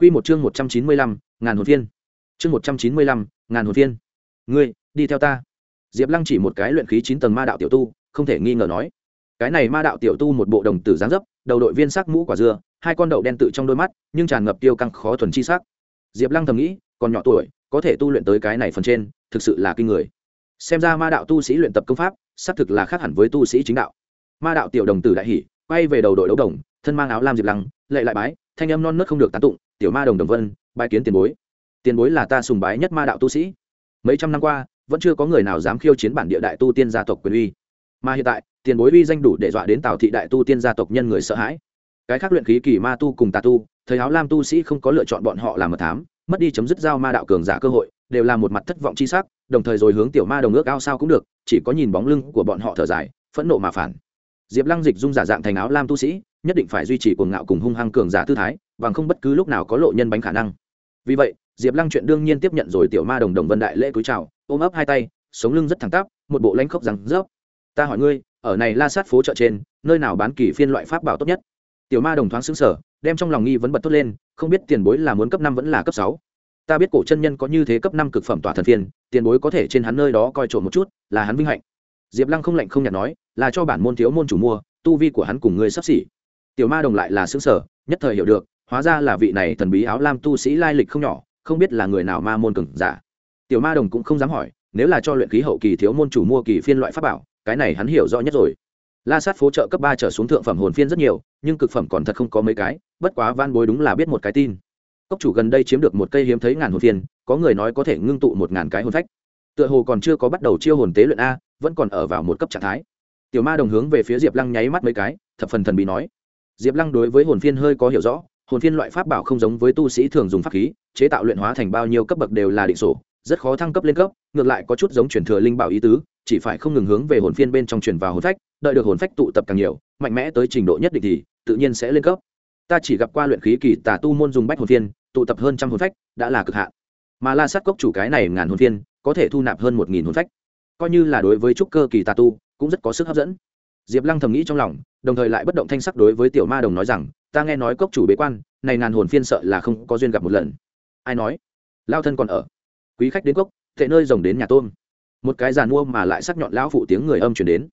Quy một chương 195, ngàn hồn viên. Chương 195, ngàn hồn viên. Ngươi, đi theo ta. Diệp Lăng chỉ một cái luyện khí 9 tầng ma đạo tiểu tu, không thể nghi ngờ nói. Cái này ma đạo tiểu tu một bộ đồng tử dáng dấp, đầu đội viên sắc mũ quả dưa, hai con đậu đen tự trong đôi mắt, nhưng tràn ngập tiêu căng khó thuần chi sắc. Diệp Lăng thầm nghĩ, còn nhỏ tuổi, có thể tu luyện tới cái này phần trên, thực sự là kinh người. Xem ra ma đạo tu sĩ luyện tập công pháp, xác thực là khác hẳn với tu sĩ chính đạo. Ma đạo tiểu đồng tử đại hỉ, quay về đầu đội đấu đồng, thân mang áo lam Diệp Lăng, lệ lại bái, thanh âm non nớt không được tán tụng, tiểu ma đồng đồng vân bái kiến tiền bối. Tiền bối là ta sùng bái nhất ma đạo tu sĩ. Mấy trăm năm qua vẫn chưa có người nào dám khiêu chiến bản địa đại tu tiên gia tộc quyền uy. Mà hiện tại tiền bối uy danh đủ để dọa đến tào thị đại tu tiên gia tộc nhân người sợ hãi. Cái khác luyện khí kỳ ma tu cùng tà tu thời áo lam tu sĩ không có lựa chọn bọn họ làm mật thám mất đi chấm dứt giao ma đạo cường giả cơ hội đều là một mặt thất vọng chi sắc đồng thời rồi hướng tiểu ma đồng ước ao sao cũng được chỉ có nhìn bóng lưng của bọn họ thở dài phẫn nộ mà phản. Diệp lăng dịch dung giả dạng thành áo lam tu sĩ nhất định phải duy trì cuồng ngạo cùng hung hăng cường giả tư thái, bằng không bất cứ lúc nào có lộ nhân bánh khả năng. Vì vậy, diệp lăng chuyện đương nhiên tiếp nhận rồi tiểu ma đồng đồng vân đại lễ cúi chào, ôm ấp hai tay, sống lưng rất thẳng tắp, một bộ lãnh khốc rằng rớp. Ta hỏi ngươi, ở này la sát phố chợ trên, nơi nào bán kỳ phiên loại pháp bảo tốt nhất? Tiểu ma đồng thoáng xứng sở đem trong lòng nghi vấn bật tốt lên, không biết tiền bối là muốn cấp năm vẫn là cấp sáu. Ta biết cổ chân nhân có như thế cấp năm cực phẩm tỏa thần phiên, tiền bối có thể trên hắn nơi đó coi trộm một chút, là hắn vinh hạnh. Diệp lăng không lạnh không nhạt nói, là cho bản môn thiếu môn chủ mua, tu vi của hắn cùng ngươi sắp xỉ tiểu ma đồng lại là xứng sở nhất thời hiểu được, hóa ra là vị này thần bí áo lam tu sĩ lai lịch không nhỏ, không biết là người nào ma môn cường giả. Tiểu ma đồng cũng không dám hỏi, nếu là cho luyện khí hậu kỳ thiếu môn chủ mua kỳ phiên loại pháp bảo, cái này hắn hiểu rõ nhất rồi. La sát phố trợ cấp ba trở xuống thượng phẩm hồn phiên rất nhiều, nhưng cực phẩm còn thật không có mấy cái, bất quá van bối đúng là biết một cái tin. Cốc chủ gần đây chiếm được một cây hiếm thấy ngàn hồn phiên, có người nói có thể ngưng tụ một ngàn cái hồn phách. Tựa hồ còn chưa có bắt đầu chiêu hồn tế luyện a, vẫn còn ở vào một cấp trạng thái. Tiểu ma đồng hướng về phía diệp lăng nháy mắt mấy cái, thập phần thần bí nói diệp lăng đối với hồn phiên hơi có hiểu rõ, hồn phiên loại pháp bảo không giống với tu sĩ thường dùng pháp khí, chế tạo luyện hóa thành bao nhiêu cấp bậc đều là định sổ rất khó thăng cấp lên cấp, ngược lại có chút giống truyền thừa linh bảo ý tứ, chỉ phải không ngừng hướng về hồn phiên bên trong truyền vào hồn phách, đợi được hồn phách tụ tập càng nhiều, mạnh mẽ tới trình độ nhất định thì tự nhiên sẽ lên cấp. Ta chỉ gặp qua luyện khí kỳ tà tu môn dùng bách hồn phiên, tụ tập hơn trăm hồn phách, đã là cực hạn. Mà la sát cốc chủ cái này ngàn hồn phiên, có thể thu nạp hơn một nghìn hồn phách. Coi như là đối với trúc cơ kỳ tà tu, cũng rất có sức hấp dẫn diệp lăng thầm nghĩ trong lòng, đồng thời lại bất động thanh sắc đối với tiểu ma đồng nói rằng, ta nghe nói cốc chủ bế quan, này ngàn hồn phiên sợ là không có duyên gặp một lần. Ai nói? Lao thân còn ở. Quý khách đến cốc tệ nơi rồng đến nhà tôm. Một cái giàn mua mà lại sắc nhọn lão phụ tiếng người âm chuyển đến.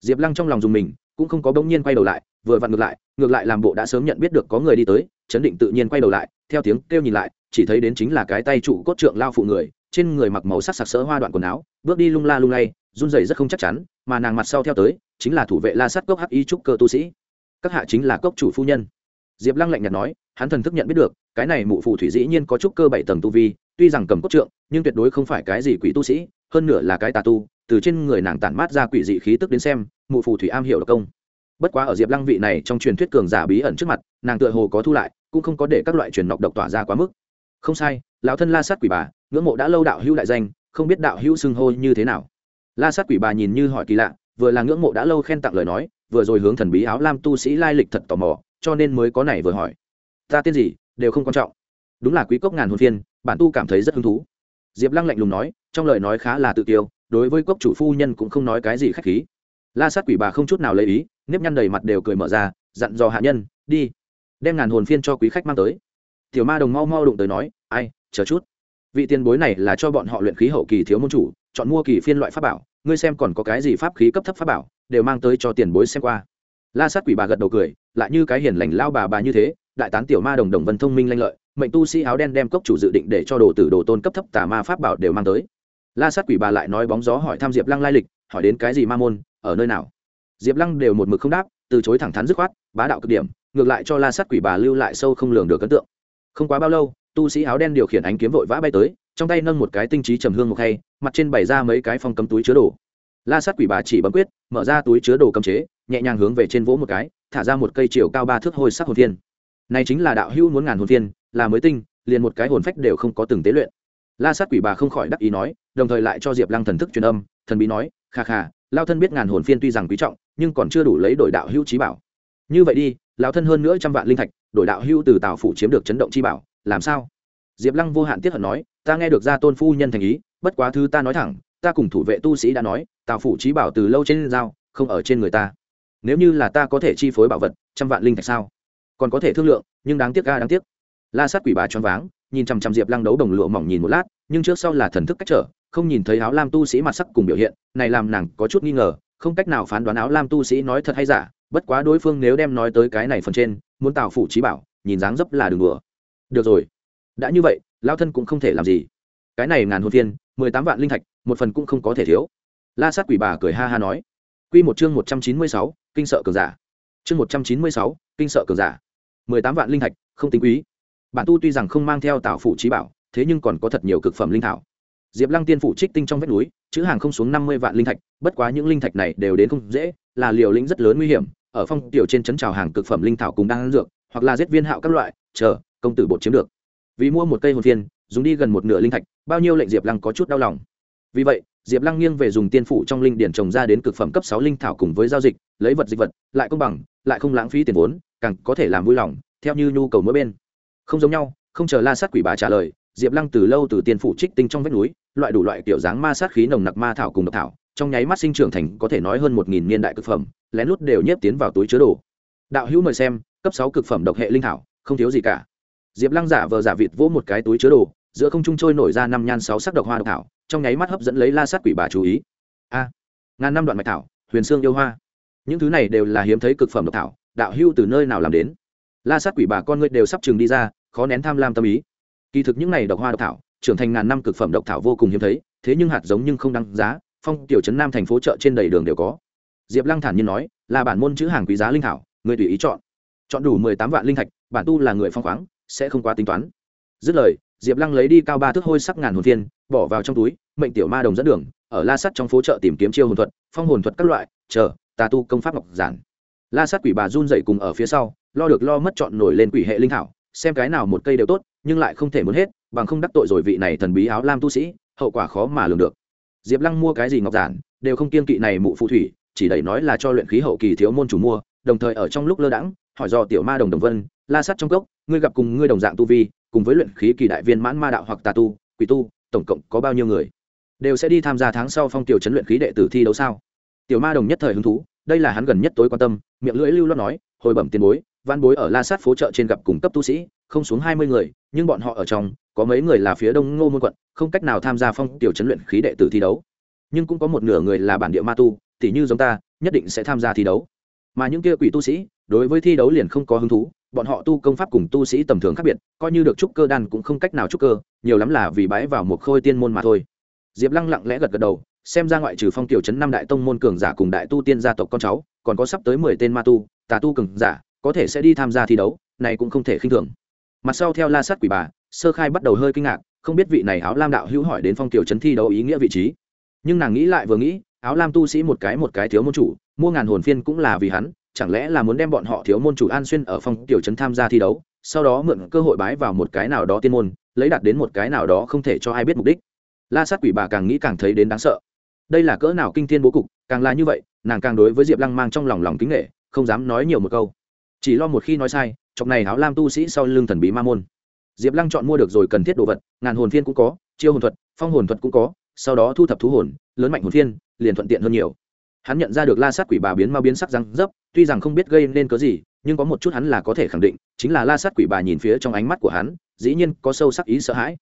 Diệp lăng trong lòng dùng mình, cũng không có bỗng nhiên quay đầu lại, vừa vặn ngược lại ngược lại làm bộ đã sớm nhận biết được có người đi tới, chấn định tự nhiên quay đầu lại, theo tiếng kêu nhìn lại, chỉ thấy đến chính là cái tay trụ cốt trượng lao phụ người, trên người mặc màu sắc sặc sỡ hoa đoạn quần áo, bước đi lung la lung lay, run rẩy rất không chắc chắn mà nàng mặt sau theo tới, chính là thủ vệ la sắt cốc hắc y trúc cơ tu sĩ. Các hạ chính là cốc chủ phu nhân. Diệp lăng lạnh nhạt nói, hắn thần thức nhận biết được, cái này mụ phù thủy dĩ nhiên có trúc cơ bảy tầng tu vi, tuy rằng cầm cốt trượng, nhưng tuyệt đối không phải cái gì quỷ tu sĩ, hơn nữa là cái tà tu, từ trên người nàng tản mát ra quỷ dị khí tức đến xem, mụ phù thủy am hiểu độc công. Bất quá ở diệp lăng vị này trong truyền thuyết cường giả bí ẩn trước mặt, nàng tựa hồ có thu lại, cũng không có để các loại truyền nọc độc tỏa ra quá mức. Không sai, lão thân la sát quỷ bà, ngưỡng mộ đã lâu đạo hữu đại danh, không biết đạo hữu xưng hô như thế nào la sát quỷ bà nhìn như hỏi kỳ lạ, vừa là ngưỡng mộ đã lâu khen tặng lời nói, vừa rồi hướng thần bí áo lam tu sĩ lai lịch thật tò mò, cho nên mới có này vừa hỏi. Ta tên gì, đều không quan trọng. Đúng là quý cốc ngàn hồn phiên, bản tu cảm thấy rất hứng thú. Diệp lăng lạnh lùng nói, trong lời nói khá là tự tiêu đối với cốc chủ phu nhân cũng không nói cái gì khách khí. La sát quỷ bà không chút nào lấy ý, nếp nhăn đầy mặt đều cười mở ra, dặn dò hạ nhân, đi, đem ngàn hồn phiên cho quý khách mang tới. Tiểu ma đồng mau mau đụng tới nói, ai, chờ chút. Vị tiền bối này là cho bọn họ luyện khí hậu kỳ thiếu môn chủ, chọn mua kỳ phiên loại pháp bảo ngươi xem còn có cái gì pháp khí cấp thấp pháp bảo, đều mang tới cho tiền bối xem qua. La sát quỷ bà gật đầu cười, lại như cái hiền lành lao bà bà như thế, đại tán tiểu ma đồng đồng vân thông minh lanh lợi, mệnh tu sĩ áo đen đem cốc chủ dự định để cho đồ tử đồ tôn cấp thấp tà ma pháp bảo đều mang tới. La sát quỷ bà lại nói bóng gió hỏi tham diệp lăng lai lịch, hỏi đến cái gì ma môn, ở nơi nào? Diệp lăng đều một mực không đáp, từ chối thẳng thắn dứt khoát, bá đạo cực điểm, ngược lại cho la sát quỷ bà lưu lại sâu không lường được ấn tượng. Không quá bao lâu, tu sĩ áo đen điều khiển ánh kiếm vội vã bay tới trong tay nâng một cái tinh trí trầm hương một hay mặt trên bày ra mấy cái phong cấm túi chứa đồ. La sát quỷ bà chỉ bấm quyết, mở ra túi chứa đồ cấm chế, nhẹ nhàng hướng về trên vỗ một cái, thả ra một cây chiều cao ba thước hôi sắc hồn thiên. Này chính là đạo hữu muốn ngàn hồn thiên, là mới tinh, liền một cái hồn phách đều không có từng tế luyện. La sát quỷ bà không khỏi đắc ý nói, đồng thời lại cho diệp lăng thần thức truyền âm, thần bí nói, kha kha lao thân biết ngàn hồn phiên tuy rằng quý trọng, nhưng còn chưa đủ lấy đổi đạo hữu trí bảo. Như vậy đi lao thân hơn nữa trăm vạn linh thạch, đổi đạo hữu từ tào phủ chiếm được chấn động chi bảo, làm sao? Diệp lăng vô hạn tiết hận nói ta nghe được ra tôn phu nhân thành ý, bất quá thứ ta nói thẳng, ta cùng thủ vệ tu sĩ đã nói, tào phủ trí bảo từ lâu trên dao không ở trên người ta. Nếu như là ta có thể chi phối bảo vật, trăm vạn linh thạch sao? Còn có thể thương lượng, nhưng đáng tiếc ga đáng tiếc. La sát quỷ bà choáng váng, nhìn chằm chằm diệp lăng đấu đồng lụa mỏng nhìn một lát, nhưng trước sau là thần thức cách trở, không nhìn thấy áo lam tu sĩ mặt sắc cùng biểu hiện, này làm nàng có chút nghi ngờ, không cách nào phán đoán áo lam tu sĩ nói thật hay giả, bất quá đối phương nếu đem nói tới cái này phần trên, muốn tạo phủ trí bảo, nhìn dáng dấp là đường đùa. Được rồi. Đã như vậy lao thân cũng không thể làm gì. Cái này ngàn hồn viên mười tám vạn linh thạch, một phần cũng không có thể thiếu. La sát quỷ bà cười ha ha nói. Q một chương một trăm chín mươi sáu, kinh sợ cường giả. Chương một trăm chín mươi sáu, kinh sợ cường giả. Mười tám vạn linh thạch, không tính quý. Bản tu tuy rằng không mang theo tạo phủ trí bảo, thế nhưng còn có thật nhiều cực phẩm linh thảo. Diệp lăng tiên phủ trích tinh trong vách núi, chữ hàng không xuống năm mươi vạn linh thạch, bất quá những linh thạch này đều đến không dễ, là liều lĩnh rất lớn nguy hiểm. Ở phong tiểu trên trấn trào hàng cực phẩm linh thảo cùng đang dược, hoặc là giết viên hạo các loại, chờ, công tử bột chiếm được vì mua một cây hồn phiên, dùng đi gần một nửa linh thạch, bao nhiêu lệnh diệp lăng có chút đau lòng. Vì vậy, diệp lăng nghiêng về dùng tiên phụ trong linh điển trồng ra đến cực phẩm cấp sáu linh thảo cùng với giao dịch, lấy vật dịch vật, lại công bằng, lại không lãng phí tiền vốn, càng có thể làm vui lòng, theo như nhu cầu mỗi bên. Không giống nhau, không chờ la sát quỷ bà trả lời, diệp lăng từ lâu từ tiên phụ trích tinh trong vách núi, loại đủ loại kiểu dáng ma sát khí nồng nặc ma thảo cùng độc thảo, trong nháy mắt sinh trưởng thành có thể nói hơn một nghìn niên đại cực phẩm, lén lút đều nhét tiến vào túi chứa đồ. Đạo hữu mời xem, cấp sáu cực phẩm độc hệ linh thảo, không thiếu gì cả diệp lăng giả vờ giả vịt vỗ một cái túi chứa đồ, giữa không trung trôi nổi ra năm nhan sáu sắc độc hoa độc thảo, trong nháy mắt hấp dẫn lấy la sát quỷ bà chú ý. A, ngàn năm đoạn mạch thảo, huyền xương yêu hoa. Những thứ này đều là hiếm thấy cực phẩm độc thảo, đạo hưu từ nơi nào làm đến? La sát quỷ bà con ngươi đều sắp chừng đi ra, khó nén tham lam tâm ý. Kỳ thực những này độc hoa độc thảo, trưởng thành ngàn năm cực phẩm độc thảo vô cùng hiếm thấy, thế nhưng hạt giống nhưng không đăng giá, phong tiểu trấn nam thành phố chợ trên đầy đường đều có. Diệp lăng thản nhiên nói, là bản môn chữ hàng quý giá linh thảo, người tùy ý chọn. Chọn đủ mười tám vạn linh thạch, bản tu là người phong khoáng sẽ không quá tính toán. Dứt lời, diệp lăng lấy đi cao ba thước hôi sắc ngàn hồn viên bỏ vào trong túi, mệnh tiểu ma đồng dẫn đường, ở la sắt trong phố chợ tìm kiếm chiêu hồn thuật, phong hồn thuật các loại, chờ, tà tu công pháp ngọc giản. La sắt quỷ bà run dậy cùng ở phía sau, lo được lo mất chọn nổi lên quỷ hệ linh thảo, xem cái nào một cây đều tốt, nhưng lại không thể muốn hết, bằng không đắc tội rồi vị này thần bí áo lam tu sĩ, hậu quả khó mà lường được. Diệp lăng mua cái gì ngọc giản, đều không kiên kỵ này mụ phù thủy, chỉ đẩy nói là cho luyện khí hậu kỳ thiếu môn chủ mua, đồng thời ở trong lúc lơ đãng, hỏi do tiểu ma đồng đồng vân la sắt trong cốc, ngươi gặp cùng ngươi đồng dạng tu vi, cùng với luyện khí kỳ đại viên mãn ma đạo hoặc tà tu, quỷ tu, tổng cộng có bao nhiêu người? Đều sẽ đi tham gia tháng sau phong tiểu chấn luyện khí đệ tử thi đấu sao? Tiểu ma đồng nhất thời hứng thú, đây là hắn gần nhất tối quan tâm, miệng lưỡi lưu loát nói, hồi bẩm tiền bối, văn bối ở la sát phố chợ trên gặp cùng cấp tu sĩ, không xuống hai mươi người, nhưng bọn họ ở trong, có mấy người là phía đông ngô môn quận, không cách nào tham gia phong tiểu chấn luyện khí đệ tử thi đấu. Nhưng cũng có một nửa người là bản địa ma tu, tỉ như giống ta, nhất định sẽ tham gia thi đấu. Mà những kia quỷ tu sĩ, đối với thi đấu liền không có hứng thú bọn họ tu công pháp cùng tu sĩ tầm thường khác biệt, coi như được trúc cơ đan cũng không cách nào trúc cơ, nhiều lắm là vì bái vào một khôi tiên môn mà thôi. Diệp lăng lặng lẽ gật gật đầu, xem ra ngoại trừ phong tiểu trấn năm đại tông môn cường giả cùng đại tu tiên gia tộc con cháu, còn có sắp tới mười tên ma tu, tà tu cường giả, có thể sẽ đi tham gia thi đấu, này cũng không thể khinh thường. Mặt sau theo la sát quỷ bà, sơ khai bắt đầu hơi kinh ngạc, không biết vị này áo lam đạo hữu hỏi đến phong tiểu trấn thi đấu ý nghĩa vị trí. Nhưng nàng nghĩ lại vừa nghĩ, áo lam tu sĩ một cái một cái thiếu môn chủ, mua ngàn hồn phiên cũng là vì hắn chẳng lẽ là muốn đem bọn họ thiếu môn chủ an xuyên ở phong tiểu trấn tham gia thi đấu, sau đó mượn cơ hội bái vào một cái nào đó tiên môn, lấy đạt đến một cái nào đó không thể cho ai biết mục đích. La sát quỷ bà càng nghĩ càng thấy đến đáng sợ. Đây là cỡ nào kinh thiên bố cục, càng là như vậy, nàng càng đối với diệp lăng mang trong lòng lòng kính nghệ không dám nói nhiều một câu. Chỉ lo một khi nói sai, chọc này áo lam tu sĩ sau lưng thần bí ma môn. Diệp lăng chọn mua được rồi cần thiết đồ vật, ngàn hồn phiên cũng có, chiêu hồn thuật, phong hồn thuật cũng có, sau đó thu thập thú hồn, lớn mạnh hồn phiên liền thuận tiện hơn nhiều hắn nhận ra được la sát quỷ bà biến ma biến sắc răng dấp, tuy rằng không biết gây nên cớ gì, nhưng có một chút hắn là có thể khẳng định, chính là la sát quỷ bà nhìn phía trong ánh mắt của hắn, dĩ nhiên có sâu sắc ý sợ hãi.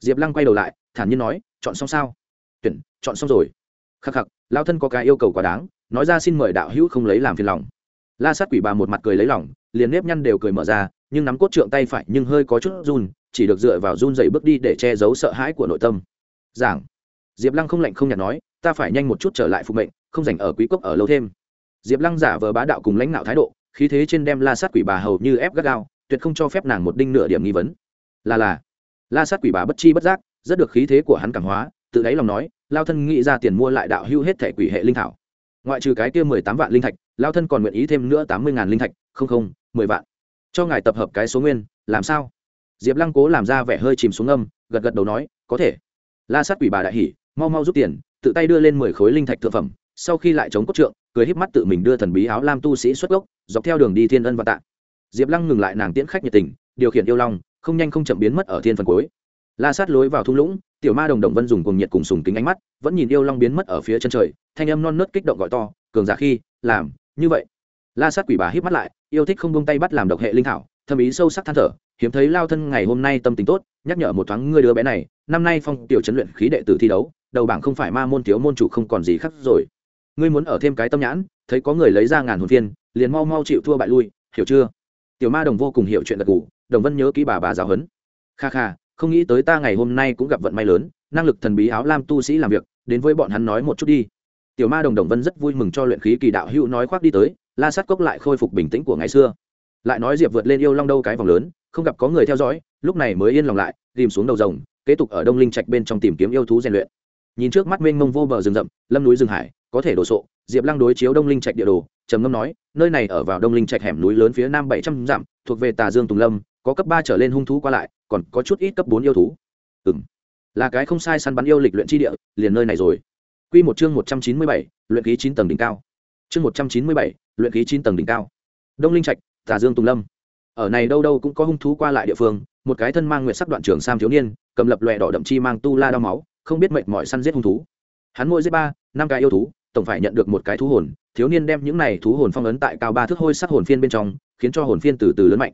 Diệp lăng quay đầu lại, thản nhiên nói, chọn xong sao? Tuyển, chọn xong rồi. Khắc khắc lao thân có cái yêu cầu quá đáng, nói ra xin mời đạo hữu không lấy làm phiền lòng. La sát quỷ bà một mặt cười lấy lòng, liền nếp nhăn đều cười mở ra, nhưng nắm cốt trượng tay phải nhưng hơi có chút run, chỉ được dựa vào run dậy bước đi để che giấu sợ hãi của nội tâm. Giảng. Diệp lăng không lạnh không nhạt nói ta phải nhanh một chút trở lại phục mệnh, không dành ở quý cốc ở lâu thêm. Diệp lăng giả vờ bá đạo cùng lãnh đạo thái độ, khí thế trên đem la sát quỷ bà hầu như ép gắt gao, tuyệt không cho phép nàng một đinh nửa điểm nghi vấn. Là là, la sát quỷ bà bất chi bất giác, rất được khí thế của hắn cảm hóa, tự đáy lòng nói, lao thân nghĩ ra tiền mua lại đạo hưu hết thẻ quỷ hệ linh thảo. Ngoại trừ cái kia mười tám vạn linh thạch, lao thân còn nguyện ý thêm nữa tám mươi ngàn linh thạch, không không, mười vạn. Cho ngài tập hợp cái số nguyên, làm sao? Diệp lăng cố làm ra vẻ hơi chìm xuống âm, gật gật đầu nói, có thể. La sát quỷ bà đại hỉ, mau mau rút tiền tự tay đưa lên mười khối linh thạch thượng phẩm, sau khi lại chống cốt trượng, cười híp mắt tự mình đưa thần bí áo lam tu sĩ xuất gốc, dọc theo đường đi thiên ân và tạ. Diệp lăng ngừng lại nàng tiễn khách nhiệt tình, điều khiển yêu long, không nhanh không chậm biến mất ở thiên phần cuối. La sát lối vào thung lũng, tiểu ma đồng đồng vân dùng cùng nhiệt cùng sùng kính ánh mắt, vẫn nhìn yêu long biến mất ở phía chân trời, thanh âm non nớt kích động gọi to, cường giả khi, làm, như vậy. La sát quỷ bà híp mắt lại, yêu thích không buông tay bắt làm độc hệ linh thảo thâm ý sâu sắc than thở, hiếm thấy lao thân ngày hôm nay tâm tính tốt, nhắc nhở một thoáng ngươi đứa bé này, năm nay phong tiểu chấn luyện khí đệ tử thi đấu đầu bảng không phải ma môn thiếu môn chủ không còn gì khác rồi. Ngươi muốn ở thêm cái tâm nhãn, thấy có người lấy ra ngàn hồn viên liền mau mau chịu thua bại lui, hiểu chưa? Tiểu ma đồng vô cùng hiểu chuyện gật gù, đồng vân nhớ kỹ bà bà giáo huấn. Kha kha, không nghĩ tới ta ngày hôm nay cũng gặp vận may lớn, năng lực thần bí áo lam tu sĩ làm việc, đến với bọn hắn nói một chút đi. Tiểu ma đồng đồng vân rất vui mừng cho luyện khí kỳ đạo hữu nói khoác đi tới, la sát cốc lại khôi phục bình tĩnh của ngày xưa. Lại nói diệp vượt lên yêu long đâu cái vòng lớn, không gặp có người theo dõi, lúc này mới yên lòng lại tìm xuống đầu rồng, kế tục ở đông linh trạch bên trong tìm kiếm yêu thú rèn luyện nhìn trước mắt mênh mông vô bờ rừng rậm, lâm núi rừng hải, có thể đồ sộ, diệp lăng đối chiếu đông linh trạch địa đồ, trầm ngâm nói, nơi này ở vào đông linh trạch hẻm núi lớn phía nam bảy trăm dặm, thuộc về tà dương tùng lâm, có cấp ba trở lên hung thú qua lại, còn có chút ít cấp bốn yêu thú. Ừ m là cái không sai săn bắn yêu lịch luyện tri địa, liền nơi này rồi. Q một chương một trăm chín mươi bảy, luyện ký chín tầng đỉnh cao. Chương một trăm chín mươi bảy, luyện ký chín tầng đỉnh cao. Đông linh trạch, tà dương tùng lâm. Ở này đâu đâu cũng có hung thú qua lại địa phương, một cái thân mang nguyện sắc đoạn trường sam thiếu niên, cầm lập lòe đỏ đậm chi mang tu la đau máu không biết mệnh mọi săn giết hung thú. Hắn mỗi giết ba, năm cái yêu thú, tổng phải nhận được một cái thú hồn. Thiếu niên đem những này thú hồn phong ấn tại cao ba thước hôi sắc hồn phiên bên trong, khiến cho hồn phiên từ từ lớn mạnh.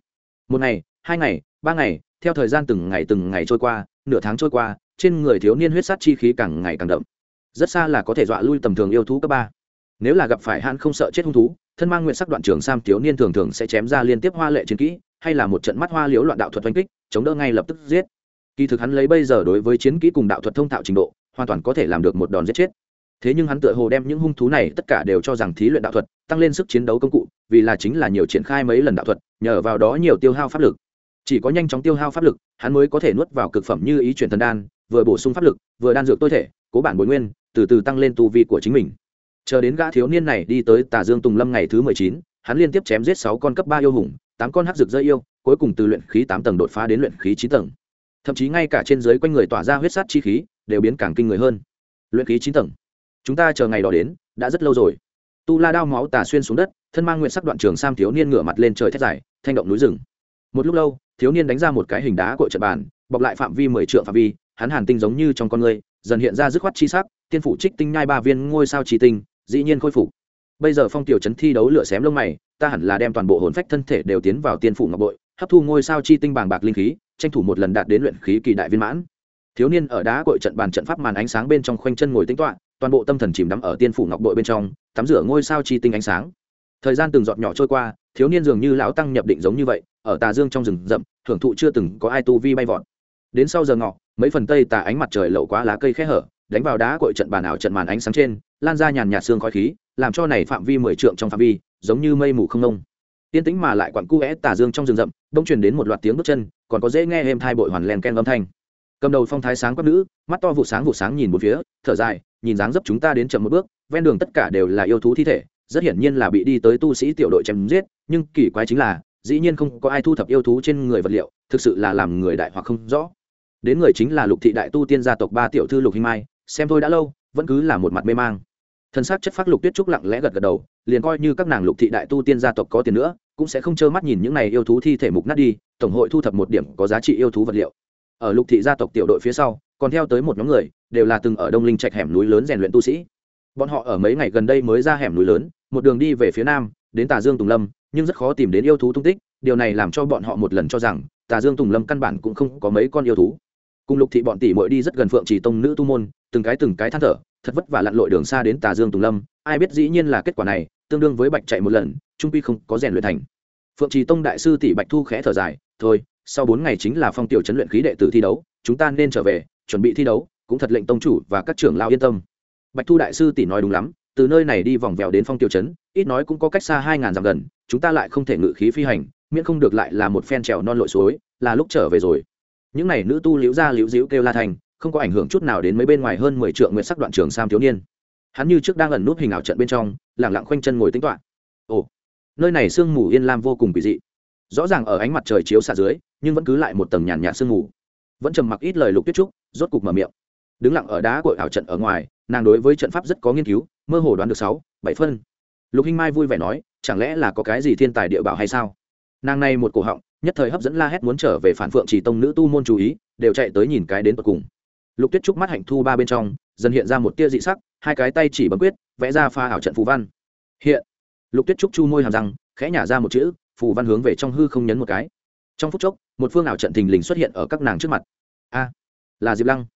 Một ngày, hai ngày, ba ngày, theo thời gian từng ngày từng ngày trôi qua, nửa tháng trôi qua, trên người thiếu niên huyết sát chi khí càng ngày càng đậm. Rất xa là có thể dọa lui tầm thường yêu thú cấp ba. Nếu là gặp phải hắn không sợ chết hung thú, thân mang nguyện sắc đoạn trường sam thiếu niên thường thường sẽ chém ra liên tiếp hoa lệ chiến kỹ, hay là một trận mắt hoa liếu loạn đạo thuật oanh kích, chống đỡ ngay lập tức giết kỳ thực hắn lấy bây giờ đối với chiến kỹ cùng đạo thuật thông thạo trình độ, hoàn toàn có thể làm được một đòn giết chết. Thế nhưng hắn tựa hồ đem những hung thú này tất cả đều cho rằng thí luyện đạo thuật, tăng lên sức chiến đấu công cụ, vì là chính là nhiều triển khai mấy lần đạo thuật, nhờ vào đó nhiều tiêu hao pháp lực. Chỉ có nhanh chóng tiêu hao pháp lực, hắn mới có thể nuốt vào cực phẩm như ý chuyển thần đan, vừa bổ sung pháp lực, vừa đan dược tối thể, cố bản bồi nguyên, từ từ tăng lên tu vi của chính mình. Chờ đến gã thiếu niên này đi tới tà dương tùng lâm ngày thứ mười chín, hắn liên tiếp chém giết sáu con cấp ba yêu hùng, tám con hắc rực dây yêu, cuối cùng từ luyện khí tám tầng đột phá đến luyện khí chín tầng thậm chí ngay cả trên dưới quanh người tỏa ra huyết sát chi khí, đều biến càng kinh người hơn. Luyện khí chín tầng. Chúng ta chờ ngày đó đến, đã rất lâu rồi. Tu la đao máu tà xuyên xuống đất, thân mang nguyện sắc đoạn trường sam thiếu niên ngửa mặt lên trời thét dài, thanh động núi rừng. Một lúc lâu, thiếu niên đánh ra một cái hình đá cội trận bàn, bọc lại phạm vi mười triệu phạm vi, hắn hàn tinh giống như trong con người, dần hiện ra dứt khoát chi sắc, tiên phủ trích tinh nhai ba viên ngôi sao trì tinh, dĩ nhiên khôi phục. Bây giờ phong tiểu trấn thi đấu lửa xém lông mày, ta hẳn là đem toàn bộ hồn phách thân thể đều tiến vào tiên phủ ngọc bội, hấp thu ngôi sao chi tinh bàng bạc linh khí tranh thủ một lần đạt đến luyện khí kỳ đại viên mãn. Thiếu niên ở đá cội trận bàn trận pháp màn ánh sáng bên trong khoanh chân ngồi tính toạ toàn bộ tâm thần chìm đắm ở tiên phủ ngọc bội bên trong, tắm rửa ngôi sao chi tinh ánh sáng. Thời gian từng giọt nhỏ trôi qua, thiếu niên dường như lão tăng nhập định giống như vậy, ở tà dương trong rừng rậm thưởng thụ chưa từng có ai tu vi bay vọt. Đến sau giờ ngọ, mấy phần tây tà ánh mặt trời lậu quá lá cây khẽ hở, đánh vào đá cội trận bàn ảo trận màn ánh sáng trên, lan ra nhàn nhạt xương khói khí, làm cho này phạm vi mười trượng trong phạm vi, giống như mây mù không nông tiên tĩnh mà lại quặn cu é tà dương trong rừng rậm, đông truyền đến một loạt tiếng bước chân, còn có dễ nghe êm thai bội hoàn len ken âm thanh. Cầm đầu phong thái sáng quắc nữ, mắt to vụ sáng vụ sáng nhìn một phía, thở dài, nhìn dáng dấp chúng ta đến chậm một bước, ven đường tất cả đều là yêu thú thi thể, rất hiển nhiên là bị đi tới tu sĩ tiểu đội chém giết, nhưng kỳ quái chính là, dĩ nhiên không có ai thu thập yêu thú trên người vật liệu, thực sự là làm người đại hoặc không rõ. Đến người chính là lục thị đại tu tiên gia tộc ba tiểu thư lục hình mai, xem thôi đã lâu, vẫn cứ là một mặt mê mang. Thân xác chất phát lục tuyết trúc lặng lẽ gật gật đầu liền coi như các nàng lục thị đại tu tiên gia tộc có tiền nữa, cũng sẽ không trơ mắt nhìn những này yêu thú thi thể mục nát đi, tổng hội thu thập một điểm có giá trị yêu thú vật liệu. Ở lục thị gia tộc tiểu đội phía sau, còn theo tới một nhóm người, đều là từng ở đông linh trạch hẻm núi lớn rèn luyện tu sĩ. Bọn họ ở mấy ngày gần đây mới ra hẻm núi lớn, một đường đi về phía nam, đến tà dương tùng lâm, nhưng rất khó tìm đến yêu thú tung tích, điều này làm cho bọn họ một lần cho rằng tà dương tùng lâm căn bản cũng không có mấy con yêu thú cùng lục thị bọn tỷ muội đi rất gần phượng chỉ tông nữ tu môn, từng cái từng cái than thở, thật vất vả lặn lội đường xa đến tà dương tùng lâm, ai biết dĩ nhiên là kết quả này, tương đương với bạch chạy một lần, trung quy không có rèn luyện thành. Phượng trì tông đại sư tỷ bạch thu khẽ thở dài, thôi, sau bốn ngày chính là phong tiểu chấn luyện khí đệ tử thi đấu, chúng ta nên trở về, chuẩn bị thi đấu, cũng thật lệnh tông chủ và các trưởng lao yên tâm. Bạch thu đại sư tỷ nói đúng lắm, từ nơi này đi vòng vèo đến phong tiểu chấn, ít nói cũng có cách xa hai ngàn dặm gần, chúng ta lại không thể ngự khí phi hành, miễn không được lại là một phen trèo non lội suối, là lúc trở về rồi những n à y nữ tu liễu ra liễu diễu kêu la thành, không có ảnh hưởng chút nào đến mấy bên ngoài hơn mười triệu nguyện sắc đoạn trường sam thiếu niên. Hắn như trước đang ẩn nút hình ảo trận bên trong lẳng lặng khoanh chân ngồi tính toạ ồ, nơi này sương mù yên lam vô cùng kỳ dị. Rõ ràng ở ánh mặt trời chiếu xạ dưới, nhưng vẫn cứ lại một tầng nhàn nhạt sương mù. Vẫn trầm mặc ít lời lục tuyết trúc, rốt cục mở miệng. Đứng lặng ở đá cội ảo trận ở ngoài, nàng đối với trận pháp rất có nghiên cứu, mơ hồ đoán được sáu, bảy phân. Lục hinh mai vui vẻ nói, chẳng lẽ là có cái gì thiên tài địa bảo hay sao? Nàng này một cổ họng nhất thời hấp dẫn la hét muốn trở về phản phượng chỉ tông nữ tu môn chú ý, đều chạy tới nhìn cái đến tận cùng. Lục tuyết trúc mắt hạnh thu ba bên trong, dần hiện ra một tia dị sắc, hai cái tay chỉ bấm quyết, vẽ ra pha ảo trận phù văn. Hiện, lục tuyết trúc chu môi hàm răng, khẽ nhả ra một chữ, phù văn hướng về trong hư không nhấn một cái. Trong phút chốc, một phương ảo trận thình lình xuất hiện ở các nàng trước mặt. A, là diệp lăng.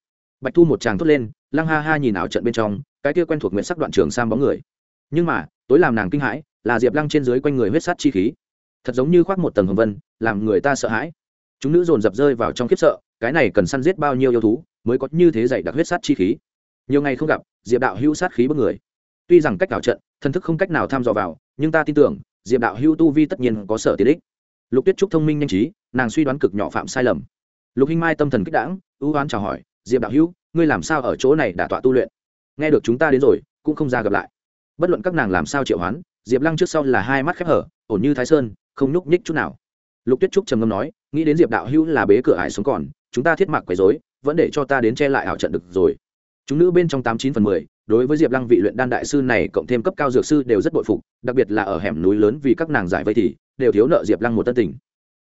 Bạch thu một tràng thốt lên, lăng ha ha nhìn ảo trận bên trong, cái kia quen thuộc nguyện sắc đoạn trường sam bóng người. Nhưng mà, tối làm nàng kinh hãi, là diệp lăng trên dưới quanh người huyết sát chi khí thật giống như khoác một tầng hồng vân làm người ta sợ hãi. Chúng nữ dồn dập rơi vào trong khiếp sợ cái này cần săn giết bao nhiêu yêu thú mới có như thế dạy đặc huyết sát chi khí? Nhiều ngày không gặp diệp đạo hữu sát khí bất người. Tuy rằng cách đảo trận thần thức không cách nào tham dò vào nhưng ta tin tưởng diệp đạo hữu tu vi tất nhiên có sở tiện ích lục tuyết trúc thông minh nhanh trí nàng suy đoán cực nhỏ phạm sai lầm. Lục hinh mai tâm thần kích đảng, ưu oán chào hỏi diệp đạo hữu ngươi làm sao ở chỗ này đả tọa tu luyện? Nghe được chúng ta đến rồi cũng không ra gặp lại. Bất luận các nàng làm sao triệu hoán diệp lăng trước sau là hai mắt khép hở ổn như thái sơn không nhúc nhích chút nào. Lục tuyết trúc trầm ngâm nói, nghĩ đến diệp đạo hữu là bế cửa ải sống còn, chúng ta thiết mạc quấy dối vẫn để cho ta đến che lại ảo trận được rồi. Chúng nữ bên trong tám chín phần mười, đối với diệp lăng vị luyện đan đại sư này cộng thêm cấp cao dược sư đều rất bội phục, đặc biệt là ở hẻm núi lớn vì các nàng giải vây thì, đều thiếu nợ diệp lăng một tân tình.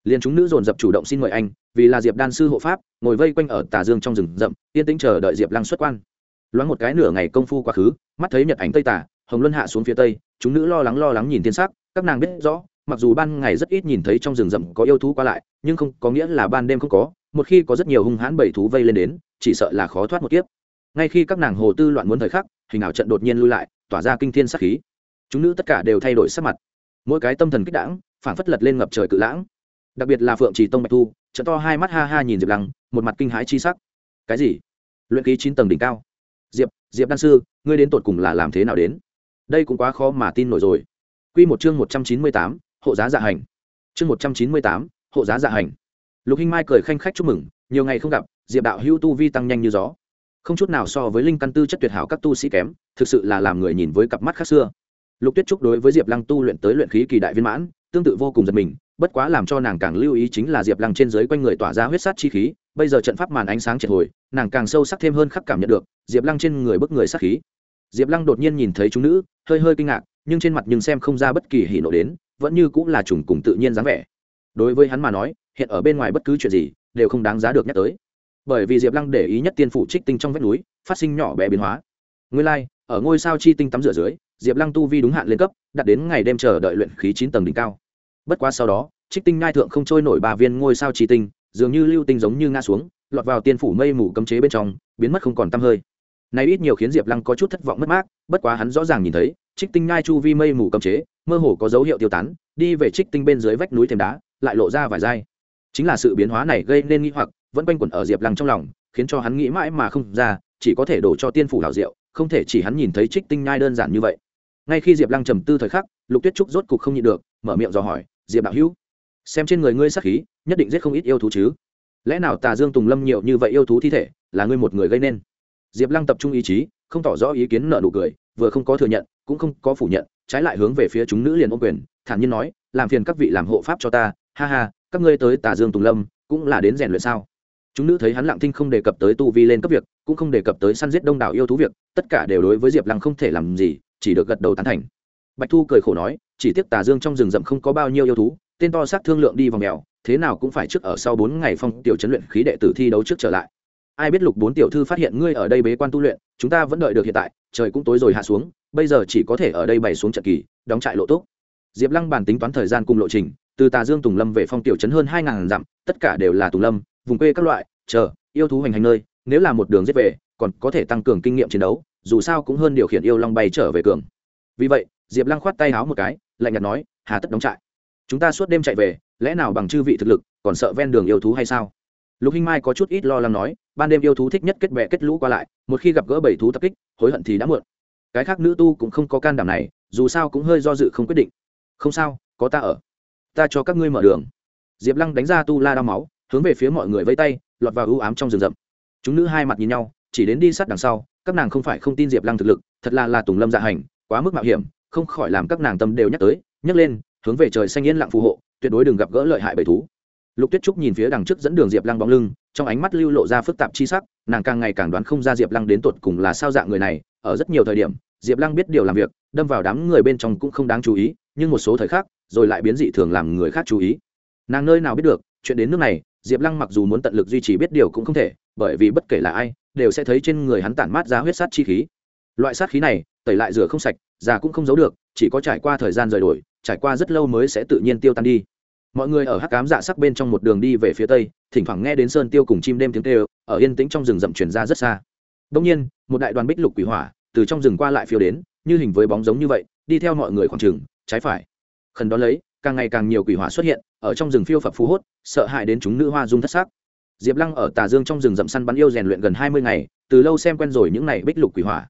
Liền chúng nữ dồn dập chủ động xin mời anh, vì là diệp đan sư hộ pháp, ngồi vây quanh ở tà dương trong rừng rậm, yên tĩnh chờ đợi diệp lăng xuất quan. Loáng một cái nửa ngày công phu quá khứ, mắt thấy nhật ảnh tây tả hồng luân hạ xuống phía tây, chúng nữ lo lắng lo lắng nhìn thiên sắc, các nàng biết rõ mặc dù ban ngày rất ít nhìn thấy trong rừng rậm có yêu thú qua lại, nhưng không có nghĩa là ban đêm không có, một khi có rất nhiều hung hãn bảy thú vây lên đến, chỉ sợ là khó thoát một kiếp. Ngay khi các nàng hồ tư loạn muốn thời khắc, hình ảo trận đột nhiên lui lại, tỏa ra kinh thiên sắc khí. Chúng nữ tất cả đều thay đổi sắc mặt. Mỗi cái tâm thần kích đãng phản phất lật lên ngập trời cự lãng. Đặc biệt là phượng trì tông bạch thu, trận to hai mắt ha ha nhìn diệp lăng, một mặt kinh hãi chi sắc. Cái gì? Luyện ký chín tầng đỉnh cao. Diệp diệp đan sư, ngươi đến tột cùng là làm thế nào đến? Đây cũng quá khó mà tin nổi rồi. Q một chương một trăm chín mươi tám hộ giá dạ hành. Chương một trăm chín mươi tám, hộ giá dạ hành. Lục hinh mai cười khanh khách chúc mừng, nhiều ngày không gặp, diệp đạo hữu tu vi tăng nhanh như gió. Không chút nào so với linh căn tư chất tuyệt hảo các tu sĩ kém, thực sự là làm người nhìn với cặp mắt khác xưa. Lục tuyết trúc đối với diệp lăng tu luyện tới luyện khí kỳ đại viên mãn, tương tự vô cùng giật mình, bất quá làm cho nàng càng lưu ý chính là diệp lăng trên dưới quanh người tỏa ra huyết sát chi khí, bây giờ trận pháp màn ánh sáng triệt hồi, nàng càng sâu sắc thêm hơn khắc cảm nhận được, diệp lăng trên người bức người sát khí. Diệp lăng đột nhiên nhìn thấy chúng nữ, hơi hơi kinh ngạc, nhưng trên mặt nhưng xem không ra bất kỳ hỉ nộ đến vẫn như cũng là trùng cùng tự nhiên dáng vẻ. Đối với hắn mà nói hiện ở bên ngoài bất cứ chuyện gì đều không đáng giá được nhắc tới. Bởi vì diệp lăng để ý nhất tiên phủ trích tinh trong vách núi phát sinh nhỏ bé biến hóa. Nguyên lai、like, ở ngôi sao chi tinh tắm rửa dưới diệp lăng tu vi đúng hạn lên cấp đặt đến ngày đêm chờ đợi luyện khí chín tầng đỉnh cao. Bất quá sau đó trích tinh ngai thượng không trôi nổi ba viên ngôi sao chi tinh dường như lưu tinh giống như ngã xuống lọt vào tiên phủ mây mù cấm chế bên trong biến mất không còn t hơi. Này ít nhiều khiến diệp lăng có chút thất vọng mất mát bất quá hắn rõ ràng nhìn thấy trích tinh ngai chu vi mây mù cầm chế, mơ hồ có dấu hiệu tiêu tán, đi về trích tinh bên dưới vách núi thềm đá, lại lộ ra vài dai chính là sự biến hóa này gây nên nghi hoặc, vẫn quanh quẩn ở diệp lăng trong lòng, khiến cho hắn nghĩ mãi mà không ra, chỉ có thể đổ cho tiên phủ hảo diệu, không thể chỉ hắn nhìn thấy trích tinh nhai đơn giản như vậy. Ngay khi diệp lăng trầm tư thời khắc, lục tuyết trúc rốt cục không nhịn được, mở miệng dò hỏi, diệp đạo hữu, xem trên người ngươi sắc khí, nhất định giết không ít yêu thú chứ? Lẽ nào tà dương tùng lâm nhiều như vậy yêu thú thi thể, là ngươi một người gây nên? Diệp lăng tập trung ý chí, không tỏ rõ ý kiến nợ nụ cười vừa không có thừa nhận, cũng không có phủ nhận, trái lại hướng về phía chúng nữ liền ôm quyền, thản nhiên nói, làm phiền các vị làm hộ pháp cho ta, ha ha, các ngươi tới tà dương tùng lâm, cũng là đến rèn luyện sao? Chúng nữ thấy hắn lặng thinh không đề cập tới tu vi lên cấp việc, cũng không đề cập tới săn giết đông đảo yêu thú việc, tất cả đều đối với diệp lăng không thể làm gì, chỉ được gật đầu tán thành. Bạch thu cười khổ nói, chỉ tiếc tà dương trong rừng rậm không có bao nhiêu yêu thú, tên to xác thương lượng đi vào mèo, thế nào cũng phải trước ở sau bốn ngày phong tiểu chấn luyện khí đệ tử thi đấu trước trở lại ai biết lục bốn tiểu thư phát hiện ngươi ở đây bế quan tu luyện, chúng ta vẫn đợi được hiện tại, trời cũng tối rồi hạ xuống, bây giờ chỉ có thể ở đây bày xuống trận kỳ, đóng trại lộ tốt diệp lăng bàn tính toán thời gian cùng lộ trình, từ tà dương tùng lâm về phong tiểu trấn hơn hai ngàn dặm, tất cả đều là tùng lâm, vùng quê các loại, chờ, yêu thú hành hành nơi, nếu là một đường giết về, còn có thể tăng cường kinh nghiệm chiến đấu, dù sao cũng hơn điều khiển yêu long bay trở về cường. Vì vậy, diệp lăng khoát tay háo một cái, lạnh nhạt nói, hà tất đóng trại. Chúng ta suốt đêm chạy về, lẽ nào bằng chư vị thực lực, còn sợ ven đường yêu thú hay sao? Lục hinh mai có chút ít lo lắng nói, ban đêm yêu thú thích nhất kết bè kết lũ qua lại, một khi gặp gỡ bảy thú tập kích, hối hận thì đã muộn. Cái khác nữ tu cũng không có can đảm này, dù sao cũng hơi do dự không quyết định. Không sao, có ta ở. Ta cho các ngươi mở đường. Diệp lăng đánh ra tu la đao máu, hướng về phía mọi người vây tay, lọt vào ưu ám trong rừng rậm. Chúng nữ hai mặt nhìn nhau, chỉ đến đi sát đằng sau, các nàng không phải không tin diệp lăng thực lực, thật là là tùng lâm dạ hành, quá mức mạo hiểm, không khỏi làm các nàng tâm đều nhắc tới, nhắc lên, hướng về trời xanh yên lặng phù hộ, tuyệt đối đừng gặp gỡ lợi hại bầy thú lục tuyết trúc nhìn phía đằng trước dẫn đường diệp lăng bóng lưng, trong ánh mắt lưu lộ ra phức tạp chi sắc, nàng càng ngày càng đoán không ra diệp lăng đến tột cùng là sao dạng người này, ở rất nhiều thời điểm, diệp lăng biết điều làm việc, đâm vào đám người bên trong cũng không đáng chú ý, nhưng một số thời khắc, rồi lại biến dị thường làm người khác chú ý. Nàng nơi nào biết được, chuyện đến nước này, diệp lăng mặc dù muốn tận lực duy trì biết điều cũng không thể, bởi vì bất kể là ai, đều sẽ thấy trên người hắn tản mát ra huyết sát chi khí. Loại sát khí này, tẩy lại rửa không sạch, già cũng không giấu được, chỉ có trải qua thời gian rời đổi, trải qua rất lâu mới sẽ tự nhiên tiêu tan đi mọi người ở hắc cám dạ sắc bên trong một đường đi về phía tây, thỉnh thoảng nghe đến sơn tiêu cùng chim đêm tiếng kêu, ở yên tĩnh trong rừng rậm chuyển ra rất xa. Đông nhiên, một đại đoàn bích lục quỷ hỏa, từ trong rừng qua lại phiêu đến, như hình với bóng giống như vậy, đi theo mọi người khoảng trừng trái phải. Khẩn đó lấy, càng ngày càng nhiều quỷ hỏa xuất hiện, ở trong rừng phiêu phập phú hốt, sợ hãi đến chúng nữ hoa dung thất sắc. Diệp lăng ở tà dương trong rừng rậm săn bắn yêu rèn luyện gần hai mươi ngày, từ lâu xem quen rồi những này bích lục quỷ hỏa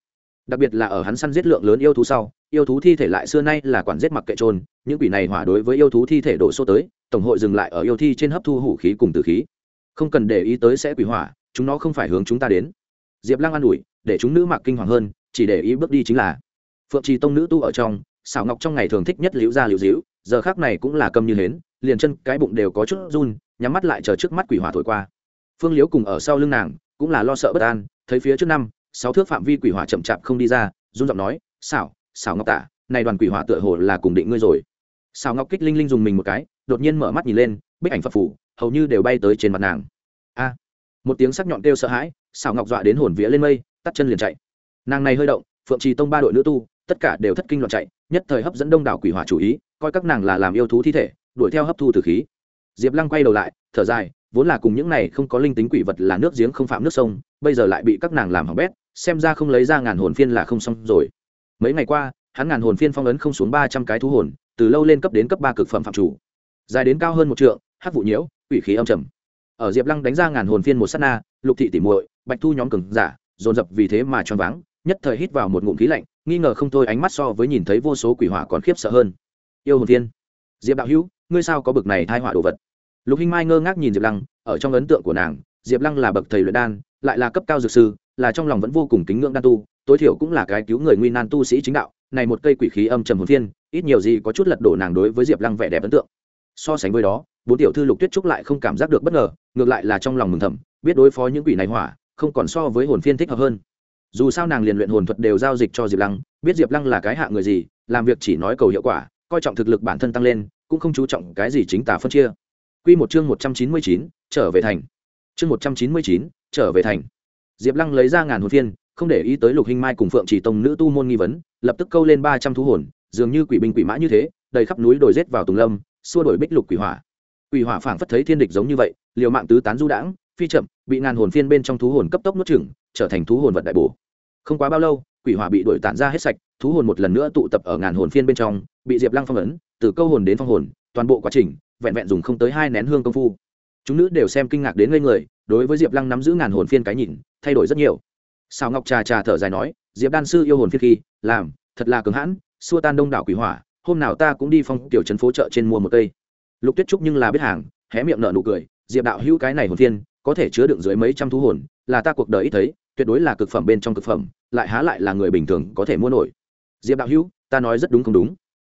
đặc biệt là ở hắn săn giết lượng lớn yêu thú sau, yêu thú thi thể lại xưa nay là quản giết mặc kệ trôn những quỷ này hỏa đối với yêu thú thi thể đổ số tới, tổng hội dừng lại ở yêu thi trên hấp thu hủ khí cùng tử khí. Không cần để ý tới sẽ quỷ hỏa, chúng nó không phải hướng chúng ta đến. Diệp lăng an ủi, để chúng nữ mặc kinh hoàng hơn, chỉ để ý bước đi chính là, phượng trì tông nữ tu ở trong, xảo ngọc trong ngày thường thích nhất liễu ra liễu dĩu, giờ khác này cũng là câm như hến, liền chân, cái bụng đều có chút run, nhắm mắt lại chờ trước mắt quỷ hỏa thổi qua. Phương liễu cùng ở sau lưng nàng, cũng là lo sợ bất an, thấy phía trước năm sáu thước phạm vi quỷ hỏa chậm chạp không đi ra, run giọng nói, xảo xảo ngọc tả, này đoàn quỷ hỏa tựa hồ là cùng định ngươi rồi. Xảo ngọc kích linh linh dùng mình một cái, đột nhiên mở mắt nhìn lên, bích ảnh phật phủ, hầu như đều bay tới trên mặt nàng. A! Một tiếng sắc nhọn kêu sợ hãi, xảo ngọc dọa đến hồn vía lên mây, tắt chân liền chạy. Nàng này hơi động, phượng trì tông ba đội nữ tu, tất cả đều thất kinh loạn chạy, nhất thời hấp dẫn đông đảo quỷ hỏa chủ ý, coi các nàng là làm yêu thú thi thể, đuổi theo hấp thu từ khí. Diệp lăng quay đầu lại, thở dài, vốn là cùng những này không có linh tính quỷ vật là nước giếng không phạm nước sông, bây giờ lại bị các nàng làm hỏng bét xem ra không lấy ra ngàn hồn phiên là không xong rồi. Mấy ngày qua, hắn ngàn hồn phiên phong ấn không xuống ba trăm cái thú hồn, từ lâu lên cấp đến cấp ba cực phẩm phạm chủ. Dài đến cao hơn một trượng hát vụ nhiễu, quỷ khí âm trầm. Ở diệp lăng đánh ra ngàn hồn phiên một s á t na, lục thị tỉ muội, bạch thu nhóm cường giả, dồn dập vì thế mà choáng váng, nhất thời hít vào một ngụm khí lạnh, nghi ngờ không thôi ánh mắt so với nhìn thấy vô số quỷ hỏa còn khiếp sợ hơn. Yêu hồn phiên. Diệp đạo hữu, ngươi sao có bực này thai họa đồ vật? Lục hinh mai ngơ ngác nhìn diệp lăng, ở trong ấn tượng của nàng, diệp lăng là bậc thầy luyện đan, lại là cấp cao dược sư là trong lòng vẫn vô cùng kính ngưỡng đan tu tối thiểu cũng là cái cứu người nguy nan tu sĩ chính đạo này một cây quỷ khí âm trầm hồn thiên, ít nhiều gì có chút lật đổ nàng đối với diệp lăng vẻ đẹp ấn tượng. So sánh với đó bốn tiểu thư lục tuyết trúc lại không cảm giác được bất ngờ ngược lại là trong lòng mừng thầm biết đối phó những quỷ này hỏa không còn so với hồn phiên thích hợp hơn. Dù sao nàng liền luyện hồn thuật đều giao dịch cho diệp lăng biết diệp lăng là cái hạ người gì làm việc chỉ nói cầu hiệu quả coi trọng thực lực bản thân tăng lên cũng không chú trọng cái gì chính tả phân chia. Q một chương một trăm chín mươi chín trở về thành. Chương một trăm chín mươi chín trở về thành diệp lăng lấy ra ngàn hồn phiên, không để ý tới lục hình mai cùng phượng chỉ tông nữ tu môn nghi vấn, lập tức câu lên ba trăm thú hồn, dường như quỷ binh quỷ mã như thế, đầy khắp núi đồi rết vào tùng lâm, xua đổi bích lục quỷ hỏa. Quỷ hỏa phảng phất thấy thiên địch giống như vậy, liều mạng tứ tán du đãng, phi chậm, bị ngàn hồn phiên bên trong thú hồn cấp tốc nuốt chửng, trở thành thú hồn vật đại bổ. Không quá bao lâu, quỷ hỏa bị đổi tản ra hết sạch, thú hồn một lần nữa tụ tập ở ngàn hồn phiên bên trong, bị diệp lăng phong ấn, từ câu hồn đến phong hồn, toàn bộ quá trình, vẹn vẹn dùng không tới hai nén hương công phu. Chúng nữ đều xem kinh ngạc đến ngây người, đối với diệp lăng nắm giữ ngàn hồn phiên cái nhìn thay đổi rất nhiều. Sào ngọc trà trà thở dài nói, diệp đan sư yêu hồn phi khi, làm, thật là cứng hãn, xua tan đông đảo quỷ hỏa, hôm nào ta cũng đi phong tiểu trấn phố chợ trên mua một cây. Lục tuyết trúc nhưng là biết hàng, hé miệng nở nụ cười, diệp đạo hữu cái này hồn thiên có thể chứa đựng dưới mấy trăm thú hồn, là ta cuộc đời ít thấy, tuyệt đối là cực phẩm bên trong cực phẩm, lại há lại là người bình thường có thể mua nổi. Diệp đạo hữu, ta nói rất đúng không đúng.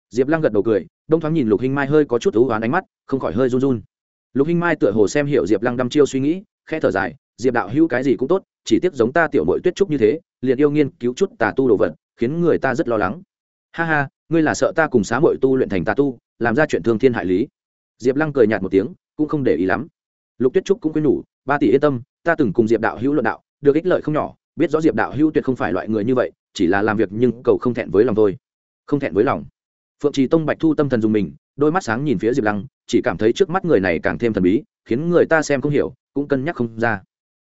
Diệp lăng gật đầu cười, đông thoáng nhìn lục hinh mai hơi có chút thú oán ánh mắt, không khỏi hơi run run. Lục hinh mai tựa hồ xem hiểu diệp lăng đăm chiêu suy nghĩ, khẽ thở dài, diệp đạo hữu cái gì cũng tốt chỉ tiếc giống ta tiểu mội tuyết trúc như thế, liền yêu nghiên cứu chút tà tu đồ vật, khiến người ta rất lo lắng. Ha ha, ngươi là sợ ta cùng xá mội tu luyện thành tà tu, làm ra chuyện thương thiên hại lý. Diệp lăng cười nhạt một tiếng, cũng không để ý lắm. Lục tuyết trúc cũng quên nhủ, ba tỷ yên tâm, ta từng cùng diệp đạo hữu luận đạo, được ích lợi không nhỏ, biết rõ diệp đạo hữu tuyệt không phải loại người như vậy, chỉ là làm việc nhưng cầu không thẹn với lòng thôi. Không thẹn với lòng. Phượng trì tông bạch thu tâm thần dùng mình, đôi mắt sáng nhìn phía diệp lăng, chỉ cảm thấy trước mắt người này càng thêm thần bí, khiến người ta xem không hiểu, cũng cân nhắc không ra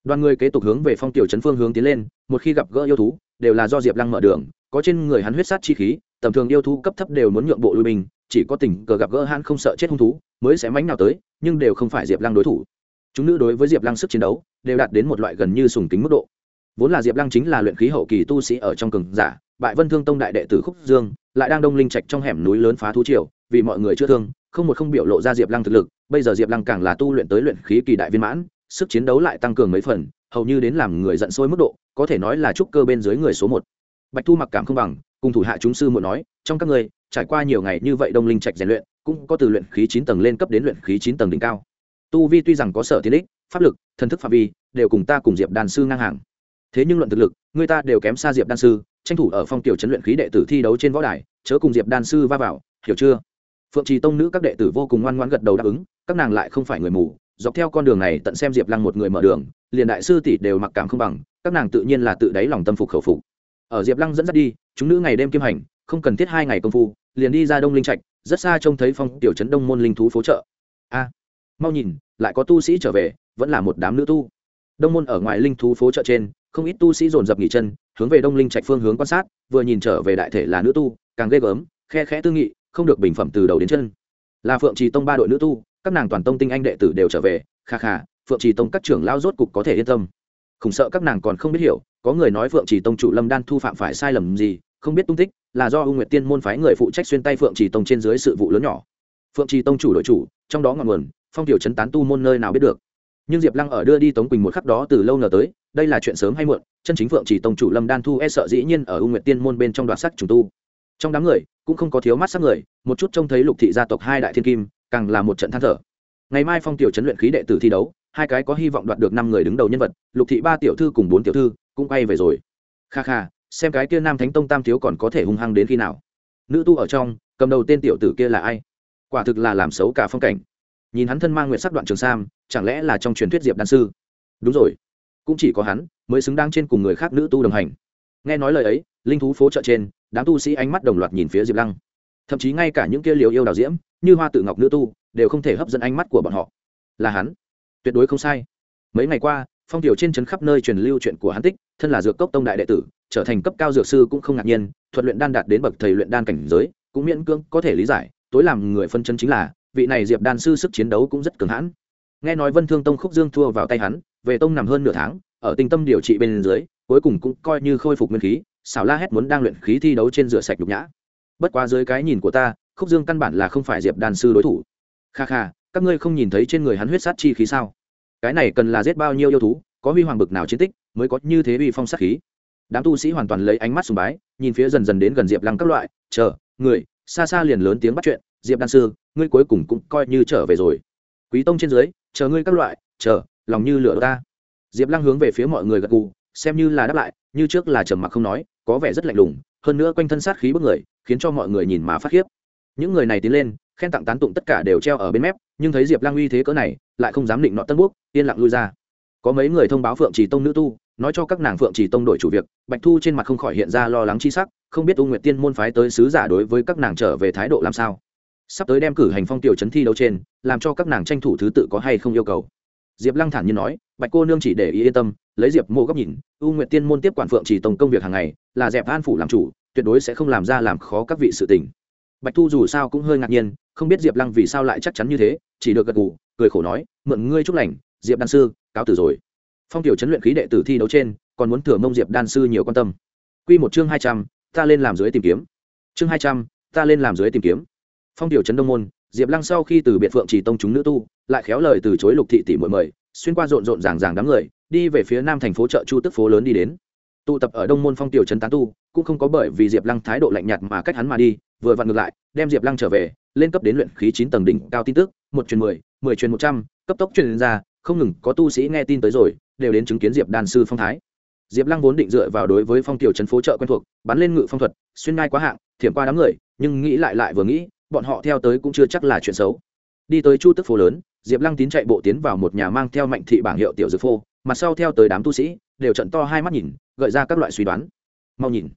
đoàn người kế tục hướng về phong tiểu trấn phương hướng tiến lên một khi gặp gỡ yêu thú đều là do diệp lăng mở đường có trên người hắn huyết sát chi khí tầm thường yêu thú cấp thấp đều muốn nhượng bộ lui bình, chỉ có tình cờ gặp gỡ hắn không sợ chết hung thú mới sẽ mánh nào tới nhưng đều không phải diệp lăng đối thủ. Chúng nữ đối với diệp lăng sức chiến đấu đều đạt đến một loại gần như sùng kính mức độ. Vốn là diệp lăng chính là luyện khí hậu kỳ tu sĩ ở trong cường giả bại vân thương tông đại đệ tử khúc dương lại đang đông linh trạch trong hẻm núi lớn phá thú triều vì mọi người chưa thương không một không biểu lộ ra diệp lăng thực lực bây giờ diệp lăng càng là tu luyện tới luyện khí kỳ đại viên mãn sức chiến đấu lại tăng cường mấy phần, hầu như đến làm người giận sôi mức độ, có thể nói là trúc cơ bên dưới người số một. Bạch thu mặc cảm không bằng, cùng thủ hạ chúng sư muốn nói, trong các người trải qua nhiều ngày như vậy đông linh trạch rèn luyện, cũng có từ luyện khí chín tầng lên cấp đến luyện khí chín tầng đỉnh cao. Tu vi tuy rằng có sở tiến ích pháp lực, thần thức phạm vi, đều cùng ta cùng diệp đàn sư ngang hàng. Thế nhưng luận thực lực, người ta đều kém xa diệp đan sư, tranh thủ ở phong tiểu chấn luyện khí đệ tử thi đấu trên võ đài, chớ cùng diệp đan sư va vào, hiểu chưa? Phượng trì tông nữ các đệ tử vô cùng ngoan ngoãn gật đầu đáp ứng, các nàng lại không phải người mù dọc theo con đường này tận xem diệp lăng một người mở đường, liền đại sư tỷ đều mặc cảm không bằng, các nàng tự nhiên là tự đáy lòng tâm phục khẩu phục. Ở diệp lăng dẫn dắt đi, chúng nữ ngày đêm kim hành, không cần thiết hai ngày công phu, liền đi ra đông linh trạch, rất xa trông thấy phong tiểu trấn đông môn linh thú phố chợ. A, mau nhìn, lại có tu sĩ trở về, vẫn là một đám nữ tu. Đông môn ở ngoài linh thú phố chợ trên, không ít tu sĩ dồn dập nghỉ chân, hướng về đông linh trạch phương hướng quan sát, vừa nhìn trở về đại thể là nữ tu, càng ghê gớm, khe khẽ tư nghị, không được bình phẩm từ đầu đến chân. Là phượng trì tông ba đội nữ tu các nàng toàn tông tinh anh đệ tử đều trở về, kha kha, phượng trì tông các trưởng lao rốt cục có thể yên tâm. Khủng sợ các nàng còn không biết hiểu, có người nói phượng trì tông chủ lâm đan thu phạm phải sai lầm gì, không biết tung tích, là do u nguyệt tiên môn phái người phụ trách xuyên tay phượng trì tông trên dưới sự vụ lớn nhỏ. Phượng trì tông chủ đội chủ, trong đó ngọn nguồn, phong tiểu chấn tán tu môn nơi nào biết được. Nhưng diệp lăng ở đưa đi tống quỳnh một khắc đó từ lâu nở tới, đây là chuyện sớm hay muộn, chân chính phượng chỉ tông chủ lâm đan thu e sợ dĩ nhiên ở u nguyệt tiên môn bên trong đoạt sắc trùng tu. Trong đám người, cũng không có thiếu mắt sắc người, một chút trông thấy lục thị gia tộc hai đại thiên kim càng là một trận than thở. Ngày mai phong tiểu chấn luyện khí đệ tử thi đấu, hai cái có hy vọng đoạt được năm người đứng đầu nhân vật, lục thị ba tiểu thư cùng bốn tiểu thư, cũng quay về rồi. Kha kha, xem cái kia nam thánh tông tam thiếu còn có thể hung hăng đến khi nào. Nữ tu ở trong, cầm đầu tên tiểu tử kia là ai? Quả thực là làm xấu cả phong cảnh. Nhìn hắn thân mang nguyện sắc đoạn trường sam, chẳng lẽ là trong truyền thuyết diệp đan sư? Đúng rồi. Cũng chỉ có hắn mới xứng đáng trên cùng người khác nữ tu đồng hành. Nghe nói lời ấy, linh thú phố chợ trên, đám tu sĩ ánh mắt đồng loạt nhìn phía diệp lăng thậm chí ngay cả những kia liều yêu đào diễm, như hoa tự ngọc nữ tu, đều không thể hấp dẫn ánh mắt của bọn họ. Là hắn. Tuyệt đối không sai. Mấy ngày qua, phong tiểu trên trấn khắp nơi truyền lưu chuyện của hắn tích, thân là dược cốc tông đại đệ tử, trở thành cấp cao dược sư cũng không ngạc nhiên, thuật luyện đan đạt đến bậc thầy luyện đan cảnh giới, cũng miễn cưỡng có thể lý giải, tối làm người phân chân chính là, vị này diệp đan sư sức chiến đấu cũng rất cường hãn. Nghe nói vân thương tông khúc dương thua vào tay hắn, về tông nằm hơn nửa tháng, ở tinh tâm điều trị bên dưới, cuối cùng cũng coi như khôi phục nguyên khí, xảo la hét muốn đang luyện khí thi đấu trên rửa sạch nhục nhã bất quá dưới cái nhìn của ta, khúc dương căn bản là không phải diệp đan sư đối thủ. Kha kha, các ngươi không nhìn thấy trên người hắn huyết sát chi khí sao? Cái này cần là giết bao nhiêu yêu thú, có huy hoàng bực nào chiến tích, mới có như thế uy phong sát khí? Đám tu sĩ hoàn toàn lấy ánh mắt sùng bái, nhìn phía dần dần đến gần diệp lăng các loại, chờ, người, xa xa liền lớn tiếng bắt chuyện, diệp đan sư, ngươi cuối cùng cũng coi như trở về rồi. Quý tông trên dưới, chờ ngươi các loại, chờ, lòng như lửa ta. Diệp lăng hướng về phía mọi người gật gù, xem như là đáp lại, như trước là trầm mặc không nói, có vẻ rất lạnh lùng hơn nữa quanh thân sát khí bức người, khiến cho mọi người nhìn mà phát khiếp. Những người này tiến lên, khen tặng tán tụng tất cả đều treo ở bên mép, nhưng thấy diệp Lang uy thế cỡ này, lại không dám định nọ tân quốc yên lặng lui ra. Có mấy người thông báo phượng trì tông nữ tu, nói cho các nàng phượng trì tông đổi chủ việc, bạch thu trên mặt không khỏi hiện ra lo lắng chi sắc, không biết u nguyệt tiên môn phái tới sứ giả đối với các nàng trở về thái độ làm sao. Sắp tới đem cử hành phong tiểu chấn thi đấu trên, làm cho các nàng tranh thủ thứ tự có hay không yêu cầu. Diệp lăng thản như nói, bạch cô nương chỉ để ý yên tâm, lấy diệp mô góc nhìn, u nguyệt tiên môn tiếp quản phượng chỉ tổng công việc hàng ngày, là dẹp an phủ làm chủ tuyệt đối sẽ không làm ra làm khó các vị sự tình. Bạch thu dù sao cũng hơi ngạc nhiên, không biết diệp lăng vì sao lại chắc chắn như thế, chỉ được gật gù, cười khổ nói, mượn ngươi chúc lành, diệp đan sư, cáo từ rồi. Phong tiểu chấn luyện khí đệ tử thi đấu trên, còn muốn thừa mông diệp đan sư nhiều quan tâm. Q một chương hai trăm, ta lên làm dưới tìm kiếm. Chương hai trăm, ta lên làm dưới tìm kiếm. Phong tiểu trấn đông môn, diệp lăng sau khi từ biệt phượng chỉ tông chúng nữ tu, lại khéo lời từ chối lục thị tỷ mội mời, xuyên qua rộn rộn ràng ràng đám người, đi về phía nam thành phố chợ chu tức phố lớn đi đến tụ tập ở đông môn phong tiểu trấn tán tu, cũng không có bởi vì diệp lăng thái độ lạnh nhạt mà cách hắn mà đi, vừa vặn ngược lại, đem diệp lăng trở về, lên cấp đến luyện khí chín tầng đỉnh cao tin tức, một truyền mười mười truyền một trăm, cấp tốc truyền ra, không ngừng có tu sĩ nghe tin tới rồi, đều đến chứng kiến diệp Đàn sư phong thái. Diệp lăng vốn định dựa vào đối với phong tiểu trấn phố chợ quen thuộc, bắn lên ngự phong thuật, xuyên ngai quá hạng, thiểm qua đám người, nhưng nghĩ lại lại vừa nghĩ, bọn họ theo tới cũng chưa chắc là chuyện xấu. Đi tới chu tức phố lớn, diệp lăng tín chạy bộ tiến vào một nhà mang theo mạnh thị bảng hiệu tiểu dược phô mặt sau theo tới đám tu sĩ, đều trận to hai mắt nhìn gợi ra các loại suy đoán. Mau nhìn.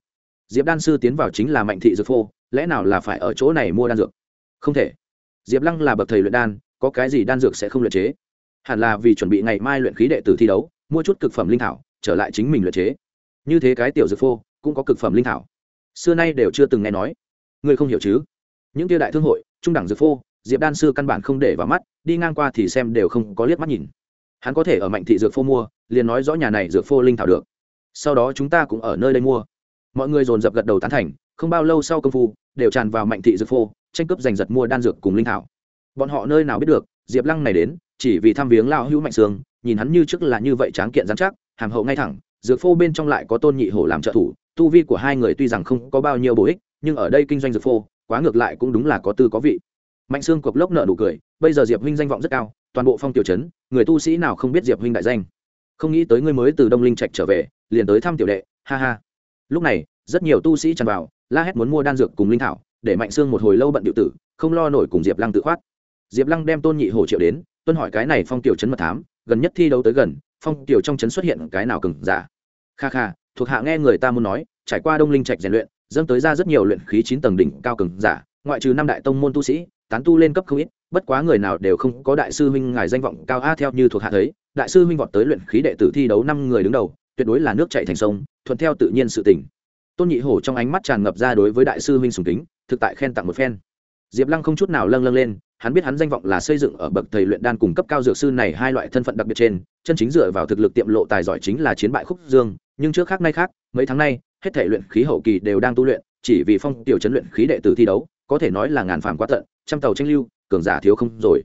Diệp đan sư tiến vào chính là mạnh thị dược phô, lẽ nào là phải ở chỗ này mua đan dược? Không thể. Diệp lăng là bậc thầy luyện đan, có cái gì đan dược sẽ không luyện chế? Hẳn là vì chuẩn bị ngày mai luyện khí đệ tử thi đấu, mua chút cực phẩm linh thảo, trở lại chính mình luyện chế. Như thế cái tiểu dược phô, cũng có cực phẩm linh thảo. Xưa nay đều chưa từng nghe nói. Ngươi không hiểu chứ? Những tia đại thương hội, trung đẳng dược phô, diệp đan sư căn bản không để vào mắt, đi ngang qua thì xem đều không có liếc mắt nhìn. Hắn có thể ở mạnh thị dược phô mua, liền nói rõ nhà này dược phô linh thảo được sau đó chúng ta cũng ở nơi đây mua. Mọi người dồn dập gật đầu tán thành, không bao lâu sau công phu, đều tràn vào mạnh thị dược phô, tranh cướp giành giật mua đan dược cùng linh thảo. Bọn họ nơi nào biết được, diệp lăng này đến, chỉ vì thăm viếng lao hữu mạnh sương, nhìn hắn như trước là như vậy tráng kiện dán chắc, hàm hậu ngay thẳng, dược phô bên trong lại có tôn nhị hổ làm trợ thủ, tu vi của hai người tuy rằng không có bao nhiêu bổ ích, nhưng ở đây kinh doanh dược phô, quá ngược lại cũng đúng là có tư có vị. Mạnh sương cộc lốc nợ nụ cười, bây giờ diệp huynh danh vọng rất cao, toàn bộ phong tiểu trấn, người tu sĩ nào không biết diệp huynh đại danh. Không nghĩ tới ngươi mới từ đông linh trạch trở về liền tới thăm tiểu đệ, ha ha. Lúc này, rất nhiều tu sĩ tràn vào, la hét muốn mua đan dược cùng linh thảo, để mạnh xương một hồi lâu bận điệu tử, không lo nổi cùng diệp lăng tự khoát. Diệp lăng đem tôn nhị hổ triệu đến, tuân hỏi cái này phong tiểu trấn mật thám, gần nhất thi đấu tới gần, phong tiểu trong trấn xuất hiện cái nào cừng giả? Kha kha, thuộc hạ nghe người ta muốn nói, trải qua đông linh trạch rèn luyện, dâng tới ra rất nhiều luyện khí chín tầng đỉnh cao cường giả, ngoại trừ năm đại tông môn tu sĩ, tán tu lên cấp không ít, bất quá người nào đều không có đại sư huynh ngài danh vọng cao a, theo như thuộc hạ thấy, đại sư huynh vọt tới luyện khí đệ tử thi đấu năm người đứng đầu tuyệt đối là nước chảy thành sông, thuận theo tự nhiên sự tỉnh tôn nhị hổ trong ánh mắt tràn ngập ra đối với đại sư huynh sùng kính, thực tại khen tặng một phen. Diệp lăng không chút nào lâng lâng lên, hắn biết hắn danh vọng là xây dựng ở bậc thầy luyện đan cùng cấp cao dược sư này hai loại thân phận đặc biệt trên, chân chính dựa vào thực lực tiệm lộ tài giỏi chính là chiến bại khúc dương, nhưng trước khác nay khác, mấy tháng nay, hết thể luyện khí hậu kỳ đều đang tu luyện, chỉ vì phong tiểu chấn luyện khí đệ tử thi đấu, có thể nói là ngàn phàm quá tận, trăm tàu tranh lưu, cường giả thiếu không rồi.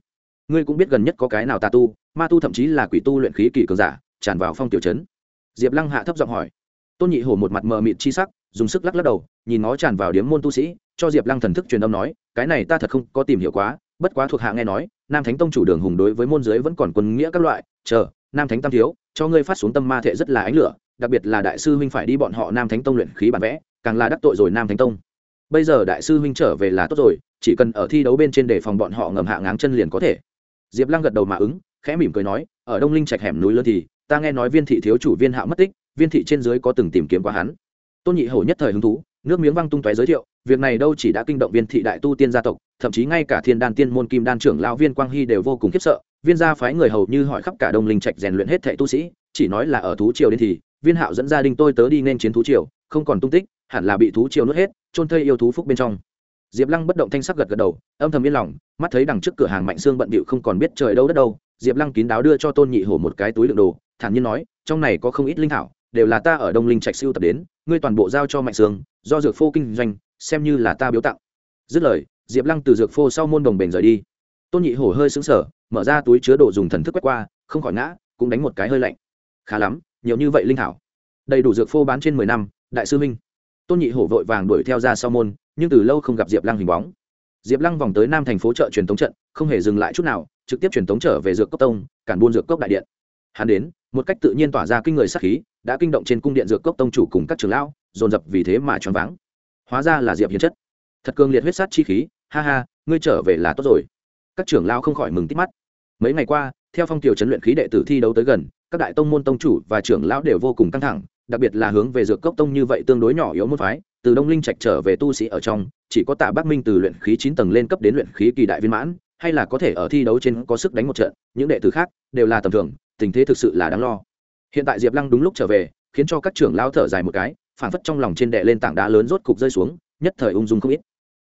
Ngươi cũng biết gần nhất có cái nào tà tu, ma tu thậm chí là quỷ tu luyện khí kỳ cường giả, tràn vào phong tiểu chấn diệp lăng hạ thấp giọng hỏi. Tôn nhị hổ một mặt mờ mịt chi sắc, dùng sức lắc lắc đầu, nhìn nó tràn vào điếm môn tu sĩ, cho diệp lăng thần thức truyền âm nói, cái này ta thật không có tìm hiểu quá, bất quá thuộc hạ nghe nói, nam thánh tông chủ đường hùng đối với môn giới vẫn còn quân nghĩa các loại, chờ, nam thánh tam thiếu, cho ngươi phát xuống tâm ma thệ rất là ánh lửa, đặc biệt là đại sư huynh phải đi bọn họ nam thánh tông luyện khí bản vẽ, càng là đắc tội rồi nam thánh tông. Bây giờ đại sư huynh trở về là tốt rồi, chỉ cần ở thi đấu bên trên để phòng bọn họ ngầm hạ ngáng chân liền có thể. Diệp lăng gật đầu mà ứng, khẽ mỉm cười nói, ở đông linh trạch hẻm núi lớn thì ta nghe nói viên thị thiếu chủ viên hạo mất tích, viên thị trên dưới có từng tìm kiếm qua hắn. Tôn nhị hổ nhất thời hứng thú, nước miếng văng tung tóe giới thiệu, việc này đâu chỉ đã kinh động viên thị đại tu tiên gia tộc, thậm chí ngay cả thiên đan tiên môn kim đan trưởng lão viên quang hy đều vô cùng khiếp sợ, viên gia phái người hầu như hỏi khắp cả đông linh trạch rèn luyện hết thệ tu sĩ, chỉ nói là ở thú triều đến thì, viên hạo dẫn gia đình tôi tớ đi nên chiến thú triều, không còn tung tích, hẳn là bị thú triều nuốt hết trôn thây yêu thú phúc bên trong. Diệp lăng bất động thanh sắc gật gật đầu, âm thầm yên lòng, mắt thấy đằng trước cửa hàng mạnh xương bận bịu không còn biết trời đâu đất đâu diệp lăng kín đáo đưa cho tôn nhị hổ một cái túi đựng đồ, thản nhiên nói, trong này có không ít linh thảo, đều là ta ở đông linh trạch siêu tập đến, ngươi toàn bộ giao cho mạnh sương, do dược phô kinh doanh, xem như là ta biếu tặng. Dứt lời, diệp lăng từ dược phô sau môn đồng bền rời đi. Tôn nhị hổ hơi xứng sở mở ra túi chứa đồ dùng thần thức quét qua, không khỏi ngã, cũng đánh một cái hơi lạnh. Khá lắm, nhiều như vậy linh thảo. Đầy đủ dược phô bán trên mười năm, đại sư minh tôn nhị hổ vội vàng đuổi theo ra sau môn, nhưng từ lâu không gặp diệp lăng hình bóng. Diệp lăng vòng tới nam thành phố chợ truyền thống trận, không hề dừng lại chút nào trực tiếp truyền tống trở về dược cốc tông, cản buôn dược cốc đại điện. Hắn đến, một cách tự nhiên tỏa ra kinh người sắc khí, đã kinh động trên cung điện dược cốc tông chủ cùng các trường lão, dồn dập vì thế mà choáng váng. Hóa ra là diệp hiền chất. Thật cường liệt huyết sát chi khí, ha ha, ngươi trở về là tốt rồi. Các trưởng lão không khỏi mừng tít mắt. Mấy ngày qua, theo phong tiểu chấn luyện khí đệ tử thi đấu tới gần, các đại tông môn tông chủ và trưởng lão đều vô cùng căng thẳng, đặc biệt là hướng về dược cốc tông như vậy tương đối nhỏ yếu môn phái, từ đông linh trạch trở về tu sĩ ở trong, chỉ có tạ bắc minh từ luyện khí chín tầng lên cấp đến luyện khí kỳ đại viên mãn hay là có thể ở thi đấu trên có sức đánh một trận, những đệ tử khác đều là tầm thường, tình thế thực sự là đáng lo. Hiện tại diệp lăng đúng lúc trở về, khiến cho các trưởng lao thở dài một cái phản phất trong lòng trên đệ lên tảng đá lớn rốt cục rơi xuống, nhất thời ung dung không ít.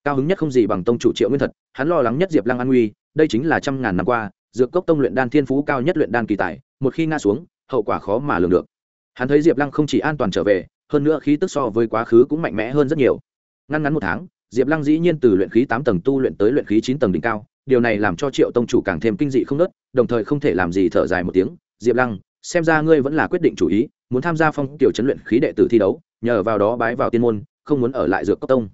Cao hứng nhất không gì bằng tông chủ triệu nguyên thật, hắn lo lắng nhất diệp lăng an nguy, đây chính là trăm ngàn năm qua, dược cốc tông luyện đan thiên phú cao nhất luyện đan kỳ tài, một khi ngã xuống, hậu quả khó mà lường được. Hắn thấy diệp lăng không chỉ an toàn trở về, hơn nữa khí tức so với quá khứ cũng mạnh mẽ hơn rất nhiều. Ngăn ngắn một tháng diệp lăng dĩ nhiên từ luyện khí tám tầng tu luyện tới luyện khí chín tầng đỉnh cao, điều này làm cho triệu tông chủ càng thêm kinh dị không nớt đồng thời không thể làm gì thở dài một tiếng. Diệp lăng, xem ra ngươi vẫn là quyết định chủ ý, muốn tham gia phong tiểu chấn luyện khí đệ tử thi đấu, nhờ vào đó bái vào tiên môn, không muốn ở lại dược cốc tông.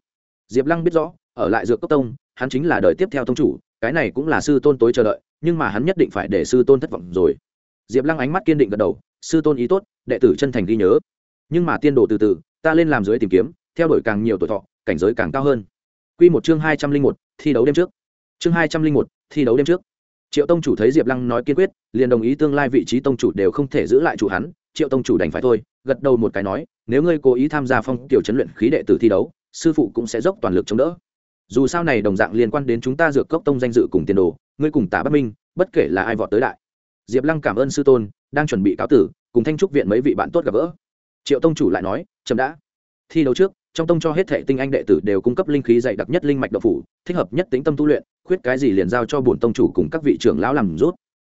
Diệp lăng biết rõ, ở lại dược cốc tông, hắn chính là đời tiếp theo tông chủ, cái này cũng là sư tôn tối chờ đợi, nhưng mà hắn nhất định phải để sư tôn thất vọng rồi. Diệp lăng ánh mắt kiên định gật đầu, sư tôn ý tốt, đệ tử chân thành ghi nhớ. Nhưng mà tiên đồ từ từ, ta lên làm dưới tìm kiếm, theo đuổi càng nhiều tuổi thọ cảnh giới càng cao hơn. Q một chương hai trăm linh một, thi đấu đêm trước. Chương hai trăm linh một, thi đấu đêm trước. Triệu tông chủ thấy diệp lăng nói kiên quyết, liền đồng ý tương lai vị trí tông chủ đều không thể giữ lại chủ hắn, triệu tông chủ đành phải thôi, gật đầu một cái nói, nếu ngươi cố ý tham gia phong tiểu chấn luyện khí đệ tử thi đấu, sư phụ cũng sẽ dốc toàn lực chống đỡ. Dù sao này đồng dạng liên quan đến chúng ta dược cốc tông danh dự cùng tiền đồ, ngươi cùng tả bất minh, bất kể là ai vọt tới đại. Diệp lăng cảm ơn sư tôn, đang chuẩn bị cáo tử, cùng thanh trúc viện mấy vị bạn tốt gặp gỡ. Triệu tông chủ lại nói, chậm đã. Thi đấu trước trong tông cho hết thệ tinh anh đệ tử đều cung cấp linh khí dày đặc nhất linh mạch độc phủ, thích hợp nhất tính tâm tu luyện, khuyết cái gì liền giao cho bổn tông chủ cùng các vị trưởng lão làm rút.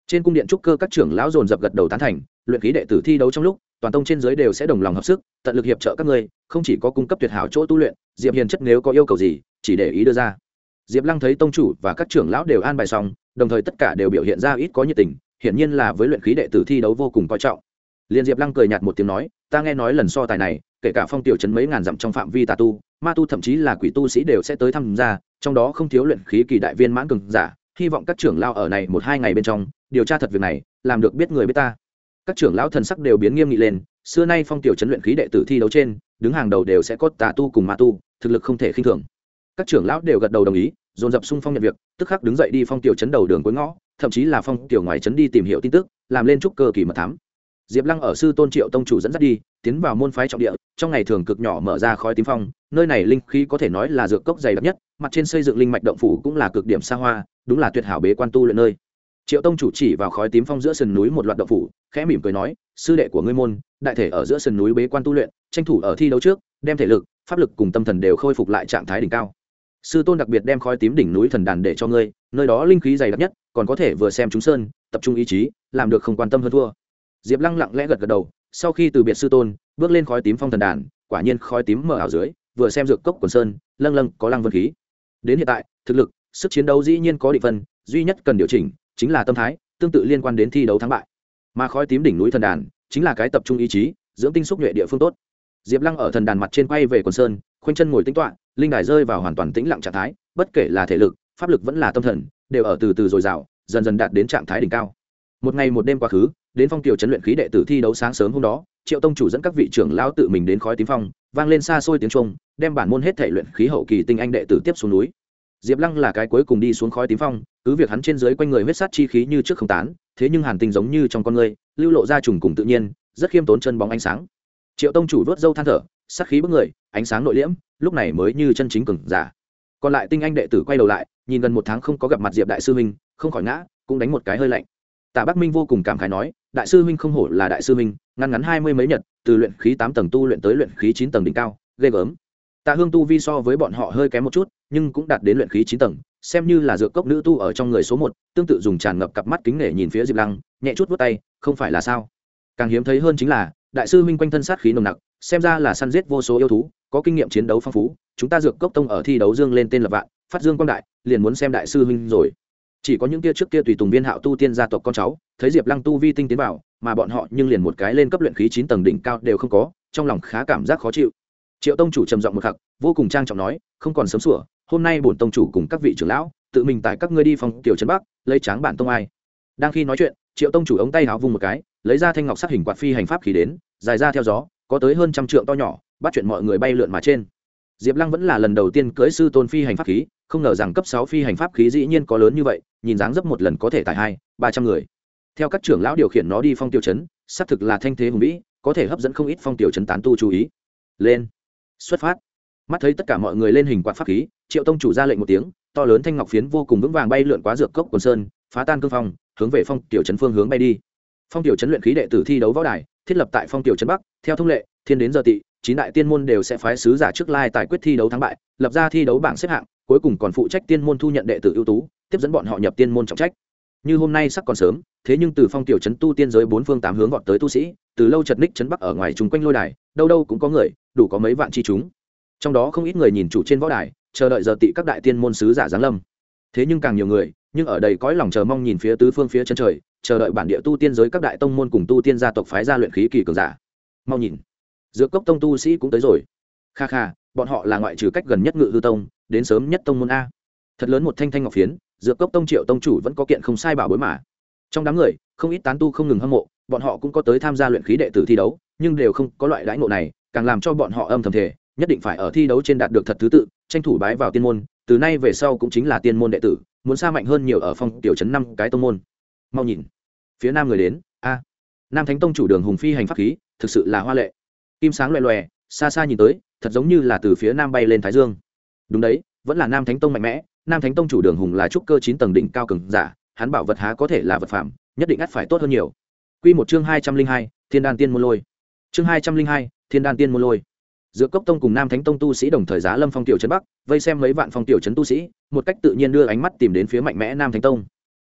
Trên cung điện trúc cơ các trưởng lão dồn dập gật đầu tán thành, luyện khí đệ tử thi đấu trong lúc, toàn tông trên giới đều sẽ đồng lòng hợp sức, tận lực hiệp trợ các ngươi, không chỉ có cung cấp tuyệt hảo chỗ tu luyện, diệp hiền chất nếu có yêu cầu gì, chỉ để ý đưa ra. Diệp lăng thấy tông chủ và các trưởng lão đều an bài xong, đồng thời tất cả đều biểu hiện ra ít có nhiệt tình, hiển nhiên là với luyện khí đệ tử thi đấu vô cùng coi trọng. Liền diệp lăng cười nhạt một tiếng nói, ta nghe nói lần so tài này kể cả phong tiểu trấn mấy ngàn dặm trong phạm vi tà tu, ma tu thậm chí là quỷ tu sĩ đều sẽ tới tham gia trong đó không thiếu luyện khí kỳ đại viên mãn cường giả, hy vọng các trưởng lao ở này một hai ngày bên trong, điều tra thật việc này, làm được biết người biết ta. Các trưởng lão thần sắc đều biến nghiêm nghị lên, xưa nay phong tiểu trấn luyện khí đệ tử thi đấu trên, đứng hàng đầu đều sẽ có tà tu cùng ma tu, thực lực không thể khinh thường. Các trưởng lão đều gật đầu đồng ý, dồn dập xung phong nhận việc, tức khắc đứng dậy đi phong tiểu trấn đầu đường cuối ngõ, thậm chí là phong tiểu ngoài trấn đi tìm hiểu tin tức, làm lên trúc cơ kỳ mật thám diệp lăng ở sư tôn triệu tông chủ dẫn dắt đi, tiến vào môn phái trọng địa, trong ngày thường cực nhỏ mở ra khói tím phong, nơi này linh khí có thể nói là dược cốc dày đặc nhất, mặt trên xây dựng linh mạch động phủ cũng là cực điểm xa hoa, đúng là tuyệt hảo bế quan tu luyện nơi. Triệu tông chủ chỉ vào khói tím phong giữa sườn núi một loạt động phủ, khẽ mỉm cười nói, sư đệ của ngươi môn, đại thể ở giữa sườn núi bế quan tu luyện, tranh thủ ở thi đấu trước, đem thể lực, pháp lực cùng tâm thần đều khôi phục lại trạng thái đỉnh cao. Sư tôn đặc biệt đem khói tím đỉnh núi thần đàn để cho ngươi, nơi đó linh khí dày đặc nhất, còn có thể vừa xem chúng sơn, tập trung ý chí, làm được không quan tâm hơn thua diệp lăng lặng lẽ gật gật đầu, sau khi từ biệt sư tôn, bước lên khói tím phong thần đàn, quả nhiên khói tím mở ảo dưới, vừa xem dược cốc quần sơn, lâng lâng có lăng vân khí. Đến hiện tại, thực lực, sức chiến đấu dĩ nhiên có định phân, duy nhất cần điều chỉnh chính là tâm thái, tương tự liên quan đến thi đấu thắng bại. Mà khói tím đỉnh núi thần đàn chính là cái tập trung ý chí, dưỡng tinh xúc nhuệ địa phương tốt. Diệp lăng ở thần đàn mặt trên quay về quần sơn, khoanh chân ngồi tính toạ linh đài rơi vào hoàn toàn tĩnh lặng trạng thái, bất kể là thể lực, pháp lực vẫn là tâm thần, đều ở từ từ dồi dào, dần dần đạt đến trạng thái đỉnh cao. Một ngày một đêm quá khứ đến phong tiểu chấn luyện khí đệ tử thi đấu sáng sớm hôm đó, triệu tông chủ dẫn các vị trưởng lão tự mình đến khói tím phong, vang lên xa xôi tiếng trung đem bản môn hết thể luyện khí hậu kỳ tinh anh đệ tử tiếp xuống núi. Diệp lăng là cái cuối cùng đi xuống khói tím phong, cứ việc hắn trên dưới quanh người huyết sát chi khí như trước không tán, thế nhưng hàn tinh giống như trong con người, lưu lộ ra trùng cùng tự nhiên, rất khiêm tốn chân bóng ánh sáng. Triệu tông chủ vớt dâu than thở, sát khí bức người, ánh sáng nội liễm, lúc này mới như chân chính cừng giả. Còn lại tinh anh đệ tử quay đầu lại, nhìn gần một tháng không có gặp mặt diệp đại sư minh không khỏi ngã, cũng đánh một cái hơi lạnh. Tạ bắc minh vô cùng cảm khái nói đại sư minh không hổ là đại sư minh ngăn ngắn hai mươi mấy nhật, từ luyện khí tám tầng tu luyện tới luyện khí chín tầng đỉnh cao, ghê gớm. Tạ hương tu vi so với bọn họ hơi kém một chút, nhưng cũng đạt đến luyện khí chín tầng, xem như là dược cốc nữ tu ở trong người số một, tương tự dùng tràn ngập cặp mắt kính nể nhìn phía diệp lăng, nhẹ chút vút tay, không phải là sao? Càng hiếm thấy hơn chính là, đại sư minh quanh thân sát khí nồng nặc, xem ra là săn giết vô số yêu thú, có kinh nghiệm chiến đấu phong phú, chúng ta dược cốc tông ở thi đấu dương lên tên lập vạn, phát dương quang đại, liền muốn xem đại sư minh rồi chỉ có những kia trước kia tùy tùng viên hạo tu tiên gia tộc con cháu, thấy diệp lăng tu vi tinh tiến vào, mà bọn họ nhưng liền một cái lên cấp luyện khí chín tầng đỉnh cao đều không có, trong lòng khá cảm giác khó chịu. Triệu tông chủ trầm giọng một khắc, vô cùng trang trọng nói, không còn sớm sủa, hôm nay bổn tông chủ cùng các vị trưởng lão, tự mình tại các ngươi đi phòng tiểu trấn bắc, lấy tráng bản tông ai. Đang khi nói chuyện, triệu tông chủ ống tay áo vung một cái, lấy ra thanh ngọc sắc hình quạt phi hành pháp khí đến, dài ra theo gió, có tới hơn trăm trượng to nhỏ, bắt chuyện mọi người bay lượn mà trên. Diệp lăng vẫn là lần đầu tiên cưới sư tôn phi hành pháp khí không ngờ rằng cấp sáu phi hành pháp khí dĩ nhiên có lớn như vậy, nhìn dáng dấp một lần có thể tải hai, ba trăm người. Theo các trưởng lão điều khiển nó đi phong tiểu trấn xác thực là thanh thế hùng vĩ, có thể hấp dẫn không ít phong tiểu trấn tán tu chú ý. Lên. Xuất phát. Mắt thấy tất cả mọi người lên hình quạt pháp khí, triệu tông chủ ra lệnh một tiếng, to lớn thanh ngọc phiến vô cùng vững vàng bay lượn quá dược cốc quần sơn, phá tan cương phong, hướng về phong tiểu trấn phương hướng bay đi. Phong tiểu trấn luyện khí đệ tử thi đấu võ đài, thiết lập tại phong tiểu trấn bắc, theo thông lệ, thiên đến giờ tị, chín đại tiên môn đều sẽ phái sứ giả trước lai tài quyết thi đấu thắng bại, lập ra thi đấu bảng xếp hạng cuối cùng còn phụ trách tiên môn thu nhận đệ tử ưu tú, tiếp dẫn bọn họ nhập tiên môn trọng trách. Như hôm nay sắc còn sớm, thế nhưng từ phong tiểu trấn tu tiên giới bốn phương tám hướng gọn tới tu sĩ, từ lâu chật ních trấn bắc ở ngoài chung quanh lôi đài, đâu đâu cũng có người, đủ có mấy vạn chi chúng. Trong đó không ít người nhìn chủ trên võ đài, chờ đợi giờ tị các đại tiên môn sứ giả giáng lâm. Thế nhưng càng nhiều người, nhưng ở đây cõi lòng chờ mong nhìn phía tứ phương phía chân trời, chờ đợi bản địa tu tiên giới các đại tông môn cùng tu tiên gia tộc phái gia luyện khí kỳ cường giả. Mau nhìn. Giữa cốc tông tu sĩ cũng tới rồi. Kha kha, bọn họ là ngoại trừ cách gần nhất ngự hư tông đến sớm nhất tông môn a. Thật lớn một thanh thanh ngọc phiến giữa cốc tông triệu tông chủ vẫn có kiện không sai bảo bối mà. Trong đám người, không ít tán tu không ngừng hâm mộ, bọn họ cũng có tới tham gia luyện khí đệ tử thi đấu, nhưng đều không có loại đãi ngộ này, càng làm cho bọn họ âm thầm thể nhất định phải ở thi đấu trên đạt được thật thứ tự, tranh thủ bái vào tiên môn, từ nay về sau cũng chính là tiên môn đệ tử, muốn xa mạnh hơn nhiều ở phong tiểu trấn năm cái tông môn. Mau nhìn. Phía nam người đến, a. Nam thánh tông chủ đường hùng phi hành pháp khí, thực sự là hoa lệ. Kim sáng loè loè, xa xa nhìn tới, thật giống như là từ phía nam bay lên thái dương đúng đấy, vẫn là nam thánh tông mạnh mẽ, nam thánh tông chủ đường hùng là trúc cơ chín tầng đỉnh cao cường giả, hắn bảo vật há có thể là vật phẩm nhất định ắt phải tốt hơn nhiều. Quy một chương hai trăm linh hai, thiên đan tiên môn lôi. Chương hai trăm linh hai, thiên đan tiên môn lôi. Giữa cốc tông cùng nam thánh tông tu sĩ đồng thời giá lâm phong tiểu trấn bắc, vây xem mấy vạn phong tiểu trấn tu sĩ, một cách tự nhiên đưa ánh mắt tìm đến phía mạnh mẽ nam thánh tông.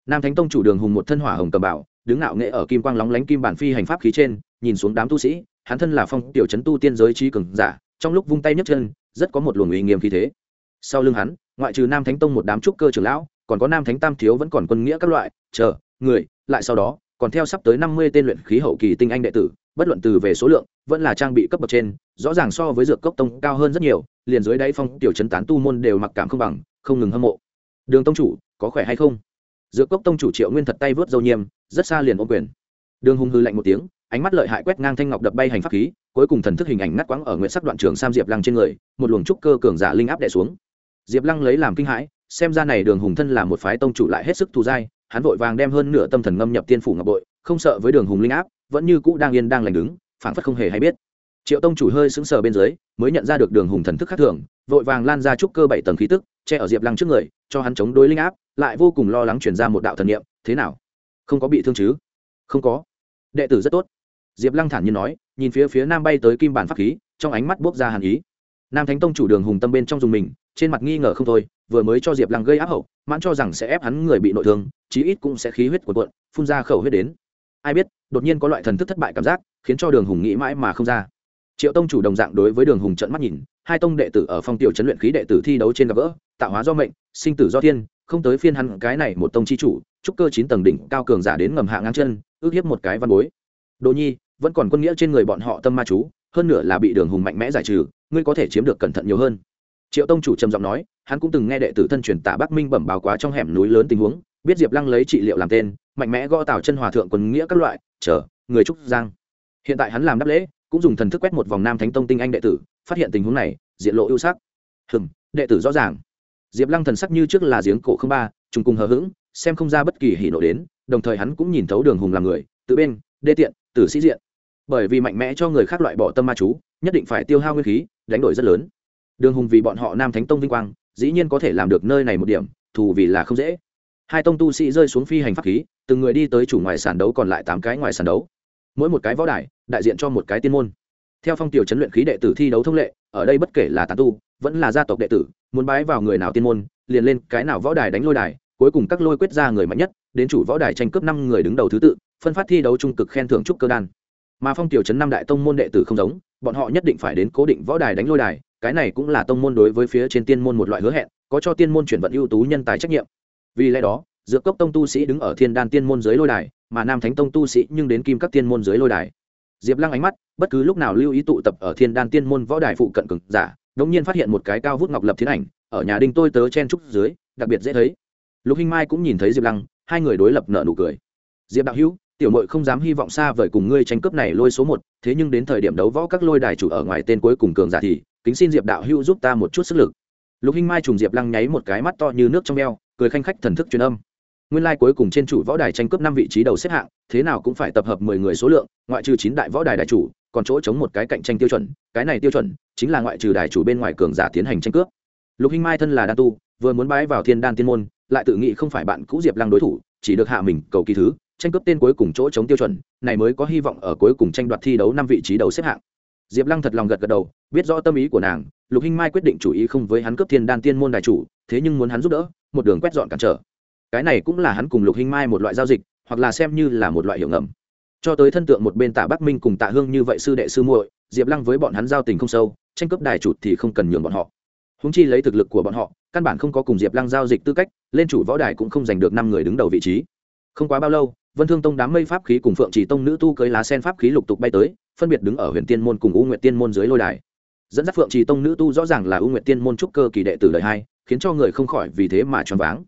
Nam thánh tông chủ đường hùng một thân hỏa hồng cầm bảo, đứng ngạo nghệ ở kim quang lóng lánh kim bản phi hành pháp khí trên, nhìn xuống đám tu sĩ, hắn thân là phong tiểu trấn tu tiên giới trí cường giả, trong lúc vung tay nhấc chân, rất có một luồng uy nghiêm khí thế sau lưng hắn, ngoại trừ nam thánh tông một đám trúc cơ trưởng lão, còn có nam thánh tam thiếu vẫn còn quân nghĩa các loại, chờ, người, lại sau đó, còn theo sắp tới năm mươi tên luyện khí hậu kỳ tinh anh đệ tử, bất luận từ về số lượng, vẫn là trang bị cấp bậc trên, rõ ràng so với dược cốc tông cao hơn rất nhiều, liền dưới đáy phong tiểu chấn tán tu môn đều mặc cảm không bằng, không ngừng hâm mộ. Đường tông chủ, có khỏe hay không? Dược cốc tông chủ triệu nguyên thật tay vớt dâu nhiêm rất xa liền ôm quyền. Đường hùng hư lạnh một tiếng, ánh mắt lợi hại quét ngang thanh ngọc đập bay hành pháp khí, cuối cùng thần thức hình ảnh ngắt quãng ở nguyện sắc đoạn trường sam diệp lăng trên người, một luồng trúc cơ cường giả linh áp đẻ xuống diệp lăng lấy làm kinh hãi, xem ra này đường hùng thân là một phái tông chủ lại hết sức thù dai, hắn vội vàng đem hơn nửa tâm thần ngâm nhập tiên phủ ngọc bội, không sợ với đường hùng linh áp, vẫn như cũ đang yên đang lành đứng, phảng phất không hề hay biết. Triệu tông chủ hơi sững sờ bên dưới, mới nhận ra được đường hùng thần thức khác thường, vội vàng lan ra trúc cơ bảy tầng khí tức, che ở diệp lăng trước người, cho hắn chống đối linh áp, lại vô cùng lo lắng chuyển ra một đạo thần niệm, thế nào? Không có bị thương chứ? Không có. Đệ tử rất tốt. Diệp lăng thản nhiên nói, nhìn phía phía nam bay tới kim bản pháp khí, trong ánh mắt buốc ra hàn ý. Nam thánh tông chủ đường hùng tâm bên trong dùng mình trên mặt nghi ngờ không thôi, vừa mới cho diệp lăng gây áp hậu, mãn cho rằng sẽ ép hắn người bị nội thương, chí ít cũng sẽ khí huyết cuộn cuộn, phun ra khẩu huyết đến. Ai biết, đột nhiên có loại thần thức thất bại cảm giác, khiến cho đường hùng nghĩ mãi mà không ra. Triệu tông chủ đồng dạng đối với đường hùng trận mắt nhìn, hai tông đệ tử ở phong tiểu chấn luyện khí đệ tử thi đấu trên gặp gỡ, tạo hóa do mệnh, sinh tử do thiên, không tới phiên hắn cái này một tông chi chủ, trúc cơ chín tầng đỉnh, cao cường giả đến ngầm hạ ngang chân, ước hiếp một cái văn bối. Đồ nhi, vẫn còn quân nghĩa trên người bọn họ tâm ma chú, hơn nữa là bị đường hùng mạnh mẽ giải trừ, ngươi có thể chiếm được cẩn thận nhiều hơn triệu tông chủ trầm giọng nói, hắn cũng từng nghe đệ tử thân truyền tả bắc minh bẩm báo quá trong hẻm núi lớn tình huống, biết diệp lăng lấy trị liệu làm tên, mạnh mẽ gõ tào chân hòa thượng quân nghĩa các loại, chờ, người trúc giang. Hiện tại hắn làm đáp lễ, cũng dùng thần thức quét một vòng nam thánh tông tinh anh đệ tử, phát hiện tình huống này, diện lộ ưu sắc. Hừm, đệ tử rõ ràng. Diệp lăng thần sắc như trước là giếng cổ không ba, trùng cùng hờ hững, xem không ra bất kỳ hỉ nộ đến, đồng thời hắn cũng nhìn thấu đường hùng làm người, tự bên, đê tiện, tử sĩ diện. Bởi vì mạnh mẽ cho người khác loại bỏ tâm ma chú, nhất định phải tiêu hao nguyên khí, đánh đổi rất lớn đường hùng vì bọn họ nam thánh tông vinh quang, dĩ nhiên có thể làm được nơi này một điểm, thù vì là không dễ. Hai tông tu sĩ rơi xuống phi hành pháp khí, từng người đi tới chủ ngoài sàn đấu còn lại tám cái ngoài sàn đấu. Mỗi một cái võ đài, đại diện cho một cái tiên môn. Theo phong tiểu chấn luyện khí đệ tử thi đấu thông lệ, ở đây bất kể là tán tu, vẫn là gia tộc đệ tử, muốn bái vào người nào tiên môn, liền lên cái nào võ đài đánh lôi đài, cuối cùng các lôi quyết ra người mạnh nhất, đến chủ võ đài tranh cướp năm người đứng đầu thứ tự, phân phát thi đấu trung cực khen thưởng trúc cơ đan. Mà phong tiểu chấn năm đại tông môn đệ tử không giống, bọn họ nhất định phải đến cố định võ đài đánh lôi đài cái này cũng là tông môn đối với phía trên tiên môn một loại hứa hẹn, có cho tiên môn chuyển vận ưu tú nhân tài trách nhiệm. Vì lẽ đó, dược cốc tông tu sĩ đứng ở thiên đan tiên môn dưới lôi đài, mà nam thánh tông tu sĩ nhưng đến kim các tiên môn dưới lôi đài. Diệp lăng ánh mắt, bất cứ lúc nào lưu ý tụ tập ở thiên đan tiên môn võ đài phụ cận cực giả, đống nhiên phát hiện một cái cao vút ngọc lập thiên ảnh, ở nhà đinh tôi tớ chen trúc dưới, đặc biệt dễ thấy. Lục hinh mai cũng nhìn thấy diệp lăng, hai người đối lập nợ nụ cười. Diệp đạo hữu, tiểu mội không dám hy vọng xa vời cùng ngươi tranh cướp này lôi số một, thế nhưng đến thời điểm đấu võ các lôi đài chủ ở ngoài tên cuối cùng cường giả thì kính xin diệp đạo hữu giúp ta một chút sức lực. Lục hinh mai trùng diệp lăng nháy một cái mắt to như nước trong eo, cười khanh khách thần thức truyền âm. Nguyên lai、like、cuối cùng trên chủ võ đài tranh cướp năm vị trí đầu xếp hạng, thế nào cũng phải tập hợp mười người số lượng, ngoại trừ chín đại võ đài đại chủ, còn chỗ chống một cái cạnh tranh tiêu chuẩn, cái này tiêu chuẩn chính là ngoại trừ đài chủ bên ngoài cường giả tiến hành tranh cướp. Lục hinh mai thân là đan tu, vừa muốn bái vào thiên đan tiên môn, lại tự nghĩ không phải bạn cũ diệp lăng đối thủ, chỉ được hạ mình cầu kỳ thứ, tranh cướp tên cuối cùng chỗ chống tiêu chuẩn, này mới có hy vọng ở cuối cùng tranh đoạt thi đấu năm vị trí đầu xếp hạng. Diệp lăng thật lòng gật gật đầu biết rõ tâm ý của nàng, lục hinh mai quyết định chủ ý không với hắn cướp thiên đan tiên môn đại chủ, thế nhưng muốn hắn giúp đỡ, một đường quét dọn cản trở. Cái này cũng là hắn cùng lục hinh mai một loại giao dịch, hoặc là xem như là một loại hiểu ngầm. Cho tới thân tượng một bên tạ bắc minh cùng tạ hương như vậy sư đệ sư muội, diệp lăng với bọn hắn giao tình không sâu, tranh cướp đài chủ thì không cần nhường bọn họ. Húng chi lấy thực lực của bọn họ, căn bản không có cùng diệp lăng giao dịch tư cách, lên chủ võ đài cũng không giành được năm người đứng đầu vị trí. Không quá bao lâu, vân thương tông đám mây pháp khí cùng phượng chỉ tông nữ tu cưới lá sen pháp khí lục tục bay tới, phân biệt đứng ở huyện tiên môn cùng u nguyệt tiên môn dưới lôi đài dẫn dắt phượng trì tông nữ tu rõ ràng là ưu nguyệt tiên môn trúc cơ kỳ đệ tử đời hai, khiến cho người không khỏi vì thế mà choáng váng.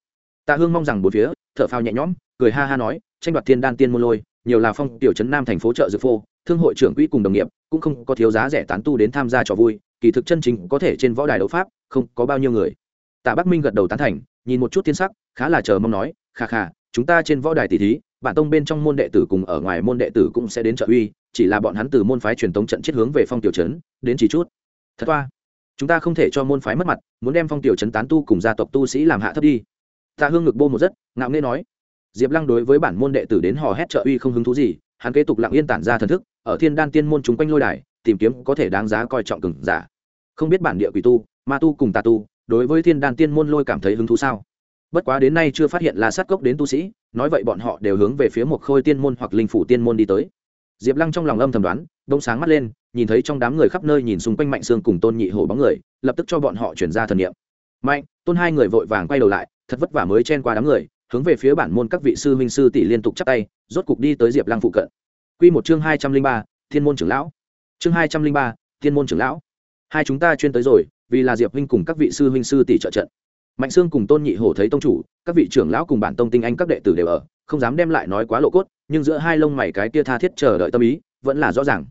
Tạ hương mong rằng bốn phía, thở phao nhẹ nhõm, cười ha ha nói, tranh đoạt thiên đan tiên môn lôi, nhiều là phong tiểu trấn nam thành phố chợ dược phô, thương hội trưởng quỹ cùng đồng nghiệp, cũng không có thiếu giá rẻ tán tu đến tham gia trò vui, kỳ thực chân chính có thể trên võ đài đấu pháp, không có bao nhiêu người. Tạ bắc minh gật đầu tán thành, nhìn một chút thiên sắc, khá là chờ mong nói, kha kha, chúng ta trên võ đài tỷ thí, bản tông bên trong môn đệ tử cùng ở ngoài môn đệ tử cũng sẽ đến trợ uy, chỉ là bọn hắn từ môn phái truyền tống trận chết hướng về phong tiểu trấn, đến chỉ chút thật toa. Chúng ta không thể cho môn phái mất mặt muốn đem phong tiểu trấn tán tu cùng gia tộc tu sĩ làm hạ thấp đi. Tạ hương ngực bô một giấc, ngạo nghê nói. Diệp lăng đối với bản môn đệ tử đến hò hét trợ uy không hứng thú gì hắn kế tục lặng yên tản ra thần thức ở thiên đan tiên môn chúng quanh lôi đài tìm kiếm có thể đáng giá coi trọng cừng giả. Không biết bản địa quỷ tu ma tu cùng tà tu đối với thiên đan tiên môn lôi cảm thấy hứng thú sao? Bất quá đến nay chưa phát hiện là sát cốc đến tu sĩ nói vậy bọn họ đều hướng về phía một khôi tiên môn hoặc linh phủ tiên môn đi tới diệp lăng trong lòng âm thầm đoán đông sáng mắt lên, nhìn thấy trong đám người khắp nơi nhìn xung quanh mạnh sương cùng tôn nhị hổ bóng người, lập tức cho bọn họ chuyển ra thần niệm. Mạnh, tôn hai người vội vàng quay đầu lại, thật vất vả mới chen qua đám người, hướng về phía bản môn các vị sư huynh sư tỷ liên tục chắp tay, rốt cục đi tới diệp lăng phụ cận. Q một chương hai trăm linh ba, thiên môn trưởng lão. Chương hai trăm linh ba, thiên môn trưởng lão. Hai chúng ta chuyên tới rồi, vì là diệp huynh cùng các vị sư huynh sư tỷ trợ trận. Mạnh sương cùng tôn nhị hổ thấy tông chủ, các vị trưởng lão cùng bản tông tinh anh các đệ tử đều ở, không dám đem lại nói quá lộ cốt nhưng giữa hai lông mày cái tia tha thiết chờ đợi tâm ý vẫn là rõ ràng.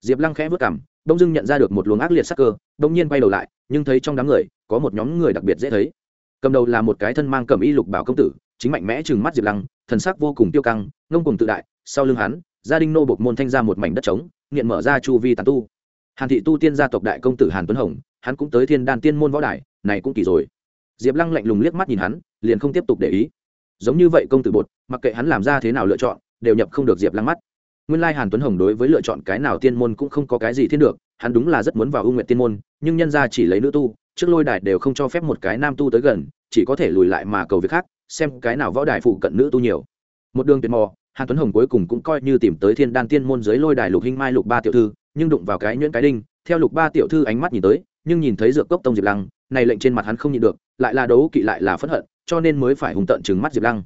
Diệp lăng khẽ vất cảm đông dưng nhận ra được một luồng ác liệt sắc cơ đông nhiên bay đầu lại, nhưng thấy trong đám người, có một nhóm người đặc biệt dễ thấy. Cầm đầu là một cái thân mang cầm y lục bảo công tử, chính mạnh mẽ chừng mắt diệp lăng, thần sắc vô cùng tiêu căng, ngông cùng tự đại, sau lưng hắn, gia đình nô bột môn thanh ra một mảnh đất trống, nghiện mở ra chu vi tàn tu. Hàn thị tu tiên gia tộc đại công tử hàn tuấn hồng, hắn cũng tới thiên đan tiên môn võ đài, này cũng kỳ rồi. Diệp lăng lạnh lùng liếc mắt nhìn hắn, liền không tiếp tục để ý. Giống như vậy công tử bột, mặc kệ hắn làm ra thế nào lựa chọn đều nhập không được diệp lăng mắt. Nguyên lai hàn tuấn hồng đối với lựa chọn cái nào tiên môn cũng không có cái gì thiên được, hắn đúng là rất muốn vào ưu nguyện tiên môn, nhưng nhân ra chỉ lấy nữ tu, trước lôi đài đều không cho phép một cái nam tu tới gần, chỉ có thể lùi lại mà cầu việc khác, xem cái nào võ đài phụ cận nữ tu nhiều. Một đường tuyệt mò, hàn tuấn hồng cuối cùng cũng coi như tìm tới thiên đan tiên môn dưới lôi đài lục hinh mai lục ba tiểu thư, nhưng đụng vào cái nhuyễn cái đinh, theo lục ba tiểu thư ánh mắt nhìn tới, nhưng nhìn thấy dược cốc tông diệp lăng, này lệnh trên mặt hắn không nhịn được, lại là đấu kỵ lại là phẫn hận, cho nên mới phải hùng tận chừng mắt diệp lăng.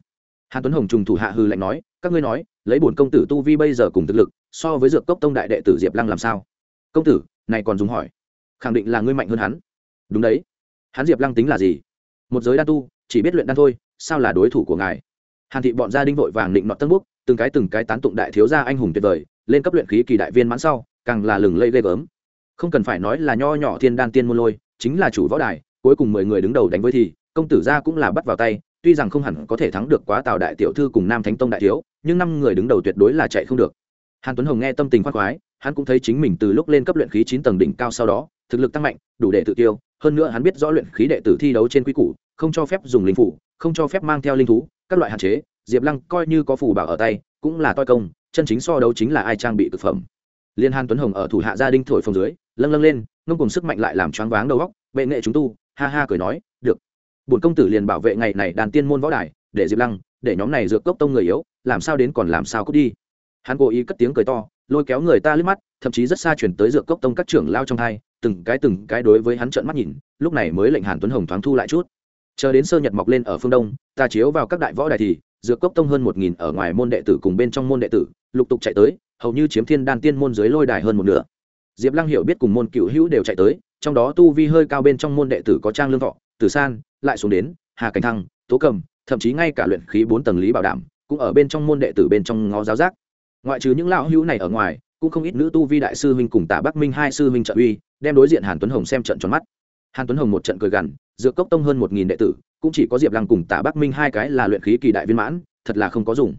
Hàn tuấn hồng trùng thủ hạ hư lệnh nói các ngươi nói, lấy bổn công tử tu vi bây giờ cùng thực lực, so với dược cốc tông đại đệ tử diệp lăng làm sao? Công tử, này còn dùng hỏi. Khẳng định là ngươi mạnh hơn hắn. Đúng đấy. Hắn diệp lăng tính là gì? Một giới đan tu, chỉ biết luyện đan thôi, sao là đối thủ của ngài? Hàn thị bọn gia đinh vội vàng định nọt tân búc từng cái từng cái tán tụng đại thiếu gia anh hùng tuyệt vời, lên cấp luyện khí kỳ đại viên mãn sau, càng là lừng lây ghê gớm. Không cần phải nói là nho nhỏ thiên đan tiên môn lôi, chính là chủ võ đài, cuối cùng mười người đứng đầu đánh với thì, công tử gia cũng là bắt vào tay tuy rằng không hẳn có thể thắng được quá tào đại tiểu thư cùng nam thánh tông đại thiếu, nhưng năm người đứng đầu tuyệt đối là chạy không được. Hàn tuấn hồng nghe tâm tình khoác khoái, hắn cũng thấy chính mình từ lúc lên cấp luyện khí chín tầng đỉnh cao sau đó, thực lực tăng mạnh, đủ để tự tiêu hơn nữa hắn biết rõ luyện khí đệ tử thi đấu trên quy củ, không cho phép dùng linh phủ, không cho phép mang theo linh thú, các loại hạn chế. Diệp lăng coi như có phù bảo ở tay, cũng là toi công, chân chính so đấu chính là ai trang bị thực phẩm. Liên hàn tuấn hồng ở thủ hạ gia đình thổi phồng dưới, lâng lâng lên, ngông cùng sức mạnh lại làm choáng váng đầu góc bệ nghệ chúng tu, ha ha cười nói bổn công tử liền bảo vệ ngày này đàn tiên môn võ đài, để diệp lăng, để nhóm này dược cốc tông người yếu, làm sao đến còn làm sao cút đi. Hắn cố ý cất tiếng cười to, lôi kéo người ta lướt mắt, thậm chí rất xa chuyển tới dược cốc tông các trưởng lao trong hai, từng cái từng cái đối với hắn trợn mắt nhìn, lúc này mới lệnh hàn tuấn hồng thoáng thu lại chút. Chờ đến sơ nhật mọc lên ở phương đông, ta chiếu vào các đại võ đài thì, dược cốc tông hơn một nghìn ở ngoài môn đệ tử cùng bên trong môn đệ tử, lục tục chạy tới, hầu như chiếm thiên đan tiên môn dưới lôi đài hơn một nửa. Diệp lăng hiểu biết cùng môn cựu hữu đều chạy tới, trong đó tu vi hơi cao bên trong môn đệ tử có trang lương thọ, tử san lại xuống đến, hà cảnh thăng, tố cầm, thậm chí ngay cả luyện khí bốn tầng lý bảo đảm, cũng ở bên trong môn đệ tử bên trong ngó giáo giác. Ngoại trừ những lão hữu này ở ngoài, cũng không ít nữ tu vi đại sư huynh cùng tả bắc minh hai sư huynh trợ uy, đem đối diện hàn tuấn hồng xem trận tròn mắt. Hàn tuấn hồng một trận cười gằn, dược cốc tông hơn một nghìn đệ tử, cũng chỉ có diệp lăng cùng tả bắc minh hai cái là luyện khí kỳ đại viên mãn, thật là không có dùng.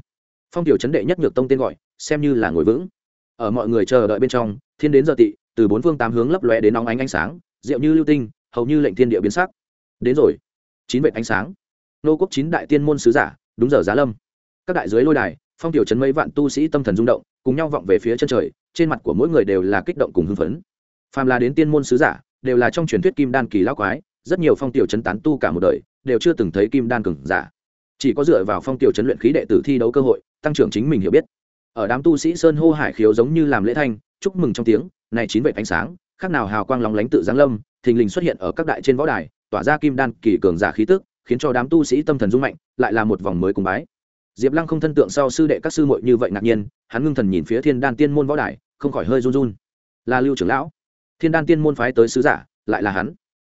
Phong tiểu chấn đệ nhất nhược tông tên gọi, xem như là ngồi vững. Ở mọi người chờ đợi bên trong, thiên đến giờ tị, từ bốn phương tám hướng lấp lóe đến nóng ánh ánh sáng, rượu như lưu tinh, hầu như lệnh thiên địa biến sắc. Đến rồi chín vệ ánh sáng. Nô quốc chín đại tiên môn sứ giả, đúng giờ giá lâm. Các đại dưới lôi đài, phong tiểu chấn mấy vạn tu sĩ tâm thần rung động, cùng nhau vọng về phía chân trời, trên mặt của mỗi người đều là kích động cùng hưng phấn. Phàm là đến tiên môn sứ giả, đều là trong truyền thuyết kim đan kỳ lão quái, rất nhiều phong tiểu chấn tán tu cả một đời, đều chưa từng thấy kim đan cường giả. Chỉ có dựa vào phong tiểu chấn luyện khí đệ tử thi đấu cơ hội, tăng trưởng chính mình hiểu biết. Ở đám tu sĩ sơn hô hải khiếu giống như làm lễ thanh, chúc mừng trong tiếng, này chín vệ ánh sáng, khác nào hào quang lóng lánh tự giáng lâm, thình lình xuất hiện ở các đại trên võ đài tỏa ra kim đan kỳ cường giả khí tức, khiến cho đám tu sĩ tâm thần rung mạnh, lại là một vòng mới cùng bái. Diệp lăng không thân tượng sau sư đệ các sư muội như vậy ngạc nhiên, hắn ngưng thần nhìn phía thiên đan tiên môn võ đài, không khỏi hơi run run. Là lưu trưởng lão. Thiên đan tiên môn phái tới sứ giả, lại là hắn.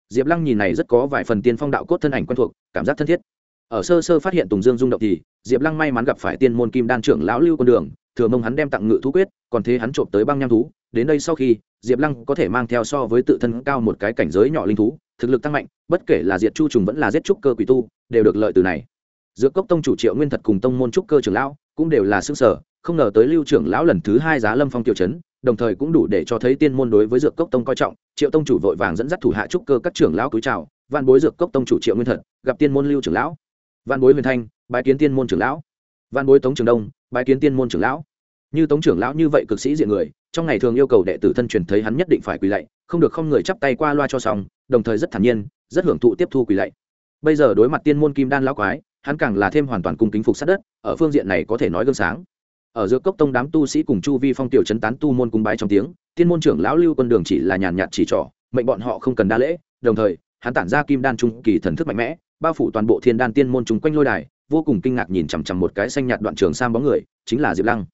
Diệp lăng nhìn này rất có vài phần tiên phong đạo cốt thân ảnh quen thuộc, cảm giác thân thiết. Ở sơ sơ phát hiện tùng dương rung động thì, diệp lăng may mắn gặp phải tiên môn kim đan trưởng lão lưu con đường thừa mông hắn đem tặng ngự thú quyết, còn thế hắn trộm tới băng nham thú, đến đây sau khi, diệp lăng có thể mang theo so với tự thân cao một cái cảnh giới nhỏ linh thú, thực lực tăng mạnh, bất kể là diệt chu trùng vẫn là giết trúc cơ quỷ tu, đều được lợi từ này. Giữa cốc tông chủ triệu nguyên thật cùng tông môn trúc cơ trưởng lão cũng đều là xương sở, không ngờ tới lưu trưởng lão lần thứ hai giá lâm phong tiểu trấn, đồng thời cũng đủ để cho thấy tiên môn đối với dược cốc tông coi trọng. Triệu tông chủ vội vàng dẫn dắt thủ hạ trúc cơ các trưởng lão cúi chào văn bối dược cốc tông chủ triệu nguyên thật, gặp tiên môn lưu trưởng lão. Văn bối huyền thanh, bái kiến tiên môn trưởng lão. Văn bối tống trường đông, bái kiến tiên môn trưởng lão như tống trưởng lão như vậy cực sĩ diện người, trong ngày thường yêu cầu đệ tử thân truyền thấy hắn nhất định phải quỳ lạy, không được không người chắp tay qua loa cho xong, đồng thời rất thản nhiên, rất hưởng thụ tiếp thu quỳ lạy. Bây giờ đối mặt tiên môn kim đan lão quái, hắn càng là thêm hoàn toàn cung kính phục sát đất, ở phương diện này có thể nói gương sáng. Ở giữa cốc tông đám tu sĩ cùng chu vi phong tiểu chấn tán tu môn cung bái trong tiếng, tiên môn trưởng lão lưu quân đường chỉ là nhàn nhạt chỉ trỏ, mệnh bọn họ không cần đa lễ, đồng thời, hắn tản ra kim đan trung kỳ thần thức mạnh mẽ, bao phủ toàn bộ thiên đan tiên môn chúng quanh lôi đài, vô cùng kinh ngạc nhìn chằm chằm một cái xanh nhạt đoạn trường sam bóng người, chính là diệp lăng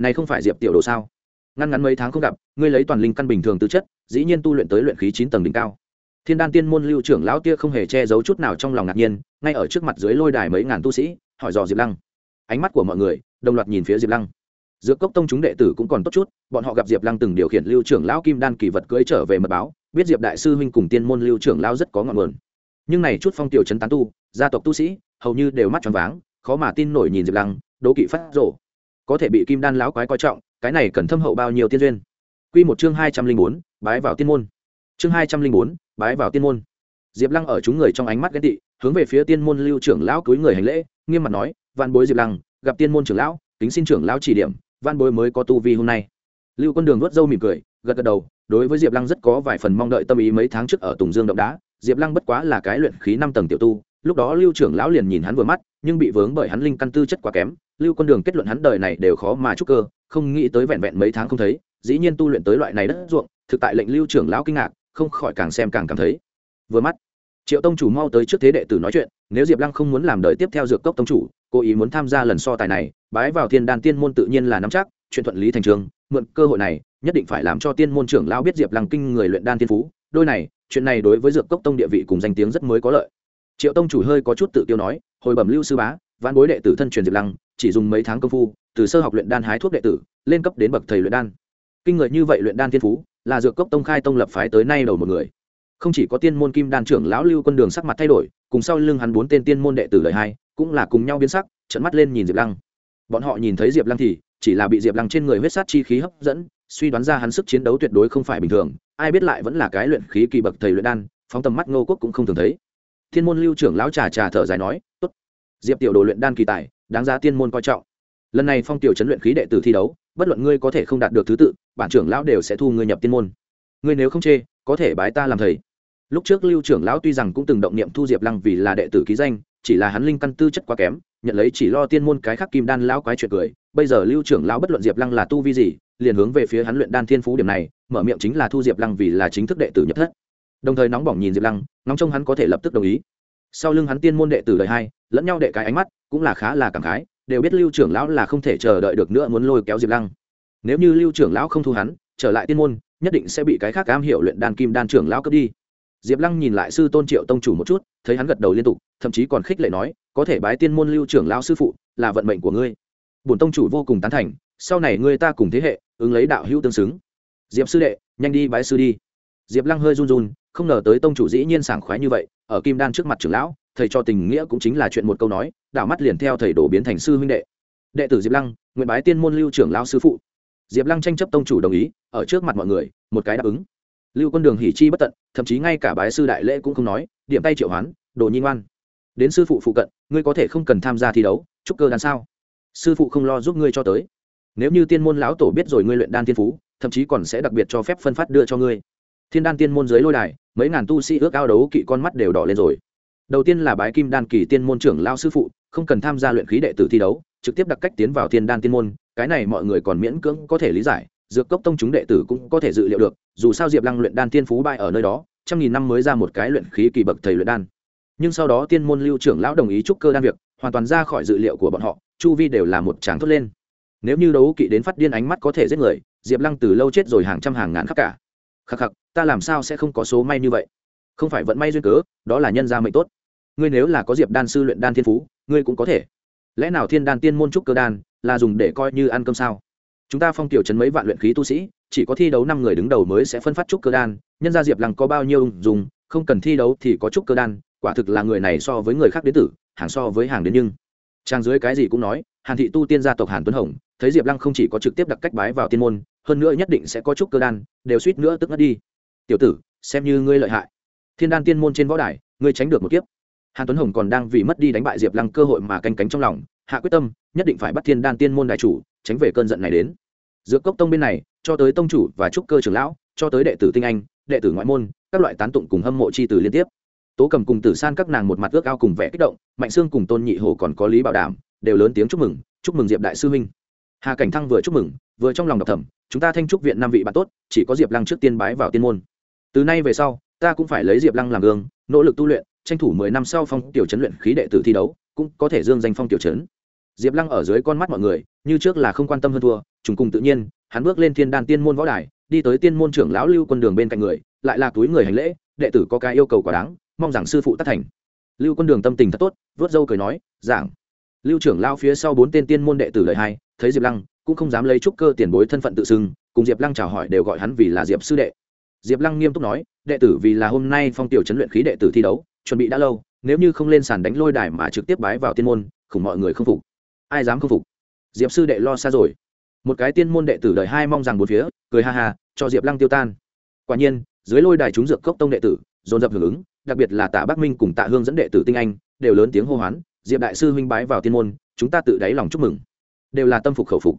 này không phải diệp tiểu đồ sao? Ngăn ngắn mấy tháng không gặp, ngươi lấy toàn linh căn bình thường tư chất, dĩ nhiên tu luyện tới luyện khí chín tầng đỉnh cao. Thiên đan tiên môn lưu trưởng lão tia không hề che giấu chút nào trong lòng ngạc nhiên, ngay ở trước mặt dưới lôi đài mấy ngàn tu sĩ, hỏi dò diệp lăng. Ánh mắt của mọi người, đồng loạt nhìn phía diệp lăng. Dược cốc tông chúng đệ tử cũng còn tốt chút, bọn họ gặp diệp lăng từng điều khiển lưu trưởng lão kim đan kỳ vật cưỡi trở về mật báo, biết diệp đại sư huynh cùng tiên môn lưu trưởng lão rất có ngọn nguồn. Nhưng này chút phong tiểu trấn tán tu, gia tộc tu sĩ, hầu như đều mắt tròn váng, khó mà tin nổi nhìn diệp lăng, đố kỵ phát rổ có thể bị kim đan lão quái coi trọng, cái này cần thâm hậu bao nhiêu tiên duyên? Q một chương hai trăm linh bốn, bái vào tiên môn. Chương hai trăm linh bốn, bái vào tiên môn. Diệp lăng ở chúng người trong ánh mắt ghét tị, hướng về phía tiên môn lưu trưởng lão cúi người hành lễ, nghiêm mặt nói văn bối diệp lăng, gặp tiên môn trưởng lão, kính xin trưởng lão chỉ điểm văn bối mới có tu vi hôm nay. Lưu quân đường vớt râu mỉm cười, gật gật đầu, đối với diệp lăng rất có vài phần mong đợi tâm ý mấy tháng trước ở tùng dương động đá, diệp lăng bất quá là cái luyện khí năm tầng tiểu tu, lúc đó lưu trưởng lão liền nhìn hắn vừa mắt, nhưng bị vướng bởi hắn linh căn tư chất quá kém lưu quân đường kết luận hắn đời này đều khó mà chúc cơ, không nghĩ tới vẹn vẹn mấy tháng không thấy, dĩ nhiên tu luyện tới loại này đất ruộng, thực tại lệnh lưu trưởng lão kinh ngạc, không khỏi càng xem càng cảm thấy. Vừa mắt, triệu tông chủ mau tới trước thế đệ tử nói chuyện, nếu diệp lăng không muốn làm đời tiếp theo dược cốc tông chủ cố ý muốn tham gia lần so tài này, bái vào thiên đan tiên môn tự nhiên là nắm chắc, chuyện thuận lý thành trường, mượn cơ hội này, nhất định phải làm cho tiên môn trưởng lão biết diệp lăng kinh người luyện đan tiên phú, đôi này, chuyện này đối với dược cốc tông địa vị cùng danh tiếng rất mới có lợi. Triệu tông chủ hơi có chút tự tiêu nói, hồi bẩm lưu sư bá văn bối đệ tử thân truyền diệp lăng chỉ dùng mấy tháng công phu, từ sơ học luyện đan hái thuốc đệ tử, lên cấp đến bậc thầy luyện đan. Kinh người như vậy luyện đan thiên phú, là dược cốc tông khai tông lập phái tới nay đầu một người. Không chỉ có tiên môn kim đan trưởng lão lưu quân đường sắc mặt thay đổi, cùng sau lưng hắn bốn tên tiên môn đệ tử lời hai, cũng là cùng nhau biến sắc trận mắt lên nhìn diệp lăng. Bọn họ nhìn thấy diệp lăng thì, chỉ là bị diệp lăng trên người huyết sát chi khí hấp dẫn, suy đoán ra hắn sức chiến đấu tuyệt đối không phải bình thường, ai biết lại vẫn là cái luyện khí kỳ bậc thầy luyện đan, phóng tầm mắt ngô quốc cũng không thường thấy. Thiên môn lưu trưởng lão trà trà thở dài nói, tốt. Diệp tiểu đồ luyện đan kỳ tài đáng giá tiên môn coi trọng. Lần này phong tiểu chấn luyện khí đệ tử thi đấu, bất luận ngươi có thể không đạt được thứ tự, bản trưởng lão đều sẽ thu ngươi nhập tiên môn. Ngươi nếu không chê, có thể bái ta làm thầy. Lúc trước lưu trưởng lão tuy rằng cũng từng động niệm thu diệp lăng vì là đệ tử ký danh, chỉ là hắn linh căn tư chất quá kém, nhận lấy chỉ lo tiên môn cái khắc kim đan lão quái chuyện cười, bây giờ lưu trưởng lão bất luận diệp lăng là tu vi gì, liền hướng về phía hắn luyện đan thiên phú điểm này, mở miệng chính là thu diệp lăng vì là chính thức đệ tử nhập thất. Đồng thời nóng bỏng nhìn diệp lăng nóng trông hắn có thể lập tức đồng ý. Sau lưng hắn tiên môn đệ tử đời hai lẫn nhau đệ cái ánh mắt, cũng là khá là cảm khái, đều biết lưu trưởng lão là không thể chờ đợi được nữa muốn lôi kéo diệp lăng. Nếu như lưu trưởng lão không thu hắn, trở lại tiên môn, nhất định sẽ bị cái khác cam hiệu luyện đan kim đan trưởng lão cướp đi. Diệp lăng nhìn lại sư tôn triệu tông chủ một chút, thấy hắn gật đầu liên tục, thậm chí còn khích lệ nói, có thể bái tiên môn lưu trưởng lão sư phụ, là vận mệnh của ngươi. Bổn tông chủ vô cùng tán thành, sau này ngươi ta cùng thế hệ, ứng lấy đạo hữu tương xứng. Diệp sư đệ, nhanh đi bái sư đi. Diệp lăng hơi run run, không ngờ tới tông chủ dĩ nhiên sảng khoái như vậy, ở kim đan trước mặt trưởng lão thầy cho tình nghĩa cũng chính là chuyện một câu nói, đảo mắt liền theo thầy đổ biến thành sư huynh đệ. Đệ tử diệp lăng, nguyện bái tiên môn lưu trưởng lão sư phụ. Diệp lăng tranh chấp tông chủ đồng ý, ở trước mặt mọi người, một cái đáp ứng. Lưu quân đường hỉ chi bất tận, thậm chí ngay cả bái sư đại lễ cũng không nói, điểm tay triệu hoán, đồ nhi ngoan. Đến sư phụ phụ cận, ngươi có thể không cần tham gia thi đấu, chúc cơ đan sao? Sư phụ không lo giúp ngươi cho tới. Nếu như tiên môn lão tổ biết rồi ngươi luyện đan tiên phú, thậm chí còn sẽ đặc biệt cho phép phân phát đưa cho ngươi. Thiên đan tiên môn dưới lôi đài, mấy ngàn tu sĩ ước ao đấu kỵ con mắt đều đỏ lên rồi đầu tiên là bái kim đan kỳ tiên môn trưởng lao sư phụ, không cần tham gia luyện khí đệ tử thi đấu, trực tiếp đặc cách tiến vào thiên đan tiên môn. Cái này mọi người còn miễn cưỡng có thể lý giải, dược cốc tông chúng đệ tử cũng có thể dự liệu được, dù sao diệp lăng luyện đan tiên phú bại ở nơi đó, trăm nghìn năm mới ra một cái luyện khí kỳ bậc thầy luyện đan. Nhưng sau đó tiên môn lưu trưởng lão đồng ý chúc cơ đan việc, hoàn toàn ra khỏi dự liệu của bọn họ, chu vi đều là một tràng thốt lên. Nếu như đấu kỵ đến phát điên ánh mắt có thể giết người, diệp lăng từ lâu chết rồi hàng trăm hàng ngàn khắc cả. Khắc khắc, ta làm sao sẽ không có số may như vậy? Không phải vận may duyên cớ, đó là nhân gia mệnh tốt ngươi nếu là có diệp đan sư luyện đan thiên phú, ngươi cũng có thể. Lẽ nào thiên đan tiên môn trúc cơ đan là dùng để coi như ăn cơm sao? Chúng ta phong tiểu trấn mấy vạn luyện khí tu sĩ, chỉ có thi đấu năm người đứng đầu mới sẽ phân phát trúc cơ đan, nhân gia diệp lăng có bao nhiêu dùng, không cần thi đấu thì có trúc cơ đan, quả thực là người này so với người khác đến tử, hàng so với hàng đến nhưng. Trang dưới cái gì cũng nói, hàn thị tu tiên gia tộc hàn tuấn hồng, thấy diệp lăng không chỉ có trực tiếp đặt cách bái vào tiên môn, hơn nữa nhất định sẽ có trúc cơ đan, đều suýt nữa tức ngất đi. Tiểu tử, xem như ngươi lợi hại. Thiên đan tiên môn trên võ đài, ngươi tránh được một kiếp hàn tuấn hồng còn đang vì mất đi đánh bại diệp lăng cơ hội mà canh cánh trong lòng, hạ quyết tâm, nhất định phải bắt thiên đan tiên môn đại chủ, tránh về cơn giận này đến. Giữa cốc tông bên này, cho tới tông chủ và trúc cơ trưởng lão, cho tới đệ tử tinh anh, đệ tử ngoại môn, các loại tán tụng cùng hâm mộ chi từ liên tiếp. Tố cầm cùng tử san các nàng một mặt ước ao cùng vẻ kích động, mạnh sương cùng tôn nhị hồ còn có lý bảo đảm, đều lớn tiếng chúc mừng chúc mừng diệp đại sư huynh hà cảnh thăng vừa chúc mừng, vừa trong lòng đọc thầm, chúng ta thanh trúc viện năm vị bạn tốt, chỉ có diệp lăng trước tiên bái vào tiên môn. Từ nay về sau, ta cũng phải lấy diệp lăng làm gương, nỗ lực tu luyện tranh thủ mười năm sau phong tiểu chấn luyện khí đệ tử thi đấu, cũng có thể dương danh phong tiểu chấn diệp lăng ở dưới con mắt mọi người, như trước là không quan tâm hơn thua, trùng cùng tự nhiên, hắn bước lên thiên đan tiên môn võ đài, đi tới tiên môn trưởng lão lưu quân đường bên cạnh người, lại là túi người hành lễ, đệ tử có cái yêu cầu quá đáng, mong rằng sư phụ tác thành. Lưu quân đường tâm tình thật tốt, vớt dâu cười nói, giảng. Lưu trưởng lao phía sau bốn tên tiên môn đệ tử lời hai thấy diệp lăng, cũng không dám lấy trúc cơ tiền bối thân phận tự xưng, cùng diệp lăng chào hỏi đều gọi hắn vì là diệp sư đệ. Diệp lăng nghiêm túc nói, đệ tử vì là hôm nay phong tiểu chấn luyện khí đệ tử thi đấu chuẩn bị đã lâu, nếu như không lên sàn đánh lôi đài mà trực tiếp bái vào tiên môn, khủng mọi người không phục. Ai dám không phục? Diệp sư đệ lo xa rồi. Một cái tiên môn đệ tử đời hai mong rằng bốn phía, cười ha ha, cho diệp lăng tiêu tan. Quả nhiên, dưới lôi đài chúng dược cốc tông đệ tử, dồn dập hưởng ứng, đặc biệt là tạ bắc minh cùng tạ hương dẫn đệ tử tinh anh, đều lớn tiếng hô hoán, diệp đại sư huynh bái vào tiên môn, chúng ta tự đáy lòng chúc mừng. Đều là tâm phục khẩu phục.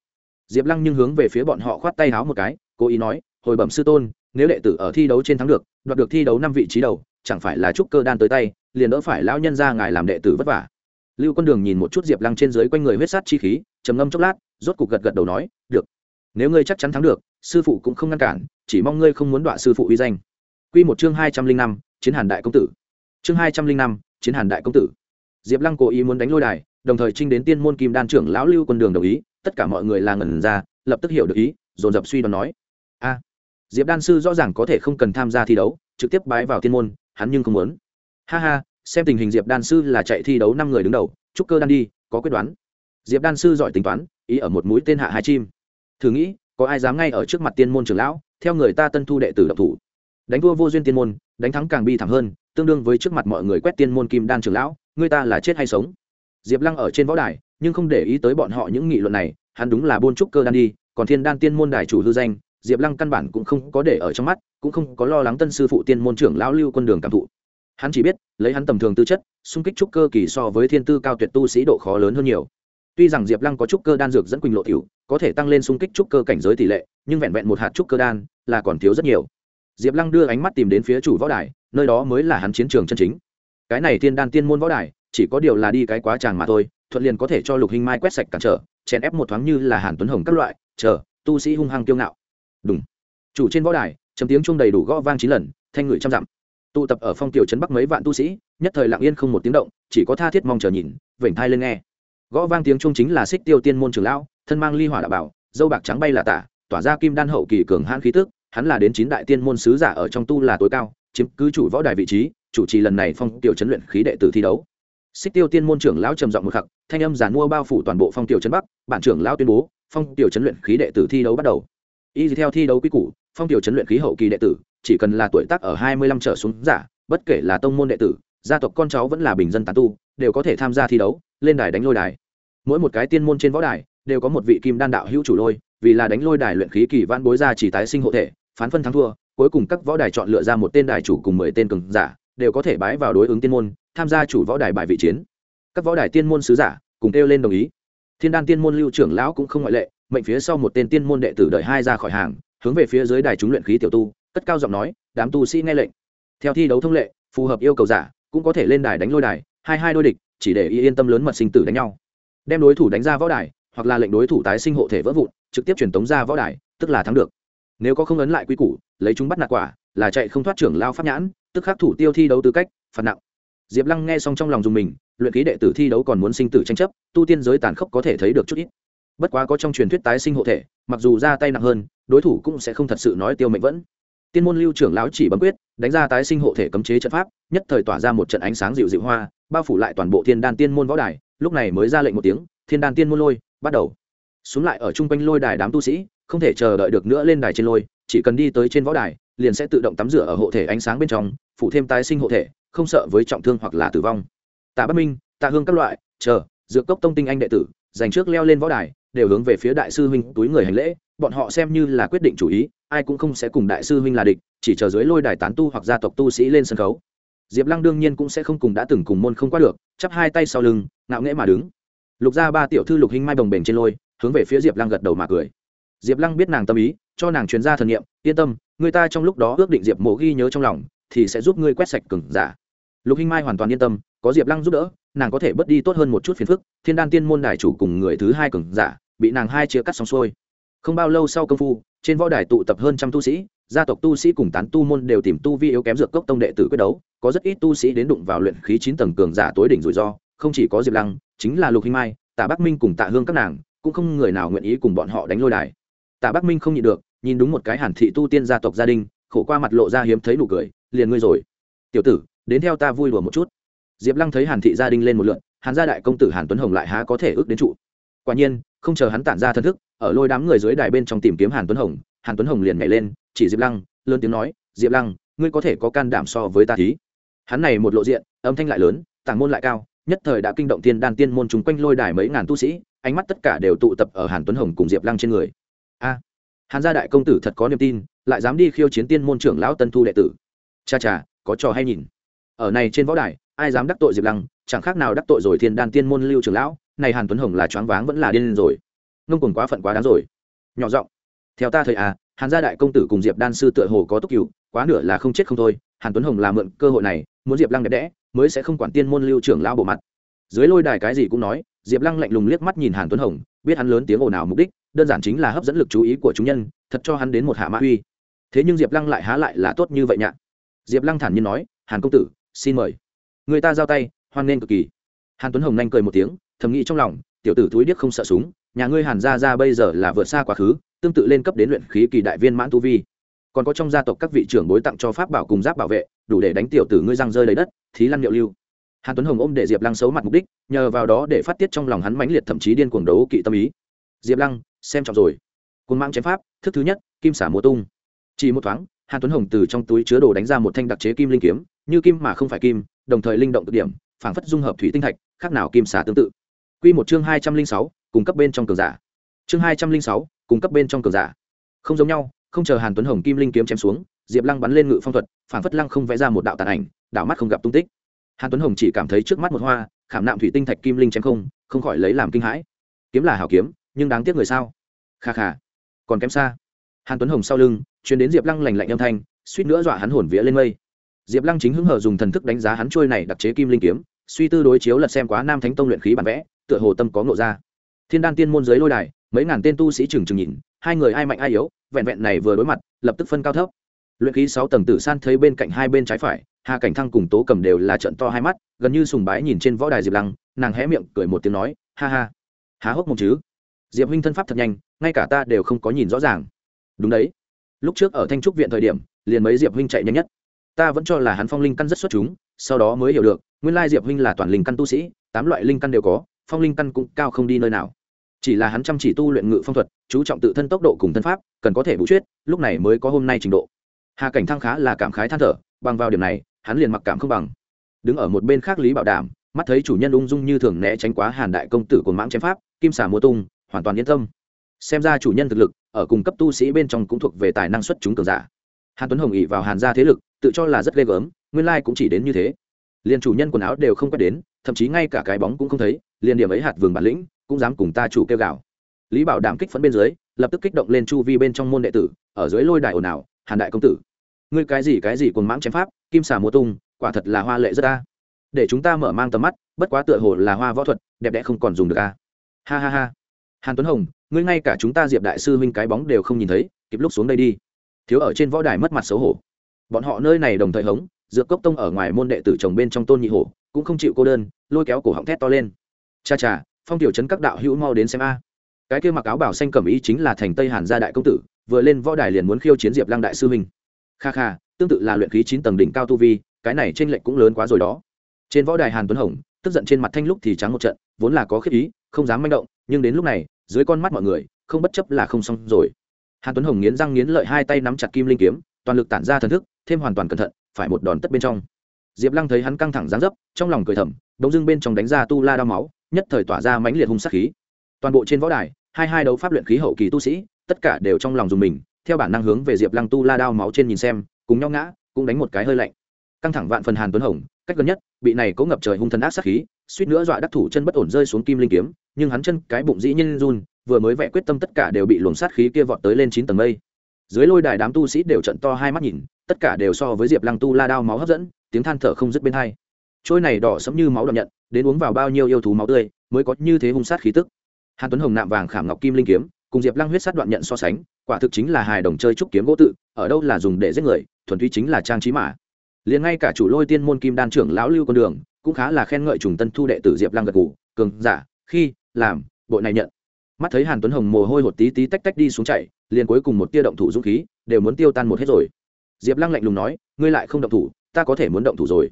Diệp lăng nhưng hướng về phía bọn họ khoát tay háo một cái, cố ý nói, hồi bẩm sư tôn, nếu đệ tử ở thi đấu trên thắng được, đoạt được thi đấu năm vị trí đầu chẳng phải là trúc cơ đan tới tay, liền đỡ phải lão nhân ra ngài làm đệ tử vất vả. Lưu quân đường nhìn một chút diệp lăng trên dưới quanh người huyết sát chi khí, trầm ngâm chốc lát, rốt cục gật gật đầu nói, được. Nếu ngươi chắc chắn thắng được, sư phụ cũng không ngăn cản, chỉ mong ngươi không muốn đọa sư phụ uy danh. Q một chương hai trăm linh năm, chiến hàn đại công tử. Chương hai trăm linh năm, chiến hàn đại công tử. Diệp lăng cố ý muốn đánh lôi đài, đồng thời trinh đến tiên môn kim đan trưởng lão lưu quân đường đồng ý, tất cả mọi người là ngẩn ra, lập tức hiểu được ý, dồn dập suy đoán nói, a. Diệp đan sư rõ ràng có thể không cần tham gia thi đấu, trực tiếp bái vào tiên môn hắn nhưng không muốn. Ha ha, xem tình hình diệp đan sư là chạy thi đấu năm người đứng đầu trúc cơ đan đi, có quyết đoán. Diệp đan sư giỏi tính toán, ý ở một mũi tên hạ hai chim. Thử nghĩ, có ai dám ngay ở trước mặt tiên môn trưởng lão, theo người ta tân thu đệ tử độc thủ? Đánh thua vô duyên tiên môn, đánh thắng càng bi thảm hơn, tương đương với trước mặt mọi người quét tiên môn kim đan trưởng lão, người ta là chết hay sống? Diệp lăng ở trên võ đài, nhưng không để ý tới bọn họ những nghị luận này, hắn đúng là buôn trúc cơ đan đi, còn thiên đan tiên môn đài chủ hư danh diệp lăng căn bản cũng không có để ở trong mắt, cũng không có lo lắng tân sư phụ tiên môn trưởng lão lưu quân đường cảm thụ. Hắn chỉ biết, lấy hắn tầm thường tư chất, xung kích trúc cơ kỳ so với thiên tư cao tuyệt tu sĩ độ khó lớn hơn nhiều. Tuy rằng diệp lăng có trúc cơ đan dược dẫn quỳnh lộ tiểu, có thể tăng lên xung kích trúc cơ cảnh giới tỷ lệ, nhưng vẹn vẹn một hạt trúc cơ đan là còn thiếu rất nhiều. Diệp lăng đưa ánh mắt tìm đến phía chủ võ đài, nơi đó mới là hắn chiến trường chân chính. Cái này thiên đan tiên môn võ đài, chỉ có điều là đi cái quá tràng mà thôi, thuận liền có thể cho lục hình mai quét sạch cản trở, chèn ép một thoáng như là hàn tuấn hồng các loại, chờ, tu sĩ hung hăng kiêu ngạo đúng chủ trên võ đài, chấm tiếng chung đầy đủ gõ vang chín lần, thanh ngửi trăm dặm. Tụ tập ở phong tiểu trấn bắc mấy vạn tu sĩ, nhất thời lặng yên không một tiếng động, chỉ có tha thiết mong chờ nhìn, vểnh thai lên nghe. Gõ vang tiếng chung chính là xích tiêu tiên môn trường lão, thân mang ly hỏa đạo bảo, dâu bạc trắng bay là tả, tỏa ra kim đan hậu kỳ cường hãn khí tức, hắn là đến chín đại tiên môn sứ giả ở trong tu là tối cao, chiếm cứ chủ võ đài vị trí, chủ trì lần này phong tiểu trấn luyện khí đệ tử thi đấu. Xích tiêu tiên môn trưởng lão trầm giọng một khặc thanh âm giàn mua bao phủ toàn bộ phong tiểu trấn bắc, bản trưởng lão tuyên bố, phong tiểu trấn luyện khí đệ tử thi đấu bắt đầu y theo thi đấu quy củ, phong tiểu chấn luyện khí hậu kỳ đệ tử, chỉ cần là tuổi tác ở hai mươi lăm trở xuống giả, bất kể là tông môn đệ tử, gia tộc con cháu vẫn là bình dân tán tu, đều có thể tham gia thi đấu, lên đài đánh lôi đài. Mỗi một cái tiên môn trên võ đài, đều có một vị kim đan đạo hữu chủ lôi, vì là đánh lôi đài luyện khí kỳ văn bối ra chỉ tái sinh hộ thể, phán phân thắng thua, cuối cùng các võ đài chọn lựa ra một tên đài chủ cùng mười tên cường giả, đều có thể bái vào đối ứng tiên môn, tham gia chủ võ đài bài vị chiến. Các võ đài tiên môn sứ giả, cùng kêu lên đồng ý. Thiên đan tiên môn lưu trưởng lão cũng không ngoại lệ mệnh phía sau một tên tiên môn đệ tử đợi hai ra khỏi hàng, hướng về phía dưới đài chúng luyện khí tiểu tu, cất cao giọng nói, đám tu sĩ nghe lệnh. Theo thi đấu thông lệ, phù hợp yêu cầu giả, cũng có thể lên đài đánh lôi đài, hai hai đôi địch, chỉ để yên tâm lớn mật sinh tử đánh nhau. Đem đối thủ đánh ra võ đài, hoặc là lệnh đối thủ tái sinh hộ thể vỡ vụn, trực tiếp truyền tống ra võ đài, tức là thắng được. Nếu có không ấn lại quy củ, lấy chúng bắt nạt quả, là chạy không thoát trưởng lao pháp nhãn, tức khắc thủ tiêu thi đấu tư cách, phạt nặng. Diệp lăng nghe xong trong lòng dùng mình, luyện ký đệ tử thi đấu còn muốn sinh tử tranh chấp, tu tiên giới tàn khốc có thể thấy được chút ít bất quá có trong truyền thuyết tái sinh hộ thể, mặc dù ra tay nặng hơn, đối thủ cũng sẽ không thật sự nói tiêu mệnh vẫn. Tiên môn lưu trưởng lão chỉ bấm quyết, đánh ra tái sinh hộ thể cấm chế trận pháp, nhất thời tỏa ra một trận ánh sáng dịu dịu hoa, bao phủ lại toàn bộ thiên đan tiên môn võ đài, lúc này mới ra lệnh một tiếng, thiên đan tiên môn lôi, bắt đầu. Xuống lại ở chung quanh lôi đài đám tu sĩ, không thể chờ đợi được nữa lên đài trên lôi, chỉ cần đi tới trên võ đài, liền sẽ tự động tắm rửa ở hộ thể ánh sáng bên trong phụ thêm tái sinh hộ thể, không sợ với trọng thương hoặc là tử vong. Tạ bất minh, tạ hương các loại, chờ, dược cốc tông tinh anh đệ tử, dành trước leo lên võ đài đều hướng về phía đại sư huynh túi người hành lễ, bọn họ xem như là quyết định chủ ý, ai cũng không sẽ cùng đại sư huynh là địch, chỉ chờ dưới lôi đài tán tu hoặc gia tộc tu sĩ lên sân khấu. Diệp lăng đương nhiên cũng sẽ không cùng đã từng cùng môn không qua được, chắp hai tay sau lưng, ngạo nghễ mà đứng. Lục ra ba tiểu thư lục Hinh mai bồng bềnh trên lôi, hướng về phía diệp lăng gật đầu mà cười. Diệp lăng biết nàng tâm ý, cho nàng truyền gia thần nghiệm yên tâm, người ta trong lúc đó ước định diệp mộ ghi nhớ trong lòng, thì sẽ giúp ngươi quét sạch cừng giả. Lục Hinh mai hoàn toàn yên tâm, có diệp lăng giúp đỡ, nàng có thể bớt đi tốt hơn một chút phiền phức, thiên đan tiên môn đài chủ cùng người thứ hai cừng giả bị nàng hai chia cắt xong xuôi. Không bao lâu sau công phu, trên võ đài tụ tập hơn trăm tu sĩ, gia tộc tu sĩ cùng tán tu môn đều tìm tu vi yếu kém dược cốc tông đệ tử quyết đấu, có rất ít tu sĩ đến đụng vào luyện khí chín tầng cường giả tối đỉnh rủi ro, không chỉ có diệp lăng, chính là lục Hinh mai, tạ bắc minh cùng tạ hương các nàng, cũng không người nào nguyện ý cùng bọn họ đánh lôi đài. Tạ bắc minh không nhịn được, nhìn đúng một cái hàn thị tu tiên gia tộc gia đình, khổ qua mặt lộ ra hiếm thấy nụ cười, liền ngươi rồi. Tiểu tử, đến theo ta vui đùa một chút. Diệp lăng thấy hàn thị gia đình lên một lượn, hàn gia đại công tử hàn tuấn hồng lại há có thể ước đến trụ. Quả nhiên không chờ hắn tản ra thân thức, ở lôi đám người dưới đài bên trong tìm kiếm hàn tuấn hồng, hàn tuấn hồng liền nhảy lên, chỉ diệp lăng, lớn tiếng nói, diệp lăng, ngươi có thể có can đảm so với ta thí. Hắn này một lộ diện, âm thanh lại lớn tàng môn lại cao, nhất thời đã kinh động tiên đan tiên môn chúng quanh lôi đài mấy ngàn tu sĩ, ánh mắt tất cả đều tụ tập ở hàn tuấn hồng cùng diệp lăng trên người. A! Hàn gia đại công tử thật có niềm tin, lại dám đi khiêu chiến tiên môn trưởng lão tân thu đệ tử. Cha cha, có trò hay nhìn. Ở này trên võ đài, ai dám đắc tội diệp lăng, chẳng khác nào đắc tội rồi thiên đan tiên môn lưu trưởng lão này hàn tuấn hồng là choáng váng vẫn là điên rồi. Ngông cuồng quá phận quá đáng rồi. Nhỏ giọng, theo ta thời à hàn gia đại công tử cùng diệp đan sư tựa hồ có túc cựu quá nửa là không chết không thôi, hàn tuấn hồng là mượn cơ hội này, muốn diệp lăng đẹp đẽ, mới sẽ không quản tiên môn lưu trưởng lão bộ mặt. Dưới lôi đài cái gì cũng nói, diệp lăng lạnh lùng liếc mắt nhìn hàn tuấn hồng, biết hắn lớn tiếng ồn ào mục đích, đơn giản chính là hấp dẫn lực chú ý của chúng nhân, thật cho hắn đến một hạ mã uy. Thế nhưng diệp lăng lại há lại là tốt như vậy nhạ diệp lăng thản nhiên nói, hàn công tử, xin mời. Người ta giao tay, hoan nghênh cực kỳ. Hàn tuấn hồng nhanh cười một tiếng thầm nghĩ trong lòng, tiểu tử túi điếc không sợ súng, nhà ngươi hàn gia gia bây giờ là vượt xa quá khứ, tương tự lên cấp đến luyện khí kỳ đại viên mãn tu vi. Còn có trong gia tộc các vị trưởng bối tặng cho pháp bảo cùng giáp bảo vệ, đủ để đánh tiểu tử ngươi răng rơi lấy đất, thí lăn liệu lưu. Hàn tuấn hồng ôm để diệp lăng xấu mặt mục đích, nhờ vào đó để phát tiết trong lòng hắn mãnh liệt thậm chí điên cuồng đấu kỵ tâm ý. Diệp lăng, xem trọng rồi. Côn mang chém pháp, thức thứ nhất, kim xả mùa tung. Chỉ một thoáng, hàn tuấn hồng từ trong túi chứa đồ đánh ra một thanh đặc chế kim linh kiếm, như kim mà không phải kim, đồng thời linh động cực điểm, phảng phất dung hợp thủy tinh thạch, khác nào kim xả tương tự quy một chương hai trăm linh sáu, cung cấp bên trong cường giả. Chương hai trăm linh sáu, cung cấp bên trong cường giả. Không giống nhau, không chờ hàn tuấn hồng kim linh kiếm chém xuống, diệp lăng bắn lên ngự phong thuật phảng phất lăng không vẽ ra một đạo tàn ảnh đạo mắt không gặp tung tích. Hàn tuấn hồng chỉ cảm thấy trước mắt một hoa, khảm nạm thủy tinh thạch kim linh chém không không khỏi lấy làm kinh hãi. Kiếm là hảo kiếm, nhưng đáng tiếc người sao? Kha kha. Còn kém xa. Hàn tuấn hồng sau lưng, truyền đến diệp lăng lạnh lạnh âm thanh, suýt nữa dọa hắn hồn vía lên mây. Diệp lăng chính hứng hờ dùng thần thức đánh giá hắn trôi này đặc chế kim linh kiếm, suy tư đối chiếu lật xem quá nam thánh tông luyện khí bản vẽ tựa hồ tâm có ngộ ra. Thiên đan tiên môn giới lôi đài, mấy ngàn tên tu sĩ trừng trừng nhìn, hai người ai mạnh ai yếu, vẹn vẹn này vừa đối mặt, lập tức phân cao thấp. Luyện khí sáu tầng tử san thấy bên cạnh hai bên trái phải, hà cảnh thăng cùng tố cầm đều là trận to hai mắt, gần như sùng bái nhìn trên võ đài diệp lăng, nàng hé miệng cười một tiếng nói, ha ha, há hốc mộng chứ? Diệp huynh thân pháp thật nhanh, ngay cả ta đều không có nhìn rõ ràng. Đúng đấy. Lúc trước ở thanh trúc viện thời điểm, liền mấy diệp huynh chạy nhanh nhất. Ta vẫn cho là hắn phong linh căn rất xuất chúng, sau đó mới hiểu được, nguyên lai diệp huynh là toàn linh căn tu sĩ, tám loại linh căn đều có phong linh căn cũng cao không đi nơi nào. Chỉ là hắn chăm chỉ tu luyện ngự phong thuật, chú trọng tự thân tốc độ cùng thân pháp, cần có thể bù chuyết, lúc này mới có hôm nay trình độ. Hà cảnh thăng khá là cảm khái than thở, bằng vào điểm này, hắn liền mặc cảm không bằng. Đứng ở một bên khác lý bảo đảm, mắt thấy chủ nhân ung dung như thường né tránh quá hàn đại công tử của mãng chém pháp, kim xà mua tung, hoàn toàn yên tâm. Xem ra chủ nhân thực lực, ở cùng cấp tu sĩ bên trong cũng thuộc về tài năng xuất chúng cường giả. Hàn tuấn hồng ỉ vào hàn gia thế lực, tự cho là rất ghê gớm, nguyên lai cũng chỉ đến như thế. Liền chủ nhân quần áo đều không quét đến, thậm chí ngay cả cái bóng cũng không thấy liền điểm ấy hạt vườn bản lĩnh, cũng dám cùng ta chủ kêu gào. Lý bảo đảm kích phấn bên dưới, lập tức kích động lên chu vi bên trong môn đệ tử, ở dưới lôi đài ồn ào, hàn đại công tử, ngươi cái gì cái gì cùng mãng chém pháp, kim xà mùa tung, quả thật là hoa lệ rất ta để chúng ta mở mang tầm mắt, bất quá tựa hồ là hoa võ thuật, đẹp đẽ không còn dùng được a. Ha ha ha. Hàn tuấn hồng, ngươi ngay cả chúng ta diệp đại sư huynh cái bóng đều không nhìn thấy, kịp lúc xuống đây đi. Thiếu ở trên võ đài mất mặt xấu hổ. Bọn họ nơi này đồng thời hống, dược cốc tông ở ngoài môn đệ tử chồng bên trong tôn nhị hổ, cũng không chịu cô đơn, lôi kéo cổ họng thét to lên cha cha, phong tiểu chấn các đạo hữu mau đến xem a. Cái kia mặc áo bảo xanh cẩm ý chính là thành tây hàn gia đại công tử, vừa lên võ đài liền muốn khiêu chiến diệp lăng đại sư huynh. Kha kha, tương tự là luyện khí chín tầng đỉnh cao tu vi, cái này trên lệnh cũng lớn quá rồi đó. Trên võ đài hàn tuấn hồng, tức giận trên mặt thanh lúc thì trắng một trận, vốn là có khiếp ý, không dám manh động, nhưng đến lúc này, dưới con mắt mọi người, không bất chấp là không xong rồi. Hàn tuấn hồng nghiến răng nghiến lợi hai tay nắm chặt kim linh kiếm, toàn lực tản ra thần thức, thêm hoàn toàn cẩn thận, phải một đòn tất bên trong. Diệp lăng thấy hắn căng thẳng dáng dấp, trong lòng cười thầm đống dưng bên trong đánh ra tu la đao máu nhất thời tỏa ra mãnh liệt hung sát khí. Toàn bộ trên võ đài, hai hai đấu pháp luyện khí hậu kỳ tu sĩ, tất cả đều trong lòng dùng mình, theo bản năng hướng về diệp lăng tu la đao máu trên nhìn xem, cùng nhau ngã, cũng đánh một cái hơi lạnh. Căng thẳng vạn phần hàn tuấn hồng, cách gần nhất, bị này có ngập trời hung thần ác sát khí, suýt nữa dọa đắc thủ chân bất ổn rơi xuống kim linh kiếm, nhưng hắn chân cái bụng dĩ nhiên run, vừa mới vẽ quyết tâm tất cả đều bị luồng sát khí kia vọt tới lên chín tầng mây. Dưới lôi đài đám tu sĩ đều trận to hai mắt nhìn, tất cả đều so với diệp lăng tu la đao máu hấp dẫn, tiếng than thở không dứt bên hai trôi này đỏ sẫm như máu đậm nhận, đến uống vào bao nhiêu yêu thú máu tươi, mới có như thế hung sát khí tức. Hàn tuấn hồng nạm vàng khảm ngọc kim linh kiếm, cùng diệp lăng huyết sát đoạn nhận so sánh, quả thực chính là hài đồng chơi trúc kiếm gỗ tự, ở đâu là dùng để giết người, thuần túy chính là trang trí mà. liền ngay cả chủ lôi tiên môn kim đan trưởng lão lưu con đường, cũng khá là khen ngợi trùng tân thu đệ tử diệp lăng gật ngủ cường giả, khi, làm bộ này nhận. Mắt thấy hàn tuấn hồng mồ hôi hột tí tí tách tách đi xuống chạy, liền cuối cùng một tia động thủ dũng khí, đều muốn tiêu tan một hết rồi. Diệp lăng lạnh lùng nói, ngươi lại không động thủ, ta có thể muốn động thủ rồi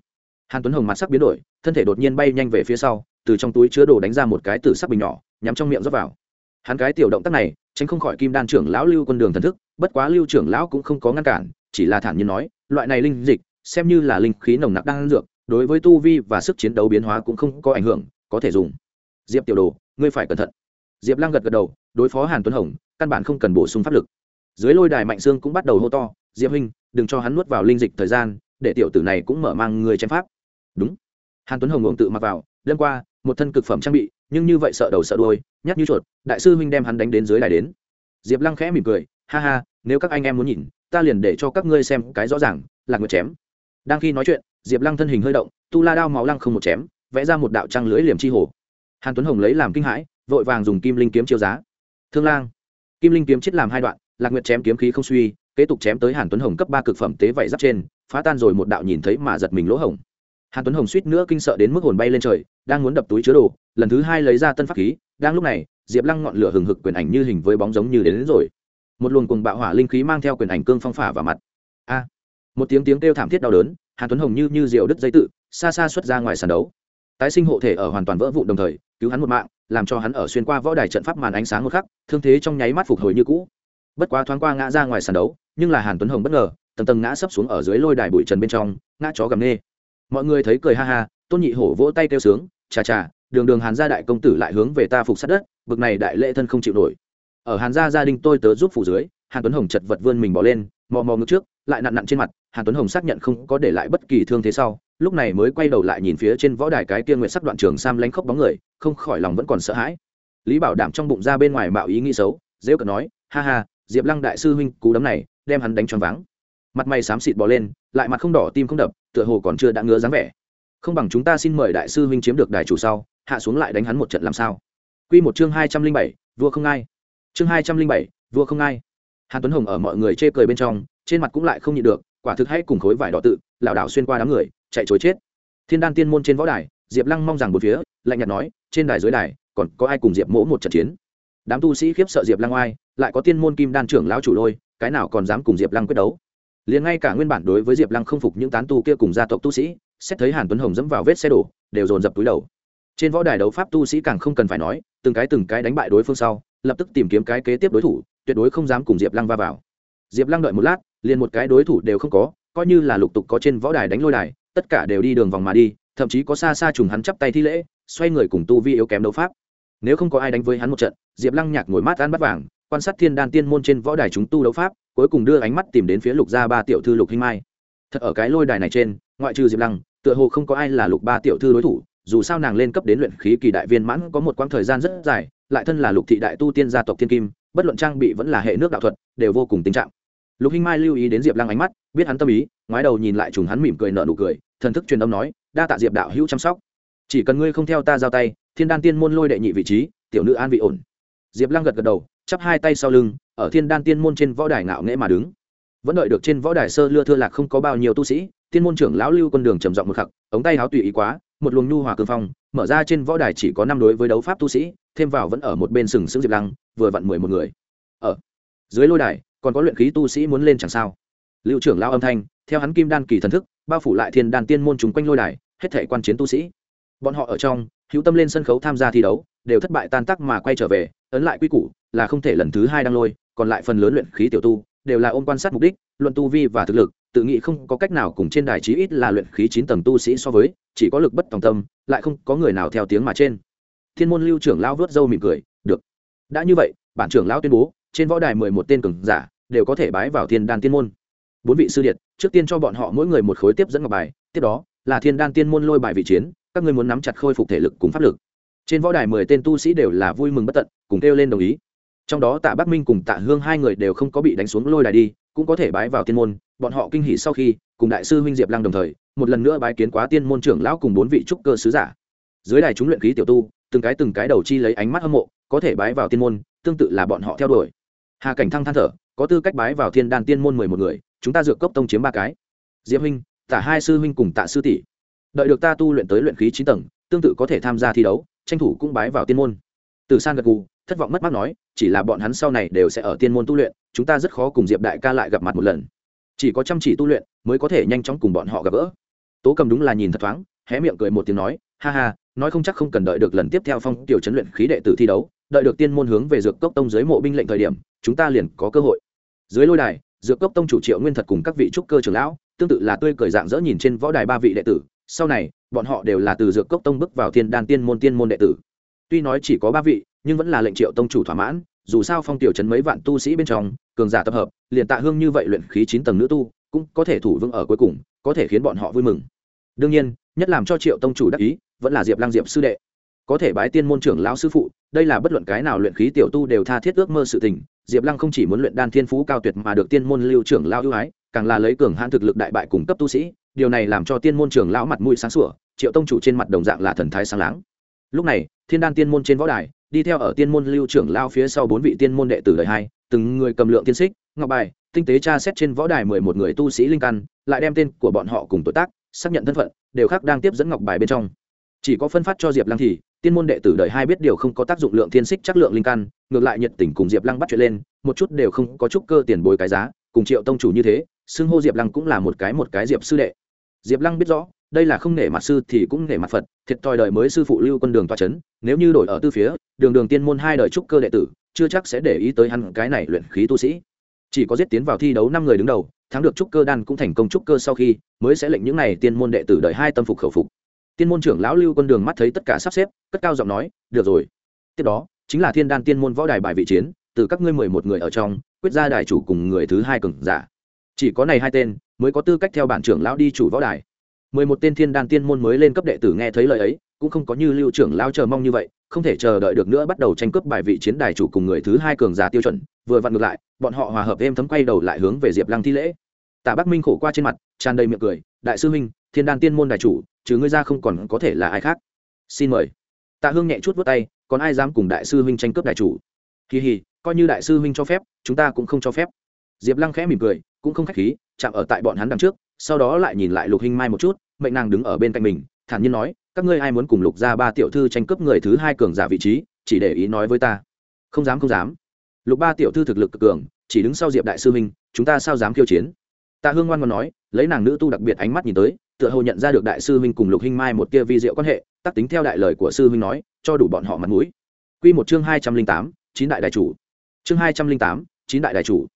hàn tuấn hồng mặt sắc biến đổi, thân thể đột nhiên bay nhanh về phía sau, từ trong túi chứa đồ đánh ra một cái tử sắc bình nhỏ, nhắm trong miệng rót vào. Hắn cái tiểu động tác này, tránh không khỏi kim đan trưởng lão lưu quân đường thần thức, bất quá lưu trưởng lão cũng không có ngăn cản, chỉ là thản nhiên nói, loại này linh dịch, xem như là linh khí nồng nặc đang dược, đối với tu vi và sức chiến đấu biến hóa cũng không có ảnh hưởng, có thể dùng. Diệp tiểu đồ, ngươi phải cẩn thận. Diệp lăng gật gật đầu, đối phó hàn tuấn hồng, căn bản không cần bổ sung pháp lực. Dưới lôi đài mạnh xương cũng bắt đầu hô to, diệp huynh, đừng cho hắn nuốt vào linh dịch thời gian, để tiểu tử này cũng mở mang người chém pháp đúng. Hàn tuấn hồng ngộng tự mặc vào đêm qua, một thân cực phẩm trang bị, nhưng như vậy sợ đầu sợ đuôi nhắc như chuột, đại sư huynh đem hắn đánh đến dưới đài đến. Diệp lăng khẽ mỉm cười, ha ha, nếu các anh em muốn nhìn, ta liền để cho các ngươi xem cái rõ ràng lạc nguyệt chém. Đang khi nói chuyện, diệp lăng thân hình hơi động, tu la đao máu lăng không một chém, vẽ ra một đạo trăng lưới liềm chi hồ. Hàn tuấn hồng lấy làm kinh hãi, vội vàng dùng kim linh kiếm chiêu giá. Thương lang. Kim linh kiếm chết làm hai đoạn, lạc nguyệt chém kiếm khí không suy, kế tục chém tới hàn tuấn hồng cấp ba cực phẩm tế vảy giáp trên, phá tan rồi một đạo nhìn thấy mà giật mình lỗ hồng hàn tuấn hồng suýt nữa kinh sợ đến mức hồn bay lên trời đang muốn đập túi chứa đồ lần thứ hai lấy ra tân pháp khí đang lúc này diệp lăng ngọn lửa hừng hực quyền ảnh như hình với bóng giống như đến, đến rồi. Một luồng cùng bạo hỏa linh khí mang theo quyền ảnh cương phong phả vào mặt. A! Một tiếng tiếng kêu thảm thiết đau đớn hàn tuấn hồng như như diều đứt dây tự xa xa xuất ra ngoài sàn đấu. Tái sinh hộ thể ở hoàn toàn vỡ vụ đồng thời cứu hắn một mạng làm cho hắn ở xuyên qua võ đài trận pháp màn ánh sáng một khắc thương thế trong nháy mắt phục hồi như cũ. Bất quá thoáng qua ngã ra ngoài sàn đấu nhưng là hàn tuấn hồng bất ngờ tầng tầng ngã sấp xuống ở dưới lôi đài bụi trần bên trong ngã chó gầm nê mọi người thấy cười ha ha, tôn nhị hổ vỗ tay kêu sướng, chà chà, đường đường hàn gia đại công tử lại hướng về ta phục sát đất, bực này đại lễ thân không chịu nổi. Ở hàn gia gia đình tôi tớ giúp phủ dưới, hàn tuấn hồng chật vật vươn mình bỏ lên, mò mò ngực trước, lại nặn nặn trên mặt, hàn tuấn hồng xác nhận không có để lại bất kỳ thương thế sau, lúc này mới quay đầu lại nhìn phía trên võ đài cái kia nguyện sắc đoạn trường sam lánh khóc bóng người, không khỏi lòng vẫn còn sợ hãi. Lý bảo đảm trong bụng ra bên ngoài mạo ý nghĩ xấu dễ cợt nói, ha ha, diệp lăng đại sư huynh, cú đấm này, đem hắn đánh choáng váng. Mặt mày xám xịt bò lên, lại mặt không đỏ, tim không đập tựa hồ còn chưa đã ngứa dáng vẻ. Không bằng chúng ta xin mời đại sư huynh chiếm được đài chủ sau, hạ xuống lại đánh hắn một trận làm sao? Quy một chương hai trăm linh bảy, vua không ai. Chương hai trăm linh bảy, vua không ai. Hàn tuấn hồng ở mọi người chê cười bên trong, trên mặt cũng lại không nhịn được, quả thực hay cùng khối vải đỏ tự, lảo đảo xuyên qua đám người, chạy chối chết. Thiên đan tiên môn trên võ đài, diệp lăng mong rằng một phía, lạnh nhạt nói, trên đài dưới đài, còn có ai cùng diệp mỗ một trận chiến? Đám tu sĩ khiếp sợ diệp lăng oai, lại có tiên môn kim đan trưởng lão chủ lôi, cái nào còn dám cùng diệp lăng quyết đấu? Liền ngay cả nguyên bản đối với diệp lăng không phục những tán tu kia cùng gia tộc tu sĩ, xét thấy hàn tuấn hồng dẫm vào vết xe đổ, đều dồn dập túi đầu. Trên võ đài đấu pháp tu sĩ càng không cần phải nói, từng cái từng cái đánh bại đối phương sau, lập tức tìm kiếm cái kế tiếp đối thủ, tuyệt đối không dám cùng diệp lăng va vào. Diệp lăng đợi một lát, liền một cái đối thủ đều không có, coi như là lục tục có trên võ đài đánh lôi đài, tất cả đều đi đường vòng mà đi, thậm chí có xa xa trùng hắn chắp tay thi lễ, xoay người cùng tu vi yếu kém đấu pháp. Nếu không có ai đánh với hắn một trận, diệp lăng nhạc ngồi mát ăn bắt vàng, quan sát thiên đan tiên môn trên võ đài chúng tu đấu pháp cuối cùng đưa ánh mắt tìm đến phía lục gia ba tiểu thư lục hinh mai. Thật ở cái lôi đài này trên, ngoại trừ diệp lăng, tựa hồ không có ai là lục ba tiểu thư đối thủ, dù sao nàng lên cấp đến luyện khí kỳ đại viên mãn có một quãng thời gian rất dài, lại thân là lục thị đại tu tiên gia tộc thiên kim, bất luận trang bị vẫn là hệ nước đạo thuật, đều vô cùng tình trạng. Lục hinh mai lưu ý đến diệp lăng ánh mắt, biết hắn tâm ý, ngoái đầu nhìn lại trùng hắn mỉm cười nợ nụ cười, thần thức truyền âm nói, đa tạ diệp đạo hữu chăm sóc. Chỉ cần ngươi không theo ta giao tay, thiên đan tiên môn lôi đệ nhị vị trí, tiểu nữ an vị ổn. Diệp lăng gật gật đầu chắp hai tay sau lưng, ở thiên đan tiên môn trên võ đài ngạo nghễ mà đứng. Vẫn đợi được trên võ đài sơ lưa thưa lạc không có bao nhiêu tu sĩ, tiên môn trưởng lão lưu con đường trầm giọng một khắc, ống tay háo tùy ý quá, một luồng nhu hòa cương phong, mở ra trên võ đài chỉ có năm đối với đấu pháp tu sĩ, thêm vào vẫn ở một bên sừng sững diệp lăng, vừa vặn mười một người. Ở dưới lôi đài, còn có luyện khí tu sĩ muốn lên chẳng sao. Lưu trưởng lao âm thanh, theo hắn kim đan kỳ thần thức, bao phủ lại thiên đan tiên môn chúng quanh lôi đài, hết thể quan chiến tu sĩ. Bọn họ ở trong, hữu tâm lên sân khấu tham gia thi đấu, đều thất bại tan tác mà quay trở về, ấn lại quy củ là không thể lần thứ hai đăng lôi, còn lại phần lớn luyện khí tiểu tu, đều là ôm quan sát mục đích, luận tu vi và thực lực, tự nghĩ không có cách nào cùng trên đài chí ít là luyện khí chín tầng tu sĩ so với, chỉ có lực bất tòng tâm, lại không có người nào theo tiếng mà trên. Thiên môn lưu trưởng lão vớt râu mỉm cười, được. Đã như vậy, bản trưởng lão tuyên bố, trên võ đài mười một tên cường giả đều có thể bái vào thiên đan tiên môn. Bốn vị sư điện trước tiên cho bọn họ mỗi người một khối tiếp dẫn ngọc bài, tiếp đó là thiên đan tiên môn lôi bài vị chiến, các ngươi muốn nắm chặt khôi phục thể lực cùng pháp lực. Trên võ đài mười tên tu sĩ đều là vui mừng bất tận, cùng kêu lên đồng ý trong đó tạ bắc minh cùng tạ hương hai người đều không có bị đánh xuống lôi đài đi, cũng có thể bái vào tiên môn, bọn họ kinh hỉ sau khi, cùng đại sư huynh diệp lăng đồng thời, một lần nữa bái kiến quá tiên môn trưởng lão cùng bốn vị trúc cơ sứ giả. Dưới đài chúng luyện khí tiểu tu, từng cái từng cái đầu chi lấy ánh mắt hâm mộ, có thể bái vào tiên môn, tương tự là bọn họ theo đuổi. Hà cảnh thăng than thở, có tư cách bái vào thiên đan tiên môn mười một người, chúng ta dựa cốc tông chiếm ba cái. Diệp huynh, tả hai sư huynh cùng tạ sư tỷ. Đợi được ta tu luyện tới luyện khí chín tầng, tương tự có thể tham gia thi đấu, tranh thủ cũng bái vào tiên môn. Từ san gật gù, thất vọng mất mát nói chỉ là bọn hắn sau này đều sẽ ở tiên môn tu luyện, chúng ta rất khó cùng diệp đại ca lại gặp mặt một lần. Chỉ có chăm chỉ tu luyện mới có thể nhanh chóng cùng bọn họ gặp gỡ. Tố cầm đúng là nhìn thật thoáng, hé miệng cười một tiếng nói, ha ha, nói không chắc không cần đợi được lần tiếp theo phong tiểu chấn luyện khí đệ tử thi đấu, đợi được tiên môn hướng về dược cốc tông dưới mộ binh lệnh thời điểm, chúng ta liền có cơ hội. Dưới lôi đài, dược cốc tông chủ triệu nguyên thật cùng các vị trúc cơ trưởng lão, tương tự là tươi cười dạng dỡ nhìn trên võ đài ba vị đệ tử, sau này, bọn họ đều là từ dược cốc tông bước vào thiên đan tiên môn tiên môn đệ tử. Tuy nói chỉ có ba vị, nhưng vẫn là lệnh triệu tông chủ thỏa mãn dù sao phong tiểu trấn mấy vạn tu sĩ bên trong, cường giả tập hợp, liền tạ hương như vậy luyện khí chín tầng nữ tu, cũng có thể thủ vững ở cuối cùng, có thể khiến bọn họ vui mừng. Đương nhiên, nhất làm cho triệu tông chủ đắc ý, vẫn là diệp lăng diệp sư đệ. Có thể bái tiên môn trưởng lão sư phụ, đây là bất luận cái nào luyện khí tiểu tu đều tha thiết ước mơ sự tình, diệp lăng không chỉ muốn luyện đan thiên phú cao tuyệt mà được tiên môn lưu trưởng lão ưu ái, càng là lấy cường hãn thực lực đại bại cùng cấp tu sĩ, điều này làm cho tiên môn trưởng lão mặt mũi sáng sủa, triệu tông chủ trên mặt đồng dạng là thần thái sáng láng. Lúc này, thiên đan tiên môn trên võ đài đi theo ở tiên môn lưu trưởng lao phía sau bốn vị tiên môn đệ tử đời hai, từng người cầm lượng tiên xích, ngọc bài, tinh tế tra xét trên võ đài mười một người tu sĩ linh căn, lại đem tên của bọn họ cùng tuổi tác, xác nhận thân phận, đều khác đang tiếp dẫn ngọc bài bên trong. Chỉ có phân phát cho diệp lăng thì, tiên môn đệ tử đời hai biết điều không có tác dụng lượng thiên xích chắc lượng linh căn, ngược lại nhiệt tình cùng diệp lăng bắt chuyện lên, một chút đều không có chút cơ tiền bồi cái giá, cùng triệu tông chủ như thế, xưng hô diệp lăng cũng là một cái một cái diệp sư đệ. Diệp lăng biết rõ đây là không nể mặt sư thì cũng nể mặt phật, thiệt thòi đời mới sư phụ lưu quân đường toa c h ấ n nếu như đổi ở tư phía, đường đường tiên môn hai đời trúc cơ đệ tử, chưa chắc sẽ để ý tới hắn cái này luyện khí tu sĩ. Chỉ có giết tiến vào thi đấu năm người đứng đầu, thắng được trúc cơ đan cũng thành công trúc cơ sau khi, mới sẽ lệnh những n à y tiên môn đệ tử đợi hai tâm phục khẩu phục. Tiên môn trưởng lão lưu quân đường mắt thấy tất cả sắp xếp, cất cao giọng nói, được rồi. Tiếp đó, chính là thiên đan tiên môn võ đài bài vị chiến, từ các ngươi mười một người ở trong, quyết ra đài chủ cùng người thứ hai cường giả. Chỉ có này hai tên, mới có tư cách theo bản trưởng lão đi chủ võ đài mười một tên thiên đan tiên môn mới lên cấp đệ tử nghe thấy lời ấy, cũng không có như lưu trưởng lao chờ mong như vậy, không thể chờ đợi được nữa bắt đầu tranh cướp bài vị chiến đài chủ cùng người thứ hai cường giả tiêu chuẩn, vừa vặn ngược lại, bọn họ hòa hợp êm thấm quay đầu lại hướng về diệp lăng thi lễ. Tạ bắc minh khổ qua trên mặt, tràn đầy miệng cười, đại sư huynh, thiên đan tiên môn đài chủ chứ ngươi ra không còn có thể là ai khác. Xin mời. Tạ hương nhẹ chút vớt tay, còn ai dám cùng đại sư huynh tranh cướp đài chủ? Kỳ hì, coi như đại sư huynh cho phép, chúng ta cũng không cho phép. Diệp lăng khẽ mỉm cười, cũng không k h á c h khí, chạm ở tại bọn hắn đằng trước sau đó lại nhìn lại lục hinh mai một chút, mệnh nàng đứng ở bên cạnh mình, thản nhiên nói, các ngươi ai muốn cùng lục gia ba tiểu thư tranh cướp người thứ hai cường giả vị trí, chỉ để ý nói với ta. Không dám không dám. Lục ba tiểu thư thực lực cực cường, chỉ đứng sau diệp đại sư minh chúng ta sao dám khiêu chiến? Tạ hương ngoan ngoan nói, lấy nàng nữ tu đặc biệt ánh mắt nhìn tới, tựa hồ nhận ra được đại sư minh cùng lục hinh mai một tia vi diệu quan hệ tác tính theo đại lời của sư minh nói, cho đủ bọn họ mặt mũi. Quy một chương hai trăm linh tám, chín đại đại chủ. Chương hai trăm linh tám, chín đại đại chủ.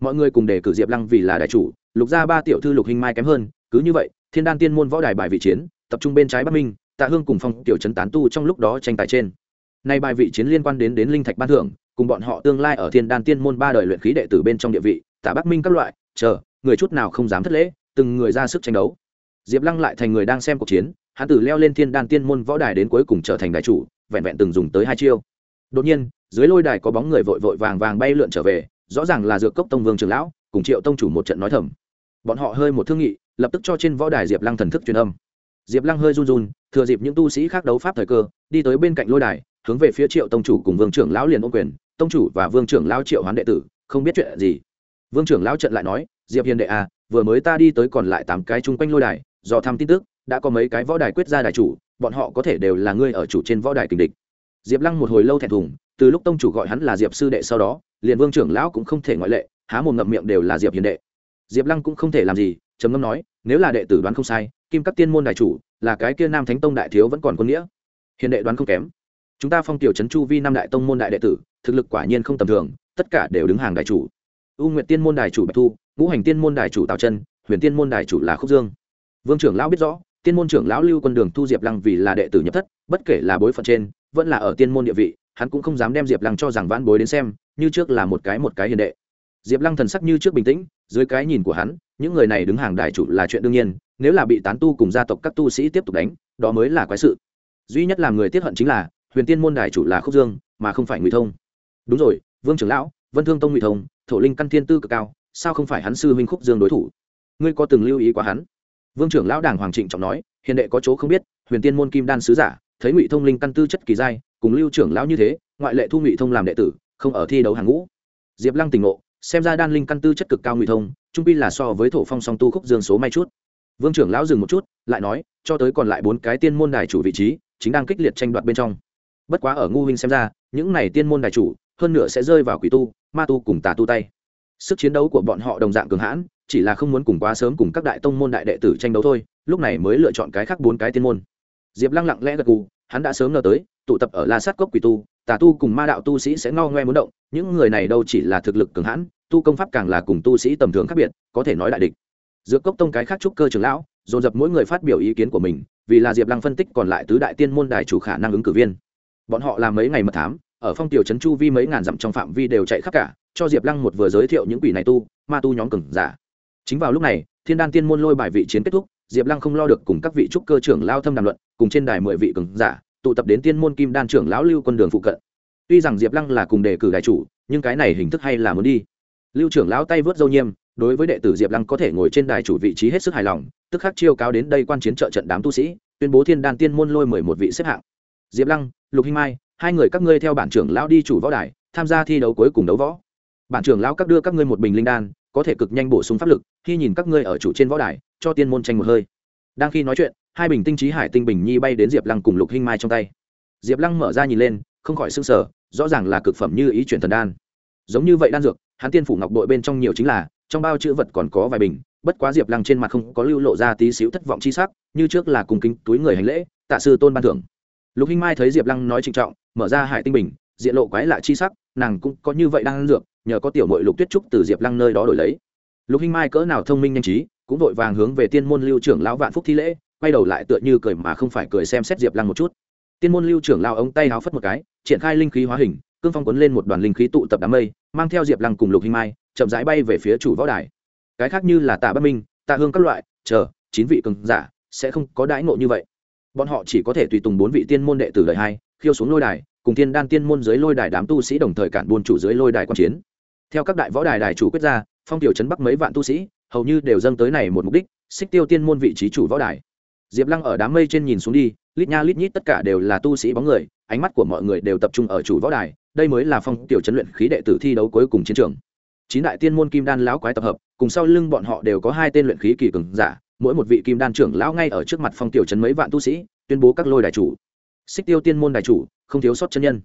Mọi người cùng đề cử diệp lăng vì là đại chủ lục gia ba tiểu thư lục hình mai kém hơn, cứ như vậy, thiên đan tiên môn võ đài bài vị chiến, tập trung bên trái bắc minh, tạ hương cùng phong tiểu trấn tán tu trong lúc đó tranh tài trên. Nay bài vị chiến liên quan đến đến linh thạch ban thưởng, cùng bọn họ tương lai ở thiên đan tiên môn ba đời luyện khí đệ tử bên trong địa vị, tạ bắc minh các loại, chờ, người chút nào không dám thất lễ, từng người ra sức tranh đấu. Diệp lăng lại thành người đang xem cuộc chiến, hắn tử leo lên thiên đan tiên môn võ đài đến cuối cùng trở thành đại chủ, vẹn vẹn từng dùng tới hai chiêu. Đột nhiên, dưới lôi đài có bóng người vội vội vàng vàng bay lượn trở về, rõ ràng là dược cốc tông vương trường lão, cùng triệu tông chủ một trận nói thầm bọn họ hơi một thương nghị, lập tức cho trên võ đài diệp lăng thần thức truyền âm. Diệp lăng hơi run run, thừa dịp những tu sĩ khác đấu pháp thời cơ, đi tới bên cạnh lôi đài, hướng về phía triệu tông chủ cùng vương trưởng lão liền ôm quyền. Tông chủ và vương trưởng lão triệu hoán đệ tử, không biết chuyện gì. Vương trưởng lão trận lại nói, diệp hiền đệ à vừa mới ta đi tới còn lại tám cái chung quanh lôi đài, do thăm tin tức, đã có mấy cái võ đài quyết ra đài chủ, bọn họ có thể đều là ngươi ở chủ trên võ đài kình địch. Diệp lăng một hồi lâu thẹn thùng, từ lúc tông chủ gọi hắn là diệp sư đệ sau đó, liền vương trưởng lão cũng không thể ngoại lệ, há một ngậm miệng đều là diệp hiền đệ diệp lăng cũng không thể làm gì, trầm ngâm nói, nếu là đệ tử đoán không sai, kim các tiên môn đại chủ, là cái kia nam thánh tông đại thiếu vẫn còn quân nghĩa. Hiền đệ đoán không kém. Chúng ta phong tiểu trấn chu vi năm đại tông môn đại đệ tử, thực lực quả nhiên không tầm thường, tất cả đều đứng hàng đại chủ. U nguyệt tiên môn đại chủ bạch thu, ngũ hành tiên môn đại chủ tào chân, huyền tiên môn đại chủ là khúc dương. Vương trưởng lão biết rõ, tiên môn trưởng lão lưu quân đường thu diệp lăng vì là đệ tử nhập thất, bất kể là bối phận trên, vẫn là ở tiên môn địa vị, hắn cũng không dám đem diệp lăng cho rằng vãn bối đến xem, như trước là một cái một cái hiền đệ. Diệp lăng thần sắc như trước bình tĩnh dưới cái nhìn của hắn, những người này đứng hàng đại chủ là chuyện đương nhiên, nếu là bị tán tu cùng gia tộc các tu sĩ tiếp tục đánh, đó mới là quái sự. Duy nhất làm người tiết hận chính là, huyền tiên môn đại chủ là khúc dương, mà không phải ngụy thông. Đúng rồi, vương trưởng lão, vân thương tông ngụy thông, thổ linh căn thiên tư cực cao, sao không phải hắn sư huynh khúc dương đối thủ? Ngươi có từng lưu ý qua hắn? Vương trưởng lão đảng hoàng trịnh trọng nói, hiền đệ có chỗ không biết, huyền tiên môn kim đan sứ giả, thấy ngụy thông linh căn tư chất kỳ giai cùng lưu trưởng lão như thế, ngoại lệ thu ngụy thông làm đệ tử, không ở thi đấu hàng ngũ. Diệp lăng tỉnh ngộ xem ra đan linh căn tư chất cực cao nguy thông, trung pi là so với thổ phong song tu khúc dương số may chút. Vương trưởng lão dừng một chút, lại nói, cho tới còn lại bốn cái tiên môn đài chủ vị trí, chính đang kích liệt tranh đoạt bên trong. Bất quá ở ngu huynh xem ra, những này tiên môn đài chủ, hơn nữa sẽ rơi vào quỷ tu, ma tu cùng tà tu tay. Sức chiến đấu của bọn họ đồng dạng cường hãn, chỉ là không muốn cùng quá sớm cùng các đại tông môn đại đệ tử tranh đấu thôi, lúc này mới lựa chọn cái khác bốn cái tiên môn. Diệp lăng lặng lẽ gật gù, hắn đã sớm ngờ tới, tụ tập ở la sát cốc quỷ tu tà tu cùng ma đạo tu sĩ sẽ ngao ngoe muốn động, những người này đâu chỉ là thực lực cường hãn, tu công pháp càng là cùng tu sĩ tầm thường khác biệt, có thể nói đại địch. Giữa cốc tông cái khác trúc cơ trưởng lão, dồn dập mỗi người phát biểu ý kiến của mình, vì là diệp lăng phân tích còn lại tứ đại tiên môn đài chủ khả năng ứng cử viên. Bọn họ làm mấy ngày mật thám, ở phong tiểu trấn chu vi mấy ngàn dặm trong phạm vi đều chạy khắp cả, cho diệp lăng một vừa giới thiệu những quỷ này tu, ma tu nhóm cừng giả. Chính vào lúc này, thiên đan tiên môn lôi bài vị chiến kết thúc, diệp lăng không lo được cùng các vị trúc cơ trưởng lao thâm đàm luận, cùng trên đài mười vị cừng giả tụ tập đến tiên môn kim đan trưởng lão lưu quân đường phụ cận. Tuy rằng diệp lăng là cùng đề cử đại chủ, nhưng cái này hình thức hay là muốn đi. Lưu trưởng lão tay vớt dâu nhiêm, đối với đệ tử diệp lăng có thể ngồi trên đài chủ vị trí hết sức hài lòng, tức khắc chiêu cáo đến đây quan chiến trợ trận đám tu sĩ, tuyên bố thiên đan tiên môn lôi mười một vị xếp hạng. Diệp lăng, lục hinh mai, hai người các ngươi theo bản trưởng lão đi chủ võ đài, tham gia thi đấu cuối cùng đấu võ. Bản trưởng lão các đưa các ngươi một bình linh đan, có thể cực nhanh bổ sung pháp lực, khi nhìn các ngươi ở chủ trên võ đài, cho tiên môn tranh một hơi. Đang khi nói chuyện hai bình tinh trí hải tinh bình nhi bay đến diệp lăng cùng lục hinh mai trong tay diệp lăng mở ra nhìn lên không khỏi s ư n g sở rõ ràng là cực phẩm như ý chuyển thần đan. giống như vậy đan dược, hắn tiên phủ ngọc đội bên trong nhiều chính là, trong bao chữ vật còn có vài bình, bất quá diệp lăng trên mặt không có lưu lộ ra tí xíu thất vọng chi sắc, như trước là cùng kính túi người hành lễ, tạ sư tôn ban thưởng. lục hinh mai thấy diệp lăng nói trịnh trọng, mở ra hải tinh bình, diện lộ quái lạ chi sắc, nàng cũng có như vậy đang dược, nhờ có tiểu mội lục tuyết trúc từ diệp lăng nơi đó đổi lấy. lục hinh mai cỡ nào thông minh nhanh trí, cũng vội vàng hướng về tiên môn lưu trưởng lão vạn phúc thi lễ quay đầu lại tựa như cười mà không phải cười xem xét diệp lăng một chút. Tiên môn lưu trưởng lao ống tay háo phất một cái, triển khai linh khí hóa hình, cương phong quấn lên một đoàn linh khí tụ tập đám mây, mang theo diệp lăng cùng lục hinh mai, chậm rãi bay về phía chủ võ đài. Cái khác như là tạ bất minh, tạ hương các loại, chờ, chín vị cường giả, sẽ không có đãi ngộ như vậy. Bọn họ chỉ có thể tùy tùng bốn vị tiên môn đệ tử đời hai, khiêu xuống lôi đài, cùng thiên đan tiên môn dưới lôi đài đám tu sĩ đồng thời cản buôn chủ dưới lôi đài quan chiến. Theo các đại võ đài đài chủ quyết ra, phong tiểu trấn bắc mấy vạn tu sĩ, hầu như đều dâng tới này một mục đích, xích tiêu tiên môn vị trí chủ võ đài diệp lăng ở đám mây trên nhìn xuống đi, lít nha lít nhít tất cả đều là tu sĩ bóng người, ánh mắt của mọi người đều tập trung ở chủ võ đài, đây mới là phong tiểu trấn luyện khí đệ tử thi đấu cuối cùng chiến trường. Chín đại tiên môn kim đan lão quái tập hợp, cùng sau lưng bọn họ đều có hai tên luyện khí kỳ cường giả, mỗi một vị kim đan trưởng lão ngay ở trước mặt phong tiểu trấn mấy vạn tu sĩ, tuyên bố các lôi đài chủ. Xích tiêu tiên môn đài chủ, không thiếu sót chân nhân.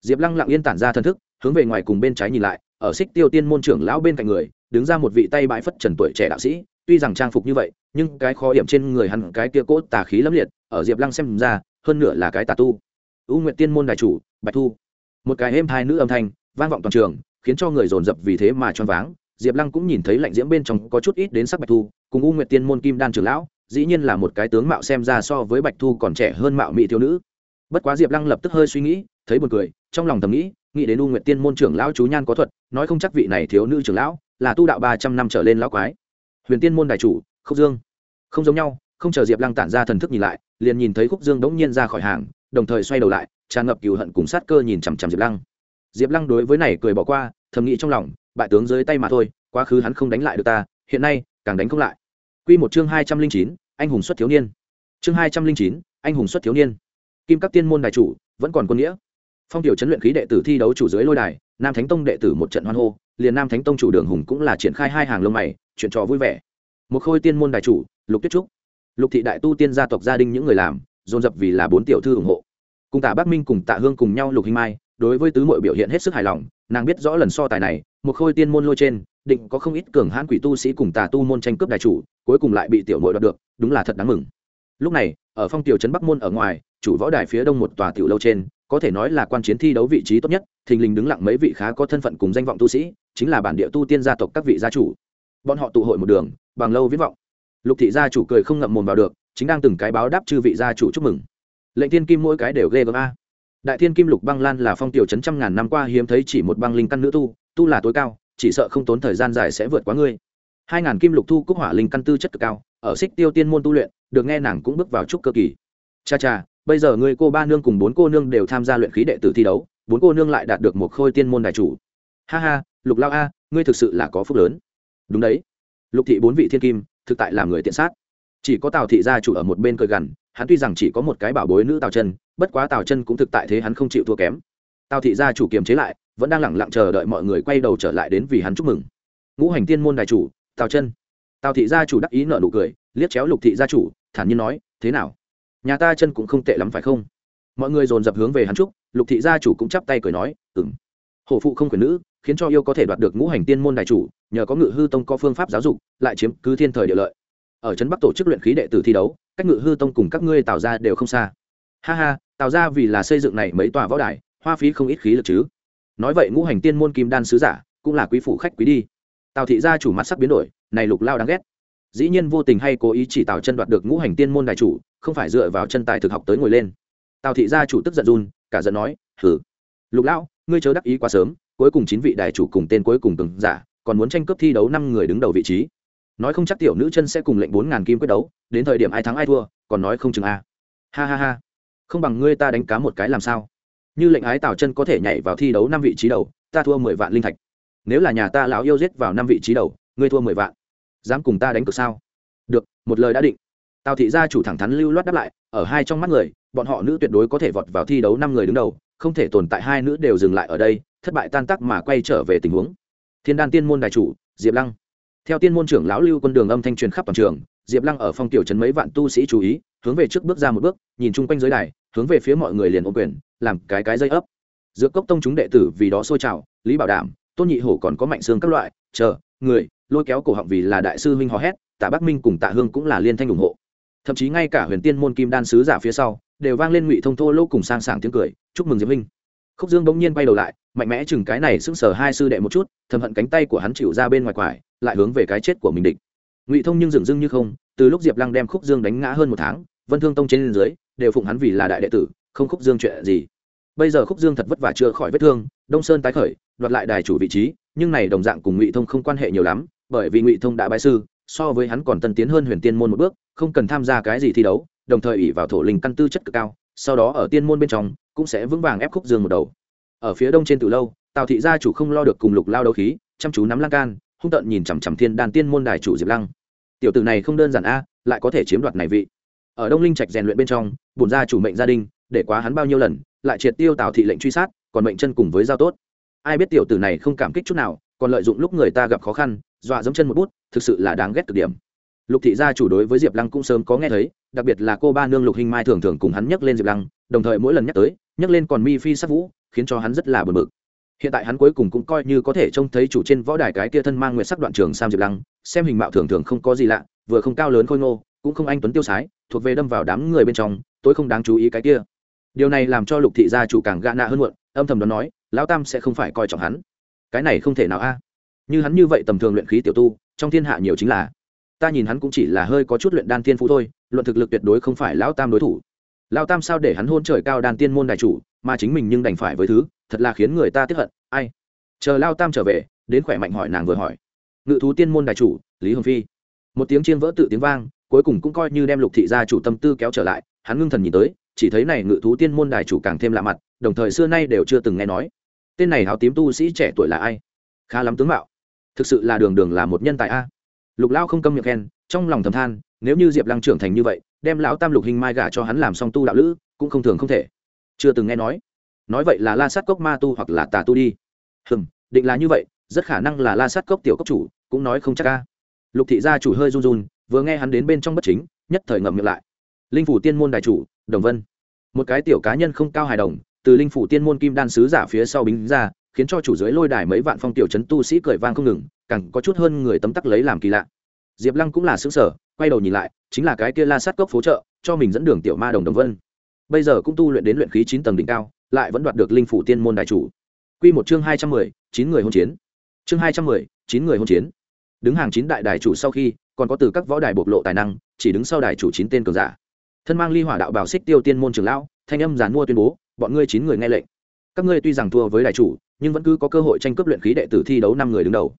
Diệp lăng lặng yên tản ra thần thức, hướng về ngoài cùng bên trái nhìn lại, ở xích tiêu tiên môn trưởng lão bên cạnh người, đứng ra một vị tay bãi phất trần tuổi trẻ đạo sĩ tuy rằng trang phục như vậy, nhưng cái khó điểm trên người hắn, cái kia cốt tà khí lẫm liệt, ở diệp lăng xem ra, hơn nửa là cái tà tu. U nguyện tiên môn đại chủ, bạch thu. Một cái êm hai nữ âm thanh, vang vọng toàn trường, khiến cho người dồn dập vì thế mà choáng váng. Diệp lăng cũng nhìn thấy lạnh diễm bên trong có chút ít đến sắc bạch thu, cùng u nguyện tiên môn kim đan trưởng lão, dĩ nhiên là một cái tướng mạo xem ra so với bạch thu còn trẻ hơn mạo mỹ thiếu nữ. Bất quá diệp lăng lập tức hơi suy nghĩ, thấy buồn cười, trong lòng thầm nghĩ nghĩ đến u nguyện tiên môn trưởng lão chú nhan có thuật, nói không chắc vị này thiếu nữ trưởng lão là tu đạo ba trăm năm trở lên lão quái huyền tiên môn đại chủ, khúc dương. Không giống nhau, không chờ diệp lăng tản ra thần thức nhìn lại, liền nhìn thấy khúc dương đ nhiên ra khỏi hàng, đồng thời xoay đầu lại, tràn ngập cừu hận cùng sát cơ nhìn chằm chằm diệp lăng. Diệp lăng đối với này cười bỏ qua, thầm nghĩ trong lòng, bại tướng dưới tay mà thôi, quá khứ hắn không đánh lại được ta, hiện nay, càng đánh không lại. Q một chương hai trăm linh chín, anh hùng xuất thiếu niên. Chương hai trăm linh chín, anh hùng xuất thiếu niên. Kim các tiên môn đại chủ, vẫn còn quân nghĩa. Phong tiểu chấn luyện khí đệ tử thi đấu chủ dưới lôi đài, nam thánh tông đệ tử một trận hoan hô, liền nam thánh tông chủ đường hùng cũng là triển khai hai hàng lông mày chuyện trò vui vẻ. Một khôi tiên môn đại chủ, lục tuyết trúc. Lục thị đại tu tiên gia tộc gia đình những người làm, dồn dập vì là bốn tiểu thư ủng hộ. Cùng tạ bắc minh cùng tạ hương cùng nhau lục hình mai, đối với tứ muội biểu hiện hết sức hài lòng, nàng biết rõ lần so tài này, một khôi tiên môn lôi trên, định có không ít cường hãn quỷ tu sĩ cùng tà tu môn tranh cướp đại chủ, cuối cùng lại bị tiểu mội đoạt được, đúng là thật đáng mừng. Lúc này, ở phong tiểu trấn bắc môn ở ngoài, chủ võ đài phía đông một tòa tiểu lâu trên, có thể nói là quan chiến thi đấu vị trí tốt nhất, thình lình đứng lặng mấy vị khá có thân phận cùng danh vọng tu sĩ, chính là bản địa tu tiên gia tộc các vị gia chủ bọn họ tụ hội một đường, bằng lâu viết vọng. Lục thị gia chủ cười không ngậm mồm vào được, chính đang từng cái báo đáp chư vị gia chủ chúc mừng. Lệnh thiên kim mỗi cái đều ghê gớm a. Đại thiên kim lục băng lan là phong tiểu trấn trăm ngàn năm qua hiếm thấy chỉ một băng linh căn nữ tu tu là tối cao, chỉ sợ không tốn thời gian dài sẽ vượt quá ngươi. Hai ngàn kim lục thu cúc hỏa linh căn tư chất cực cao, ở xích tiêu tiên môn tu luyện, được nghe nàng cũng bước vào trúc cơ kỳ. Cha cha, bây giờ ngươi cô ba nương cùng bốn cô nương đều tham gia luyện khí đệ tử thi đấu, bốn cô nương lại đạt được một khôi tiên môn đại chủ. Ha ha, lục lao a, ngươi thực sự là có phúc lớn đúng đấy. Lục thị bốn vị thiên kim, thực tại làm người tiện sát. Chỉ có tào thị gia chủ ở một bên cười gằn, hắn tuy rằng chỉ có một cái bảo bối nữ tào chân, bất quá tào chân cũng thực tại thế hắn không chịu thua kém. Tào thị gia chủ kiềm chế lại, vẫn đang lẳng lặng chờ đợi mọi người quay đầu trở lại đến vì hắn chúc mừng. Ngũ hành tiên môn đại chủ, tào chân. Tào thị gia chủ đắc ý nợ nụ cười, liếc chéo lục thị gia chủ, thản nhiên nói, thế nào? Nhà ta chân cũng không tệ lắm phải không? Mọi người dồn dập hướng về hắn trúc lục thị gia chủ cũng chắp tay cười nói ừng hổ phụ không quyền nữ khiến cho yêu có thể đoạt được ngũ hành tiên môn đại chủ, nhờ có ngự hư tông có phương pháp giáo dục, lại chiếm cứ thiên thời địa lợi. Ở trấn bắc tổ chức luyện khí đệ tử thi đấu, cách ngự hư tông cùng các ngươi tạo ra đều không xa. Ha ha tạo ra vì là xây dựng này mấy tòa võ đài, hoa phí không ít khí lực chứ. Nói vậy ngũ hành tiên môn kim đan sứ giả, cũng là quý phủ khách quý đi. Tào thị gia chủ mặt sắc biến đổi, này lục lao đáng ghét. Dĩ nhiên vô tình hay cố ý chỉ tào chân đoạt được ngũ hành tiên môn đại chủ, không phải dựa vào chân tài thực học tới ngồi lên. Tào thị gia chủ tức giận run, cả giận nói hử lục lão ngươi chớ đắc ý quá sớm cuối cùng chín vị đại chủ cùng tên cuối cùng từng giả, còn muốn tranh cướp thi đấu năm người đứng đầu vị trí. Nói không chắc tiểu nữ chân sẽ cùng lệnh bốn ngàn kim quyết đấu, đến thời điểm ai thắng ai thua, còn nói không chừng a. Ha ha ha. Không bằng ngươi ta đánh cá một cái làm sao? Như lệnh ái tào chân có thể nhảy vào thi đấu năm vị trí đầu, ta thua mười vạn linh thạch. Nếu là nhà ta lão yêu giết vào năm vị trí đầu, ngươi thua mười vạn. Dám cùng ta đánh cược sao? Được, một lời đã định. Tào thị gia chủ thẳng thắn lưu loát đáp lại, ở hai trong mắt người, bọn họ nữ tuyệt đối có thể vọt vào thi đấu năm người đứng đầu, không thể tồn tại hai nữ đều dừng lại ở đây thất bại tan tác mà quay trở về tình huống. Thiên đan tiên môn đại chủ, diệp lăng. Theo tiên môn trưởng lão lưu quân đường âm thanh truyền khắp toàn trường, diệp lăng ở phong tiểu trấn mấy vạn tu sĩ chú ý, hướng về trước bước ra một bước, nhìn chung quanh giới đài, hướng về phía mọi người liền ô quyền, làm cái cái dây ấp. Giữa cốc tông chúng đệ tử vì đó sôi trào, lý bảo đảm, tôn nhị hổ còn có mạnh xương các loại, chờ, người, lôi kéo cổ họng vì là đại sư huynh hò hét, tạ bắc minh cùng tạ hương cũng là liên thanh ủng hộ. Thậm chí ngay cả huyền tiên môn kim đan sứ giả phía sau, đều vang lên ngụy thông thô lô cùng sang sảng tiếng cười, chúc mừng diệp huynh. Khúc dương bỗng nhiên quay đầu lại mạnh mẽ chừng cái này sững sờ hai sư đệ một chút, thầm hận cánh tay của hắn chịu ra bên ngoài quải, lại hướng về cái chết của mình địch. Ngụy thông nhưng dừng dưng như không, từ lúc diệp lăng đem khúc dương đánh ngã hơn một tháng, vân thương tông trên dưới đều phụng hắn vì là đại đệ tử, không khúc dương chuyện gì. Bây giờ khúc dương thật vất vả chưa khỏi vết thương, đông sơn tái khởi, đoạt lại đài chủ vị trí, nhưng này đồng dạng cùng ngụy thông không quan hệ nhiều lắm, bởi vì ngụy thông đã bái sư, so với hắn còn tân tiến hơn huyền tiên môn một bước, không cần tham gia cái gì thi đấu, đồng thời ỉ vào thổ linh căn tư chất cực cao, sau đó ở tiên môn bên trong cũng sẽ vững vàng ép khúc dương một đầu ở phía đông trên từ lâu, tào thị gia chủ không lo được cùng lục lao đấu khí, chăm chú nắm lan can, hung tợn nhìn chằm chằm thiên đàn tiên môn đài chủ diệp lăng. Tiểu tử này không đơn giản a, lại có thể chiếm đoạt này vị. Ở đông linh trạch rèn luyện bên trong bùn gia chủ mệnh gia đình, để quá hắn bao nhiêu lần, lại triệt tiêu tào thị lệnh truy sát, còn mệnh chân cùng với giao tốt. Ai biết tiểu tử này không cảm kích chút nào, còn lợi dụng lúc người ta gặp khó khăn, dọa dẫm chân một bút, thực sự là đáng ghét cực điểm. Lục thị gia chủ đối với diệp lăng cũng sớm có nghe thấy, đặc biệt là cô ba nương lục hình mai thường thường cùng hắn nhắc lên diệp lăng, đồng thời mỗi lần nhắc tới nhắc lên còn mi phi sắc vũ, khiến cho hắn rất là bờ bực. Hiện tại hắn cuối cùng cũng coi như có thể trông thấy chủ trên võ đài cái kia thân mang nguyệt sắc đoạn trường sam diệp lăng, xem hình mạo thường thường không có gì lạ, vừa không cao lớn khôi ngô, cũng không anh tuấn tiêu sái, thuộc về đâm vào đám người bên trong, tối không đáng chú ý cái kia. Điều này làm cho lục thị gia chủ càng gạ nạ hơn muộn, âm thầm đoán nói, lão tam sẽ không phải coi trọng hắn. Cái này không thể nào a. À. Như hắn như vậy tầm thường luyện khí tiểu tu, trong thiên hạ nhiều chính là. Ta nhìn hắn cũng chỉ là hơi có chút luyện đan tiên phú thôi, luận thực lực tuyệt đối không phải lão tam đối thủ lão tam sao để hắn hôn trời cao đàn tiên môn đại chủ, mà chính mình nhưng đành phải với thứ, thật là khiến người ta tiếp hận, ai? Chờ lao tam trở về, đến khỏe mạnh hỏi nàng vừa hỏi. Ngự thú tiên môn đại chủ, lý hồng phi. Một tiếng chiên vỡ tự tiếng vang, cuối cùng cũng coi như đem lục thị gia chủ tâm tư kéo trở lại, hắn ngưng thần nhìn tới, chỉ thấy này ngự thú tiên môn đại chủ càng thêm lạ mặt, đồng thời xưa nay đều chưa từng nghe nói. Tên này háo tím tu sĩ trẻ tuổi là ai? Khá lắm tướng mạo. Thực sự là đường đường là một nhân tài a. Lục lao không câm miệng khen, trong lòng thầm than, nếu như diệp lăng trưởng thành như vậy đem lão tam lục hình mai gả cho hắn làm song tu đạo lữ, cũng không thường không thể. Chưa từng nghe nói. Nói vậy là la sát cốc ma tu hoặc là tà tu đi. Hừm, định là như vậy, rất khả năng là la sát cốc tiểu cốc chủ, cũng nói không chắc ca lục thị gia chủ hơi run run, vừa nghe hắn đến bên trong bất chính, nhất thời ngậm miệng lại. Linh phủ tiên môn đại chủ, đồng vân. Một cái tiểu cá nhân không cao hài đồng, từ linh phủ tiên môn kim đan sứ giả phía sau bính ra, khiến cho chủ dưới lôi đài mấy vạn phong tiểu trấn tu sĩ cười vang không ngừng, càng có chút hơn người tấm tắc lấy làm kỳ lạ. Diệp lăng cũng là xứng sở quay đầu nhìn lại chính là cái kia la sát cốc phố chợ, cho mình dẫn đường tiểu ma đồng đồng vân. Bây giờ cũng tu luyện đến luyện khí chín tầng đỉnh cao, lại vẫn đoạt được linh phủ tiên môn đại chủ. Q một chương hai trăm mười, chín người hôn chiến. Chương hai trăm mười, chín người hôn chiến. Đứng hàng chín đại đài chủ sau khi, còn có từ các võ đài bộc lộ tài năng, chỉ đứng sau đài chủ chín tên cường giả. Thân mang ly hỏa đạo bảo xích tiêu tiên môn trường lão, thanh âm giàn mua tuyên bố, bọn ngươi chín người nghe lệnh. Các ngươi tuy rằng thua với đại chủ, nhưng vẫn cứ có cơ hội tranh cướp luyện khí đệ tử thi đấu năm người đứng đầu.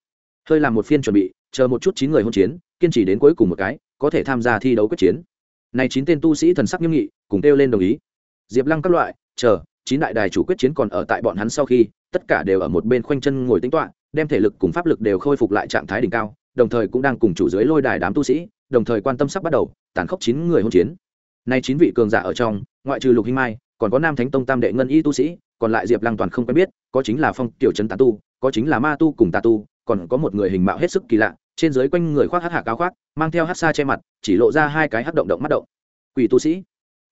Hơi làm một phiên chuẩn bị, chờ một chút chín người hôn chiến, kiên trì đến cuối cùng một cái có thể tham gia thi đấu quyết chiến. Này chín tên tu sĩ thần sắc nghiêm nghị, cùng kêu lên đồng ý. Diệp lăng các loại, chờ, chín đại đài chủ quyết chiến còn ở tại bọn hắn sau khi, tất cả đều ở một bên khoanh chân ngồi tính toạ đem thể lực cùng pháp lực đều khôi phục lại trạng thái đỉnh cao, đồng thời cũng đang cùng chủ dưới lôi đài đám tu sĩ, đồng thời quan tâm sắp bắt đầu, tàn khốc chín người hôn chiến. Nay chín vị cường giả ở trong, ngoại trừ lục hinh mai, còn có nam thánh tông tam đệ ngân y tu sĩ, còn lại diệp lăng toàn không quen biết, có chính là phong tiểu trấn tà tu, có chính là ma tu cùng tà tu, còn có một người hình mạo hết sức kỳ lạ trên dưới quanh người khoác hát hạ cao khoác, mang theo hát xa che mặt, chỉ lộ ra hai cái hát động động mắt động. Quỷ tu sĩ.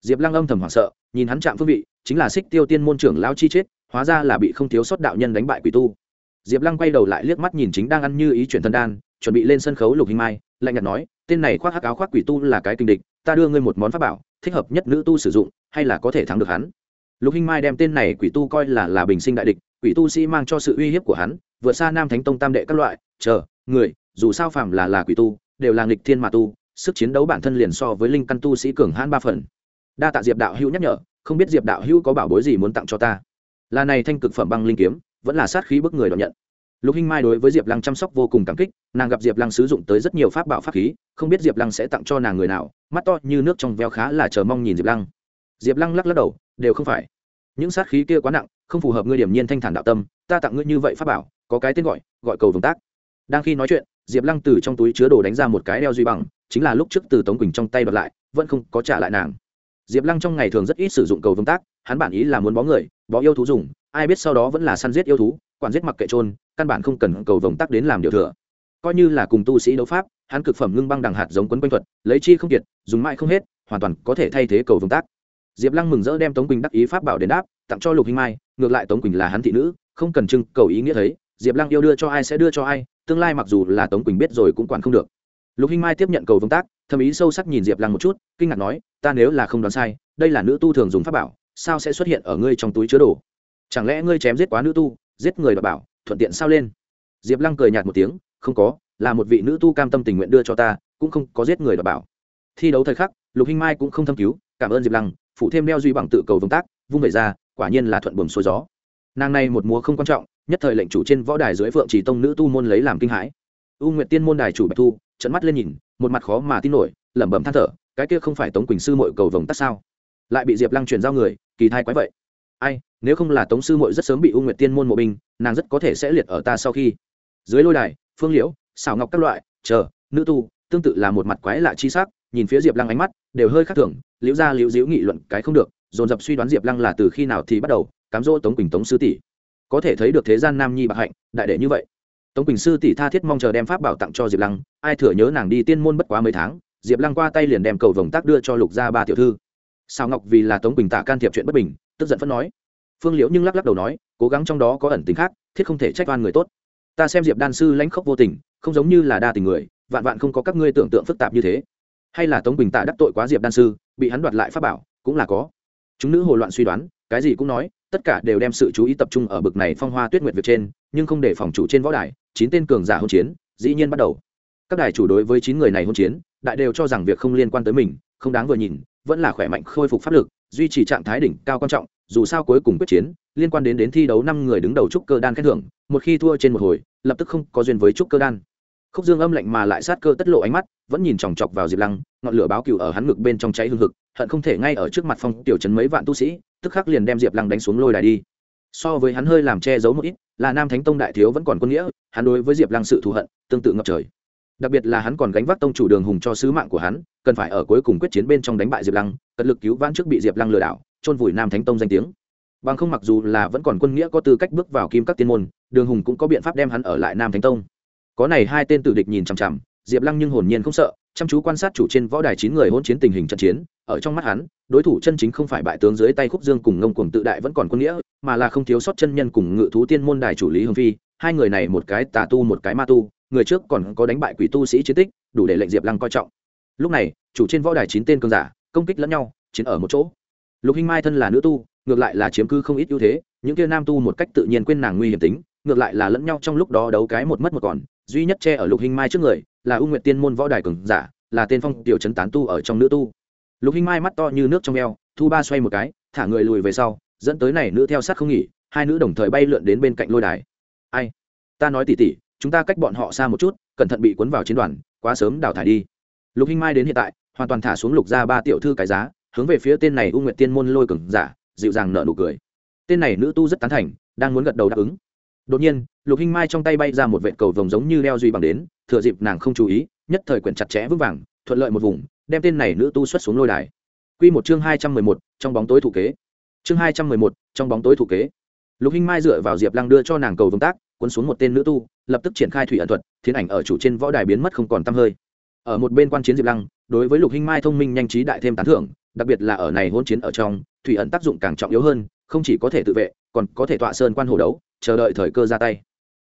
Diệp lăng âm thầm hoảng sợ, nhìn hắn chạm phương vị, chính là xích tiêu tiên môn trưởng lao chi chết, hóa ra là bị không thiếu sót đạo nhân đánh bại quỷ tu. Diệp lăng quay đầu lại liếc mắt nhìn chính đang ăn như ý chuyển thân đan, chuẩn bị lên sân khấu lục hình mai, lạnh nhạt nói, tên này khoác hắc áo khoác quỷ tu là cái kinh địch, ta đưa ngươi một món pháp bảo, thích hợp nhất nữ tu sử dụng, hay là có thể thắng được hắn? Lục hình mai đem tên này quỷ tu coi là là bình sinh đại địch, quỷ tu sĩ mang cho sự uy hiếp của hắn, vượt xa nam thánh tông tam đệ các loại, chờ, người dù sao phàm là là quỷ tu, đều là nghịch thiên mà tu, sức chiến đấu bản thân liền so với linh căn tu sĩ cường hãn ba phần. Đa tạ diệp đạo hữu nhắc nhở, không biết diệp đạo hữu có bảo bối gì muốn tặng cho ta. Là này thanh cực phẩm băng linh kiếm, vẫn là sát khí bức người đón nhận. Lục hinh mai đối với diệp lăng chăm sóc vô cùng cảm kích, nàng gặp diệp lăng sử dụng tới rất nhiều pháp bảo pháp khí, không biết diệp lăng sẽ tặng cho nàng người nào, mắt to như nước trong veo khá là chờ mong nhìn diệp lăng. Diệp lăng lắc lắc đầu, đều không phải. Những sát khí kia quá nặng, không phù hợp ngươi điểm nhiên thanh thản đạo tâm, ta tặng ngươi như vậy pháp bảo, có cái tên gọi gọi cầu vùng tác. Đang khi nói chuyện diệp lăng từ trong túi chứa đồ đánh ra một cái đeo duy bằng, chính là lúc trước từ tống quỳnh trong tay đoạt lại, vẫn không có trả lại nàng. Diệp lăng trong ngày thường rất ít sử dụng cầu vồng tác, hắn bản ý là muốn bó người, bó yêu thú dùng, ai biết sau đó vẫn là săn giết yêu thú, quản giết mặc kệ trôn căn bản không cần cầu vồng tác đến làm điều thừa. Coi như là cùng tu sĩ đấu pháp, hắn cực phẩm ngưng băng đằng hạt giống quấn quanh thuật, lấy chi không kiệt, dùng mãi không hết, hoàn toàn có thể thay thế cầu vồng tác. Diệp lăng mừng rỡ đem tống quỳnh đắc ý pháp bảo đến đáp, tặng cho lục hinh mai, ngược lại tống quỳnh là hắn thị nữ, không cần trưng cầu ý nghĩa thấy diệp lăng yêu đưa cho ai sẽ đưa cho ai, tương lai mặc dù là tống quỳnh biết rồi cũng quản không được. Lục hinh mai tiếp nhận cầu vồng tác, thầm ý sâu sắc nhìn diệp lăng một chút, kinh ngạc nói, ta nếu là không đoán sai, đây là nữ tu thường dùng pháp bảo, sao sẽ xuất hiện ở ngươi trong túi chứa đồ? Chẳng lẽ ngươi chém giết quá nữ tu, giết người đọc bảo, thuận tiện sao lên? Diệp lăng cười nhạt một tiếng, không có, là một vị nữ tu cam tâm tình nguyện đưa cho ta, cũng không có giết người đọc bảo. Thi đấu thời khắc, lục hinh mai cũng không thâm cứu, cảm ơn diệp lăng, phụ thêm đeo duy bằng tự cầu vồng tác, vung về ra, quả nhiên là thuận buồm xuôi gió. Nàng này một mùa không quan trọng nhất thời lệnh chủ trên võ đài dưới phượng chỉ tông nữ tu môn lấy làm kinh hãi. U nguyệt tiên môn đài chủ bạch thu trận mắt lên nhìn, một mặt khó mà tin nổi, lẩm bẩm than thở, cái kia không phải tống quỳnh sư mội cầu vồng tắt sao? Lại bị diệp lăng truyền giao người, kỳ thai quái vậy. Ai, nếu không là tống sư mội rất sớm bị u nguyệt tiên môn mộ binh, nàng rất có thể sẽ liệt ở ta sau khi. Dưới lôi đài, phương liễu xảo ngọc các loại, chờ, nữ tu, tương tự là một mặt quái lạ chi sắc, nhìn phía diệp lăng ánh mắt, đều hơi khác thường, liễu ra liễu diễu nghị luận cái không được, dồn dập suy đoán diệp lăng là từ khi nào thì bắt đầu, cám dỗ tống quỳnh tống sư tỷ có thể thấy được thế gian nam nhi bạc hạnh, đại đệ như vậy. Tống quỳnh sư tỷ tha thiết mong chờ đem pháp bảo tặng cho diệp lăng, ai thừa nhớ nàng đi tiên môn bất quá mấy tháng, diệp lăng qua tay liền đem cầu vồng tác đưa cho lục gia ba tiểu thư. Sao ngọc vì là tống quỳnh tạ can thiệp chuyện bất bình, tức giận phẫn nói. Phương liễu nhưng lắc lắc đầu nói, cố gắng trong đó có ẩn tính khác, thiết không thể trách oan người tốt. Ta xem diệp đan sư lãnh khốc vô tình, không giống như là đa tình người, vạn vạn không có các ngươi tưởng tượng phức tạp như thế. Hay là tống quỳnh tạ đắc tội quá diệp đan sư, bị hắn đoạt lại pháp bảo, cũng là có. Chúng nữ hồ loạn suy đoán, cái gì cũng nói tất cả đều đem sự chú ý tập trung ở bực này phong hoa tuyết nguyệt việc trên, nhưng không để phòng chủ trên võ đài, chín tên cường giả hôn chiến, dĩ nhiên bắt đầu. Các đài chủ đối với chín người này hôn chiến, đại đều cho rằng việc không liên quan tới mình, không đáng vừa nhìn, vẫn là khỏe mạnh khôi phục pháp lực, duy trì trạng thái đỉnh cao quan trọng, dù sao cuối cùng quyết chiến, liên quan đến đến thi đấu năm người đứng đầu trúc cơ đan khen thưởng, một khi thua trên một hồi, lập tức không có duyên với trúc cơ đan. Khúc dương âm lạnh mà lại sát cơ tất lộ ánh mắt, vẫn nhìn chòng chọc vào diệp lăng, ngọn lửa báo cựu ở hắn ngực bên trong cháy hương hực, hận không thể ngay ở trước mặt phong tiểu trấn mấy vạn tu sĩ tức khắc liền đem diệp lăng đánh xuống lôi đài đi. So với hắn hơi làm che giấu một ít, là nam thánh tông đại thiếu vẫn còn quân nghĩa, hắn đối với diệp lăng sự thù hận, tương tự ngập trời. Đặc biệt là hắn còn gánh vác tông chủ đường hùng cho sứ mạng của hắn, cần phải ở cuối cùng quyết chiến bên trong đánh bại diệp lăng, cật lực cứu vãn trước bị diệp lăng lừa đảo, chôn vùi nam thánh tông danh tiếng. Bằng không mặc dù là vẫn còn quân nghĩa có tư cách bước vào kim các tiên môn, đường hùng cũng có biện pháp đem hắn ở lại nam thánh tông. Có này hai tên tử địch nhìn chằm chằm diệp lăng nhưng hồn nhiên không sợ, chăm chú quan sát chủ trên võ đài chín người hôn chiến tình hình trận chiến, ở trong mắt hắn, đối thủ chân chính không phải bại tướng dưới tay khúc dương cùng ngông cuồng tự đại vẫn còn quân nghĩa, mà là không thiếu sót chân nhân cùng ngự thú tiên môn đài chủ lý hưng phi, hai người này một cái tà tu, một cái ma tu, người trước còn có đánh bại quỷ tu sĩ chiến tích, đủ để lệnh diệp lăng coi trọng. Lúc này, chủ trên võ đài chín tên cơn giả, công kích lẫn nhau, chiến ở một chỗ. Lục hinh mai thân là nữ tu, ngược lại là chiếm cư không ít ưu thế, những kia nam tu một cách tự nhiên quên nàng nguy hiểm tính, ngược lại là lẫn nhau trong lúc đó đấu cái một mất một còn, duy nhất che ở lục hinh mai trước người là ưu nguyện tiên môn võ đài cường giả, là tên phong tiểu chấn tán tu ở trong nữ tu. Lục hinh mai mắt to như nước trong eo, thu ba xoay một cái, thả người lùi về sau, dẫn tới này nữ theo sát không nghỉ, hai nữ đồng thời bay lượn đến bên cạnh lôi đài. Ai? Ta nói tỉ tỉ, chúng ta cách bọn họ xa một chút, cẩn thận bị cuốn vào chiến đoàn, quá sớm đào thải đi. Lục hinh mai đến hiện tại, hoàn toàn thả xuống lục ra ba tiểu thư cái giá, hướng về phía tên này u nguyệt tiên môn lôi cừng giả, dịu dàng nở nụ cười. Tên này nữ tu rất tán thành, đang muốn gật đầu đáp ứng. Đột nhiên, lục hinh mai trong tay bay ra một vệt cầu vồng giống như leo duy bằng đến thừa dịp nàng không chú ý, nhất thời quyển chặt chẽ vững vàng, thuận lợi một vùng, đem tên này nữ tu xuất xuống lôi đài. Q một chương hai trăm mười một, trong bóng tối thủ kế. Chương hai trăm mười một, trong bóng tối thủ kế. Lục hinh mai dựa vào diệp lăng đưa cho nàng cầu vồng tác, cuốn xuống một tên nữ tu, lập tức triển khai thủy ẩn thuật, thiên ảnh ở chủ trên võ đài biến mất không còn t hơi. Ở một bên quan chiến diệp lăng, đối với lục hinh mai thông minh nhanh trí đại thêm tán thưởng, đặc biệt là ở này hôn chiến ở trong, thủy ẩn tác dụng càng trọng yếu hơn, không chỉ có thể tự vệ, còn có thể tọa sơn quan hồ đấu, chờ đợi thời cơ ra tay.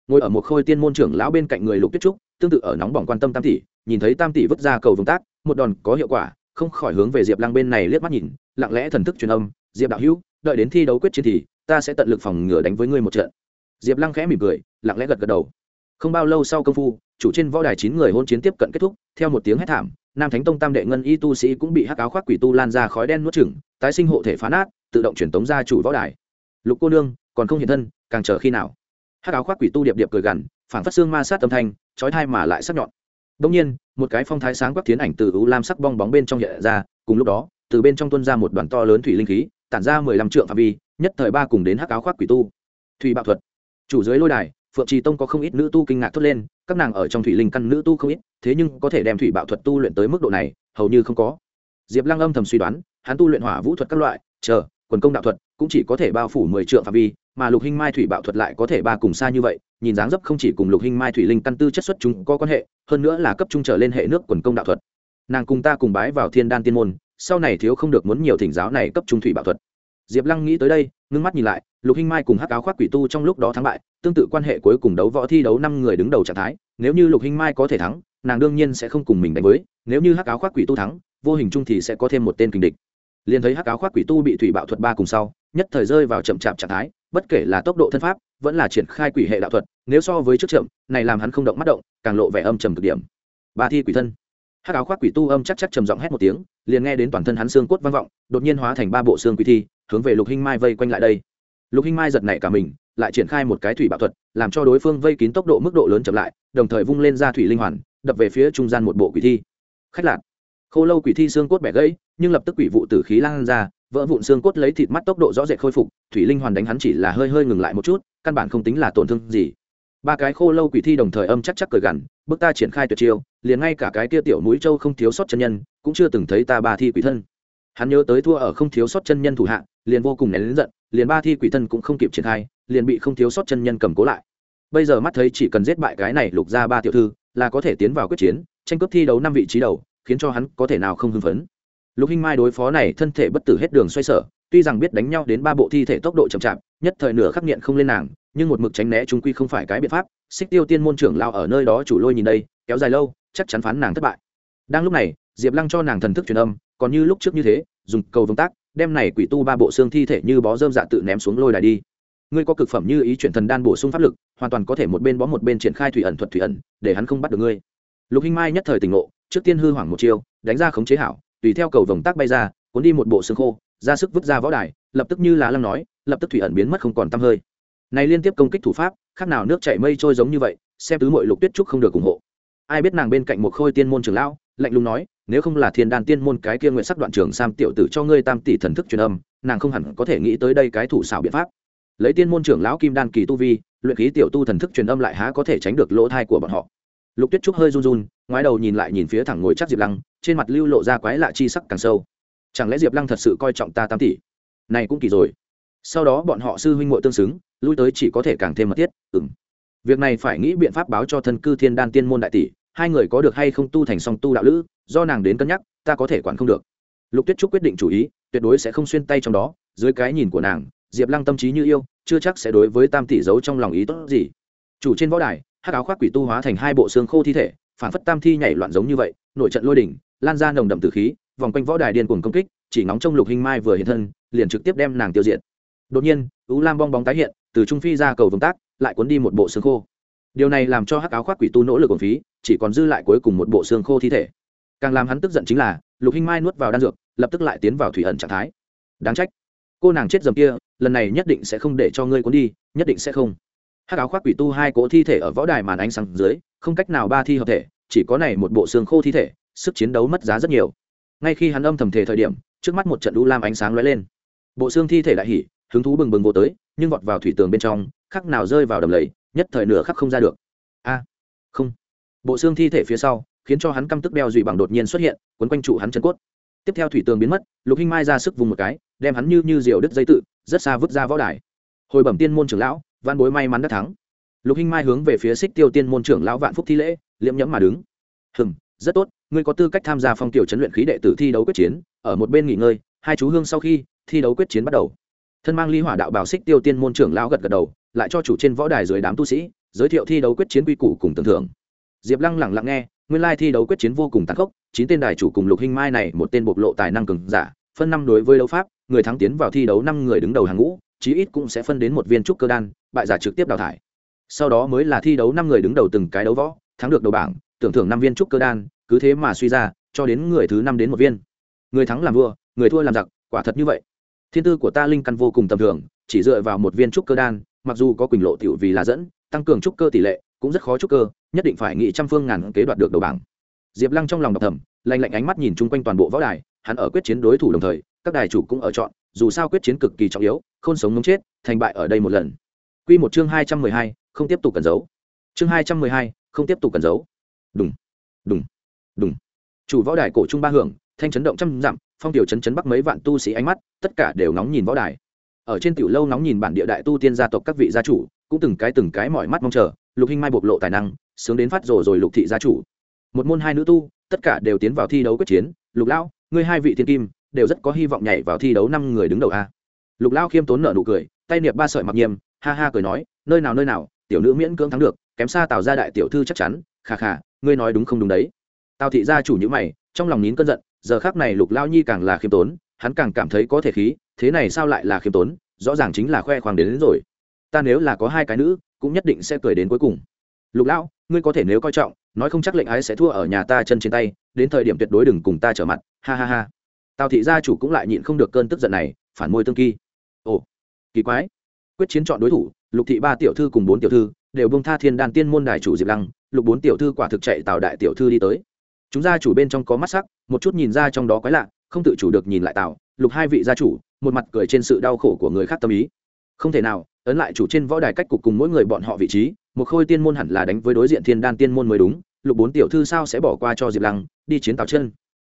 Ngồi ở một khôi tiên môn trưởng lão bên cạnh người lục tuyết trúc tương tự ở nóng bỏng quan tâm tam tỷ, nhìn thấy tam tỷ vứt ra cầu vồng tác, một đòn có hiệu quả, không khỏi hướng về diệp lăng bên này liếc mắt nhìn, lặng lẽ thần thức truyền âm, diệp đạo hữu, đợi đến thi đấu quyết chiến thì, ta sẽ tận lực phòng ngừa đánh với ngươi một trận. Diệp lăng khẽ mỉm cười, lặng lẽ gật gật đầu. Không bao lâu sau công phu, chủ trên võ đài chín người hôn chiến tiếp cận kết thúc, theo một tiếng hét thảm, nam thánh tông tam đệ ngân y tu sĩ cũng bị hắc áo khoác quỷ tu lan ra khói đen nuốt chửng, tái sinh hộ thể phá nát, tự động truyền tống ra chủ võ đài. Lục cô nương, còn không hiện thân, càng chờ khi nào? Hắc áo khoác quỷ tu điệp điệp cười gằn phảng phát xương ma sát âm thanh, chói thai mà lại sắc nhọn. Đông nhiên, một cái phong thái sáng quắc tiến ảnh từ u lam sắc bong bóng bên trong hiện ra, cùng lúc đó, từ bên trong tuân ra một đoàn to lớn thủy linh khí, tản ra mười lăm trượng phạm vi, nhất thời ba cùng đến hắc áo khoác quỷ tu. Thủy bạo thuật. Chủ dưới lôi đài, phượng trì tông có không ít nữ tu kinh ngạc thốt lên, các nàng ở trong thủy linh căn nữ tu không ít, thế nhưng có thể đem thủy bạo thuật tu luyện tới mức độ này, hầu như không có. Diệp lăng âm thầm suy đoán, hắn tu luyện hỏa vũ thuật các loại, chờ, quần công đạo thuật, cũng chỉ có thể bao phủ mười trượng phạm vi mà lục hinh mai thủy bạo thuật lại có thể ba cùng xa như vậy, nhìn dáng dấp không chỉ cùng lục hinh mai thủy linh căn tư chất xuất chúng có quan hệ, hơn nữa là cấp trung trở lên hệ nước quần công đạo thuật. Nàng cùng ta cùng bái vào thiên đan tiên môn, sau này thiếu không được muốn nhiều thỉnh giáo này cấp trung thủy bạo thuật. Diệp lăng nghĩ tới đây, ngưng mắt nhìn lại, lục hinh mai cùng hắc áo khoác quỷ tu trong lúc đó thắng bại, tương tự quan hệ cuối cùng đấu võ thi đấu năm người đứng đầu trạng thái, nếu như lục hinh mai có thể thắng, nàng đương nhiên sẽ không cùng mình đánh với, nếu như hắc áo khoác quỷ tu thắng, vô hình chung thì sẽ có thêm một tên kình địch. Liền thấy hắc áo khoác quỷ tu bị thủy bạo thuật ba cùng sau, nhất thời rơi vào chậm chạp trạng thái bất kể là tốc độ thân pháp, vẫn là triển khai quỷ hệ đạo thuật, nếu so với trước chậm, này làm hắn không động mắt động, càng lộ vẻ âm trầm cực điểm. Ba thi quỷ thân. Hát áo khoác quỷ tu âm chắc chắc trầm giọng hét một tiếng, liền nghe đến toàn thân hắn xương cốt vang vọng, đột nhiên hóa thành ba bộ xương quỷ thi, hướng về lục hinh mai vây quanh lại đây. Lục hinh mai giật nảy cả mình, lại triển khai một cái thủy bạo thuật, làm cho đối phương vây kín tốc độ mức độ lớn chậm lại, đồng thời vung lên ra thủy linh hoàn, đập về phía trung gian một bộ quỷ thi. Khách lạc khô lâu quỷ thi xương cốt bẻ gãy, nhưng lập tức quỷ vụ tử khí lan ra vỡ vụn xương cốt lấy thịt mắt tốc độ rõ rệt khôi phục, thủy linh hoàn đánh hắn chỉ là hơi hơi ngừng lại một chút, căn bản không tính là tổn thương gì. Ba cái khô lâu quỷ thi đồng thời âm chắc chắc cười gằn, bước ta triển khai tuyệt chiêu, liền ngay cả cái kia tiểu mũi châu không thiếu sót chân nhân, cũng chưa từng thấy ta ba thi quỷ thân. Hắn nhớ tới thua ở không thiếu sót chân nhân thủ hạ, liền vô cùng nén lớn giận, liền ba thi quỷ thân cũng không kịp triển khai, liền bị không thiếu sót chân nhân cầm cố lại. Bây giờ mắt thấy chỉ cần giết bại cái này lục ra ba tiểu thư, là có thể tiến vào quyết chiến, tranh cướp thi đấu năm vị trí đầu, khiến cho hắn có thể nào không hưng phấn lục hinh mai đối phó này thân thể bất tử hết đường xoay sở, tuy rằng biết đánh nhau đến ba bộ thi thể tốc độ chậm chạp, nhất thời nửa khắc nghiện không lên nàng, nhưng một mực tránh né chúng quy không phải cái biện pháp. Xích tiêu tiên môn trưởng lao ở nơi đó chủ lôi nhìn đây, kéo dài lâu, chắc chắn phán nàng thất bại. Đang lúc này, diệp lăng cho nàng thần thức truyền âm, còn như lúc trước như thế, dùng cầu vương tác, đem này quỷ tu ba bộ xương thi thể như bó dơm dạ tự ném xuống lôi đài đi. Ngươi có cực phẩm như ý chuyển thần đan bổ sung pháp lực, hoàn toàn có thể một bên bó một bên triển khai thủy ẩn thuật thủy ẩn, để hắn không bắt được ngươi. Lục hinh mai nhất thời tỉnh ngộ, trước tiên hư hoảng một chiêu, đánh ra khống chế hảo tùy theo cầu vồng tác bay ra, cuốn đi một bộ xương khô, ra sức vứt ra võ đài, lập tức như lá lăng nói, lập tức thủy ẩn biến mất không còn tăm hơi. Này liên tiếp công kích thủ pháp, khác nào nước chảy mây trôi giống như vậy, xem tứ mội lục tuyết trúc không được ủng hộ. Ai biết nàng bên cạnh một khôi tiên môn trưởng lão, lạnh lùng nói, nếu không là thiên đan tiên môn cái kia nguyện sắc đoạn trường sam tiểu tử cho ngươi tam tỷ thần thức truyền âm, nàng không hẳn có thể nghĩ tới đây cái thủ xảo biện pháp. Lấy tiên môn trưởng lão kim đan kỳ tu vi, luyện khí tiểu tu thần thức truyền âm lại há có thể tránh được lỗ thai của bọn họ lục tuyết trúc hơi run run, ngoái đầu nhìn lại nhìn phía thẳng ngồi chắc diệp lăng, trên mặt lưu lộ ra quái lạ chi sắc càng sâu. Chẳng lẽ diệp lăng thật sự coi trọng ta tam tỷ? Này cũng kỳ rồi. Sau đó bọn họ sư huynh muội tương xứng, lui tới chỉ có thể càng thêm mật thiết ừng việc này phải nghĩ biện pháp báo cho thân cư thiên đan tiên môn đại tỷ, hai người có được hay không tu thành song tu đạo lữ, do nàng đến cân nhắc, ta có thể quản không được. Lục tuyết trúc quyết định chủ ý, tuyệt đối sẽ không xuyên tay trong đó, dưới cái nhìn của nàng, diệp lăng tâm trí như yêu, chưa chắc sẽ đối với tam tỷ giấu trong lòng ý tốt gì. Chủ trên võ đài hắc áo khoác quỷ tu hóa thành hai bộ xương khô thi thể, phản phất tam thi nhảy loạn giống như vậy, nội trận lôi đỉnh, lan ra nồng đậm tử khí, vòng quanh võ đài điên cuồng công kích, chỉ nóng trong lục hình mai vừa hiện thân, liền trực tiếp đem nàng tiêu diệt. Đột nhiên ú lam bong bóng tái hiện, từ trung phi ra cầu vồng tác, lại cuốn đi một bộ xương khô. Điều này làm cho hắc áo khoác quỷ tu nỗ lực còn phí, chỉ còn dư lại cuối cùng một bộ xương khô thi thể. Càng làm hắn tức giận chính là, lục hinh mai nuốt vào đan dược, lập tức lại tiến vào thủy ẩn trạng thái. Đáng trách, cô nàng chết dầm kia, lần này nhất định sẽ không để cho ngươi cuốn đi, nhất định sẽ không hắc áo khoác quỷ tu hai cỗ thi thể ở võ đài màn ánh sáng dưới, không cách nào ba thi hợp thể, chỉ có này một bộ xương khô thi thể, sức chiến đấu mất giá rất nhiều. Ngay khi hắn âm thầm thể thời điểm, trước mắt một trận đu lam ánh sáng lóe lên. Bộ xương thi thể đại hỉ, hứng thú bừng bừng vô tới, nhưng vọt vào thủy tường bên trong, khắc nào rơi vào đầm lầy, nhất thời nửa khắc không ra được. A, không. Bộ xương thi thể phía sau, khiến cho hắn căm tức đeo dụy bằng đột nhiên xuất hiện, quấn quanh trụ hắn chân cốt. Tiếp theo thủy tường biến mất, lục hinh mai ra sức vùng một cái, đem hắn như như diều đứt dây tự, rất xa vứt ra võ đài. Hồi bẩm tiên môn trưởng lão văn bối may mắn đã thắng. Lục hinh mai hướng về phía xích tiêu tiên môn trưởng lão vạn phúc thi lễ, liễm nhẫm mà đứng. Hừng rất tốt, ngươi có tư cách tham gia phong tiểu chấn luyện khí đệ tử thi đấu quyết chiến, ở một bên nghỉ ngơi, hai chú hương sau khi, thi đấu quyết chiến bắt đầu. Thân mang ly hỏa đạo bảo xích tiêu tiên môn trưởng lão gật gật đầu, lại cho chủ trên võ đài dưới đám tu sĩ, giới thiệu thi đấu quyết chiến quy củ cùng tưởng thưởng. Diệp lăng lẳng lặng nghe, nguyên lai thi đấu quyết chiến vô cùng tàn khốc, chín tên đài chủ cùng lục hinh mai này một tên bộc lộ tài năng cường giả, phân năm đối với đấu pháp, người thắng tiến vào thi đấu năm người đứng đầu hàng ngũ chí ít cũng sẽ phân đến một viên trúc cơ đan, bại giả trực tiếp đào thải. Sau đó mới là thi đấu năm người đứng đầu từng cái đấu võ, thắng được đầu bảng, tưởng thưởng năm viên trúc cơ đan, cứ thế mà suy ra, cho đến người thứ năm đến một viên. Người thắng làm vua, người thua làm giặc, quả thật như vậy. Thiên tư của ta linh căn vô cùng tầm thường, chỉ dựa vào một viên trúc cơ đan, mặc dù có quỳnh lộ tiểu vì là dẫn, tăng cường trúc cơ tỷ lệ, cũng rất khó trúc cơ, nhất định phải nghị trăm phương ngàn kế đoạt được đầu bảng. Diệp lăng trong lòng đọc thầm, lạnh lạnh ánh mắt nhìn chung quanh toàn bộ võ đài, hắn ở quyết chiến đối thủ đồng thời, các đài chủ cũng ở chọn dù sao quyết chiến cực kỳ trọng yếu không sống mống chết, thành bại ở đây một lần. Quy một chương hai trăm mười hai, không tiếp tục cần giấu. Chương hai trăm mười hai, không tiếp tục cần giấu. Đúng đúng đúng chủ võ đài cổ trung ba hưởng, thanh chấn động trăm dặm, phong tiểu chấn chấn bắc mấy vạn tu sĩ ánh mắt, tất cả đều nóng nhìn võ đài. Ở trên tiểu lâu nóng nhìn bản địa đại tu tiên gia tộc các vị gia chủ, cũng từng cái từng cái mọi mắt mong chờ, lục hinh mai bộc lộ tài năng, sướng đến phát rồ rồi lục thị gia chủ. Một môn hai nữ tu, tất cả đều tiến vào thi đấu quyết chiến. Lục lão, ngươi hai vị thiên kim đều rất có hy vọng nhảy vào thi đấu năm người đứng đầu a. Lục lão khiêm tốn nở nụ cười tay niệm ba sợi mặc nghiêm ha ha cười nói nơi nào nơi nào tiểu nữ miễn cưỡng thắng được kém xa tào gia đại tiểu thư chắc chắn khà khà ngươi nói đúng không đúng đấy. Tào thị gia chủ nhữ mày trong lòng nín cơn giận giờ khác này lục lao nhi càng là khiêm tốn hắn càng cảm thấy có thể khí thế này sao lại là khiêm tốn rõ ràng chính là khoe khoang đến, đến rồi. Ta nếu là có hai cái nữ cũng nhất định sẽ cười đến cuối cùng. Lục lão ngươi có thể nếu coi trọng nói không chắc lệnh ái sẽ thua ở nhà ta chân trên tay đến thời điểm tuyệt đối đừng cùng ta trở mặt ha ha ha tào thị gia chủ cũng lại nhịn không được cơn tức giận này, phản môi tương kỳ. Ồ, kỳ quái. Quyết chiến chọn đối thủ, lục thị ba tiểu thư cùng bốn tiểu thư, đều bông tha thiên đàn tiên môn đài chủ diệp lăng, lục bốn tiểu thư quả thực chạy tào đại tiểu thư đi tới. Chúng gia chủ bên trong có mắt sắc, một chút nhìn ra trong đó quái lạ, không tự chủ được nhìn lại tào, lục hai vị gia chủ, một mặt cười trên sự đau khổ của người khác tâm ý. Không thể nào, ấn lại chủ trên võ đài cách cục cùng mỗi người bọn họ vị trí, một khôi tiên môn hẳn là đánh với đối diện thiên đan tiên môn mới đúng, lục bốn tiểu thư sao sẽ bỏ qua cho diệp lăng, đi chiến tào chân.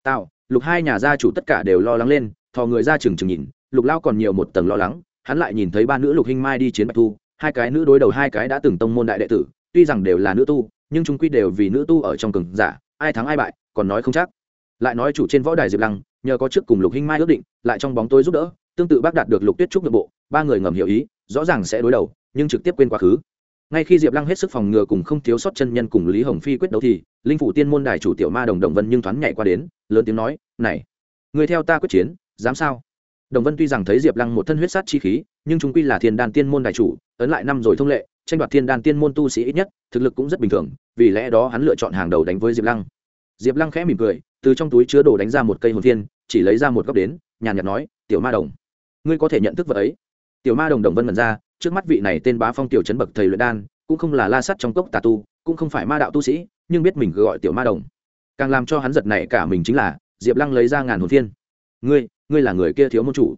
Tào lục hai nhà gia chủ tất cả đều lo lắng lên, thò người ra chừng chừng nhìn, lục lao còn nhiều một tầng lo lắng, hắn lại nhìn thấy ba nữ lục hinh mai đi chiến bạch thu, hai cái nữ đối đầu hai cái đã từng tông môn đại đệ tử, tuy rằng đều là nữ tu, nhưng chúng quy đều vì nữ tu ở trong cường giả, ai thắng ai bại, còn nói không chắc. Lại nói chủ trên võ đài diệp lăng, nhờ có trước cùng lục hinh mai ước định, lại trong bóng tối giúp đỡ, tương tự bác đạt được lục tuyết trúc nội bộ, ba người ngầm hiểu ý, rõ ràng sẽ đối đầu, nhưng trực tiếp quên quá khứ ngay khi diệp lăng hết sức phòng ngừa cùng không thiếu sót chân nhân cùng lý hồng phi quyết đấu thì, linh phủ tiên môn đài chủ tiểu ma đồng đồng vân nhưng thoáng nhảy qua đến, lớn tiếng nói, này, người theo ta quyết chiến, dám sao? Đồng vân tuy rằng thấy diệp lăng một thân huyết sát chi khí, nhưng chúng quy là thiên đan tiên môn đài chủ, ấn lại năm rồi thông lệ, tranh đoạt thiên đan tiên môn tu sĩ ít nhất, thực lực cũng rất bình thường, vì lẽ đó hắn lựa chọn hàng đầu đánh với diệp lăng. Diệp lăng khẽ mỉm cười, từ trong túi chứa đồ đánh ra một cây hồn thiên, chỉ lấy ra một góc đến, nhàn nhạt nói, tiểu ma đồng, ngươi có thể nhận thức vật ấy. Tiểu ma đồng đồng vân mật ra trước mắt vị này tên bá phong tiểu chấn bậc thầy luyện đan, cũng không là la sắt trong cốc tà tu, cũng không phải ma đạo tu sĩ, nhưng biết mình gọi tiểu ma đồng. Càng làm cho hắn giật này cả mình chính là, diệp lăng lấy ra ngàn hồn phiên. Ngươi ngươi là người kia thiếu môn chủ.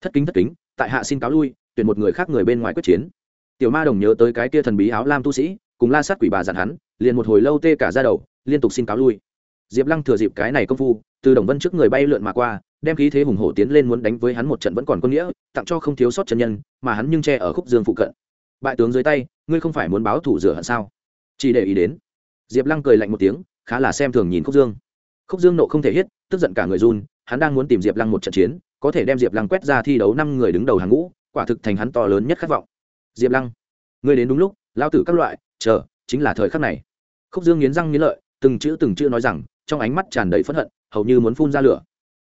Thất kính thất kính, tại hạ xin cáo lui, tuyển một người khác người bên ngoài quyết chiến. Tiểu ma đồng nhớ tới cái kia thần bí áo lam tu sĩ, cùng la sát quỷ bà dặn hắn, liền một hồi lâu tê cả ra đầu, liên tục xin cáo lui. Diệp lăng thừa dịp cái này công phu, từ đồng vân trước người bay lượn mà qua đem khí thế hùng hổ tiến lên muốn đánh với hắn một trận vẫn còn quân nghĩa, tặng cho không thiếu sót chân nhân, mà hắn nhưng che ở khúc dương phụ cận. Bại tướng dưới tay, ngươi không phải muốn báo thủ rửa hận sao? Chỉ để ý đến. Diệp lăng cười lạnh một tiếng, khá là xem thường nhìn khúc dương. Khúc dương nộ không thể hết, tức giận cả người run, hắn đang muốn tìm diệp lăng một trận chiến, có thể đem diệp lăng quét ra thi đấu năm người đứng đầu hàng ngũ, quả thực thành hắn to lớn nhất khát vọng. Diệp lăng, ngươi đến đúng lúc, lao tử các loại, chờ, chính là thời khắc này. Khúc dương nghiến răng nghiến lợi, từng chữ từng chữ nói rằng, trong ánh mắt tràn đầy phẫn hận, hầu như muốn phun ra lửa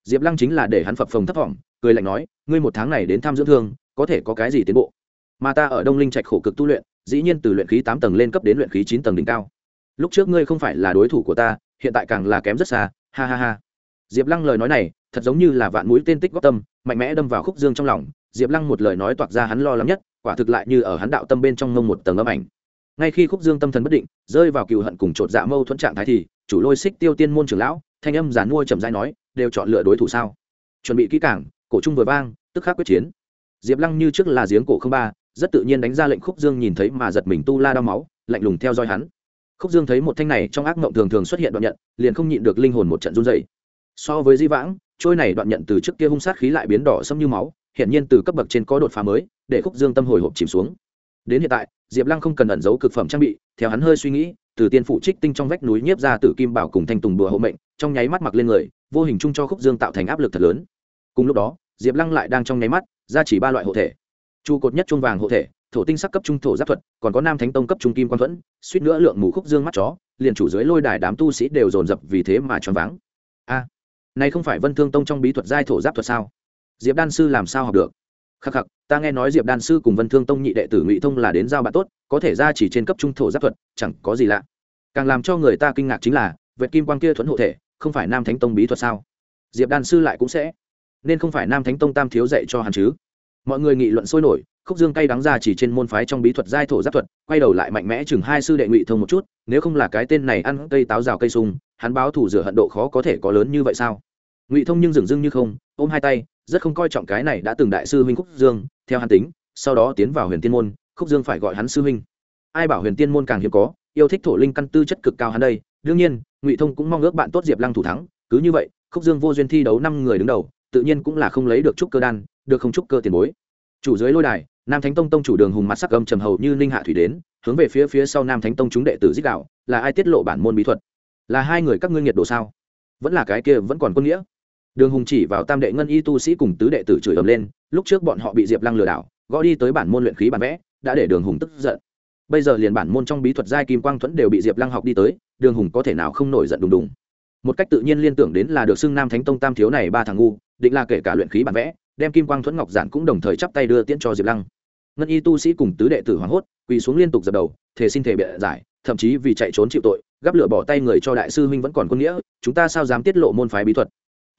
diệp lăng chính là để hắn phập phồng thấp thỏm cười lạnh nói, ngươi một tháng này đến thăm dưỡng thương, có thể có cái gì tiến bộ? Mà ta ở đông linh trạch khổ cực tu luyện, dĩ nhiên từ luyện khí tám tầng lên cấp đến luyện khí chín tầng đỉnh cao. Lúc trước ngươi không phải là đối thủ của ta, hiện tại càng là kém rất xa, ha ha ha. Diệp lăng lời nói này, thật giống như là vạn mũi tên tích góp tâm, mạnh mẽ đâm vào khúc dương trong lòng. Diệp lăng một lời nói toạc ra hắn lo lắng nhất, quả thực lại như ở hắn đạo tâm bên trong mông một tầng âm ảnh. Ngay khi khúc dương tâm thần bất định, rơi vào cựu hận cùng chột dạ mâu thuẫn trạng thái thì, chủ lôi xích tiêu tiên môn trưởng lão, thanh âm giàn mua trầm dai nói đều chọn lựa đối thủ sao? Chuẩn bị kỹ cảng cổ trung vừa vang, tức khắc quyết chiến. Diệp lăng như trước là giếng cổ không ba, rất tự nhiên đánh ra lệnh khúc dương nhìn thấy mà giật mình tu la đau máu, lạnh lùng theo dõi hắn. Khúc dương thấy một thanh này trong ác mộng thường thường xuất hiện đoạn nhận, liền không nhịn được linh hồn một trận run dày so với di vãng, trôi này đoạn nhận từ trước kia hung sát khí lại biến đỏ sâm như máu, hiển nhiên từ cấp bậc trên có đột phá mới, để khúc dương tâm hồi hộp chìm xuống. Đến hiện tại, diệp lăng không cần ẩn giấu cực phẩm trang bị, theo hắn hơi suy nghĩ từ tiên phụ trích tinh trong vách núi nhiếp ra từ kim bảo cùng thanh tùng bùa hộ mệnh, trong nháy mắt mặc lên người, vô hình chung cho khúc dương tạo thành áp lực thật lớn. Cùng lúc đó, diệp lăng lại đang trong nháy mắt, ra chỉ ba loại hộ thể. Trụ cột nhất trung vàng hộ thể, thổ tinh sắc cấp trung thổ giáp thuật, còn có nam thánh tông cấp trung kim quan thuẫn, suýt nữa lượng mù khúc dương mắt chó, liền chủ dưới lôi đài đám tu sĩ đều dồn dập vì thế mà choáng váng. A, này không phải vân thương tông trong bí thuật giai thổ giáp thuật sao? Diệp đan sư làm sao học được? Khắc khắc, ta nghe nói diệp đan sư cùng vân thương tông nhị đệ tử ngụy thông là đến giao bạn tốt, có thể ra chỉ trên cấp trung thổ giáp thuật, chẳng có gì lạ. Càng làm cho người ta kinh ngạc chính là vệ kim quang kia thuẫn hộ thể, không phải nam thánh tông bí thuật sao? Diệp đan sư lại cũng sẽ. Nên không phải nam thánh tông tam thiếu dạy cho hắn chứ? Mọi người nghị luận sôi nổi, khúc dương cay đắng ra chỉ trên môn phái trong bí thuật giai thổ giáp thuật, quay đầu lại mạnh mẽ chừng hai sư đệ ngụy thông một chút, nếu không là cái tên này ăn cây táo rào cây sung, hắn báo thủ rửa hận độ khó có thể có lớn như vậy sao? Ngụy thông nhưng dừng dưng như không, ôm hai tay rất không coi trọng cái này đã từng đại sư huynh khúc dương, theo hắn tính, sau đó tiến vào huyền tiên môn, khúc dương phải gọi hắn sư huynh. Ai bảo huyền tiên môn càng hiếm có, yêu thích thổ linh căn tư chất cực cao hắn đây. Đương nhiên, ngụy thông cũng mong ước bạn tốt diệp lăng thủ thắng, cứ như vậy, khúc dương vô duyên thi đấu năm người đứng đầu, tự nhiên cũng là không lấy được trúc cơ đan, được không trúc cơ tiền bối. Chủ dưới lôi đài, nam thánh tông tông chủ đường hùng mặt sắc gầm trầm hầu như ninh hạ thủy đến, hướng về phía phía sau nam thánh tông chúng đệ tử dích đạo, là ai tiết lộ bản môn bí thuật? Là hai người các ngươi nhiệt độ sao? Vẫn là cái kia vẫn còn quân nghĩa? Đường hùng chỉ vào tam đệ ngân y tu sĩ cùng tứ đệ tử chửi ầm lên, lúc trước bọn họ bị diệp lăng lừa đảo, gõ đi tới bản môn luyện khí bản vẽ, đã để đường hùng tức giận. Bây giờ liền bản môn trong bí thuật giai kim quang thuẫn đều bị diệp lăng học đi tới, đường hùng có thể nào không nổi giận đùng đùng. Một cách tự nhiên liên tưởng đến là được xưng nam thánh tông tam thiếu này ba thằng ngu, định là kể cả luyện khí bản vẽ, đem kim quang thuẫn ngọc giản cũng đồng thời chắp tay đưa tiễn cho diệp lăng. Ngân y tu sĩ cùng tứ đệ tử hoảng hốt, quỳ xuống liên tục dập đầu thể xin thể bịa giải, thậm chí vì chạy trốn chịu tội, gắp lửa bỏ tay người cho đại sư huynh vẫn còn quân nghĩa, chúng ta sao dám tiết lộ môn phái bí thuật?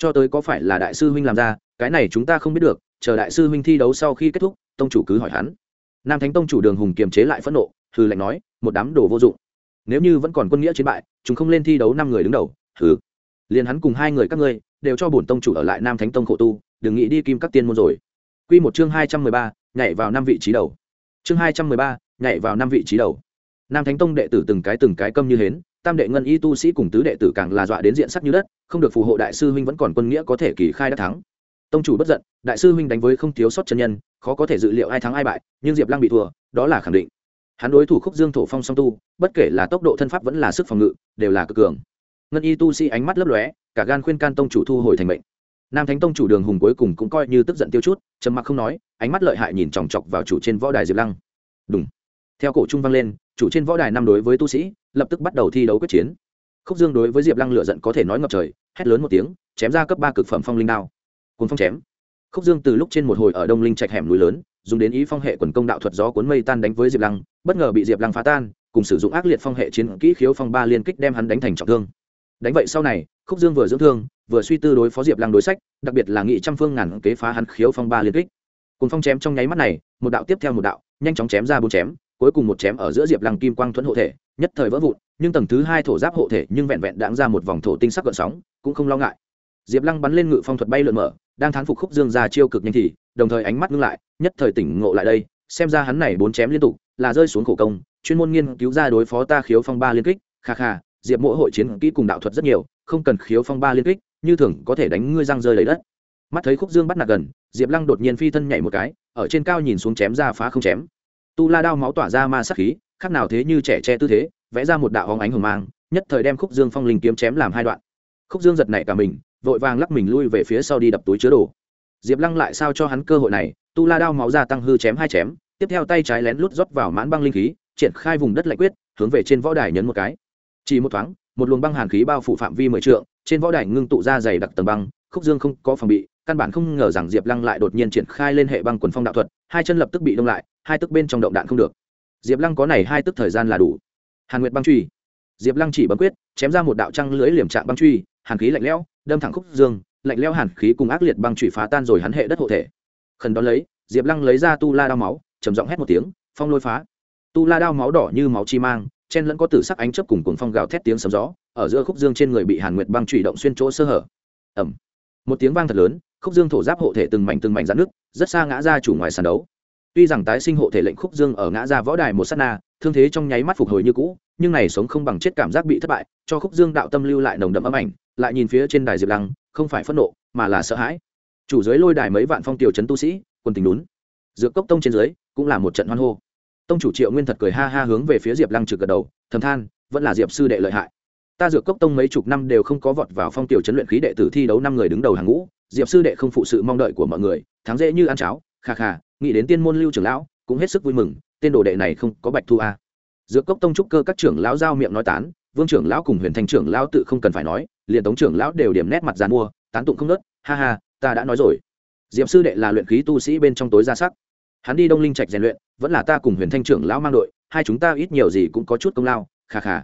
Cho tới có phải là đại sư huynh làm ra, cái này chúng ta không biết được, chờ đại sư huynh thi đấu sau khi kết thúc, tông chủ cứ hỏi hắn. Nam thánh tông chủ đường hùng kiềm chế lại phẫn nộ, hừ lạnh nói, một đám đồ vô dụng. Nếu như vẫn còn quân nghĩa chiến bại, chúng không lên thi đấu năm người đứng đầu, hừ. Liền hắn cùng hai người các ngươi, đều cho bổn tông chủ ở lại nam thánh tông khổ tu, đừng nghĩ đi kim các tiên môn rồi. Quy một chương hai trăm mười ba, nhảy vào năm vị trí đầu. Chương hai trăm mười ba, nhảy vào năm vị trí đầu. Nam thánh tông đệ tử từng cái từng cái câm như hến tam đệ ngân y tu sĩ cùng tứ đệ tử càng là dọa đến diện sắc như đất, không được phù hộ đại sư huynh vẫn còn quân nghĩa có thể kỳ khai đắc thắng. Tông chủ bất giận, đại sư huynh đánh với không thiếu sót chân nhân, khó có thể dự liệu ai thắng ai bại, nhưng diệp lăng bị thua, đó là khẳng định. Hắn đối thủ khúc dương thổ phong song tu, bất kể là tốc độ thân pháp vẫn là sức phòng ngự, đều là cực cường. Ngân y tu sĩ ánh mắt lấp lóe, cả gan khuyên can tông chủ thu hồi thành mệnh. Nam thánh tông chủ đường hùng cuối cùng cũng coi như tức giận tiêu chút, trầm mặc không nói, ánh mắt lợi hại nhìn chòng chọc vào chủ trên võ đài diệp lăng. Đúng theo cổ trung vang lên, chủ trên võ đài năm đối với tu sĩ lập tức bắt đầu thi đấu quyết chiến. Khúc dương đối với diệp lăng lựa giận có thể nói ngập trời, hét lớn một tiếng, chém ra cấp ba cực phẩm phong linh đao. Cuốn phong chém. Khúc dương từ lúc trên một hồi ở đông linh trạch hẻm núi lớn, dùng đến ý phong hệ quần công đạo thuật gió cuốn mây tan đánh với diệp lăng, bất ngờ bị diệp lăng phá tan, cùng sử dụng ác liệt phong hệ chiến kỹ khiếu phong ba liên kích đem hắn đánh thành trọng thương. Đánh vậy sau này, khúc dương vừa dưỡng thương, vừa suy tư đối phó diệp lăng đối sách, đặc biệt là nghị trăm phương ngàn kế phá hắn khiếu phong ba liên kích. Cùng phong chém trong nháy mắt này, một đạo tiếp theo một đạo, nhanh chóng chém ra bốn chém cuối cùng một chém ở giữa diệp lăng kim quang thuẫn hộ thể, nhất thời vỡ vụn, nhưng tầng thứ hai thổ giáp hộ thể nhưng vẹn vẹn đáng ra một vòng thổ tinh sắc gợn sóng, cũng không lo ngại. Diệp lăng bắn lên ngự phong thuật bay lượn mở, đang thán phục khúc dương ra chiêu cực nhanh thì, đồng thời ánh mắt ngưng lại, nhất thời tỉnh ngộ lại đây, xem ra hắn này bốn chém liên tục, là rơi xuống khổ công, chuyên môn nghiên cứu ra đối phó ta khiếu phong ba liên kích, kha kha, diệp mỗi hội chiến kỹ cùng đạo thuật rất nhiều, không cần khiếu phong ba liên kích, như thường có thể đánh ngươi răng rơi lấy đất. Mắt thấy khúc dương bắt nạt gần, diệp lăng đột nhiên phi thân nhảy một cái, ở trên cao nhìn xuống chém ra phá không chém tu la đao máu tỏa ra ma sắc khí, khác nào thế như trẻ tre tư thế, vẽ ra một đạo hóng ánh hồng mang, nhất thời đem khúc dương phong linh kiếm chém làm hai đoạn. Khúc dương giật nảy cả mình, vội vàng lắc mình lui về phía sau đi đập túi chứa đồ. Diệp lăng lại sao cho hắn cơ hội này, tu la đao máu ra tăng hư chém hai chém, tiếp theo tay trái lén lút rót vào mãn băng linh khí, triển khai vùng đất lạnh quyết, hướng về trên võ đài nhấn một cái. Chỉ một thoáng, một luồng băng hàn khí bao phủ phạm vi mười trượng, trên võ đài ngưng tụ ra dày đặc tầng băng, khúc dương không có phòng bị căn bản không ngờ rằng diệp lăng lại đột nhiên triển khai lên hệ băng quần phong đạo thuật, hai chân lập tức bị đông lại, hai tức bên trong động đạn không được. Diệp lăng có này hai tức thời gian là đủ. Hàn nguyệt băng truy. Diệp lăng chỉ bấm quyết, chém ra một đạo trăng lưới liềm trạng băng truy, hàn khí lạnh lẽo, đâm thẳng khúc dương, lạnh lẽo hàn khí cùng ác liệt băng truy phá tan rồi hắn hệ đất hộ thể. Khẩn đón lấy, diệp lăng lấy ra tu la đao máu, trầm giọng hét một tiếng, phong lôi phá. Tu la đao máu đỏ như máu chi mang, chen lẫn có tử sắc ánh chớp cùng cuồng phong gào thét tiếng sấm gió, ở giữa khúc dương trên người bị hàn nguyệt băng truy động xuyên chỗ sơ hở. Ẩm một tiếng vang thật lớn khúc dương thổ giáp hộ thể từng mảnh từng mảnh giãn nước rất xa ngã ra chủ ngoài sàn đấu. Tuy rằng tái sinh hộ thể lệnh khúc dương ở ngã ra võ đài một sát na, thương thế trong nháy mắt phục hồi như cũ, nhưng này sống không bằng chết cảm giác bị thất bại, cho khúc dương đạo tâm lưu lại nồng đậm ấm ảnh, lại nhìn phía trên đài diệp lăng, không phải phẫn nộ, mà là sợ hãi. Chủ dưới lôi đài mấy vạn phong tiểu trấn tu sĩ, quân tình lún dược cốc tông trên dưới, cũng là một trận hoan hô. Tông chủ triệu nguyên thật cười ha ha hướng về phía diệp lăng trực gật đầu, thầm than, vẫn là diệp sư đệ lợi hại. Ta dược cốc tông mấy chục năm đều không có vọt vào phong tiểu chấn luyện khí đệ tử thi đấu năm người đứng đầu hàng ngũ diệp sư đệ không phụ sự mong đợi của mọi người, thắng dễ như ăn cháo, kha kha, nghĩ đến tiên môn lưu trưởng lão, cũng hết sức vui mừng, tên đồ đệ này không có bạch thu a. À. dược cốc tông trúc cơ các trưởng lão giao miệng nói tán, vương trưởng lão cùng huyền thành trưởng lão tự không cần phải nói, liền tống trưởng lão đều điểm nét mặt dàn mua, tán tụng không nớt, ha ha, ta đã nói rồi. Diệp sư đệ là luyện khí tu sĩ bên trong tối ra sắc. Hắn đi đông linh trạch rèn luyện, vẫn là ta cùng huyền thanh trưởng lão mang đội, hai chúng ta ít nhiều gì cũng có chút công lao, kha kha.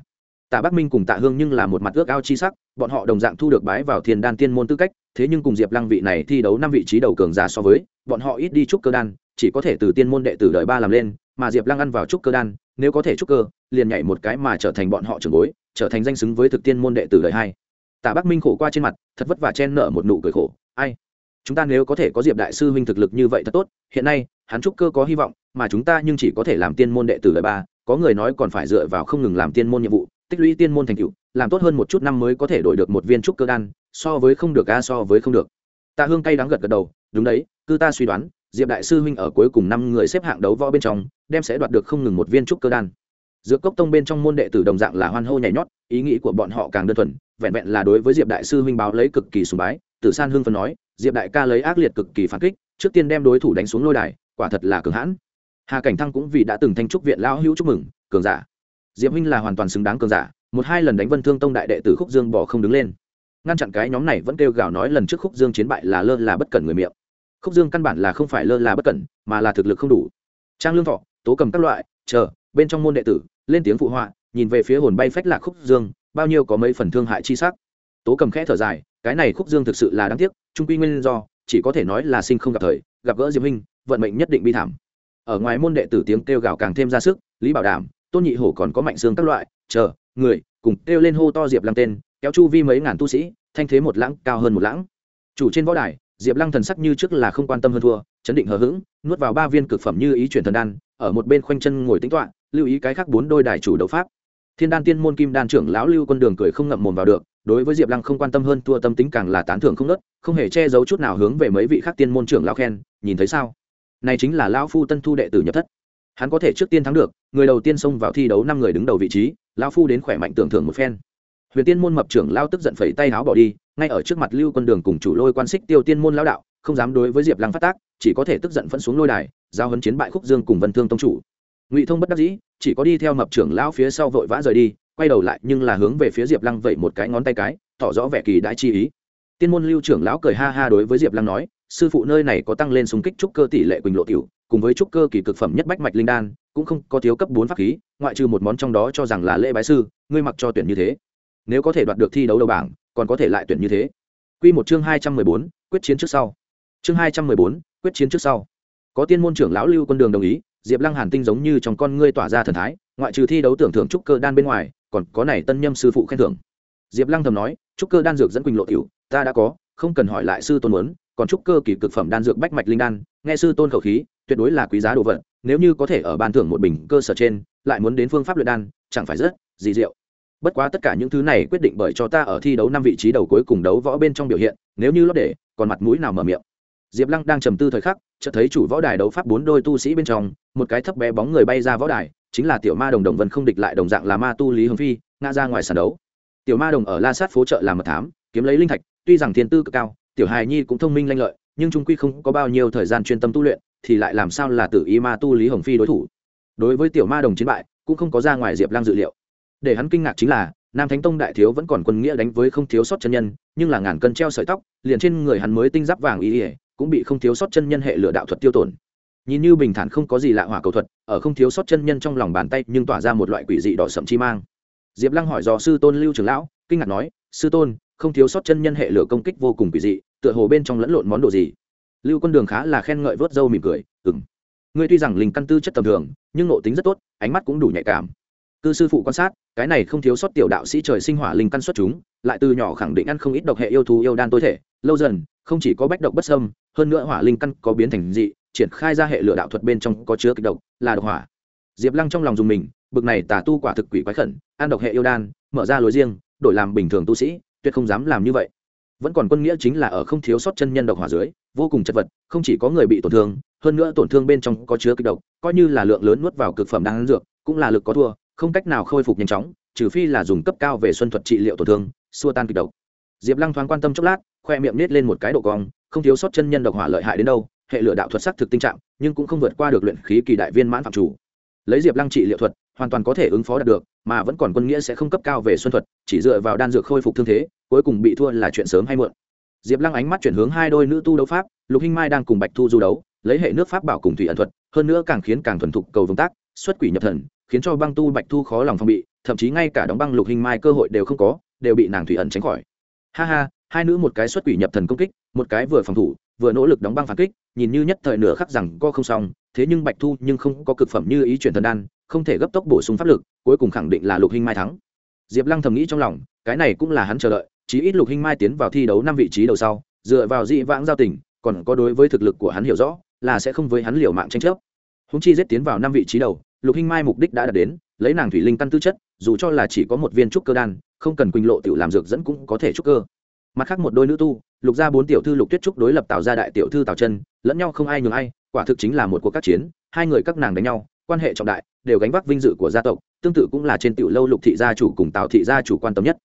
Tạ bắc minh cùng tạ hương nhưng là một mặt ước ao chi sắc, bọn họ đồng dạng thu được bái vào thiền đan tiên môn tư cách thế nhưng cùng diệp lăng vị này thi đấu năm vị trí đầu cường giả so với, bọn họ ít đi trúc cơ đan, chỉ có thể từ tiên môn đệ tử đời ba làm lên, mà diệp lăng ăn vào trúc cơ đan, nếu có thể trúc cơ, liền nhảy một cái mà trở thành bọn họ trường bối, trở thành danh xứng với thực tiên môn đệ tử đời hai. Tả bắc minh khổ qua trên mặt, thật vất vả chen nở một nụ cười khổ. Ai? Chúng ta nếu có thể có diệp đại sư huynh thực lực như vậy thật tốt, hiện nay, hắn trúc cơ có hy vọng, mà chúng ta nhưng chỉ có thể làm tiên môn đệ tử đời ba, có người nói còn phải dựa vào không ngừng làm tiên môn nhiệm vụ, tích lũy tiên môn thành tựu làm tốt hơn một chút năm mới có thể đổi được một viên trúc cơ đan, so với không được a, so với không được. Tạ hương cay đắng gật gật đầu, đúng đấy, cứ ta suy đoán, diệp đại sư huynh ở cuối cùng năm người xếp hạng đấu võ bên trong, đem sẽ đoạt được không ngừng một viên trúc cơ đan. Giữa cốc tông bên trong môn đệ tử đồng dạng là hoan hô nhảy nhót, ý nghĩ của bọn họ càng đơn thuần, vẹn vẹn là đối với diệp đại sư huynh báo lấy cực kỳ sùng bái, tử san hương phân nói, diệp đại ca lấy ác liệt cực kỳ phản kích, trước tiên đem đối thủ đánh xuống lôi đài, quả thật là cường hãn. Hà cảnh thăng cũng vì đã từng thanh trúc viện lão hữu chúc mừng, cường giả. Diệp huynh là hoàn toàn xứng đáng cường giả một hai lần đánh vân thương tông đại đệ tử khúc dương bỏ không đứng lên. Ngăn chặn cái nhóm này vẫn kêu gào nói lần trước khúc dương chiến bại là lơ là bất cẩn người miệng. Khúc dương căn bản là không phải lơ là bất cẩn, mà là thực lực không đủ. Trang lương thọ, tố cầm các loại, chờ, bên trong môn đệ tử, lên tiếng phụ họa, nhìn về phía hồn bay phách lạc khúc dương, bao nhiêu có mấy phần thương hại chi sắc. Tố cầm khẽ thở dài, cái này khúc dương thực sự là đáng tiếc, trung quy nguyên do, chỉ có thể nói là sinh không gặp thời, gặp gỡ diệp huynh vận mệnh nhất định bi thảm. Ở ngoài môn đệ tử tiếng kêu gào càng thêm ra sức, lý bảo đảm, tôn nhị hổ còn có mạnh xương các loại, chờ người, cùng kêu lên hô to diệp lăng tên, kéo chu vi mấy ngàn tu sĩ, thanh thế một lãng, cao hơn một lãng. Chủ trên võ đài, diệp lăng thần sắc như trước là không quan tâm hơn thua, chấn định hờ hững, nuốt vào ba viên cực phẩm như ý chuyển thần đan, ở một bên khoanh chân ngồi tính toạ lưu ý cái khác bốn đôi đài chủ đấu pháp. Thiên đan tiên môn kim đan trưởng lão lưu quân đường cười không ngậm mồm vào được, đối với diệp lăng không quan tâm hơn thua tâm tính càng là tán thưởng không nớt, không hề che giấu chút nào hướng về mấy vị khác tiên môn trưởng lão khen, nhìn thấy sao? Này chính là lão phu tân thu đệ tử nhập thất hắn có thể trước tiên thắng được, người đầu tiên xông vào thi đấu năm người đứng đầu vị trí, lão phu đến khỏe mạnh tưởng thưởng một phen. Huyền tiên môn mập trưởng lao tức giận phẩy tay áo bỏ đi, ngay ở trước mặt lưu quân đường cùng chủ lôi quan xích tiêu tiên môn lão đạo, không dám đối với diệp lăng phát tác, chỉ có thể tức giận phẫn xuống lôi đài, giao hấn chiến bại khúc dương cùng vân thương tông chủ. Ngụy thông bất đắc dĩ, chỉ có đi theo mập trưởng lão phía sau vội vã rời đi, quay đầu lại nhưng là hướng về phía diệp lăng vẩy một cái ngón tay cái, tỏ rõ vẻ kỳ đã chi ý. Tiên môn lưu trưởng lão cười ha ha đối với diệp lăng nói sư phụ nơi này có tăng lên súng kích trúc cơ tỷ lệ quỳnh lộ tiểu, cùng với trúc cơ kỳ cực phẩm nhất bách mạch linh đan, cũng không có thiếu cấp bốn pháp khí, ngoại trừ một món trong đó cho rằng là lễ bái sư, ngươi mặc cho tuyển như thế. Nếu có thể đoạt được thi đấu đầu bảng, còn có thể lại tuyển như thế. Quy một chương hai trăm mười bốn, quyết chiến trước sau. Chương hai trăm mười bốn, quyết chiến trước sau. Có tiên môn trưởng lão lưu quân đường đồng ý, diệp lăng hàn tinh giống như trong con ngươi tỏa ra thần thái, ngoại trừ thi đấu tưởng thưởng trúc cơ đan bên ngoài, còn có này tân nhâm sư phụ khen thưởng. Diệp lăng thầm nói, trúc cơ đan dược dẫn quỳnh lộ tiểu, ta đã có, không cần hỏi lại sư tôn muốn còn trúc cơ kỳ cực phẩm đan dược bách mạch linh đan, nghe sư tôn khẩu khí, tuyệt đối là quý giá đồ vật, nếu như có thể ở ban thưởng một bình cơ sở trên, lại muốn đến phương pháp luyện đan, chẳng phải rất gì diệu. Bất quá tất cả những thứ này quyết định bởi cho ta ở thi đấu năm vị trí đầu cuối cùng đấu võ bên trong biểu hiện, nếu như lót để, còn mặt mũi nào mở miệng. Diệp lăng đang trầm tư thời khắc, chợt thấy chủ võ đài đấu pháp bốn đôi tu sĩ bên trong, một cái thấp bé bóng người bay ra võ đài, chính là tiểu ma đồng đồng vân không địch lại đồng dạng là ma tu lý hồng phi, ngã ra ngoài sàn đấu. Tiểu ma đồng ở la sát phố chợ làm mật thám, kiếm lấy linh thạch, tuy rằng thiên tư cực cao tiểu hài nhi cũng thông minh lanh lợi, nhưng trung quy không có bao nhiêu thời gian chuyên tâm tu luyện, thì lại làm sao là tự ý ma tu lý hồng phi đối thủ? Đối với tiểu ma đồng chiến bại, cũng không có ra ngoài diệp Lang dự liệu. Để hắn kinh ngạc chính là, nam thánh tông đại thiếu vẫn còn quân nghĩa đánh với không thiếu sót chân nhân, nhưng là ngàn cân treo sợi tóc, liền trên người hắn mới tinh giáp vàng ý ỉa cũng bị không thiếu sót chân nhân hệ lửa đạo thuật tiêu tổn. Nhìn như bình thản không có gì lạ hỏa cầu thuật, ở không thiếu sót chân nhân trong lòng bàn tay nhưng tỏa ra một loại quỷ dị đỏ sậm chi mang. Diệp lăng hỏi do sư tôn lưu trưởng lão, kinh ngạc nói, sư tôn, không thiếu sót chân nhân hệ lửa công kích vô cùng quỷ dị tựa hồ bên trong lẫn lộn món đồ gì. Lưu quân đường khá là khen ngợi vớt râu mỉm cười ừng ngươi tuy rằng linh căn tư chất tầm thường, nhưng nộ tính rất tốt, ánh mắt cũng đủ nhạy cảm. Cư sư phụ quan sát, cái này không thiếu sót tiểu đạo sĩ trời sinh hỏa linh căn xuất chúng, lại từ nhỏ khẳng định ăn không ít độc hệ yêu thú yêu đan tối thể, lâu dần, không chỉ có bách độc bất sâm hơn nữa hỏa linh căn có biến thành dị, triển khai ra hệ lửa đạo thuật bên trong có chứa kịch độc, là độc hỏa. Diệp lăng trong lòng dùng mình, bực này tà tu quả thực quỷ quái khẩn, ăn độc hệ yêu đan, mở ra lối riêng, đổi làm bình thường tu sĩ, tuyệt không dám làm như vậy vẫn còn quân nghĩa chính là ở không thiếu sót chân nhân độc hỏa dưới, vô cùng chật vật, không chỉ có người bị tổn thương, hơn nữa tổn thương bên trong có chứa kịch độc, coi như là lượng lớn nuốt vào cực phẩm đang dược, cũng là lực có thua, không cách nào khôi phục nhanh chóng, trừ phi là dùng cấp cao về xuân thuật trị liệu tổn thương, xua tan kịch độc. Diệp lăng thoáng quan tâm chốc lát, khoe miệng nết lên một cái độ cong, không thiếu sót chân nhân độc hỏa lợi hại đến đâu, hệ lửa đạo thuật sắc thực tinh trạng, nhưng cũng không vượt qua được luyện khí kỳ đại viên mãn phạm chủ lấy diệp lăng trị liệu thuật, hoàn toàn có thể ứng phó đạt được, mà vẫn còn quân nghĩa sẽ không cấp cao về xuân thuật, chỉ dựa vào đan dược khôi phục thương thế, cuối cùng bị thua là chuyện sớm hay muộn. Diệp lăng ánh mắt chuyển hướng hai đôi nữ tu đấu pháp, lục hinh mai đang cùng bạch thu du đấu, lấy hệ nước pháp bảo cùng thủy ẩn thuật, hơn nữa càng khiến càng thuần thục cầu vồng tác, xuất quỷ nhập thần, khiến cho băng tu bạch thu khó lòng phong bị, thậm chí ngay cả đóng băng lục hình mai cơ hội đều không có, đều bị nàng thủy ẩn tránh khỏi. Ha ha, hai nữ một cái xuất quỷ nhập thần công kích, một cái vừa phòng thủ, vừa nỗ lực đóng băng phản kích, nhìn như nhất thời nửa khắc rằng co không xong thế nhưng bạch thu nhưng không có cực phẩm như ý chuyển thần đan, không thể gấp tốc bổ sung pháp lực, cuối cùng khẳng định là lục hinh mai thắng. Diệp lăng thầm nghĩ trong lòng, cái này cũng là hắn chờ đợi, chí ít lục hinh mai tiến vào thi đấu năm vị trí đầu sau, dựa vào dị vãng giao tình, còn có đối với thực lực của hắn hiểu rõ, là sẽ không với hắn liều mạng tranh chấp. Húng chi giết tiến vào năm vị trí đầu, lục hinh mai mục đích đã đạt đến, lấy nàng thủy linh căn tư chất, dù cho là chỉ có một viên trúc cơ đan, không cần quỳnh lộ tiểu làm dược dẫn cũng có thể trúc cơ. Mặt khác một đôi nữ tu, lục gia bốn tiểu thư lục tuyết trúc đối lập tạo ra đại tiểu thư tào chân, lẫn nhau không ai nhường ai quả thực chính là một cuộc các chiến, hai người các nàng đánh nhau, quan hệ trọng đại, đều gánh vác vinh dự của gia tộc, tương tự cũng là trên tiểu lâu lục thị gia chủ cùng tào thị gia chủ quan tâm nhất.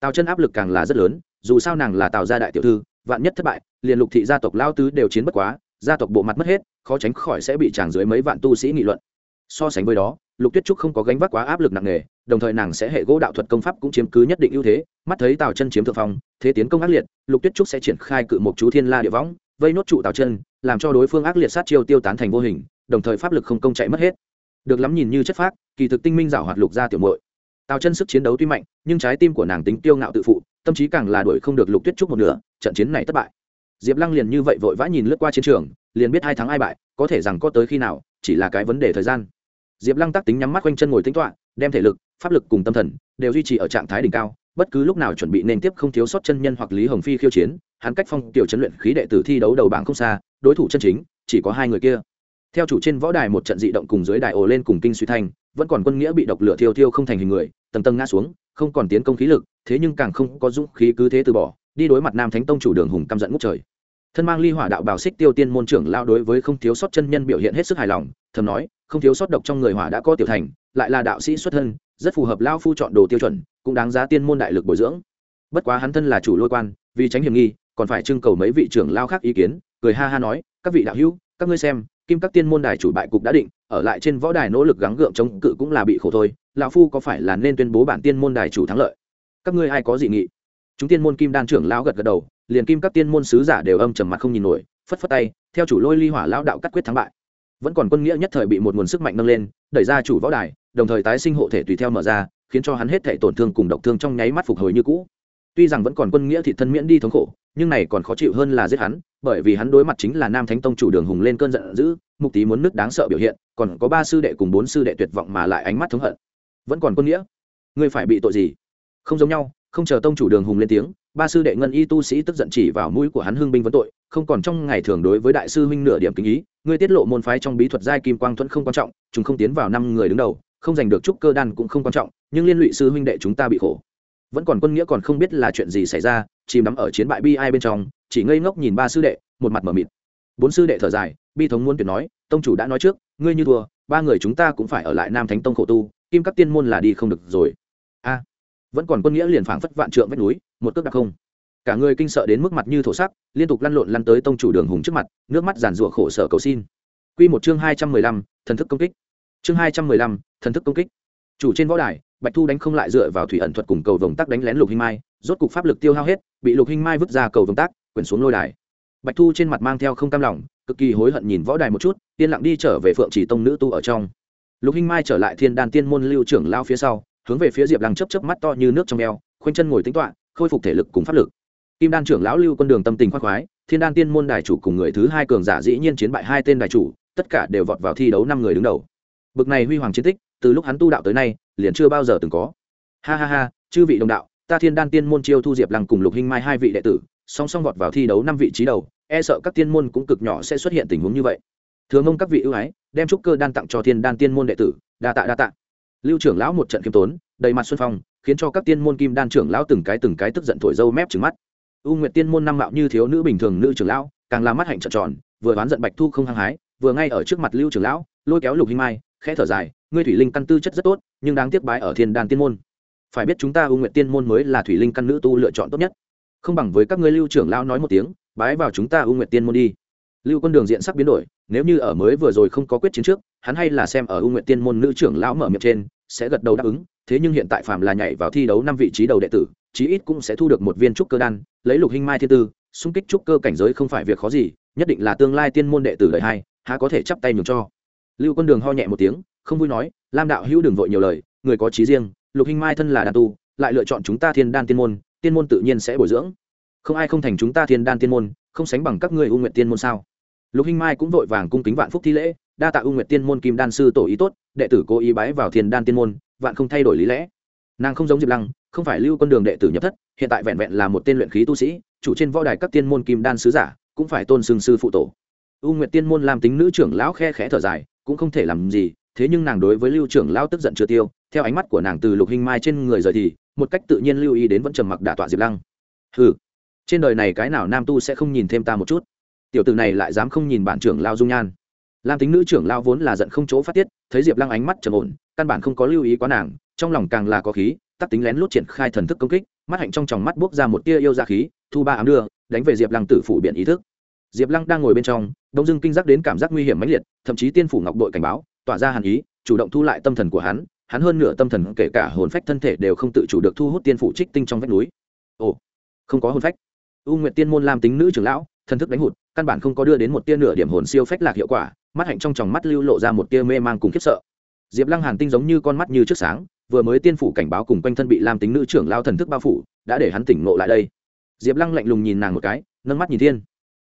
Tào chân áp lực càng là rất lớn, dù sao nàng là tào gia đại tiểu thư, vạn nhất thất bại, liền lục thị gia tộc lao tứ đều chiến bất quá, gia tộc bộ mặt mất hết, khó tránh khỏi sẽ bị tràng dưới mấy vạn tu sĩ nghị luận. So sánh với đó, lục tuyết trúc không có gánh vác quá áp lực nặng nề, đồng thời nàng sẽ hệ gỗ đạo thuật công pháp cũng chiếm cứ nhất định ưu thế, mắt thấy tào chân chiếm thượng phong, thế tiến công ác liệt, lục tuyết trúc sẽ triển khai cự mục chú thiên la địa võng vây nốt trụ tào chân, làm cho đối phương ác liệt sát chiêu tiêu tán thành vô hình, đồng thời pháp lực không công chạy mất hết. Được lắm nhìn như chất phác, kỳ thực tinh minh giảo hoạt lục ra tiểu muội. Tào chân sức chiến đấu tuy mạnh, nhưng trái tim của nàng tính tiêu ngạo tự phụ, tâm trí càng là đuổi không được lục tuyết trúc một nửa, trận chiến này thất bại. Diệp lăng liền như vậy vội vã nhìn lướt qua chiến trường, liền biết hai thắng ai bại, có thể rằng có tới khi nào, chỉ là cái vấn đề thời gian. Diệp lăng tác tính nhắm mắt quanh chân ngồi tính toạ đem thể lực, pháp lực cùng tâm thần đều duy trì ở trạng thái đỉnh cao, bất cứ lúc nào chuẩn bị nên tiếp không thiếu sót chân nhân hoặc lý hồng phi khiêu chiến hắn cách phong tiểu chấn luyện khí đệ tử thi đấu đầu bảng không xa, đối thủ chân chính, chỉ có hai người kia. Theo chủ trên võ đài một trận dị động cùng dưới đài ồ lên cùng kinh suy thanh, vẫn còn quân nghĩa bị độc lửa thiêu thiêu không thành hình người, tầng tầng ngã xuống, không còn tiến công khí lực, thế nhưng càng không có dũng khí cứ thế từ bỏ, đi đối mặt nam thánh tông chủ đường hùng căm giận ngút trời. Thân mang ly hỏa đạo bào xích tiêu tiên môn trưởng lao đối với không thiếu sót chân nhân biểu hiện hết sức hài lòng, thầm nói, không thiếu sót độc trong người hỏa đã có tiểu thành, lại là đạo sĩ xuất thân, rất phù hợp lao phu chọn đồ tiêu chuẩn, cũng đáng giá tiên môn đại lực bồi dưỡng. Bất quá hắn thân là chủ lôi quan, vì tránh hiểm nghi còn phải trưng cầu mấy vị trưởng lao khác ý kiến, cười ha ha nói, các vị đạo hữu, các ngươi xem, kim các tiên môn đài chủ bại cục đã định, ở lại trên võ đài nỗ lực gắng gượng chống cự cũng là bị khổ thôi, lão phu có phải là nên tuyên bố bản tiên môn đài chủ thắng lợi? Các ngươi ai có dị nghị? Chúng tiên môn kim đan trưởng lão gật gật đầu, liền kim các tiên môn sứ giả đều âm trầm mặt không nhìn nổi, phất phất tay, theo chủ lôi ly hỏa lão đạo cắt quyết thắng bại. Vẫn còn quân nghĩa nhất thời bị một nguồn sức mạnh nâng lên, đẩy ra chủ võ đài, đồng thời tái sinh hộ thể tùy theo mở ra, khiến cho hắn hết thể tổn thương cùng độc thương trong nháy mắt phục hồi như cũ tuy rằng vẫn còn quân nghĩa thị thân miễn đi thống khổ, nhưng này còn khó chịu hơn là giết hắn, bởi vì hắn đối mặt chính là nam thánh tông chủ đường hùng lên cơn giận dữ, mục tí muốn nước đáng sợ biểu hiện, còn có ba sư đệ cùng bốn sư đệ tuyệt vọng mà lại ánh mắt thống hận. Vẫn còn quân nghĩa? Ngươi phải bị tội gì? Không giống nhau, không chờ tông chủ đường hùng lên tiếng, ba sư đệ ngân y tu sĩ tức giận chỉ vào mũi của hắn hưng binh vấn tội, không còn trong ngày thường đối với đại sư huynh nửa điểm kính ý, ngươi tiết lộ môn phái trong bí thuật giai kim quang thuẫn không quan trọng, chúng không tiến vào năm người đứng đầu, không giành được chút cơ đan cũng không quan trọng, nhưng liên lụy sư huynh đệ chúng ta bị khổ vẫn còn quân nghĩa còn không biết là chuyện gì xảy ra, chìm đắm ở chiến bại bi ai bên trong, chỉ ngây ngốc nhìn ba sư đệ, một mặt m ở mịt. Bốn sư đệ thở dài, bi thống muốn tuyệt nói, tông chủ đã nói trước, ngươi như thua, ba người chúng ta cũng phải ở lại nam thánh tông khổ tu, kim các tiên môn là đi không được rồi. A, vẫn còn quân nghĩa liền phảng phất vạn trượng vách núi, một cước đặc không. Cả người kinh sợ đến mức mặt như thổ sắc, liên tục lăn lộn lăn tới tông chủ đường hùng trước mặt, nước mắt giàn rủa khổ sở cầu xin. Q một chương hai trăm mười lăm, thần thức công kích. Chương hai trăm mười lăm, thần thức công kích. Chủ trên võ đài bạch thu đánh không lại dựa vào thủy ẩn thuật cùng cầu vồng tắc đánh lén lục hinh mai, rốt cục pháp lực tiêu hao hết, bị lục hinh mai vứt ra cầu vồng tắc quyển xuống lôi đài. Bạch thu trên mặt mang theo không cam lòng, cực kỳ hối hận nhìn võ đài một chút, yên lặng đi trở về phượng chỉ tông nữ tu ở trong. Lục hinh mai trở lại thiên đàn tiên môn lưu trưởng lao phía sau, hướng về phía diệp lăng chấp chấp mắt to như nước trong eo, khoanh chân ngồi tính toạ khôi phục thể lực cùng pháp lực. Kim đan trưởng lão lưu con đường tâm tình khoác khoái, thiên đan tiên môn đài chủ cùng người thứ hai cường giả dĩ nhiên chiến bại hai tên đài chủ, tất cả đều vọt vào thi đấu năm người đứng đầu bực này huy hoàng chiến tích, từ lúc hắn tu đạo tới nay, liền chưa bao giờ từng có. Ha ha ha, chư vị đồng đạo, ta thiên đan tiên môn chiêu thu diệp lăng cùng lục hinh mai hai vị đệ tử, song song vọt vào thi đấu năm vị trí đầu e sợ các tiên môn cũng cực nhỏ sẽ xuất hiện tình huống như vậy. Thưa ông các vị ưu ái, đem trúc cơ đan tặng cho thiên đan tiên môn đệ tử, đa tạ đa tạ. Lưu trưởng lão một trận kiếm tốn, đầy mặt xuân phong, khiến cho các tiên môn kim đan trưởng lão từng cái từng cái tức giận thổi dâu mép trừng mắt. U nguyệt tiên môn năm mạo như thiếu nữ bình thường nữ trưởng lão, càng làm mắt hạnh trợn tròn, vừa oán giận bạch thu không hăng hái, vừa ngay ở trước mặt lưu trưởng lão, lôi kéo lục hinh mai khẽ thở dài, ngươi thủy linh căn tư chất rất tốt, nhưng đáng tiếc bái ở thiên đan tiên môn. Phải biết chúng ta ưu nguyện tiên môn mới là thủy linh căn nữ tu lựa chọn tốt nhất. Không bằng với các ngươi lưu trưởng lão nói một tiếng, bái vào chúng ta ưu nguyện tiên môn đi. Lưu quân đường diện sắc biến đổi, nếu như ở mới vừa rồi không có quyết chiến trước, hắn hay là xem ở ưu nguyện tiên môn nữ trưởng lão mở miệng trên, sẽ gật đầu đáp ứng, thế nhưng hiện tại phạm là nhảy vào thi đấu năm vị trí đầu đệ tử, chí ít cũng sẽ thu được một viên trúc cơ đan, lấy lục hình mai thiên tư, xung kích trúc cơ cảnh giới không phải việc khó gì, nhất định là tương lai tiên môn đệ tử đời hai, há có thể chắp tay nhường cho lưu quân đường ho nhẹ một tiếng, không vui nói, lam đạo hữu đừng vội nhiều lời, người có trí riêng, lục hình mai thân là đàn tu, lại lựa chọn chúng ta thiên đan tiên môn tiên môn tự nhiên sẽ bồi dưỡng. Không ai không thành chúng ta thiên đan tiên môn, không sánh bằng các ngươi u nguyện tiên môn sao? Lục hinh mai cũng vội vàng cung kính vạn phúc thi lễ, đa tạ u nguyện tiên môn kim đan sư tổ ý tốt, đệ tử cố ý bái vào thiên đan tiên môn, vạn không thay đổi lý lẽ. Nàng không giống diệp lăng, không phải lưu con đường đệ tử nhập thất, hiện tại vẹn vẹn là một tên luyện khí tu sĩ, chủ trên võ đài các tiên môn kim đan sứ giả, cũng phải tôn sừng sư phụ tổ u nguyệt tiên môn làm tính nữ trưởng lão khe khẽ thở dài cũng không thể làm gì thế nhưng nàng đối với lưu trưởng lão tức giận chưa tiêu theo ánh mắt của nàng từ lục hình mai trên người rời thì một cách tự nhiên lưu ý đến vẫn trầm mặc đả tọa diệp lăng. Hừ, trên đời này cái nào nam tu sẽ không nhìn thêm ta một chút? Tiểu tử này lại dám không nhìn bản trưởng lao dung nhan. Lam tính nữ trưởng lao vốn là giận không chỗ phát tiết thấy diệp lăng ánh mắt trầm ổn căn bản không có lưu ý quá nàng trong lòng càng là có khí tắc tính lén lút triển khai thần thức công kích mắt hạnh trong tròng mắt buốc ra một tia yêu ra khí thu ba ám đưa đánh về diệp lăng tử phủ biện ý thức. Diệp lăng đang ngồi bên trong đông dưng kinh giác đến cảm giác nguy hiểm mãnh liệt, thậm chí tiên phủ ngọc đội cảnh báo, tỏa ra hàn ý, chủ động thu lại tâm thần của hắn hắn hơn nửa tâm thần kể cả hồn phách thân thể đều không tự chủ được thu hút tiên phủ trích tinh trong vách núi. Ồ, không có hồn phách. U nguyện tiên môn làm tính nữ trưởng lão, thần thức đánh hụt, căn bản không có đưa đến một tia nửa điểm hồn siêu phách lạc hiệu quả, mắt hạnh trong tròng mắt lưu lộ ra một tia mê mang cùng khiếp sợ. Diệp lăng hàn tinh giống như con mắt như trước sáng, vừa mới tiên phủ cảnh báo cùng quanh thân bị làm tính nữ trưởng lao thần thức bao phủ, đã để hắn tỉnh ngộ lại đây. Diệp lăng lạnh lùng nhìn nàng một cái, nâng mắt nhìn thiên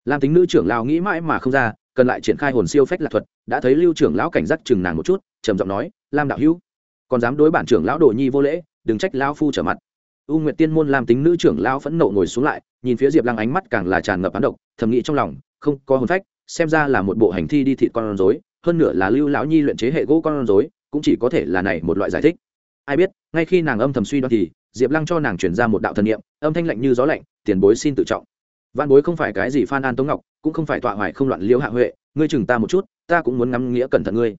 lam tính nữ trưởng lão nghĩ mãi mà không ra, cần lại triển khai hồn siêu phách lạc thuật, đã thấy lưu trưởng lão cảnh giác chừng nàng một chút, trầm giọng nói, lam đạo hữu, còn dám đối bản trưởng lão đồ nhi vô lễ, đừng trách lão phu trở mặt. U nguyệt tiên môn Lam tính nữ trưởng lão phẫn nộ ngồi xuống lại, nhìn phía diệp lăng ánh mắt càng là tràn ngập án độc, thầm nghĩ trong lòng, không, có hồn phách, xem ra là một bộ hành thi đi thịt con rối, hơn nữa là lưu lão nhi luyện chế hệ gỗ con rối, cũng chỉ có thể là này một loại giải thích. Ai biết, ngay khi nàng âm thầm suy đoán thì, diệp lăng cho nàng chuyển ra một đạo thần niệm, âm thanh lạnh như gió lạnh, tiền bối xin tự trọng văn bối không phải cái gì phan an tống ngọc, cũng không phải tọa hoài không loạn liễu hạ huệ, ngươi chừng ta một chút, ta cũng muốn ngắm nghĩa cẩn thận ngươi.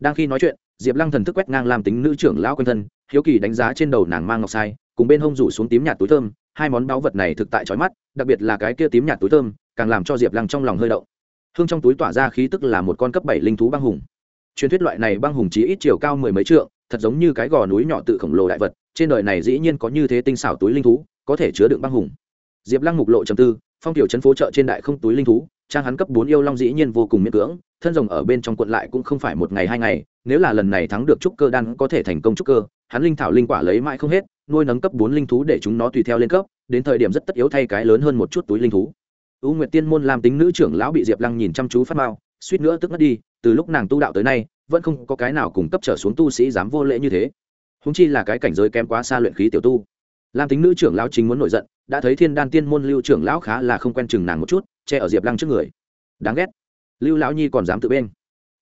Đang khi nói chuyện, diệp lăng thần thức quét ngang làm tính nữ trưởng lão quanh thân, hiếu kỳ đánh giá trên đầu nàng mang ngọc sai, cùng bên hông rủ xuống tím nhạt túi thơm, hai món báu vật này thực tại trói mắt, đặc biệt là cái kia tím nhạt túi thơm, càng làm cho diệp lăng trong lòng hơi động. Hương trong túi tỏa ra khí tức là một con cấp bảy linh thú băng hùng. Truyền thuyết loại này băng hùng chí ít chiều cao mười mấy trượng, thật giống như cái gò núi nhỏ tự khổng lồ đại vật, trên đời này dĩ nhiên có như thế tinh xảo túi linh thú, có thể chứa đựng băng hùng. Diệp lăng mục lộ trầm tư phong tiểu trấn phố chợ trên đại không túi linh thú, trang hắn cấp bốn yêu long dĩ nhiên vô cùng miễn cưỡng, thân rồng ở bên trong quận lại cũng không phải một ngày hai ngày, nếu là lần này thắng được trúc cơ đan có thể thành công trúc cơ, hắn linh thảo linh quả lấy mãi không hết, nuôi nấng cấp bốn linh thú để chúng nó tùy theo lên cấp, đến thời điểm rất tất yếu thay cái lớn hơn một chút túi linh thú. U nguyệt tiên môn làm tính nữ trưởng lão bị diệp lăng nhìn chăm chú phát mao suýt nữa tức mất đi, từ lúc nàng tu đạo tới nay, vẫn không có cái nào cùng cấp trở xuống tu sĩ dám vô lễ như thế. Húng chi là cái cảnh giới kém quá xa luyện khí tiểu tu. Lam tính nữ trưởng lão chính muốn nổi giận đã thấy thiên đan tiên môn lưu trưởng lão khá là không quen chừng nàng một chút, che ở diệp lăng trước người. Đáng ghét. Lưu lão nhi còn dám tự bên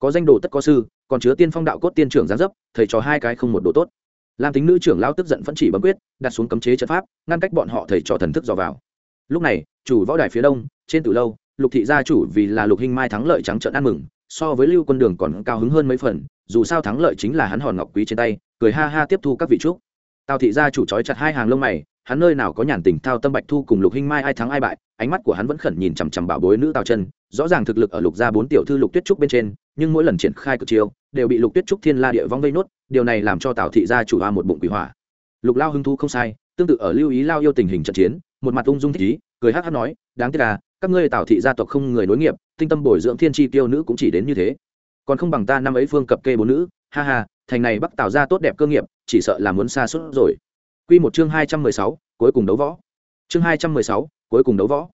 có danh đồ tất có sư, còn chứa tiên phong đạo cốt tiên trưởng gián dấp, thầy trò hai cái không một đồ tốt. Lam tính nữ trưởng lão tức giận vẫn chỉ bấm quyết, đặt xuống cấm chế trận pháp, ngăn cách bọn họ thầy trò thần thức dò vào. Lúc này, chủ võ đài phía đông, trên từ lâu, lục thị gia chủ vì là lục hình mai thắng lợi trắng trợn ăn mừng, so với lưu quân đường còn cao hứng hơn mấy phần, dù sao thắng lợi chính là hắn hòn ngọc quý trên tay, cười ha ha tiếp thu các vị trúc. Tào thị gia chủ trói chặt hai hàng lông mày hắn nơi nào có nhàn tình thao tâm bạch thu cùng lục hinh mai ai thắng ai bại, ánh mắt của hắn vẫn khẩn nhìn chằm chằm bảo bối nữ tào chân, rõ ràng thực lực ở lục gia bốn tiểu thư lục tuyết trúc bên trên, nhưng mỗi lần triển khai cực chiêu, đều bị lục tuyết trúc thiên la địa vong vây nốt, điều này làm cho tào thị gia chủ hoa một bụng quỷ hỏa. lục lao hưng thu không sai, tương tự ở lưu ý lao yêu tình hình trận chiến, một mặt ung dung thích ý, cười hát hát nói, đáng tiếc là các ngươi tào thị gia tộc không người nối nghiệp, tinh tâm bồi dưỡng thiên tri tiêu nữ cũng chỉ đến như thế. Còn không bằng ta năm ấy phương cập kê bốn nữ, ha ha, thành này bắc tào ra tốt đẹp cơ nghiệp, chỉ sợ là muốn xa suốt rồi. Quy một chương hai trăm mười sáu, cuối cùng đấu võ. Chương hai trăm mười sáu, cuối cùng đấu võ.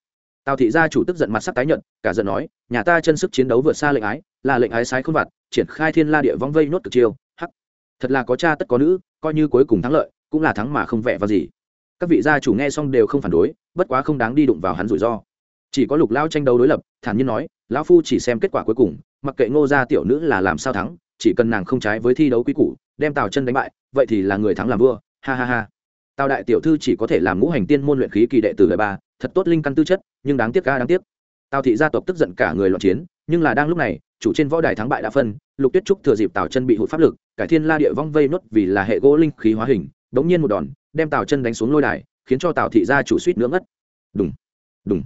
Tào thị gia chủ tức giận mặt sắc tái nhợt, cả giận nói, nhà ta chân sức chiến đấu vượt xa lệnh ái, là lệnh ái sái khôn vặt, triển khai thiên la địa vong vây nốt cực chiêu, hắc. Thật là có cha tất có nữ, coi như cuối cùng thắng lợi, cũng là thắng mà không vẻ vào gì. Các vị gia chủ nghe xong đều không phản đối, bất quá không đáng đi đụng vào hắn rủi ro. Chỉ có Lục lão tranh đấu đối lập, thản nhiên nói, lão phu chỉ xem kết quả cuối cùng, mặc kệ Ngô gia tiểu nữ là làm sao thắng, chỉ cần nàng không trái với thi đấu quy củ, đem Tào chân đánh bại, vậy thì là người thắng làm vua, ha ha ha tào đại tiểu thư chỉ có thể làm ngũ hành tiên môn luyện khí kỳ đệ tử đời ba, thật tốt linh căn tư chất, nhưng đáng tiếc ga, đáng tiếc. Tào thị gia tộc tức giận cả người loạn chiến, nhưng là đang lúc này, chủ trên võ đài thắng bại đã phân, lục tuyết trúc thừa dịp tào chân bị hụt pháp lực, cải thiên la địa vong vây nốt vì là hệ gỗ linh khí hóa hình, đống nhiên một đòn, đem tào chân đánh xuống lôi đài, khiến cho tào thị gia chủ suýt nữa ngất. Đúng đúng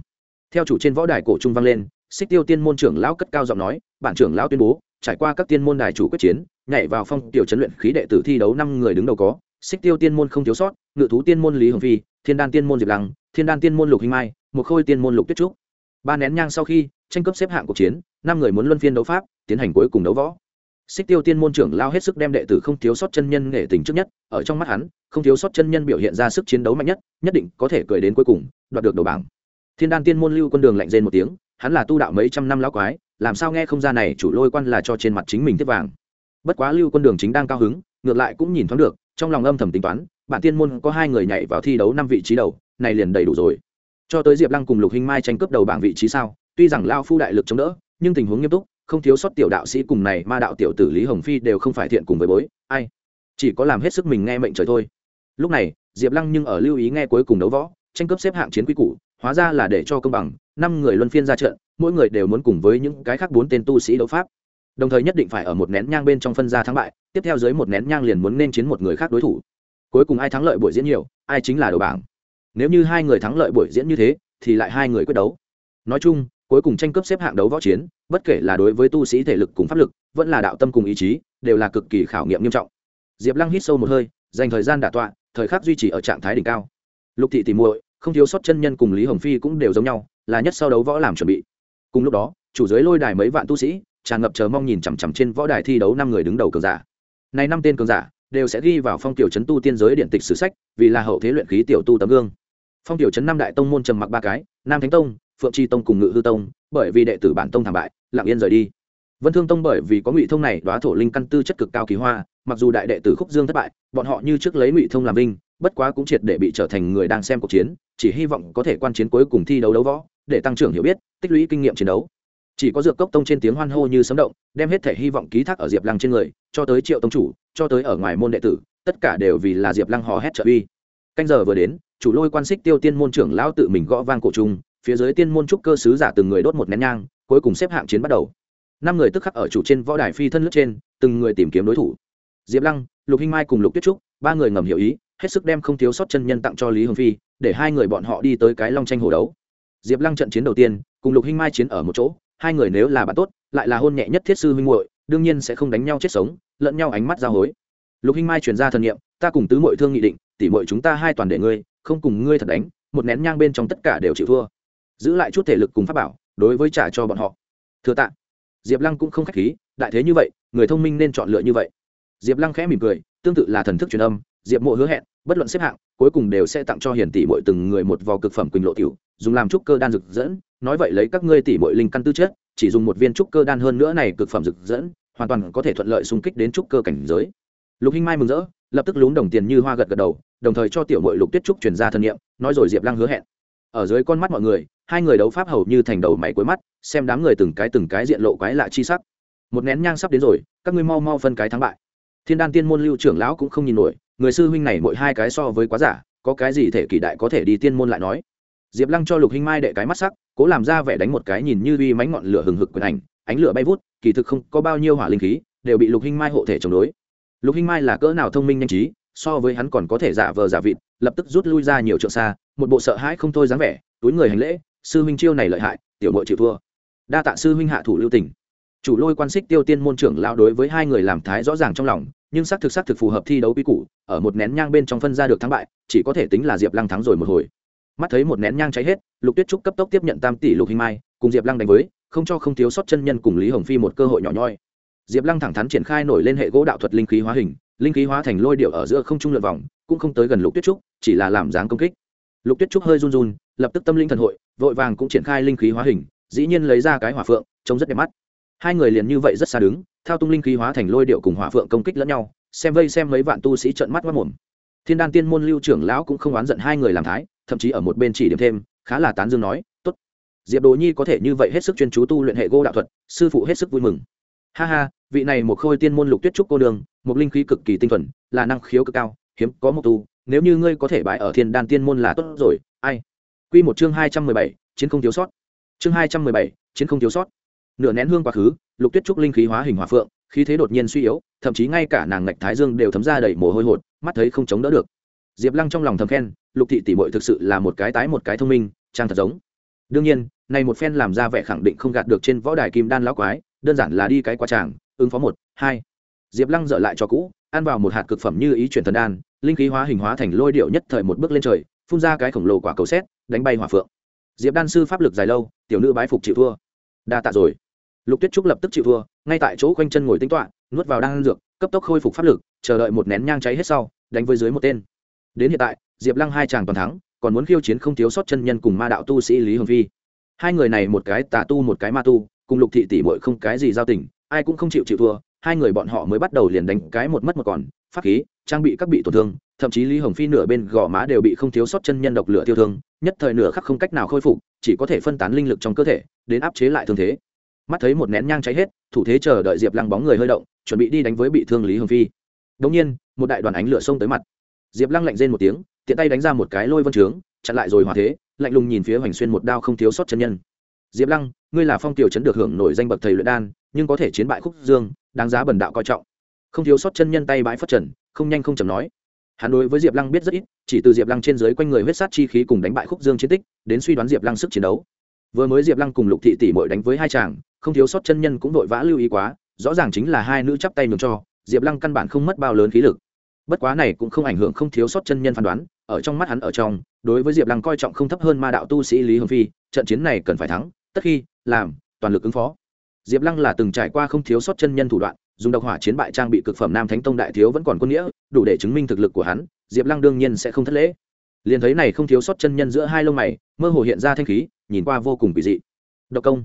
theo chủ trên võ đài cổ trung vang lên, xích tiêu tiên môn trưởng lão cất cao giọng nói, bản trưởng lão tuyên bố, trải qua các tiên môn đài chủ quyết chiến, nhảy vào phong tiểu chấn luyện khí đệ tử thi đấu năm người đứng đầu có xích tiêu tiên môn không thiếu sót, ngự thú tiên môn lý hồng phi, thiên đan tiên môn diệp lăng, thiên đan tiên môn lục hình mai một khôi tiên môn lục tuyết trúc. Ba nén nhang sau khi, tranh cấp xếp hạng cuộc chiến, năm người muốn luân phiên đấu pháp, tiến hành cuối cùng đấu võ. Xích tiêu tiên môn trưởng lao hết sức đem đệ tử không thiếu sót chân nhân nghệ tình trước nhất, ở trong mắt hắn, không thiếu sót chân nhân biểu hiện ra sức chiến đấu mạnh nhất nhất định có thể cười đến cuối cùng, đoạt được đầu bảng. Thiên đan tiên môn lưu quân đường lạnh rên một tiếng, hắn là tu đạo mấy trăm năm lão quái, làm sao nghe không ra này chủ lôi quan là cho trên mặt chính mình tiếp vàng. Bất quá lưu quân đường chính đang cao hứng, ngược lại cũng nhìn thoáng được trong lòng âm thầm tính toán, bản tiên môn có hai người nhảy vào thi đấu năm vị trí đầu, này liền đầy đủ rồi. Cho tới diệp lăng cùng lục Hinh mai tranh cướp đầu bảng vị trí sao, tuy rằng lao phu đại lực chống đỡ, nhưng tình huống nghiêm túc, không thiếu sót tiểu đạo sĩ cùng này ma đạo tiểu tử lý hồng phi đều không phải thiện cùng với bối, ai? Chỉ có làm hết sức mình nghe mệnh trời thôi. Lúc này, diệp lăng nhưng ở lưu ý nghe cuối cùng đấu võ, tranh cướp xếp hạng chiến quy củ, hóa ra là để cho công bằng, năm người luân phiên ra trận, mỗi người đều muốn cùng với những cái khác bốn tên tu sĩ đấu pháp. Đồng thời nhất định phải ở một nén nhang bên trong phân ra thắng bại tiếp theo dưới một nén nhang liền muốn nên chiến một người khác đối thủ. Cuối cùng ai thắng lợi buổi diễn nhiều, ai chính là đầu bảng. Nếu như hai người thắng lợi buổi diễn như thế, thì lại hai người quyết đấu. Nói chung, cuối cùng tranh cướp xếp hạng đấu võ chiến, bất kể là đối với tu sĩ thể lực cùng pháp lực, vẫn là đạo tâm cùng ý chí, đều là cực kỳ khảo nghiệm nghiêm trọng. Diệp lăng hít sâu một hơi, dành thời gian đả tọa, thời khắc duy trì ở trạng thái đỉnh cao. Lục thị tìm muội, không thiếu sót chân nhân cùng lý hồng phi cũng đều giống nhau, là nhất sau đấu võ làm chuẩn bị. Cùng lúc đó, chủ giới lôi đài mấy vạn tu sĩ, tràn ngập chờ mong nhìn chằm chằm trên võ đài thi đấu năm người đứng đầu cường giả này năm tên cường giả đều sẽ ghi vào phong tiểu trấn tu tiên giới điện tịch sử sách, vì là hậu thế luyện khí tiểu tu tấm gương. Phong tiểu trấn năm đại tông môn trầm mặc ba cái, nam thánh tông, phượng tri tông cùng ngự hư tông, bởi vì đệ tử bản tông thảm bại, lặng yên rời đi. Vân thương tông bởi vì có ngụy thông này đoá thổ linh căn tư chất cực cao kỳ hoa, mặc dù đại đệ tử khúc dương thất bại, bọn họ như trước lấy ngụy thông làm linh bất quá cũng triệt để bị trở thành người đang xem cuộc chiến, chỉ hy vọng có thể quan chiến cuối cùng thi đấu đấu võ, để tăng trưởng hiểu biết, tích lũy kinh nghiệm chiến đấu chỉ có dược cốc tông trên tiếng hoan hô như sấm động, đem hết thể hy vọng ký thác ở diệp lăng trên người, cho tới triệu tông chủ, cho tới ở ngoài môn đệ tử, tất cả đều vì là diệp lăng hò hét trợ uy. Canh giờ vừa đến, chủ lôi quan xích tiêu tiên môn trưởng lão tự mình gõ vang cổ trung phía dưới tiên môn trúc cơ sứ giả từng người đốt một nén nhang, cuối cùng xếp hạng chiến bắt đầu. Năm người tức khắc ở chủ trên võ đài phi thân lướt trên, từng người tìm kiếm đối thủ. Diệp lăng, lục hinh mai cùng lục tuyết trúc, ba người ngầm hiểu ý, hết sức đem không thiếu sót chân nhân tặng cho lý hồng phi, để hai người bọn họ đi tới cái long tranh hồ đấu. Diệp lăng trận chiến đầu tiên, cùng lục hinh mai chiến ở một chỗ hai người nếu là bạn tốt, lại là hôn nhẹ nhất thiết sư huynh muội, đương nhiên sẽ không đánh nhau chết sống, lẫn nhau ánh mắt giao hối. Lục hinh mai chuyển ra thần nghiệm ta cùng tứ mội thương nghị định tỉ mội chúng ta hai toàn để ngươi, không cùng ngươi thật đánh, một nén nhang bên trong tất cả đều chịu thua. Giữ lại chút thể lực cùng pháp bảo, đối với trả cho bọn họ. Thừa tạ. Diệp lăng cũng không k h á c h khí, đại thế như vậy, người thông minh nên chọn lựa như vậy. Diệp lăng khẽ mỉm cười, tương tự là thần thức truyền âm, diệp mộ hứa hẹn, bất luận xếp hạng, cuối cùng đều sẽ tặng cho hiển tỷ muội từng người một vò cực phẩm quỳnh lộ tiểu dùng làm trúc cơ đan rực dẫn nói vậy lấy các ngươi tỷ muội linh căn tư chất, chỉ dùng một viên trúc cơ đan hơn nữa này cực phẩm dược dẫn hoàn toàn có thể thuận lợi xung kích đến trúc cơ cảnh giới. Lục hinh mai mừng rỡ, lập tức lún đồng tiền như hoa gật gật đầu, đồng thời cho tiểu muội lục tuyết trúc truyền ra thân niệm nói rồi diệp lăng hứa hẹn. Ở dưới con mắt mọi người, hai người đấu pháp hầu như thành đầu mày cuối mắt, xem đám người từng cái từng cái diện lộ quái lạ chi sắc. Một nén nhang sắp đến rồi, các ngươi mau mau phân cái thắng bại. Thiên đan tiên môn lưu trưởng lão cũng không nhìn nổi, người sư huynh này mỗi hai cái so với quá giả, có cái gì thể kỳ đại có thể đi tiên môn lại nói. Diệp lăng cho lục hinh mai đệ cái mắt sắc cố làm ra vẻ đánh một cái nhìn như uy mánh ngọn lửa hừng hực quyền ảnh, ánh lửa bay vút, kỳ thực không có bao nhiêu hỏa linh khí, đều bị lục hinh mai hộ thể chống đối. Lục hinh mai là cỡ nào thông minh nhanh trí, so với hắn còn có thể giả vờ giả vịt, lập tức rút lui ra nhiều trượng xa, một bộ sợ hãi không thôi dáng vẻ, túi người hành lễ, sư huynh chiêu này lợi hại, tiểu mội chịu thua. Đa tạ sư huynh hạ thủ lưu tình. Chủ lôi quan xích tiêu tiên môn trưởng lão đối với hai người làm thái rõ ràng trong lòng, nhưng xác thực xác thực phù hợp thi đấu quy củ, ở một nén nhang bên trong phân ra được thắng bại, chỉ có thể tính là diệp lăng thắng rồi một hồi mắt thấy một nén nhang cháy hết, lục tuyết trúc cấp tốc tiếp nhận tam tỷ lục hình mai, cùng diệp lăng đánh với, không cho không thiếu sót chân nhân cùng lý hồng phi một cơ hội nhỏ nhoi. Diệp lăng thẳng thắn triển khai nổi lên hệ gỗ đạo thuật linh khí hóa hình, linh khí hóa thành lôi điệu ở giữa không trung lượn vòng, cũng không tới gần lục tuyết trúc, chỉ là làm dáng công kích. Lục tuyết trúc hơi run run, lập tức tâm linh thần hội, vội vàng cũng triển khai linh khí hóa hình, dĩ nhiên lấy ra cái hỏa phượng, trông rất đẹp mắt. Hai người liền như vậy rất xa đứng, thao tung linh khí hóa thành lôi điệu cùng hỏa phượng công kích lẫn nhau, xem vây xem mấy vạn tu sĩ trợn mắt mất mồm. Thiên đan tiên môn lưu trưởng lão cũng không oán giận hai người làm thái thậm chí ở một bên chỉ điểm thêm, khá là tán dương nói, tốt. Diệp đồ nhi có thể như vậy hết sức chuyên chú tu luyện hệ gô đạo thuật, sư phụ hết sức vui mừng. Ha ha, vị này một khôi tiên môn lục tuyết trúc cô đường một linh khí cực kỳ tinh thuần, là năng khiếu cực cao, hiếm có một tu, nếu như ngươi có thể bại ở thiên đan tiên môn là tốt rồi. Ai? Quy một chương hai trăm mười bảy, chiến không thiếu sót. Chương hai trăm mười bảy, chiến không thiếu sót. Nửa nén hương quá khứ, lục tuyết trúc linh khí hóa hình hòa phượng, khí thế đột nhiên suy yếu, thậm chí ngay cả nàng ngạch thái dương đều thấm ra đầy mồ hôi hột, mắt thấy không chống đỡ được. Diệp lăng trong lòng thầm khen lục thị tỷ bội thực sự là một cái tái một cái thông minh, trang thật giống. Đương nhiên, này một phen làm ra vẻ khẳng định không gạt được trên võ đài kim đan lão quái, đơn giản là đi cái quá tràng, ứng phó một, hai. Diệp lăng dở lại cho cũ, ăn vào một hạt cực phẩm như ý chuyển thần đan, linh khí hóa hình hóa thành lôi điệu nhất thời một bước lên trời, phun ra cái khổng lồ quả cầu xét đánh bay hỏa phượng. Diệp đan sư pháp lực dài lâu, tiểu nữ bái phục chịu thua. Đa tạ rồi. Lục tuyết trúc lập tức chịu thua, ngay tại chỗ quanh chân ngồi tính toạ nuốt vào đan dược, cấp tốc khôi phục pháp lực, chờ đợi một nén nhang cháy hết sau, đánh với dưới một tên. Đến hiện tại diệp lăng hai chàng toàn thắng, còn muốn khiêu chiến không thiếu sót chân nhân cùng ma đạo tu sĩ lý hồng phi. Hai người này một cái tà tu, một cái ma tu, cùng lục thị tỷ bội không cái gì giao tình, ai cũng không chịu chịu thua, hai người bọn họ mới bắt đầu liền đánh cái một mất một còn, pháp khí, trang bị các bị tổn thương, thậm chí lý hồng phi nửa bên gò má đều bị không thiếu sót chân nhân độc lửa tiêu thương, nhất thời nửa khắc không cách nào khôi phục, chỉ có thể phân tán linh lực trong cơ thể, đến áp chế lại thương thế. Mắt thấy một nén nhang cháy hết, thủ thế chờ đợi diệp lăng bóng người hơi động, chuẩn bị đi đánh với bị thương lý hồng phi. Đống nhiên, một đại đoàn ánh lửa xông tới mặt. Diệp lăng lạnh rên một tiếng tiện tay đánh ra một cái lôi vân trướng, chặn lại rồi hòa thế, lạnh lùng nhìn phía hoành xuyên một đao không thiếu sót chân nhân. Diệp lăng, ngươi là phong tiểu chấn được hưởng nổi danh bậc thầy luyện đan, nhưng có thể chiến bại khúc dương, đáng giá bần đạo coi trọng. Không thiếu sót chân nhân tay bãi phất trần, không nhanh không chầm nói. Hắn đối với diệp lăng biết rất ít, chỉ từ diệp lăng trên dưới quanh người huyết sát chi khí cùng đánh bại khúc dương chiến tích, đến suy đoán diệp lăng sức chiến đấu. Vừa mới diệp lăng cùng lục thị tỷ mội đánh với hai chàng, không thiếu sót chân nhân cũng vội vã lưu ý quá, rõ ràng chính là hai nữ chắp tay nhường cho, diệp lăng căn bản không mất bao lớn khí lực bất quá này cũng không ảnh hưởng không thiếu sót chân nhân phán đoán, ở trong mắt hắn ở trong, đối với diệp lăng coi trọng không thấp hơn ma đạo tu sĩ lý hồng phi, trận chiến này cần phải thắng, tất khi, làm, toàn lực ứng phó. Diệp lăng là từng trải qua không thiếu sót chân nhân thủ đoạn, dùng độc hỏa chiến bại trang bị cực phẩm nam thánh tông đại thiếu vẫn còn quân nghĩa, đủ để chứng minh thực lực của hắn, diệp lăng đương nhiên sẽ không thất lễ. Liền thấy này không thiếu sót chân nhân giữa hai lông mày, mơ hồ hiện ra thanh khí, nhìn qua vô cùng kỳ dị. Độc công.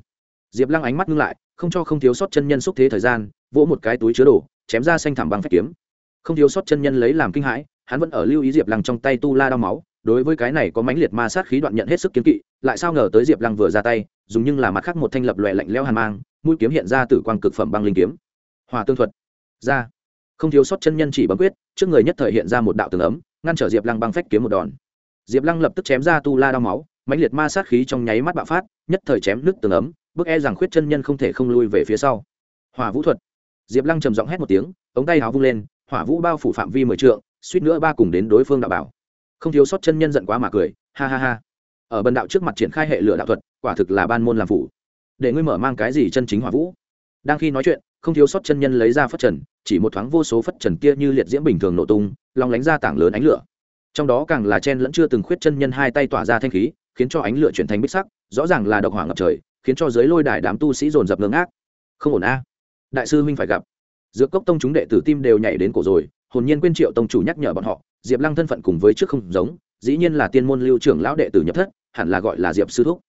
Diệp lăng ánh mắt ngưng lại, không cho không thiếu sót chân nhân xúc thế thời gian, vỗ một cái túi chứa đồ, chém ra xanh thảm bằng phép kiếm không thiếu sót chân nhân lấy làm kinh hãi, hắn vẫn ở lưu ý diệp lăng trong tay tu la đao máu, đối với cái này có mãnh liệt ma sát khí đoạn nhận hết sức kiếm kỵ, lại sao ngờ tới diệp lăng vừa ra tay, dùng nhưng là mặt khác một thanh lập lòe lạnh leo hàn mang, mũi kiếm hiện ra từ quang cực phẩm băng linh kiếm. Hòa tương thuật. Ra. Không thiếu sót chân nhân chỉ bấm quyết, trước người nhất thời hiện ra một đạo tường ấm, ngăn trở diệp lăng băng phách kiếm một đòn. Diệp lăng lập tức chém ra tu la đao máu, mãnh liệt ma sát khí trong nháy mắt bạo phát, nhất thời chém nước tường ấm, bức e rằng khuyết chân nhân không thể không lui về phía sau. Hòa vũ thuật. Diệp lăng trầm giọng hét một tiếng, ống tay háo vung lên hỏa vũ bao phủ phạm vi mười trượng, suýt nữa ba cùng đến đối phương đạo bảo. Không thiếu sót chân nhân giận quá mà cười, ha ha ha. Ở bần đạo trước mặt triển khai hệ lửa đạo thuật, quả thực là ban môn làm phủ. Để ngươi mở mang cái gì chân chính hỏa vũ? Đang khi nói chuyện, không thiếu sót chân nhân lấy ra phất trần, chỉ một thoáng vô số phất trần kia như liệt diễm bình thường nổ tung lòng lánh ra tảng lớn ánh lửa. Trong đó càng là chen lẫn chưa từng khuyết chân nhân hai tay tỏa ra thanh khí, khiến cho ánh lửa chuyển thành bích sắc, rõ ràng là độc hỏa ngập trời, khiến cho giới lôi đài đám tu sĩ dồn dập ngưng ác không ổn a. Đại sư huynh phải gặp dược cốc tông chúng đệ tử tim đều nhảy đến cổ rồi, hồn nhiên quên triệu tông chủ nhắc nhở bọn họ, diệp lăng thân phận cùng với trước không giống, dĩ nhiên là tiên môn lưu trưởng lão đệ tử nhập thất, hẳn là gọi là diệp sư thúc.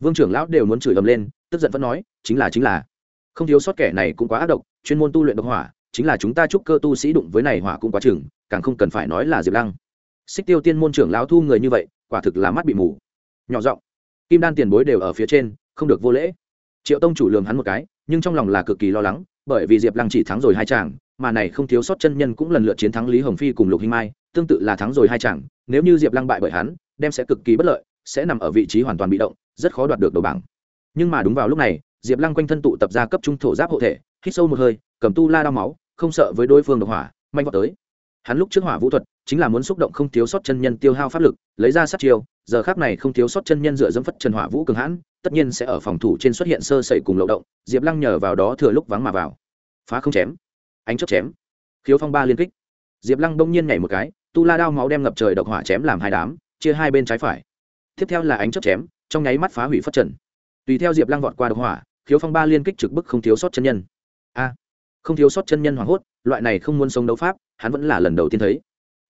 Vương trưởng lão đều muốn chửi ầm lên, tức giận vẫn nói, chính là chính là. Không thiếu sót kẻ này cũng quá ác độc, chuyên môn tu luyện độc hỏa, chính là chúng ta chúc cơ tu sĩ đụng với này hỏa cũng quá chừng, càng không cần phải nói là diệp lăng. Xích tiêu tiên môn trưởng lão thu người như vậy, quả thực là mắt bị mù. Nhỏ giọng, kim đan tiền bối đều ở phía trên, không được vô lễ. Triệu tông chủ lường hắn một cái, nhưng trong lòng là cực kỳ lo lắng bởi vì diệp lăng chỉ thắng rồi hai chàng, mà này không thiếu sót chân nhân cũng lần lượt chiến thắng lý hồng phi cùng lục hinh mai, tương tự là thắng rồi hai chàng, nếu như diệp lăng bại bởi hắn, đem sẽ cực kỳ bất lợi, sẽ nằm ở vị trí hoàn toàn bị động, rất khó đoạt được đầu bảng. Nhưng mà đúng vào lúc này, diệp lăng quanh thân tụ tập ra cấp trung thổ giáp hộ thể, hít sâu một hơi, cầm tu la đao máu, không sợ với đối phương độc hỏa manh vọt tới. Hắn lúc trước hỏa vũ thuật, chính là muốn xúc động không thiếu sót chân nhân tiêu hao pháp lực, lấy ra sát chiêu giờ khác này không thiếu sót chân nhân dựa dẫm phất trần hỏa vũ cường hãn, tất nhiên sẽ ở phòng thủ trên xuất hiện sơ sẩy cùng lộ động, diệp lăng nhờ vào đó thừa lúc vắng mà vào. Phá không chém, ánh chớp chém, khiếu phong ba liên kích. Diệp lăng bỗng nhiên nhảy một cái, tu la đao máu đem ngập trời độc hỏa chém làm hai đám, chia hai bên trái phải. Tiếp theo là ánh chớp chém, trong nháy mắt phá hủy phất trần. Tùy theo diệp lăng vọt qua độc hỏa, khiếu phong ba liên kích trực bức không thiếu sót chân nhân. A, không thiếu sót chân nhân hoảng hốt, loại này không muốn sống đấu pháp, hắn vẫn là lần đầu tiên thấy.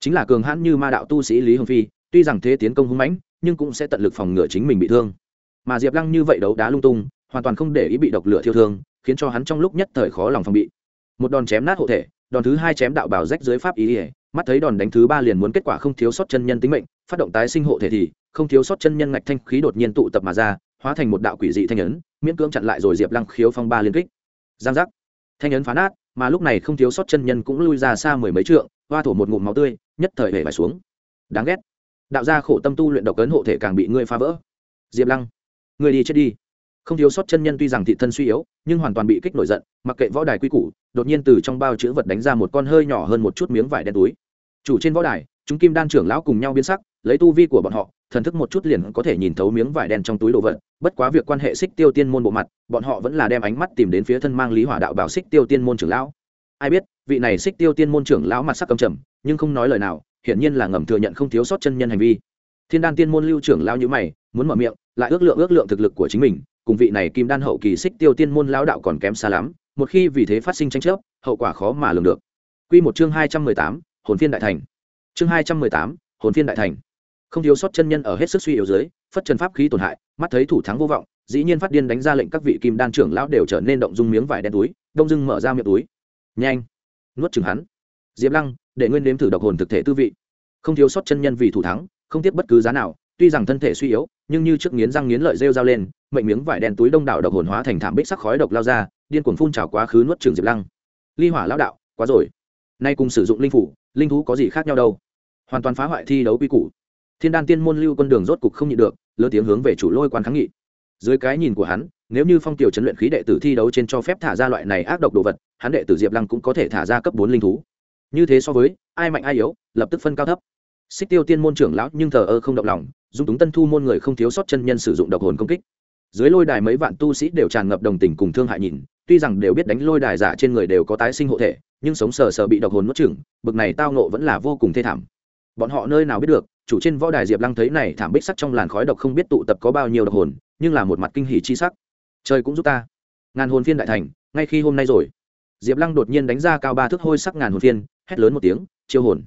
Chính là cường hãn như ma đạo tu sĩ lý hồng phi tuy rằng thế tiến công hung mãnh, nhưng cũng sẽ tận lực phòng ngừa chính mình bị thương. Mà diệp lăng như vậy đấu đá lung tung, hoàn toàn không để ý bị độc lửa thiêu thương, khiến cho hắn trong lúc nhất thời khó lòng phòng bị. Một đòn chém nát hộ thể, đòn thứ hai chém đạo bảo rách dưới pháp ý ỉa mắt thấy đòn đánh thứ ba liền muốn kết quả không thiếu sót chân nhân tính mệnh, phát động tái sinh hộ thể thì, không thiếu sót chân nhân ngạch thanh khí đột nhiên tụ tập mà ra, hóa thành một đạo quỷ dị thanh ấn, miễn cưỡng chặn lại rồi diệp lăng khiếu phong ba liên kích. Giang giác. Thanh ấn phá nát, mà lúc này không thiếu sót chân nhân cũng lui ra xa mười mấy trượng, hoa thổ một ngụm máu tươi, nhất thời hề phải xuống. Đáng ghét đạo gia khổ tâm tu luyện độc cấn hộ thể càng bị ngươi phá vỡ. Diệp lăng, ngươi đi chết đi. Không thiếu sót chân nhân tuy rằng thị thân suy yếu, nhưng hoàn toàn bị kích nổi giận, mặc kệ võ đài quy củ, đột nhiên từ trong bao chữ vật đánh ra một con hơi nhỏ hơn một chút miếng vải đen túi. Chủ trên võ đài, chúng kim đan trưởng lão cùng nhau biến sắc, lấy tu vi của bọn họ, thần thức một chút liền có thể nhìn thấu miếng vải đen trong túi đồ vật, bất quá việc quan hệ xích tiêu tiên môn bộ mặt, bọn họ vẫn là đem ánh mắt tìm đến phía thân mang lý hỏa đạo bảo xích tiêu tiên môn trưởng lão. Ai biết, vị này xích tiêu tiên môn trưởng lão mặt sắc cầm trầm, nhưng không nói lời nào hiển nhiên là ngầm thừa nhận không thiếu sót chân nhân hành vi. Thiên đan tiên môn lưu trưởng lão như mày, muốn mở miệng, lại ước lượng ước lượng thực lực của chính mình, cùng vị này kim đan hậu kỳ xích tiêu tiên môn lão đạo còn kém xa lắm, một khi vì thế phát sinh tranh chấp, hậu quả khó mà lường được. Quy một chương hai trăm mười tám, hồn phiên đại thành. Chương hai trăm mười tám, hồn phiên đại thành. Không thiếu sót chân nhân ở hết sức suy yếu dưới, phất trần pháp khí tổn hại, mắt thấy thủ thắng vô vọng, dĩ nhiên phát điên đánh ra lệnh các vị kim đan trưởng lão đều trở nên động dung miếng vải đen túi, đông dưng mở ra miệng túi. Nhanh, nuốt chừng hắn. Diệp lăng để nguyên nếm thử độc hồn thực thể tư vị. Không thiếu sót chân nhân vì thủ thắng, không tiếc bất cứ giá nào, tuy rằng thân thể suy yếu, nhưng như trước nghiến răng nghiến lợi rêu dao lên, mệnh miếng vải đen túi đông đảo độc hồn hóa thành thảm bích sắc khói độc lao ra, điên cuồng phun trào quá khứ nuốt trường diệp lăng. Ly hỏa lão đạo, quá rồi. Nay cùng sử dụng linh phủ, linh thú có gì khác nhau đâu? Hoàn toàn phá hoại thi đấu quy củ. Thiên đan tiên môn lưu quân đường rốt cục không nhịn được, lớn tiếng hướng về chủ lôi quan kháng nghị. Dưới cái nhìn của hắn, nếu như phong tiểu chấn luyện khí đệ tử thi đấu trên cho phép thả ra loại này ác độc đồ vật, hắn đệ tử diệp lăng cũng có thể thả ra cấp bốn linh thú như thế so với, ai mạnh ai yếu, lập tức phân cao thấp. Xích tiêu tiên môn trưởng lão nhưng thờ ơ không động lòng, dung túng tân thu môn người không thiếu sót chân nhân sử dụng độc hồn công kích. Dưới lôi đài mấy vạn tu sĩ đều tràn ngập đồng tình cùng thương hại nhìn, tuy rằng đều biết đánh lôi đài giả trên người đều có tái sinh hộ thể, nhưng sống sờ sờ bị độc hồn nuốt chửng, bực này tao nộ vẫn là vô cùng thê thảm. Bọn họ nơi nào biết được, chủ trên võ đài diệp lăng thấy này thảm bích sắc trong làn khói độc không biết tụ tập có bao nhiêu độc hồn, nhưng là một mặt kinh hỉ chi sắc. Trời cũng giúp ta. Ngàn hồn phiên đại thành, ngay khi hôm nay rồi. Diệp lăng đột nhiên đánh ra cao ba thước hôi sắc ngàn hồn phiên hét lớn một tiếng chiêu hồn.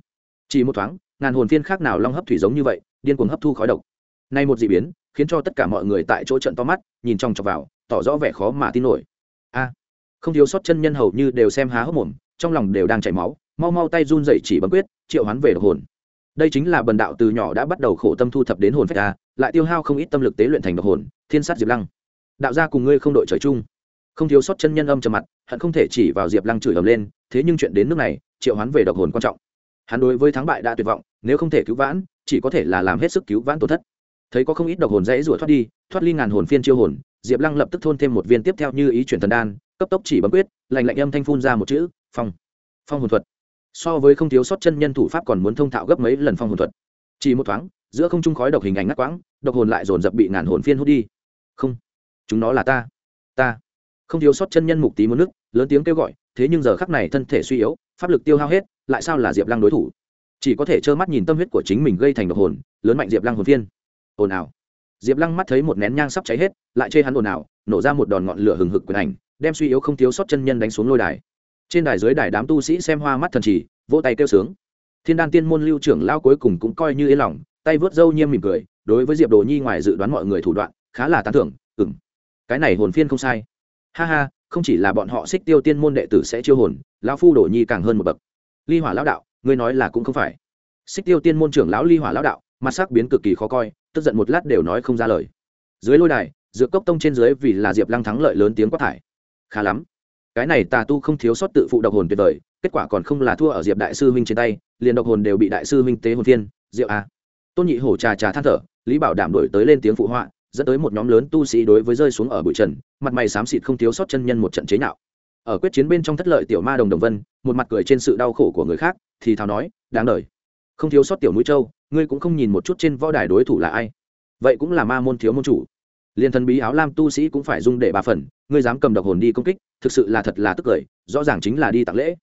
Chỉ một thoáng ngàn hồn phiên khác nào long hấp thủy giống như vậy điên cuồng hấp thu khói độc. Nay một d ị biến khiến cho tất cả mọi người tại chỗ trận to mắt nhìn trong chọc vào tỏ rõ vẻ khó mà tin nổi. A! Không thiếu sót chân nhân hầu như đều xem há hốc mồm trong lòng đều đang chảy máu mau mau tay run dậy chỉ bấm quyết triệu hoán về độc hồn. Đây chính là bần đạo từ nhỏ đã bắt đầu khổ tâm thu thập đến hồn phách a, lại tiêu hao không ít tâm lực tế luyện thành độc hồn thiên sát diệp lăng. Đạo gia cùng ngươi không đội trời chung. Không thiếu sót chân nhân âm trầm mặt hận không thể chỉ vào diệp lăng chửi ầm lên thế nhưng chuyện đến nước này triệu hoán về độc hồn quan trọng. Hắn đối với thắng bại đã tuyệt vọng, nếu không thể cứu vãn, chỉ có thể là làm hết sức cứu vãn tổn thất. Thấy có không ít độc hồn dễ rủa thoát đi, thoát ly ngàn hồn phiên chiêu hồn, diệp lăng lập tức thôn thêm một viên tiếp theo như ý chuyển thần đan, cấp tốc chỉ bấm quyết lành lạnh âm thanh phun ra một chữ, phong phong hồn thuật. So với không thiếu sót chân nhân thủ pháp còn muốn thông thạo gấp mấy lần phong hồn thuật. Chỉ một thoáng, giữa không trung khói độc hình ảnh ngắt quãng, độc hồn lại dồn dập bị ngàn hồn phiên hút đi. Không, chúng nó là ta ta. Không thiếu sót chân nhân mục tí muốn nước lớn tiếng kêu gọi thế nhưng giờ khắc này thân thể suy yếu, pháp lực tiêu hao hết, lại sao là diệp lăng đối thủ? Chỉ có thể trơ mắt nhìn tâm huyết của chính mình gây thành độc hồn, lớn mạnh diệp lăng hồn phiên. Ồn ào. Diệp lăng mắt thấy một nén nhang sắp cháy hết, lại chê hắn ồn ào, nổ ra một đòn ngọn lửa hừng hực quyền ảnh, đem suy yếu không thiếu sót chân nhân đánh xuống lôi đài. Trên đài dưới đài đám tu sĩ xem hoa mắt thần trì, vỗ tay kêu sướng. Thiên đan tiên môn lưu trưởng lao cuối cùng cũng coi như yên lòng, tay vớt râu nhiêm mỉm cười, đối với diệp đồ nhi ngoài dự đoán mọi người thủ đoạn, khá là tán thưởng ừng cái này hồn phiên không sai. Ha ha không chỉ là bọn họ xích tiêu tiên môn đệ tử sẽ chiêu hồn, lão phu đổ nhi càng hơn một bậc. Ly hỏa lão đạo, ngươi nói là cũng không phải. Xích tiêu tiên môn trưởng lão ly hỏa lão đạo, mặt sắc biến cực kỳ khó coi, tức giận một lát đều nói không ra lời. Dưới lôi đài, dược cốc tông trên dưới vì là diệp lăng thắng lợi lớn tiếng quát thải. Khá lắm. Cái này tà tu không thiếu sót tự phụ độc hồn tuyệt vời, kết quả còn không là thua ở diệp đại sư huynh trên tay, liền độc hồn đều bị đại sư huynh tế hồn thiên diệu a tôn nhị hổ trà trà than thở, lý bảo đảm đổi tới lên tiếng phụ họa dẫn tới một nhóm lớn tu sĩ đối với rơi xuống ở bụi trần, mặt mày xám xịt không thiếu sót chân nhân một trận chế nhạo. Ở quyết chiến bên trong thất lợi tiểu ma đồng đồng vân, một mặt cười trên sự đau khổ của người khác, thì thào nói, đáng đời, không thiếu sót tiểu mũi châu ngươi cũng không nhìn một chút trên võ đài đối thủ là ai. Vậy cũng là ma môn thiếu môn chủ. Liền thần bí áo lam tu sĩ cũng phải dung để ba phần, ngươi dám cầm độc hồn đi công kích, thực sự là thật là tức cười, rõ ràng chính là đi tặng lễ.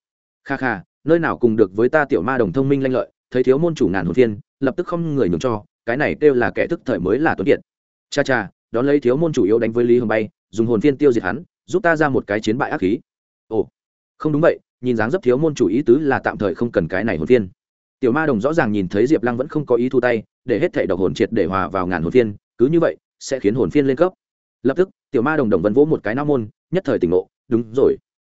Kha kha, nơi nào cùng được với ta tiểu ma đồng thông minh lanh lợi, thấy thiếu môn chủ ngàn hồn thiên lập tức không người nhường cho, cái này kêu là kẻ thức thời mới là tuấn kiệt cha cha, đón lấy thiếu môn chủ yếu đánh với lý hồng bay, dùng hồn viên tiêu diệt hắn, giúp ta ra một cái chiến bại ác khí. Ồ, không đúng vậy, nhìn dáng dấp thiếu môn chủ ý tứ là tạm thời không cần cái này hồn viên tiểu ma đồng rõ ràng nhìn thấy diệp lăng vẫn không có ý thu tay, để hết thệ độc hồn triệt để hòa vào ngàn hồn viên cứ như vậy, sẽ khiến hồn phiên lên cấp. Lập tức, tiểu ma đồng đồng vân vỗ một cái nao môn, nhất thời tỉnh ngộ, đúng rồi.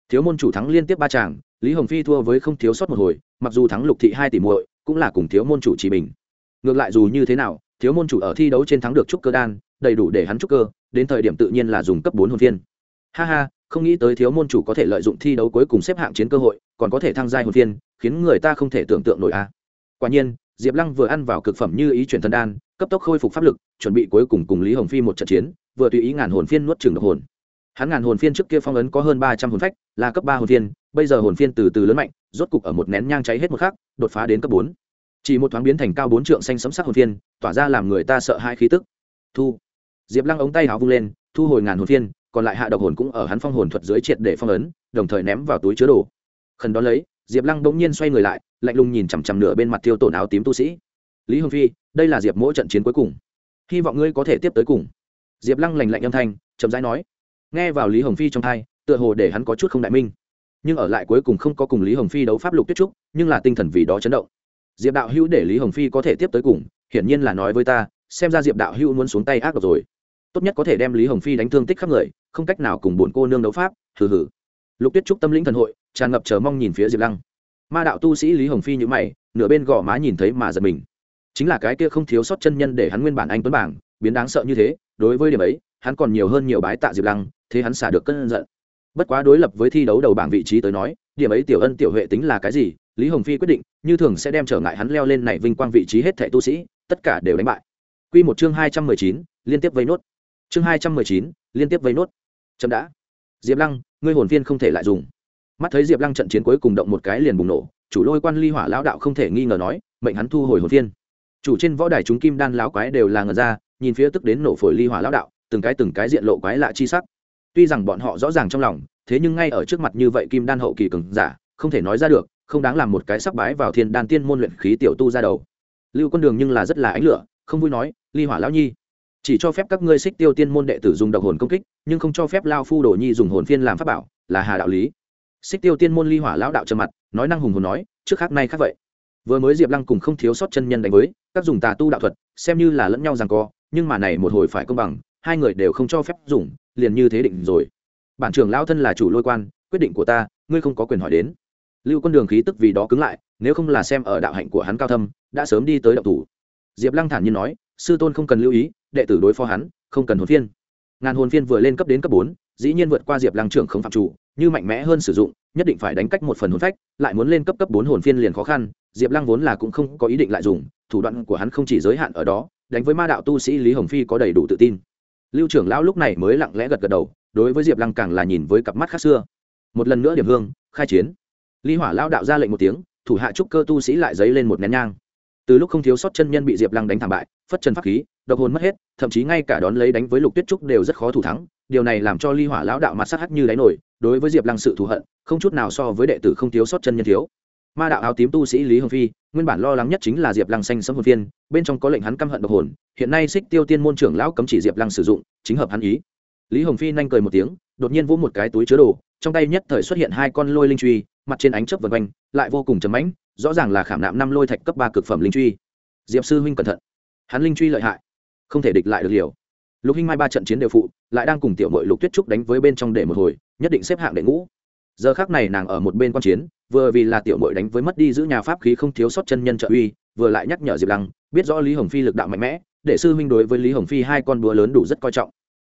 Thiếu môn chủ thắng liên tiếp ba chàng lý hồng phi thua với không thiếu sót một hồi, mặc dù thắng lục thị hai tỷ muội, cũng là cùng thiếu môn chủ chỉ bình. Ngược lại dù như thế nào, thiếu môn chủ ở thi đấu trên thắng được trúc cơ đan đầy đủ để hắn trúc cơ, đến thời điểm tự nhiên là dùng cấp bốn hồn phiên. Ha ha, không nghĩ tới thiếu môn chủ có thể lợi dụng thi đấu cuối cùng xếp hạng chiến cơ hội, còn có thể thăng giai hồn phiên, khiến người ta không thể tưởng tượng nổi a. Quả nhiên, diệp lăng vừa ăn vào cực phẩm như ý chuyển thần đan, cấp tốc khôi phục pháp lực, chuẩn bị cuối cùng cùng lý hồng phi một trận chiến, vừa tùy ý ngàn hồn phiên nuốt trừng độc hồn. Hắn ngàn hồn phiên trước kia phong ấn có hơn ba trăm hồn phách, là cấp ba hồn phiên, bây giờ hồn phiên từ từ lớn mạnh, rốt cục ở một nén nhang cháy hết một khắc, đột phá đến cấp bốn. Chỉ một thoáng biến thành cao bốn trượng xanh sấm sắc hồn phiên, tỏa ra làm người ta sợ hai khí tức. Thu diệp lăng ống tay áo vung lên, thu hồi ngàn hồn phiên, còn lại hạ độc hồn cũng ở hắn phong hồn thuật dưới triệt để phong ấn, đồng thời ném vào túi chứa đồ. Khẩn đó lấy, diệp lăng bỗng nhiên xoay người lại, lạnh lùng nhìn chằm chằm nửa bên mặt tiêu tổn áo tím tu sĩ. Lý hồng phi, đây là diệp mỗi trận chiến cuối cùng. Hy vọng ngươi có thể tiếp tới cùng. Diệp lăng lành lạnh âm thanh, chậm rãi nói. Nghe vào lý hồng phi trong thai, tựa hồ để hắn có chút không đại minh. Nhưng ở lại cuối cùng không có cùng lý hồng phi đấu pháp lục tuyết trúc, nhưng là tinh thần vì đó chấn động. Diệp đạo hữu để lý hồng phi có thể tiếp tới cùng, hiển nhiên là nói với ta, xem ra diệp đạo hữu muốn xuống tay ác độc rồi tốt nhất có thể đem lý hồng phi đánh thương tích khắp người, không cách nào cùng bổn cô nương đấu pháp, hừ hừ. Lục tuyết trúc tâm lĩnh thần hội, tràn ngập chờ mong nhìn phía diệp lăng. Ma đạo tu sĩ lý hồng phi nhữ mày, nửa bên gò má nhìn thấy mà giật mình. Chính là cái kia không thiếu sót chân nhân để hắn nguyên bản anh tuấn bảng, biến đáng sợ như thế, đối với điểm ấy, hắn còn nhiều hơn nhiều bái tạ diệp lăng, thế hắn xả được cơn giận. Bất quá đối lập với thi đấu đầu bảng vị trí tới nói, điểm ấy tiểu ân tiểu huệ tính là cái gì, lý hồng phi quyết định, như thường sẽ đem trở ngại hắn leo lên này vinh quang vị trí hết thẻ tu sĩ, tất cả đều đánh bại. Q một chương hai trăm mười chín, liên tiếp vây nốt chương hai trăm mười chín, liên tiếp vây nốt. Chậm đã. Diệp lăng, ngươi hồn viên không thể lại dùng. Mắt thấy diệp lăng trận chiến cuối cùng động một cái liền bùng nổ, chủ lôi quan ly hỏa lão đạo không thể nghi ngờ nói, mệnh hắn thu hồi hồn viên chủ trên võ đài chúng kim đan lão quái đều là ngờ ra, nhìn phía tức đến nổ phổi ly hỏa lão đạo, từng cái từng cái diện lộ quái lạ chi sắc. Tuy rằng bọn họ rõ ràng trong lòng, thế nhưng ngay ở trước mặt như vậy kim đan hậu kỳ cường giả, không thể nói ra được, không đáng làm một cái sắc bái vào thiên đan tiên môn luyện khí tiểu tu ra đầu. Lưu con đường nhưng là rất là ánh lửa, không vui nói, ly hỏa lão nhi chỉ cho phép các ngươi xích tiêu tiên môn đệ tử dùng độc hồn công kích, nhưng không cho phép lao phu đồ nhi dùng hồn phiên làm pháp bảo, là hà đạo lý. Xích tiêu tiên môn ly hỏa lão đạo trầm mặt, nói năng hùng hồn nói, trước khác nay khác vậy. Vừa mới diệp lăng cùng không thiếu sót chân nhân đánh với, các dùng tà tu đạo thuật, xem như là lẫn nhau rằng co, nhưng mà này một hồi phải công bằng, hai người đều không cho phép dùng, liền như thế định rồi. Bản trưởng lão thân là chủ lôi quan, quyết định của ta, ngươi không có quyền hỏi đến. Lưu quân đường khí tức vì đó cứng lại, nếu không là xem ở đạo hạnh của hắn cao thâm, đã sớm đi tới đạo thủ. Diệp lăng thản nhiên nói, sư tôn không cần lưu ý đệ tử đối phó hắn, không cần hồn phiên. Ngàn hồn phiên vừa lên cấp đến cấp bốn, dĩ nhiên vượt qua diệp lăng trưởng không phạm chủ, như mạnh mẽ hơn sử dụng, nhất định phải đánh cách một phần hồn phách, lại muốn lên cấp cấp bốn hồn phiên liền khó khăn, diệp lăng vốn là cũng không có ý định lại dùng, thủ đoạn của hắn không chỉ giới hạn ở đó, đánh với ma đạo tu sĩ lý hồng phi có đầy đủ tự tin. Lưu trưởng lão lúc này mới lặng lẽ gật gật đầu, đối với diệp lăng càng là nhìn với cặp mắt khác xưa. Một lần nữa điểm hương, khai chiến. Ly hỏa lao đạo ra lệnh một tiếng, thủ hạ trúc cơ tu sĩ lại dấy lên một nén nhang. Từ lúc không thiếu sót chân nhân bị diệp lăng đánh thảm bại, phất chân pháp khí độc hồn mất hết, thậm chí ngay cả đón lấy đánh với lục tuyết trúc đều rất khó thủ thắng. Điều này làm cho ly hỏa lão đạo mặt sát hắt như đáy nổi, đối với diệp lăng sự thù hận, không chút nào so với đệ tử không thiếu sót chân nhân thiếu. Ma đạo áo tím tu sĩ lý hồng phi, nguyên bản lo lắng nhất chính là diệp lăng xanh sấm hồn viên bên trong có lệnh hắn căm hận độc hồn, hiện nay xích tiêu tiên môn trưởng lão cấm chỉ diệp lăng sử dụng, chính hợp hắn ý. Lý hồng phi nhanh cười một tiếng, đột nhiên vỗ một cái túi chứa đồ, trong tay nhất thời xuất hiện hai con lôi linh truy, mặt trên ánh chớp vần quanh, lại vô cùng chấm mãnh, rõ ràng là khảm nạm năm lôi thạch cấp ba cực phẩm linh truy. Diệp sư huynh cẩn thận. Hắn linh truy lợi hại không thể địch lại được liều. Lục hinh mai ba trận chiến đều phụ, lại đang cùng tiểu mội lục tuyết trúc đánh với bên trong để một hồi, nhất định xếp hạng đệ ngũ. Giờ khác này nàng ở một bên quan chiến, vừa vì là tiểu mội đánh với mất đi giữ nhà pháp khí không thiếu sót chân nhân trợ uy, vừa lại nhắc nhở diệp lăng, biết rõ lý hồng phi lực đạo mạnh mẽ, để sư huynh đối với lý hồng phi hai con búa lớn đủ rất coi trọng.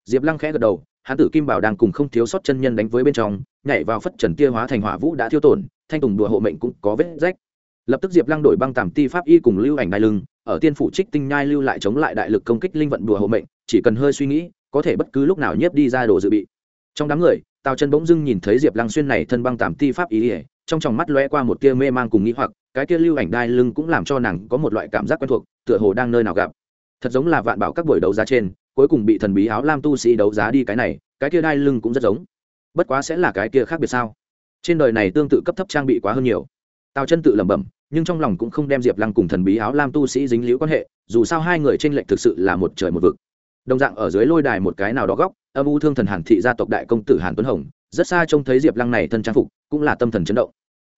Diệp lăng khẽ gật đầu hán tử kim bảo đang cùng không thiếu sót chân nhân đánh với bên trong, nhảy vào phất trần tia hóa thành hỏa vũ đã thiêu tổn, thanh tùng đùa hộ mệnh cũng có vết rách. Lập tức diệp lăng đổi băng tàm ti pháp y cùng lưu ảnh đai lưng ở tiên phủ trích tinh nhai lưu lại chống lại đại lực công kích linh vận đùa hộ mệnh, chỉ cần hơi suy nghĩ, có thể bất cứ lúc nào nhiếp đi ra đồ dự bị. Trong đám người, tào chân bỗng dưng nhìn thấy diệp lăng xuyên này thân băng tàm ti pháp ý ỉa trong tròng mắt lóe qua một tia mê mang cùng nghĩ hoặc, cái tia lưu ảnh đai lưng cũng làm cho nàng có một loại cảm giác quen thuộc, tựa hồ đang nơi nào gặp. Thật giống là vạn bảo các buổi đấu giá trên, cuối cùng bị thần bí áo lam tu sĩ đấu giá đi cái này, cái tia đai lưng cũng rất giống. Bất quá sẽ là cái tia khác biệt sao? Trên đời này tương tự cấp thấp trang bị quá hơn nhiều. Tào chân tự lẩm bẩm nhưng trong lòng cũng không đem diệp lăng cùng thần bí áo lam tu sĩ dính liễu quan hệ, dù sao hai người t r ê n lệch thực sự là một trời một vực. Đồng dạng ở dưới lôi đài một cái nào đó góc, âm u thương thần hàn thị gia tộc đại công tử hàn tuấn hồng, rất xa trông thấy diệp lăng này thân trang phục, cũng là tâm thần chấn động.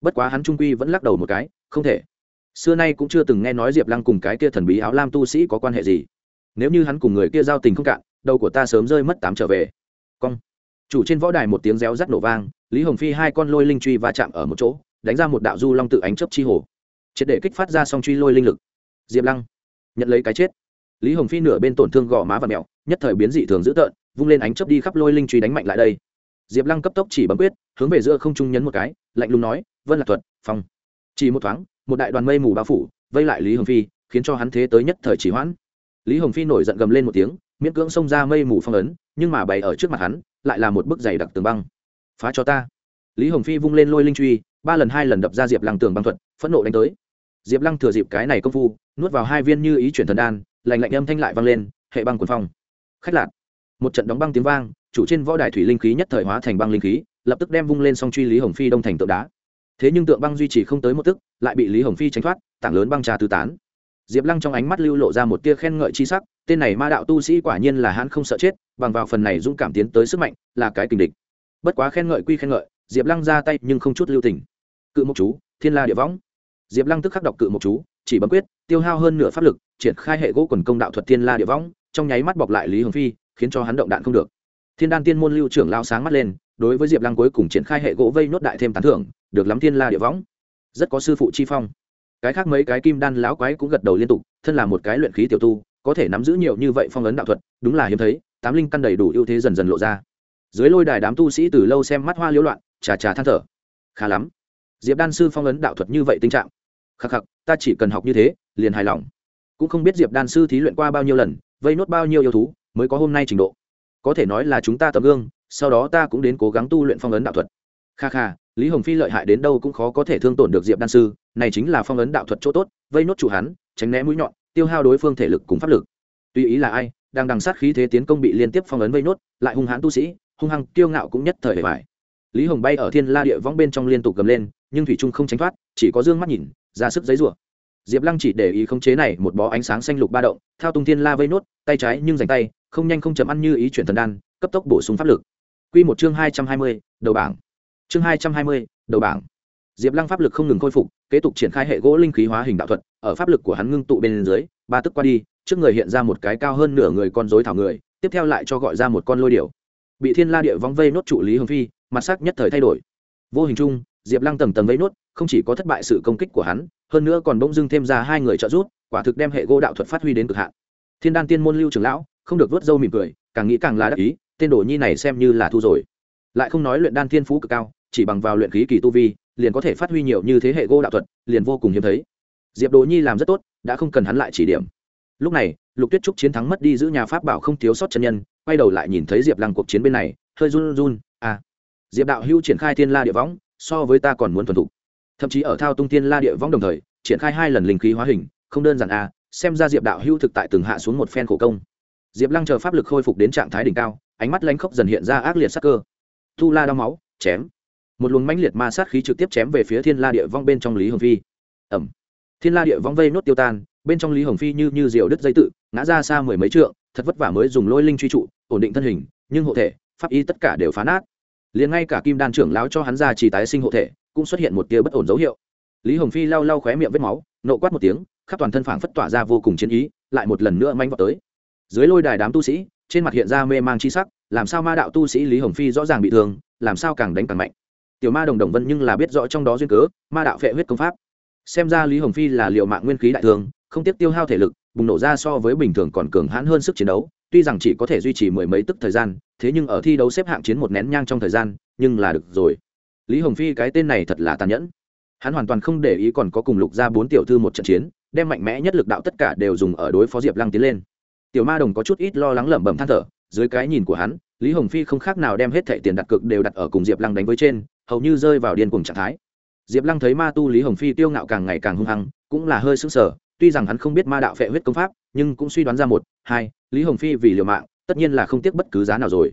Bất quá hắn trung quy vẫn lắc đầu một cái, không thể. Xưa nay cũng chưa từng nghe nói diệp lăng cùng cái kia thần bí áo lam tu sĩ có quan hệ gì. Nếu như hắn cùng người kia giao tình không cạn, đầu của ta sớm rơi mất tám trở về. Cong. Chủ trên võ đài một tiếng réo rắt nổ vang, lý hồng phi hai con lôi linh truy va chạm ở một chỗ, đánh ra một đạo du long tự ánh chấp chi hồ triệt để kích phát ra song truy lôi linh lực. Diệp lăng nhận lấy cái chết. Lý hồng phi nửa bên tổn thương gò má và mẹo, nhất thời biến dị thường dữ tợn, vung lên ánh chấp đi khắp lôi linh truy đánh mạnh lại đây. Diệp lăng cấp tốc chỉ bấm quyết, hướng về giữa không trung nhấn một cái, lạnh lùng nói, vân lạc thuật, phong. Chỉ một thoáng, một đại đoàn mây mù bao phủ, vây lại lý hồng phi, khiến cho hắn thế tới nhất thời chỉ hoãn. Lý hồng phi nổi giận gầm lên một tiếng, miễn cưỡng xông ra mây mù phong ấn, nhưng mà bày ở trước mặt hắn, lại là một bức dày đặc tường băng. Phá cho ta. Lý hồng phi vung lên lôi linh truy, ba lần hai lần đập ra diệp lăng tường băng thuật, phẫn nộ đánh tới diệp lăng thừa dịp cái này công phu, nuốt vào hai viên như ý chuyển thần đan lành lạnh âm thanh lại vang lên, hệ băng quần phong. Khách lạc. Một trận đóng băng tiếng vang, chủ trên võ đài thủy linh khí nhất thời hóa thành băng linh khí, lập tức đem vung lên song truy lý hồng phi đông thành tượng đá. Thế nhưng tượng băng duy trì không tới một tức, lại bị lý hồng phi tránh thoát, tảng lớn băng trà tứ tán. Diệp lăng trong ánh mắt lưu lộ ra một tia khen ngợi chi sắc, tên này ma đạo tu sĩ quả nhiên là hắn không sợ chết, bằng vào phần này dũng cảm tiến tới sức mạnh, là cái kình địch. Bất quá khen ngợi quy khen ngợi, diệp lăng ra tay nhưng không chút lưu tình. Cự mộc chú, thiên la địa võng diệp lăng tức khắc đọc cự một chú, chỉ bấm quyết, tiêu hao hơn nửa pháp lực, triển khai hệ gỗ quần công đạo thuật thiên la địa võng, trong nháy mắt bọc lại lý hồng phi, khiến cho hắn động đạn không được. Thiên đan tiên môn lưu trưởng lao sáng mắt lên, đối với diệp lăng cuối cùng triển khai hệ gỗ vây nốt đại thêm tán thưởng, được lắm thiên la địa võng. Rất có sư phụ chi phong. Cái khác mấy cái kim đan lão quái cũng gật đầu liên tục, thân là một cái luyện khí tiểu tu, có thể nắm giữ nhiều như vậy phong ấn đạo thuật, đúng là hiếm thấy, tám linh căn đầy đủ ưu thế dần dần lộ ra. Dưới lôi đài đám tu sĩ từ lâu xem mắt hoa liễu loạn trà trà than thở. Khá lắm. Diệp đan sư phong ấn đạo thuật như vậy tình trạng khắc khắc, ta chỉ cần học như thế, liền hài lòng. Cũng không biết diệp đan sư thí luyện qua bao nhiêu lần, vây nốt bao nhiêu yêu thú, mới có hôm nay trình độ. Có thể nói là chúng ta tấm gương, sau đó ta cũng đến cố gắng tu luyện phong ấn đạo thuật. Kha kha, lý hồng phi lợi hại đến đâu cũng khó có thể thương tổn được diệp đan sư, này chính là phong ấn đạo thuật chỗ tốt, vây nốt chủ hắn, tránh né mũi nhọn, tiêu hao đối phương thể lực cùng pháp lực. Tuy ý là ai, đang đằng sát khí thế tiến công bị liên tiếp phong ấn vây nốt, lại hung hãn tu sĩ, hung hăng kiêu ngạo cũng nhất thời hề vải lý hồng bay ở thiên la địa vong bên trong liên tục gầm lên, nhưng thủy trung không tránh thoát, chỉ có d ư ơ n g mắt nhìn ra sức giấy rủa. Diệp lăng chỉ để ý khống chế này một bó ánh sáng xanh lục ba động, thao tung thiên la vây nốt, tay trái nhưng dành tay, không nhanh không chậm ăn như ý chuyển thần đan, cấp tốc bổ sung pháp lực. Q một chương hai trăm hai mươi, đầu bảng. Chương hai trăm hai mươi, đầu bảng. Diệp lăng pháp lực không ngừng khôi phục, kế tục triển khai hệ gỗ linh khí hóa hình đạo thuật, ở pháp lực của hắn ngưng tụ bên dưới, ba tức qua đi, trước người hiện ra một cái cao hơn nửa người con dối thảo người, tiếp theo lại cho gọi ra một con lôi điểu. Bị thiên la địa vong vây nốt trụ lý hồng phi, mặt sắc nhất thời thay đổi. Vô hình chung diệp lăng tầng tầng vây nốt, không chỉ có thất bại sự công kích của hắn, hơn nữa còn bỗng dưng thêm ra hai người trợ giúp, quả thực đem hệ gỗ đạo thuật phát huy đến cực hạn. Thiên đan tiên môn lưu trưởng lão, không được vớt dâu mỉm cười, càng nghĩ càng là đắc ý, tên đồ nhi này xem như là thu rồi. Lại không nói luyện đan thiên phú cực cao, chỉ bằng vào luyện khí kỳ tu vi, liền có thể phát huy nhiều như thế hệ gỗ đạo thuật, liền vô cùng hiếm thấy. Diệp đồ nhi làm rất tốt, đã không cần hắn lại chỉ điểm. Lúc này, lục tuyết trúc chiến thắng mất đi giữ nhà pháp bảo không thiếu sót chân nhân, quay đầu lại nhìn thấy diệp lăng cuộc chiến bên này, hơi run run à. Diệp đạo hữu triển khai thiên la địa võng so với ta còn muốn thuần thục. Thậm chí ở thao tung thiên la địa võng đồng thời, triển khai hai lần linh khí hóa hình, không đơn giản à xem ra diệp đạo hữu thực tại từng hạ xuống một phen khổ công. Diệp lăng chờ pháp lực khôi phục đến trạng thái đỉnh cao, ánh mắt lanh khốc dần hiện ra ác liệt sắc cơ. Thu la đau máu, chém. Một luồng mãnh liệt ma sát khí trực tiếp chém về phía thiên la địa vong bên trong lý hồng phi. Ẩm thiên la địa vong vây nốt tiêu tan, bên trong lý hồng phi như như diều đứt dây tự, ngã ra xa mười mấy trượng, thật vất vả mới dùng lôi linh truy trụ, ổn định thân hình, nhưng hộ thể, pháp y tất cả đều phá nát liền ngay cả kim đan trưởng lão cho hắn ra chỉ tái sinh hộ thể, cũng xuất hiện một tia bất ổn dấu hiệu. Lý hồng phi lau lau khóe miệng vết máu, nộ quát một tiếng, khắp toàn thân phảng phất tỏa ra vô cùng chiến ý, lại một lần nữa manh vào tới. Dưới lôi đài đám tu sĩ, trên mặt hiện ra mê mang chi sắc, làm sao ma đạo tu sĩ lý hồng phi rõ ràng bị thương, làm sao càng đánh càng mạnh. Tiểu ma đồng đồng vân nhưng là biết rõ trong đó duyên cớ, ma đạo phệ huyết công pháp. Xem ra lý hồng phi là liệu mạng nguyên khí đại thương, không tiếp tiêu hao thể lực, bùng nổ ra so với bình thường còn cường hãn hơn sức chiến đấu tuy rằng chỉ có thể duy trì mười mấy tức thời gian, thế nhưng ở thi đấu xếp hạng chiến một nén nhang trong thời gian, nhưng là được rồi. Lý hồng phi cái tên này thật là tàn nhẫn. Hắn hoàn toàn không để ý còn có cùng lục ra bốn tiểu thư một trận chiến, đem mạnh mẽ nhất lực đạo tất cả đều dùng ở đối phó diệp lăng tiến lên. Tiểu ma đồng có chút ít lo lắng lẩm bẩm than thở, dưới cái nhìn của hắn, lý hồng phi không khác nào đem hết thẻ tiền đặt cược đều đặt ở cùng diệp lăng đánh với trên, hầu như rơi vào điên cùng trạng thái. Diệp lăng thấy ma tu lý hồng phi tiêu ngạo càng ngày càng hung hăng, cũng là hơi sững sờ, tuy rằng hắn không biết ma đạo phệ huyết công pháp nhưng cũng suy đoán ra một, hai, lý hồng phi vì liều mạng, tất nhiên là không tiếc bất cứ giá nào rồi.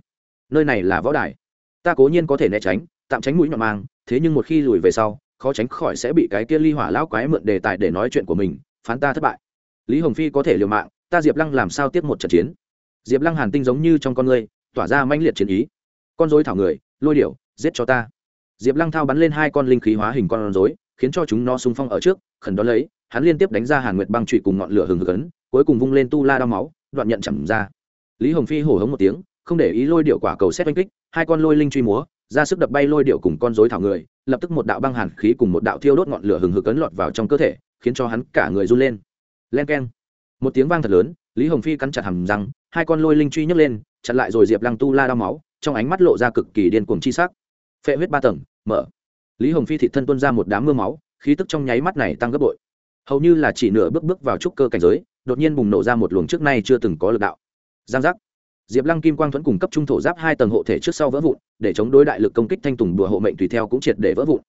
Nơi này là võ đài. Ta cố nhiên có thể né tránh, tạm tránh mũi nhọn mang, thế nhưng một khi lùi về sau, khó tránh khỏi sẽ bị cái kia ly hỏa lão quái mượn đề tài để nói chuyện của mình, phán ta thất bại. Lý hồng phi có thể liều mạng, ta diệp lăng làm sao tiếp một trận chiến? Diệp lăng hàn tinh giống như trong con người tỏa ra manh liệt chiến ý. Con dối thảo người, lôi điểu, giết cho ta. Diệp lăng thao bắn lên hai con linh khí hóa hình con rối, khiến cho chúng nó xung phong ở trước, khẩn đón lấy hắn liên tiếp đánh ra hàn nguyệt băng trụy cùng ngọn lửa hừng hực ấn, cuối cùng vung lên tu la đao máu, đoạn nhận chậm ra. Lý hồng phi hổ hống một tiếng, không để ý lôi điệu quả cầu xét oanh kích, hai con lôi linh truy múa, ra sức đập bay lôi điệu cùng con dối thảo người, lập tức một đạo băng hàn khí cùng một đạo thiêu đốt ngọn lửa hừng hực ấn lọt vào trong cơ thể, khiến cho hắn cả người run lên. Len keng. Một tiếng vang thật lớn, lý hồng phi cắn chặt hầm răng, hai con lôi linh truy nhấc lên, chặn lại rồi diệp lăng tu la đao máu, trong ánh mắt lộ ra cực kỳ điên cuồng chi sắc. Phệ huyết ba tầng, mở. Lý hồng phi thị thân tuân ra một đám mưa máu, khí tức trong nháy mắt này tăng gấp bội hầu như là chỉ nửa bước bước vào trúc cơ cảnh giới, đột nhiên bùng nổ ra một luồng trước nay chưa từng có lực đạo. Giang giác. Diệp lăng kim quang thuẫn cung cấp trung thổ giáp hai tầng hộ thể trước sau vỡ vụn, để chống đối đại lực công kích thanh tùng đùa hộ mệnh tùy theo cũng triệt để vỡ vụn.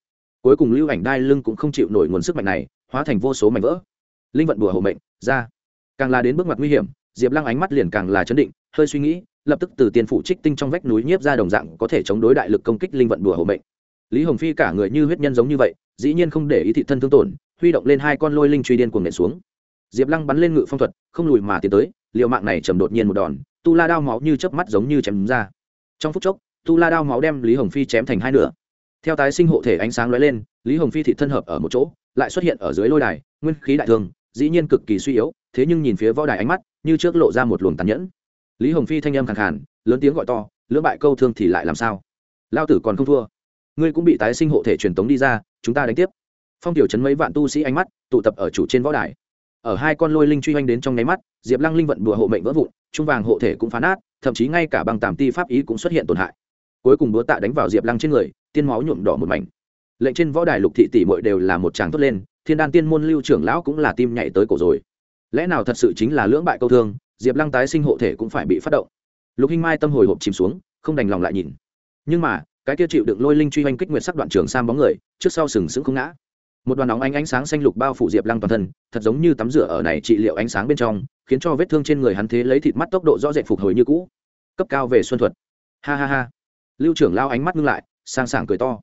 Cuối cùng lưu ảnh đai lưng cũng không chịu nổi nguồn sức mạnh này, hóa thành vô số mảnh vỡ. Linh vận đùa hộ mệnh, ra. Càng là đến bước ngoặt nguy hiểm, diệp lăng ánh mắt liền càng là chấn định, hơi suy nghĩ, lập tức từ tiền phủ trích tinh trong vách núi nhiếp ra đồng dạng có thể chống đối đại lực công kích linh vận đùa hộ mệnh. Lý hồng phi cả người như huyết nhân giống như vậy, dĩ nhiên không để ý thị thân thương tổn huy động lên hai con lôi linh truy điên cuồng nện xuống. Diệp lăng bắn lên ngự phong thuật, không lùi mà tiến tới liệu mạng này chầm đột nhiên một đòn, tu la đao máu như chớp mắt giống như chém ra. Trong phút chốc, tu la đao máu đem lý hồng phi chém thành hai nửa. Theo tái sinh hộ thể ánh sáng lóe lên, lý hồng phi thị thân hợp ở một chỗ, lại xuất hiện ở dưới lôi đài, nguyên khí đại thương, dĩ nhiên cực kỳ suy yếu, thế nhưng nhìn phía võ đài ánh mắt, như trước lộ ra một luồng tàn nhẫn. Lý hồng phi thanh âm khẳng khàn, lớn tiếng gọi to, lưỡng bại câu thương thì lại làm sao? Lao tử còn không thua. Ngươi cũng bị tái sinh hộ thể truyền tống đi ra, chúng ta đánh tiếp phong tiểu chấn mấy vạn tu sĩ ánh mắt, tụ tập ở chủ trên võ đài. Ở hai con lôi linh truy hoành đến trong nháy mắt, diệp lăng linh vận bùa hộ mệnh vỡ vụn, trung vàng hộ thể cũng phá nát, thậm chí ngay cả băng tàm ti pháp ý cũng xuất hiện tổn hại. Cuối cùng búa tạ đánh vào diệp lăng trên người, tiên máu nhuộm đỏ một mảnh. Lệnh trên võ đài lục thị tỷ mội đều là một tràng tốt lên, thiên đan tiên môn lưu trưởng lão cũng là tim nhảy tới cổ rồi. Lẽ nào thật sự chính là lưỡng bại câu thương, diệp lăng tái sinh hộ thể cũng phải bị phát động. Lục hinh mai tâm hồi hộp chìm xuống, không đành lòng lại nhìn. Nhưng mà, cái kia chịu đựng lôi linh truy oanh kích nguyệt sắc đoạn trường sam bóng người, trước sau sừng sững không ngã một đoàn nóng ánh ánh sáng xanh lục bao phủ diệp lăng toàn thân, thật giống như tắm rửa ở này trị liệu ánh sáng bên trong, khiến cho vết thương trên người hắn thế lấy thịt mắt tốc độ rõ rệt phục hồi như cũ. Cấp cao về xuân thuật. Ha ha ha. Lưu trưởng lao ánh mắt ngưng lại, sang sảng cười to.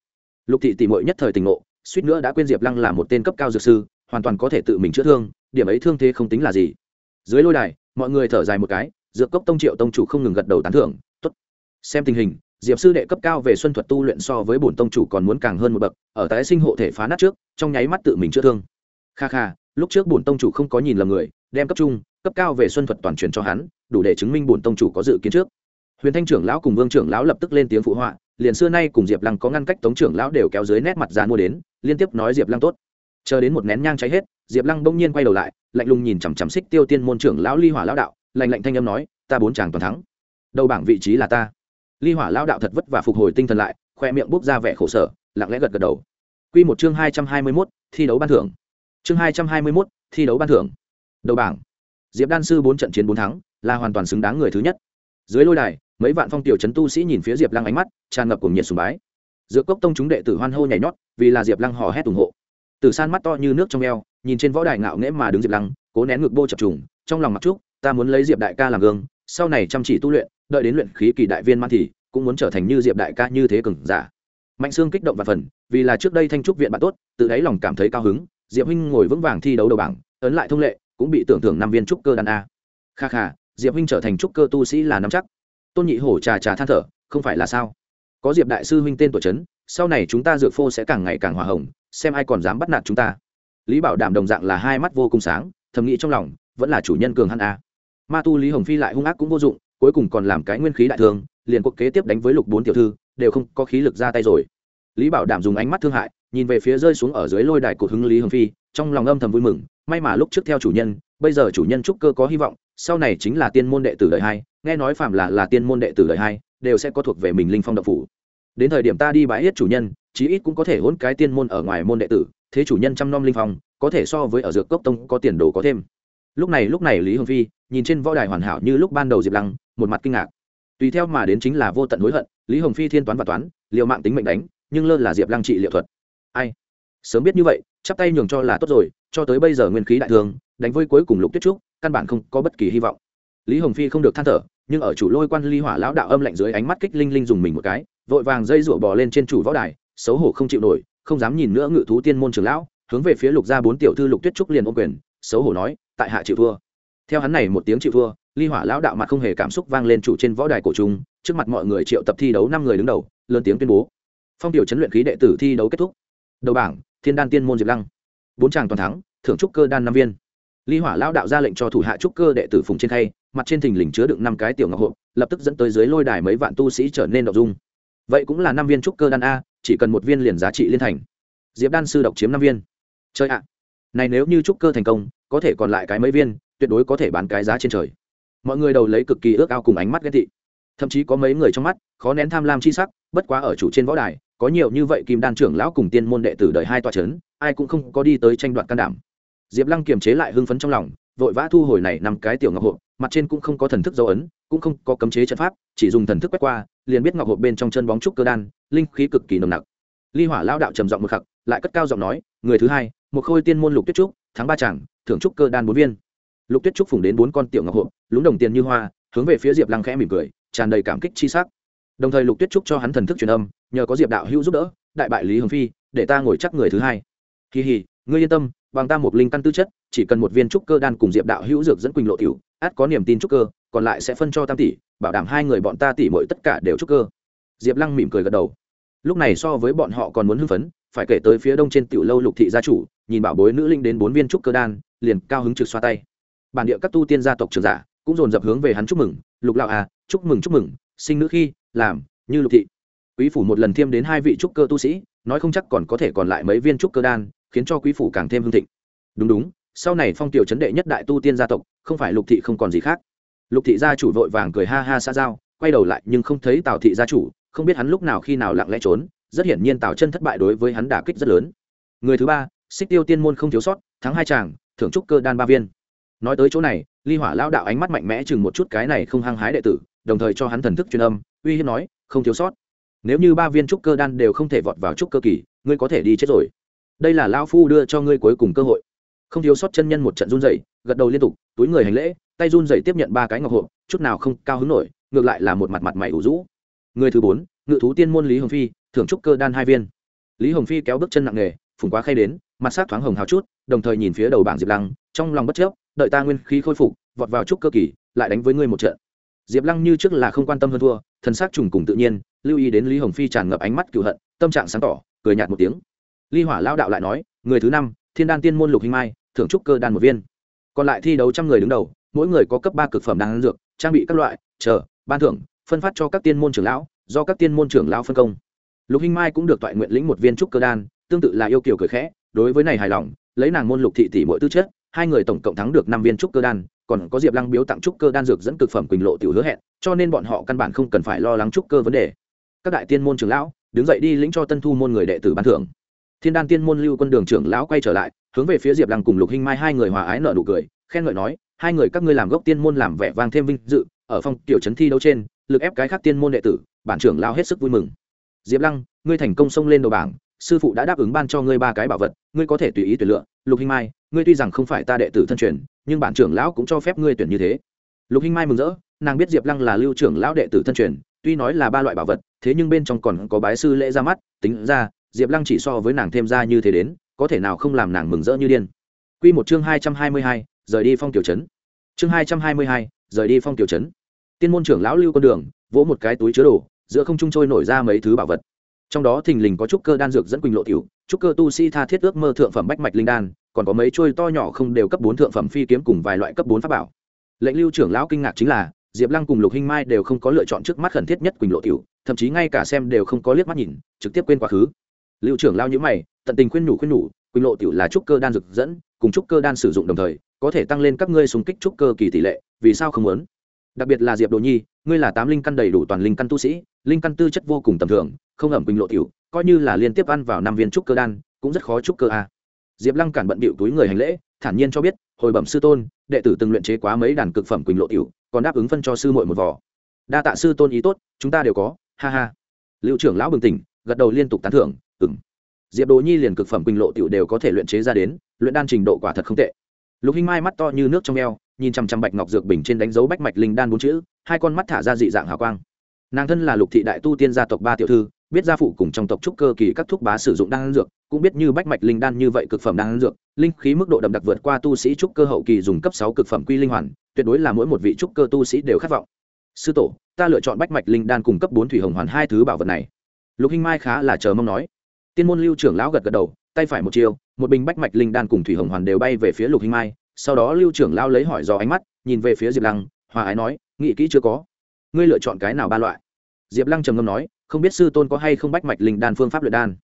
Lục thị tỷ mội nhất thời tình ngộ, suýt nữa đã quên diệp lăng là một tên cấp cao dược sư, hoàn toàn có thể tự mình chữa thương, điểm ấy thương thế không tính là gì. Dưới lôi đài, mọi người thở dài một cái, dược cốc tông triệu tông chủ không ngừng gật đầu tán thưởng t ố t xem tình hình diệp sư đệ cấp cao về xuân thuật tu luyện so với bổn tông chủ còn muốn càng hơn một bậc, ở tái sinh hộ thể phá nát trước, trong nháy mắt tự mình chữa thương. Kha kha, lúc trước bổn tông chủ không có nhìn lầm người, đem cấp trung, cấp cao về xuân thuật toàn truyền cho hắn, đủ để chứng minh bổn tông chủ có dự kiến trước. Huyền thanh trưởng lão cùng vương trưởng lão lập tức lên tiếng phụ họa, liền xưa nay cùng diệp lăng có ngăn cách tống trưởng lão đều kéo dưới nét mặt dàn mua đến, liên tiếp nói diệp lăng tốt. Chờ đến một nén nhang cháy hết, diệp lăng bỗng nhiên quay đầu lại, lạnh lùng nhìn chằm chằm xích tiêu tiên môn trưởng lão ly hỏa lão đạo, lạnh lạnh thanh âm nói, ta bốn chàng toàn thắng. Đầu bảng vị trí là ta ly hỏa lão đạo thật vất vả phục hồi tinh thần lại, khoe miệng bốc ra vẻ khổ sở, lặng lẽ gật gật đầu. Q một chương hai trăm hai mươi mốt, thi đấu ban thưởng. Chương hai trăm hai mươi mốt, thi đấu ban thưởng. Đầu bảng. Diệp đan sư bốn trận chiến bốn thắng, là hoàn toàn xứng đáng người thứ nhất. Dưới lôi đài, mấy vạn phong tiểu trấn tu sĩ nhìn phía diệp lăng ánh mắt, tràn ngập cùng nhiệt sùng bái. Giữa cốc tông chúng đệ tử hoan hô nhảy nhót, vì là diệp lăng hò hét ủng hộ. Từ san mắt to như nước trong eo, nhìn trên võ đài ngạo nghễ mà đứng diệp lăng, cố nén ngực bô chập trùng, trong lòng mặc trúc, ta muốn lấy diệp đại ca làm gương, sau này chăm chỉ tu luyện đợi đến luyện khí kỳ đại viên man thì cũng muốn trở thành như diệp đại ca như thế cường giả. Mạnh xương kích động và phần, vì là trước đây thanh trúc viện bạn tốt, tự đáy lòng cảm thấy cao hứng, diệp huynh ngồi vững vàng thi đấu đầu bảng, ấn lại thông lệ, cũng bị tưởng thưởng năm viên trúc cơ đàn a. Kha kha, diệp huynh trở thành trúc cơ tu sĩ là nắm chắc. Tôn nhị hổ trà trà than thở, không phải là sao? Có diệp đại sư huynh tên tổ trấn sau này chúng ta dược phô sẽ càng ngày càng hòa hồng, xem ai còn dám bắt nạt chúng ta. Lý bảo đảm đồng dạng là hai mắt vô cùng sáng, thầm nghĩ trong lòng, vẫn là chủ nhân cường hắn a. Ma tu lý hồng phi lại hung ác cũng vô dụng cuối cùng còn làm cái nguyên khí đại thương, liền cuộc kế tiếp đánh với lục bốn tiểu thư, đều không có khí lực ra tay rồi. Lý bảo đảm dùng ánh mắt thương hại, nhìn về phía rơi xuống ở dưới lôi đài cột hứng lý hồng phi, trong lòng âm thầm vui mừng, may mà lúc trước theo chủ nhân, bây giờ chủ nhân trúc cơ có hy vọng, sau này chính là tiên môn đệ tử đời hai, nghe nói phạm là là tiên môn đệ tử đời hai, đều sẽ có thuộc về mình linh phong độc phủ. Đến thời điểm ta đi bãi hết chủ nhân, chí ít cũng có thể hôn cái tiên môn ở ngoài môn đệ tử, thế chủ nhân trăm nom linh phong, có thể so với ở dược cốc tông có tiền đồ có thêm. Lúc này lúc này lý hồng phi nhìn trên võ đài hoàn hảo như lúc ban đầu diệp lăng, một mặt kinh ngạc. Tùy theo mà đến chính là vô tận hối hận, lý hồng phi thiên toán và toán liệu mạng tính mệnh đánh, nhưng lơ là diệp lăng trị liệu thuật. Ai? Sớm biết như vậy, chắp tay nhường cho là tốt rồi, cho tới bây giờ nguyên khí đại thương đánh với cuối cùng lục tuyết trúc, căn bản không có bất kỳ hy vọng. Lý hồng phi không được than thở, nhưng ở chủ lôi quan ly hỏa lão đạo âm lạnh dưới ánh mắt kích linh linh dùng mình một cái, vội vàng dây rụa bò lên trên chủ võ đài, xấu hổ không chịu nổi, không dám nhìn nữa ngự thú tiên môn trường lão, hướng về phía lục gia bốn tiểu thư lục tuyết trúc liền ô quyền, xấu hổ nói, tại hạ chịu thua theo hắn này một tiếng chịu thua, ly hỏa lão đạo mặt không hề cảm xúc vang lên chủ trên võ đài cổ trung, trước mặt mọi người triệu tập thi đấu năm người đứng đầu, lớn tiếng tuyên bố. Phong tiểu chấn luyện khí đệ tử thi đấu kết thúc. Đầu bảng, thiên đan tiên môn diệp lăng. Bốn tràng toàn thắng, thưởng trúc cơ đan năm viên. Ly hỏa lão đạo ra lệnh cho thủ hạ trúc cơ đệ tử phùng trên khay, mặt trên thình lình chứa đựng năm cái tiểu ngọc hộp, lập tức dẫn tới dưới lôi đài mấy vạn tu sĩ trở nên đ dung. Vậy cũng là năm viên trúc cơ đan a, chỉ cần một viên liền giá trị liên thành. Diệp đan sư độc chiếm năm viên. Chơi ạ. Này nếu như trúc cơ thành công, có thể còn lại cái mấy viên tuyệt đối có thể bán cái giá trên trời. Mọi người đầu lấy cực kỳ ước ao cùng ánh mắt ghét thị thậm chí có mấy người trong mắt, khó nén tham lam chi sắc, bất quá ở chủ trên võ đài, có nhiều như vậy kim đan trưởng lão cùng tiên môn đệ tử đời hai tòa c h ấ n ai cũng không có đi tới tranh đoạt can đảm. Diệp lăng kiềm chế lại hưng phấn trong lòng, vội vã thu hồi này năm cái tiểu ngọc hộp, mặt trên cũng không có thần thức dấu ấn, cũng không có cấm chế trận pháp, chỉ dùng thần thức quét qua, liền biết ngọc hộp bên trong chân bóng trúc cơ đan, linh khí cực kỳ nồng nặc. Ly hỏa lao đạo trầm giọng một khắc, lại cất cao giọng nói, người thứ hai, một khôi tiên môn lục tuyết trúc, thắng ba chẳng thưởng trúc cơ đan bốn viên lục tuyết trúc phùng đến bốn con tiểu ngọc hộp, lúng đồng tiền như hoa, hướng về phía diệp lăng khẽ mỉm cười, tràn đầy cảm kích chi sắc. Đồng thời lục tuyết trúc cho hắn thần thức truyền âm, nhờ có diệp đạo hữu giúp đỡ, đại bại lý hồng phi, để ta ngồi chắc người thứ hai. Kỳ hì, ngươi yên tâm, bằng ta một linh căn tư chất, chỉ cần một viên trúc cơ đan cùng diệp đạo hữu dược dẫn quỳnh lộ tiểu, át có niềm tin trúc cơ, còn lại sẽ phân cho tam tỷ, bảo đảm hai người bọn ta tỷ mỗi tất cả đều trúc cơ. Diệp lăng mỉm cười gật đầu. Lúc này so với bọn họ còn muốn hưng phấn, phải kể tới phía đông trên tiểu lâu lục thị gia chủ, nhìn bảo bối nữ linh đến bốn viên trúc cơ đan, liền cao hứng trực xoa tay bản địa các tu tiên gia tộc trường giả cũng dồn dập hướng về hắn chúc mừng, lục lão à chúc mừng chúc mừng, sinh nữ khi, làm, như lục thị. Quý phủ một lần thiêm đến hai vị trúc cơ tu sĩ, nói không chắc còn có thể còn lại mấy viên trúc cơ đan, khiến cho quý phủ càng thêm hưng thịnh. Đúng đúng, sau này phong tiểu chấn đệ nhất đại tu tiên gia tộc, không phải lục thị không còn gì khác. Lục thị gia chủ vội vàng cười ha ha xa giao, quay đầu lại nhưng không thấy tào thị gia chủ, không biết hắn lúc nào khi nào lặng lẽ trốn, rất hiển nhiên tào chân thất bại đối với hắn đả kích rất lớn. Người thứ ba, xích tiêu tiên môn không thiếu sót, thắng hai chàng, thưởng trúc cơ đan ba viên nói tới chỗ này, ly hỏa lao đạo ánh mắt mạnh mẽ chừng một chút cái này không hăng hái đệ tử, đồng thời cho hắn thần thức truyền âm, uy hiếp nói, không thiếu sót. Nếu như ba viên trúc cơ đan đều không thể vọt vào trúc cơ kỳ, ngươi có thể đi chết rồi. Đây là lao phu đưa cho ngươi cuối cùng cơ hội. Không thiếu sót chân nhân một trận run dày gật đầu liên tục, túi người hành lễ, tay run dày tiếp nhận ba cái ngọc hộ chút nào không cao hứng nổi, ngược lại là một mặt mặt mày ủ rũ. Người thứ bốn, ngự thú tiên môn lý hồng phi, thưởng trúc cơ đan hai viên. Lý hồng phi kéo bước chân nặng nề, phùng quá khay đến, mặt sát thoáng hồng hào chút, đồng thời nhìn phía đầu bảng diệp lăng, trong lòng bất chấp đợi ta nguyên khí khôi phục, vọt vào trúc cơ kỳ, lại đánh với ngươi một trận. Diệp lăng như trước là không quan tâm hơn thua, thần s ắ c trùng cùng tự nhiên, lưu ý đến lý hồng phi tràn ngập ánh mắt cựu hận, tâm trạng sáng tỏ, cười nhạt một tiếng. Ly hỏa lao đạo lại nói, người thứ năm, thiên đan tiên môn lục hình mai, thưởng trúc cơ đan một viên. Còn lại thi đấu trăm người đứng đầu, mỗi người có cấp ba cực phẩm đan dược, trang bị các loại, chờ, ban thưởng, phân phát cho các tiên môn trưởng lão, do các tiên môn trưởng lão phân công. Lục hình mai cũng được toại nguyện lĩnh một viên trúc cơ đan, tương tự là yêu kiều cười khẽ, đối với này hài lòng, lấy nàng môn lục thị tỷ mỗi tư chất hai người tổng cộng thắng được năm viên trúc cơ đan, còn có diệp lăng biếu tặng trúc cơ đan dược dẫn cực phẩm quỳnh lộ tiểu hứa hẹn, cho nên bọn họ căn bản không cần phải lo lắng trúc cơ vấn đề. Các đại tiên môn trưởng lão, đứng dậy đi lĩnh cho tân thu môn người đệ tử ban thưởng. Thiên đan tiên môn lưu quân đường trưởng lão quay trở lại, hướng về phía diệp lăng cùng lục hinh mai hai người hòa ái nợ nụ cười, khen ngợi nói, hai người các ngươi làm gốc tiên môn làm vẻ vang thêm vinh dự, ở phong tiểu trấn thi đấu trên, lực ép cái khác tiên môn đệ tử, bản trưởng lao hết sức vui mừng. Diệp lăng, ngươi thành công xông lên đầu bảng, sư phụ đã đáp ứng ban cho ngươi ba cái bảo vật, ngươi có thể tùy ý tuyển lựa. Lục hinh mai ngươi tuy rằng không phải ta đệ tử thân truyền, nhưng bản trưởng lão cũng cho phép ngươi tuyển như thế. Lục hinh mai mừng rỡ, nàng biết diệp lăng là lưu trưởng lão đệ tử thân truyền, tuy nói là ba loại bảo vật, thế nhưng bên trong còn có bái sư lễ ra mắt, tính ra, diệp lăng chỉ so với nàng thêm ra như thế đến, có thể nào không làm nàng mừng rỡ như điên. Q một chương hai trăm hai mươi hai, rời đi phong tiểu trấn. Chương hai trăm hai mươi hai, rời đi phong tiểu trấn. Tiên môn trưởng lão lưu con đường, vỗ một cái túi chứa đồ, giữa không trung trôi nổi ra mấy thứ bảo vật trong đó thình lình có trúc cơ đan dược dẫn quỳnh lộ tiểu, trúc cơ tu sĩ tha thiết ước mơ thượng phẩm bách mạch linh đan, còn có mấy trôi to nhỏ không đều cấp bốn thượng phẩm phi kiếm cùng vài loại cấp bốn pháp bảo. Lệnh lưu trưởng lão kinh ngạc chính là, diệp lăng cùng lục hinh mai đều không có lựa chọn trước mắt khẩn thiết nhất quỳnh lộ tiểu, thậm chí ngay cả xem đều không có liếc mắt nhìn, trực tiếp quên quá khứ. Lưu trưởng lao nhữ mày, tận tình khuyên nhủ khuyên nhủ, quỳnh lộ tiểu là trúc cơ đan dược dẫn, cùng trúc cơ đan sử dụng đồng thời, có thể tăng lên các ngươi súng kích trúc cơ kỳ tỷ lệ, vì sao không muốn? Đặc biệt là diệp đồ nhi, ngươi là tám linh căn đầy đủ toàn linh căn tu sĩ, linh căn tư chất vô cùng tầm thường không ẩm quỳnh lộ tiểu, coi như là liên tiếp ăn vào năm viên trúc cơ đan, cũng rất khó trúc cơ a. Diệp lăng cản bận bịu túi người hành lễ, thản nhiên cho biết, hồi bẩm sư tôn, đệ tử từng luyện chế quá mấy đàn cực phẩm quỳnh lộ tiểu, còn đáp ứng phân cho sư muội một vỏ đa tạ sư tôn ý tốt, chúng ta đều có, ha ha. Liệu trưởng lão bừng tỉnh, gật đầu liên tục tán thưởng ừng diệp đồ nhi liền cực phẩm quỳnh lộ tiểu đều có thể luyện chế ra đến, luyện đan trình độ quả thật không tệ. Lục hinh mai mắt to như nước trong eo, nhìn chằm chằm bạch ngọc dược bình trên đánh dấu bách mạch linh đan bốn chữ, hai con mắt thả ra dị dạng hào quang. Nàng thân là lục thị đại tu tiên gia tộc ba tiểu thư biết gia phụ cùng trong tộc trúc cơ kỳ các thuốc bá sử dụng đan dược, cũng biết như bách mạch linh đan như vậy cực phẩm đan dược, linh khí mức độ đậm đặc vượt qua tu sĩ trúc cơ hậu kỳ dùng cấp sáu cực phẩm quy linh hoàn, tuyệt đối là mỗi một vị trúc cơ tu sĩ đều khát vọng. Sư tổ, ta lựa chọn bách mạch linh đan cùng cấp bốn thủy hồng hoàn hai thứ bảo vật này. Lục hinh mai khá là chờ mong nói. Tiên môn lưu trưởng lão gật gật đầu, tay phải một chiều một bình bách mạch linh đan cùng thủy hồng hoàn đều bay về phía lục hinh mai, sau đó lưu trưởng lão lấy hỏi do ánh mắt, nhìn về phía diệp lăng, hòa ái nói, nghĩ kỹ chưa có? Ngươi lựa chọn cái nào ba loại? Diệp lăng trầm ngâm nói không biết sư tôn có hay không bách mạch linh đan phương pháp luyện đan.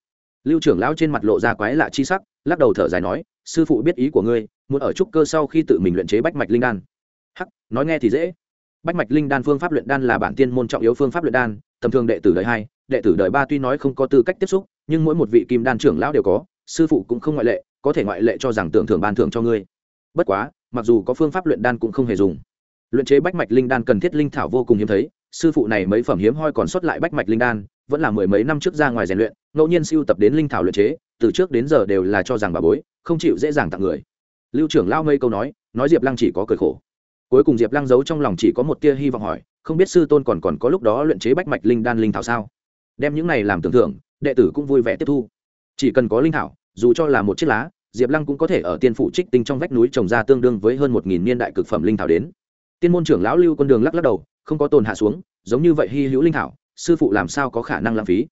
Lưu trưởng lão trên mặt lộ ra quái lạ chi sắc, lắc đầu thở dài nói, sư phụ biết ý của ngươi, muốn ở trúc cơ sau khi tự mình luyện chế bách mạch linh đan. Hắc, nói nghe thì dễ. Bách mạch linh đan phương pháp luyện đan là bản tiên môn trọng yếu phương pháp luyện đan, tầm thường đệ tử đời hai, đệ tử đời ba tuy nói không có tư cách tiếp xúc, nhưng mỗi một vị kim đan trưởng lão đều có, sư phụ cũng không ngoại lệ, có thể ngoại lệ cho rằng tưởng thưởng ban thưởng cho ngươi. Bất quá, mặc dù có phương pháp luyện đan cũng không hề dùng. Luyện chế bách mạch linh đan cần thiết linh thảo vô cùng hiếm thấy sư phụ này mấy phẩm hiếm hoi còn sót lại bách mạch linh đan, vẫn là mười mấy năm trước ra ngoài rèn luyện, ngẫu nhiên siêu tập đến linh thảo luyện chế, từ trước đến giờ đều là cho rằng bà bối, không chịu dễ dàng tặng người. Lưu trưởng lao mây câu nói nói diệp lăng chỉ có cười khổ. Cuối cùng diệp lăng giấu trong lòng chỉ có một tia hy vọng hỏi, không biết sư tôn còn còn có lúc đó luyện chế bách mạch linh đan linh thảo sao? Đem những này làm tưởng thưởng, đệ tử cũng vui vẻ tiếp thu. Chỉ cần có linh thảo, dù cho là một chiếc lá, diệp lăng cũng có thể ở tiên phủ trích tinh trong vách núi trồng ra tương đương với hơn một nghìn niên đại cực phẩm linh thảo đến. Tiên môn trưởng lão lưu con đường lắc lắc đầu không có tồn hạ xuống, giống như vậy hy hữu linh thảo, sư phụ làm sao có khả năng lãng phí?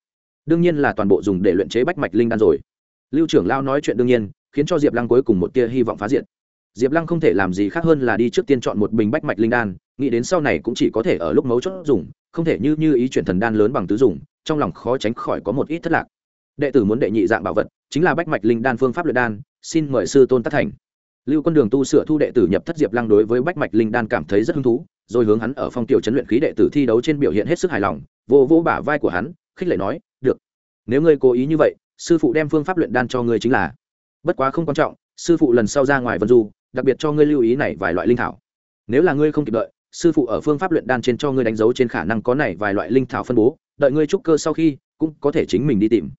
Đương nhiên là toàn bộ dùng để luyện chế bách mạch linh đan rồi. Lưu trưởng lao nói chuyện đương nhiên, khiến cho diệp lăng cuối cùng một tia hy vọng phá diện diệp lăng không thể làm gì khác hơn là đi trước tiên chọn một bình bách mạch linh đan, nghĩ đến sau này cũng chỉ có thể ở lúc mấu chốt dùng, không thể như như ý chuyển thần đan lớn bằng tứ dùng, trong lòng khó tránh khỏi có một ít thất lạc. Đệ tử muốn đệ nhị dạng bảo vật, chính là bách mạch linh đan phương pháp luyện đan, xin mời sư tôn tác thành. Lưu quân đường tu sửa thu đệ tử nhập thất diệp lăng đối với bách mạch linh đan cảm thấy rất hứng thú rồi hướng hắn ở phong tiểu chấn luyện khí đệ tử thi đấu trên biểu hiện hết sức hài lòng, vô vô bả vai của hắn, khích lệ nói, được, nếu ngươi cố ý như vậy, sư phụ đem phương pháp luyện đan cho ngươi chính là. Bất quá không quan trọng, sư phụ lần sau ra ngoài vân du, đặc biệt cho ngươi lưu ý này vài loại linh thảo. Nếu là ngươi không kịp đợi, sư phụ ở phương pháp luyện đan trên cho ngươi đánh dấu trên khả năng có này vài loại linh thảo phân bố, đợi ngươi trúc cơ sau khi, cũng có thể chính mình đi tìm.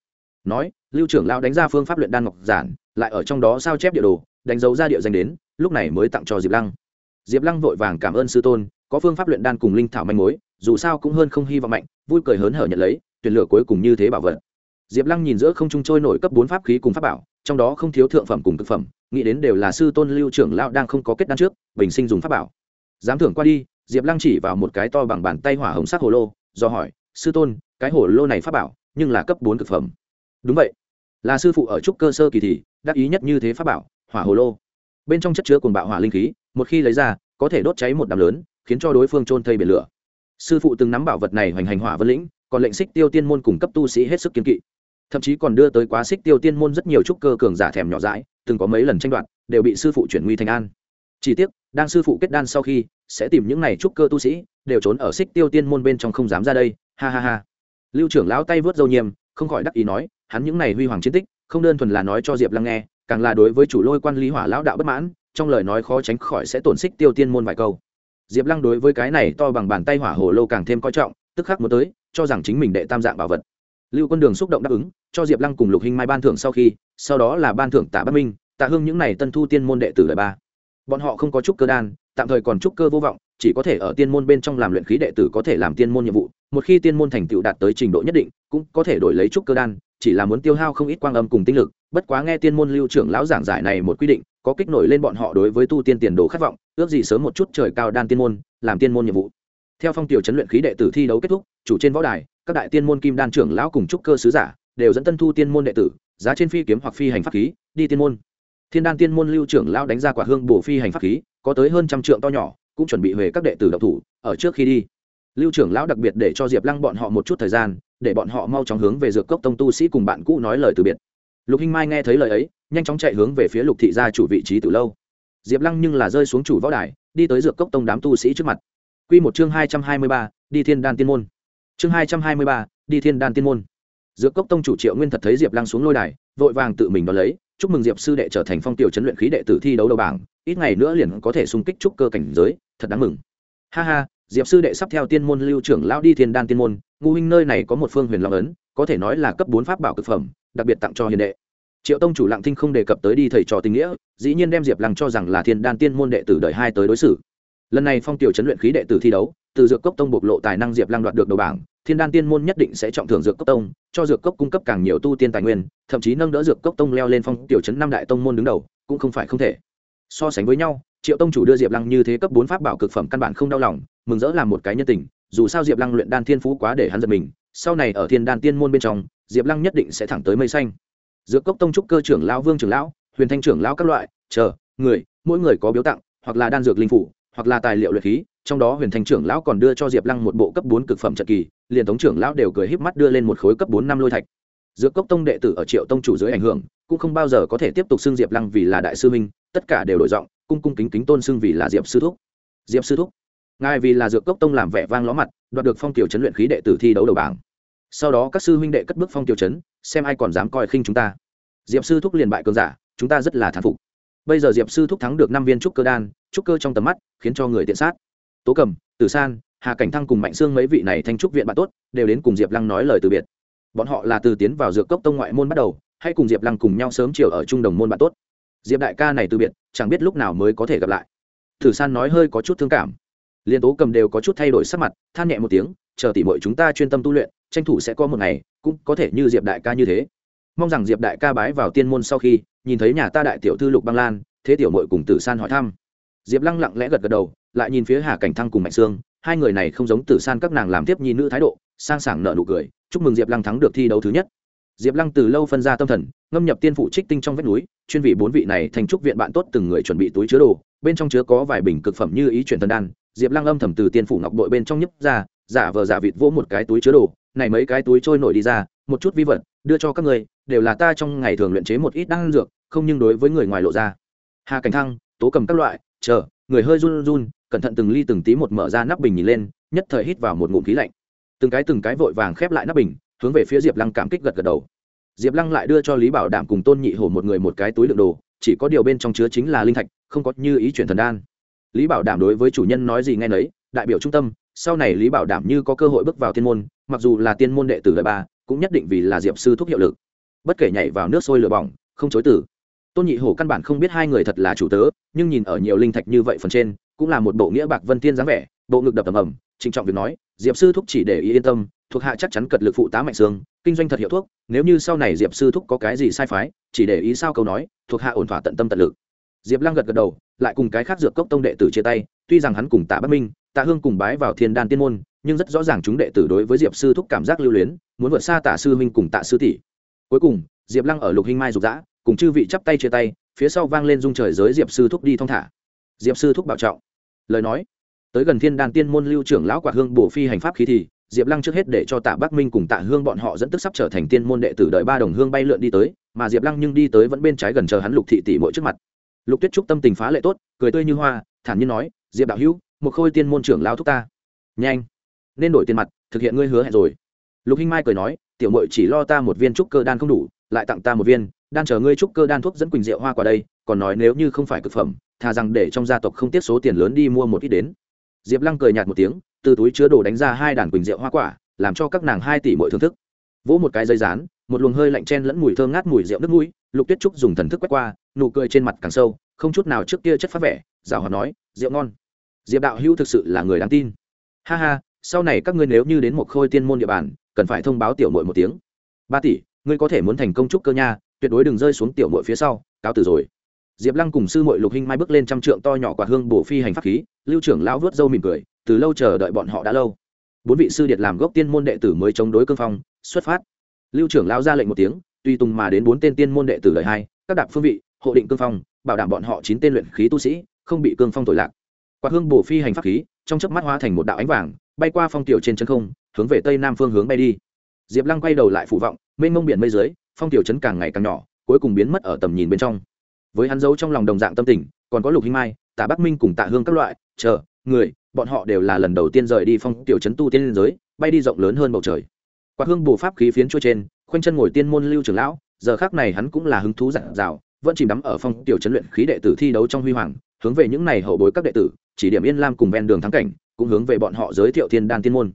Nói, lưu trưởng lao đánh ra phương pháp luyện đan ngọc giản, lại ở trong đó sao chép địa đồ, đánh dấu ra địa danh đến, lúc này mới tặng cho diệp lăng diệp lăng vội vàng cảm ơn sư tôn, có phương pháp luyện đan cùng linh thảo manh mối, dù sao cũng hơn không hy vọng mạnh, vui cười hớn hở nhận lấy, tuyển lựa cuối cùng như thế bảo vật. Diệp lăng nhìn giữa không trung trôi nổi cấp bốn pháp khí cùng pháp bảo, trong đó không thiếu thượng phẩm cùng thực phẩm, nghĩ đến đều là sư tôn lưu trưởng lao đang không có kết đan trước, bình sinh dùng pháp bảo. Dám thưởng qua đi, diệp lăng chỉ vào một cái to bằng bàn tay hỏa hồng sắc hồ lô, do hỏi, sư tôn, cái hồ lô này pháp bảo, nhưng là cấp bốn thực phẩm. Đúng vậy. Là sư phụ ở trúc cơ sơ kỳ thì, đắc ý nhất như thế pháp bảo, hỏa hồ lô. Bên trong chất chứa cuồng bạo hỏa linh khí một khi lấy ra, có thể đốt cháy một đám lớn, khiến cho đối phương trôn thây biển lửa. Sư phụ từng nắm bảo vật này hoành hành hỏa vân lĩnh, còn lệnh xích tiêu tiên môn cung cấp tu sĩ hết sức kiên kỵ. Thậm chí còn đưa tới quá xích tiêu tiên môn rất nhiều trúc cơ cường giả thèm nhỏ dãi, từng có mấy lần tranh đoạt, đều bị sư phụ chuyển nguy thành an. Chỉ tiếc, đang sư phụ kết đan sau khi, sẽ tìm những này trúc cơ tu sĩ, đều trốn ở xích tiêu tiên môn bên trong không dám ra đây, ha ha ha. Lưu trưởng lão tay vớt dâu nhiêm không khỏi đắc ý nói, hắn những này huy hoàng chiến tích, không đơn thuần là nói cho diệp lăng nghe, càng là đối với chủ lôi quan lý hỏa lão đạo bất mãn trong lời nói khó tránh khỏi sẽ tổn xích tiêu tiên môn vài câu. Diệp lăng đối với cái này to bằng bàn tay hỏa hồ lô càng thêm coi trọng, tức khắc muốn tới, cho rằng chính mình đệ tam dạng bảo vật. Lưu quân đường xúc động đáp ứng, cho diệp lăng cùng lục hình mai ban thưởng sau khi, sau đó là ban thưởng tạ bất minh tạ hương những n à y tân thu tiên môn đệ tử đời ba. Bọn họ không có trúc cơ đan, tạm thời còn trúc cơ vô vọng, chỉ có thể ở tiên môn bên trong làm luyện khí đệ tử có thể làm tiên môn nhiệm vụ, một khi tiên môn thành tựu đạt tới trình độ nhất định, cũng có thể đổi lấy trúc cơ đan chỉ là muốn tiêu hao không ít quang âm cùng tinh lực, bất quá nghe tiên môn lưu trưởng lão giảng giải này một quy định, có kích nổi lên bọn họ đối với tu tiên tiền đồ khát vọng, ước gì sớm một chút trời cao đan tiên môn, làm tiên môn nhiệm vụ. Theo phong tiểu chấn luyện khí đệ tử thi đấu kết thúc, chủ trên võ đài, các đại tiên môn kim đan trưởng lão cùng trúc cơ sứ giả đều dẫn tân thu tiên môn đệ tử, giá trên phi kiếm hoặc phi hành pháp khí, đi tiên môn. Thiên đan tiên môn lưu trưởng lão đánh ra quả hương bổ phi hành pháp khí, có tới hơn trăm trượng to nhỏ, cũng chuẩn bị về các đệ tử độc thủ, ở trước khi đi lưu trưởng lão đặc biệt để cho diệp lăng bọn họ một chút thời gian, để bọn họ mau chóng hướng về dược cốc tông tu sĩ cùng bạn cũ nói lời từ biệt. Lục hinh mai nghe thấy lời ấy, nhanh chóng chạy hướng về phía lục thị gia chủ vị trí từ lâu. Diệp lăng nhưng là rơi xuống chủ võ đài, đi tới dược cốc tông đám tu sĩ trước mặt. Q một chương hai trăm hai mươi ba, đi thiên đan tiên môn. Chương hai trăm hai mươi ba, đi thiên đan tiên môn. Dược cốc tông chủ triệu nguyên thật thấy diệp lăng xuống lôi đài, vội vàng tự mình đón lấy, chúc mừng diệp sư đệ trở thành phong tiểu chấn luyện khí đệ tử thi đấu đầu bảng, ít ngày nữa liền có thể xung kích trúc cơ cảnh giới, thật đáng mừng. Ha ha diệp sư đệ sắp theo tiên môn lưu trưởng lão đi thiên đan tiên môn, ngu huynh nơi này có một phương huyền long ấn, có thể nói là cấp bốn pháp bảo cực phẩm, đặc biệt tặng cho hiền đệ. Triệu tông chủ lặng thinh không đề cập tới đi thầy trò tình nghĩa, dĩ nhiên đem diệp lăng cho rằng là thiên đan tiên môn đệ tử đời hai tới đối xử. Lần này phong tiểu chấn luyện khí đệ tử thi đấu, từ dược cốc tông bộc lộ tài năng diệp lăng đoạt được đầu bảng, thiên đan tiên môn nhất định sẽ trọng thưởng dược cốc tông, cho dược cốc cung cấp càng nhiều tu tiên tài nguyên, thậm chí nâng đỡ dược cốc tông leo lên phong tiểu chấn năm đại tông môn đứng đầu, cũng không phải không thể. So sánh với nhau triệu tông chủ đưa diệp lăng như thế cấp bốn pháp bảo cực phẩm căn bản không đau lòng, mừng rỡ làm một cái nhân tình, dù sao diệp lăng luyện đan thiên phú quá để hắn giật mình, sau này ở thiên đan tiên môn bên trong, diệp lăng nhất định sẽ thẳng tới mây xanh. Dược cốc tông trúc cơ trưởng lão, vương trưởng lão, huyền thanh trưởng lão các loại, chờ, người, mỗi người có biếu tặng, hoặc là đan dược linh phủ, hoặc là tài liệu luyện khí, trong đó huyền thanh trưởng lão còn đưa cho diệp lăng một bộ cấp bốn cực phẩm trận kỳ, liền tống trưởng lão đều cười híp mắt đưa lên một khối cấp bốn năm lôi thạch. Dược cốc tông đệ tử ở triệu tông chủ dưới ảnh hưởng, cũng không bao giờ có thể tiếp tục xưng diệp lăng vì là đại sư minh, tất cả đều đổi giọng cung cung kính kính tôn xưng vì là diệp sư thúc. Diệp sư thúc. Ngài vì là dược cốc tông làm vẻ vang ló mặt, đoạt được phong tiểu chấn luyện khí đệ tử thi đấu đầu bảng. Sau đó các sư huynh đệ cất bước phong tiểu chấn, xem ai còn dám coi khinh chúng ta. Diệp sư thúc liền bại cường giả, chúng ta rất là thán phục. Bây giờ diệp sư thúc thắng được năm viên trúc cơ đan, trúc cơ trong tầm mắt, khiến cho người tiện sát. Tố cầm, tử san, hà cảnh thăng cùng mạnh xương mấy vị này thanh trúc viện bạn tốt, đều đến cùng diệp lăng nói lời từ biệt. Bọn họ là từ tiến vào dược cốc tông ngoại môn bắt đầu, hay cùng diệp lăng cùng nhau sớm chiều ở trung đồng môn bạn tốt. Diệp đại ca này từ biệt chẳng biết lúc nào mới có thể gặp lại. Tử san nói hơi có chút thương cảm. Liên tố cầm đều có chút thay đổi sắc mặt, than nhẹ một tiếng, chờ tỉ mọi chúng ta chuyên tâm tu luyện, tranh thủ sẽ có một ngày, cũng có thể như diệp đại ca như thế. Mong rằng diệp đại ca bái vào tiên môn sau khi, nhìn thấy nhà ta đại tiểu thư lục băng lan, thế tiểu mội cùng tử san hỏi thăm. Diệp lăng lặng lẽ gật gật đầu, lại nhìn phía hà cảnh thăng cùng mạnh sương, hai người này không giống tử san các nàng làm tiếp nhi nữ thái độ, sang sảng nợ nụ cười, chúc mừng diệp lăng thắng được thi đấu thứ nhất diệp lăng từ lâu phân ra tâm thần, ngâm nhập tiên phủ trích tinh trong vách núi, chuyên vị bốn vị này thành trúc viện bạn tốt từng người chuẩn bị túi chứa đồ, bên trong chứa có vài bình cực phẩm như ý chuyển thần đan. Diệp lăng âm thầm từ tiên phủ ngọc bội bên trong nhấp ra, giả vờ giả vịt vỗ một cái túi chứa đồ, này mấy cái túi trôi nổi đi ra, một chút vi vật, đưa cho các người, đều là ta trong ngày thường luyện chế một ít đan dược, không nhưng đối với người ngoài lộ ra. Hà cảnh thăng, tố cầm các loại, chờ, người hơi run run, cẩn thận từng ly từng tí một mở ra nắp bình nhìn lên, nhất thời hít vào một ngụm khí lạnh. Từng cái từng cái vội vàng khép lại nắp bình hướng về phía diệp lăng cảm kích gật gật đầu. Diệp lăng lại đưa cho lý bảo đảm cùng tôn nhị hổ một người một cái túi đựng đồ, chỉ có điều bên trong chứa chính là linh thạch, không có như ý chuyển thần đan. Lý bảo đảm đối với chủ nhân nói gì nghe nấy, đại biểu trung tâm, sau này lý bảo đảm như có cơ hội bước vào thiên môn, mặc dù là tiên môn đệ tử đời ba, cũng nhất định vì là diệp sư thúc hiệu lực. Bất kể nhảy vào nước sôi lửa bỏng, không chối tử tôn nhị hổ căn bản không biết hai người thật là chủ tớ, nhưng nhìn ở nhiều linh thạch như vậy phần trên, cũng là một bộ nghĩa bạc vân tiên dáng vẻ, bộ ngực đập ầm ầm, trịnh trọng việc nói, diệp sư thúc chỉ để ý yên tâm thuộc hạ chắc chắn cật lực phụ tá mạnh xương, kinh doanh thật hiệu thuốc, nếu như sau này diệp sư thúc có cái gì sai phái, chỉ để ý sao câu nói, thuộc hạ ổn thỏa tận tâm tận lực. Diệp lăng gật gật đầu, lại cùng cái khác dược cốc tông đệ tử chia tay, tuy rằng hắn cùng tạ bắc minh, tạ hương cùng bái vào thiên đan tiên môn, nhưng rất rõ ràng chúng đệ tử đối với diệp sư thúc cảm giác lưu luyến, muốn vượt xa tạ sư minh cùng tạ sư tỷ. Cuối cùng, diệp lăng ở lục hinh mai rục rã cùng chư vị chắp tay chia tay, phía sau vang lên dung trời giới diệp sư thúc đi thong thả. Diệp sư thúc bảo trọng. Lời nói, tới gần thiên đan tiên môn lưu trưởng lão quạt hương bổ phi hành pháp khí thì diệp lăng trước hết để cho tạ bắc minh cùng tạ hương bọn họ dẫn tức sắp trở thành tiên môn đệ tử đợi ba đồng hương bay lượn đi tới, mà diệp lăng nhưng đi tới vẫn bên trái gần chờ hắn lục thị tỷ mỗi trước mặt. Lục tuyết trúc tâm tình phá lệ tốt, cười tươi như hoa, thản nhiên nói, diệp đạo hữu, một khôi tiên môn trưởng lão thúc ta. Nhanh, nên đổi tiền mặt, thực hiện ngươi hứa hẹn rồi. Lục hinh mai cười nói, tiểu mội chỉ lo ta một viên trúc cơ đan không đủ, lại tặng ta một viên, đan chờ ngươi trúc cơ đan thuốc dẫn quỳnh rượu hoa qua đây, còn nói nếu như không phải cực phẩm, thà rằng để trong gia tộc không tiết số tiền lớn đi mua một ít đến. Diệp lăng cười nhạt một tiếng từ túi chứa đồ đánh ra hai đàn quỳnh rượu hoa quả, làm cho các nàng hai tỷ mỗi thưởng thức. Vỗ một cái dây rán một luồng hơi lạnh chen lẫn mùi thơm ngát mùi rượu nước mũi, lục tuyết trúc dùng thần thức quét qua, nụ cười trên mặt càng sâu, không chút nào trước kia chất phát vẻ rào hòa nói, rượu ngon. Diệp đạo hữu thực sự là người đáng tin. Ha ha, sau này các ngươi nếu như đến một khôi tiên môn địa bàn, cần phải thông báo tiểu mội một tiếng. Ba tỷ, ngươi có thể muốn thành công trúc cơ nha, tuyệt đối đừng rơi xuống tiểu mội phía sau, cáo từ rồi. Diệp lăng cùng sư mội lục hinh mai bước lên trăm trượng to nhỏ quạt hương bổ phi hành pháp khí, lưu trưởng lão vớt râu mỉm cười từ lâu chờ đợi bọn họ đã lâu. Bốn vị sư điệt làm gốc tiên môn đệ tử mới chống đối cương phong, xuất phát. Lưu trưởng lão ra lệnh một tiếng, tùy tùng mà đến bốn tên tiên môn đệ tử lời hai, các đạp phương vị, hộ định cương phong, bảo đảm bọn họ chín tên luyện khí tu sĩ, không bị cương phong thổi lạc. Quạt hương bổ phi hành pháp khí, trong chớp mắt hóa thành một đạo ánh vàng, bay qua phong tiểu trên chân không, hướng về tây nam phương hướng bay đi. Diệp lăng quay đầu lại phủ vọng, mênh mông biển mây dưới, phong tiểu chấn càng ngày càng nhỏ, cuối cùng biến mất ở tầm nhìn bên trong. Với hắn giấu trong lòng đồng dạng tâm tình, còn có lục hinh mai tạ bắc minh cùng tạ hương các loại, chờ, người bọn họ đều là lần đầu tiên rời đi phong tiểu chấn tu tiên liên giới, bay đi rộng lớn hơn bầu trời. Quạt hương bù pháp khí phiến chua trên, khoanh chân ngồi tiên môn lưu trưởng lão, giờ khác này hắn cũng là hứng thú dặn dào, vẫn chìm đắm ở phong tiểu chấn luyện khí đệ tử thi đấu trong huy hoàng, hướng về những này hậu bối các đệ tử, chỉ điểm yên lam cùng ven đường thắng cảnh, cũng hướng về bọn họ giới thiệu thiên đan tiên môn.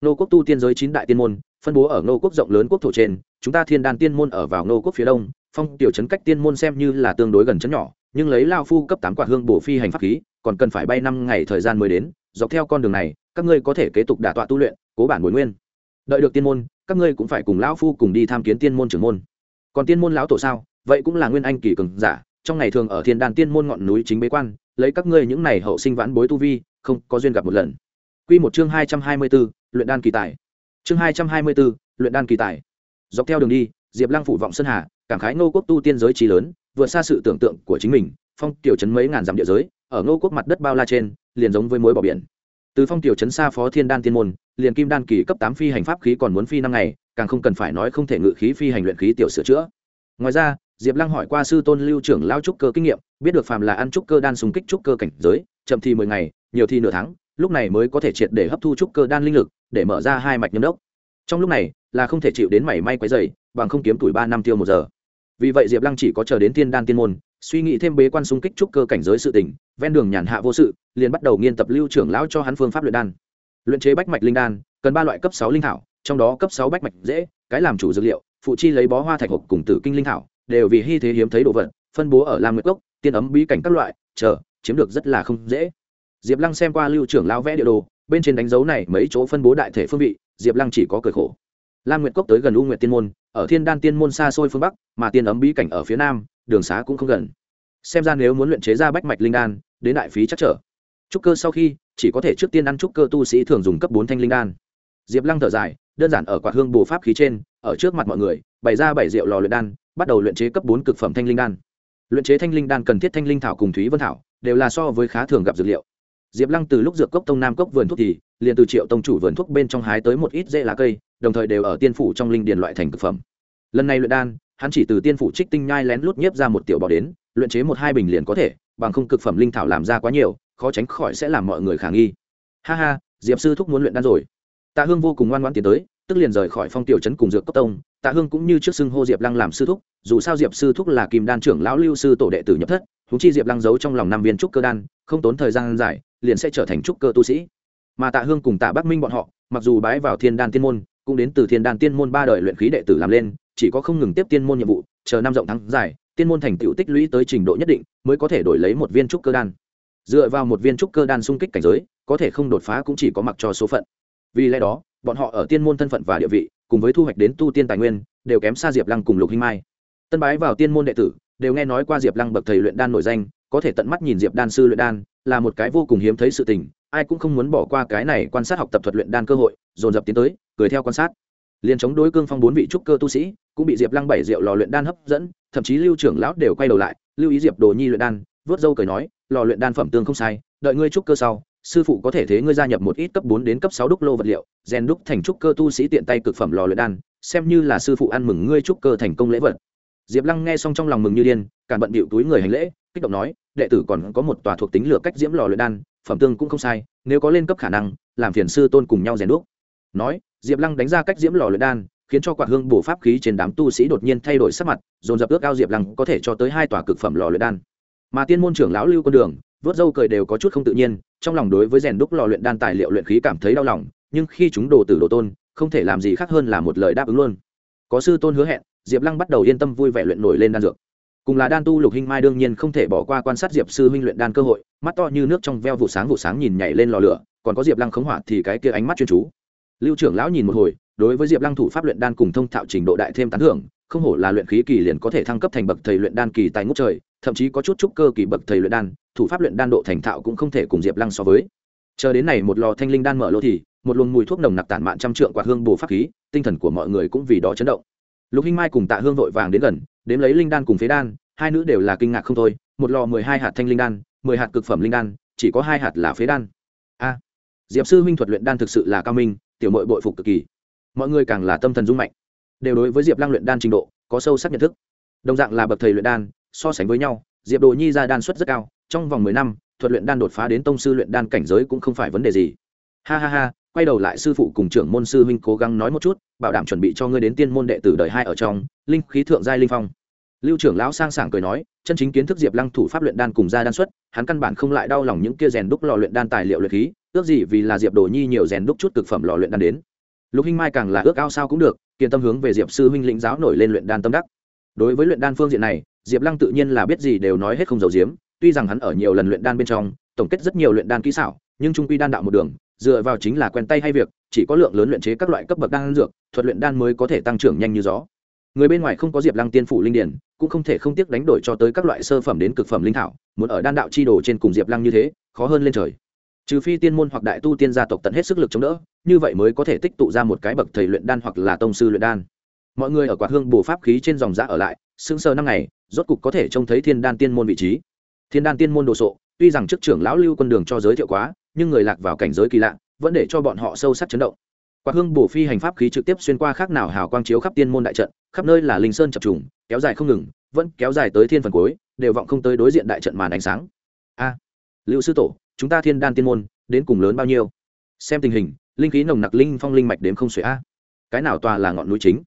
Nô quốc tu tiên giới chín đại tiên môn, phân bố ở nô quốc rộng lớn quốc thổ trên, chúng ta thiên đan tiên môn ở vào nô quốc phía đông, phong tiểu trấn cách tiên môn xem như là tương đối gần chấn nhỏ, nhưng lấy lao phu cấp tám quả hương bổ phi hành pháp khí, còn cần phải bay năm ngày thời gian mới đến dọc theo con đường này các ngươi có thể kế tục đả tọa tu luyện cố bản bồi nguyên. Đợi được tiên môn các ngươi cũng phải cùng lão phu cùng đi tham kiến tiên môn trưởng môn. Còn tiên môn lão tổ sao? Vậy cũng là nguyên anh kỳ cường giả trong ngày thường ở thiên đan tiên môn ngọn núi chính bế quan lấy các ngươi những này hậu sinh vãn bối tu vi không có duyên gặp một lần. Quy một chương hai trăm hai mươi 224, luyện đan kỳ tài. Chương hai trăm hai mươi 224, luyện đan kỳ tài. Dọc theo đường đi diệp lăng phủ vọng sơn hà cảm khái ngô quốc tu tiên giới trí lớn vượt xa sự tưởng tượng của chính mình phong tiểu trấn mấy ngàn dặm địa giới ở ngô quốc mặt đất bao la trên, liền giống với mối bỏ biển. Từ phong tiểu trấn xa phó thiên đan tiên môn, liền kim đan kỳ cấp tám phi hành pháp khí còn muốn phi năm ngày, càng không cần phải nói không thể ngự khí phi hành luyện khí tiểu sửa chữa. Ngoài ra, diệp lăng hỏi qua sư tôn lưu trưởng lao trúc cơ kinh nghiệm, biết được phàm là ăn trúc cơ đan súng kích trúc cơ cảnh giới, chậm thì mười ngày, nhiều thì nửa tháng, lúc này mới có thể triệt để hấp thu trúc cơ đan linh lực, để mở ra hai mạch nhâm đốc. Trong lúc này, là không thể chịu đến mảy may quấy dày bằng không kiếm tuổi ba năm tiêu một giờ. Vì vậy diệp lăng chỉ có chờ đến tiên đan tiên môn suy nghĩ thêm bế quan xung kích trúc cơ cảnh giới sự tình, ven đường nhàn hạ vô sự, liền bắt đầu nghiên tập lưu trưởng lão cho hắn phương pháp luyện đan. Luyện chế bách mạch linh đan, cần ba loại cấp sáu linh thảo, trong đó cấp sáu bách mạch dễ, cái làm chủ dược liệu, phụ chi lấy bó hoa thạch hộp cùng tử kinh linh thảo, đều vì hy thế hiếm thấy đồ vật, phân bố ở lam nguyệt cốc, tiên ấm bí cảnh các loại, chờ, chiếm được rất là không dễ. Diệp lăng xem qua lưu trưởng lão vẽ địa đồ, bên trên đánh dấu này mấy chỗ phân bố đại thể phương vị, diệp lăng chỉ có cười khổ. Lam nguyệt cốc tới gần u nguyệt tiên môn, ở thiên đan tiên môn xa xôi phương bắc, mà tiên ấm bí cảnh ở phía nam đường xá cũng không gần. Xem ra nếu muốn luyện chế ra bách mạch linh đan, đến đại phí chắc trở. Trúc cơ sau khi, chỉ có thể trước tiên ăn trúc cơ tu sĩ thường dùng cấp bốn thanh linh đan. Diệp lăng thở dài, đơn giản ở quạt hương bồ pháp khí trên, ở trước mặt mọi người, bày ra bảy rượu lò luyện đan, bắt đầu luyện chế cấp bốn cực phẩm thanh linh đan. Luyện chế thanh linh đan cần thiết thanh linh thảo cùng thúy vân thảo, đều là so với khá thường gặp dược liệu. Diệp lăng từ lúc dược cốc tông nam cốc vườn thuốc thì, liền từ triệu tông chủ vườn thuốc bên trong hái tới một ít dễ lá cây, đồng thời đều ở tiên phủ trong linh điền loại thành cực phẩm. Lần này luyện đan hắn chỉ từ tiên phủ trích tinh nhai lén lút nhiếp ra một tiểu bò đến, luyện chế một hai bình liền có thể, bằng không cực phẩm linh thảo làm ra quá nhiều, khó tránh khỏi sẽ làm mọi người khả nghi. Ha ha, diệp sư thúc muốn luyện đan rồi. Tạ hương vô cùng ngoan ngoãn tiến tới, tức liền rời khỏi phong tiểu trấn cùng dược cốc tông. Tạ hương cũng như trước xưng hô diệp lăng làm sư thúc, dù sao diệp sư thúc là kim đan trưởng lão lưu sư tổ đệ tử nhập thất thú chi diệp lăng giấu trong lòng năm viên trúc cơ đan, không tốn thời gian dài, liền sẽ trở thành trúc cơ tu sĩ. Mà tạ hương cùng tạ bắc minh bọn họ, mặc dù bái vào thiên đan tiên môn, cũng đến từ thiên đan tiên môn ba đời luyện khí đệ tử làm lên chỉ có không ngừng tiếp tiên môn nhiệm vụ, chờ năm rộng thắng dài, tiên môn thành tựu tích lũy tới trình độ nhất định, mới có thể đổi lấy một viên trúc cơ đan. Dựa vào một viên trúc cơ đan xung kích cảnh giới, có thể không đột phá cũng chỉ có mặc cho số phận. Vì lẽ đó, bọn họ ở tiên môn thân phận và địa vị, cùng với thu hoạch đến tu tiên tài nguyên, đều kém xa diệp lăng cùng lục hinh mai. Tân bái vào tiên môn đệ tử, đều nghe nói qua diệp lăng bậc thầy luyện đan nổi danh, có thể tận mắt nhìn diệp đan sư luyện đan, là một cái vô cùng hiếm thấy sự tình, ai cũng không muốn bỏ qua cái này quan sát học tập thuật luyện đan cơ hội, dồn dập tiến tới, cười theo quan sát liền chống đối cương phong bốn vị trúc cơ tu sĩ, cũng bị diệp lăng bảy rượu lò luyện đan hấp dẫn, thậm chí lưu trưởng lão đều quay đầu lại, lưu ý diệp đồ nhi luyện đan, vớt dâu cười nói, lò luyện đan phẩm tương không sai, đợi ngươi trúc cơ sau, sư phụ có thể thế ngươi gia nhập một ít cấp bốn đến cấp sáu đúc lô vật liệu, rèn đúc thành trúc cơ tu sĩ tiện tay cực phẩm lò luyện đan, xem như là sư phụ ăn mừng ngươi trúc cơ thành công lễ vật. Diệp lăng nghe xong trong lòng mừng như điên, càn bận bịu túi người hành lễ, kích động nói, đệ tử còn có một tòa thuộc tính lửa cách diễm lò luyện đan, phẩm tương cũng không sai, nếu có lên cấp khả năng, làm phiền sư tôn cùng nhau rèn đúc. Nói diệp lăng đánh ra cách diễm lò luyện đan, khiến cho quạt hương bổ pháp khí trên đám tu sĩ đột nhiên thay đổi sắc mặt, dồn dập ước ao diệp lăng có thể cho tới hai tòa cực phẩm lò luyện đan. Mà tiên môn trưởng lão lưu con đường, vớt dâu cười đều có chút không tự nhiên, trong lòng đối với rèn đúc lò luyện đan tài liệu luyện khí cảm thấy đau lòng, nhưng khi chúng đồ tử đồ tôn, không thể làm gì khác hơn là một lời đáp ứng luôn. Có sư tôn hứa hẹn, diệp lăng bắt đầu yên tâm vui vẻ luyện nổi lên đan dược. Cùng là đan tu lục hinh mai đương nhiên không thể bỏ qua quan sát diệp sư huynh luyện đan cơ hội, mắt to như nước trong veo vụ sáng vụ sáng nhìn nhảy lên lò lửa, còn có diệp lăng khống hỏa thì cái kia ánh mắt chuyên chú lưu trưởng lão nhìn một hồi, đối với diệp lăng thủ pháp luyện đan cùng thông thạo trình độ đại thêm tán thưởng, không hổ là luyện khí kỳ liền có thể thăng cấp thành bậc thầy luyện đan kỳ tại ngút trời, thậm chí có chút trúc cơ kỳ bậc thầy luyện đan, thủ pháp luyện đan độ thành thạo cũng không thể cùng diệp lăng so với. Chờ đến này một lò thanh linh đan mở lô thì, một luồng mùi thuốc nồng nặc tản mạn trăm trượng quạt hương bồ pháp khí, tinh thần của mọi người cũng vì đó chấn động. Lục hinh mai cùng tạ hương vội vàng đến gần, đếm lấy linh đan cùng phế đan, hai nữ đều là kinh ngạc không thôi, một lò mười hai hạt thanh linh đan, mười hạt cực phẩm linh đan, chỉ có hai hạt là phế đan. A, diệp sư huynh thuật luyện đan thực sự là cao minh tiểu mội bội phục cực kỳ. Mọi người càng là tâm thần dung mạnh. Đều đối với diệp lăng luyện đan trình độ có sâu sắc nhận thức. Đồng dạng là bậc thầy luyện đan, so sánh với nhau, diệp đồ nhi ra đan suất rất cao, trong vòng mười năm, thuật luyện đan đột phá đến tông sư luyện đan cảnh giới cũng không phải vấn đề gì. Ha ha ha, quay đầu lại sư phụ cùng trưởng môn sư huynh cố gắng nói một chút, bảo đảm chuẩn bị cho ngươi đến tiên môn đệ tử đời hai ở trong, linh khí thượng giai linh phong lưu trưởng lão sang sảng cười nói, chân chính kiến thức diệp lăng thủ pháp luyện đan cùng ra đan xuất, hắn căn bản không lại đau lòng những kia rèn đúc lò luyện đan tài liệu luyện khí, ước gì vì là diệp đồ nhi nhiều rèn đúc chút cực phẩm lò luyện đan đến. Lục hinh mai càng là ước ao sao cũng được, kiên tâm hướng về diệp sư huynh lĩnh giáo nổi lên luyện đan tâm đắc. Đối với luyện đan phương diện này, diệp lăng tự nhiên là biết gì đều nói hết không giấu giếm, tuy rằng hắn ở nhiều lần luyện đan bên trong, tổng kết rất nhiều luyện đan kỹ xảo, nhưng trung quy đan đạo một đường, dựa vào chính là quen tay hay việc, chỉ có lượng lớn luyện chế các loại cấp bậc đan dược, thuật luyện đan mới có thể tăng trưởng nhanh như gió người bên ngoài không có diệp lăng tiên phủ linh điển, cũng không thể không tiếc đánh đổi cho tới các loại sơ phẩm đến cực phẩm linh thảo, muốn ở đan đạo chi đồ trên cùng diệp lăng như thế, khó hơn lên trời. Trừ phi tiên môn hoặc đại tu tiên gia tộc tận hết sức lực chống đỡ, như vậy mới có thể tích tụ ra một cái bậc thầy luyện đan hoặc là tông sư luyện đan. Mọi người ở quạt hương bổ pháp khí trên dòng giã ở lại, sững sờ năm ngày, rốt cục có thể trông thấy thiên đan tiên môn vị trí. Thiên đan tiên môn đồ sộ, tuy rằng chức trưởng lão lưu quân đường cho giới thiệu quá, nhưng người lạc vào cảnh giới kỳ lạ, vẫn để cho bọn họ sâu sắc chấn động quạt hương bổ phi hành pháp khí trực tiếp xuyên qua khác nào hào quang chiếu khắp tiên môn đại trận, khắp nơi là linh sơn chập trùng, kéo dài không ngừng, vẫn kéo dài tới thiên phần cuối, đều vọng không tới đối diện đại trận màn ánh sáng. A liệu sư tổ, chúng ta thiên đan tiên môn, đến cùng lớn bao nhiêu? Xem tình hình, linh khí nồng nặc linh phong linh mạch đếm không xuể a. Cái nào tòa là ngọn núi chính?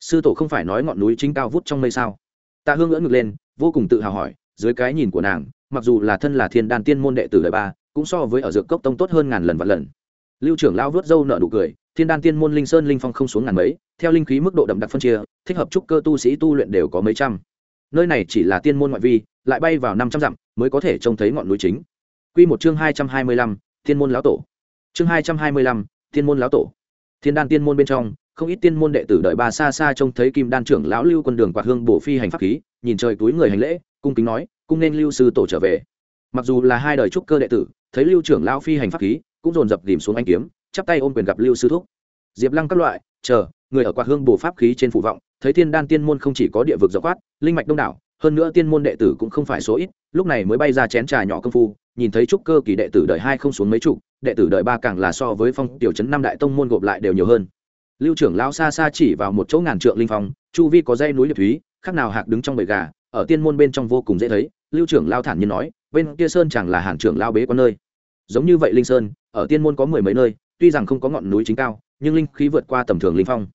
Sư tổ không phải nói ngọn núi chính cao vút trong mây sao? Tạ hương ngỡ ngực lên, vô cùng tự hào hỏi, dưới cái nhìn của nàng, mặc dù là thân là thiên đan tiên môn đệ tử đời ba, cũng so với ở dược cốc tông tốt hơn ngàn lần vạn lần. Lưu trưởng lao vớt dâu nợ nụ cười thiên đan tiên môn linh sơn linh phong không xuống ngàn mấy, theo linh khí mức độ đậm đặc phân chia, thích hợp trúc cơ tu sĩ tu luyện đều có mấy trăm. Nơi này chỉ là tiên môn ngoại vi, lại bay vào năm trăm dặm mới có thể trông thấy ngọn núi chính. Quy một chương hai trăm hai mươi lăm, thiên môn lão tổ. Chương hai trăm hai mươi lăm, thiên môn lão tổ. Thiên đan tiên môn bên trong, không ít tiên môn đệ tử đợi bà xa xa trông thấy kim đan trưởng lão lưu quân đường quạt hương bổ phi hành pháp khí, nhìn trời túi người hành lễ, cung kính nói, cung nên lưu sư tổ trở về. Mặc dù là hai đời trúc cơ đệ tử, thấy lưu trưởng lão phi hành pháp khí, cũng dồn dập tìm xuống anh kiếm chắp tay ôm quyền gặp lưu sư thúc. Diệp lăng các loại, chờ, người ở quạt hương bổ pháp khí trên phủ vọng, thấy thiên đan tiên môn không chỉ có địa vực rộng khoát, linh mạch đông đảo, hơn nữa tiên môn đệ tử cũng không phải số ít, lúc này mới bay ra chén trà nhỏ công phu, nhìn thấy trúc cơ kỳ đệ tử đợi hai không xuống mấy chục, đệ tử đợi ba càng là so với phong tiểu chấn năm đại tông môn gộp lại đều nhiều hơn. Lưu trưởng lão xa xa chỉ vào một chỗ ngàn trượng linh phong, chu vi có dây núi liệt thúy, khác nào hạc đứng trong bầy gà, ở tiên môn bên trong vô cùng dễ thấy, lưu trưởng lao thản nhiên nói, bên kia sơn chẳng là hàn trưởng lao bế quan nơi. Giống như vậy linh sơn, ở tiên môn có mười mấy nơi tuy rằng không có ngọn núi chính cao, nhưng linh khí vượt qua tầm thường linh phong.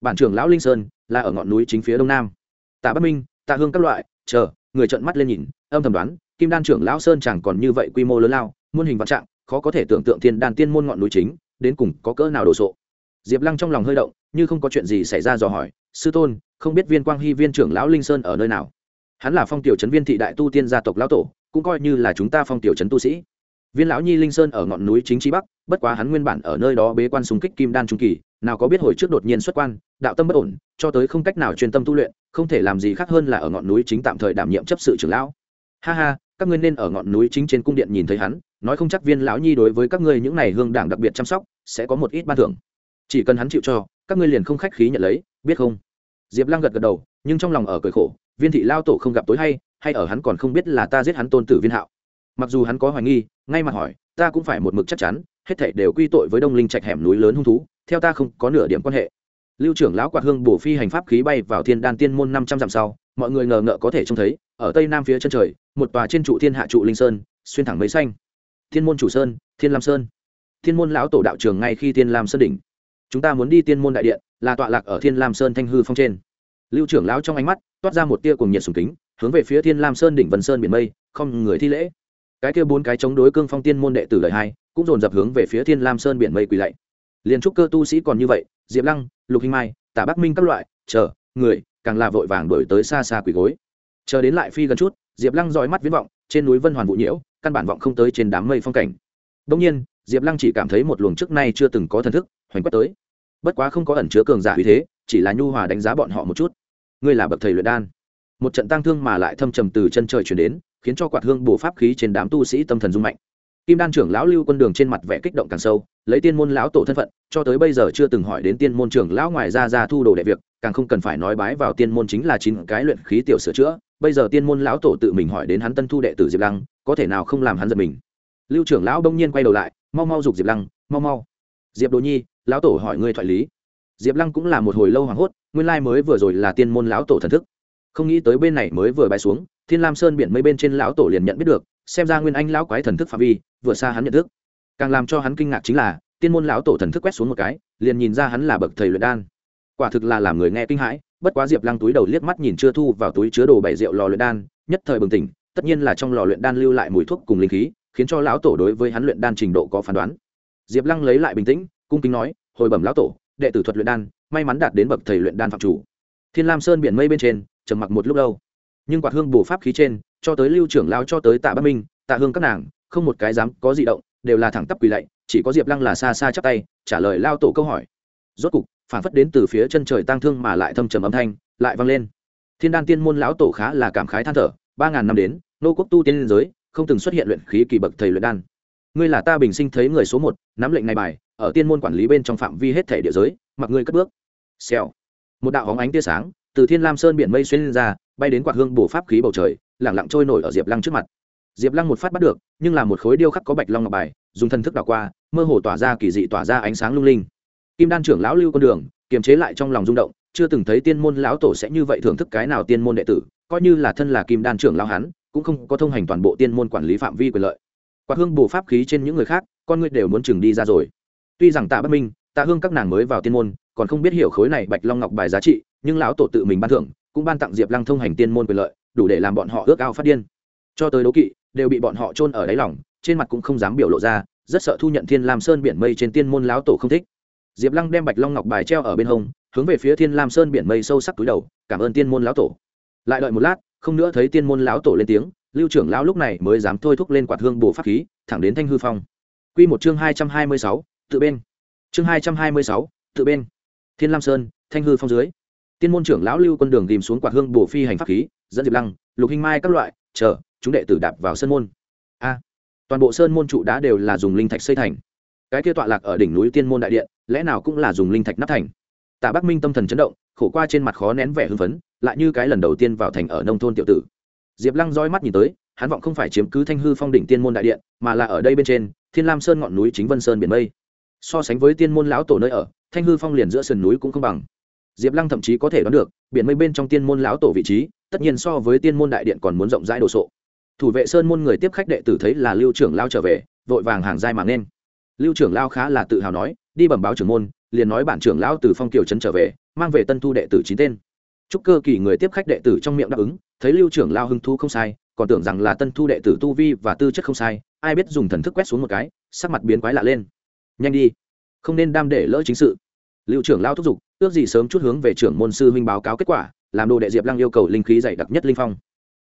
Bản trưởng lão linh sơn là ở ngọn núi chính phía đông nam. Tạ bắc minh, tạ hương các loại, chờ, người trợn mắt lên nhìn, âm thầm đoán, kim đan trưởng lão sơn chẳng còn như vậy quy mô lớn lao, muôn hình vạn trạng, khó có thể tưởng tượng thiên đan tiên môn ngọn núi chính, đến cùng có cỡ nào đồ sộ. Diệp lăng trong lòng hơi động, như không có chuyện gì xảy ra dò hỏi, sư tôn, không biết viên quang hy viên trưởng lão linh sơn ở nơi nào? Hắn là phong tiểu trấn viên thị đại tu tiên gia tộc lão tổ, cũng coi như là chúng ta phong tiểu trấn tu sĩ viên lão nhi linh sơn ở ngọn núi chính trí bắc, bất quá hắn nguyên bản ở nơi đó bế quan xung kích kim đan trung kỳ, nào có biết hồi trước đột nhiên xuất quan, đạo tâm bất ổn, cho tới không cách nào chuyên tâm tu luyện, không thể làm gì khác hơn là ở ngọn núi chính tạm thời đảm nhiệm chấp sự trưởng lão. Ha ha, các ngươi nên ở ngọn núi chính trên cung điện nhìn thấy hắn, nói không chắc viên lão nhi đối với các ngươi những này hương đảng đặc biệt chăm sóc, sẽ có một ít ban thưởng. Chỉ cần hắn chịu cho, các ngươi liền không khách khí nhận lấy, biết không? Diệp lăng gật gật đầu, nhưng trong lòng ở cười khổ, viên thị lao tổ không gặp tối hay hay ở hắn còn không biết là ta giết hắn tôn tử viên hạo mặc dù hắn có hoài nghi, ngay mặt hỏi, ta cũng phải một mực chắc chắn, hết thảy đều quy tội với đông linh trạch hẻm núi lớn hung thú, theo ta không có nửa điểm quan hệ. Lưu trưởng lão quạt hương bổ phi hành pháp khí bay vào thiên đan tiên môn năm trăm dặm sau, mọi người ngờ ngợ có thể trông thấy, ở tây nam phía chân trời, một tòa trên trụ thiên hạ trụ linh sơn, xuyên thẳng mấy xanh. Thiên môn chủ sơn, thiên lam sơn. Thiên môn lão tổ đạo trường ngay khi thiên lam sơn đỉnh. Chúng ta muốn đi tiên môn đại điện, là tọa lạc ở thiên lam sơn thanh hư phong trên. Lưu trưởng lão trong ánh mắt toát ra một tia cùng nhiệt sùng kính, hướng về phía thiên lam sơn đỉnh vân sơn biển mây, không người thi lễ cái kia bốn cái chống đối cương phong tiên môn đệ tử lời hai, cũng dồn dập hướng về phía thiên lam sơn biển mây quỳ lạy. Liền trúc cơ tu sĩ còn như vậy, diệp lăng, lục hình mai, tả bắc minh các loại, chờ, người, càng là vội vàng đổi tới xa xa quỳ gối. Chờ đến lại phi gần chút, diệp lăng dõi mắt viễn vọng, trên núi vân hoàn vụ nhiễu, căn bản vọng không tới trên đám mây phong cảnh. Đông nhiên, diệp lăng chỉ cảm thấy một luồng trước nay chưa từng có thần thức, hoành quất tới. Bất quá không có ẩn chứa cường giả uy thế, chỉ là nhu hòa đánh giá bọn họ một chút. Ngươi là bậc thầy luyện đan. Một trận tăng thương mà lại thâm trầm từ chân trời chuyển đến khiến cho quạt hương bổ pháp khí trên đám tu sĩ tâm thần rung mạnh. Kim đan trưởng lão lưu quân đường trên mặt vẻ kích động càng sâu, lấy tiên môn lão tổ thân phận, cho tới bây giờ chưa từng hỏi đến tiên môn trưởng lão ngoài ra ra thu đồ đệ việc, càng không cần phải nói bái vào tiên môn chính là chín cái luyện khí tiểu sửa chữa. Bây giờ tiên môn lão tổ tự mình hỏi đến hắn tân thu đệ tử diệp lăng, có thể nào không làm hắn giật mình? Lưu trưởng lão đông nhiên quay đầu lại, mau mau giục diệp lăng, mau mau. Diệp đồ nhi, lão tổ hỏi ngươi thoại lý. Diệp lăng cũng là một hồi lâu hoảng hốt, nguyên lai mới vừa rồi là tiên môn lão tổ thần thức không nghĩ tới bên này mới vừa bay xuống, thiên lam sơn biển mây bên trên lão tổ liền nhận biết được, xem ra nguyên anh lão quái thần thức phạm vi, vừa xa hắn nhận thức. Càng làm cho hắn kinh ngạc chính là, tiên môn lão tổ thần thức quét xuống một cái, liền nhìn ra hắn là bậc thầy luyện đan. Quả thực là làm người nghe kinh hãi, bất quá diệp lăng túi đầu liếc mắt nhìn chưa thu vào túi chứa đồ bảy rượu lò luyện đan, nhất thời bừng tỉnh, tất nhiên là trong lò luyện đan lưu lại mùi thuốc cùng linh khí, khiến cho lão tổ đối với hắn luyện đan trình độ có phán đoán. Diệp lăng lấy lại bình tĩnh, cung kính nói, hồi bẩm lão tổ, đệ tử thuật luyện đan, may mắn đạt đến bậc thầy luyện đan phạm chủ. Thiên lam sơn biển mây bên trên trầm mặc một lúc lâu. Nhưng quạt hương bổ pháp khí trên, cho tới lưu trưởng lao cho tới tạ bắc minh, tạ hương các nàng, không một cái dám có gì động, đều là thẳng tắp quỳ lạy, chỉ có diệp lăng là xa xa chắp tay, trả lời lao tổ câu hỏi. Rốt cục, phản phất đến từ phía chân trời tang thương mà lại thâm trầm âm thanh, lại vang lên. Thiên đan tiên môn lão tổ khá là cảm khái than thở, ba ngàn năm đến, nô quốc tu tiên liên giới, không từng xuất hiện luyện khí kỳ bậc thầy luyện đan. Ngươi là ta bình sinh thấy người số một, nắm lệnh này bài, ở tiên môn quản lý bên trong phạm vi hết thể địa giới, mặc ngươi cất bước. Xèo. Một đạo hóng ánh tia sáng từ thiên lam sơn biển mây xuyên lên ra, bay đến quạt hương bổ pháp khí bầu trời lẳng lặng trôi nổi ở diệp lăng trước mặt. Diệp lăng một phát bắt được, nhưng là một khối điêu khắc có bạch long ngọc bài, dùng thân thức đảo qua, mơ hồ tỏa ra kỳ dị tỏa ra ánh sáng lung linh. Kim đan trưởng lão lưu con đường, kiềm chế lại trong lòng rung động, chưa từng thấy tiên môn lão tổ sẽ như vậy thưởng thức cái nào tiên môn đệ tử, coi như là thân là kim đan trưởng lão hắn, cũng không có thông hành toàn bộ tiên môn quản lý phạm vi quyền lợi. Quạt hương bổ pháp khí trên những người khác, con người đều muốn chừng đi ra rồi. Tuy rằng tạ bất minh, tạ hương các nàng mới vào tiên môn, còn không biết hiểu khối này bạch long ngọc bài giá trị nhưng lão tổ tự mình ban thưởng, cũng ban tặng diệp lăng thông hành tiên môn quyền lợi, đủ để làm bọn họ ước ao phát điên. Cho tới đố kỵ, đều bị bọn họ chôn ở đáy lòng, trên mặt cũng không dám biểu lộ ra, rất sợ thu nhận thiên lam sơn biển mây trên tiên môn lão tổ không thích. Diệp lăng đem bạch long ngọc bài treo ở bên hông, hướng về phía thiên lam sơn biển mây sâu sắc túi đầu, cảm ơn tiên môn lão tổ. Lại đợi một lát, không nữa thấy tiên môn lão tổ lên tiếng, lưu trưởng lão lúc này mới dám thôi thúc lên quạt hương bổ pháp khí, thẳng đến thanh hư phong. Quy một chương hai trăm hai mươi sáu, tự bên. Chương hai trăm hai mươi sáu, tự bên. Thiên lam sơn, thanh hư phong dưới tiên môn trưởng lão lưu quân đường tìm xuống quạt hương bổ phi hành pháp khí, dẫn diệp lăng, lục hình mai các loại, chờ, chúng đệ tử đạp vào sân môn. A, toàn bộ sơn môn trụ đá đều là dùng linh thạch xây thành. Cái kia tọa lạc ở đỉnh núi tiên môn đại điện, lẽ nào cũng là dùng linh thạch nắp thành? Tạ bắc minh tâm thần chấn động, khổ qua trên mặt khó nén vẻ hưng phấn, lại như cái lần đầu tiên vào thành ở nông thôn tiểu tử. Diệp lăng roi mắt nhìn tới, hắn vọng không phải chiếm cứ thanh hư phong đỉnh tiên môn đại điện, mà là ở đây bên trên, thiên lam sơn ngọn núi chính vân sơn biển mây. So sánh với tiên môn lão tổ nơi ở, thanh hư phong liền giữa sườn núi cũng không bằng diệp lăng thậm chí có thể đoán được, biển mây bên trong tiên môn lão tổ vị trí, tất nhiên so với tiên môn đại điện còn muốn rộng rãi đồ sộ. Thủ vệ sơn môn người tiếp khách đệ tử thấy là lưu trưởng lao trở về, vội vàng hàng giai mà nên lưu trưởng lao khá là tự hào nói, đi bẩm báo trưởng môn, liền nói bản trưởng lão từ phong kiều trấn trở về, mang về tân thu đệ tử chín tên. Chúc cơ kỳ người tiếp khách đệ tử trong miệng đáp ứng, thấy lưu trưởng lao hưng thu không sai, còn tưởng rằng là tân thu đệ tử tu vi và tư chất không sai, ai biết dùng thần thức quét xuống một cái, sắc mặt biến quái lạ lên. Nhanh đi, không nên đam để lỡ chính sự. Lưu trưởng lao thúc giục ước gì sớm chút hướng về trưởng môn sư huynh báo cáo kết quả, làm đồ đệ diệp lăng yêu cầu linh khí dày đặc nhất linh phong.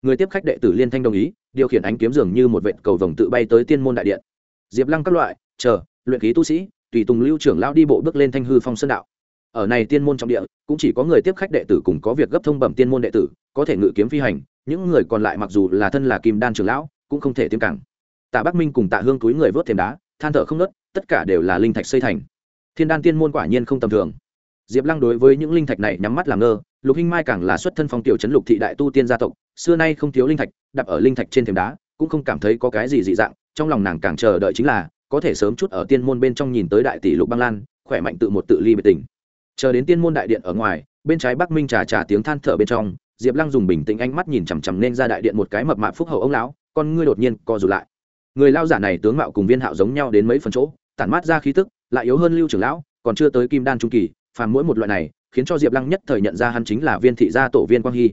Người tiếp khách đệ tử liên thanh đồng ý, điều khiển ánh kiếm dường như một vệt cầu vồng tự bay tới tiên môn đại điện. Diệp lăng các loại, chờ, luyện khí tu sĩ, tùy tùng lưu trưởng lao đi bộ bước lên thanh hư phong sơn đạo. Ở này tiên môn trong địa, cũng chỉ có người tiếp khách đệ tử cùng có việc gấp thông bẩm tiên môn đệ tử, có thể ngự kiếm phi hành, những người còn lại mặc dù là thân là kim đan trưởng lão, cũng không thể tiêm cẳng. Tạ bắc minh cùng tạ hương túi người vớt thềm đá, than thở không nớt tất cả đều là linh thạch xây thành. Thiên đan tiên môn quả nhiên không tầm thường diệp lăng đối với những linh thạch này nhắm mắt làm ngơ, lục hinh mai càng là xuất thân phong tiểu trấn lục thị đại tu tiên gia tộc, xưa nay không thiếu linh thạch, đặt ở linh thạch trên thềm đá, cũng không cảm thấy có cái gì dị dạng, trong lòng nàng càng chờ đợi chính là, có thể sớm chút ở tiên môn bên trong nhìn tới đại tỷ lục băng lan, khỏe mạnh tự một tự ly biệt tình. Chờ đến tiên môn đại điện ở ngoài, bên trái bắc minh trà trà tiếng than thở bên trong, diệp lăng dùng bình tĩnh ánh mắt nhìn chằm chằm nên ra đại điện một cái mập mạp phúc hậu ông lão, con ngươi đột nhiên co rụt lại. Người lao giả này tướng mạo cùng viên hạo giống nhau đến mấy phần chỗ, tản mát ra khí tức, lại yếu hơn lưu trưởng lão, còn chưa tới kim đan trung kỳ phàm mỗi một loại này, khiến cho diệp lăng nhất thời nhận ra hắn chính là viên thị gia tổ viên quang hy.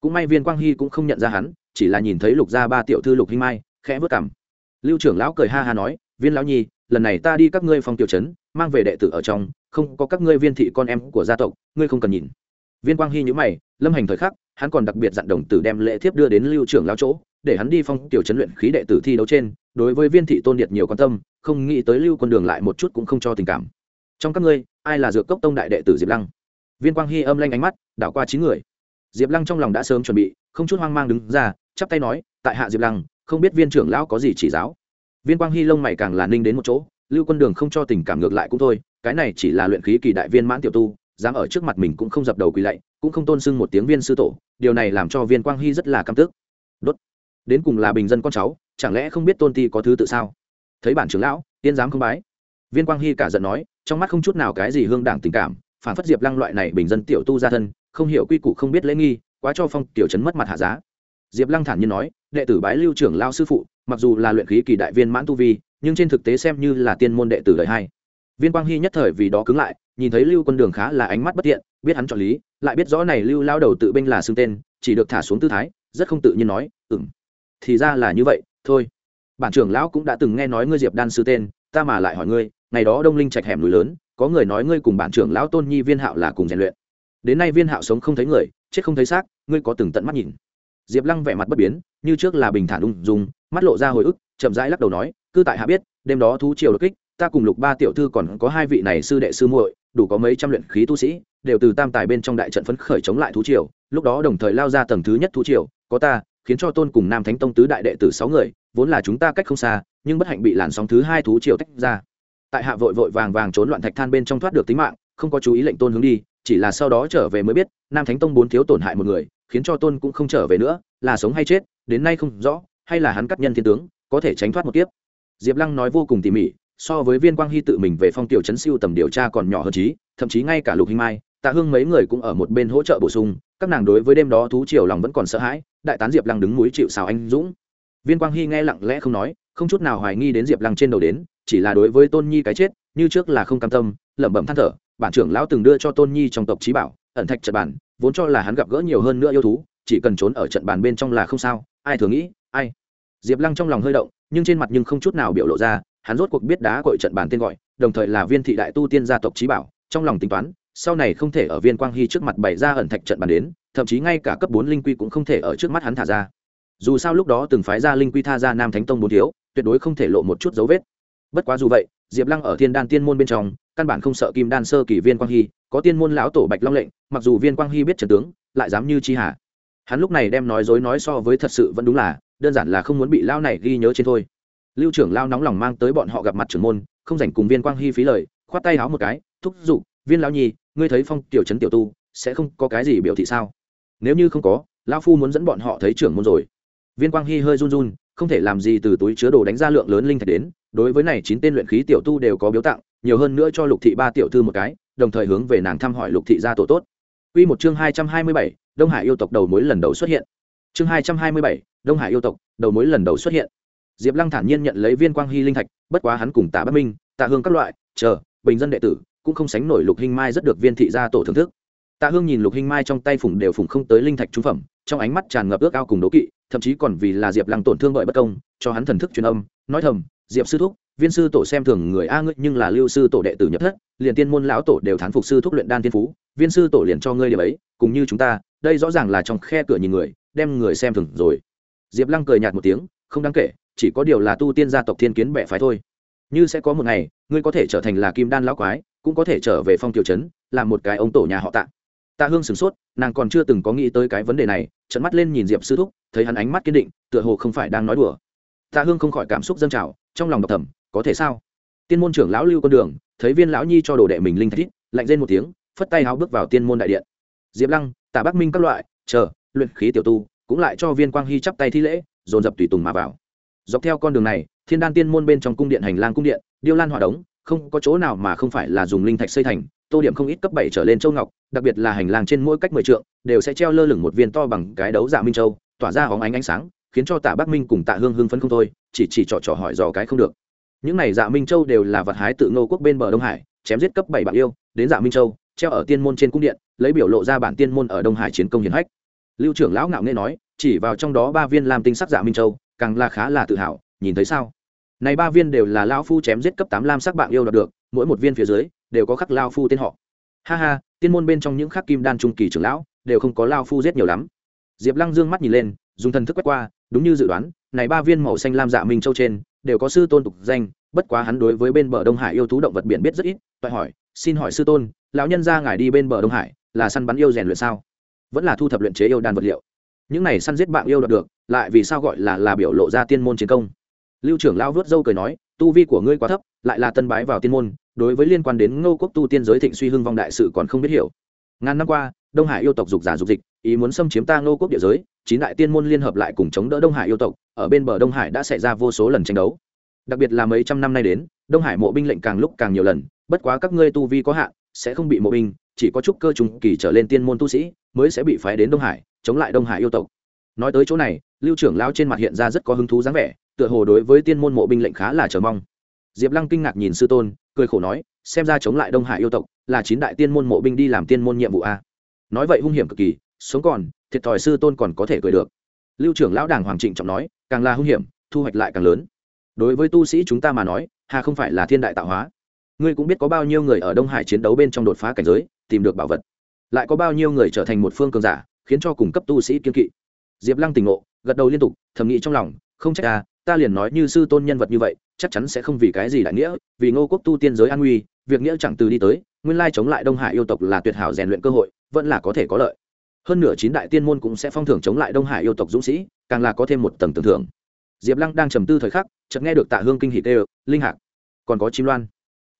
Cũng may viên quang hy cũng không nhận ra hắn, chỉ là nhìn thấy lục gia ba tiểu thư lục hinh mai, khẽ vớt cảm lưu trưởng lão cười ha ha nói, viên lão nhi, lần này ta đi các ngươi phòng tiểu trấn, mang về đệ tử ở trong, không có các ngươi viên thị con em của gia tộc, ngươi không cần nhìn. Viên quang hy nhữ mày, lâm hành thời khắc, hắn còn đặc biệt dặn đồng tử đem lễ thiếp đưa đến lưu trưởng lão chỗ, để hắn đi phong tiểu trấn luyện khí đệ tử thi đấu trên, đối với viên thị tôn điệt nhiều quan tâm, không nghĩ tới lưu con đường lại một chút cũng không cho tình cảm. Trong các ngươi ai là dược cốc tông đại đệ tử diệp lăng? Viên quang hy âm lanh ánh mắt, đảo qua chín người. Diệp lăng trong lòng đã sớm chuẩn bị, không chút hoang mang đứng ra, chắp tay nói, tại hạ diệp lăng, không biết viên trưởng lão có gì chỉ giáo? Viên quang hy lông mày càng là ninh đến một chỗ, lưu quân đường không cho tình cảm ngược lại cũng thôi, cái này chỉ là luyện khí kỳ đại viên mãn tiểu tu, dám ở trước mặt mình cũng không dập đầu quỳ lạy, cũng không tôn sưng một tiếng viên sư tổ, điều này làm cho viên quang hy rất là căm tức. Đốt, đến cùng là bình dân con cháu, chẳng lẽ không biết tôn ti có thứ tự sao? Thấy bản trưởng lão, tiên dám không bái viên quang hy cả giận nói, trong mắt không chút nào cái gì hương đảng tình cảm, phản phất diệp lăng loại này bình dân tiểu tu ra thân, không hiểu quy củ không biết lễ nghi, quá cho phong tiểu chấn mất mặt hạ giá. Diệp lăng thản nhiên nói, đệ tử bái lưu trưởng lao sư phụ, mặc dù là luyện khí kỳ đại viên mãn tu vi, nhưng trên thực tế xem như là tiên môn đệ tử đời hai. Viên quang hy nhất thời vì đó cứng lại, nhìn thấy lưu quân đường khá là ánh mắt bất tiện, biết hắn chọn lý, lại biết rõ này lưu lao đầu tự binh là xưng tên, chỉ được thả xuống tư thái, rất không tự nhiên nói ừng thì ra là như vậy, thôi. Bản trưởng lão cũng đã từng nghe nói ngươi diệp đan sư tên, ta mà lại hỏi ngươi ngày đó đông linh trạch hẻm núi lớn, có người nói ngươi cùng bản trưởng lão tôn nhi viên hạo là cùng rèn luyện. Đến nay viên hạo sống không thấy người, chết không thấy xác, ngươi có từng tận mắt nhìn. Diệp lăng vẻ mặt bất biến, như trước là bình thản ung dung, mắt lộ ra hồi ức, chậm rãi lắc đầu nói, cư tại hạ biết, đêm đó thú triều đột kích, ta cùng lục ba tiểu thư còn có hai vị này sư đệ sư muội, đủ có mấy trăm luyện khí tu sĩ, đều từ tam tài bên trong đại trận phấn khởi chống lại thú triều, lúc đó đồng thời lao ra tầng thứ nhất thú triều, có ta, khiến cho tôn cùng nam thánh tông tứ đại đệ tử sáu người, vốn là chúng ta cách không xa, nhưng bất hạnh bị làn sóng thứ hai thú triều tách ra tại hạ vội vội vàng vàng trốn loạn thạch than bên trong thoát được tính mạng, không có chú ý lệnh tôn hướng đi, chỉ là sau đó trở về mới biết, nam thánh tông bốn thiếu tổn hại một người, khiến cho tôn cũng không trở về nữa, là sống hay chết, đến nay không rõ, hay là hắn cắt nhân thiên tướng, có thể tránh thoát một tiếp diệp lăng nói vô cùng tỉ mỉ, so với viên quang hy tự mình về phong tiểu chấn siêu tầm điều tra còn nhỏ hơn trí thậm chí ngay cả lục hinh mai, tạ hương mấy người cũng ở một bên hỗ trợ bổ sung, các nàng đối với đêm đó thú triều lòng vẫn còn sợ hãi, đại tán diệp lăng đứng núi chịu xào anh dũng. Viên quang hy nghe lặng lẽ không nói, không chút nào hoài nghi đến diệp lăng trên đầu đến chỉ là đối với tôn nhi cái chết, như trước là không cam tâm, lẩm bẩm than thở, bản trưởng lão từng đưa cho tôn nhi trong tộc trí bảo, ẩn thạch trận bản, vốn cho là hắn gặp gỡ nhiều hơn nữa yêu thú, chỉ cần trốn ở trận bàn bên trong là không sao, ai thường nghĩ, ai. Diệp lăng trong lòng hơi động, nhưng trên mặt nhưng không chút nào biểu lộ ra, hắn rốt cuộc biết đá cội trận bàn tên gọi, đồng thời là viên thị đại tu tiên gia tộc trí bảo, trong lòng tính toán, sau này không thể ở viên quang hy trước mặt bày ra ẩn thạch trận bàn đến, thậm chí ngay cả cấp bốn linh quy cũng không thể ở trước mắt hắn thả ra. Dù sao lúc đó từng phái ra linh quy tha ra nam thánh tông bốn thiếu, tuyệt đối không thể lộ một chút dấu vết bất quá dù vậy, diệp lăng ở thiên đan tiên môn bên trong, căn bản không sợ kim đan sơ kỳ viên quang hy, có tiên môn lão tổ bạch long lệnh, mặc dù viên quang hy biết trần tướng, lại dám như chi hà. Hắn lúc này đem nói dối nói so với thật sự vẫn đúng là, đơn giản là không muốn bị lao này ghi nhớ trên thôi. Lưu trưởng lao nóng lòng mang tới bọn họ gặp mặt trưởng môn, không dành cùng viên quang hy phí lời, khoát tay háo một cái, thúc giục, viên lão nhi, ngươi thấy phong tiểu trấn tiểu tu, sẽ không có cái gì biểu thị sao? Nếu như không có lao phu muốn dẫn bọn họ thấy trưởng môn rồi. Viên quang hy hơi run run, không thể làm gì từ túi chứa đồ đánh ra lượng lớn linh thạch đến đối với này chín tên luyện khí tiểu tu đều có biếu tặng nhiều hơn nữa cho lục thị ba tiểu thư một cái đồng thời hướng về nàng thăm hỏi lục thị gia tổ tốt Quy một chương hai trăm hai mươi bảy, Đông Hải yêu tộc đầu mối lần đầu xuất hiện. Chương hai trăm hai mươi bảy, Đông Hải yêu tộc, đầu mối lần đầu xuất hiện. Diệp Lăng thản nhiên nhận lấy viên quang hy linh thạch, bất quá hắn cùng Tạ Bất Minh, Tạ Hương các loại, chờ, bình dân đệ tử, cũng không sánh nổi Lục Hinh Mai rất được viên thị gia tổ thưởng thức. Tạ Hương nhìn Lục Hinh Mai trong tay phụng đều phụng không tới linh thạch trung phẩm, trong ánh mắt tràn ngập ước ao cùng đố kỵ, thậm chí còn vì là Diệp Lăng tổn thương bởi bất công, cho hắn thần thức truyền âm, nói thầm, "Diệp sư thúc, viên sư tổ xem thường người a ngươi nhưng là lưu sư tổ đệ tử nhập thất, liền tiên môn lão tổ đều thán phục sư thúc luyện đan tiên phú, viên sư tổ liền cho ngươi điểm ấy, cùng như chúng ta, đây rõ ràng là trong khe cửa nhìn người, đem người xem thường rồi." Diệp Lăng cười nhạt một tiếng, không đáng kể, chỉ có điều là tu tiên gia tộc thiên kiến bệ phái thôi. Như sẽ có một ngày, ngươi có thể trở thành là kim đan lão quái, cũng có thể trở về phong tiểu trấn, làm một cái ông tổ nhà họ Tạ tạ hương sửng sốt nàng còn chưa từng có nghĩ tới cái vấn đề này trận mắt lên nhìn diệp sư thúc thấy hắn ánh mắt kiên định tựa hồ không phải đang nói đùa tạ hương không khỏi cảm xúc dâng trào, trong lòng độc thầm, có thể sao? Tiên môn trưởng lão lưu con đường, thấy viên lão nhi cho đồ đệ mình linh thạch, lạnh lên một tiếng, phất tay háo bước vào tiên môn đại điện. Diệp lăng, tạ bắc minh các loại, chờ, luyện khí tiểu tu, cũng lại cho viên quang hy chắp tay thi lễ, dồn dập tùy tùng mà vào. Dọc theo con đường này, thiên đan tiên môn bên trong cung điện hành lang cung điện, điêu lan hòa đống, không có chỗ nào mà không phải là dùng linh thạch xây thành, tô điểm không ít cấp bảy trở lên châu ngọc, đặc biệt là hành lang trên mỗi cách mười trượng, đều sẽ treo lơ lửng một viên to bằng cái đấu dạ minh châu, tỏa ra hóng ánh ánh sáng khiến cho tạ bắc minh cùng tạ hương hưng phấn không thôi, chỉ chỉ trò trò hỏi dò cái không được. Những này dạ minh châu đều là vật hái tự ngô quốc bên bờ đông hải, chém giết cấp bảy bạn yêu đến dạ minh châu, treo ở tiên môn trên cung điện, lấy biểu lộ ra bản tiên môn ở đông hải chiến công hiển hách. Lưu trưởng lão ngạo nghe nói, chỉ vào trong đó ba viên làm tinh sắc dạ minh châu, càng là khá là tự hào, nhìn thấy sao? Này ba viên đều là lão phu chém giết cấp tám lam sắc bạn yêu đạt được, mỗi một viên phía dưới, đều có khắc lao phu tên họ. Ha ha, tiên môn bên trong những khắc kim đan trung kỳ trưởng lão, đều không có lao phu giết nhiều lắm. Diệp lăng dương mắt nhìn lên dùng thần thức quét qua, đúng như dự đoán, này ba viên màu xanh lam dạ minh châu trên, đều có sư tôn tục danh, bất quá hắn đối với bên bờ đông hải yêu thú động vật biển biết rất ít, toại hỏi, xin hỏi sư tôn, lão nhân ra ngài đi bên bờ đông hải, là săn bắn yêu rèn luyện sao? Vẫn là thu thập luyện chế yêu đan vật liệu. Những này săn giết bạn yêu đoạt được, lại vì sao gọi là là biểu lộ ra tiên môn chiến công? Lưu trưởng lao vớt dâu cười nói, tu vi của ngươi quá thấp, lại là tân bái vào tiên môn, đối với liên quan đến ngô quốc tu tiên giới thịnh suy hưng vong đại sự còn không biết hiểu. Ngàn năm qua, đông hải yêu tộc dục giả dục dịch ý muốn xâm chiếm ta ngô quốc địa giới, chín đại tiên môn liên hợp lại cùng chống đỡ đông hải yêu tộc, ở bên bờ đông hải đã xảy ra vô số lần tranh đấu. Đặc biệt là mấy trăm năm nay đến, đông hải mộ binh lệnh càng lúc càng nhiều lần, bất quá các ngươi tu vi có hạn, sẽ không bị mộ binh, chỉ có chút cơ trùng kỳ trở lên tiên môn tu sĩ mới sẽ bị phái đến đông hải, chống lại đông hải yêu tộc. Nói tới chỗ này, lưu trưởng lao trên mặt hiện ra rất có hứng thú dáng vẻ, tựa hồ đối với tiên môn mộ binh lệnh khá là chờ mong. Diệp lăng kinh ngạc nhìn sư tôn, cười khổ nói, xem ra chống lại đông hải yêu tộc là chín đại tiên môn mộ binh đi làm tiên môn nhiệm vụ a. Nói vậy hung hiểm cực kỳ sống còn, thiệt thòi sư tôn còn có thể cười được. Lưu trưởng lão đảng hoàng trịnh trọng nói, càng là hung hiểm, thu hoạch lại càng lớn. Đối với tu sĩ chúng ta mà nói, hà không phải là thiên đại tạo hóa. Ngươi cũng biết có bao nhiêu người ở đông hải chiến đấu bên trong đột phá cảnh giới, tìm được bảo vật. Lại có bao nhiêu người trở thành một phương cường giả, khiến cho cùng cấp tu sĩ kiên kỵ. Diệp lăng tỉnh ngộ, gật đầu liên tục, thầm nghĩ trong lòng, không trách ta ta liền nói như sư tôn nhân vật như vậy, chắc chắn sẽ không vì cái gì đại nghĩa, vì ngô quốc tu tiên giới an nguy, việc nghĩa chẳng từ đi tới, nguyên lai chống lại đông hải yêu tộc là tuyệt hảo rèn luyện cơ hội, vẫn là có thể có lợi hơn nửa chín đại tiên môn cũng sẽ phong thưởng chống lại đông hải yêu tộc dũng sĩ, càng là có thêm một tầng tưởng thưởng. Diệp lăng đang trầm tư thời khắc, chợt nghe được tạ hương kinh hỷ tê linh hạc, còn có chim loan.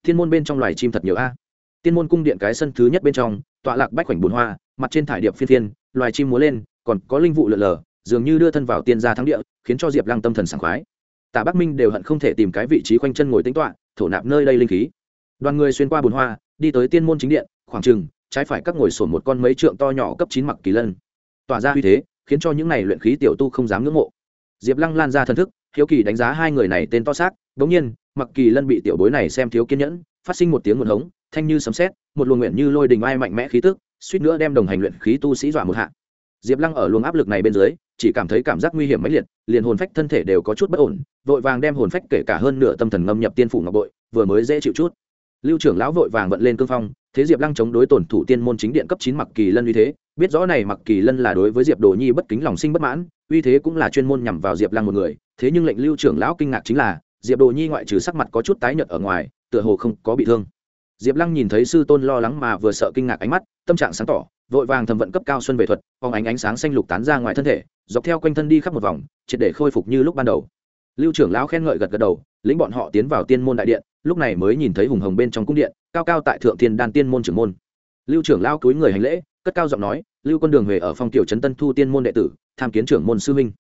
Thiên môn bên trong loài chim thật nhiều a. Tiên môn cung điện cái sân thứ nhất bên trong, tọa lạc bách khoảnh bùn hoa, mặt trên thải điệp phiên thiên loài chim múa lên, còn có linh vụ lượn lờ, dường như đưa thân vào tiên gia thắng địa, khiến cho diệp lăng tâm thần sảng khoái. Tạ bắc minh đều hận không thể tìm cái vị trí khoanh chân ngồi tính toạ thổ nạp nơi đây linh khí. Đoàn người xuyên qua bùn hoa, đi tới tiên môn chính điện, khoảng trừng trái phải các ngồi sổn một con mấy trượng to nhỏ cấp chín mặc kỳ lân. Tỏa ra uy thế, khiến cho những này luyện khí tiểu tu không dám ngưỡng mộ. Diệp lăng lan ra thần thức, hiếu kỳ đánh giá hai người này tên to xác. Đ ỗ n g nhiên, mặc kỳ lân bị tiểu bối này xem thiếu kiên nhẫn, phát sinh một tiếng một hống, thanh như sấm sét, một luồng nguyện như lôi đình ai mạnh mẽ khí tức, suýt nữa đem đồng hành luyện khí tu sĩ dọa một hạ. Diệp lăng ở luồng áp lực này bên dưới, chỉ cảm thấy cảm giác nguy hiểm mãnh liệt, liền hồn phách thân thể đều có chút bất ổn, vội vàng đem hồn phách kể cả hơn nửa tâm thần ngâm nhập tiên phủ ngọc bội, vừa mới dễ chịu chút. Lưu trưởng lão vội vàng vận lên cương phong thế diệp lăng chống đối tổn thủ tiên môn chính điện cấp chín mặc kỳ lân uy thế, biết rõ này mặc kỳ lân là đối với diệp đồ nhi bất kính lòng sinh bất mãn, uy thế cũng là chuyên môn nhằm vào diệp lăng một người, thế nhưng lệnh lưu trưởng lão kinh ngạc chính là, diệp đồ nhi ngoại trừ sắc mặt có chút tái nhợt ở ngoài, tựa hồ không có bị thương. Diệp lăng nhìn thấy sư tôn lo lắng mà vừa sợ kinh ngạc ánh mắt, tâm trạng sáng tỏ, vội vàng thẩm vận cấp cao xuân về thuật, phóng ánh ánh sáng xanh lục tán ra ngoài thân thể, dọc theo quanh thân đi khắp một vòng, triệt để khôi phục như lúc ban đầu. Lưu trưởng lão khen ngợi gật gật đầu, lĩnh bọn họ tiến vào tiên môn đại điện, lúc này mới nhìn thấy hùng hồng bên trong cung điện cao cao tại thượng thiên đan tiên môn trưởng môn. Lưu trưởng lao cúi người hành lễ, cất cao giọng nói, lưu quân đường huệ ở phong tiểu trấn tân thu tiên môn đệ tử, tham kiến trưởng môn sư minh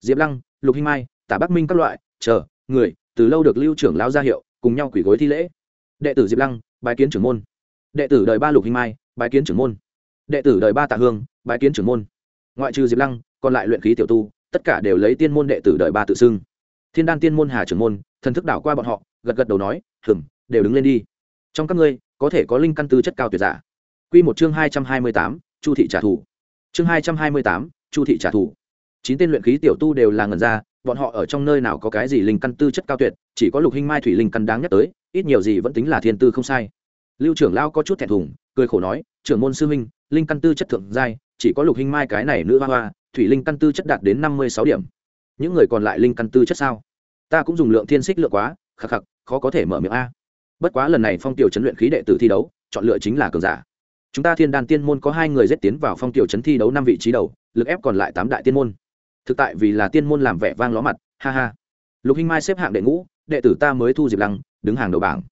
diệp lăng, lục hinh mai, tả bắc minh các loại, chờ, người, từ lâu được lưu trưởng lao ra hiệu, cùng nhau quỷ gối thi lễ. Đệ tử diệp lăng bài kiến trưởng môn. Đệ tử đời ba lục hinh mai bài kiến trưởng môn. Đệ tử đời ba tạ hương bài kiến trưởng môn. Ngoại trừ diệp lăng, còn lại luyện khí tiểu tu, tất cả đều lấy tiên môn đệ tử đời ba tự xưng. Thiên đan tiên môn hà trưởng môn, thần thức đảo qua bọn họ, gật gật đầu nói hừng đều đứng lên đi trong các ngươi, có thể có linh căn tư chất cao tuyệt giả. Q một chương hai trăm hai mươi tám, chu thị trả thù. Chương hai trăm hai mươi tám, chu thị trả thù. Chín tên luyện khí tiểu tu đều là ngần ra, bọn họ ở trong nơi nào có cái gì linh căn tư chất cao tuyệt, chỉ có lục hình mai thủy linh căn đáng nhắc tới, ít nhiều gì vẫn tính là thiên tư không sai. Lưu trưởng lao có chút thẹn thùng, cười khổ nói, trưởng môn sư huynh, linh căn tư chất thượng giai, chỉ có lục hình mai cái này nữ hoa hoa, thủy linh căn tư chất đạt đến năm mươi sáu điểm. Những người còn lại linh căn tư chất sao? Ta cũng dùng lượng thiên xích lượng quá, khắc khắc, khó có thể mở miệng a bất quá lần này phong tiểu chấn luyện khí đệ tử thi đấu, chọn lựa chính là cường giả. Chúng ta thiên đan tiên môn có hai người giết tiến vào phong tiểu chấn thi đấu năm vị trí đầu, lực ép còn lại tám đại tiên môn. Thực tại vì là tiên môn làm vẻ vang ló mặt, ha ha. Lục hinh mai xếp hạng đệ ngũ, đệ tử ta mới thu diệp lăng, đứng hàng đầu bảng.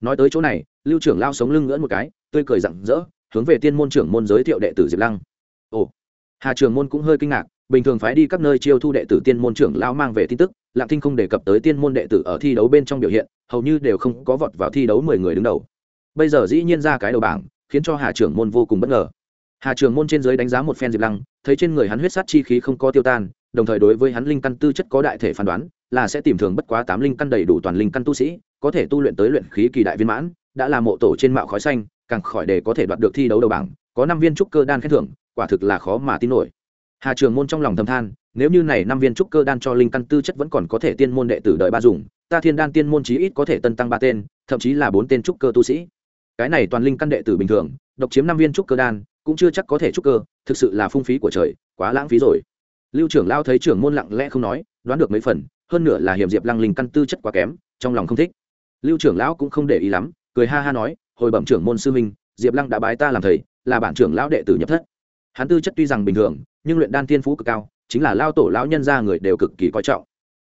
Nói tới chỗ này, lưu trưởng lao sống lưng ngỡn một cái, tươi cười rặng rỡ, hướng về tiên môn trưởng môn giới thiệu đệ tử diệp lăng. Ồ. Hà trường môn cũng hơi kinh ngạc, bình thường phái đi các nơi chiêu thu đệ tử tiên môn trưởng lao mang về tin tức lạng thinh không đề cập tới tiên môn đệ tử ở thi đấu bên trong biểu hiện, hầu như đều không có vọt vào thi đấu mười người đứng đầu. Bây giờ dĩ nhiên ra cái đầu bảng, khiến cho hà trưởng môn vô cùng bất ngờ. Hà trường môn trên giới đánh giá một phen diệp lăng, thấy trên người hắn huyết sát chi khí không có tiêu tan, đồng thời đối với hắn linh căn tư chất có đại thể phán đoán, là sẽ tìm thường bất quá tám linh căn đầy đủ toàn linh căn tu sĩ, có thể tu luyện tới luyện khí kỳ đại viên mãn, đã là mộ tổ trên mạo khói xanh, càng khỏi để có thể đoạt được thi đấu đầu bảng, có năm viên trúc cơ đan khen thưởng, quả thực là khó mà tin nổi hà trường môn trong lòng thầm than, nếu như này năm viên trúc cơ đan cho linh căn tư chất vẫn còn có thể tiên môn đệ tử đợi ba dùng, ta thiên đan tiên môn chí ít có thể tân tăng ba tên, thậm chí là bốn tên trúc cơ tu sĩ. Cái này toàn linh căn đệ tử bình thường, độc chiếm năm viên trúc cơ đan, cũng chưa chắc có thể trúc cơ, thực sự là phung phí của trời, quá lãng phí rồi. Lưu trưởng lao thấy trưởng môn lặng lẽ không nói, đoán được mấy phần, hơn nữa là hiểm diệp lăng linh căn tư chất quá kém, trong lòng không thích. Lưu trưởng lão cũng không để ý lắm, cười ha ha nói, hồi bẩm trưởng môn sư minh diệp lăng đã bái ta làm thầy, là bản trưởng lão đệ tử nhập thất. Hắn tư chất tuy rằng bình thường nhưng luyện đan tiên phú cực cao, chính là lao tổ lão nhân gia người đều cực kỳ coi trọng.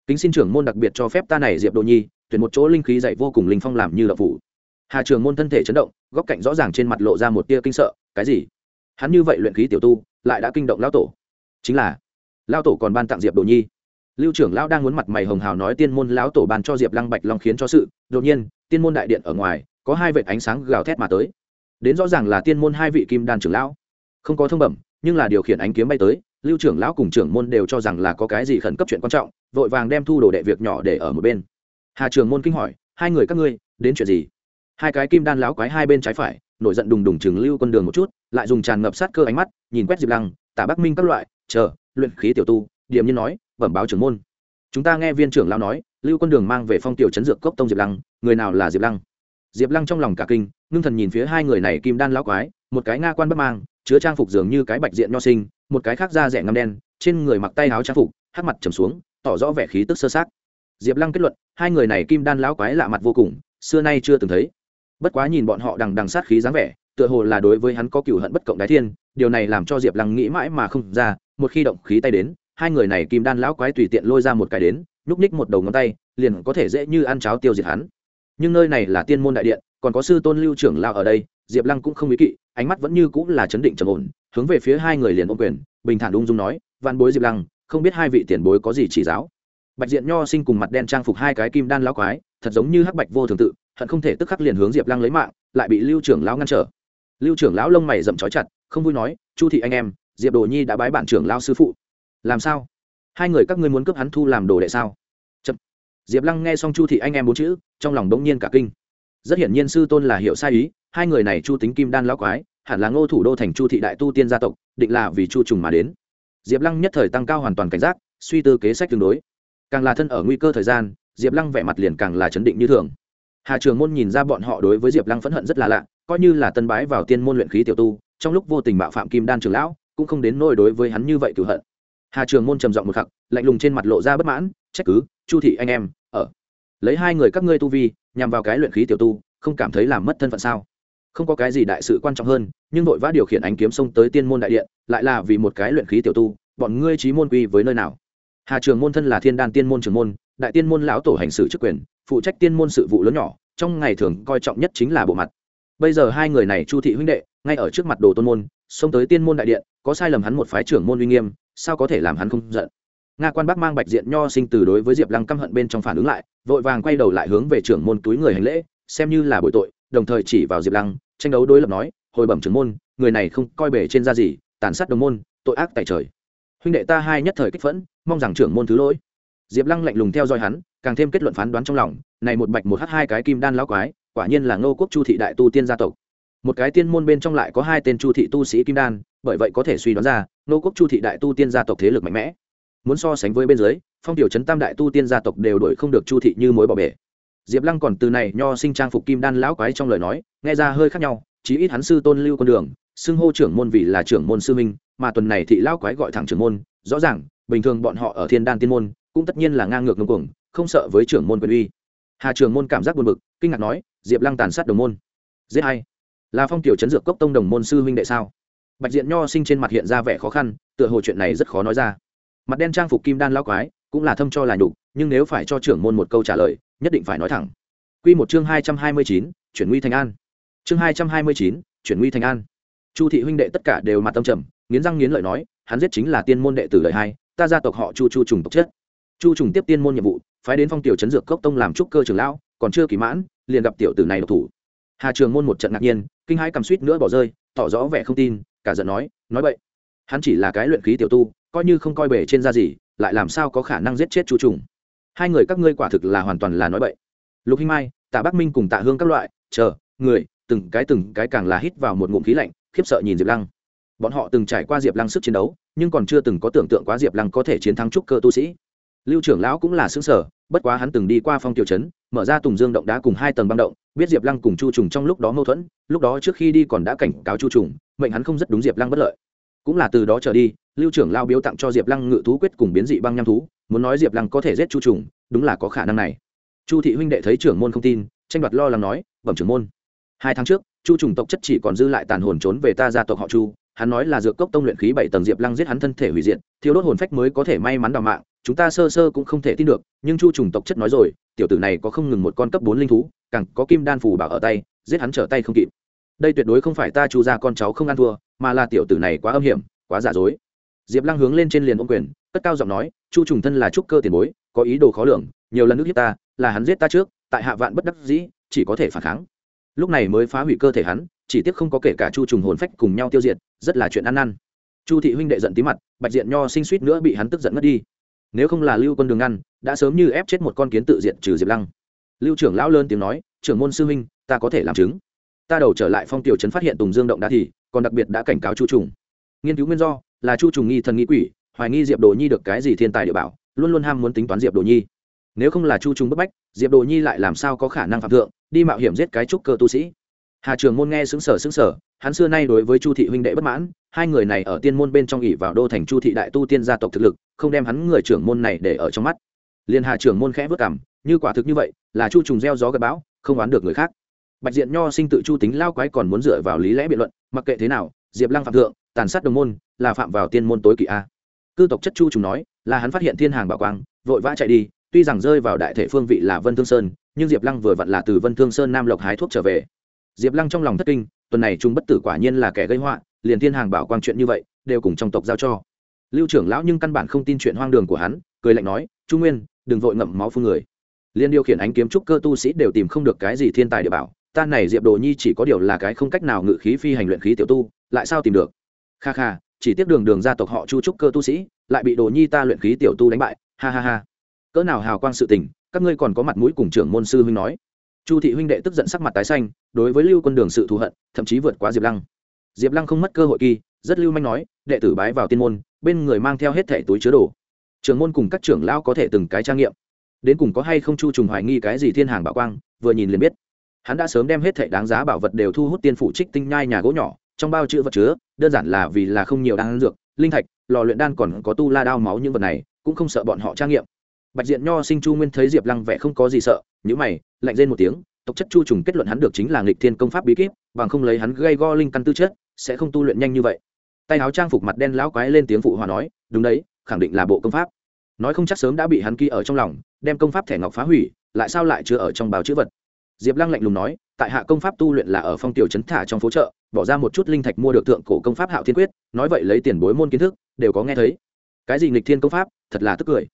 Kính xin trưởng môn đặc biệt cho phép ta này diệp đồ nhi, tuyển một chỗ linh khí dạy vô cùng linh phong làm như đậu phủ. Hà trường môn thân thể chấn động, góc cạnh rõ ràng trên mặt lộ ra một tia kinh sợ, cái gì? Hắn như vậy luyện khí tiểu tu, lại đã kinh động lão tổ. Chính là lão tổ còn ban tặng diệp đồ nhi. Lưu trưởng lão đang muốn mặt mày hồng hào nói tiên môn lão tổ ban cho diệp lăng bạch long khiến cho sự, đột nhiên, tiên môn đại điện ở ngoài, có hai vệt ánh sáng gào thét mà tới. Đến rõ ràng là tiên môn hai vị kim đan trưởng lão. Không có thông bẩm nhưng là điều khiển ánh kiếm bay tới, lưu trưởng lão cùng trưởng môn đều cho rằng là có cái gì khẩn cấp chuyện quan trọng, vội vàng đem thu đồ đệ việc nhỏ để ở một bên. Hà trường môn kinh hỏi, hai người các ngươi, đến chuyện gì? Hai cái kim đan lão quái hai bên trái phải, nổi giận đùng đùng chừng lưu con đường một chút, lại dùng tràn ngập sát cơ ánh mắt, nhìn quét diệp lăng, tả bắc minh các loại, chờ, luyện khí tiểu tu. Điểm nhiên nói, bẩm báo trưởng môn. Chúng ta nghe viên trưởng lão nói, lưu con đường mang về phong tiểu chấn dược cốc tông diệp lăng, người nào là diệp lăng? Diệp lăng trong lòng cả kinh, ngưng thần nhìn phía hai người này kim đan lão quái, một cái nga quan bất mang chứa trang phục dường như cái bạch diện nho sinh, một cái khác da rẻ ngâm đen, trên người mặc tay áo trang phục hắc mặt trầm xuống, tỏ rõ vẻ khí tức sơ sát diệp lăng kết luận, hai người này kim đan lão quái lạ mặt vô cùng, xưa nay chưa từng thấy. Bất quá nhìn bọn họ đằng đằng sát khí dáng vẻ, tựa hồ là đối với hắn có cựu hận bất cộng đái thiên, điều này làm cho diệp lăng nghĩ mãi mà không ra, một khi động khí tay đến, hai người này kim đan lão quái tùy tiện lôi ra một cái đến, nhúc ních một đầu ngón tay, liền có thể dễ như ăn cháo tiêu diệt hắn. Nhưng nơi này là tiên môn đại điện, còn có sư tôn lưu trưởng lao ở đây diệp lăng cũng không ý kỵ, ánh mắt vẫn như cũng là chấn định trầm ổn, hướng về phía hai người liền ôm quyền, bình thản ung dung nói văn bối diệp lăng, không biết hai vị tiền bối có gì chỉ giáo? Bạch diện nho sinh cùng mặt đen trang phục hai cái kim đan lão quái, thật giống như hắc bạch vô thường tự, hận không thể tức khắc liền hướng diệp lăng lấy mạng, lại bị lưu trưởng lão ngăn trở. Lưu trưởng lão lông mày rậm trói chặt, không vui nói, chu thị anh em, diệp đồ nhi đã bái bản trưởng lao sư phụ. Làm sao? Hai người các ngươi muốn cướp hắn thu làm đồ đệ sao? Chậm. diệp lăng nghe xong chu thị anh em bốn chữ, trong lòng đống nhiên cả kinh. Rất hiển nhiên sư tôn là hiểu sai ý hai người này chu tính kim đan lão quái, hẳn là ngô thủ đô thành chu thị đại tu tiên gia tộc, định là vì chu trùng mà đến. Diệp lăng nhất thời tăng cao hoàn toàn cảnh giác, suy tư kế sách tương đối. Càng là thân ở nguy cơ thời gian, diệp lăng vẻ mặt liền càng là chấn định như thường. Hà trường môn nhìn ra bọn họ đối với diệp lăng phẫn hận rất là lạ, coi như là tân bái vào tiên môn luyện khí tiểu tu, trong lúc vô tình bạo phạm kim đan trường lão, cũng không đến nôi đối với hắn như vậy cửu hận. Hà trường môn trầm giọng một khặc lạnh lùng trên mặt lộ ra bất mãn, trách cứ, chu thị anh em, ở. Lấy hai người các ngươi tu vi, nhằm vào cái luyện khí tiểu tu, không cảm thấy làm mất thân phận sao? Không có cái gì đại sự quan trọng hơn, nhưng vội vã điều khiển ánh kiếm xông tới tiên môn đại điện, lại là vì một cái luyện khí tiểu tu, bọn ngươi trí môn quy với nơi nào? Hà trường môn thân là thiên đan tiên môn trường môn, đại tiên môn lão tổ hành xử chức quyền, phụ trách tiên môn sự vụ lớn nhỏ, trong ngày thường coi trọng nhất chính là bộ mặt. Bây giờ hai người này chu thị huynh đệ, ngay ở trước mặt đồ tôn môn, xông tới tiên môn đại điện, có sai lầm hắn một phái trưởng môn uy nghiêm, sao có thể làm hắn không giận? Nga quan bắc mang bạch diện nho sinh từ đối với diệp lăng căm hận bên trong phản ứng lại, vội vàng quay đầu lại hướng về trưởng môn túi người hành lễ, xem như là bội tội, đồng thời chỉ vào diệp lăng tranh đấu đối lập nói, hồi bẩm trưởng môn, người này không coi bể trên da gì, tàn sát đồng môn, tội ác tại trời. Huynh đệ ta hai nhất thời kích phẫn, mong rằng trưởng môn thứ lỗi. Diệp lăng lạnh lùng theo dõi hắn, càng thêm kết luận phán đoán trong lòng, này một bạch một h hai cái kim đan lão quái, quả nhiên là ngô quốc chu thị đại tu tiên gia tộc. Một cái tiên môn bên trong lại có hai tên chu thị tu sĩ kim đan, bởi vậy có thể suy đoán ra, ngô quốc chu thị đại tu tiên gia tộc thế lực mạnh mẽ. Muốn so sánh với bên dưới, phong tiểu trấn tam đại tu tiên gia tộc đều đổi không được chu thị như mối bỏ bể diệp lăng còn từ này nho sinh trang phục kim đan lão quái trong lời nói, nghe ra hơi khác nhau, chí ít hắn sư tôn lưu con đường, xưng hô trưởng môn vì là trưởng môn sư minh mà tuần này thị lão quái gọi thẳng trưởng môn, rõ ràng, bình thường bọn họ ở thiên đan tiên môn, cũng tất nhiên là ngang ngược ngưng cuồng, không sợ với trưởng môn quyền uy. Hà trưởng môn cảm giác buồn bực, kinh ngạc nói, diệp lăng tàn sát đồng môn. Giết hay. Là phong tiểu chấn dược cốc tông đồng môn sư huynh đệ sao? Bạch diện nho sinh trên mặt hiện ra vẻ khó khăn, tựa hồ chuyện này rất khó nói ra. Mặt đen trang phục kim đan lão quái, cũng là thâm cho là nhục, nhưng nếu phải cho trưởng môn một câu trả lời nhất định phải nói thẳng. Q một chương hai trăm hai mươi chín, chuyển nguy thành an. Chương hai trăm hai mươi chín, chuyển nguy thành an. Chu thị huynh đệ tất cả đều mặt tâm trầm, nghiến răng nghiến lợi nói, hắn giết chính là tiên môn đệ tử lợi hai, ta gia tộc họ chu chu trùng tộc chất chu trùng tiếp tiên môn nhiệm vụ, phái đến phong tiểu chấn dược cốc tông làm trúc cơ trưởng lão, còn chưa kỳ mãn, liền gặp tiểu tử này độc thủ. Hà trường môn một trận ngạc nhiên, kinh hãi cầm suýt nữa bỏ rơi, tỏ rõ vẻ không tin, cả giận nói nói vậy hắn chỉ là cái luyện khí tiểu tu, coi như không coi bể trên da gì, lại làm sao có khả năng giết chết chu trùng hai người các ngươi quả thực là hoàn toàn là nói bậy. lục hinh mai, tạ bắc minh cùng tạ hương các loại, chờ, người, từng cái từng cái càng là hít vào một ngụm khí lạnh, khiếp sợ nhìn diệp lăng. Bọn họ từng trải qua diệp lăng sức chiến đấu, nhưng còn chưa từng có tưởng tượng quá diệp lăng có thể chiến thắng trúc cơ tu sĩ. Lưu trưởng lão cũng là xứng sở bất quá hắn từng đi qua phong tiểu trấn mở ra tùng dương động đá cùng hai tầng băng động, biết diệp lăng cùng chu trùng trong lúc đó mâu thuẫn, lúc đó trước khi đi còn đã cảnh cáo chu trùng, mệnh hắn không rất đúng diệp lăng bất lợi. Cũng là từ đó trở đi, lưu trưởng lao biếu tặng cho diệp lăng ngự thú quyết cùng biến dị băng nham thú muốn nói diệp lăng có thể giết chu trùng, đúng là có khả năng này. Chu thị huynh đệ thấy trưởng môn không tin, tranh đoạt lo lắng nói, bẩm trưởng môn, hai tháng trước, chu trùng tộc chất chỉ còn dư lại tàn hồn trốn về ta gia tộc họ chu, hắn nói là dược cốc tông luyện khí bảy tầng diệp lăng giết hắn thân thể hủy diệt thiếu đốt hồn phách mới có thể may mắn đào mạng, chúng ta sơ sơ cũng không thể tin được, nhưng chu trùng tộc chất nói rồi, tiểu tử này có không ngừng một con cấp bốn linh thú, càng có kim đan phù bảo ở tay, giết hắn trở tay không kịp. Đây tuyệt đối không phải ta chu ra con cháu không ăn thua, mà là tiểu tử này quá âm hiểm, quá giả dối. Diệp lăng hướng lên trên liền ôm quyền cất cao giọng nói, chu trùng thân là trúc cơ tiền bối, có ý đồ khó lường, nhiều lần nước hiếp ta, là hắn giết ta trước, tại hạ vạn bất đắc dĩ, chỉ có thể phản kháng. Lúc này mới phá hủy cơ thể hắn, chỉ tiếc không có kể cả chu trùng hồn phách cùng nhau tiêu diệt, rất là chuyện ăn năn. Chu thị huynh đệ giận tí mặt, bạch diện nho sinh suýt nữa bị hắn tức giận mất đi. Nếu không là lưu quân đường ngăn, đã sớm như ép chết một con kiến tự diện trừ diệp lăng. Lưu trưởng lão lớn tiếng nói, trưởng môn sư huynh, ta có thể làm chứng. Ta đầu trở lại phong tiểu trấn phát hiện tùng dương động đã thì, còn đặc biệt đã cảnh cáo chu trùng. Nghiên cứu nguyên do, là chu trùng nghi thần nghi quỷ hoài nghi diệp đồ nhi được cái gì thiên tài địa bảo, luôn luôn ham muốn tính toán diệp đồ nhi. Nếu không là chu Trung bức bách, diệp đồ nhi lại làm sao có khả năng phạm thượng, đi mạo hiểm giết cái trúc cơ tu sĩ. Hà trường môn nghe xứng sở xứng sở hắn xưa nay đối với chu thị huynh đệ bất mãn, hai người này ở tiên môn bên trong ỉ vào đô thành chu thị đại tu tiên gia tộc thực lực, không đem hắn người trưởng môn này để ở trong mắt. Liền hà trưởng môn khẽ vất cảm như quả thực như vậy, là chu trùng gieo gió gặp bão, không oán được người khác. Bạch diện nho sinh tự chu tính lao quái còn muốn dựa vào lý lẽ biện luận, mặc kệ thế nào, diệp lăng phạm thượng, tàn sát đồng môn, là phạm vào tiên môn tối kỵ a cư tộc chất chu trùng nói, là hắn phát hiện thiên hàng bảo quang, vội vã chạy đi, tuy rằng rơi vào đại thể phương vị là vân thương sơn, nhưng diệp lăng vừa vặn là từ vân thương sơn nam lộc hái thuốc trở về. Diệp lăng trong lòng thất kinh, tuần này chúng bất tử quả nhiên là kẻ gây họa, liền thiên hàng bảo quang chuyện như vậy, đều cùng trong tộc giao cho. Lưu trưởng lão nhưng căn bản không tin chuyện hoang đường của hắn, cười lạnh nói trung nguyên, đừng vội ngậm máu phương người. Liên điều khiển ánh kiếm trúc cơ tu sĩ đều tìm không được cái gì thiên tài địa bảo, ta này diệp đồ nhi chỉ có điều là cái không cách nào ngự khí phi hành luyện khí tiểu tu, lại sao tìm được? Kha kha chỉ tiếc đường đường gia tộc họ chu trúc cơ tu sĩ, lại bị đồ nhi ta luyện khí tiểu tu đánh bại. Ha ha ha. Cỡ nào hào quang sự tình, các ngươi còn có mặt mũi cùng trưởng môn sư huynh nói. Chu thị huynh đệ tức giận sắc mặt tái xanh, đối với lưu quân đường sự thù hận, thậm chí vượt quá diệp lăng. Diệp lăng không mất cơ hội kỳ, rất lưu manh nói, đệ tử bái vào tiên môn, bên người mang theo hết thẻ túi chứa đồ. Trưởng môn cùng các trưởng lão có thể từng cái trang nghiệm. Đến cùng có hay không chu trùng hoài nghi cái gì thiên hàng bảo quang, vừa nhìn liền biết. Hắn đã sớm đem hết thẻ đáng giá bảo vật đều thu hút tiên phủ trích tinh nhai nhà gỗ nhỏ trong bao chữ vật chứa, đơn giản là vì là không nhiều đan dược, linh thạch, lò luyện đan còn có tu la đao máu những vật này, cũng không sợ bọn họ trang nghiệm. Bạch diện nho sinh chu nguyên thấy diệp lăng vẻ không có gì sợ nhữ mày, lạnh lên một tiếng, tộc chất chu trùng kết luận hắn được chính là nghịch thiên công pháp bí kíp, bằng không lấy hắn gây go linh căn tư chất, sẽ không tu luyện nhanh như vậy. Tay áo trang phục mặt đen lão quái lên tiếng phụ hòa nói, đúng đấy, khẳng định là bộ công pháp. Nói không chắc sớm đã bị hắn ký ở trong lòng, đem công pháp thẻ ngọc phá hủy, lại sao lại chưa ở trong báo chữ vật? Diệp lăng lạnh lùng nói, tại hạ công pháp tu luyện là ở phong tiểu trấn thả trong phố chợ bỏ ra một chút linh thạch mua được thượng cổ công pháp hạo thiên quyết, nói vậy lấy tiền bối môn kiến thức, đều có nghe thấy. Cái gì nghịch thiên công pháp, thật là tức cười.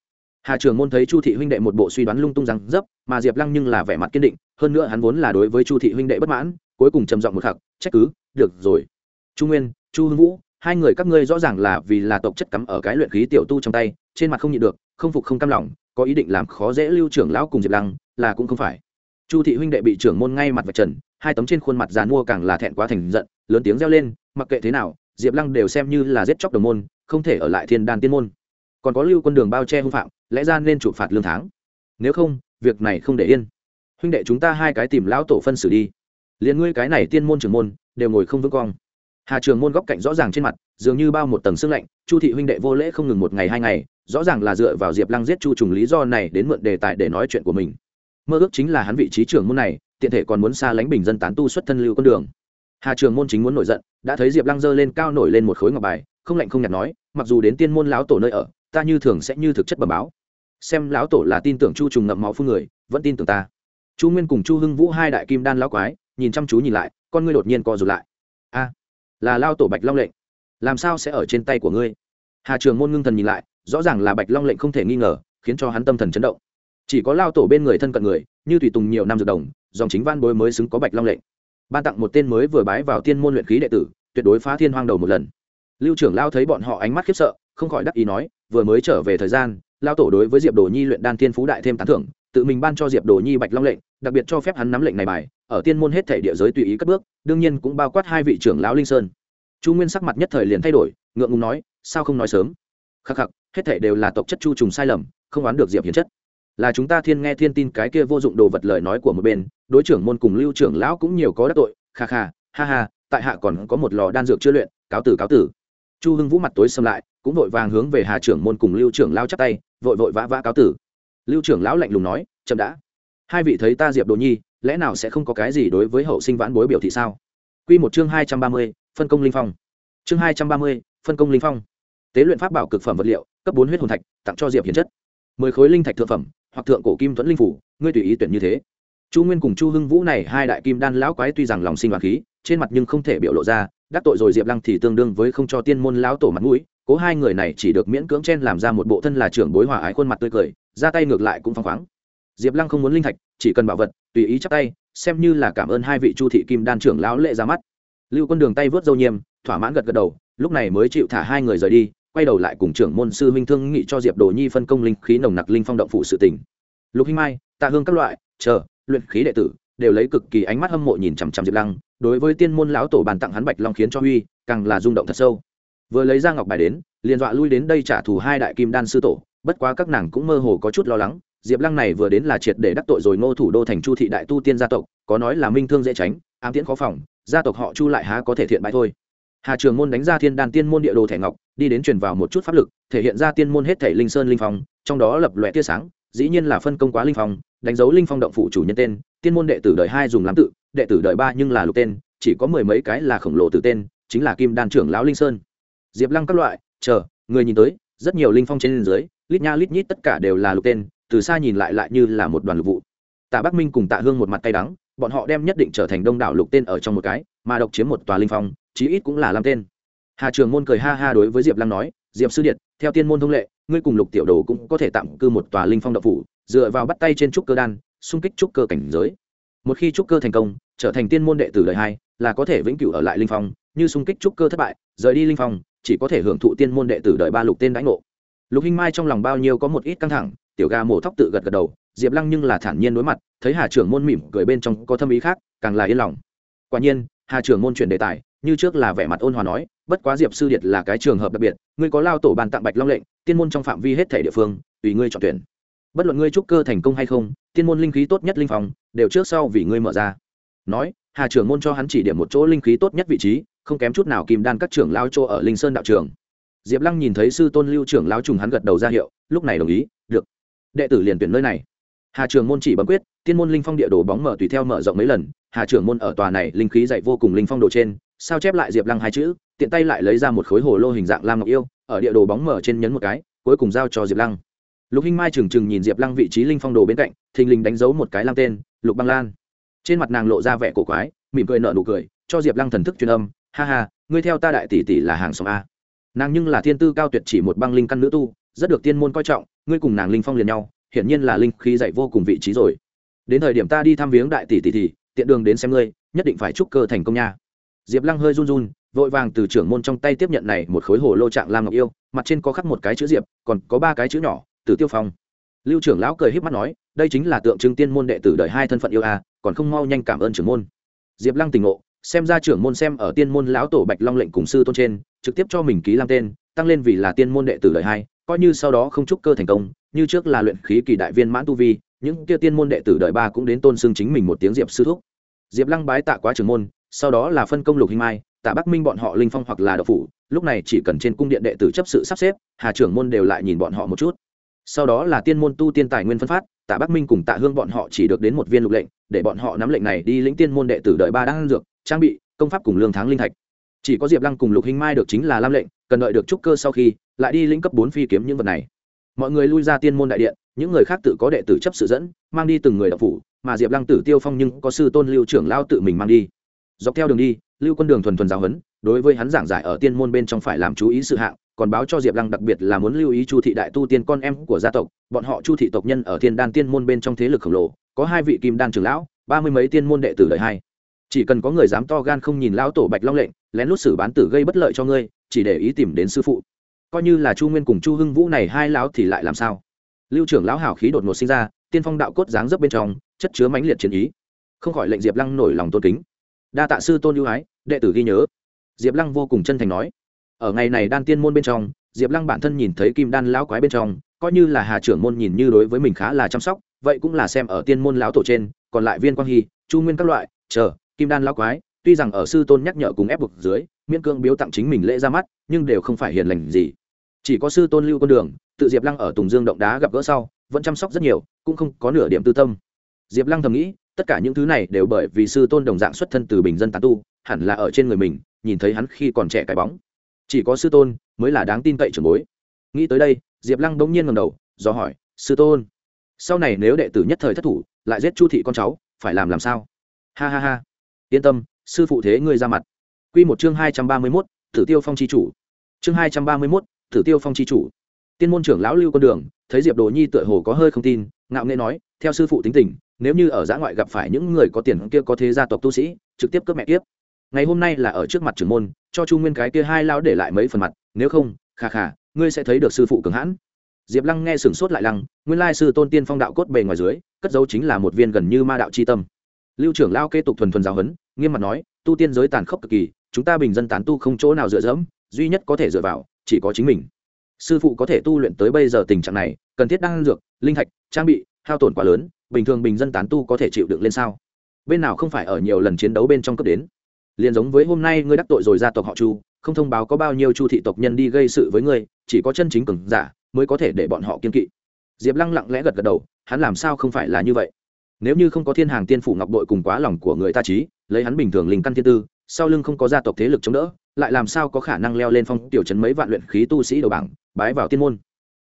Hà trường môn thấy chu thị huynh đệ một bộ suy đoán lung tung rằng dấp, mà diệp lăng nhưng là vẻ mặt kiên định, hơn nữa hắn vốn là đối với chu thị huynh đệ bất mãn, cuối cùng trầm giọng một khặc trách cứ, được rồi. Chu nguyên, chu hưng vũ, hai người các ngươi rõ ràng là vì là tộc chất cắm ở cái luyện khí tiểu tu trong tay, trên mặt không nhịn được, không phục không cam lòng, có ý định làm khó dễ lưu trưởng lão cùng diệp lăng, là cũng không phải. Chu thị huynh đệ bị trưởng môn ngay mặt vạch trần hai tấm trên khuôn mặt dàn mua càng là thẹn quá thành giận, lớn tiếng reo lên, mặc kệ thế nào, diệp lăng đều xem như là giết chóc đồng môn, không thể ở lại thiên đan tiên môn. Còn có lưu quân đường bao che hung phạm, lẽ ra nên chụp phạt lương tháng. Nếu không, việc này không để yên. Huynh đệ chúng ta hai cái tìm lão tổ phân xử đi. Liền ngươi cái này tiên môn trưởng môn, đều ngồi không vững cong. Hà trường môn góc cạnh rõ ràng trên mặt, dường như bao một tầng xương lạnh, chu thị huynh đệ vô lễ không ngừng một ngày hai ngày, rõ ràng là dựa vào diệp lăng giết chu trùng lý do này đến mượn đề tài để nói chuyện của mình mơ ước chính là hắn vị trí trưởng môn này, tiện thể còn muốn xa lánh bình dân tán tu xuất thân lưu con đường. Hà trường môn chính muốn nổi giận, đã thấy diệp lăng dơ lên cao nổi lên một khối ngọc bài, không lạnh không nhạt nói, mặc dù đến tiên môn lão tổ nơi ở, ta như thường sẽ như thực chất bẩm báo. Xem lão tổ là tin tưởng chu trùng ngậm máu phương người, vẫn tin tưởng ta. Chu nguyên cùng chu hưng vũ hai đại kim đan lão quái, nhìn chăm chú nhìn lại, con ngươi đột nhiên co rụt lại. A, là lao tổ bạch long lệnh. Làm sao sẽ ở trên tay của ngươi? Hà trường môn ngưng thần nhìn lại, rõ ràng là bạch long lệnh không thể nghi ngờ, khiến cho hắn tâm thần chấn động chỉ có lao tổ bên người thân cận người, như tùy tùng nhiều năm dược đồng, dòng chính văn bối mới xứng có bạch long lệnh. Ban tặng một tên mới vừa bái vào tiên môn luyện khí đệ tử, tuyệt đối phá thiên hoang đầu một lần. Lưu trưởng lao thấy bọn họ ánh mắt khiếp sợ, không khỏi đắc ý nói, vừa mới trở về thời gian, lao tổ đối với diệp đồ nhi luyện đan thiên phú đại thêm tán thưởng, tự mình ban cho diệp đồ nhi bạch long lệnh, đặc biệt cho phép hắn nắm lệnh này bài, ở tiên môn hết thể địa giới tùy ý cất bước, đương nhiên cũng bao quát hai vị trưởng lão linh sơn. Chu nguyên sắc mặt nhất thời liền thay đổi, ngượng ngùng nói, sao không nói sớm? Khắc khắc, hết thể đều là tộc chất chu trùng sai lầm, không oán được diệp hiến chất là chúng ta thiên nghe thiên tin cái kia vô dụng đồ vật lời nói của một bên, đối trưởng môn cùng lưu trưởng lão cũng nhiều có đắc tội, kha kha, ha ha, tại hạ còn có một lò đan dược chưa luyện, cáo tử cáo tử. Chu hưng vũ mặt tối xâm lại, cũng vội vàng hướng về hà trưởng môn cùng lưu trưởng lao chắp tay, vội vội vã vã cáo tử. Lưu trưởng lão lạnh lùng nói, chậm đã. Hai vị thấy ta diệp đồ nhi, lẽ nào sẽ không có cái gì đối với hậu sinh vãn bối biểu thị sao? Quy một chương hai trăm ba mươi, phân công linh phong. Chương hai trăm ba mươi, phân công linh phong. Tế luyện pháp bảo cực phẩm vật liệu, cấp bốn huyết hồn thạch, tặng cho diệp hiến chất. Mười khối linh thạch thượng phẩm hoặc thượng cổ kim thuẫn linh phủ, ngươi tùy ý tuyển như thế. Chu nguyên cùng chu hưng vũ này hai đại kim đan lão quái tuy rằng lòng sinh hoàng khí, trên mặt nhưng không thể biểu lộ ra, đắc tội rồi diệp lăng thì tương đương với không cho tiên môn lão tổ mặt mũi, cố hai người này chỉ được miễn cưỡng chen làm ra một bộ thân là trưởng bối hòa ái khuôn mặt tươi cười, ra tay ngược lại cũng phăng khoáng. Diệp lăng không muốn linh thạch, chỉ cần bảo vật, tùy ý chắc tay, xem như là cảm ơn hai vị chu thị kim đan trưởng lão lệ ra mắt. Lưu quân đường tay vớt dâu nhiêm thỏa mãn gật gật đầu, lúc này mới chịu thả hai người rời đi quay đầu lại cùng trưởng môn sư minh thương nghị cho diệp đồ nhi phân công linh khí nồng nặc linh phong động phụ sự tỉnh lục hinh mai, tạ hương các loại, chờ, luyện khí đệ tử, đều lấy cực kỳ ánh mắt hâm mộ nhìn chằm chằm diệp lăng, đối với tiên môn lão tổ bàn tặng hắn bạch long khiến cho huy càng là rung động thật sâu. Vừa lấy ra ngọc bài đến, liền dọa lui đến đây trả thù hai đại kim đan sư tổ, bất quá các nàng cũng mơ hồ có chút lo lắng, diệp lăng này vừa đến là triệt để đắc tội rồi ngô thủ đô thành chu thị đại tu tiên gia tộc, có nói là minh thương dễ tránh, ám tiễn khó phòng, gia tộc họ chu lại há có thể thiện bại thôi hà trường môn đánh ra thiên đan tiên môn địa đồ thẻ ngọc, đi đến truyền vào một chút pháp lực, thể hiện ra tiên môn hết thể linh sơn linh phong, trong đó lập lòe tia sáng, dĩ nhiên là phân công quá linh phong, đánh dấu linh phong động phụ chủ nhân tên, tiên môn đệ tử đời hai dùng làm tự, đệ tử đời ba nhưng là lục tên, chỉ có mười mấy cái là khổng lồ từ tên, chính là kim đan trưởng lão linh sơn. Diệp lăng các loại, chờ, người nhìn tới, rất nhiều linh phong trên dưới, lít nha lít nhít tất cả đều là lục tên, từ xa nhìn lại lại như là một đoàn lục vụ. Tạ bắc minh cùng tạ hương một mặt tay đắng, bọn họ đem nhất định trở thành đông đảo lục tên ở trong một cái, mà độc chiếm một tòa linh phong chí ít cũng là làm tên. Hà trường môn cười ha ha đối với diệp lăng nói, diệp sư điện, theo tiên môn thông lệ, ngươi cùng lục tiểu đồ cũng có thể tạm cư một tòa linh phong đạo phủ, dựa vào bắt tay trên trúc cơ đan, xung kích trúc cơ cảnh giới. Một khi trúc cơ thành công, trở thành tiên môn đệ tử đời hai, là có thể vĩnh cửu ở lại linh phong, như xung kích trúc cơ thất bại, rời đi linh phong, chỉ có thể hưởng thụ tiên môn đệ tử đời ba lục tên đãi ngộ. Lục hinh mai trong lòng bao nhiêu có một ít căng thẳng, tiểu ga mổ thóc tự gật gật đầu, diệp lăng nhưng là thản nhiên đối mặt, thấy hà trưởng môn mỉm cười bên trong có thâm ý khác, càng là yên lòng. Quả nhiên, hà trưởng môn chuyển đề tài như trước là vẻ mặt ôn hòa nói, bất quá diệp sư điệt là cái trường hợp đặc biệt, ngươi có lao tổ bàn tặng bạch long lệnh, tiên môn trong phạm vi hết thể địa phương, tùy ngươi chọn tuyển. Bất luận ngươi trúc cơ thành công hay không, tiên môn linh khí tốt nhất linh phòng, đều trước sau vì ngươi mở ra. Nói, hà trưởng môn cho hắn chỉ điểm một chỗ linh khí tốt nhất vị trí, không kém chút nào kìm đan các trưởng lao chỗ ở linh sơn đạo trường. Diệp lăng nhìn thấy sư tôn lưu trưởng lao trùng hắn gật đầu ra hiệu, lúc này đồng ý, được. Đệ tử liền tuyển nơi này. Hà trường môn chỉ bấm quyết, tiên môn linh phong địa đồ bóng mở tùy theo mở rộng mấy lần, hà trưởng môn ở tòa này linh khí dạy vô cùng linh phong đồ trên sao chép lại diệp lăng hai chữ, tiện tay lại lấy ra một khối hồ lô hình dạng lam ngọc yêu, ở địa đồ bóng mở trên nhấn một cái, cuối cùng giao cho diệp lăng. Lục hinh mai trừng trừng nhìn diệp lăng vị trí linh phong đồ bên cạnh, thình lình đánh dấu một cái lam tên, lục băng lan. Trên mặt nàng lộ ra vẻ cổ quái, mỉm cười nở nụ cười, cho diệp lăng thần thức truyền âm, ha ha, ngươi theo ta đại tỷ tỷ là hàng xóm a. Nàng nhưng là thiên tư cao tuyệt chỉ một băng linh căn nữ tu, rất được tiên môn coi trọng, ngươi cùng nàng linh phong liền nhau, hiển nhiên là linh khí dạy vô cùng vị trí rồi. Đến thời điểm ta đi thăm viếng đại tỷ tỷ thì, tiện đường đến xem ngươi, nhất định phải chúc cơ thành công nha diệp lăng hơi run run, vội vàng từ trưởng môn trong tay tiếp nhận này một khối hồ lô trạng lam ngọc yêu, mặt trên có khắc một cái chữ diệp, còn có ba cái chữ nhỏ từ tiêu phong. Lưu trưởng lão cười h í p mắt nói, đây chính là tượng trưng tiên môn đệ tử đời hai thân phận yêu a, còn không mau nhanh cảm ơn trưởng môn. Diệp lăng tỉnh ngộ, xem ra trưởng môn xem ở tiên môn lão tổ bạch long lệnh cùng sư tôn trên, trực tiếp cho mình ký làm tên, tăng lên vì là tiên môn đệ tử đời hai, coi như sau đó không chúc cơ thành công, như trước là luyện khí kỳ đại viên mãn tu vi, những kia tiên môn đệ tử đời ba cũng đến tôn xưng chính mình một tiếng diệp sư thúc. Diệp lăng bái tạ quá trưởng môn sau đó là phân công lục hình mai tạ bắc minh bọn họ linh phong hoặc là đậu phủ, lúc này chỉ cần trên cung điện đệ tử chấp sự sắp xếp, hà trưởng môn đều lại nhìn bọn họ một chút. sau đó là tiên môn tu tiên tài nguyên phân phát tạ bắc minh cùng tạ hương bọn họ chỉ được đến một viên lục lệnh, để bọn họ nắm lệnh này đi lĩnh tiên môn đệ tử đợi ba đang dược, trang bị, công pháp cùng lương tháng linh thạch. chỉ có diệp lăng cùng lục hình mai được chính là lam lệnh, cần đợi được trúc cơ sau khi, lại đi lĩnh cấp bốn phi kiếm những vật này. mọi người lui ra tiên môn đại điện, những người khác tự có đệ tử chấp sự dẫn, mang đi từng người đọc phủ, mà diệp lăng tử tiêu phong nhưng có sư tôn lưu trưởng lao tự mình mang đi dọc theo đường đi, lưu quân đường thuần thuần giáo huấn, đối với hắn giảng giải ở tiên môn bên trong phải làm chú ý sự hạng, còn báo cho diệp lăng đặc biệt là muốn lưu ý chu thị đại tu tiên con em của gia tộc, bọn họ chu thị tộc nhân ở thiên đan tiên môn bên trong thế lực khổng lồ, có hai vị kim đan trưởng lão, ba mươi mấy tiên môn đệ tử đời hai. Chỉ cần có người dám to gan không nhìn lão tổ bạch long lệnh, lén lút xử bán tử gây bất lợi cho ngươi, chỉ để ý tìm đến sư phụ. Coi như là chu nguyên cùng chu hưng vũ này hai lão thì lại làm sao? Lưu trưởng lão hảo khí đột ngột sinh ra, tiên phong đạo cốt dáng dấp bên trong, chất chứa mãnh liệt chiến ý. Không khỏi lệnh diệp lăng nổi lòng tôn kính đa tạ sư tôn ưu ái, đệ tử ghi nhớ. Diệp lăng vô cùng chân thành nói. Ở ngày này đan tiên môn bên trong, diệp lăng bản thân nhìn thấy kim đan lão quái bên trong, coi như là hà trưởng môn nhìn như đối với mình khá là chăm sóc, vậy cũng là xem ở tiên môn lão tổ trên, còn lại viên quang hy, chu nguyên các loại, chờ, kim đan lão quái, tuy rằng ở sư tôn nhắc nhở cùng ép buộc dưới, miễn cương biếu tặng chính mình lễ ra mắt, nhưng đều không phải hiền lành gì. Chỉ có sư tôn lưu con đường, tự diệp lăng ở tùng dương động đá gặp gỡ sau, vẫn chăm sóc rất nhiều, cũng không có nửa điểm tư tâm. Diệp lăng thầm nghĩ tất cả những thứ này đều bởi vì sư tôn đồng dạng xuất thân từ bình dân tán tu, hẳn là ở trên người mình, nhìn thấy hắn khi còn trẻ cái bóng. Chỉ có sư tôn mới là đáng tin cậy trưởng bối. Nghĩ tới đây, diệp lăng bỗng nhiên ngầm đầu, do hỏi, sư tôn, sau này nếu đệ tử nhất thời thất thủ, lại giết chu thị con cháu, phải làm làm sao? Ha ha ha, yên tâm, sư phụ thế ngươi ra mặt. Q một chương hai trăm ba mươi mốt thử tiêu phong c h i chủ. Chương hai trăm ba mươi mốt thử tiêu phong c h i chủ. Tiên môn trưởng lão lưu con đường, thấy diệp đồ nhi tựa hồ có hơi không tin, ngạo nghệ nói, theo sư phụ tính tình nếu như ở giã ngoại gặp phải những người có tiền kia có thế gia tộc tu sĩ, trực tiếp cướp mẹ tiếp ngày hôm nay là ở trước mặt trưởng môn, cho chu nguyên cái kia hai lao để lại mấy phần mặt, nếu không khà khà ngươi sẽ thấy được sư phụ cường hãn. Diệp lăng nghe sửng sốt lại lăng, nguyên lai sư tôn tiên phong đạo cốt bề ngoài dưới, cất dấu chính là một viên gần như ma đạo c h i tâm. Lưu trưởng lao kế tục thuần thuần giáo huấn, nghiêm mặt nói, tu tiên giới tàn khốc cực kỳ, chúng ta bình dân tán tu không chỗ nào dựa dẫm, duy nhất có thể dựa vào, chỉ có chính mình. Sư phụ có thể tu luyện tới bây giờ tình trạng này, cần thiết đăng dược, linh thạch, trang bị, hao tổn quá lớn bình thường bình dân tán tu có thể chịu đựng lên sao? Bên nào không phải ở nhiều lần chiến đấu bên trong cấp đến? Liền giống với hôm nay ngươi đắc tội rồi gia tộc họ chu, không thông báo có bao nhiêu chu thị tộc nhân đi gây sự với ngươi, chỉ có chân chính cường giả mới có thể để bọn họ kiên kỵ. Diệp lăng lặng lẽ gật gật đầu, hắn làm sao không phải là như vậy? Nếu như không có thiên hàng tiên phủ ngọc đội cùng quá lòng của người ta trí, lấy hắn bình thường linh căn thiên tư, sau lưng không có gia tộc thế lực chống đỡ, lại làm sao có khả năng leo lên phong tiểu trấn mấy vạn luyện khí tu sĩ đầu bảng, bái vào tiên môn?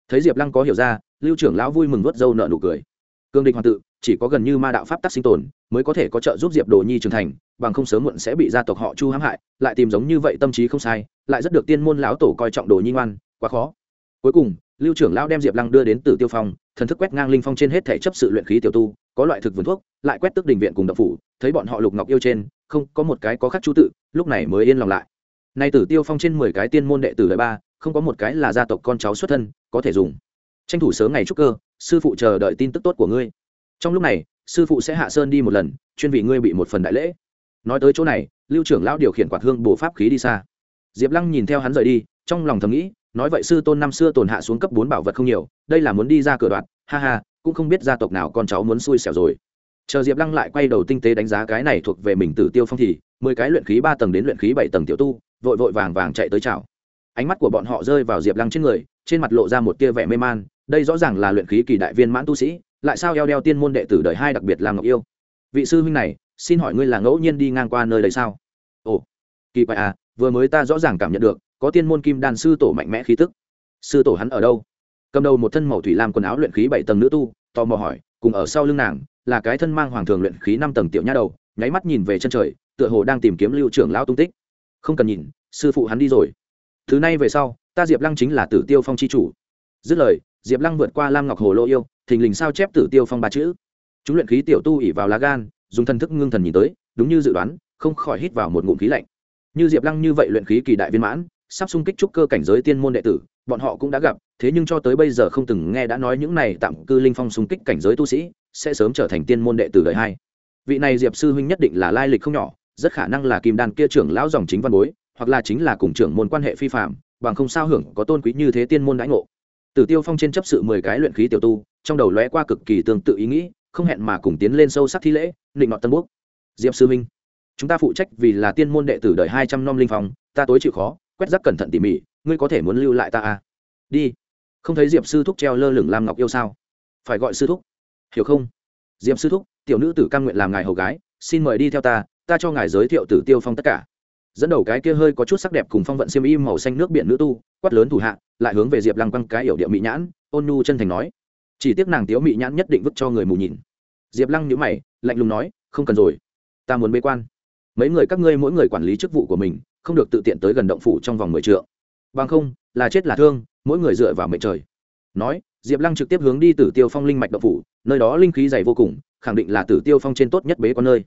Thấy diệp lăng có hiểu ra, lưu trưởng lão vui mừng vớt dâu nợ nụ cười cương địch hoàng tự, chỉ có gần như ma đạo pháp tắc sinh tồn, mới có thể có trợ giúp diệp đồ nhi trưởng thành, bằng không sớm muộn sẽ bị gia tộc họ chu hãm hại, lại tìm giống như vậy tâm trí không sai, lại rất được tiên môn lão tổ coi trọng đồ nhi ngoan, quá khó. Cuối cùng, lưu trưởng lão đem diệp lăng đưa đến từ tiêu phong, thần thức quét ngang linh phong trên hết thể chấp sự luyện khí tiểu tu, có loại thực vườn thuốc, lại quét tức đình viện cùng đập phủ, thấy bọn họ lục ngọc yêu trên, không, có một cái có khắc chú tự, lúc này mới yên lòng lại. Nay tử tiêu phong trên mười cái tiên môn đệ tử đời ba, không có một cái là gia tộc con cháu xuất thân, có thể dùng. Tranh thủ sớm ngày trúc cơ sư phụ chờ đợi tin tức tốt của ngươi. Trong lúc này, sư phụ sẽ hạ sơn đi một lần, chuyên vị ngươi bị một phần đại lễ. Nói tới chỗ này, lưu trưởng lão điều khiển quạt hương bổ pháp khí đi xa. Diệp lăng nhìn theo hắn rời đi, trong lòng thầm nghĩ, nói vậy sư tôn năm xưa tồn hạ xuống cấp bốn bảo vật không nhiều, đây là muốn đi ra cửa đoạn, ha ha, cũng không biết gia tộc nào con cháu muốn xui xẻo rồi. Chờ diệp lăng lại quay đầu tinh tế đánh giá cái này thuộc về mình tử tiêu phong thì, mười cái luyện khí ba tầng đến luyện khí bảy tầng tiểu tu, vội vội vàng vàng chạy tới chào. Ánh mắt của bọn họ rơi vào diệp lăng trên người, trên mặt lộ ra một tia vẻ mê man đây rõ ràng là luyện khí kỳ đại viên mãn tu sĩ, lại sao eo đeo tiên môn đệ tử đời hai đặc biệt là ngọc yêu? Vị sư huynh này, xin hỏi ngươi là ngẫu nhiên đi ngang qua nơi đây sao? Ồ, kỳ quái à vừa mới ta rõ ràng cảm nhận được, có tiên môn kim đan sư tổ mạnh mẽ khí tức. Sư tổ hắn ở đâu? Cầm đầu một thân màu thủy lam quần áo luyện khí bảy tầng nữ tu, tò mò hỏi, cùng ở sau lưng nàng, là cái thân mang hoàng thường luyện khí năm tầng tiểu nha đầu, nháy mắt nhìn về chân trời, tựa hồ đang tìm kiếm lưu trưởng lão tung tích. Không cần nhìn, sư phụ hắn đi rồi. Thứ này về sau, ta diệp lăng chính là tử tiêu phong c h i chủ. Dứt lời diệp lăng vượt qua lam ngọc hồ lô yêu, thình lình sao chép tử tiêu phong ba chữ. Chúng luyện khí tiểu tu ỉ vào lá gan, dùng thần thức ngưng thần nhìn tới, đúng như dự đoán, không khỏi hít vào một ngụm khí lạnh. Như diệp lăng như vậy luyện khí kỳ đại viên mãn, sắp xung kích trúc cơ cảnh giới tiên môn đệ tử, bọn họ cũng đã gặp, thế nhưng cho tới bây giờ không từng nghe đã nói những này tạm cư linh phong xung kích cảnh giới tu sĩ, sẽ sớm trở thành tiên môn đệ tử đời hai. Vị này diệp sư huynh nhất định là lai lịch không nhỏ, rất khả năng là kim đan kia trưởng lão dòng chính văn bối, hoặc là chính là cùng trưởng môn quan hệ phi phạm bằng không sao hưởng có tôn quý như thế tiên môn đãi ngộ tử tiêu phong trên chấp sự mười cái luyện khí tiểu tu, trong đầu lóe qua cực kỳ tương tự ý nghĩ, không hẹn mà cùng tiến lên sâu sắc thi lễ định nọ tân quốc diệp sư minh chúng ta phụ trách vì là tiên môn đệ tử đời hai trăm năm linh phong, ta tối chịu khó, quét rác cẩn thận tỉ mỉ, ngươi có thể muốn lưu lại ta à? Đi. Không thấy diệp sư thúc treo lơ lửng lam ngọc yêu sao? Phải gọi sư thúc. Hiểu không? Diệp sư thúc, tiểu nữ tử cam nguyện làm ngài hầu gái, xin mời đi theo ta ta cho ngài giới thiệu tử tiêu phong tất cả dẫn đầu cái kia hơi có chút sắc đẹp cùng phong vận xiêm y màu xanh nước biển nữ tu, quát lớn thủ hạ, lại hướng về diệp lăng quăng cái yểu điệu mỹ nhãn, ôn nhu chân thành nói. Chỉ tiếc nàng tiếu mỹ nhãn nhất định vứt cho người mù nhìn. Diệp lăng nhữ mày, lạnh lùng nói, không cần rồi, ta muốn bế quan. Mấy người các ngươi mỗi người quản lý chức vụ của mình, không được tự tiện tới gần động phủ trong vòng mười triệu bằng không, là chết là thương, mỗi người dựa vào mệnh trời. Nói, diệp lăng trực tiếp hướng đi tử tiêu phong linh mạch động phủ, nơi đó linh khí dày vô cùng, khẳng định là tử tiêu phong trên tốt nhất bế con nơi.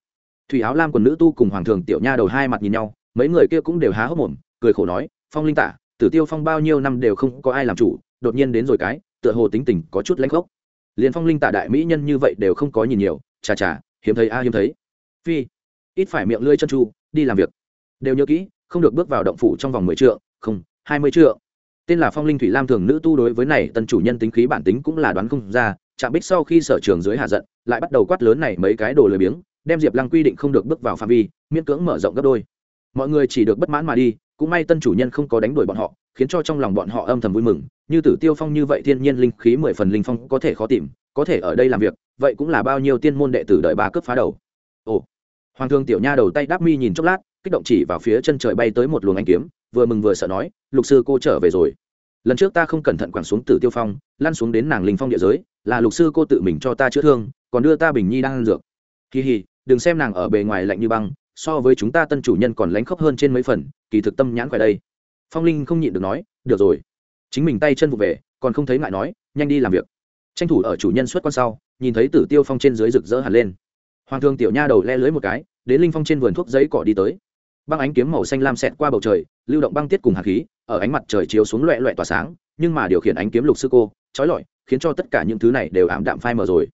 Thủy áo lam quần nữ tu cùng hoàng thường tiểu nha đầu hai mặt nhìn nhau mấy người kia cũng đều há hốc mồm, cười khổ nói, phong linh tả, tử tiêu phong bao nhiêu năm đều không có ai làm chủ, đột nhiên đến rồi cái, tựa hồ tính tình có chút lãnh gốc liền phong linh tả đại mỹ nhân như vậy đều không có nhìn nhiều, chà chà, hiếm thấy a, hiếm thấy. Phi, ít phải miệng lưỡi chân tru đi làm việc. Đều nhớ kỹ, không được bước vào động phủ trong vòng mười trượng, không, hai mươi trượng. Tên là phong linh thủy lam thường nữ tu đối với này tân chủ nhân tính khí bản tính cũng là đoán không ra, chạm bích sau khi sở trường dưới hạ giận, lại bắt đầu quát lớn này mấy cái đồ lười biếng, đem diệp lăng quy định không được bước vào phạm vi, miễn cưỡng mở rộng gấp đôi mọi người chỉ được bất mãn mà đi, cũng may tân chủ nhân không có đánh đuổi bọn họ, khiến cho trong lòng bọn họ âm thầm vui mừng. Như tử tiêu phong như vậy thiên nhiên linh khí mười phần linh phong có thể khó tìm, có thể ở đây làm việc, vậy cũng là bao nhiêu tiên môn đệ tử đợi bà cướp phá đầu. Ồ, hoàng thương tiểu nha đầu tay đáp mi nhìn chốc lát, kích động chỉ vào phía chân trời bay tới một luồng anh kiếm, vừa mừng vừa sợ nói, lục sư cô trở về rồi. Lần trước ta không cẩn thận quẳng xuống tử tiêu phong, lăn xuống đến nàng linh phong địa giới, là lục sư cô tự mình cho ta chữa thương, còn đưa ta bình nhi đang ăn dược. Kỳ hì đừng xem nàng ở bề ngoài lạnh như băng so với chúng ta tân chủ nhân còn lánh khóc hơn trên mấy phần, kỳ thực tâm nhãn khỏe đây. Phong linh không nhịn được nói, được rồi. Chính mình tay chân vụ về, còn không thấy ngại nói, nhanh đi làm việc. Tranh thủ ở chủ nhân xuất quan sau, nhìn thấy tử tiêu phong trên dưới rực rỡ hẳn lên. Hoàng thương tiểu nha đầu le lưới một cái, đến linh phong trên vườn thuốc giấy cỏ đi tới. Băng ánh kiếm màu xanh lam xẹt qua bầu trời, lưu động băng tiết cùng hạt khí, ở ánh mặt trời chiếu xuống loẹ loẹ tỏa sáng, nhưng mà điều khiển ánh kiếm lục sư cô, trói lọi, khiến cho tất cả những thứ này đều ảm đạm phai mờ rồi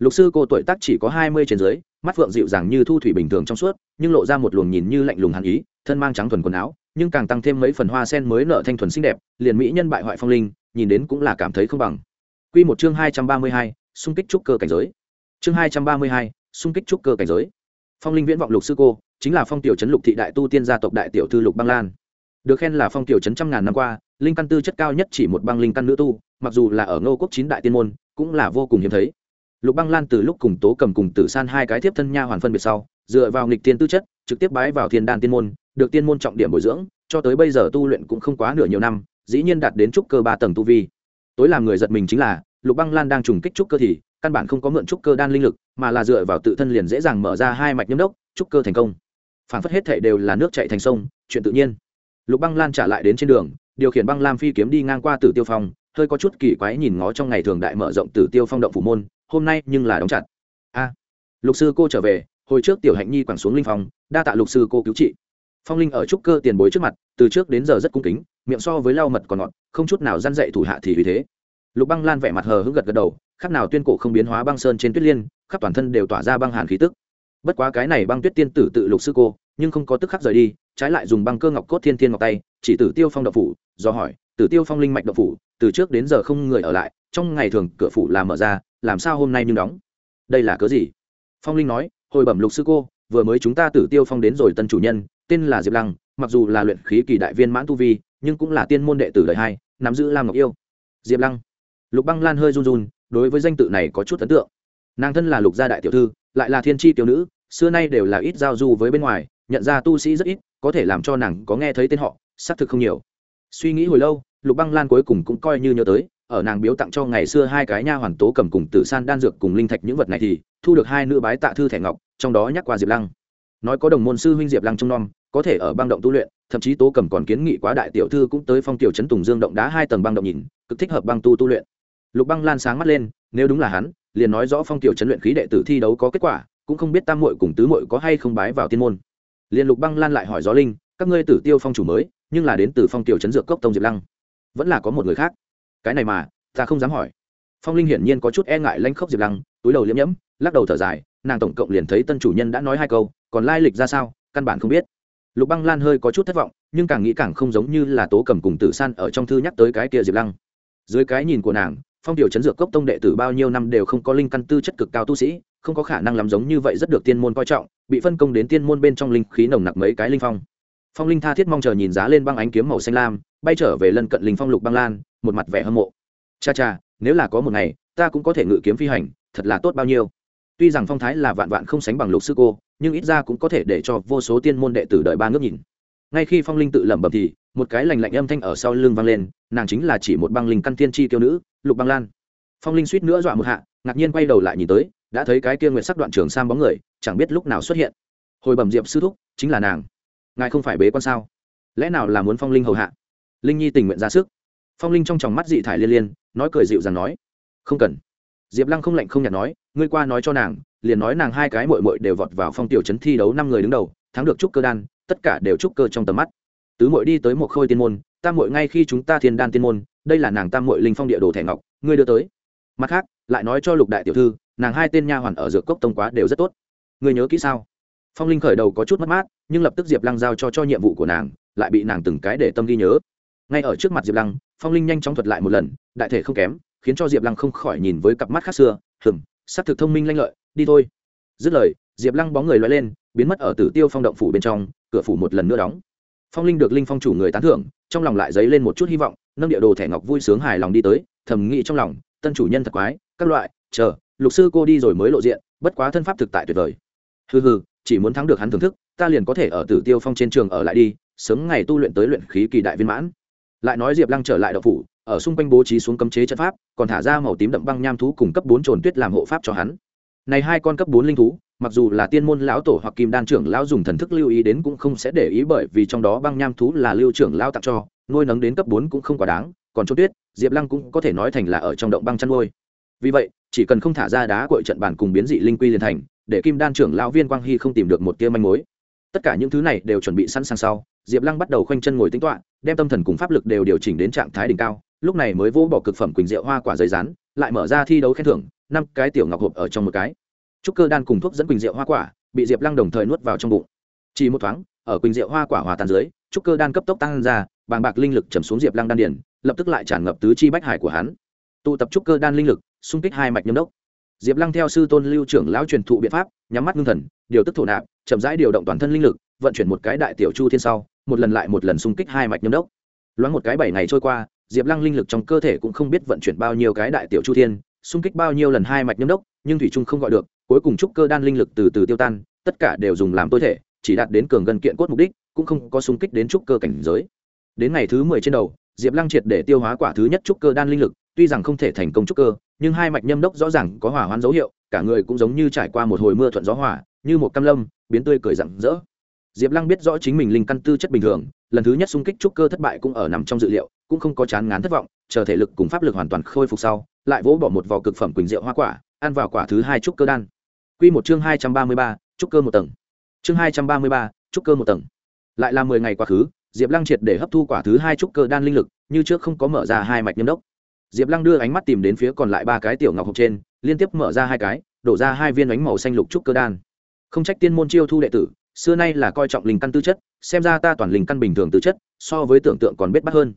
lục sư cô tuổi tác chỉ có hai mươi trên dưới mắt phượng dịu dàng như thu thủy bình thường trong suốt nhưng lộ ra một luồng nhìn như lạnh lùng hàn ý thân mang trắng thuần quần áo nhưng càng tăng thêm mấy phần hoa sen mới nở thanh thuần xinh đẹp liền mỹ nhân bại hoại phong linh nhìn đến cũng là cảm thấy không bằng Quy một chương hai trăm ba mươi hai, xung kích trúc cơ cảnh giới. Chương hai trăm ba mươi hai, xung kích trúc cơ cảnh giới. Phong Linh Viễn vọng lục sư cô, chính là Phong tiểu trấn lục thị đại tu tiên gia tộc đại tiểu thư Lục Băng Lan. Được khen là Phong tiểu trấn trăm ngàn năm qua, linh căn tư chất cao nhất chỉ một băng linh căn nữ tu, mặc dù là ở Ngô quốc chín đại tiên môn, cũng là vô cùng hiếm thấy lục băng lan từ lúc cùng tố cầm cùng tử san hai cái tiếp thân nha hoàn phân biệt sau, dựa vào nghịch tiên tư chất, trực tiếp bái vào thiên đan tiên môn, được tiên môn trọng điểm bồi dưỡng, cho tới bây giờ tu luyện cũng không quá nửa nhiều năm, dĩ nhiên đạt đến trúc cơ ba tầng tu vi. Tối làm người giật mình chính là, lục băng lan đang trùng kích trúc cơ thì, căn bản không có mượn trúc cơ đan linh lực, mà là dựa vào tự thân liền dễ dàng mở ra hai mạch nhâm đốc, trúc cơ thành công. Phản phất hết thể đều là nước chạy thành sông, chuyện tự nhiên. Lục băng lan trả lại đến trên đường, điều khiển băng lam phi kiếm đi ngang qua tử tiêu phong, hơi có chút kỳ quái nhìn ngó trong ngày thường đại mở rộng tử tiêu phong động phủ môn hôm nay nhưng là đóng chặt. A lục sư cô trở về hồi trước tiểu hạnh nhi quẳng xuống linh phòng, đa tạ lục sư cô cứu trị. Phong linh ở trúc cơ tiền bối trước mặt từ trước đến giờ rất cung kính miệng so với lau mật còn ngọt không chút nào răn dậy thủ hạ thì vì thế. Lục băng lan vẻ mặt hờ hững gật gật đầu khác nào tuyên cổ không biến hóa băng sơn trên tuyết liên khắp toàn thân đều tỏa ra băng hàn khí tức. Bất quá cái này băng tuyết tiên tử tự lục sư cô nhưng không có tức khắc rời đi trái lại dùng băng cơ ngọc cốt thiên thiên ngọc tay chỉ tử tiêu phong đậu phủ do hỏi tử tiêu phong linh mạch đậu phủ từ trước đến giờ không người ở lại trong ngày thường cửa phủ là mở ra làm sao hôm nay nhưng đóng? Đây là cớ gì? Phong linh nói, hồi bẩm lục sư cô, vừa mới chúng ta tử tiêu phong đến rồi tân chủ nhân, tên là diệp lăng, mặc dù là luyện khí kỳ đại viên mãn tu vi, nhưng cũng là tiên môn đệ tử đời hai, nắm giữ lam ngọc yêu. Diệp lăng. Lục băng lan hơi run run, đối với danh tự này có chút ấn tượng. Nàng thân là lục gia đại tiểu thư, lại là thiên tri tiểu nữ, xưa nay đều là ít giao du với bên ngoài, nhận ra tu sĩ rất ít, có thể làm cho nàng có nghe thấy tên họ, xác thực không nhiều. Suy nghĩ hồi lâu, lục băng lan cuối cùng cũng coi như nhớ tới ở nàng biếu tặng cho ngày xưa hai cái nha hoàn tố cầm cùng tử san đan dược cùng linh thạch những vật này thì thu được hai nữ bái tạ thư thẻ ngọc, trong đó nhắc qua diệp lăng. Nói có đồng môn sư huynh diệp lăng trung nom, có thể ở băng động tu luyện, thậm chí tố cầm còn kiến nghị quá đại tiểu thư cũng tới phong tiểu trấn tùng dương động đá hai tầng băng động nhìn, cực thích hợp băng tu tu luyện. Lục băng lan sáng mắt lên, nếu đúng là hắn, liền nói rõ phong tiểu trấn luyện khí đệ tử thi đấu có kết quả, cũng không biết tam muội cùng tứ muội có hay không bái vào tiên môn. Liền lục băng lan lại hỏi gió linh, các ngươi tử tiêu phong chủ mới, nhưng là đến từ phong tiểu trấn dược cốc tông diệp lăng. Vẫn là có một người khác cái này mà, ta không dám hỏi. Phong linh hiển nhiên có chút e ngại lanh khốc diệp lăng, túi đầu liễm nhẫm, lắc đầu thở dài, nàng tổng cộng liền thấy tân chủ nhân đã nói hai câu, còn lai lịch ra sao, căn bản không biết. Lục băng lan hơi có chút thất vọng, nhưng càng nghĩ càng không giống như là tố cầm cùng tử san ở trong thư nhắc tới cái kia diệp lăng. Dưới cái nhìn của nàng, phong điều chấn dược cốc tông đệ tử bao nhiêu năm đều không có linh căn tư chất cực cao tu sĩ, không có khả năng làm giống như vậy rất được tiên môn coi trọng, bị phân công đến tiên môn bên trong linh khí nồng nặc mấy cái linh phong. Phong linh tha thiết mong chờ nhìn giá lên băng ánh kiếm màu xanh lam, bay trở về lân cận linh phong lục băng lan một mặt vẻ hâm mộ. Cha cha, nếu là có một ngày, ta cũng có thể ngự kiếm phi hành, thật là tốt bao nhiêu. Tuy rằng phong thái là vạn vạn không sánh bằng lục sư cô, nhưng ít ra cũng có thể để cho vô số tiên môn đệ tử đợi ba ngước nhìn. Ngay khi phong linh tự lẩm bẩm thì, một cái lành lạnh âm thanh ở sau lưng vang lên, nàng chính là chỉ một băng linh căn tiên tri kiêu nữ, lục băng lan. Phong linh suýt nữa dọa một hạ, ngạc nhiên quay đầu lại nhìn tới, đã thấy cái kia nguyệt sắc đoạn trường sam bóng người, chẳng biết lúc nào xuất hiện. Hồi bẩm diệp sư thúc, chính là nàng. Ngài không phải bế quan sao? Lẽ nào là muốn phong linh hầu hạ? Linh nhi tình nguyện ra sức phong linh trong tròng mắt dị thải liên liên, nói cười dịu dàng nói, không cần. Diệp lăng không lạnh không nhạt nói, ngươi qua nói cho nàng, liền nói nàng hai cái mội mội đều vọt vào phong tiểu trấn thi đấu năm người đứng đầu, thắng được trúc cơ đan, tất cả đều trúc cơ trong tầm mắt. Tứ mội đi tới một khôi tiên môn, tam mội ngay khi chúng ta thiên đan tiên môn, đây là nàng tam mội linh phong địa đồ thẻ ngọc, ngươi đưa tới. Mặt khác, lại nói cho lục đại tiểu thư, nàng hai tên nha hoàn ở dược cốc tông quá đều rất tốt. Ngươi nhớ kỹ sao? Phong linh khởi đầu có chút mất mát, nhưng lập tức diệp lăng giao cho cho nhiệm vụ của nàng, lại bị nàng từng cái để tâm ghi nhớ. Ngay ở trước mặt diệp lăng phong linh nhanh chóng thuật lại một lần, đại thể không kém, khiến cho diệp lăng không khỏi nhìn với cặp mắt khác xưa, hừm s ắ c thực thông minh lanh lợi, đi thôi. Dứt lời, diệp lăng bóng người loay lên, biến mất ở tử tiêu phong động phủ bên trong, cửa phủ một lần nữa đóng. Phong linh được linh phong chủ người tán thưởng, trong lòng lại dấy lên một chút hy vọng, nâng địa đồ thẻ ngọc vui sướng hài lòng đi tới, thầm nghĩ trong lòng, tân chủ nhân thật quái, các loại, chờ, lục sư cô đi rồi mới lộ diện, bất quá thân pháp thực tại tuyệt vời. Hừ hừ, chỉ muốn thắng được hắn thưởng thức, ta liền có thể ở tử tiêu phong trên trường ở lại đi, sớm ngày tu luyện tới luyện khí kỳ đại viên mãn lại nói diệp lăng trở lại đậu phủ, ở xung quanh bố trí xuống cấm chế trận pháp, còn thả ra màu tím đậm băng nham thú cùng cấp bốn trồn tuyết làm hộ pháp cho hắn. Này hai con cấp bốn linh thú, mặc dù là tiên môn lão tổ hoặc kim đan trưởng lão dùng thần thức lưu ý đến cũng không sẽ để ý bởi vì trong đó băng nham thú là lưu trưởng lão tặng cho, nuôi nấng đến cấp bốn cũng không quá đáng, còn trôn tuyết, diệp lăng cũng có thể nói thành là ở trong động băng chăn nuôi. Vì vậy, chỉ cần không thả ra đá cội trận bàn cùng biến dị linh quy liền thành, để kim đan trưởng lão viên quang hy không tìm được một tia manh mối. Tất cả những thứ này đều chuẩn bị sẵn sàng sau diệp lăng bắt đầu khoanh chân ngồi tính toạ đem tâm thần cùng pháp lực đều điều chỉnh đến trạng thái đỉnh cao, lúc này mới vô bỏ cực phẩm quỳnh rượu hoa quả giấy rán, lại mở ra thi đấu khen thưởng, năm cái tiểu ngọc hộp ở trong một cái. Trúc cơ đan cùng thuốc dẫn quỳnh rượu hoa quả, bị diệp lăng đồng thời nuốt vào trong bụng. Chỉ một thoáng, ở quỳnh rượu hoa quả hòa tan dưới, trúc cơ đan cấp tốc tăng ra, bàng bạc linh lực chầm xuống diệp lăng đan điển lập tức lại tràn ngập tứ chi bách hải của hắn. Tụ tập trúc cơ đan linh lực, xung kích hai mạch nhâm đốc. Diệp lăng theo sư tôn lưu trưởng lão truyền thụ biện pháp, nhắm mắt ngưng thần, điều tức thổ nạp, chậm rãi điều động toàn thân linh lực, vận chuyển một cái đại tiểu chu thiên sau một lần lại một lần xung kích hai mạch nhâm đốc. Loáng một cái bảy ngày trôi qua, diệp lăng linh lực trong cơ thể cũng không biết vận chuyển bao nhiêu cái đại tiểu chu thiên, xung kích bao nhiêu lần hai mạch nhâm đốc, nhưng thủy trung không gọi được, cuối cùng trúc cơ đan linh lực từ từ tiêu tan, tất cả đều dùng làm tối thể, chỉ đạt đến cường gần kiện cốt mục đích, cũng không có xung kích đến trúc cơ cảnh giới. Đến ngày thứ mười trên đầu, diệp lăng triệt để tiêu hóa quả thứ nhất trúc cơ đan linh lực, tuy rằng không thể thành công trúc cơ, nhưng hai mạch nhâm đốc rõ ràng có hỏa hoán dấu hiệu, cả người cũng giống như trải qua một hồi mưa thuận gió hỏa như một cam lâm, biến tươi cười rặng rỡ diệp lăng biết rõ chính mình linh căn tư chất bình thường, lần thứ nhất xung kích trúc cơ thất bại cũng ở nằm trong dự liệu, cũng không có chán ngán thất vọng, chờ thể lực cùng pháp lực hoàn toàn khôi phục sau, lại vỗ bỏ một vò cực phẩm quỳnh rượu hoa quả, ăn vào quả thứ hai trúc cơ đan. Q một chương hai trăm ba mươi ba, trúc cơ một tầng. Chương hai trăm ba mươi ba, trúc cơ một tầng. Lại là mười ngày quá khứ, diệp lăng triệt để hấp thu quả thứ hai trúc cơ đan linh lực, như trước không có mở ra hai mạch nhâm đốc. Diệp lăng đưa ánh mắt tìm đến phía còn lại ba cái tiểu ngọc hộp trên, liên tiếp mở ra hai cái, đổ ra hai viên ánh màu xanh lục trúc cơ đan. Không trách tiên môn chiêu thu đệ tử xưa nay là coi trọng linh căn tư chất, xem ra ta toàn linh căn bình thường tư chất, so với tưởng tượng còn biết bắt hơn.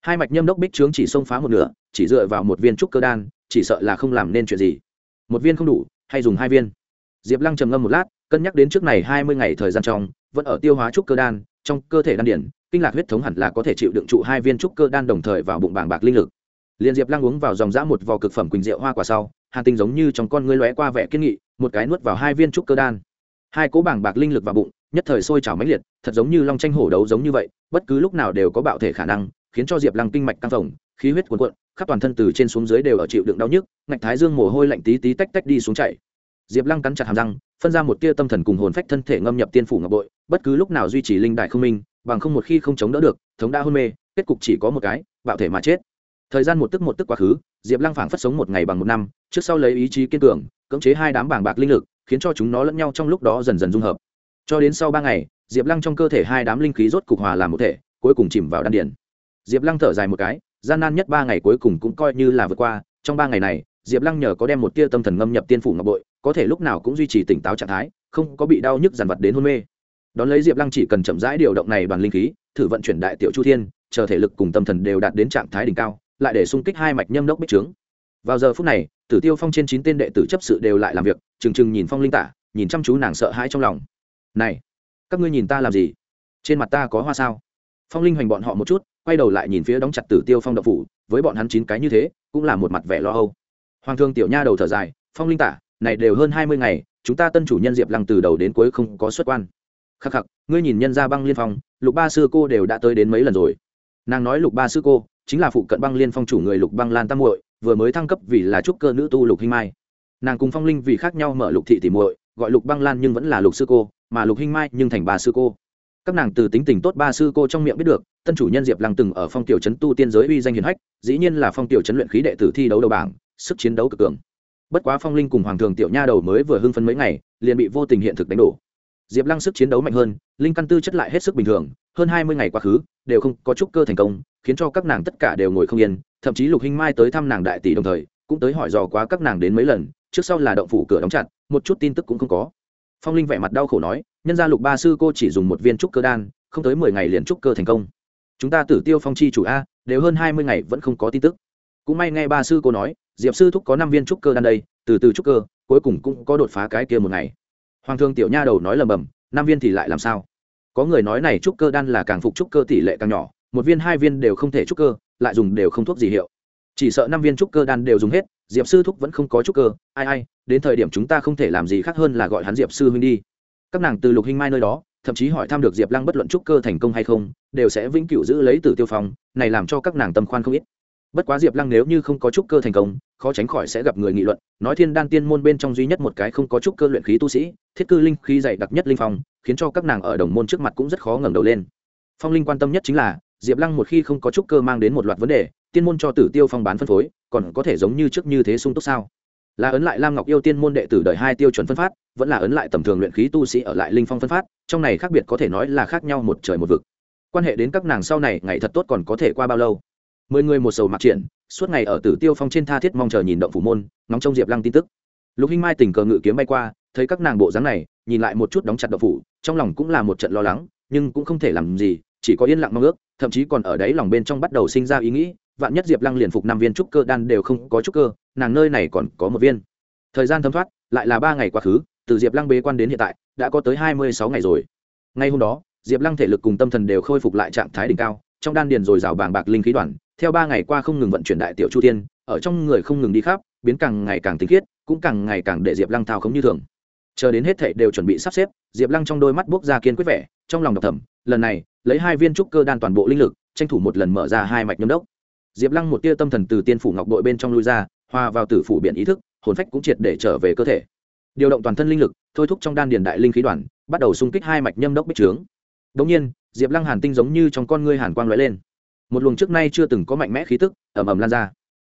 Hai mạch nhâm đốc bích trướng chỉ xông phá một nửa, chỉ dựa vào một viên trúc cơ đan, chỉ sợ là không làm nên chuyện gì. Một viên không đủ, hay dùng hai viên? Diệp lăng trầm ngâm một lát, cân nhắc đến trước này hai mươi ngày thời gian trong, vẫn ở tiêu hóa trúc cơ đan, trong cơ thể đan điển, kinh lạc huyết thống hẳn là có thể chịu đựng trụ hai viên trúc cơ đan đồng thời vào bụng bảng bạc linh lực. Liền diệp lăng uống vào dòng dã một vò cực phẩm quỳnh rượu hoa quả sau, hàn tinh giống như trong con ngươi lóe qua vẻ kiên nghị, một cái nuốt vào hai viên trúc cơ đan hai cố bảng bạc linh lực vào bụng, nhất thời sôi trào mãnh liệt, thật giống như long tranh hổ đấu giống như vậy, bất cứ lúc nào đều có bạo thể khả năng, khiến cho diệp lăng kinh mạch căng phồng, khí huyết cuồn cuộn, khắp toàn thân từ trên xuống dưới đều ở chịu đựng đau nhức, ngạch thái dương mồ hôi lạnh tí tí tách tách đi xuống chảy. Diệp lăng cắn chặt hàm răng, phân ra một tia tâm thần cùng hồn phách thân thể ngâm nhập tiên phủ ngọc bội, bất cứ lúc nào duy trì linh đại không minh, bằng không một khi không chống đỡ được, thống đã hôn mê, kết cục chỉ có một cái, bạo thể mà chết. Thời gian một tức một tức quá khứ, diệp lăng phảng phất sống một ngày bằng một năm, trước sau lấy ý chí kiên cường, cưỡng chế hai đám bảng bạc linh lực khiến cho chúng nó lẫn nhau trong lúc đó dần dần dung hợp. Cho đến sau ba ngày, diệp lăng trong cơ thể hai đám linh khí rốt cục hòa làm một thể, cuối cùng chìm vào đan điển diệp lăng thở dài một cái, gian nan nhất ba ngày cuối cùng cũng coi như là vượt qua, trong ba ngày này, diệp lăng nhờ có đem một tia tâm thần ngâm nhập tiên phủ ngọc bội, có thể lúc nào cũng duy trì tỉnh táo trạng thái, không có bị đau nhức dằn vặt đến hôn mê. Đón lấy diệp lăng chỉ cần chậm rãi điều động này đoàn linh khí, thử vận chuyển đại tiểu chu thiên, chờ thể lực cùng tâm thần đều đạt đến trạng thái đỉnh cao, lại để xung kích hai mạch nhâm đốc bích trướng vào giờ phút này, tử tiêu phong trên chín tên đệ tử chấp sự đều lại làm việc, trừng trừng nhìn phong linh tả, nhìn chăm chú nàng sợ hãi trong lòng. Này, các ngươi nhìn ta làm gì? Trên mặt ta có hoa sao? Phong linh hoành bọn họ một chút, quay đầu lại nhìn phía đóng chặt tử tiêu phong đậu phủ, với bọn hắn chín cái như thế, cũng là một mặt vẻ lo âu. Hoàng thương tiểu nha đầu thở dài, phong linh tả, này đều hơn hai mươi ngày, chúng ta tân chủ nhân diệp lăng từ đầu đến cuối không có xuất quan. Khắc khắc, ngươi nhìn nhân gia băng liên phong, lục ba sư cô đều đã tới đến mấy lần rồi. Nàng nói lục ba sư cô, chính là phụ cận băng liên phong chủ người lục băng lan tam muội vừa mới thăng cấp vì là trúc cơ nữ tu lục hinh mai. Nàng cùng phong linh vì khác nhau mở lục thị tỉ muội, gọi lục băng lan nhưng vẫn là lục sư cô, mà lục hinh mai nhưng thành ba sư cô. Các nàng từ tính tình tốt ba sư cô trong miệng biết được, tân chủ nhân diệp lăng từng ở phong tiểu trấn tu tiên giới uy danh hiền hách, dĩ nhiên là phong tiểu trấn luyện khí đệ tử thi đấu đầu bảng, sức chiến đấu cực cường. Bất quá phong linh cùng hoàng thường tiểu nha đầu mới vừa hưng phấn mấy ngày, liền bị vô tình hiện thực đánh đổ. Diệp lăng sức chiến đấu mạnh hơn, linh căn tư chất lại hết sức bình thường, hơn hai mươi ngày quá khứ, đều không có chút cơ thành công, khiến cho các nàng tất cả đều ngồi không yên thậm chí lục hinh mai tới thăm nàng đại tỷ đồng thời, cũng tới hỏi dò quá các nàng đến mấy lần, trước sau là động phủ cửa đóng chặt, một chút tin tức cũng không có. Phong linh vẻ mặt đau khổ nói, nhân gia lục ba sư cô chỉ dùng một viên trúc cơ đan, không tới mười ngày liền trúc cơ thành công. Chúng ta tử tiêu phong chi chủ a, đều hơn hai mươi ngày vẫn không có tin tức. Cũng may nghe ba sư cô nói, diệp sư thúc có năm viên trúc cơ đan đây, từ từ trúc cơ, cuối cùng cũng có đột phá cái kia một ngày. Hoàng thương tiểu nha đầu nói lầm bầm, năm viên thì lại làm sao? Có người nói này trúc cơ đan là càng phục trúc cơ tỷ lệ càng nhỏ, một viên hai viên đều không thể trúc cơ lại dùng đều không thuốc gì hiệu. Chỉ sợ năm viên trúc cơ đan đều dùng hết, diệp sư thúc vẫn không có trúc cơ. Ai ai, đến thời điểm chúng ta không thể làm gì khác hơn là gọi hắn diệp sư huynh đi. Các nàng từ lục hinh mai nơi đó, thậm chí hỏi thăm được diệp lăng bất luận trúc cơ thành công hay không, đều sẽ vĩnh cửu giữ lấy từ tiêu phong, này làm cho các nàng tâm khoan không ít. Bất quá diệp lăng nếu như không có trúc cơ thành công, khó tránh khỏi sẽ gặp người nghị luận. Nói thiên đan tiên môn bên trong duy nhất một cái không có trúc cơ luyện khí tu sĩ, thiết cư linh khí dày đặc nhất linh phong, khiến cho các nàng ở đồng môn trước mặt cũng rất khó ngẩng đầu lên. Phong linh quan tâm nhất chính là diệp lăng một khi không có trúc cơ mang đến một loạt vấn đề, tiên môn cho tử tiêu phong bán phân phối, còn có thể giống như trước như thế sung túc sao? Là ấn lại lam ngọc yêu tiên môn đệ tử đời hai tiêu chuẩn phân phát, vẫn là ấn lại tầm thường luyện khí tu sĩ ở lại linh phong phân phát, trong này khác biệt có thể nói là khác nhau một trời một vực. Quan hệ đến các nàng sau này, ngày thật tốt còn có thể qua bao lâu? Mười người một sầu mặc triển, suốt ngày ở tử tiêu phong trên tha thiết mong chờ nhìn động phủ môn, ngóng trông diệp lăng tin tức. Lục hinh mai tình cờ ngự kiếm bay qua, thấy các nàng bộ dáng này, nhìn lại một chút đóng chặt động phủ, trong lòng cũng là một trận lo lắng, nhưng cũng không thể làm gì chỉ có yên lặng mong ước, thậm chí còn ở đấy lòng bên trong bắt đầu sinh ra ý nghĩ, vạn nhất diệp lăng liền phục năm viên trúc cơ đan đều không có trúc cơ, nàng nơi này còn có một viên. Thời gian thấm thoát, lại là ba ngày quá khứ, từ diệp lăng bế quan đến hiện tại, đã có tới hai mươi sáu ngày rồi. Ngay hôm đó, diệp lăng thể lực cùng tâm thần đều khôi phục lại trạng thái đỉnh cao, trong đan điền dồi dào bàng bạc linh khí đoàn, theo ba ngày qua không ngừng vận chuyển đại tiểu chu tiên ở trong người không ngừng đi khắp, biến càng ngày càng tinh khiết, cũng càng ngày càng để diệp lăng thao không như thường. Chờ đến hết thệ đều chuẩn bị sắp xếp, diệp lăng trong đôi mắt buốc ra kiên quyết vẻ, trong lòng độc thẩm lần này lấy hai viên trúc cơ đan toàn bộ linh lực, tranh thủ một lần mở ra hai mạch nhâm đốc. Diệp lăng một tia tâm thần từ tiên phủ ngọc đội bên trong lui ra, hòa vào tử phủ biện ý thức, hồn phách cũng triệt để trở về cơ thể. Điều động toàn thân linh lực, thôi thúc trong đan điền đại linh khí đoàn, bắt đầu xung kích hai mạch nhâm đốc bích trướng. Đống nhiên, diệp lăng hàn tinh giống như trong con ngươi hàn quang lóe lên. Một luồng trước nay chưa từng có mạnh mẽ khí tức ẩm ẩm lan ra.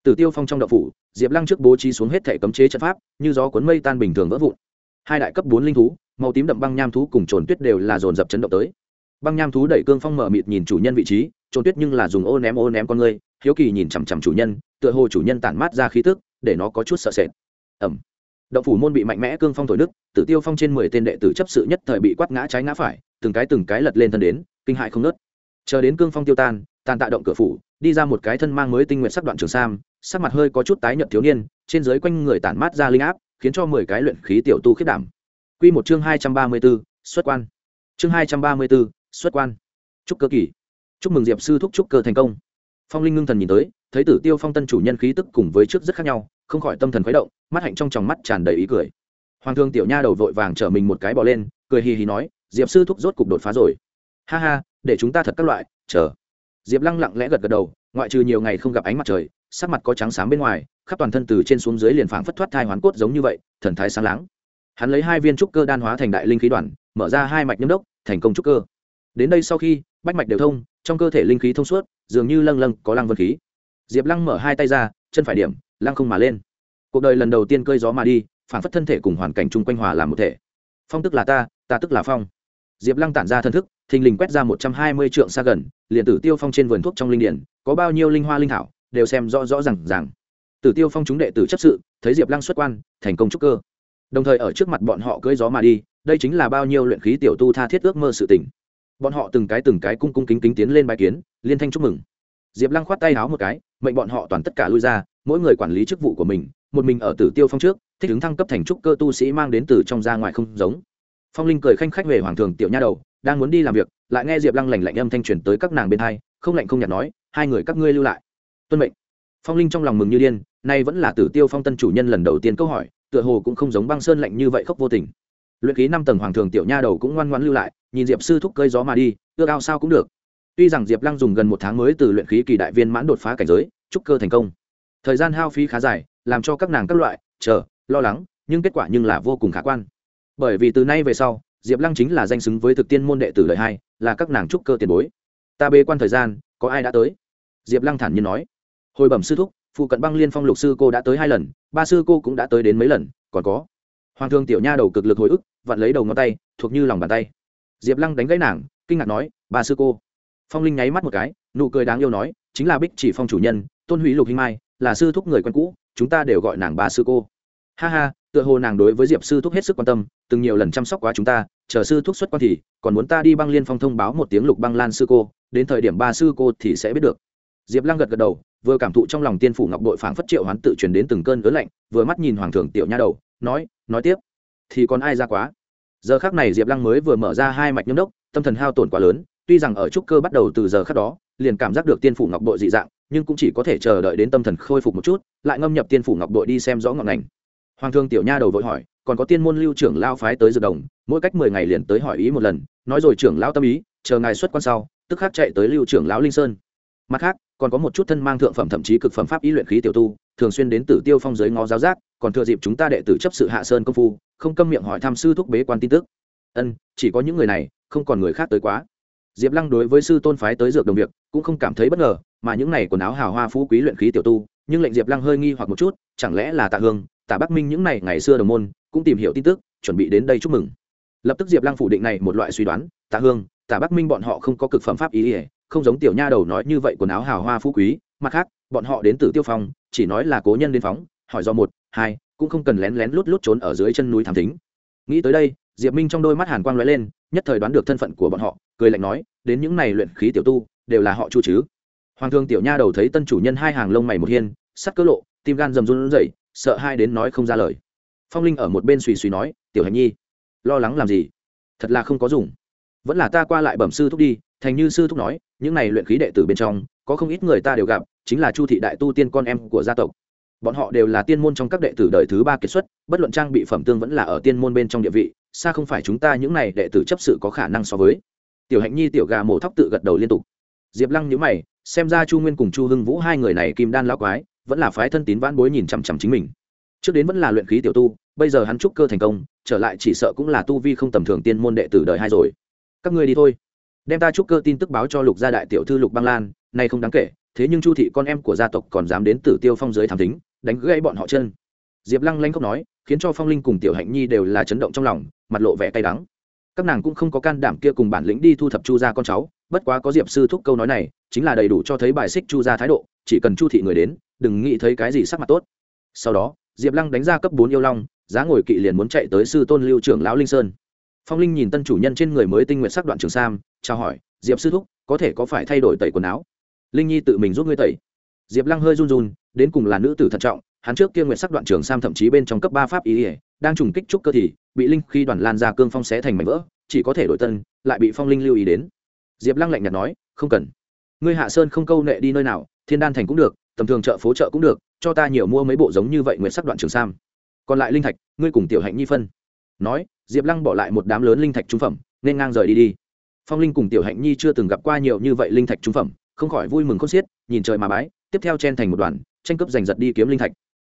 Tử tiêu phong trong đậu phủ, diệp lăng trước bố trí xuống hết thể cấm chế trận pháp, như gió cuốn mây tan bình thường vỡ vụn. Hai đại cấp bốn linh thú, màu tím đậm băng nham thú cùng trồn tuyết đều là dồn dập chấn động tới băng nham thú đẩy cương phong mở mịt nhìn chủ nhân vị trí trôn tuyết nhưng là dùng ô ném ô ném con ngươi hiếu kỳ nhìn chằm chằm chủ nhân tựa hồ chủ nhân tản mát ra khí tức để nó có chút sợ sệt. Ẩm động phủ môn bị mạnh mẽ cương phong thổi nước tử tiêu phong trên mười tên đệ tử chấp sự nhất thời bị quát ngã trái ngã phải từng cái từng cái lật lên thân đến kinh hại không nớt chờ đến cương phong tiêu tan tàn tạ động cửa phủ đi ra một cái thân mang mới tinh nguyện sắc đoạn trường sam sắc mặt hơi có chút tái nhợt thiếu niên trên dưới quanh người tản mát ra linh áp khiến cho mười cái luyện khí tiểu tu khiết đảm. Quy một chương hai trăm ba mươi 234, xuất quan. Chương hai trăm ba mươi 234, xuất quan. Chúc cơ kỳ. Chúc mừng diệp sư thúc chúc cơ thành công. Phong linh ngưng thần nhìn tới, thấy tử tiêu phong tân chủ nhân khí tức cùng với trước rất khác nhau, không khỏi tâm thần khuấy động, mắt hạnh trong tròng mắt tràn đầy ý cười. Hoàng thương tiểu nha đầu vội vàng trở mình một cái bỏ lên, cười hì hì nói, diệp sư thúc rốt cục đột phá rồi. Ha ha, để chúng ta thật các loại, chờ. Diệp lăng lặng lẽ gật gật đầu, ngoại trừ nhiều ngày không gặp ánh mặt trời, sắc mặt có trắng sáng bên ngoài, khắp toàn thân từ trên xuống dưới liền phảng phất thoát thai hoán cốt giống như vậy, thần thái sáng láng. Hắn lấy hai viên trúc cơ đan hóa thành đại linh khí đoàn, mở ra hai mạch nhâm đốc, thành công trúc cơ đến đây sau khi, bách mạch đều thông, trong cơ thể linh khí thông suốt, dường như lâng lâng có lăng vân khí. Diệp lăng mở hai tay ra, chân phải điểm, lăng không mà lên. Cuộc đời lần đầu tiên cơi gió mà đi, phản phất thân thể cùng hoàn cảnh chung quanh hòa làm một thể. Phong tức là ta ta tức là phong. Diệp lăng tản ra thân thức, thình lình quét ra một trăm hai mươi trượng xa gần, liền tử tiêu phong trên vườn thuốc trong linh điển, có bao nhiêu linh hoa linh thảo, đều xem rõ rõ r à n g rằng tử tiêu phong chúng đệ tử chấp sự, thấy diệp lăng xuất quan, thành công trúc cơ. Đồng thời ở trước mặt bọn họ cưỡi gió mà đi, đây chính là bao nhiêu luyện khí tiểu tu tha thiết ước mơ sự tỉnh bọn họ từng cái từng cái cung cung kính kính tiến lên bài kiến, liên thanh chúc mừng. Diệp lăng khoát tay háo một cái, mệnh bọn họ toàn tất cả lui ra, mỗi người quản lý chức vụ của mình, một mình ở tử tiêu phong trước, thích ứng thăng cấp thành trúc cơ tu sĩ mang đến từ trong ra ngoài không giống. Phong linh cười khanh khách về hoàng thường tiểu nha đầu, đang muốn đi làm việc, lại nghe diệp lăng lành lạnh âm thanh truyền tới các nàng bên hai, không lạnh không nhạt nói, hai người các ngươi lưu lại. Tuân mệnh. Phong linh trong lòng mừng như điên, nay vẫn là tử tiêu phong tân chủ nhân lần đầu tiên câu hỏi, tựa hồ cũng không giống băng sơn lạnh như vậy khóc vô tình luyện ký năm tầng hoàng thường tiểu nha đầu cũng ngoan ngoãn lưu lại, nhìn diệp sư thúc cơi gió mà đi, ước ao sao cũng được. Tuy rằng diệp lăng dùng gần một tháng mới từ luyện khí kỳ đại viên mãn đột phá cảnh giới trúc cơ thành công. Thời gian hao phí khá dài, làm cho các nàng các loại, chờ, lo lắng, nhưng kết quả nhưng là vô cùng khả quan. Bởi vì từ nay về sau, diệp lăng chính là danh xứng với thực tiên môn đệ tử lợi hai, là các nàng trúc cơ tiền bối. Ta bê quan thời gian, có ai đã tới? Diệp lăng thản nhiên nói. Hồi bẩm sư thúc, phụ cận băng liên phong lục sư cô đã tới hai lần, ba sư cô cũng đã tới đến mấy lần, còn có. Hoàng thương tiểu nha đầu cực lực hồi ức vặn lấy đầu ngón tay, thuộc như lòng bàn tay. Diệp lăng đánh gãy nàng, kinh ngạc nói, ba sư cô. Phong linh nháy mắt một cái, nụ cười đáng yêu nói, chính là bích chỉ phong chủ nhân, tôn hủy lục hinh mai, là sư thúc người quen cũ, chúng ta đều gọi nàng ba sư cô. Ha ha, tựa hồ nàng đối với diệp sư thúc hết sức quan tâm, từng nhiều lần chăm sóc quá chúng ta, chờ sư thúc xuất quan thì, còn muốn ta đi băng liên phong thông báo một tiếng lục băng lan sư cô, đến thời điểm ba sư cô thì sẽ biết được. Diệp lăng gật gật đầu, vừa cảm thụ trong lòng tiên phủ ngọc đội phảng phất triệu hoán tự truyền đến từng cơn ớn lạnh, vừa mắt nhìn hoàng thượng tiểu nha đầu, nói nói tiếp thì còn ai ra quá. Giờ khác này diệp lăng mới vừa mở ra hai mạch nhâm đốc, tâm thần hao tổn quá lớn, tuy rằng ở trúc cơ bắt đầu từ giờ khác đó, liền cảm giác được tiên phủ ngọc đội dị dạng, nhưng cũng chỉ có thể chờ đợi đến tâm thần khôi phục một chút, lại ngâm nhập tiên phủ ngọc đội đi xem rõ ngọn ngành. Hoàng thương tiểu nha đầu vội hỏi, còn có tiên môn lưu trưởng lao phái tới dược đồng, mỗi cách mười ngày liền tới hỏi ý một lần, nói rồi trưởng lao tâm ý, chờ ngài xuất quan sau, tức khắc chạy tới lưu trưởng lão linh sơn. Mặt khác, còn có một chút thân mang thượng phẩm thậm chí cực phẩm pháp ý luyện khí tiểu tu thường xuyên đến tử tiêu phong giới ngó giáo giác, còn thừa dịp chúng ta đệ tử chấp sự hạ sơn công phu, không câm miệng hỏi tham sư thúc bế quan tin tức. Ân, chỉ có những người này, không còn người khác tới quá. Diệp lăng đối với sư tôn phái tới dược đồng việc, cũng không cảm thấy bất ngờ, mà những này quần áo hào hoa phú quý luyện khí tiểu tu, nhưng lệnh diệp lăng hơi nghi hoặc một chút, chẳng lẽ là tạ hương, tạ bắc minh những này ngày xưa đồng môn, cũng tìm hiểu tin tức, chuẩn bị đến đây chúc mừng. Lập tức diệp lăng phủ định này một loại suy đoán, tạ hương, tạ bắc minh bọn họ không có cực phẩm pháp ý ỉa không giống tiểu nha đầu nói như vậy quần áo hào hoa phú quý, mặt khác, bọn họ đến từ tiêu phong chỉ nói là cố nhân đến phóng, hỏi do một, hai, cũng không cần lén lén lút lút trốn ở dưới chân núi thám thính. Nghĩ tới đây, diệp minh trong đôi mắt hàn quang lóe lên, nhất thời đoán được thân phận của bọn họ, cười lạnh nói, đến những này luyện khí tiểu tu, đều là họ chu chứ. Hoàng thương tiểu nha đầu thấy tân chủ nhân hai hàng lông mày một hiên sắt cỡ lộ, tim gan rầm run rẩy, sợ hai đến nói không ra lời. Phong linh ở một bên suy suy nói, tiểu hành nhi, lo lắng làm gì? Thật là không có dùng. Vẫn là ta qua lại bẩm sư thúc đi, thành như sư thúc nói, những này luyện khí đệ tử bên trong, có không ít người ta đều gặp chính là chu thị đại tu tiên con em của gia tộc. Bọn họ đều là tiên môn trong các đệ tử đời thứ ba kiệt xuất, bất luận trang bị phẩm tương vẫn là ở tiên môn bên trong địa vị, xa không phải chúng ta những này đệ tử chấp sự có khả năng so với. Tiểu hạnh nhi, tiểu gà mổ thóc tự gật đầu liên tục. Diệp lăng nhữ mày, xem ra chu nguyên cùng chu hưng vũ hai người này kim đan lão quái, vẫn là phái thân tín vãn bối nhìn chằm chằm chính mình. Trước đến vẫn là luyện khí tiểu tu, bây giờ hắn trúc cơ thành công, trở lại chỉ sợ cũng là tu vi không tầm thường tiên môn đệ tử đời hai rồi. Các ngươi đi thôi. Đem ta trúc cơ tin tức báo cho lục gia đại tiểu thư lục băng lan, nay không đáng kể thế nhưng chu thị con em của gia tộc còn dám đến tử tiêu phong giới thám tính đánh gãy bọn họ chân. Diệp lăng lanh không nói, khiến cho phong linh cùng tiểu hạnh nhi đều là chấn động trong lòng, mặt lộ vẻ cay đắng. Các nàng cũng không có can đảm kia cùng bản lĩnh đi thu thập chu gia con cháu, bất quá có diệp sư thúc câu nói này, chính là đầy đủ cho thấy bài xích chu gia thái độ, chỉ cần chu thị người đến, đừng nghĩ thấy cái gì sắc mặt tốt. Sau đó, diệp lăng đánh ra cấp bốn yêu long, giá ngồi kỵ liền muốn chạy tới sư tôn lưu trưởng lão linh sơn. Phong linh nhìn tân chủ nhân trên người mới tinh nguyện sắc đoạn trường sam, chào hỏi, diệp sư thúc, có thể có phải thay đổi tẩy quần áo? Linh nhi tự mình giúp ngươi tẩy. Diệp lăng hơi run run, đến cùng là nữ tử thận trọng, hắn trước kia nguyện sắc đoạn trường sam thậm chí bên trong cấp ba pháp ý ỉa đang trùng kích trúc cơ thì, bị linh khi đoàn lan ra cương phong xé thành mảnh vỡ, chỉ có thể đổi tân lại bị phong linh lưu ý đến. Diệp lăng lạnh nhạt nói, không cần. Ngươi hạ sơn không câu nệ đi nơi nào, thiên đan thành cũng được, tầm thường chợ phố chợ cũng được, cho ta nhiều mua mấy bộ giống như vậy nguyện sắc đoạn trường sam. Còn lại linh thạch, ngươi cùng tiểu hạnh nhi phân. Nói, diệp lăng bỏ lại một đám lớn linh thạch trung phẩm, nên ngang rời đi đi. Phong linh cùng tiểu hạnh nhi chưa từng gặp qua nhiều như vậy linh thạch trung phẩm không khỏi vui mừng khôn xiết nhìn trời mà bái tiếp theo chen thành một đoàn tranh cướp giành giật đi kiếm linh thạch.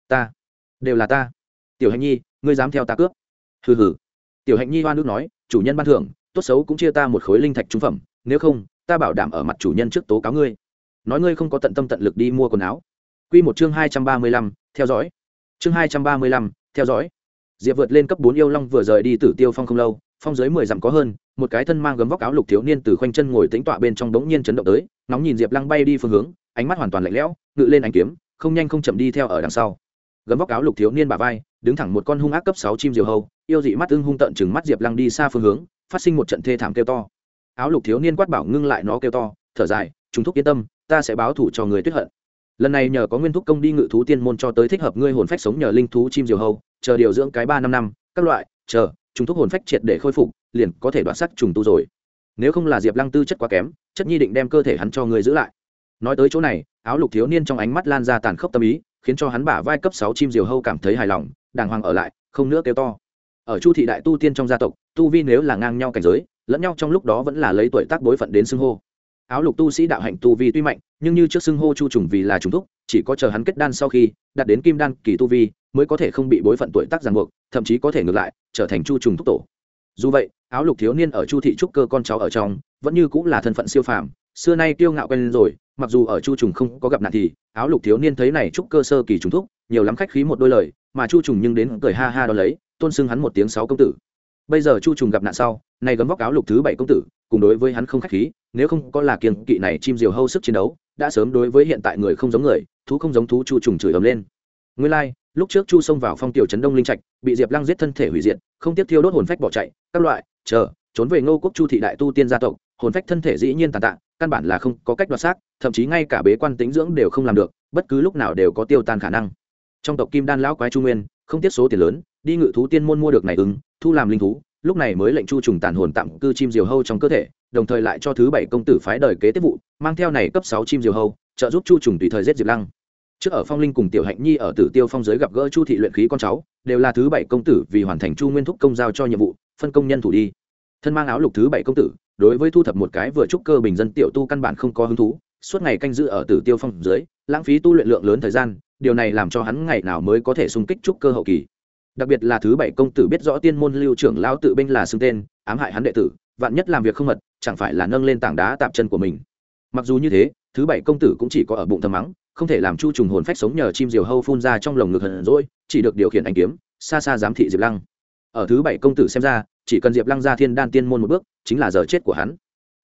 Ta đều là ta. Tiểu hạnh nhi ngươi dám theo ta cướp? Hừ hừ. Tiểu hạnh nhi hoa nước nói chủ nhân ban thưởng tốt xấu cũng chia ta một khối linh thạch trung phẩm nếu không ta bảo đảm ở mặt chủ nhân trước tố cáo ngươi. Nói ngươi không có tận tâm tận lực đi mua quần áo. Quy một chương hai trăm ba mươi lăm, theo dõi. Chương hai trăm ba mươi lăm, theo dõi. Diệp vượt lên cấp bốn yêu long vừa rời đi Tử Tiêu Phong không lâu, phong dưới mười dặm có hơn, một cái thân mang gấm vóc áo lục thiếu niên từ khoanh chân ngồi tĩnh tọa bên trong đống nhiên chấn động tới, nóng nhìn Diệp Lăng bay đi phương hướng, ánh mắt hoàn toàn lạnh lẽo, ngự lên ánh kiếm, không nhanh không chậm đi theo ở đằng sau. Gấm vóc áo lục thiếu niên bả vai, đứng thẳng một con hung ác cấp sáu chim diều hầu, yêu dị mắt ưng hung tận chừng mắt Diệp Lăng đi xa phương hướng, phát sinh một trận thê thảm kêu to. Áo lục thiếu niên quát bảo ngưng lại nó kêu to, thở dài, "Chúng thúc yên tâm, ta sẽ báo thủ cho người tuyết hận." lần này nhờ có nguyên thúc công đi ngự thú tiên môn cho tới thích hợp ngươi hồn phách sống nhờ linh thú chim diều hầu chờ điều dưỡng cái ba năm năm các loại chờ chúng thúc hồn phách triệt để khôi phục liền có thể đoạt sắc trùng tu rồi nếu không là diệp lăng tư chất quá kém chất nhi định đem cơ thể hắn cho người giữ lại. Nói tới chỗ này, áo lục thiếu niên trong ánh mắt lan ra tàn khốc tâm ý, khiến cho hắn bả vai cấp sáu chim diều hâu cảm thấy hài lòng, đàng hoàng ở lại, không nữa kêu to. Ở chu thị đại tu tiên trong gia tộc, tu vi nếu là ngang nhau cảnh giới, lẫn nhau trong lúc đó vẫn là lấy tuổi tác bối phận đến xưng hô. Áo lục tu sĩ đạo hạnh tu vi tuy mạnh, nhưng như trước xưng hô chu trùng vì là trùng thúc, chỉ có chờ hắn kết đan sau khi, đạt đến kim đan kỳ tu vi, mới có thể không bị bối phận tuổi tác ràng buộc, thậm chí có thể ngược lại, trở thành chu trùng thúc tổ dù vậy, áo lục thiếu niên ở chu thị trúc cơ con cháu ở trong, vẫn như cũng là thân phận siêu phàm. Xưa nay kiêu ngạo quen rồi, mặc dù ở chu trùng không có gặp nạn thì, áo lục thiếu niên thấy này trúc cơ sơ kỳ trùng thúc, nhiều lắm khách khí một đôi lời, mà chu trùng nhưng đến cười ha ha đó lấy, tôn xưng hắn một tiếng sáu công tử. Bây giờ chu trùng gặp nạn sau nay gấm vóc áo lục thứ bảy công tử, cùng đối với hắn không khách khí, nếu không có là kiên kỵ này chim diều hâu sức chiến đấu, đã sớm đối với hiện tại người không giống người, thú không giống thú chu trùng chửi ầm lên. Nguyên lai lúc trước chu xông vào phong tiểu trấn đông linh trạch, bị diệp lăng giết thân thể hủy diệt, không tiếp thiêu đốt hồn phách bỏ chạy, các loại, chờ, trốn về ngô quốc chu thị đại tu tiên gia tộc, hồn phách thân thể dĩ nhiên tàn tạ, căn bản là không có cách đoạt xác, thậm chí ngay cả bế quan tính dưỡng đều không làm được, bất cứ lúc nào đều có tiêu tan khả năng. Trong tộc kim đan lão quái chu nguyên, không tiết số tiền lớn, đi ngự thú tiên môn mua được này ứng, thu làm linh thú, lúc này mới lệnh chu trùng tàn hồn tạm cư chim diều hâu trong cơ thể, đồng thời lại cho thứ bảy công tử phái đời kế tiếp vụ, mang theo này cấp sáu chim diều hâu, trợ giúp chu trùng tùy thời giết diệp lăng trước ở phong linh cùng tiểu hạnh nhi ở tử tiêu phong giới gặp gỡ chu thị luyện khí con cháu, đều là thứ bảy công tử vì hoàn thành chu nguyên thúc công giao cho nhiệm vụ, phân công nhân thủ đi. Thân mang áo lục thứ bảy công tử, đối với thu thập một cái vừa trúc cơ bình dân tiểu tu căn bản không có hứng thú, suốt ngày canh giữ ở tử tiêu phong dưới lãng phí tu luyện lượng lớn thời gian, điều này làm cho hắn ngày nào mới có thể xung kích trúc cơ hậu kỳ. Đặc biệt là thứ bảy công tử biết rõ tiên môn lưu trưởng lao tự binh là xưng tên, ám hại hắn đệ tử, vạn nhất làm việc không mật, chẳng phải là nâng lên tảng đá tạm chân của mình. Mặc dù như thế, thứ bảy công tử cũng chỉ có ở bụng thầm mắng không thể làm chu trùng hồn phách sống nhờ chim diều hâu phun ra trong lồng ngực hận rỗi chỉ được điều khiển anh kiếm, xa xa giám thị diệp lăng. Ở thứ bảy công tử xem ra, chỉ cần diệp lăng ra thiên đan tiên môn một bước, chính là giờ chết của hắn.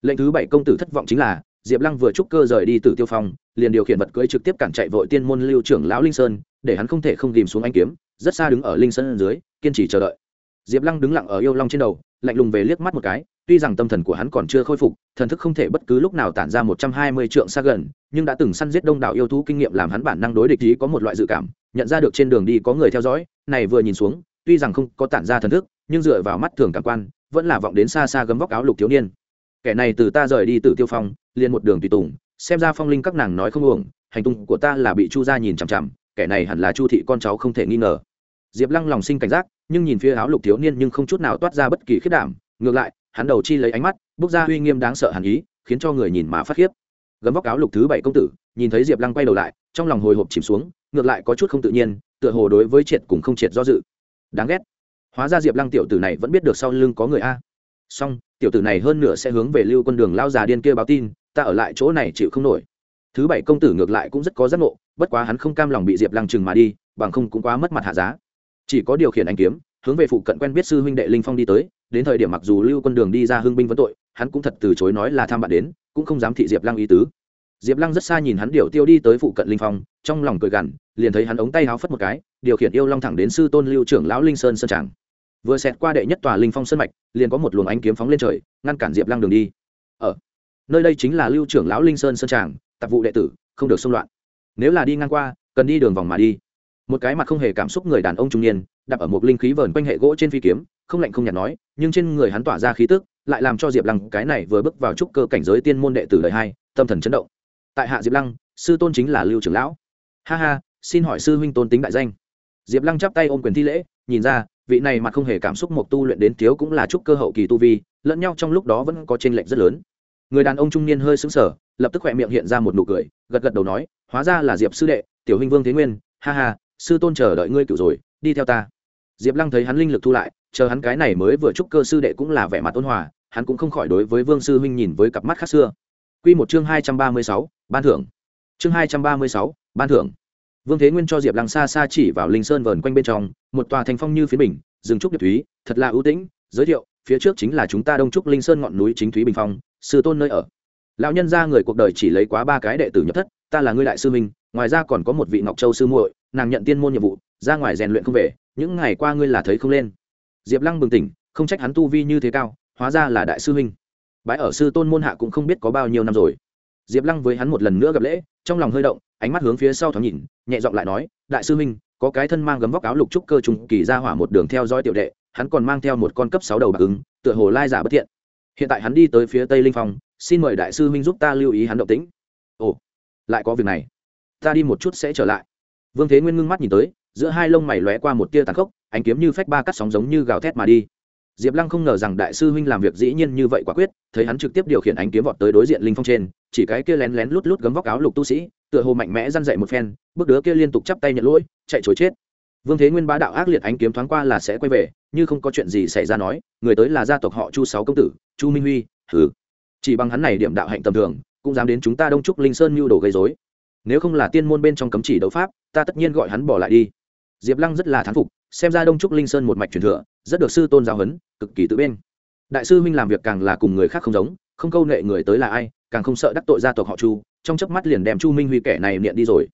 Lệnh thứ bảy công tử thất vọng chính là, diệp lăng vừa trúc cơ rời đi từ tiêu phong, liền điều khiển vật cưỡi trực tiếp cản chạy vội tiên môn lưu trưởng lão linh sơn, để hắn không thể không tìm xuống anh kiếm, rất xa đứng ở linh sơn dưới, kiên trì chờ đợi diệp lăng đứng lặng ở yêu long trên đầu, lạnh lùng về liếc mắt một cái, tuy rằng tâm thần của hắn còn chưa khôi phục, thần thức không thể bất cứ lúc nào tản ra một trăm hai mươi trượng xa gần, nhưng đã từng săn giết đông đảo yêu thú kinh nghiệm làm hắn bản năng đối địch ý có một loại dự cảm, nhận ra được trên đường đi có người theo dõi, này vừa nhìn xuống, tuy rằng không có tản ra thần thức, nhưng dựa vào mắt thường cảm quan, vẫn là vọng đến xa xa gấm vóc áo lục thiếu niên. Kẻ này từ ta rời đi từ tiêu phong, liền một đường tùy tùng, xem ra phong linh các nàng nói không uổng, hành tung của ta là bị chu gia nhìn chằm chằm, kẻ này hẳn là chu thị con cháu không thể nghi ngờ. Diệp lăng lòng sinh cảnh giác nhưng nhìn phía áo lục thiếu niên nhưng không chút nào toát ra bất kỳ khiết đảm, ngược lại, hắn đầu chi lấy ánh mắt, bước ra uy nghiêm đáng sợ hàn ý, khiến cho người nhìn mà phát khiếp. Gấm vóc áo lục thứ bảy công tử, nhìn thấy diệp lăng quay đầu lại, trong lòng hồi hộp chìm xuống, ngược lại có chút không tự nhiên, tựa hồ đối với triệt cùng không triệt do dự. Đáng ghét. Hóa ra diệp lăng tiểu tử này vẫn biết được sau lưng có người a. Song tiểu tử này hơn nửa sẽ hướng về lưu quân đường lao già điên kia báo tin, ta ở lại chỗ này chịu không nổi. Thứ bảy công tử ngược lại cũng rất có giác ngộ, bất quá hắn không cam lòng bị diệp lăng chừng mà đi, bằng không cũng quá mất mặt hạ giá chỉ có điều khiển anh kiếm, hướng về phụ cận quen biết sư huynh đệ linh phong đi tới. Đến thời điểm mặc dù lưu quân đường đi ra hưng binh vấn tội, hắn cũng thật từ chối nói là tham bạn đến, cũng không dám thị diệp lăng ý tứ. Diệp lăng rất xa nhìn hắn điều tiêu đi tới phụ cận linh phong, trong lòng cười gằn, liền thấy hắn ống tay háo phất một cái, điều khiển yêu long thẳng đến sư tôn lưu trưởng lão linh sơn sơn tràng. Vừa xẹt qua đệ nhất tòa linh phong sơn mạch, liền có một luồng ánh kiếm phóng lên trời, ngăn cản diệp lăng đường đi. Ở nơi đây chính là lưu trưởng lão linh sơn sơn tràng, tạp vụ đệ tử, không được xung loạn. Nếu là đi ngang qua, cần đi đường vòng mà đi một cái mặt không hề cảm xúc người đàn ông trung niên, đặt ở một linh khí vờn quanh hệ gỗ trên phi kiếm, không lạnh không nhạt nói, nhưng trên người hắn tỏa ra khí tức, lại làm cho diệp lăng cái này vừa bước vào trúc cơ cảnh giới tiên môn đệ tử đời hai, tâm thần chấn động. Tại hạ diệp lăng, sư tôn chính là lưu trưởng lão. Ha ha, xin hỏi sư huynh tôn tính đại danh. Diệp lăng chắp tay ôm quyền thi lễ, nhìn ra, vị này mặt không hề cảm xúc một tu luyện đến thiếu cũng là trúc cơ hậu kỳ tu vi, lẫn nhau trong lúc đó vẫn có t r ê n lệch rất lớn. Người đàn ông trung niên hơi xứng sở lập tức khỏe miệng hiện ra một nụ cười, gật gật đầu nói, hóa ra là diệp sư đệ, tiểu huynh vương thế nguyên, ha ha sư tôn chờ đợi ngươi cựu rồi, đi theo ta. Diệp lăng thấy hắn linh lực thu lại, chờ hắn cái này mới vừa chúc cơ sư đệ cũng là vẻ mặt ôn hòa, hắn cũng không khỏi đối với vương sư huynh nhìn với cặp mắt khác xưa. Q một chương hai trăm ba mươi sáu, ban thưởng. Chương hai trăm ba mươi sáu, ban thưởng. Vương thế nguyên cho diệp lăng xa xa chỉ vào linh sơn vờn quanh bên trong, một tòa thành phong như phía bình, rừng trúc nhật thúy, thật là ưu tĩnh, giới thiệu, phía trước chính là chúng ta đông trúc linh sơn ngọn núi chính thúy bình phong, sư tôn nơi ở. Lão nhân ra người cuộc đời chỉ lấy quá ba cái đệ tử nhập thất, ta là ngươi đại sư minh ngoài ra còn có một vị ngọc châu sư muội nàng nhận tiên môn nhiệm vụ, ra ngoài rèn luyện không về, những ngày qua ngươi là thấy không lên. Diệp lăng bừng tỉnh, không trách hắn tu vi như thế cao, hóa ra là đại sư huynh. Bái ở sư tôn môn hạ cũng không biết có bao nhiêu năm rồi. Diệp lăng với hắn một lần nữa gặp lễ, trong lòng hơi động, ánh mắt hướng phía sau thoáng nhìn, nhẹ giọng lại nói, đại sư huynh, có cái thân mang gấm vóc áo lục trúc cơ trùng kỳ ra hỏa một đường theo dõi tiểu đệ, hắn còn mang theo một con cấp sáu đầu bạc ứng, tựa hồ lai giả bất thiện. Hiện tại hắn đi tới phía tây linh phong, xin mời đại sư huynh giúp ta lưu ý hắn động tĩnh. Ồ, lại có việc này. Ta đi một chút sẽ trở lại vương thế nguyên ngưng mắt nhìn tới, giữa hai lông mày lóe qua một tia tàn khốc, ánh kiếm như phách ba cắt sóng giống như gào thét mà đi. Diệp lăng không ngờ rằng đại sư huynh làm việc dĩ nhiên như vậy quả quyết, thấy hắn trực tiếp điều khiển ánh kiếm vọt tới đối diện linh phong trên, chỉ cái kia lén lén lút lút gấm vóc áo lục tu sĩ, tựa hồ mạnh mẽ răn dậy một phen, bước đứa kia liên tục chắp tay nhận lỗi, chạy chối chết. Vương thế nguyên bá đạo ác liệt ánh kiếm thoáng qua là sẽ quay về, như không có chuyện gì xảy ra nói, người tới là gia tộc họ chu sáu công tử, chu minh huy, hừ. Chỉ bằng hắn này điểm đạo hạnh tầm thường, cũng dám đến chúng ta đông trúc linh sơn mưu đồ gây dối nếu không là tiên môn bên trong cấm chỉ đấu pháp, ta tất nhiên gọi hắn bỏ lại đi. Diệp lăng rất là thán phục, xem ra đông trúc linh sơn một mạch truyền thừa, rất được sư tôn giáo huấn, cực kỳ tự bên. Đại sư huynh làm việc càng là cùng người khác không giống, không câu nệ người tới là ai, càng không sợ đắc tội gia tộc họ chu, trong chớp mắt liền đem chu minh huy kẻ này niệm đi rồi.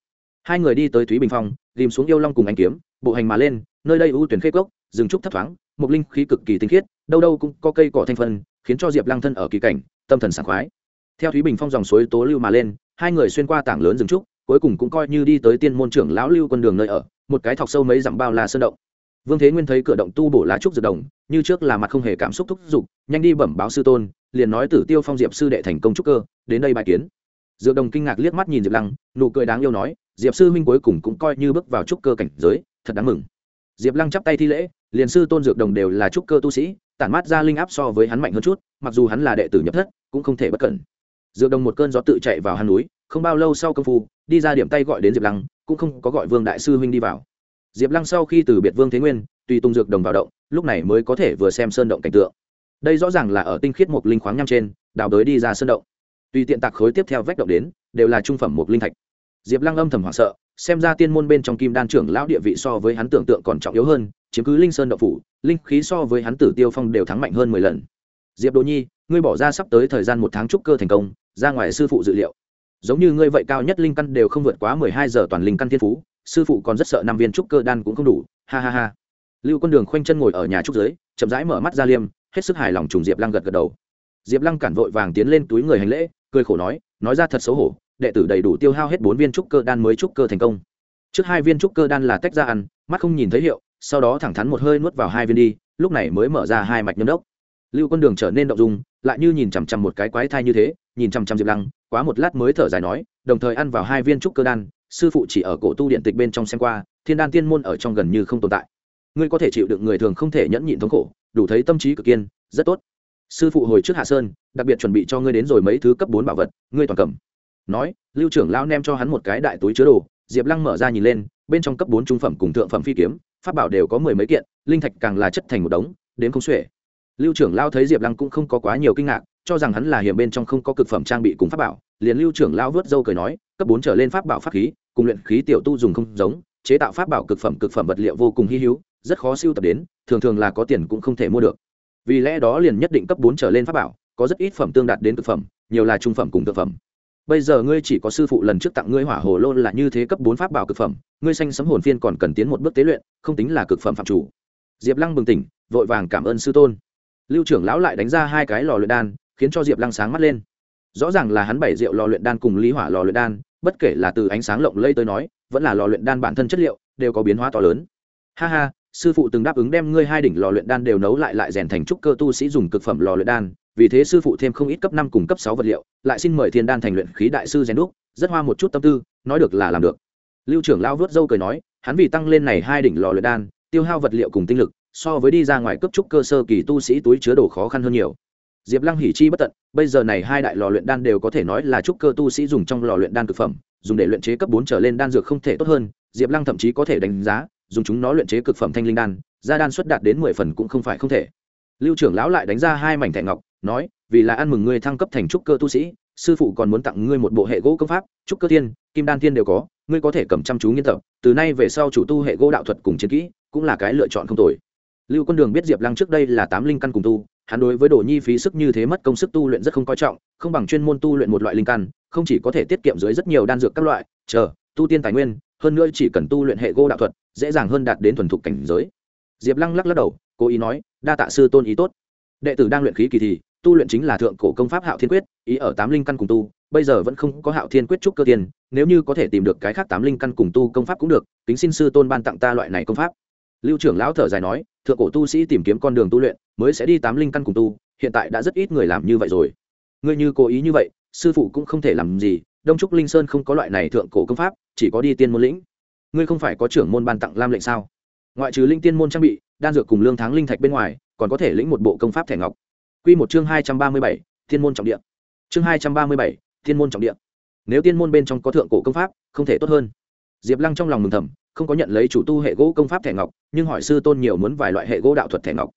Hai người đi tới thúy bình phong, tìm xuống yêu long cùng anh kiếm, bộ hành mà lên, nơi đây ưu tuyển khê cốc, rừng trúc thấp thoáng, một linh khí cực kỳ tinh khiết, đâu đâu cũng có cây cỏ thanh phân, khiến cho diệp lăng thân ở kỳ cảnh, tâm thần sảng khoái. Theo thúy bình phong dòng suối tố lưu mà lên hai người xuyên qua tảng lớn rừng trúc, cuối cùng cũng coi như đi tới tiên môn trưởng lão lưu quân đường nơi ở, một cái thọc sâu mấy dặm bao là sơn động. Vương thế nguyên thấy cửa động tu bổ lá trúc dược đồng, như trước là mặt không hề cảm xúc thúc giục, nhanh đi bẩm báo sư tôn, liền nói tử tiêu phong diệp sư đệ thành công trúc cơ, đến đây bài kiến. Dược đồng kinh ngạc liếc mắt nhìn diệp lăng, nụ cười đáng yêu nói, diệp sư huynh cuối cùng cũng coi như bước vào trúc cơ cảnh giới, thật đáng mừng. Diệp lăng chắp tay thi lễ, liền sư tôn dược đồng đều là trúc cơ tu sĩ, tản mát ra linh áp so với hắn mạnh hơn chút, mặc dù hắn là đệ tử nhập thất, cũng không thể bất cẩn dược đồng một cơn gió tự chạy vào hang núi, không bao lâu sau công phu, đi ra điểm tay gọi đến diệp lăng, cũng không có gọi vương đại sư huynh đi vào. Diệp lăng sau khi từ biệt vương thế nguyên, tùy tung dược đồng vào động, lúc này mới có thể vừa xem sơn động cảnh tượng. Đây rõ ràng là ở tinh khiết một linh khoáng nham trên, đào đới đi ra sơn động. Tùy tiện tạc khối tiếp theo vách động đến, đều là trung phẩm một linh thạch. Diệp lăng âm thầm hoảng sợ, xem ra tiên môn bên trong kim đan trưởng lão địa vị so với hắn tưởng tượng còn trọng yếu hơn, chiếm cứ linh sơn động phủ, linh khí so với hắn tử tiêu phong đều thắng mạnh hơn mười lần diệp đồ nhi, ngươi bỏ ra sắp tới thời gian một tháng trúc cơ thành công, ra ngoài sư phụ dự liệu. Giống như ngươi vậy cao nhất linh căn đều không vượt quá mười hai giờ toàn linh căn thiên phú, sư phụ còn rất sợ năm viên trúc cơ đan cũng không đủ, ha ha ha. Lưu quân đường khoanh chân ngồi ở nhà trúc giới chậm rãi mở mắt ra liêm, hết sức hài lòng trùng diệp lăng gật gật đầu. Diệp lăng cản vội vàng tiến lên túi người hành lễ, cười khổ nói nói ra thật xấu hổ, đệ tử đầy đủ tiêu hao hết bốn viên trúc cơ đan mới trúc cơ thành công. Trước hai viên trúc cơ đan là tách ra ăn, mắt không nhìn thấy hiệu, sau đó thẳng thắn một hơi nuốt vào hai viên đi, lúc này mới mở ra hai mạch nhâm đốc lưu quân đường trở nên động dung, lại như nhìn chằm chằm một cái quái thai như thế, nhìn chằm chằm diệp lăng, quá một lát mới thở dài nói, đồng thời ăn vào hai viên trúc cơ đan, sư phụ chỉ ở cổ tu điện tịch bên trong xem qua, thiên đan tiên môn ở trong gần như không tồn tại. Ngươi có thể chịu đựng người thường không thể nhẫn nhịn thống khổ, đủ thấy tâm trí cực kiên, rất tốt. Sư phụ hồi trước hạ sơn, đặc biệt chuẩn bị cho ngươi đến rồi mấy thứ cấp bốn bảo vật, ngươi toàn cầm. Nói, lưu trưởng lão nem cho hắn một cái đại túi chứa đồ, diệp lăng mở ra nhìn lên, bên trong cấp bốn trung phẩm cùng thượng phẩm phi kiếm, pháp bảo đều có mười mấy kiện, linh thạch càng là chất thành một đống đến không xuể lưu trưởng lao thấy diệp lăng cũng không có quá nhiều kinh ngạc, cho rằng hắn là hiểm bên trong không có cực phẩm trang bị cùng pháp bảo, liền lưu trưởng lao vớt dâu cười nói, cấp bốn trở lên pháp bảo pháp khí, cùng luyện khí tiểu tu dùng không giống, chế tạo pháp bảo cực phẩm cực phẩm vật liệu vô cùng hy hữu, rất khó siêu tập đến, thường thường là có tiền cũng không thể mua được. Vì lẽ đó liền nhất định cấp bốn trở lên pháp bảo, có rất ít phẩm tương đạt đến cực phẩm, nhiều là trung phẩm cùng thực phẩm. Bây giờ ngươi chỉ có sư phụ lần trước tặng ngươi hỏa hồ lô là như thế cấp bốn pháp bảo cực phẩm, ngươi xanh sấm hồn phiên còn cần tiến một bước tế luyện, không tính là cực phẩm phạm chủ. Diệp lăng bừng tỉnh, vội vàng cảm ơn sư tôn lưu trưởng lão lại đánh ra hai cái lò luyện đan, khiến cho diệp lăng sáng mắt lên. Rõ ràng là hắn bảy rượu lò luyện đan cùng lý hỏa lò luyện đan, bất kể là từ ánh sáng lộng lây tới nói, vẫn là lò luyện đan bản thân chất liệu, đều có biến hóa to lớn. Ha ha, sư phụ từng đáp ứng đem ngươi hai đỉnh lò luyện đan đều nấu lại lại rèn thành trúc cơ tu sĩ dùng cực phẩm lò luyện đan, vì thế sư phụ thêm không ít cấp năm cùng cấp sáu vật liệu, lại xin mời thiên đan thành luyện khí đại sư rèn đúc, rất hoa một chút tâm tư, nói được là làm được. Lưu trưởng lao vớt dâu cười nói, hắn vì tăng lên này hai đỉnh lò luyện đan, tiêu hao vật liệu cùng tinh lực so với đi ra ngoài cấp trúc cơ sơ kỳ tu sĩ túi chứa đồ khó khăn hơn nhiều. Diệp lăng hỉ chi bất tận, bây giờ này hai đại lò luyện đan đều có thể nói là trúc cơ tu sĩ dùng trong lò luyện đan thực phẩm, dùng để luyện chế cấp bốn trở lên đan dược không thể tốt hơn, diệp lăng thậm chí có thể đánh giá, dùng chúng nó luyện chế cực phẩm thanh linh đan gia đan xuất đạt đến mười phần cũng không phải không thể. Lưu trưởng lão lại đánh ra hai mảnh thẻ ngọc, nói, vì là ăn mừng ngươi thăng cấp thành trúc cơ tu sĩ, sư phụ còn muốn tặng ngươi một bộ hệ gỗ công pháp, trúc cơ thiên, kim đan thiên đều có, ngươi có thể cầm chăm chú nghiên tập, từ nay về sau chủ tu hệ gỗ đạo thuật cùng chiến kỹ, cũng là cái lựa chọn không tồi lưu quân đường biết diệp lăng trước đây là tám linh căn cùng tu, hắn đối với đồ nhi phí sức như thế mất công sức tu luyện rất không coi trọng, không bằng chuyên môn tu luyện một loại linh căn, không chỉ có thể tiết kiệm dưới rất nhiều đan dược các loại, chờ, tu tiên tài nguyên, hơn nữa chỉ cần tu luyện hệ gỗ đạo thuật, dễ dàng hơn đạt đến thuần thục cảnh giới. Diệp lăng lắc lắc đầu, cố ý nói, đa tạ sư tôn ý tốt. Đệ tử đang luyện khí kỳ thì, tu luyện chính là thượng cổ công pháp hạo thiên quyết, ý ở tám linh căn cùng tu, bây giờ vẫn không có hạo thiên quyết trúc cơ tiền nếu như có thể tìm được cái khác tám linh căn cùng tu công pháp cũng được, kính xin sư tôn ban tặng ta loại này công pháp lưu trưởng lão thở dài nói, thượng cổ tu sĩ tìm kiếm con đường tu luyện, mới sẽ đi tám linh căn cùng tu, hiện tại đã rất ít người làm như vậy rồi. Ngươi như cố ý như vậy, sư phụ cũng không thể làm gì, đông trúc linh sơn không có loại này thượng cổ công pháp, chỉ có đi tiên môn lĩnh. Ngươi không phải có trưởng môn ban tặng lam lệnh sao? Ngoại trừ linh tiên môn trang bị, đan dược cùng lương tháng linh thạch bên ngoài, còn có thể lĩnh một bộ công pháp thẻ ngọc. Quy một chương hai trăm ba mươi bảy thiên môn trọng địa. Chương hai trăm ba mươi bảy thiên môn trọng địa. Nếu tiên môn bên trong có thượng cổ công pháp, không thể tốt hơn. Diệp lăng trong lòng mừng thầm không có nhận lấy chủ tu hệ gỗ công pháp thẻ ngọc, nhưng hỏi sư tôn nhiều muốn vài loại hệ gỗ đạo thuật thẻ ngọc.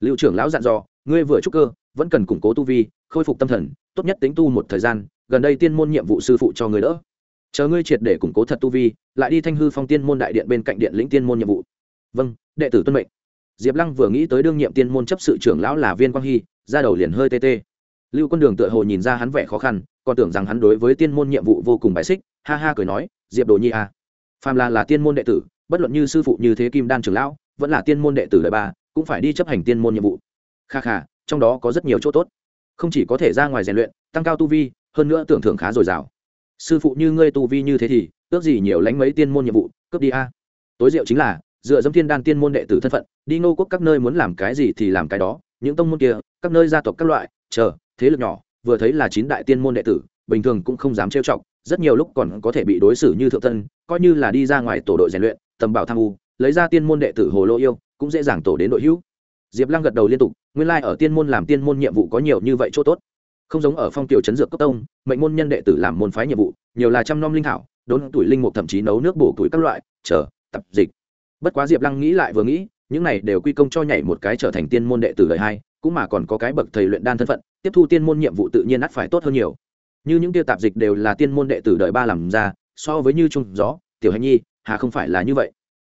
Liệu trưởng lão dặn dò, ngươi vừa trúc cơ, vẫn cần củng cố tu vi, khôi phục tâm thần, tốt nhất tính tu một thời gian, gần đây tiên môn nhiệm vụ sư phụ cho người đỡ. Chờ ngươi triệt để củng cố thật tu vi, lại đi thanh hư phong tiên môn đại điện bên cạnh điện lĩnh tiên môn nhiệm vụ. Vâng đệ tử tuân mệnh. Diệp lăng vừa nghĩ tới đương nhiệm tiên môn chấp sự trưởng lão là viên quang hy ra đầu liền hơi tê tê. Lưu quân đường tựa hồ nhìn ra hắn vẻ khó khăn, còn tưởng rằng hắn đối với tiên môn nhiệm vụ vô cùng bài xích, ha ha cười nói, diệp đồ nhi à phàm là là tiên môn đệ tử, bất luận như sư phụ như thế kim đan trưởng lão, vẫn là tiên môn đệ tử đời ba, cũng phải đi chấp hành tiên môn nhiệm vụ. Kha kha, trong đó có rất nhiều chỗ tốt. Không chỉ có thể ra ngoài rèn luyện, tăng cao tu vi, hơn nữa tưởng thưởng khá dồi dào. Sư phụ như ngươi tu vi như thế thì, ước gì nhiều lánh mấy tiên môn nhiệm vụ, cướp đi a. Tối diệu chính là, dựa dẫm thiên đan tiên môn đệ tử thân phận, đi ngô quốc các nơi muốn làm cái gì thì làm cái đó, những tông môn kia, các nơi gia tộc các loại, chờ, thế lực nhỏ, vừa thấy là chín đại tiên môn đệ tử, bình thường cũng không dám trêu chọc rất nhiều lúc còn có thể bị đối xử như thượng thân, coi như là đi ra ngoài tổ đội rèn luyện, tầm bảo tham u, lấy ra tiên môn đệ tử hồ lô yêu, cũng dễ dàng tổ đến đội hữu. Diệp lăng gật đầu liên tục, nguyên lai、like、ở tiên môn làm tiên môn nhiệm vụ có nhiều như vậy chỗ tốt. Không giống ở phong tiểu chấn dược cấp tông, mệnh môn nhân đệ tử làm môn phái nhiệm vụ, nhiều là trăm nom linh thảo, đốn tuổi linh mục thậm chí nấu nước bổ tuổi các loại, chờ, tập dịch. Bất quá diệp lăng nghĩ lại vừa nghĩ, những này đều quy công cho nhảy một cái trở thành tiên môn đệ tử đời hai, cũng mà còn có cái bậc thầy luyện đan thân phận, tiếp thu tiên môn nhiệm vụ tự nhiên ắt phải tốt hơn nhiều như những tiêu tạp dịch đều là tiên môn đệ tử đời ba làm ra, so với như trung gió, tiểu hành nhi, hà không phải là như vậy.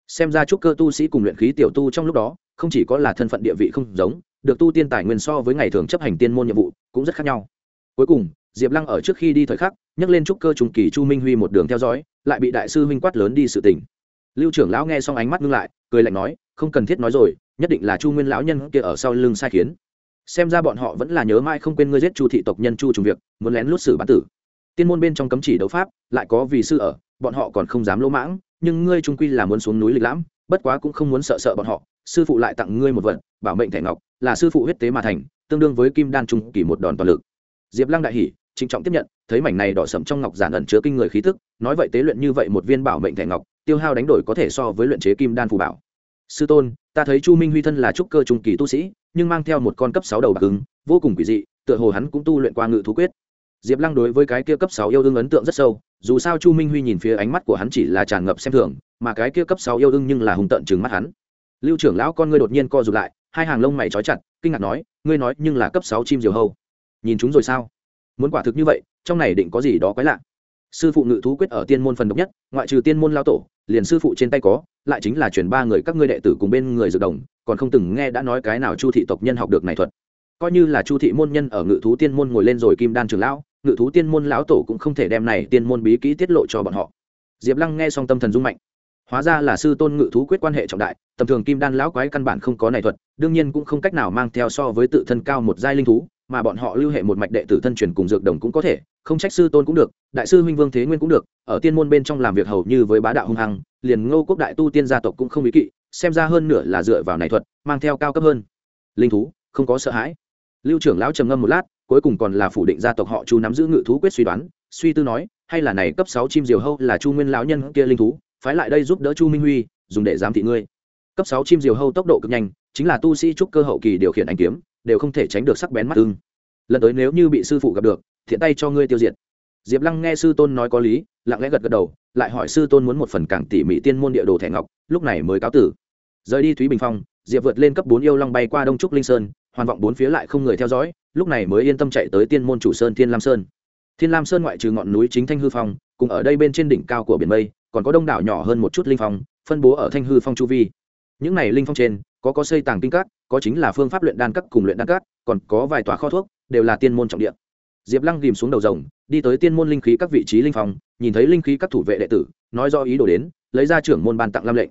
Xem ra trúc cơ tu sĩ cùng luyện khí tiểu tu trong lúc đó, không chỉ có là thân phận địa vị không giống, được tu tiên tài nguyên so với ngày thường chấp hành tiên môn nhiệm vụ, cũng rất khác nhau. Cuối cùng, diệp lăng ở trước khi đi thời khắc, nhắc lên trúc cơ trùng kỳ chu minh huy một đường theo dõi, lại bị đại sư huynh quát lớn đi sự tình. Lưu trưởng lão nghe xong ánh mắt ngưng lại, cười lạnh nói, không cần thiết nói rồi, nhất định là chu nguyên lão nhân kia ở sau lưng sai khiến xem ra bọn họ vẫn là nhớ mãi không quên ngươi giết chu thị tộc nhân chu trùng việc, muốn lén lút xử bán tử. Tiên môn bên trong cấm chỉ đấu pháp, lại có vì sư ở, bọn họ còn không dám lỗ mãng, nhưng ngươi trung quy là muốn xuống núi lịch lãm, bất quá cũng không muốn sợ sợ bọn họ. Sư phụ lại tặng ngươi một vật, bảo mệnh thẻ ngọc, là sư phụ huyết tế mà thành, tương đương với kim đan trung kỳ một đòn toàn lực. Diệp lăng đại hỉ, trịnh trọng tiếp nhận, thấy mảnh này đỏ sầm trong ngọc giản ẩn chứa kinh người khí tức, nói vậy tế luyện như vậy một viên bảo mệnh thẻ ngọc, tiêu hao đánh đổi có thể so với luyện chế kim đan phù bảo. Sư tôn, ta thấy chu minh huy thân là trúc cơ trung kỳ tu sĩ nhưng mang theo một con cấp sáu đầu bạc ứng, vô cùng kỳ dị, tựa hồ hắn cũng tu luyện qua ngự thú quyết. Diệp lăng đối với cái kia cấp sáu yêu đương ấn tượng rất sâu, dù sao chu minh huy nhìn phía ánh mắt của hắn chỉ là tràn ngập xem thường, mà cái kia cấp sáu yêu đương nhưng là hùng tận chừng mắt hắn. Lưu trưởng lão, con ngươi đột nhiên co rụt lại, hai hàng lông mày trói chặt, kinh ngạc nói, ngươi nói nhưng là cấp sáu chim diều hâu. Nhìn chúng rồi sao? Muốn quả thực như vậy, trong này định có gì đó quái lạ sư phụ ngự thú quyết ở tiên môn phần độc nhất, ngoại trừ tiên môn lao tổ, liền sư phụ trên tay có, lại chính là chuyển ba người các ngươi đệ tử cùng bên người dược đồng, còn không từng nghe đã nói cái nào chu thị tộc nhân học được này thuật. Coi như là chu thị môn nhân ở ngự thú tiên môn ngồi lên rồi kim đan trường lão, ngự thú tiên môn lão tổ cũng không thể đem này tiên môn bí kỹ tiết lộ cho bọn họ. Diệp lăng nghe xong tâm thần dung mạnh. Hóa ra là sư tôn ngự thú quyết quan hệ trọng đại, tầm thường kim đan lão quái căn bản không có này thuật, đương nhiên cũng không cách nào mang theo so với tự thân cao một giai linh thú mà bọn họ lưu hệ một mạch đệ tử thân truyền cùng dược đồng cũng có thể, không trách sư tôn cũng được, đại sư huynh vương thế nguyên cũng được, ở tiên môn bên trong làm việc hầu như với bá đạo hung hăng, liền ngô quốc đại tu tiên gia tộc cũng không ý kỵ, xem ra hơn nửa là dựa vào này thuật, mang theo cao cấp hơn. Linh thú, không có sợ hãi. Lưu trưởng lão trầm ngâm một lát, cuối cùng còn là phủ định gia tộc họ chu nắm giữ ngự thú quyết suy đoán, suy tư nói, hay là này cấp sáu chim diều hâu là chu nguyên lão nhân kia linh thú, phái lại đây giúp đỡ chu minh huy, dùng để giám thị ngươi. Cấp sáu chim diều hâu tốc độ cực nhanh, chính là tu sĩ trúc cơ hậu kỳ điều khiển anh kiếm đều không thể tránh được sắc bén mắt ưng. Lần tới nếu như bị sư phụ gặp được, thiện tay cho ngươi tiêu diệt. Diệp lăng nghe sư tôn nói có lý, lặng lẽ gật gật đầu, lại hỏi sư tôn muốn một phần càng tỉ mỉ tiên môn địa đồ thẻ ngọc, lúc này mới cáo tử. Rời đi thúy bình phong, diệp vượt lên cấp bốn yêu long bay qua đông trúc linh sơn, hoàn vọng bốn phía lại không người theo dõi, lúc này mới yên tâm chạy tới tiên môn chủ sơn thiên lam sơn. Thiên lam sơn ngoại trừ ngọn núi chính thanh hư phong, cùng ở đây bên trên đỉnh cao của biển mây, còn có đông đảo nhỏ hơn một chút linh phong, phân bố ở thanh hư phong chu vi. Những này linh phong trên, có có xây tàng kinh các có chính là phương pháp luyện đan các cùng luyện đan các còn có vài tòa kho thuốc đều là tiên môn trọng địa. Diệp lăng ghìm xuống đầu rồng đi tới tiên môn linh khí các vị trí linh phòng, nhìn thấy linh khí các thủ vệ đệ tử nói do ý đồ đến lấy ra trưởng môn ban tặng lam lệnh.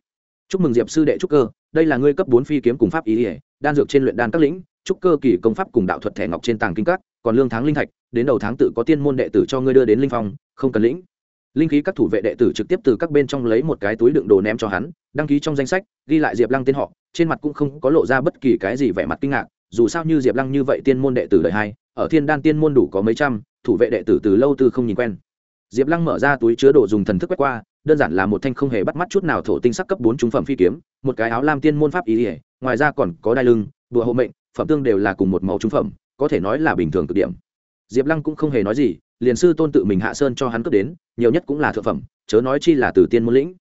Chúc mừng diệp sư đệ trúc cơ đây là ngươi cấp bốn phi kiếm cùng pháp ý ỉa đan dược trên luyện đan các lĩnh trúc cơ kỳ công pháp cùng đạo thuật thẻ ngọc trên tàng kinh các còn lương tháng linh thạch đến đầu tháng tự có tiên môn đệ tử cho ngươi đưa đến linh phong không cần lĩnh. Linh khí các thủ vệ đệ tử trực tiếp từ các bên trong lấy một cái túi đựng đồ ném cho hắn đăng ký trong danh sách ghi lại diệp lăng tên họ trên mặt cũng không có lộ ra bất kỳ cái gì vẻ mặt kinh ngạc, dù sao như diệp lăng như vậy tiên môn đệ tử đời hai, ở thiên đan tiên môn đủ có mấy trăm, thủ vệ đệ tử từ lâu tư không nhìn quen. Diệp lăng mở ra túi chứa đồ dùng thần thức quét qua, đơn giản là một thanh không hề bắt mắt chút nào thổ tinh sắc cấp bốn trung phẩm phi kiếm, một cái áo lam tiên môn pháp ý ỉa ngoài ra còn có đai lưng, đùa hộ mệnh, phẩm tương đều là cùng một màu trung phẩm, có thể nói là bình thường cực điểm. Diệp lăng cũng không hề nói gì, liền sư tôn tự mình hạ sơn cho hắn cướp đến, nhiều nhất cũng là thượng phẩm, chớ nói chi là từ tiên môn lĩnh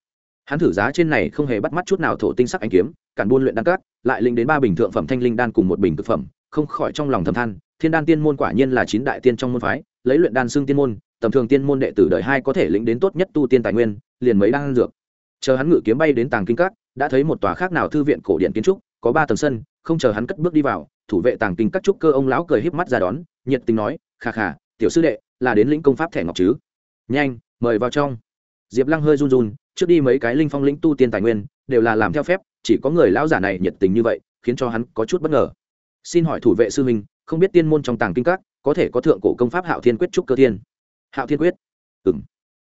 hắn thử giá trên này không hề bắt mắt chút nào thổ tinh sắc anh kiếm, cản buôn luyện đan cát lại linh đến ba bình thượng phẩm thanh linh đan cùng một bình thực phẩm, không khỏi trong lòng thầm than, thiên đan tiên môn quả nhiên là chín đại tiên trong môn phái, lấy luyện đan xương tiên môn, tầm thường tiên môn đệ tử đời hai có thể lĩnh đến tốt nhất tu tiên tài nguyên, liền mấy đan dược. Chờ hắn ngự kiếm bay đến tàng kinh cát đã thấy một tòa khác nào thư viện cổ điện kiến trúc, có ba tầng sân, không chờ hắn cất bước đi vào, thủ vệ tàng kinh các trúc cơ ông lão cười híp mắt ra đón, nhiệt tình nói khà khà tiểu sư đệ, là đến lĩnh công pháp thẻ ngọc chứ? Nhanh, mời vào trong diệp lăng hơi run run, trước đi mấy cái linh phong lĩnh tu tiên tài nguyên, đều là làm theo phép, chỉ có người lão giả này nhiệt tình như vậy, khiến cho hắn có chút bất ngờ. Xin hỏi thủ vệ sư huynh, không biết tiên môn trong tàng kinh các, có thể có thượng cổ công pháp hạo thiên quyết trúc cơ thiên? Hạo thiên quyết? Ừ m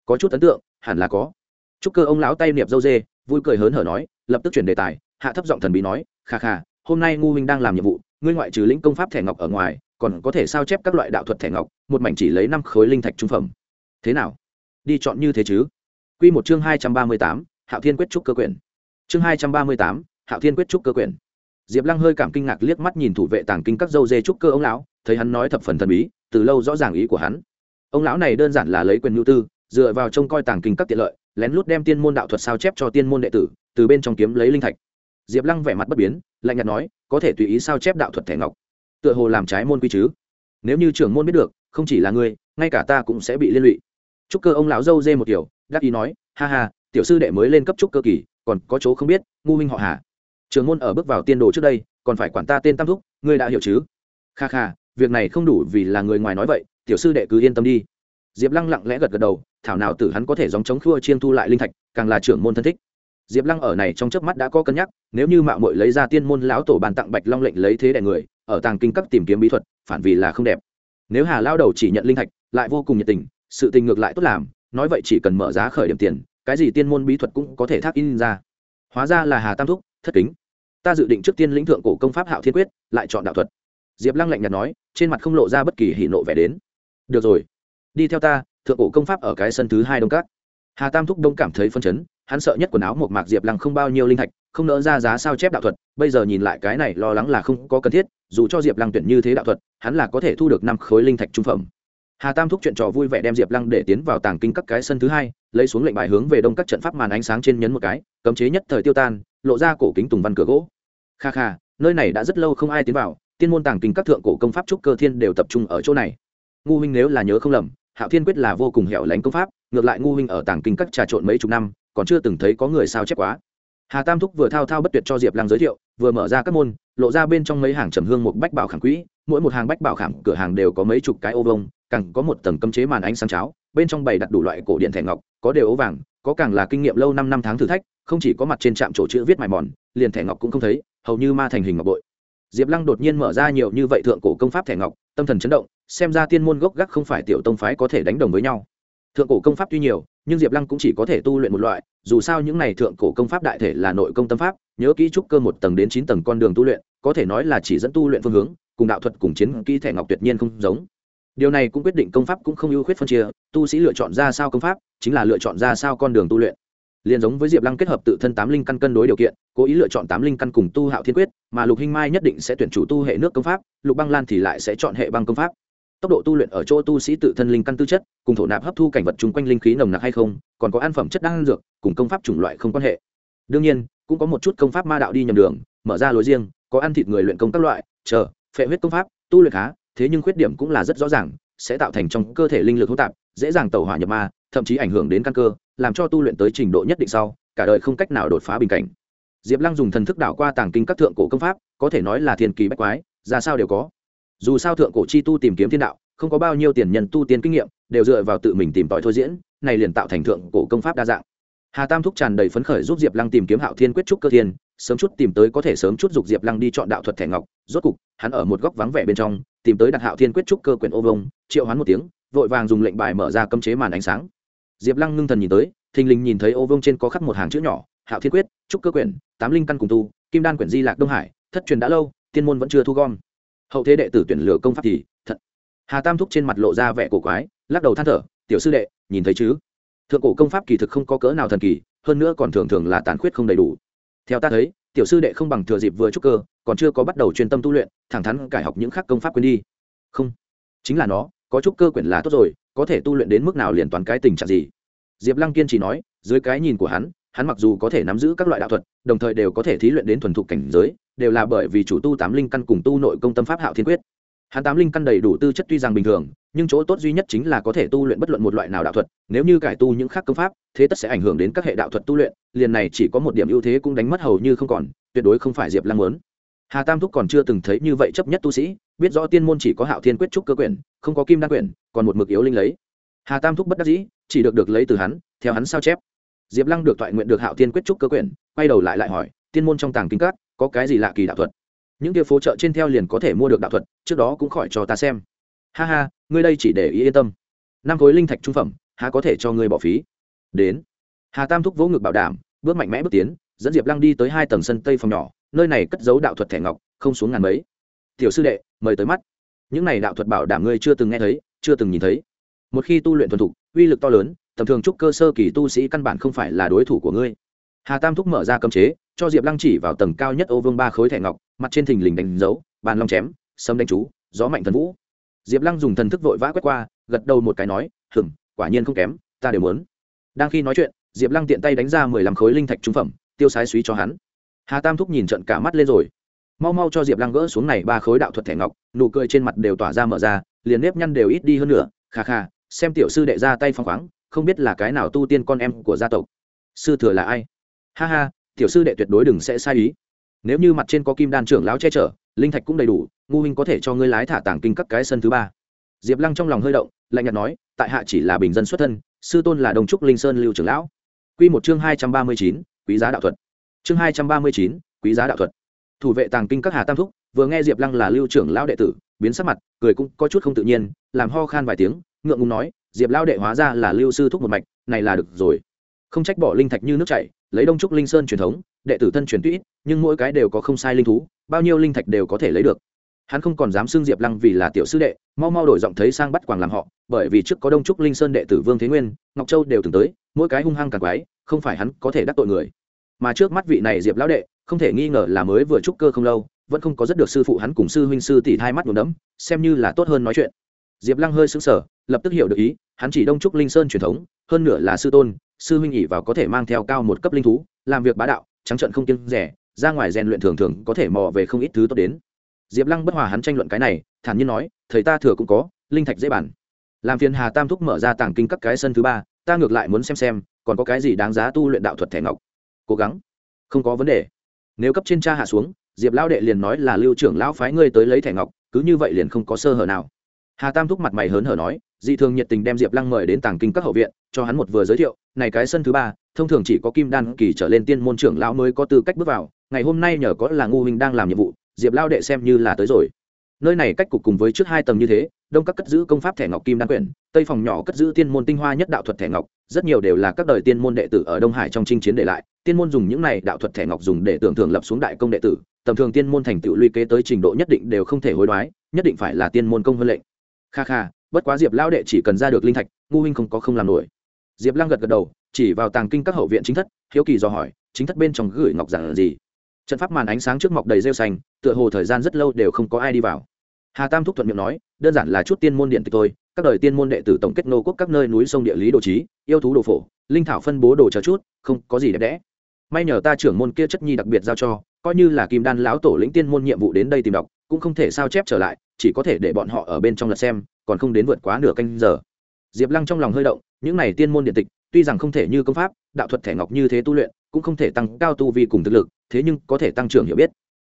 có chút ấn tượng, hẳn là có. Trúc cơ ông lão tay niệm dâu dê, vui cười hớn hở nói, lập tức chuyển đề tài, hạ thấp giọng thần bí nói kha kha hôm nay ngu huynh đang làm nhiệm vụ, ngươi ngoại trừ lĩnh công pháp thẻ ngọc ở ngoài, còn có thể sao chép các loại đạo thuật thẻ ngọc, một mảnh chỉ lấy năm khối linh thạch trung phẩm. Thế nào? Đi chọn như thế chứ? Quy một chương hai trăm ba mươi tám, hạo thiên quyết trúc cơ quyển chương hai trăm ba mươi tám, hạo thiên quyết trúc cơ quyển diệp lăng hơi cảm kinh ngạc liếc mắt nhìn thủ vệ tàng kinh các dâu dê trúc cơ ông lão, thấy hắn nói thập phần thần bí, từ lâu rõ ràng ý của hắn. Ông lão này đơn giản là lấy quyền nhu tư, dựa vào trông coi tàng kinh các tiện lợi, lén lút đem tiên môn đạo thuật sao chép cho tiên môn đệ tử, từ bên trong kiếm lấy linh thạch. Diệp lăng vẻ mặt bất biến, lạnh nhạt nói, có thể tùy ý sao chép đạo thuật thẻ ngọc. Tựa hồ làm trái môn quy chứ. Nếu như trưởng môn biết được, không chỉ là ngươi, ngay cả ta cũng sẽ bị liên lụy. Trúc cơ ông lão dâu dê một kiểu đắc ý nói, ha ha, tiểu sư đệ mới lên cấp trúc cơ kỳ, còn có chỗ không biết, ngu minh họ hà. Trường môn ở bước vào tiên đồ trước đây, còn phải quản ta tên tam thúc, ngươi đã hiểu chứ? Kha kha, việc này không đủ vì là người ngoài nói vậy, tiểu sư đệ cứ yên tâm đi. Diệp lăng lặng lẽ gật gật đầu, thảo nào tử hắn có thể dòng chống khua chiên thu lại linh thạch, càng là trưởng môn thân thích. Diệp lăng ở này trong chớp mắt đã có cân nhắc, nếu như mạo mội lấy ra tiên môn lão tổ bàn tặng bạch long lệnh lấy thế đè người, ở tàng kinh các tìm kiếm bí thuật, phản vì là không đẹp. Nếu hà lao đầu chỉ nhận linh thạch, lại vô cùng nhiệt tình, sự tình ngược lại tốt làm nói vậy chỉ cần mở giá khởi điểm tiền, cái gì tiên môn bí thuật cũng có thể thác in ra. Hóa ra là hà tam thúc, thất kính. Ta dự định trước tiên lĩnh thượng cổ công pháp hạo thiên quyết, lại chọn đạo thuật. Diệp lăng lạnh nhạt nói, trên mặt không lộ ra bất kỳ hỉ nộ vẻ đến. Được rồi. Đi theo ta, thượng cổ công pháp ở cái sân thứ hai đông các. Hà tam thúc đông cảm thấy phân chấn, hắn sợ nhất quần áo một mạc diệp lăng không bao nhiêu linh thạch, không nỡ ra giá sao chép đạo thuật, bây giờ nhìn lại cái này lo lắng là không có cần thiết, dù cho diệp lăng tuyển như thế đạo thuật, hắn là có thể thu được năm khối linh thạch trung phẩm hà tam thúc chuyện trò vui vẻ đem diệp lăng để tiến vào tàng kinh các cái sân thứ hai, lấy xuống lệnh bài hướng về đông các trận pháp màn ánh sáng trên nhấn một cái, cấm chế nhất thời tiêu tan, lộ ra cổ kính tùng văn cửa gỗ. Kha kha, nơi này đã rất lâu không ai tiến vào, tiên môn tàng kinh các thượng cổ công pháp trúc cơ thiên đều tập trung ở chỗ này. Ngu huynh nếu là nhớ không lầm, hạo thiên quyết là vô cùng hẻo lánh công pháp, ngược lại ngu huynh ở tàng kinh các trà trộn mấy chục năm, còn chưa từng thấy có người sao chép quá hà tam thúc vừa thao thao bất tuyệt cho diệp lăng giới thiệu, vừa mở ra các môn, lộ ra bên trong mấy hàng trầm hương một bách bảo khảm quỹ, mỗi một hàng bách bảo khảm cửa hàng đều có mấy chục cái ô vông càng có một tầng cấm chế màn ánh sáng cháo, bên trong bày đặt đủ loại cổ điện thẻ ngọc, có đều ố vàng, có càng là kinh nghiệm lâu năm năm tháng thử thách, không chỉ có mặt trên trạm chỗ chữ viết mài mòn, liền thẻ ngọc cũng không thấy, hầu như ma thành hình ngọc bội. Diệp lăng đột nhiên mở ra nhiều như vậy thượng cổ công pháp thẻ ngọc, tâm thần chấn động, xem ra tiên môn gốc gác không phải tiểu tông phái có thể đánh đồng với nhau thượng cổ công pháp tuy nhiều, nhưng diệp lăng cũng chỉ có thể tu luyện một loại, dù sao những này thượng cổ công pháp đại thể là nội công tâm pháp, nhớ kỹ trúc cơ một tầng đến chín tầng con đường tu luyện, có thể nói là chỉ dẫn tu luyện phương hướng, cùng đạo thuật cùng chiến kỹ thẻ ngọc tuyệt nhiên không giống. Điều này cũng quyết định công pháp cũng không ưu khuyết phân chia, tu sĩ lựa chọn ra sao công pháp, chính là lựa chọn ra sao con đường tu luyện. Liền giống với diệp lăng kết hợp tự thân tám linh căn cân đối điều kiện, cố ý lựa chọn tám linh căn cùng tu hạo thiên quyết, mà lục hinh mai nhất định sẽ tuyển chủ tu hệ nước công pháp, lục băng lan thì lại sẽ chọn hệ băng công pháp tốc độ tu luyện ở chỗ tu sĩ tự thân linh căn tư chất, cùng thổ nạp hấp thu cảnh vật chung quanh linh khí nồng nặc hay không, còn có an phẩm chất đan dược, cùng công pháp chủng loại không quan hệ. Đương nhiên, cũng có một chút công pháp ma đạo đi nhầm đường, mở ra lối riêng, có ăn thịt người luyện công các loại, chờ, phệ huyết công pháp, tu luyện khá, thế nhưng khuyết điểm cũng là rất rõ ràng, sẽ tạo thành trong cơ thể linh lực hỗn tạp, dễ dàng tẩu hỏa nhập ma, thậm chí ảnh hưởng đến căn cơ, làm cho tu luyện tới trình độ nhất định sau, cả đời không cách nào đột phá bình cảnh. Diệp lăng dùng thần thức đảo qua tàng kinh các thượng cổ công pháp, có thể nói là thiên kỳ bách quái, ra sao đều có dù sao thượng cổ chi tu tìm kiếm thiên đạo, không có bao nhiêu tiền nhân tu tiên kinh nghiệm, đều dựa vào tự mình tìm tòi thôi diễn, này liền tạo thành thượng cổ công pháp đa dạng. Hà tam thúc tràn đầy phấn khởi giúp diệp lăng tìm kiếm hạo thiên quyết trúc cơ thiên, sớm chút tìm tới có thể sớm chút giúp diệp lăng đi chọn đạo thuật thẻ ngọc, rốt cục, hắn ở một góc vắng vẻ bên trong, tìm tới đặt hạo thiên quyết trúc cơ quyển ô vông triệu hoán một tiếng, vội vàng dùng lệnh bài mở ra cấm chế màn ánh sáng. Diệp lăng ngưng thần nhìn tới, thình lình nhìn thấy ô vông trên có khắc một hàng chữ nhỏ, hạo thiên quyết trúc cơ quyển, tám linh căn cùng tu, kim đan quyển di lạc đông hải, thất truyền đã lâu, tiên môn vẫn chưa thu gom hậu thế đệ tử tuyển lựa công pháp thì thật. Hà tam thúc trên mặt lộ ra vẻ cổ quái, lắc đầu than thở, tiểu sư đệ, nhìn thấy chứ? Thượng cổ công pháp kỳ thực không có cỡ nào thần kỳ, hơn nữa còn thường thường là tàn khuyết không đầy đủ. Theo ta thấy, tiểu sư đệ không bằng thừa dịp vừa trúc cơ, còn chưa có bắt đầu chuyên tâm tu luyện, thẳng thắn cải học những khác công pháp quên đi. Không, chính là nó, có trúc cơ quyển là tốt rồi, có thể tu luyện đến mức nào liền toàn cái tình trạng gì? Diệp lăng kiên chỉ nói, dưới cái nhìn của hắn hắn mặc dù có thể nắm giữ các loại đạo thuật, đồng thời đều có thể thí luyện đến thuần thục cảnh giới, đều là bởi vì chủ tu tám linh căn cùng tu nội công tâm pháp hạo thiên quyết. Hắn tám linh căn đầy đủ tư chất tuy rằng bình thường, nhưng chỗ tốt duy nhất chính là có thể tu luyện bất luận một loại nào đạo thuật, nếu như cải tu những khác công pháp, thế tất sẽ ảnh hưởng đến các hệ đạo thuật tu luyện, liền này chỉ có một điểm ưu thế cũng đánh mất hầu như không còn, tuyệt đối không phải diệp lăng muốn. Hà tam thúc còn chưa từng thấy như vậy chấp nhất tu sĩ, biết rõ tiên môn chỉ có hạo thiên quyết trúc cơ quyển, không có kim đan quyển, còn một mực yếu linh lấy. Hà tam thúc bất đắc dĩ, chỉ được được lấy từ hắn, theo hắn sao chép diệp lăng được thoại nguyện được hạo thiên quyết trúc cơ quyển, quay đầu lại lại hỏi, tiên môn trong tàng kinh các, có cái gì lạ kỳ đạo thuật? Những kia phố chợ trên theo liền có thể mua được đạo thuật, trước đó cũng khỏi cho ta xem. Ha ha, ngươi đây chỉ để ý yên tâm. Năm khối linh thạch trung phẩm, há có thể cho ngươi bỏ phí? Đến. Hà tam thúc vỗ ngực bảo đảm, bước mạnh mẽ bước tiến, dẫn diệp lăng đi tới hai tầng sân tây phòng nhỏ, nơi này cất giấu đạo thuật thẻ ngọc, không xuống ngàn mấy. Tiểu sư đệ, mời tới mắt. Những này đạo thuật bảo đảm ngươi chưa từng nghe thấy, chưa từng nhìn thấy. Một khi tu luyện thuần thục, uy lực to lớn tầm thường trúc cơ sơ kỳ tu sĩ căn bản không phải là đối thủ của ngươi. Hà tam thúc mở ra cấm chế, cho diệp lăng chỉ vào tầng cao nhất ô vương ba khối thẻ ngọc, mặt trên thình lình đánh dấu, bàn long chém sâm đánh chú, gió mạnh thần vũ. Diệp lăng dùng thần thức vội vã quét qua, gật đầu một cái nói hừng quả nhiên không kém, ta đều muốn. Đang khi nói chuyện, diệp lăng tiện tay đánh ra mười lăm khối linh thạch trung phẩm, tiêu sái suý cho hắn. Hà tam thúc nhìn trận cả mắt lên rồi. Mau mau cho diệp lăng gỡ xuống này ba khối đạo thuật thẻ ngọc, nụ cười trên mặt đều tỏa ra mở ra, liền nếp nhăn đều ít đi hơn nữa, kha kha, xem tiểu sư đệ ra tay phong khoáng không biết là cái nào tu tiên con em của gia tộc. Sư thừa là ai? Ha ha, tiểu sư đệ tuyệt đối đừng sẽ sai ý. Nếu như mặt trên có kim đan trưởng lão che chở, linh thạch cũng đầy đủ, ngu huynh có thể cho ngươi lái thả tàng kinh các cái sân thứ ba. Diệp lăng trong lòng hơi động, lạnh nhạt nói, tại hạ chỉ là bình dân xuất thân, sư tôn là đồng trúc linh sơn lưu trưởng lão. Q một chương hai trăm ba mươi chín, quý giá đạo thuật. Chương hai trăm ba mươi chín, quý giá đạo thuật. Thủ vệ tàng kinh các hà tam thúc, vừa nghe diệp lăng là lưu trưởng lão đệ tử, biến sắc mặt, cười cũng có chút không tự nhiên, làm ho khan vài tiếng, ngượng ngùng nói diệp lão đệ hóa ra là lưu sư thúc một mạch, này là được rồi. Không trách bỏ linh thạch như nước chảy, lấy đông trúc linh sơn truyền thống, đệ tử thân truyền tuy nhưng mỗi cái đều có không sai linh thú, bao nhiêu linh thạch đều có thể lấy được. Hắn không còn dám xưng diệp lăng vì là tiểu sư đệ, mau mau đổi giọng thấy sang bắt quàng làm họ, bởi vì trước có đông trúc linh sơn đệ tử vương thế nguyên, ngọc châu đều từng tới, mỗi cái hung hăng càng quái, không phải hắn có thể đắc tội người. Mà trước mắt vị này diệp lão đệ, không thể nghi ngờ là mới vừa trúc cơ không lâu, vẫn không có rất được sư phụ hắn cùng sư huynh sư tỷ hai mắt nhuộm đấm xem như là tốt hơn nói chuyện. Diệp lăng hơi sững sờ lập tức hiểu được ý, hắn chỉ đông trúc linh sơn truyền thống, hơn nửa là sư tôn, sư huynh ỉ vào có thể mang theo cao một cấp linh thú, làm việc bá đạo, trắng trận không kiêng rẻ, ra ngoài rèn luyện thường thường có thể mò về không ít thứ tốt đến. Diệp lăng bất hòa hắn tranh luận cái này, thản nhiên nói, thầy ta thừa cũng có, linh thạch dễ bản làm phiền hà tam thúc mở ra tàng kinh các cái sân thứ ba, ta ngược lại muốn xem xem, còn có cái gì đáng giá tu luyện đạo thuật thẻ ngọc. Cố gắng. Không có vấn đề. Nếu cấp trên cha hạ xuống, diệp lão đệ liền nói là lưu trưởng lão phái ngươi tới lấy thẻ ngọc, cứ như vậy liền không có sơ hở nào. Hà tam thúc mặt mày hớn hở nói dị thường nhiệt tình đem diệp lăng mời đến tàng kinh các hậu viện, cho hắn một vừa giới thiệu, này cái sân thứ ba, thông thường chỉ có kim đan kỳ trở lên tiên môn trưởng lão mới có tư cách bước vào, ngày hôm nay nhờ có là ngu huynh đang làm nhiệm vụ, diệp lao đệ xem như là tới rồi. Nơi này cách cục cùng với trước hai tầng như thế, đông các cất giữ công pháp thẻ ngọc kim đan quyển, tây phòng nhỏ cất giữ tiên môn tinh hoa nhất đạo thuật thẻ ngọc, rất nhiều đều là các đời tiên môn đệ tử ở đông hải trong chinh chiến để lại, tiên môn dùng những này đạo thuật thẻ ngọc dùng để tưởng thưởng lập xuống đại công đệ tử, tầm thường tiên môn thành tựu luy kế tới trình độ nhất định đều không thể hối đoái, nhất định phải là tiên môn công huân lệnh. Kha kha bất quá diệp lao đệ chỉ cần ra được linh thạch, ngu huynh không có không làm nổi. Diệp lăng gật gật đầu, chỉ vào tàng kinh các hậu viện chính thất, hiếu kỳ do hỏi, chính thất bên trong gửi ngọc giản là gì? Trận pháp màn ánh sáng trước mọc đầy rêu xanh, tựa hồ thời gian rất lâu đều không có ai đi vào. Hà tam thúc thuận miệng nói, đơn giản là chút tiên môn điện tịch tôi các đời tiên môn đệ tử tổng kết nô quốc các nơi núi sông địa lý đồ trí, yêu thú đồ phổ, linh thảo phân bố đồ chờ chút, không có gì đẹp đẽ. May nhờ ta trưởng môn kia chất nhi đặc biệt giao cho, coi như là kim đan lão tổ lĩnh tiên môn nhiệm vụ đến đây tìm đọc, cũng không thể sao chép trở lại, chỉ có thể để bọn họ ở bên trong lật xem còn không đến vượt quá nửa canh giờ. Diệp lăng trong lòng hơi động, những này tiên môn điện tịch, tuy rằng không thể như công pháp, đạo thuật thẻ ngọc như thế tu luyện, cũng không thể tăng cao tu vi cùng thực lực, thế nhưng có thể tăng trưởng hiểu biết.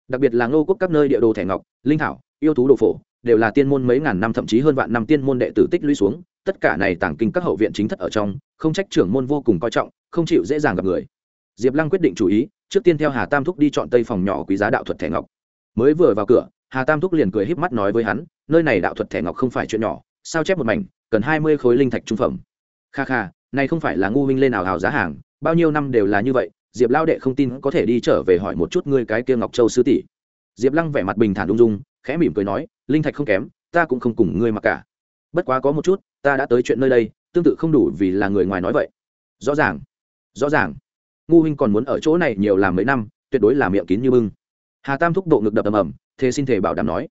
Đặc biệt là ngô quốc các nơi địa đồ thẻ ngọc, linh thảo, yêu thú đồ phổ, đều là tiên môn mấy ngàn năm, thậm chí hơn vạn năm tiên môn đệ tử tích lũy xuống, tất cả này tàng kinh các hậu viện chính thất ở trong, không trách trưởng môn vô cùng coi trọng, không chịu dễ dàng gặp người. Diệp lăng quyết định chủ ý, trước tiên theo hà tam thúc đi chọn tây phòng nhỏ quý giá đạo thuật thẻ ngọc. Mới vừa vào cửa hà tam thúc liền cười híp mắt nói với hắn, nơi này đạo thuật thẻ ngọc không phải chuyện nhỏ, sao chép một mảnh, cần hai mươi khối linh thạch trung phẩm. Kha kha, này không phải là ngu huynh lên nào hào giá hàng, bao nhiêu năm đều là như vậy, diệp lao đệ không tin có thể đi trở về hỏi một chút ngươi cái kia ngọc châu sư tỷ. Diệp lăng vẻ mặt bình thản ung dung, khẽ mỉm cười nói, linh thạch không kém, ta cũng không cùng ngươi mặc cả. Bất quá có một chút, ta đã tới chuyện nơi đây, tương tự không đủ vì là người ngoài nói vậy. Rõ ràng rõ ràng. Ngu huynh còn muốn ở chỗ này nhiều làm mấy năm, tuyệt đối là miệng kín như bưng. Hà tam thúc độ ngực đập ầm ầm thế xin thể bảo đảm nói.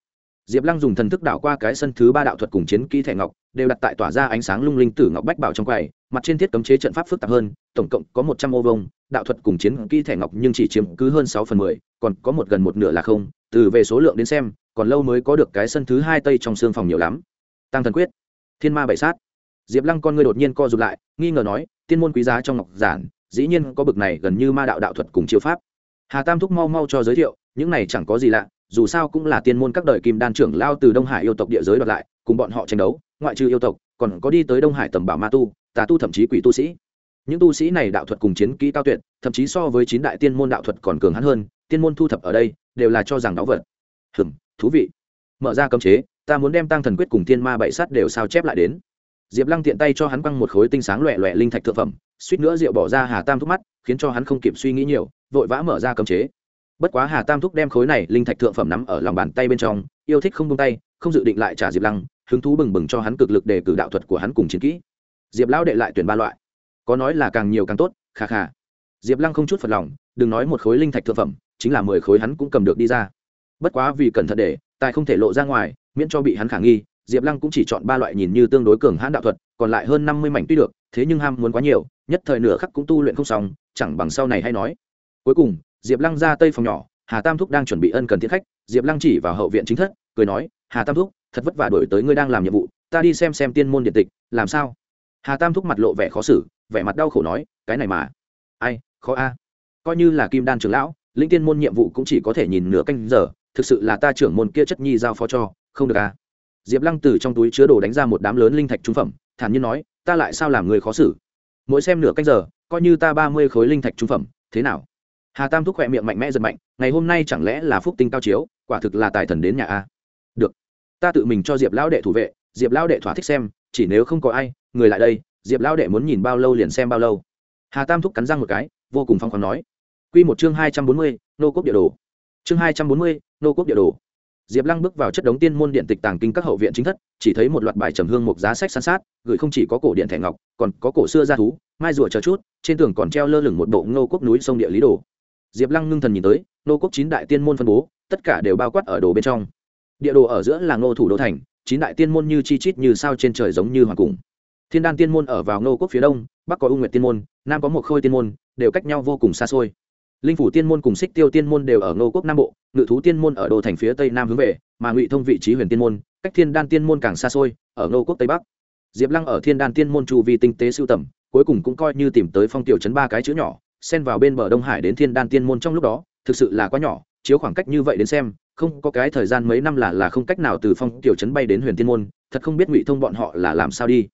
Diệp lăng dùng thần thức đảo qua cái sân thứ ba đạo thuật cùng chiến kỹ thẻ ngọc, đều đặt tại tỏa ra ánh sáng lung linh tử ngọc bách bảo trong quầy, mặt trên thiết cấm chế trận pháp phức tạp hơn, tổng cộng có một trăm ô vông đạo thuật cùng chiến kỹ thẻ ngọc nhưng chỉ chiếm cứ hơn sáu phần mười, còn có một gần một nửa là không, từ về số lượng đến xem, còn lâu mới có được cái sân thứ hai tây trong xương phòng nhiều lắm. Tăng thần quyết, thiên ma bảy sát. Diệp lăng con người đột nhiên co rụt lại, nghi ngờ nói, tiên môn quý giá trong ngọc giản, dĩ nhiên có bực này gần như ma đạo đạo thuật cùng chiêu pháp. Hà tam thúc mau mau cho giới thiệu, những này chẳng có gì lạ dù sao cũng là tiên môn các đời kim đan trưởng lao từ đông hải yêu tộc địa giới đoạt lại, cùng bọn họ tranh đấu, ngoại trừ yêu tộc, còn có đi tới đông hải tầm bảo ma tu, tà tu thậm chí quỷ tu sĩ. Những tu sĩ này đạo thuật cùng chiến kỹ cao tuyệt, thậm chí so với chín đại tiên môn đạo thuật còn cường hắn hơn, tiên môn thu thập ở đây, đều là cho rằng đáo vật. Hừm, thú vị. Mở ra cấm chế, ta muốn đem tăng thần quyết cùng thiên ma bảy sắt đều sao chép lại đến. Diệp lăng tiện tay cho hắn quăng một khối tinh sáng loẹ loẹ linh thạch thượng phẩm, suýt nữa rượu bỏ ra hà tam thúc mắt, khiến cho hắn không kịp suy nghĩ nhiều, vội vã mở ra cấm chế bất quá hà tam thúc đem khối này linh thạch thượng phẩm nắm ở lòng bàn tay bên trong, yêu thích không tung tay, không dự định lại trả diệp lăng, hứng thú bừng bừng cho hắn cực lực để cử đạo thuật của hắn cùng chiến kỹ. Diệp lão đệ lại tuyển ba loại. Có nói là càng nhiều càng tốt, kha kha. Diệp lăng không chút phật lòng, đừng nói một khối linh thạch thượng phẩm, chính là mười khối hắn cũng cầm được đi ra. Bất quá vì cẩn thận để, tài không thể lộ ra ngoài, miễn cho bị hắn khả nghi, diệp lăng cũng chỉ chọn ba loại nhìn như tương đối cường hãn đạo thuật, còn lại hơn năm mươi mảnh tuy được, thế nhưng ham muốn quá nhiều, nhất thời nửa khắc cũng tu luyện không xong, chẳng bằng sau này hay nói. Cuối cùng diệp lăng ra tây phòng nhỏ, hà tam thúc đang chuẩn bị ân cần thiết khách, diệp lăng chỉ vào hậu viện chính thất, cười nói, hà tam thúc, thật vất vả đổi tới ngươi đang làm nhiệm vụ, ta đi xem xem tiên môn điện tịch, làm sao? Hà tam thúc mặt lộ vẻ khó xử, vẻ mặt đau khổ nói, cái này mà, ai, khó a. Coi như là kim đan trưởng lão linh tiên môn nhiệm vụ cũng chỉ có thể nhìn nửa canh giờ, thực sự là ta trưởng môn kia chất nhi giao phó cho, không được a. Diệp lăng từ trong túi chứa đồ đánh ra một đám lớn linh thạch trung phẩm, thản nhiên nói, ta lại sao làm người khó xử? Mỗi xem nửa canh giờ, coi như ta ba mươi khối linh thạch trung phẩm, thế nào? Hà tam thúc khỏe miệng mạnh mẽ giật mạnh, ngày hôm nay chẳng lẽ là phúc tinh cao chiếu, quả thực là tài thần đến nhà a. Được, ta tự mình cho diệp lão đệ thủ vệ, diệp lão đệ thỏa thích xem, chỉ nếu không có ai, người lại đây, diệp lão đệ muốn nhìn bao lâu liền xem bao lâu. Hà tam thúc cắn răng một cái, vô cùng phong khoáng nói. Q một chương hai trăm bốn mươi, nô quốc địa đồ. Chương hai trăm bốn mươi, nô quốc địa đồ. Diệp lăng bước vào chất đống tiên môn điện tịch tàng kinh các hậu viện chính thất, chỉ thấy một loạt bài trầm hương một giá sách san sát, gửi không chỉ có cổ điện thẻ ngọc, còn có cổ xưa gia thú, mai rùa chờ chút, trên tường còn treo lơ lửng một bộ ngô quốc núi sông địa lý đồ diệp lăng ngưng thần nhìn tới, nô quốc chín đại tiên môn phân bố, tất cả đều bao quát ở đồ bên trong. Địa đồ ở giữa là ngô thủ đô thành, chín đại tiên môn như chi chít như sao trên trời giống như hoàng cung. Thiên đan tiên môn ở vào ngô quốc phía đông, bắc có u nguyệt tiên môn, nam có một khôi tiên môn, đều cách nhau vô cùng xa xôi. Linh phủ tiên môn cùng xích tiêu tiên môn đều ở ngô quốc nam bộ, ngự thú tiên môn ở đô thành phía tây nam hướng về, mà ngụy thông vị trí huyền tiên môn, cách thiên đan tiên môn càng xa xôi, ở ngô quốc tây bắc. Diệp lăng ở thiên đan tiên môn chu vi tinh tế sưu tầm, cuối cùng cũng coi như tìm tới phong tiểu chấn ba cái chữ nhỏ xen vào bên bờ đông hải đến thiên đan tiên môn trong lúc đó, thực sự là quá nhỏ, chiếu khoảng cách như vậy đến xem, không có cái thời gian mấy năm là là không cách nào từ phong tiểu Trấn bay đến huyền tiên môn, thật không biết ngụy thông bọn họ là làm sao đi.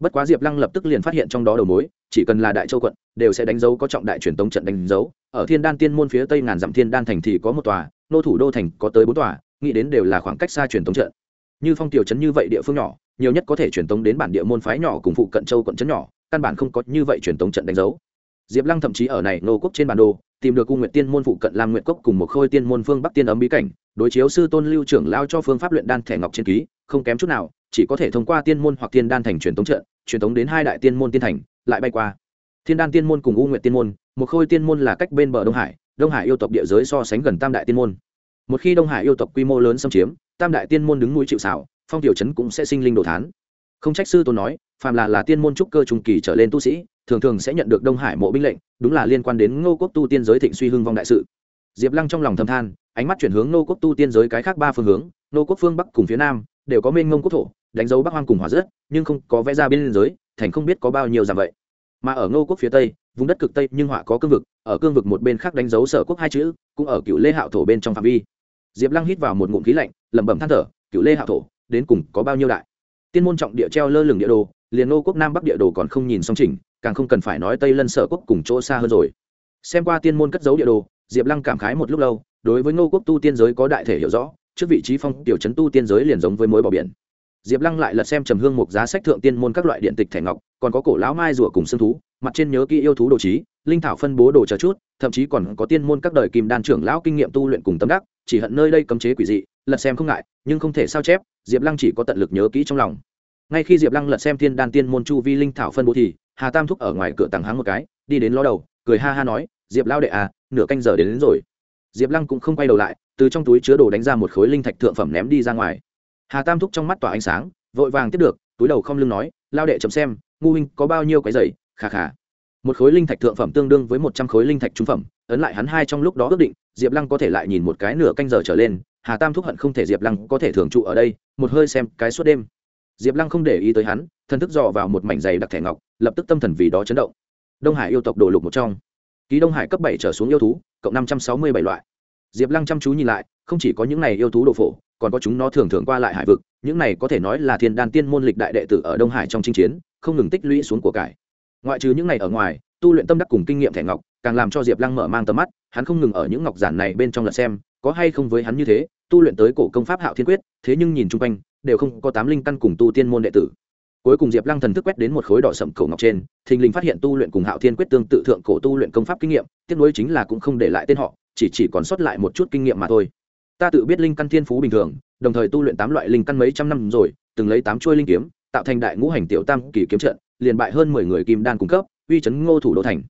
Bất quá diệp lăng lập tức liền phát hiện trong đó đầu mối, chỉ cần là đại châu quận, đều sẽ đánh dấu có trọng đại truyền tống trận đánh dấu. Ở thiên đan tiên môn phía tây ngàn dặm thiên đan thành thì có một tòa, nô thủ đô thành có tới bốn tòa, nghĩ đến đều là khoảng cách xa truyền tống trận. Như phong tiểu trấn như vậy địa phương nhỏ, nhiều nhất có thể truyền tống đến bản địa môn phái nhỏ cùng phụ cận châu quận trấn nhỏ, căn bản không có như vậy truyền tống trận đánh dấu diệp lăng thậm chí ở này nô quốc trên bản đồ, tìm được cung nguyện tiên môn phụ cận lam nguyện cốc cùng một khôi tiên môn phương bắc tiên ấm bí cảnh, đối chiếu sư tôn lưu trưởng lao cho phương pháp luyện đan thẻ ngọc trên ký, không kém chút nào, chỉ có thể thông qua tiên môn hoặc tiên đan thành truyền tống trận, truyền tống đến hai đại tiên môn tiên thành, lại bay qua. Thiên đan tiên môn cùng u nguyện tiên môn, một khôi tiên môn là cách bên bờ đông hải đông hải yêu tộc địa giới so sánh gần tam đại tiên môn. Một khi đông hải yêu tộc quy mô lớn xâm chiếm, tam đại tiên môn đứng núi chịu xảo phong tiểu chấn cũng sẽ sinh linh đồ thán. Không trách sư tôn nói, phàm là là tiên môn trúc cơ trung kỳ trở lên tu sĩ thường thường sẽ nhận được đông hải mộ binh lệnh, đúng là liên quan đến ngô quốc tu tiên giới thịnh suy hưng vong đại sự. Diệp lăng trong lòng thầm than, ánh mắt chuyển hướng ngô quốc tu tiên giới cái khác ba phương hướng, ngô quốc phương bắc cùng phía nam, đều có mênh ngông quốc thổ, đánh dấu bắc hoang cùng hỏa rất nhưng không có vẽ ra bên giới, thành không biết có bao nhiêu giảm vậy. Mà ở ngô quốc phía tây, vùng đất cực tây nhưng họa có cương vực, ở cương vực một bên khác đánh dấu sở quốc hai chữ, cũng ở cựu lê hạo thổ bên trong phạm vi. Diệp lăng hít vào một ngụm khí lạnh, lẩm bẩm than thở cựu lê hạo thổ, đến cùng có bao nhiêu đại? Tiên môn trọng địa treo lơ lửng địa đồ, liền ngô quốc nam bắc địa đồ còn không nhìn song chỉnh càng không cần phải nói tây lân sở quốc cùng chỗ xa hơn rồi. Xem qua tiên môn cất dấu địa đồ, diệp lăng cảm khái một lúc lâu, đối với ngô quốc tu tiên giới có đại thể hiểu rõ, trước vị trí phong tiểu chấn tu tiên giới liền giống với mối bỏ biển. Diệp lăng lại lật xem trầm hương mục giá sách thượng tiên môn các loại điện tịch thẻ ngọc, còn có cổ lão mai rùa cùng xương thú, mặt trên nhớ kỹ yêu thú đồ trí, linh thảo phân bố đồ chờ chút, thậm chí còn có tiên môn các đời kim đan trưởng lão kinh nghiệm tu luyện cùng tâm đắc, chỉ hận nơi đây cấm chế quỷ dị, lật xem không ngại, nhưng không thể sao chép, diệp lăng chỉ có tận lực nhớ kỹ trong lòng ngay khi diệp lăng lật xem thiên đan tiên môn chu vi linh thảo phân bố thì hà tam thúc ở ngoài cửa tàng hắn một cái đi đến ló đầu cười ha ha nói diệp lao đệ à nửa canh giờ đến, đến rồi. Diệp lăng cũng không quay đầu lại từ trong túi chứa đồ đánh ra một khối linh thạch thượng phẩm ném đi ra ngoài. Hà tam thúc trong mắt tỏa ánh sáng vội vàng tiếp được túi đầu không lưng nói lao đệ chấm xem ngu huynh có bao nhiêu cái giày khà khà. Một khối linh thạch thượng phẩm tương đương với một trăm khối linh thạch trung phẩm ấn lại hắn hai trong lúc đó ước định diệp lăng có thể lại nhìn một cái nửa canh giờ trở lên hà tam thúc hận không thể diệp lăng có thể thường trụ ở đây một hơi xem cái suốt đêm diệp lăng không để ý tới hắn thần thức dò vào một mảnh giày đặc thẻ ngọc, lập tức tâm thần vì đó chấn động. Đông hải yêu tộc đồ lục một trong. Ký đông hải cấp bảy trở xuống yêu thú, cộng năm trăm sáu mươi bảy loại. Diệp lăng chăm chú nhìn lại, không chỉ có những này yêu thú đồ phổ, còn có chúng nó thường thường qua lại hải vực, những này có thể nói là thiên đan tiên môn lịch đại đệ tử ở đông hải trong chinh chiến, không ngừng tích lũy xuống của cải. Ngoại trừ những này ở ngoài, tu luyện tâm đắc cùng kinh nghiệm thẻ ngọc, càng làm cho diệp lăng mở mang tầm mắt, hắn không ngừng ở những ngọc giản này bên trong lật xem, có hay không với hắn như thế tu luyện tới cổ công pháp hạo thiên quyết, thế nhưng nhìn chung quanh, đều không có tám linh căn cùng tu tiên môn đệ tử. Cuối cùng diệp lăng thần thức quét đến một khối đỏ sậm cổ ngọc trên, thình lình phát hiện tu luyện cùng hạo thiên quyết tương tự thượng cổ tu luyện công pháp kinh nghiệm tiếp nối chính là cũng không để lại tên họ, chỉ chỉ còn sót lại một chút kinh nghiệm mà thôi. Ta tự biết linh căn thiên phú bình thường, đồng thời tu luyện tám loại linh căn mấy trăm năm rồi, từng lấy tám chuôi linh kiếm, tạo thành đại ngũ hành tiểu tam kỳ kiếm trận, liền bại hơn mười người kim đan cung cấp, uy chấn ngô thủ đô thành.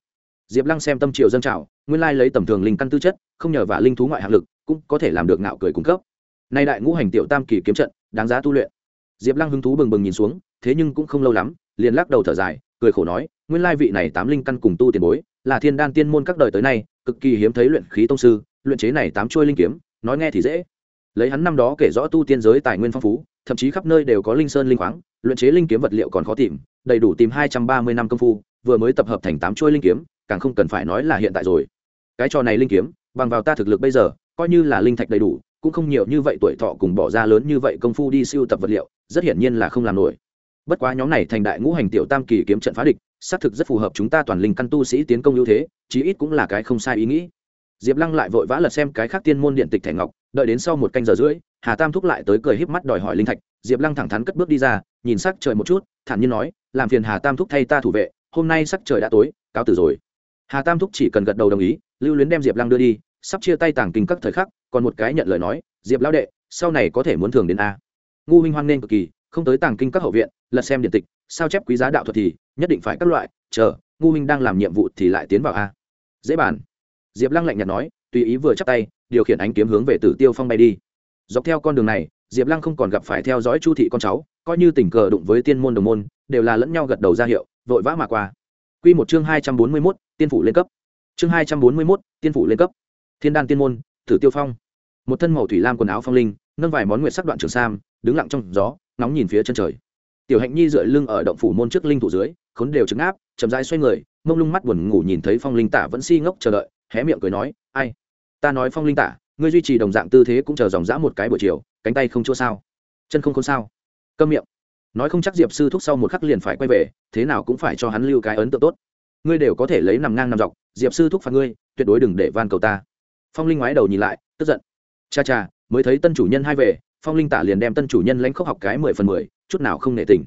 Diệp lăng xem tâm triệu dân trào, nguyên lai lấy tầm thường linh căn tư chất, không nhờ vả linh thú ngoại hạng lực cũng có thể làm được ngạo cười cung cấp. Nay đại ngũ hành tiểu tam kỳ kiếm trận, đáng giá tu luyện. Diệp lăng hứng thú bừng bừng nhìn xuống, thế nhưng cũng không lâu lắm, liền lắc đầu thở dài, cười khổ nói, nguyên lai vị này tám linh căn cùng tu tiền bối, là thiên đan tiên môn các đời tới nay, cực kỳ hiếm thấy luyện khí tông sư, luyện chế này tám chuôi linh kiếm, nói nghe thì dễ. Lấy hắn năm đó kể rõ tu tiên giới tài nguyên phong phú, thậm chí khắp nơi đều có linh sơn linh khoáng, luyện chế linh kiếm vật liệu còn khó tìm, đầy đủ tìm hai trăm ba mươi năm công phu, vừa mới tập hợp thành tám chuôi linh kiếm, càng không cần phải nói là hiện tại rồi. Cái trò này linh kiếm, bằng vào ta thực lực bây giờ coi như là linh thạch đầy đủ, cũng không nhiều như vậy tuổi thọ cùng bỏ ra lớn như vậy công phu đi siêu tập vật liệu, rất hiển nhiên là không làm nổi. Bất quá nhóm này thành đại ngũ hành tiểu tam kỳ kiếm trận phá địch, xác thực rất phù hợp chúng ta toàn linh căn tu sĩ tiến công ưu thế, chí ít cũng là cái không sai ý nghĩ. Diệp lăng lại vội vã lật xem cái khác tiên môn điện tịch thẻ ngọc, đợi đến sau một canh giờ rưỡi, hà tam thúc lại tới cười híp mắt đòi hỏi linh thạch. Diệp lăng thẳng thắn cất bước đi ra, nhìn sắc trời một chút, thản nhiên nói, làm phiền hà tam thúc thay ta thủ vệ, hôm nay sắc trời đã tối, cáo từ rồi. Hà tam thúc chỉ cần gật đầu đồng ý, lưu luyến đem diệp lăng đưa đi sắp chia tay tàng kinh các thời khắc, còn một cái nhận lời nói, diệp lão đệ, sau này có thể muốn thường đến a. Ngu minh hoan nên cực kỳ, không tới tàng kinh các hậu viện, lật xem điện tịch, sao chép quý giá đạo thuật thì nhất định phải các loại, chờ, ngu minh đang làm nhiệm vụ thì lại tiến vào a. Dễ bàn. Diệp lăng lạnh nhạt nói, tùy ý vừa chắp tay, điều khiển ánh kiếm hướng về tử tiêu phong bay đi. Dọc theo con đường này, diệp lăng không còn gặp phải theo dõi chu thị con cháu, coi như tình cờ đụng với tiên môn đồng môn, đều là lẫn nhau gật đầu ra hiệu, vội vã mà qua. Q một chương hai trăm bốn mươi mốt, tiên phủ lên cấp. Chương hai trăm bốn mươi mốt, tiên phủ lên cấp thiên đan tiên môn, tử tiêu phong. Một thân màu thủy lam quần áo phong linh, nâng vài món nguyện sắc đoạn trường sam, đứng lặng trong gió nóng nhìn phía chân trời. Tiểu hạnh nhi dựa lưng ở động phủ môn trước linh thủ dưới, khốn đều trứng áp, chậm rãi xoay người, mông lung mắt buồn ngủ nhìn thấy phong linh tả vẫn si ngốc chờ đợi, hé miệng cười nói, ai? Ta nói phong linh tả, ngươi duy trì đồng dạng tư thế cũng chờ dòng dã một cái buổi chiều, cánh tay không chỗ sao? Chân không khôn sao? Câm miệng. Nói không chắc diệp sư thúc sau một khắc liền phải quay về, thế nào cũng phải cho hắn lưu cái ấn tượng tốt. Ngươi đều có thể lấy nằm ngang nằm dọc, diệp sư thúc phạt ngươi, tuyệt đối đừng để van cầu ta phong linh ngoái đầu nhìn lại, tức giận. Cha cha, mới thấy tân chủ nhân hai về, phong linh tả liền đem tân chủ nhân lãnh khóc học cái mười phần mười, chút nào không nể tình.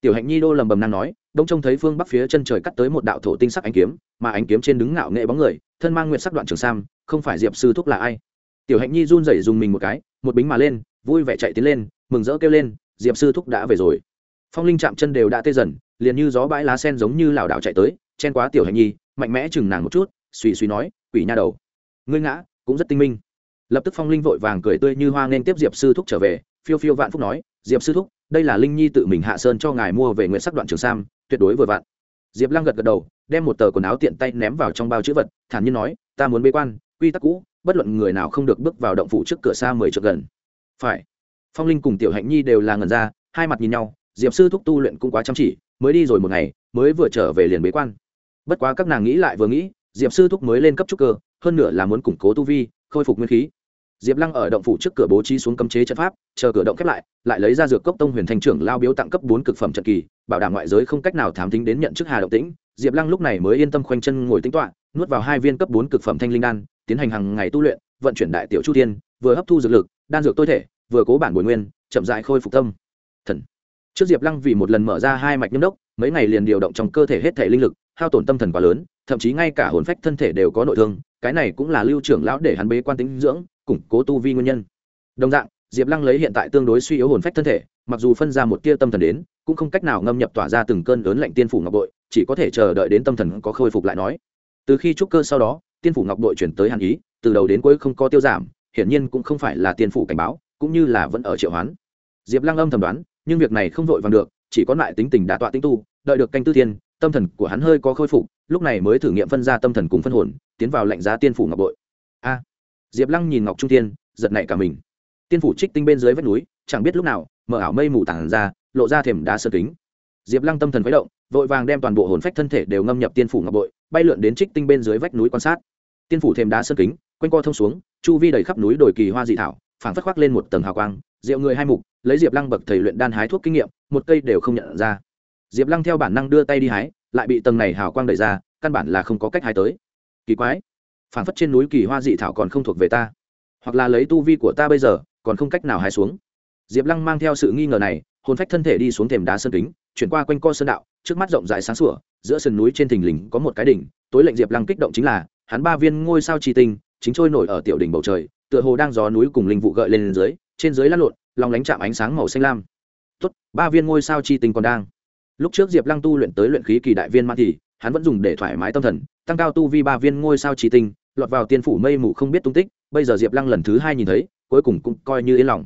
Tiểu hạnh nhi đô lầm bầm năng nói, đông trông thấy phương bắc phía chân trời cắt tới một đạo thổ tinh sắc ánh kiếm, mà ánh kiếm trên đứng ngạo nghệ bóng người, thân mang nguyện sắc đoạn trường sam, không phải diệp sư thúc là ai? Tiểu hạnh nhi run rẩy dùng mình một cái, một bính mà lên, vui vẻ chạy tiến lên, mừng rỡ kêu lên, diệp sư thúc đã về rồi. Phong linh chạm chân đều đã tê dần, liền như gió bãi lá sen giống như lảo đảo chạy tới, chen quá tiểu hạnh nhi, mạnh mẽ chừng nàng một chút, suy suy nói, quỷ nha đầu ngươi ngã, cũng rất tinh minh. Lập tức phong linh vội vàng cười tươi như hoa nên tiếp diệp sư thúc trở về. Phiêu phiêu vạn phúc nói, diệp sư thúc, đây là linh nhi tự mình hạ sơn cho ngài mua về nguyện sắc đoạn trường sam, tuyệt đối vừa vặn. Diệp lăng gật gật đầu, đem một tờ quần áo tiện tay ném vào trong bao chữ vật, thản nhiên nói, ta muốn bế quan, quy tắc cũ, bất luận người nào không được bước vào động phủ trước cửa xa mười trượng gần. Phải. Phong linh cùng tiểu hạnh nhi đều là ngần ra, hai mặt nhìn nhau, diệp sư thúc tu luyện cũng quá chăm chỉ, mới đi rồi một ngày, mới vừa trở về liền bế quan. Bất quá các nàng nghĩ lại vừa nghĩ, diệp sư thúc mới lên cấp trúc cơ hơn nữa là muốn củng cố tu vi, khôi phục nguyên khí. Diệp lăng ở động phủ trước cửa bố trí xuống cấm chế trận pháp, chờ cửa động khép lại lại lấy ra dược cốc tông huyền thành trưởng lao biếu tặng cấp bốn cực phẩm trận kỳ, bảo đảm ngoại giới không cách nào thám tính đến nhận chức hà động tĩnh. Diệp lăng lúc này mới yên tâm khoanh chân ngồi tính toạ nuốt vào hai viên cấp bốn cực phẩm thanh linh đan, tiến hành hàng ngày tu luyện, vận chuyển đại tiểu chu tiên vừa hấp thu dược lực, đan dược tối thể, vừa cố bản bồi nguyên, chậm dại khôi phục tâm. Thần. Trước diệp lăng vì một lần mở ra hai mạch nhâm đốc, mấy ngày liền điều động trong cơ thể hết thể linh lực hao tổn tâm thần quá lớn, thậm chí ngay cả hồn phách thân thể đều có nội thương, cái này cũng là lưu trưởng lão để hắn bế quan tính dưỡng, củng cố tu vi nguyên nhân. Đồng dạng, diệp lăng lấy hiện tại tương đối suy yếu hồn phách thân thể, mặc dù phân ra một tia tâm thần đến, cũng không cách nào ngâm nhập tỏa ra từng cơn lớn lạnh tiên phủ ngọc bội, chỉ có thể chờ đợi đến tâm thần có khôi phục lại nói. Từ khi trúc cơ sau đó, tiên phủ ngọc bội chuyển tới hàn ý, từ đầu đến cuối không có tiêu giảm, hiển nhiên cũng không phải là tiên phủ cảnh báo, cũng như là vẫn ở triệu hoán. Diệp lăng âm thầm đoán, nhưng việc này không vội vàng được, chỉ có lại tính tình đà tọa tinh tu, đợi được canh tư tiên tâm thần của hắn hơi có khôi phục, lúc này mới thử nghiệm phân ra tâm thần cùng phân hồn, tiến vào lạnh giá tiên phủ ngọc bội. A! Diệp lăng nhìn ngọc trung tiên giật nảy cả mình. Tiên phủ trích tinh bên dưới vách núi, chẳng biết lúc nào, mở ảo mây mù tản ra, lộ ra thềm đá sơ kính. Diệp lăng tâm thần khuấy động, vội vàng đem toàn bộ hồn phách thân thể đều ngâm nhập tiên phủ ngọc bội, bay lượn đến trích tinh bên dưới vách núi quan sát. Tiên phủ thềm đá sơ kính, quanh co thông xuống, chu vi đầy khắp núi đồi kỳ hoa dị thảo, phảng phất khoác lên một tầng hào quang diệu người hai mục, lấy diệp lăng bậc thầy luyện đan hái thuốc kinh nghiệm, một cây đều không nhận ra diệp lăng theo bản năng đưa tay đi hái, lại bị tầng này hào quang đẩy ra, căn bản là không có cách hái tới. Kỳ quái phản phất trên núi kỳ hoa dị thảo còn không thuộc về ta. Hoặc là lấy tu vi của ta bây giờ, còn không cách nào hái xuống. Diệp lăng mang theo sự nghi ngờ này, hồn phách thân thể đi xuống thềm đá sơn kính, chuyển qua quanh co sơn đạo, trước mắt rộng rãi sáng sủa, giữa sườn núi trên thình lình có một cái đỉnh, tối lệnh diệp lăng kích động chính là, hắn ba viên ngôi sao chi tinh, chính trôi nổi ở tiểu đỉnh bầu trời, tựa hồ đang gió núi cùng linh vụ gợi lên dưới, trên dưới lăn lộn, lòng lánh chạm ánh sáng màu xanh lam. Tốt, ba viên ngôi sao chi tinh còn đang lúc trước diệp lăng tu luyện tới luyện khí kỳ đại viên mãn thì, hắn vẫn dùng để thoải mái tâm thần, tăng cao tu vi ba viên ngôi sao chi tinh, lọt vào tiên phủ mây mù không biết tung tích, bây giờ diệp lăng lần thứ hai nhìn thấy, cuối cùng cũng coi như yên lòng.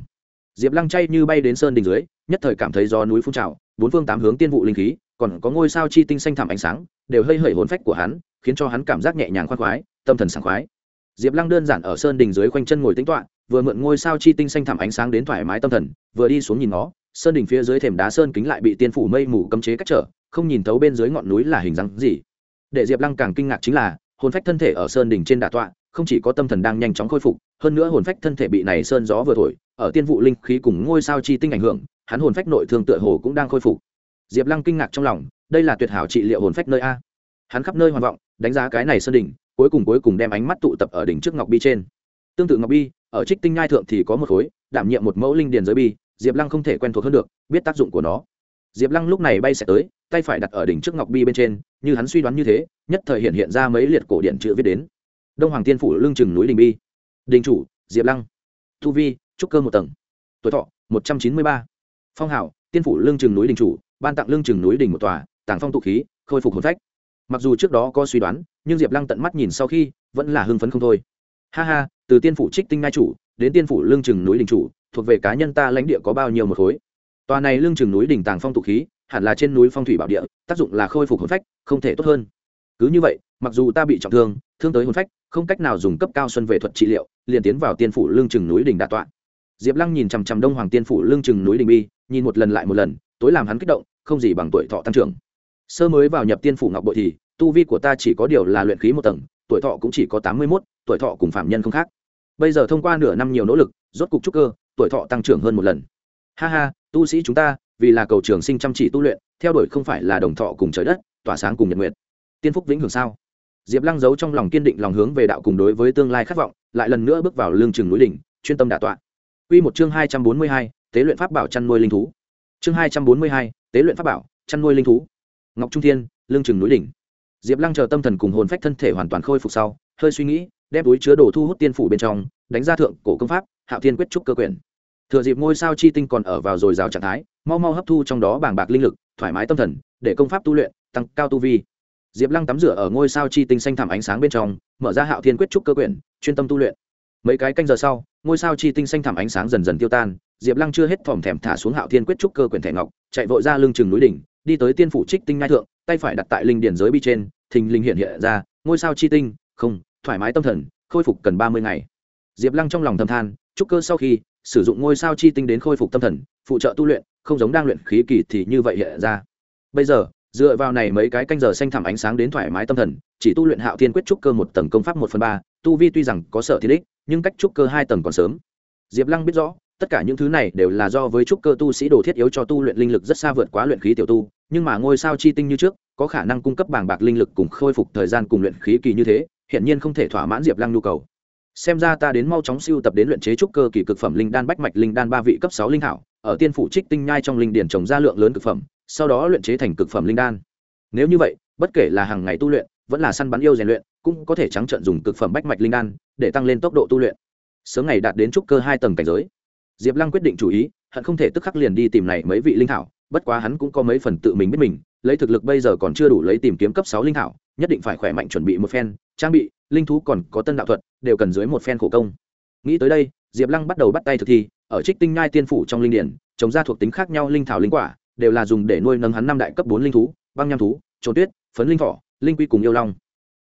Diệp lăng chay như bay đến sơn đỉnh dưới, nhất thời cảm thấy gió núi phun trào, bốn phương tám hướng tiên vụ linh khí, còn có ngôi sao chi tinh xanh thẳm ánh sáng, đều hơi hởi hồn phách của hắn, khiến cho hắn cảm giác nhẹ nhàng khoan khoái, tâm thần sảng khoái. Diệp lăng đơn giản ở sơn đỉnh dưới khoanh chân ngồi tính toạ vừa mượn ngôi sao chi tinh xanh thẳm ánh sáng đến thoải mái tâm thần, vừa đi xuống nhìn nó sơn đỉnh phía dưới thềm đá sơn kính lại bị tiên phủ mây mù cấm chế cách trở, không nhìn thấu bên dưới ngọn núi là hình dáng gì. Để diệp lăng càng kinh ngạc chính là, hồn phách thân thể ở sơn đỉnh trên đà tọa, không chỉ có tâm thần đang nhanh chóng khôi phục, hơn nữa hồn phách thân thể bị này sơn gió vừa thổi, ở tiên vụ linh khí cùng ngôi sao chi tinh ảnh hưởng, hắn hồn phách nội thương tựa hồ cũng đang khôi phục. Diệp lăng kinh ngạc trong lòng, đây là tuyệt hảo trị liệu hồn phách nơi a. Hắn khắp nơi hoàn vọng, đánh giá cái này sơn đỉnh, cuối cùng cuối cùng đem ánh mắt tụ tập ở đỉnh trước ngọc bi trên. Tương tự ngọc bi, ở trích tinh nhai thượng thì có một khối, đảm nhiệm một mẫu linh điền giới bi diệp lăng không thể quen thuộc hơn được, biết tác dụng của nó. Diệp lăng lúc này bay sẽ tới, tay phải đặt ở đỉnh trước ngọc bi bên trên, như hắn suy đoán như thế, nhất thời hiện hiện ra mấy liệt cổ điện chữ viết đến. Đông hoàng tiên phủ lương chừng núi đình bi. Đình chủ, diệp lăng. Thu vi, trúc cơ một tầng. Tuổi thọ, một trăm chín mươi ba. Phong hảo tiên phủ lương chừng núi đình chủ, ban tặng lương chừng núi đình một tòa, tàng phong tụ khí, khôi phục hồn phách. Mặc dù trước đó có suy đoán, nhưng diệp lăng tận mắt nhìn sau khi, vẫn là hưng phấn không thôi. Ha ha, từ tiên phủ trích tinh ngai chủ, đến tiên phủ lương chừng núi đình chủ thuộc về cá nhân ta lãnh địa có bao nhiêu một khối. Tòa này lương chừng núi đỉnh tàng phong tụ khí, hẳn là trên núi phong thủy bảo địa, tác dụng là khôi phục hồn phách, không thể tốt hơn. Cứ như vậy, mặc dù ta bị trọng thương thương tới hồn phách, không cách nào dùng cấp cao xuân về thuật trị liệu, liền tiến vào tiên phủ lương chừng núi đỉnh đà tọa. Diệp lăng nhìn chằm chằm đông hoàng tiên phủ lương chừng núi đỉnh bi, nhìn một lần lại một lần, tối làm hắn kích động, không gì bằng tuổi thọ tăng trưởng. Sơ mới vào nhập tiên phủ ngọc bội thì, tu vi của ta chỉ có điều là luyện khí một tầng, tuổi thọ cũng chỉ có tám mươi mốt, tuổi thọ cùng phạm nhân không khác bây giờ thông qua nửa năm nhiều nỗ lực rốt cục trúc cơ tuổi thọ tăng trưởng hơn một lần ha ha tu sĩ chúng ta vì là cầu trường sinh chăm chỉ tu luyện theo đuổi không phải là đồng thọ cùng trời đất tỏa sáng cùng nhật nguyệt tiên phúc vĩnh hưởng sao diệp lăng giấu trong lòng kiên định lòng hướng về đạo cùng đối với tương lai khát vọng lại lần nữa bước vào lương trường núi đỉnh chuyên tâm đả tọa Quy một chương hai trăm bốn mươi hai, tế luyện pháp bảo chăn nuôi linh thú. Chương hai trăm bốn mươi hai, tế luyện pháp bảo, chăn nuôi linh thú. Ngọc Trung Thiên, lương trường núi đỉnh. Diệp Lăng chờ tâm thần cùng hồn phách thân thể hoàn toàn khôi phục sau, hơi suy nghĩ, đem túi chứa đồ thu hút tiên phủ bên trong, đánh ra thượng cổ công pháp, Hạo Thiên quyết trúc cơ quyền. Thừa dịp ngôi sao chi tinh còn ở vào dồi dào trạng thái mau mau hấp thu trong đó bảng bạc linh lực thoải mái tâm thần để công pháp tu luyện tăng cao tu vi. Diệp lăng tắm rửa ở ngôi sao chi tinh xanh thảm ánh sáng bên trong mở ra hạo thiên quyết trúc cơ quyển chuyên tâm tu luyện. Mấy cái canh giờ sau ngôi sao chi tinh xanh thảm ánh sáng dần dần tiêu tan diệp lăng chưa hết thòm thèm thả xuống hạo thiên quyết trúc cơ quyển thẻ ngọc chạy vội ra lưng chừng núi đỉnh đi tới tiên phủ trích tinh ngai thượng tay phải đặt tại linh điển giới bi trên thình linh hiện hiện ra ngôi sao chi tinh không thoải mái tâm thần, khôi phục cần ba mươi ngày. Diệp lăng trong lòng thầm than trúc cơ sau khi, sử dụng ngôi sao chi tinh đến khôi phục tâm thần, phụ trợ tu luyện, không giống đang luyện khí kỳ thì như vậy hiện ra. Bây giờ, dựa vào này mấy cái canh giờ xanh thẳm ánh sáng đến thoải mái tâm thần, chỉ tu luyện hạo thiên quyết trúc cơ một tầng công pháp một phần ba, tu vi tuy rằng có sở thiên ích nhưng cách trúc cơ hai tầng còn sớm. Diệp lăng biết rõ, tất cả những thứ này đều là do với trúc cơ tu sĩ đồ thiết yếu cho tu luyện linh lực rất xa vượt quá luyện khí tiểu tu, nhưng mà ngôi sao chi tinh như trước, có khả năng cung cấp bảng bạc linh lực cùng khôi phục thời gian cùng luyện khí kỳ như thế hiện nhiên không thể thỏa mãn diệp lăng nhu cầu. Xem ra ta đến mau chóng siêu tập đến luyện chế trúc cơ kỳ cực phẩm linh đan bách mạch linh đan ba vị cấp sáu linh hảo, ở tiên phủ trích tinh nhai trong linh điển trồng ra lượng lớn cực phẩm, sau đó luyện chế thành cực phẩm linh đan. Nếu như vậy, bất kể là hàng ngày tu luyện, vẫn là săn bắn yêu rèn luyện, cũng có thể trắng trợn dùng cực phẩm bách mạch linh đan để tăng lên tốc độ tu luyện. Sớm ngày đạt đến trúc cơ hai tầng cảnh giới. Diệp lăng quyết định chủ ý, hận không thể tức khắc liền đi tìm này mấy vị linh thảo bất quá hắn cũng có mấy phần tự mình biết mình lấy thực lực bây giờ còn chưa đủ lấy tìm kiếm cấp sáu linh thảo, nhất định phải khỏe mạnh chuẩn bị một phen, trang bị, linh thú còn có tân đạo thuật, đều cần dưới một phen khổ công. Nghĩ tới đây, diệp lăng bắt đầu bắt tay thực thi, ở trích tinh nhai tiên phủ trong linh điển, trồng ra thuộc tính khác nhau linh thảo linh quả, đều là dùng để nuôi nâng hắn năm đại cấp bốn linh thú, băng nham thú trốn tuyết, phấn linh thỏ, linh quy cùng yêu long.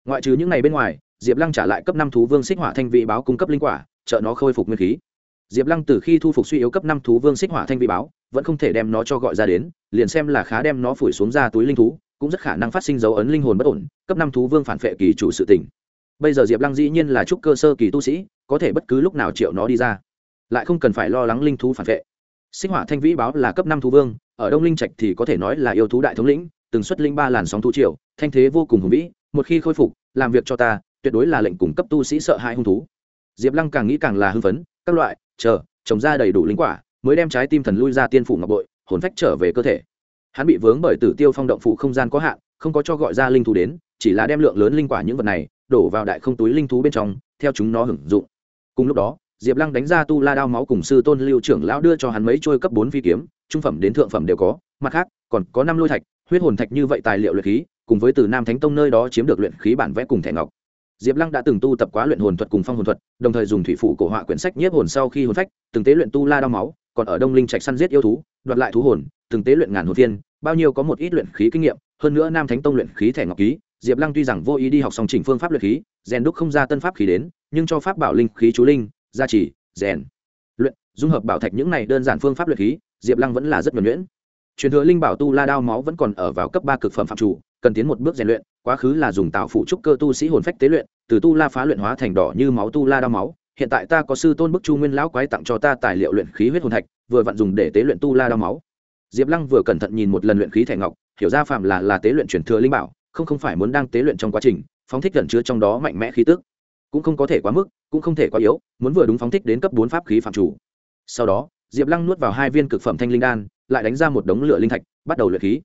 Ngoại trừ những này bên ngoài, diệp lăng trả lại cấp năm thú vương xích hỏa thanh vị báo cung cấp linh quả, trợ nó khôi phục nguyên khí diệp lăng từ khi thu phục suy yếu cấp năm thú vương xích hỏa thanh vi báo, vẫn không thể đem nó cho gọi ra đến, liền xem là khá đem nó phủi xuống ra túi linh thú, cũng rất khả năng phát sinh dấu ấn linh hồn bất ổn, cấp năm thú vương phản vệ kỳ chủ sự tỉnh bây giờ diệp lăng dĩ nhiên là trúc cơ sơ kỳ tu sĩ, có thể bất cứ lúc nào triệu nó đi ra. Lại không cần phải lo lắng linh thú phản vệ sinh hỏa thanh vĩ báo là cấp năm thú vương, ở đông linh trạch thì có thể nói là yêu thú đại thống lĩnh, từng xuất linh ba làn sóng thú triều, thanh thế vô cùng hùng vĩ, một khi khôi phục, làm việc cho ta, tuyệt đối là lệnh cung cấp tu sĩ sợ hãi hung thú. Diệp lăng càng nghĩ càng là hưng phấn, các loại chờ, trồng ra đầy đủ linh quả, mới đem trái tim thần lui ra tiên phủ ngọc bội, hồn phách trở về cơ thể. Hắn bị vướng bởi tử tiêu phong động phủ không gian có hạn, không có cho gọi ra linh thú đến, chỉ là đem lượng lớn linh quả những vật này, đổ vào đại không túi linh thú bên trong, theo chúng nó hưởng dụng. Cùng lúc đó, diệp lăng đánh ra tu la đao máu cùng sư tôn lưu trưởng lão đưa cho hắn mấy trôi cấp bốn phi kiếm, trung phẩm đến thượng phẩm đều có, mặt khác, còn có năm lôi thạch, huyết hồn thạch như vậy tài liệu luyện khí, cùng với từ nam thánh tông nơi đó chiếm được luyện khí bản vẽ cùng thẻ ngọc diệp lăng đã từng tu tập quá luyện hồn thuật cùng phong hồn thuật, đồng thời dùng thủy phủ cổ họa quyển sách nhiếp hồn sau khi hồn phách, từng tế luyện tu la đao máu, còn ở đông linh trạch săn giết yêu thú, đoạt lại thú hồn, từng tế luyện ngàn hồn tiên. bao nhiêu có một ít luyện khí kinh nghiệm, hơn nữa nam thánh tông luyện khí thẻ ngọc ký, diệp lăng tuy rằng vô ý đi học song chỉnh phương pháp luyện khí, rèn đúc không ra tân pháp khí đến, nhưng cho pháp bảo linh khí chú linh, gia trì, rèn, luyện, dung hợp bảo thạch những này đơn giản phương pháp luyện khí, diệp lăng vẫn là rất nhuần nhuyễn truyền thừa linh bảo tu la đao máu vẫn còn ở vào cấp ba cực phẩm phạm chủ, cần tiến một bước rèn luyện quá khứ là dùng tạo phụ trúc cơ tu sĩ hồn phách tế luyện, từ tu la phá luyện hóa thành đỏ như máu tu la đao máu, hiện tại ta có sư tôn bức chu nguyên lão quái tặng cho ta tài liệu luyện khí huyết hồn thạch, vừa vặn dùng để tế luyện tu la đao máu. Diệp lăng vừa cẩn thận nhìn một lần luyện khí thẻ ngọc, hiểu ra phạm là là tế luyện truyền thừa linh bảo, không không phải muốn đang tế luyện trong quá trình, phóng thích gần chứa trong đó mạnh mẽ khí tức. Cũng không có thể quá mức, cũng không thể quá yếu, muốn vừa đúng phóng thích đến cấp bốn pháp khí phạm chủ. Sau đó, diệp lăng nuốt vào hai viên cực phẩm thanh linh đan, lại đánh ra một đống lửa linh thạch, bắt đầu luyện khí.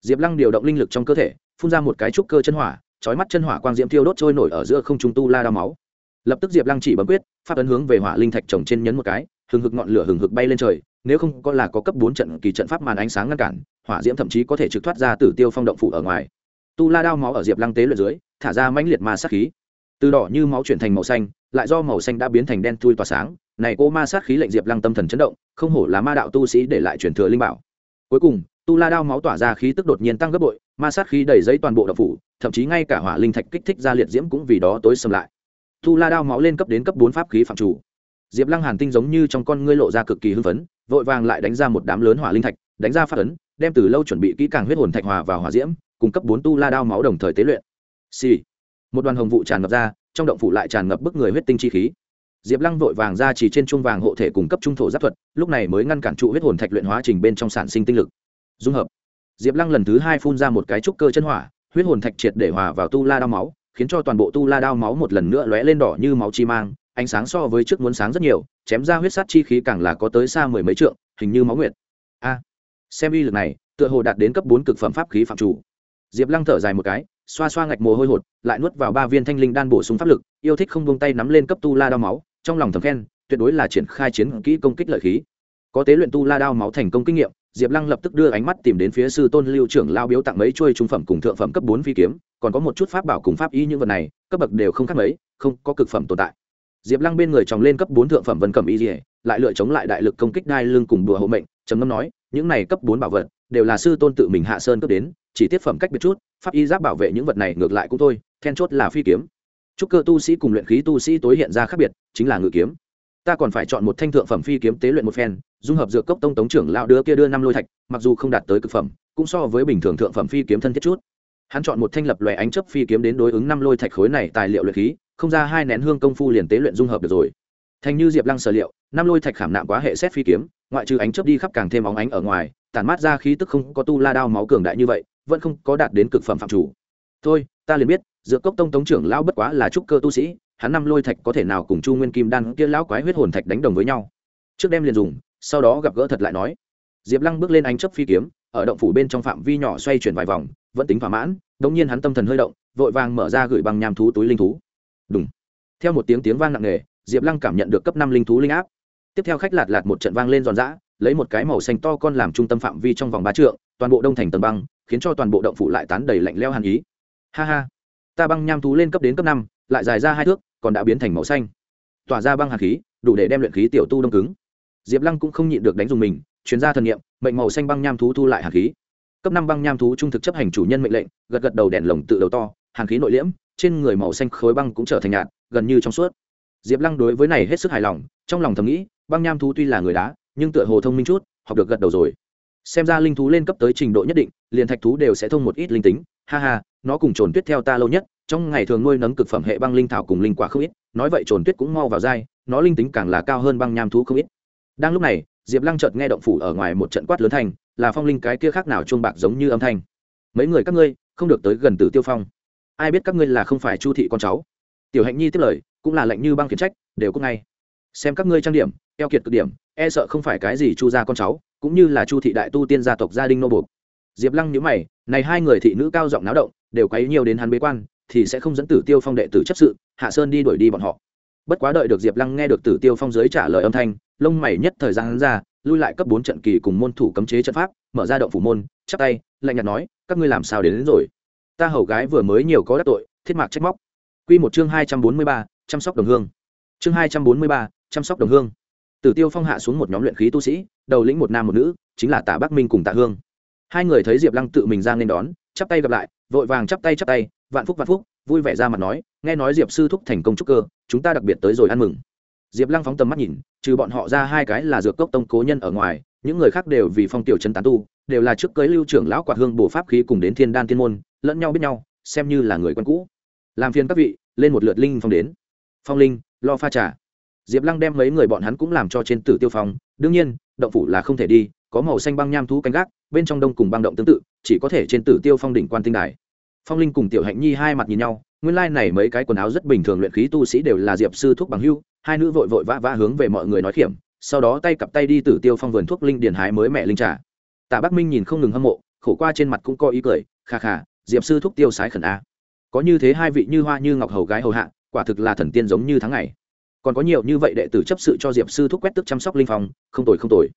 Diệp lăng điều động linh lực trong cơ thể phun ra một cái trúc cơ chân hỏa trói mắt chân hỏa quang diễm thiêu đốt trôi nổi ở giữa không trung tu la đao máu. Lập tức diệp lăng chỉ bấm quyết phát ấn hướng về hỏa linh thạch trồng trên nhấn một cái, hừng hực ngọn lửa hừng hực bay lên trời, nếu không có là có cấp bốn trận kỳ trận pháp màn ánh sáng ngăn cản, hỏa diễm thậm chí có thể trực thoát ra từ tiêu phong động phủ ở ngoài. Tu la đao máu ở diệp lăng tế luyện dưới, thả ra mãnh liệt ma sát khí. Từ đỏ như máu chuyển thành màu xanh, lại do màu xanh đã biến thành đen thui tỏa sáng, này cô ma sát khí lệnh diệp lăng tâm thần chấn động, không hổ là ma đạo tu sĩ để lại truyền thừa linh bảo. Cuối cùng tu la đao máu tỏa ra khí tức đột nhiên tăng gấp bội, ma sát khí đầy giấy toàn bộ đậu phủ, thậm chí ngay cả hỏa linh thạch kích thích ra liệt diễm cũng vì đó tối xâm lại. Tu la đao máu lên cấp đến cấp bốn pháp khí phạm chủ. Diệp lăng hàn tinh giống như trong con ngươi lộ ra cực kỳ hưng phấn, vội vàng lại đánh ra một đám lớn hỏa linh thạch, đánh ra phát ấn, đem từ lâu chuẩn bị kỹ càng huyết hồn thạch hòa vào hỏa diễm cung cấp bốn tu la đao máu đồng thời tế luyện. Xì、sì. một đoàn hồng vụ tràn ngập ra, trong động phủ lại tràn ngập bức người huyết tinh chi khí. Diệp lăng vội vàng ra chỉ trên trung vàng hộ thể cung cấp trung thổ giáp thuật, lúc này mới ngăn cản trụ huyết hồn thạch luyện hóa trình bên trong sản sinh tinh lực dung hợp. Diệp lăng lần thứ hai phun ra một cái trúc cơ chân hỏa, huyết hồn thạch triệt để hòa vào tu la đao máu, khiến cho toàn bộ tu la đao máu một lần nữa lóe lên đỏ như máu chi mang, ánh sáng so với trước muốn sáng rất nhiều, chém ra huyết sát chi khí càng là có tới xa mười mấy trượng, hình như máu nguyệt. A! Xem uy lực này, tựa hồ đạt đến cấp bốn cực phẩm pháp khí phạm chủ. Diệp lăng thở dài một cái, xoa xoa ngạch mồ hôi hột, lại nuốt vào ba viên thanh linh đan bổ sung pháp lực, yêu thích không buông tay nắm lên cấp tu la đao máu, trong lòng thầm khen, tuyệt đối là triển khai chiến kỹ công kích lợi khí. Có tế luyện tu la đao máu thành công kinh nghiệm diệp lăng lập tức đưa ánh mắt tìm đến phía sư tôn lưu trưởng lao biếu tặng mấy chuôi trung phẩm cùng thượng phẩm cấp bốn phi kiếm, còn có một chút pháp bảo cùng pháp y những vật này, cấp bậc đều không khác mấy, không có cực phẩm tồn tại. Diệp lăng bên người tròng lên cấp bốn thượng phẩm vân cẩm y dỉa lại lựa chống lại đại lực công kích đai lưng cùng đùa hộ mệnh, trầm ngâm nói, những này cấp bốn bảo vật, đều là sư tôn tự mình hạ sơn cấp đến, chỉ tiết phẩm cách biệt chút, pháp y giáp bảo vệ những vật này ngược lại cũng thôi, then chốt là phi kiếm. Chúc cơ tu sĩ cùng luyện khí tu sĩ tối hiện ra khác biệt, chính là ngự kiếm. Ta còn phải chọn một thanh thượng phẩm phi kiếm tế luyện một phen dung hợp dược cốc tông tống trưởng lão đưa kia đưa năm lôi thạch, mặc dù không đạt tới cực phẩm, cũng so với bình thường thượng phẩm phi kiếm thân thiết chút. Hắn chọn một thanh lập loè ánh chấp phi kiếm đến đối ứng năm lôi thạch khối này tài liệu luyện khí, không ra hai nén hương công phu liền tế luyện dung hợp được rồi. Thành như diệp lăng sở liệu, năm lôi thạch khảm nạm quá hệ xét phi kiếm, ngoại trừ ánh chấp đi khắp càng thêm óng ánh ở ngoài, tản mát ra khí tức không có tu la đao máu cường đại như vậy, vẫn không có đạt đến cực phẩm phạm chủ. Thôi, ta liền biết, dược cốc tông tống trưởng lão bất quá là trúc cơ tu sĩ, hắn năm lôi thạch có thể nào cùng chu nguyên kim đan kia lão quái huyết hồn thạch đánh đồng với nhau. Trước đem liền dùng sau đó gặp gỡ thật lại nói, diệp lăng bước lên ánh chấp phi kiếm, ở động phủ bên trong phạm vi nhỏ xoay chuyển vài vòng, vẫn tính thỏa mãn, đống nhiên hắn tâm thần hơi động, vội vàng mở ra gửi bằng nham thú túi linh thú. Đúng theo một tiếng tiếng vang nặng nề, diệp lăng cảm nhận được cấp năm linh thú linh áp. Tiếp theo khách lạt lạt một trận vang lên giòn giã, lấy một cái màu xanh to con làm trung tâm phạm vi trong vòng ba trượng, toàn bộ đông thành tầng băng, khiến cho toàn bộ động phủ lại tán đầy lạnh leo hàn ý. Ha ha. Ta băng nham thú lên cấp đến cấp năm, lại dài ra hai thước, còn đã biến thành màu xanh. Tỏa ra băng hàn khí, đủ để đem luyện khí tiểu tu đông cứng diệp lăng cũng không nhịn được đánh dùng mình, chuyên gia thần nghiệm mệnh màu xanh băng nham thú thu lại hạt khí. Cấp năm băng nham thú trung thực chấp hành chủ nhân mệnh lệnh, gật gật đầu đèn lồng tự đầu to, hàn khí nội liễm, trên người màu xanh khối băng cũng trở thành nhạt, gần như trong suốt. Diệp lăng đối với này hết sức hài lòng, trong lòng thầm nghĩ, băng nham thú tuy là người đá, nhưng tựa hồ thông minh chút, học được gật đầu rồi. Xem ra linh thú lên cấp tới trình độ nhất định, liền thạch thú đều sẽ thông một ít linh tính. Ha ha, nó cùng trồn tuyết theo ta lâu nhất, trong ngày thường nuôi nấng cực phẩm hệ băng linh thảo cùng linh quả không ít, nói vậy trồn tuyết cũng mau vào dai nó linh tính càng là cao hơn băng nham thú không ít đang lúc này, diệp lăng chợt nghe động phủ ở ngoài một trận quát lớn thành là phong linh cái kia khác nào chuông bạc giống như âm thanh. Mấy người các ngươi, không được tới gần tử tiêu phong. Ai biết các ngươi là không phải chu thị con cháu. Tiểu hạnh nhi tiếp lời, cũng là lệnh như băng khiển trách, đều cũng ngay. Xem các ngươi trang điểm, eo kiệt cực điểm e sợ không phải cái gì chu gia con cháu, cũng như là chu thị đại tu tiên gia tộc gia đình nô buộc. Diệp lăng nhữ mày, này hai người thị nữ cao giọng náo động, đều quấy nhiều đến hắn bế quan, thì sẽ không dẫn tử tiêu phong đệ tử chấp sự, hạ sơn đi đuổi đi bọn họ bất quá đợi được diệp lăng nghe được tử tiêu phong giới trả lời âm thanh lông mày nhất thời gian hắn ra lui lại cấp bốn trận kỳ cùng môn thủ cấm chế trận pháp mở ra động phủ môn chắp tay lạnh nhạt nói các ngươi làm sao đến, đến rồi? Ta hầu gái vừa mới nhiều có đắc tội thiết mạc trách móc. Quy một chương hai trăm bốn mươi ba chăm sóc đồng hương. Chương hai trăm bốn mươi ba chăm sóc đồng hương. Tử tiêu phong hạ xuống một nhóm luyện khí tu sĩ đầu lĩnh một nam một nữ chính là Tả bắc minh cùng tạ hương. Hai người thấy diệp lăng tự mình ra nên đón chắp tay gặp lại vội vàng chắp tay chắp tay vạn phúc vạn phúc vui vẻ ra mặt nói nghe nói diệp sư thúc thành công trúc cơ, chúng ta đặc biệt tới rồi ăn mừng. Diệp lăng phóng tầm mắt nhìn, trừ bọn họ ra hai cái là dược cốc tông cố nhân ở ngoài, những người khác đều vì phong tiểu chân tán tu, đều là trước cưới lưu trưởng lão quạt hương bổ pháp khí cùng đến thiên đan Thiên môn, lẫn nhau biết nhau, xem như là người quen cũ. Làm phiền các vị, lên một lượt linh phong đến. Phong linh, lo pha trà. Diệp lăng đem mấy người bọn hắn cũng làm cho trên tử tiêu phong. Đương nhiên, động phủ là không thể đi, có màu xanh băng nham thú canh gác, bên trong đông cùng băng động tương tự, chỉ có thể trên tử tiêu phong đỉnh quan tinh đài. Phong linh cùng tiểu hạnh nhi hai mặt nhìn nhau nguyên lai、like、này mấy cái quần áo rất bình thường luyện khí tu sĩ đều là diệp sư thuốc bằng hưu, hai nữ vội vội vã vã hướng về mọi người nói khiểm, sau đó tay cặp tay đi tử tiêu phong vườn thuốc linh điền hái mới mẹ linh trà. Tạ bắc minh nhìn không ngừng hâm mộ, khổ qua trên mặt cũng có ý cười, kha kha, diệp sư thuốc tiêu sái khẩn a. Có như thế hai vị như hoa như ngọc hầu gái hầu hạ, quả thực là thần tiên giống như tháng ngày. Còn có nhiều như vậy đệ tử chấp sự cho diệp sư thuốc quét tức chăm sóc linh phong, không tồi không tồi.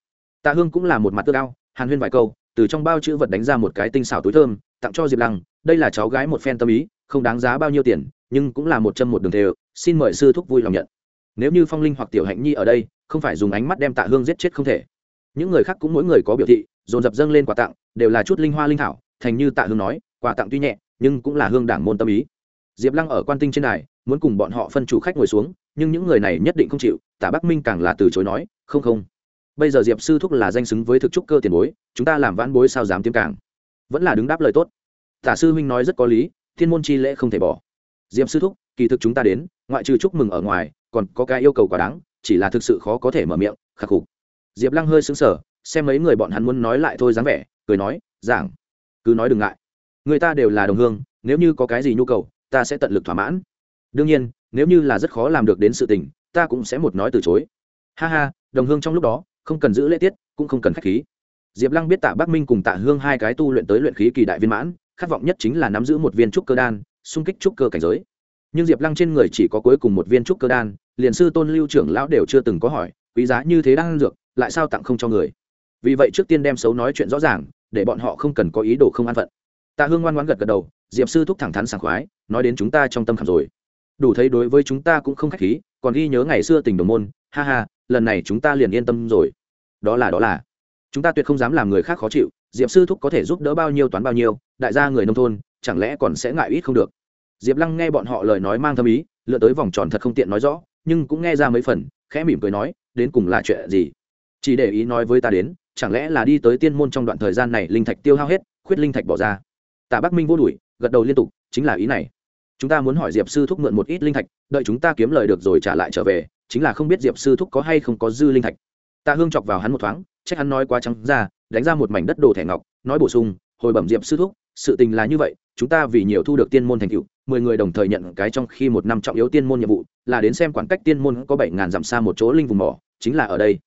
Tạ hương cũng là một mặt tước ao, hàn huyên vài câu, từ trong bao chữ vật đánh ra một cái tinh xảo túi thơm, tặng cho diệp lăng, đây là cháu gái một phen tâm ý không đáng giá bao nhiêu tiền, nhưng cũng là một châm một đường thề, xin mời sư thúc vui lòng nhận. Nếu như phong linh hoặc tiểu hạnh nhi ở đây, không phải dùng ánh mắt đem tạ hương giết chết không thể. Những người khác cũng mỗi người có biểu thị, dồn dập dâng lên quà tặng, đều là chút linh hoa linh thảo, thành như tạ hương nói, quà tặng tuy nhẹ, nhưng cũng là hương đảng môn tâm ý. Diệp lăng ở quan tinh trên này muốn cùng bọn họ phân chủ khách ngồi xuống, nhưng những người này nhất định không chịu, tạ bắc minh càng là từ chối nói, không không. Bây giờ diệp sư thúc là danh xứng với thực trúc cơ tiền bối, chúng ta làm vãn bối sao dám tiêm càng? Vẫn là đứng đáp lời tốt. Tả sư huynh nói rất có lý thiên môn chi lễ không thể bỏ. Diệp sư thúc, kỳ thực chúng ta đến, ngoại trừ chúc mừng ở ngoài, còn có cái yêu cầu quá đáng, chỉ là thực sự khó có thể mở miệng, khắc phục. Diệp lăng hơi xứng sở xem mấy người bọn hắn muốn nói lại thôi dáng vẻ, cười nói, giảng, cứ nói đừng ngại. Người ta đều là đồng hương, nếu như có cái gì nhu cầu, ta sẽ tận lực thỏa mãn. Đương nhiên, nếu như là rất khó làm được đến sự tình, ta cũng sẽ một nói từ chối. Ha ha, đồng hương trong lúc đó, không cần giữ lễ tiết, cũng không cần k h á c h khí. Diệp lăng biết tạ bắc minh cùng tạ hương hai cái tu luyện tới luyện khí kỳ đại viên mãn khát vọng nhất chính là nắm giữ một viên trúc cơ đan, xung kích trúc cơ cảnh giới. Nhưng diệp lăng trên người chỉ có cuối cùng một viên trúc cơ đan, liền sư tôn lưu trưởng lão đều chưa từng có hỏi, quý giá như thế đang dược, lại sao tặng không cho người? Vì vậy trước tiên đem xấu nói chuyện rõ ràng, để bọn họ không cần có ý đồ không an phận. Tạ hương ngoan ngoãn gật gật đầu, diệp sư thúc thẳng thắn sảng khoái, nói đến chúng ta trong tâm khảm rồi. Đủ thấy đối với chúng ta cũng không khách khí, còn ghi nhớ ngày xưa tình đồng môn, ha ha, lần này chúng ta liền yên tâm rồi. Đó là đó là. Chúng ta tuyệt không dám làm người khác khó chịu diệp sư thúc có thể giúp đỡ bao nhiêu toán bao nhiêu, đại gia người nông thôn, chẳng lẽ còn sẽ ngại ít không được? Diệp lăng nghe bọn họ lời nói mang thâm ý, lựa tới vòng tròn thật không tiện nói rõ, nhưng cũng nghe ra mấy phần, khẽ mỉm cười nói, đến cùng là chuyện gì? Chỉ để ý nói với ta đến, chẳng lẽ là đi tới tiên môn trong đoạn thời gian này linh thạch tiêu hao hết, khuyết linh thạch bỏ ra? Tạ bắc minh vô đuổi, gật đầu liên tục, chính là ý này. Chúng ta muốn hỏi diệp sư thúc mượn một ít linh thạch, đợi chúng ta kiếm lời được rồi trả lại trở về, chính là không biết diệp sư thúc có hay không có dư linh thạch. Tạ hương chọc vào hắn một thoáng, trách hắn nói quá trắng ra đánh ra một mảnh đất đồ thẻ ngọc, nói bổ sung, hồi bẩm diệp sư thúc, sự tình là như vậy, chúng ta vì nhiều thu được tiên môn thành tựu, mười người đồng thời nhận cái trong khi một năm trọng yếu tiên môn nhiệm vụ, là đến xem khoảng cách tiên môn có bảy ngàn dặm xa một chỗ linh vùng mỏ, chính là ở đây.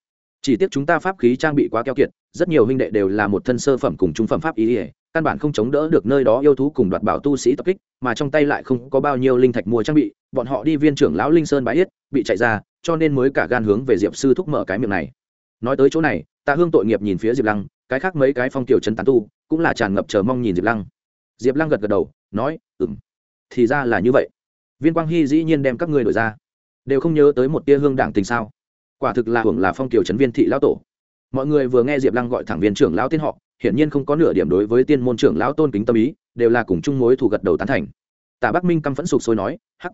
Chỉ tiếc chúng ta pháp khí trang bị quá keo kiệt, rất nhiều huynh đệ đều là một thân sơ phẩm cùng trung phẩm pháp ý ỉa căn bản không chống đỡ được nơi đó yêu thú cùng đoạt bảo tu sĩ tập kích, mà trong tay lại không có bao nhiêu linh thạch mua trang bị, bọn họ đi viên trưởng lão linh sơn bãi yết, bị chạy ra, cho nên mới cả gan hướng về diệp sư thúc mở cái miệng này. Nói tới chỗ này tạ hương tội nghiệp nhìn phía diệp lăng cái khác mấy cái phong tiểu trấn tán tu, cũng là tràn ngập chờ mong nhìn diệp lăng. Diệp lăng gật gật đầu, nói ừng thì ra là như vậy. Viên quang hy dĩ nhiên đem các ngươi đổi ra. Đều không nhớ tới một tia hương đảng tình sao? Quả thực là hưởng là phong kiều trấn viên thị lão tổ. Mọi người vừa nghe diệp lăng gọi thẳng viên trưởng lão tên họ, hiển nhiên không có nửa điểm đối với tiên môn trưởng lão tôn kính tâm ý, đều là cùng chung mối thủ gật đầu tán thành. Tả bắc minh căm phẫn sục sôi nói, hắc,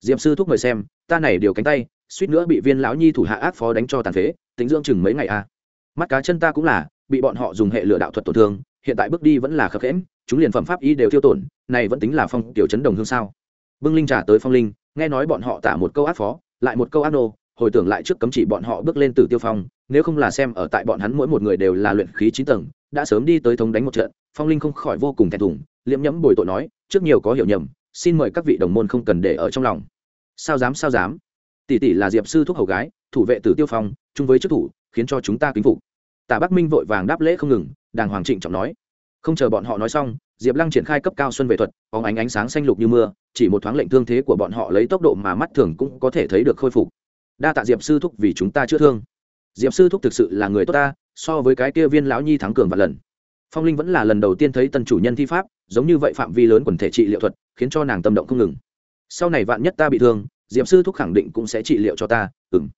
diệp sư thúc mời xem, ta này điều cánh tay, suýt nữa bị viên lão nhi thủ hạ ác phó đánh cho tàn phế, tính dưỡng chừng mấy ngày a à. mắt cá chân ta cũng là bị bọn họ dùng hệ lửa đạo thuật tổn thương, hiện tại bước đi vẫn là khập khẽm chúng liền phẩm pháp y đều tiêu tổn, này vẫn tính là phong tiểu chấn đồng hương sao. Bưng linh trả tới phong linh, nghe nói bọn họ tả một câu ác phó, lại một câu ác nô, hồi tưởng lại trước cấm chỉ bọn họ bước lên từ tiêu phong, nếu không là xem ở tại bọn hắn mỗi một người đều là luyện khí chín tầng, đã sớm đi tới thống đánh một trận, phong linh không khỏi vô cùng thẹn thùng, liễm nhẫm bồi tội nói, trước nhiều có hiểu nhầm, xin mời các vị đồng môn không cần để ở trong lòng. Sao dám sao dám? Tỷ tỷ là diệp sư thúc hầu gái, thủ vệ tử tiêu phong, chung với chức thủ, khiến cho chúng ta kính phục tả bắc minh vội vàng đáp lễ không ngừng, đàng hoàng trịnh trọng nói. Không chờ bọn họ nói xong, diệp lăng triển khai cấp cao xuân về thuật có ánh ánh sáng xanh lục như mưa, chỉ một thoáng lệnh thương thế của bọn họ lấy tốc độ mà mắt thường cũng có thể thấy được khôi phục. Đa tạ diệp sư thúc vì chúng ta chữa thương. Diệp sư thúc thực sự là người tốt ta, so với cái kia viên lão nhi thắng cường và lần. Phong linh vẫn là lần đầu tiên thấy tân chủ nhân thi pháp, giống như vậy phạm vi lớn quần thể trị liệu thuật, khiến cho nàng tâm động không ngừng. Sau này vạn nhất ta bị thương, diệp sư thúc khẳng định cũng sẽ trị liệu cho ta ừng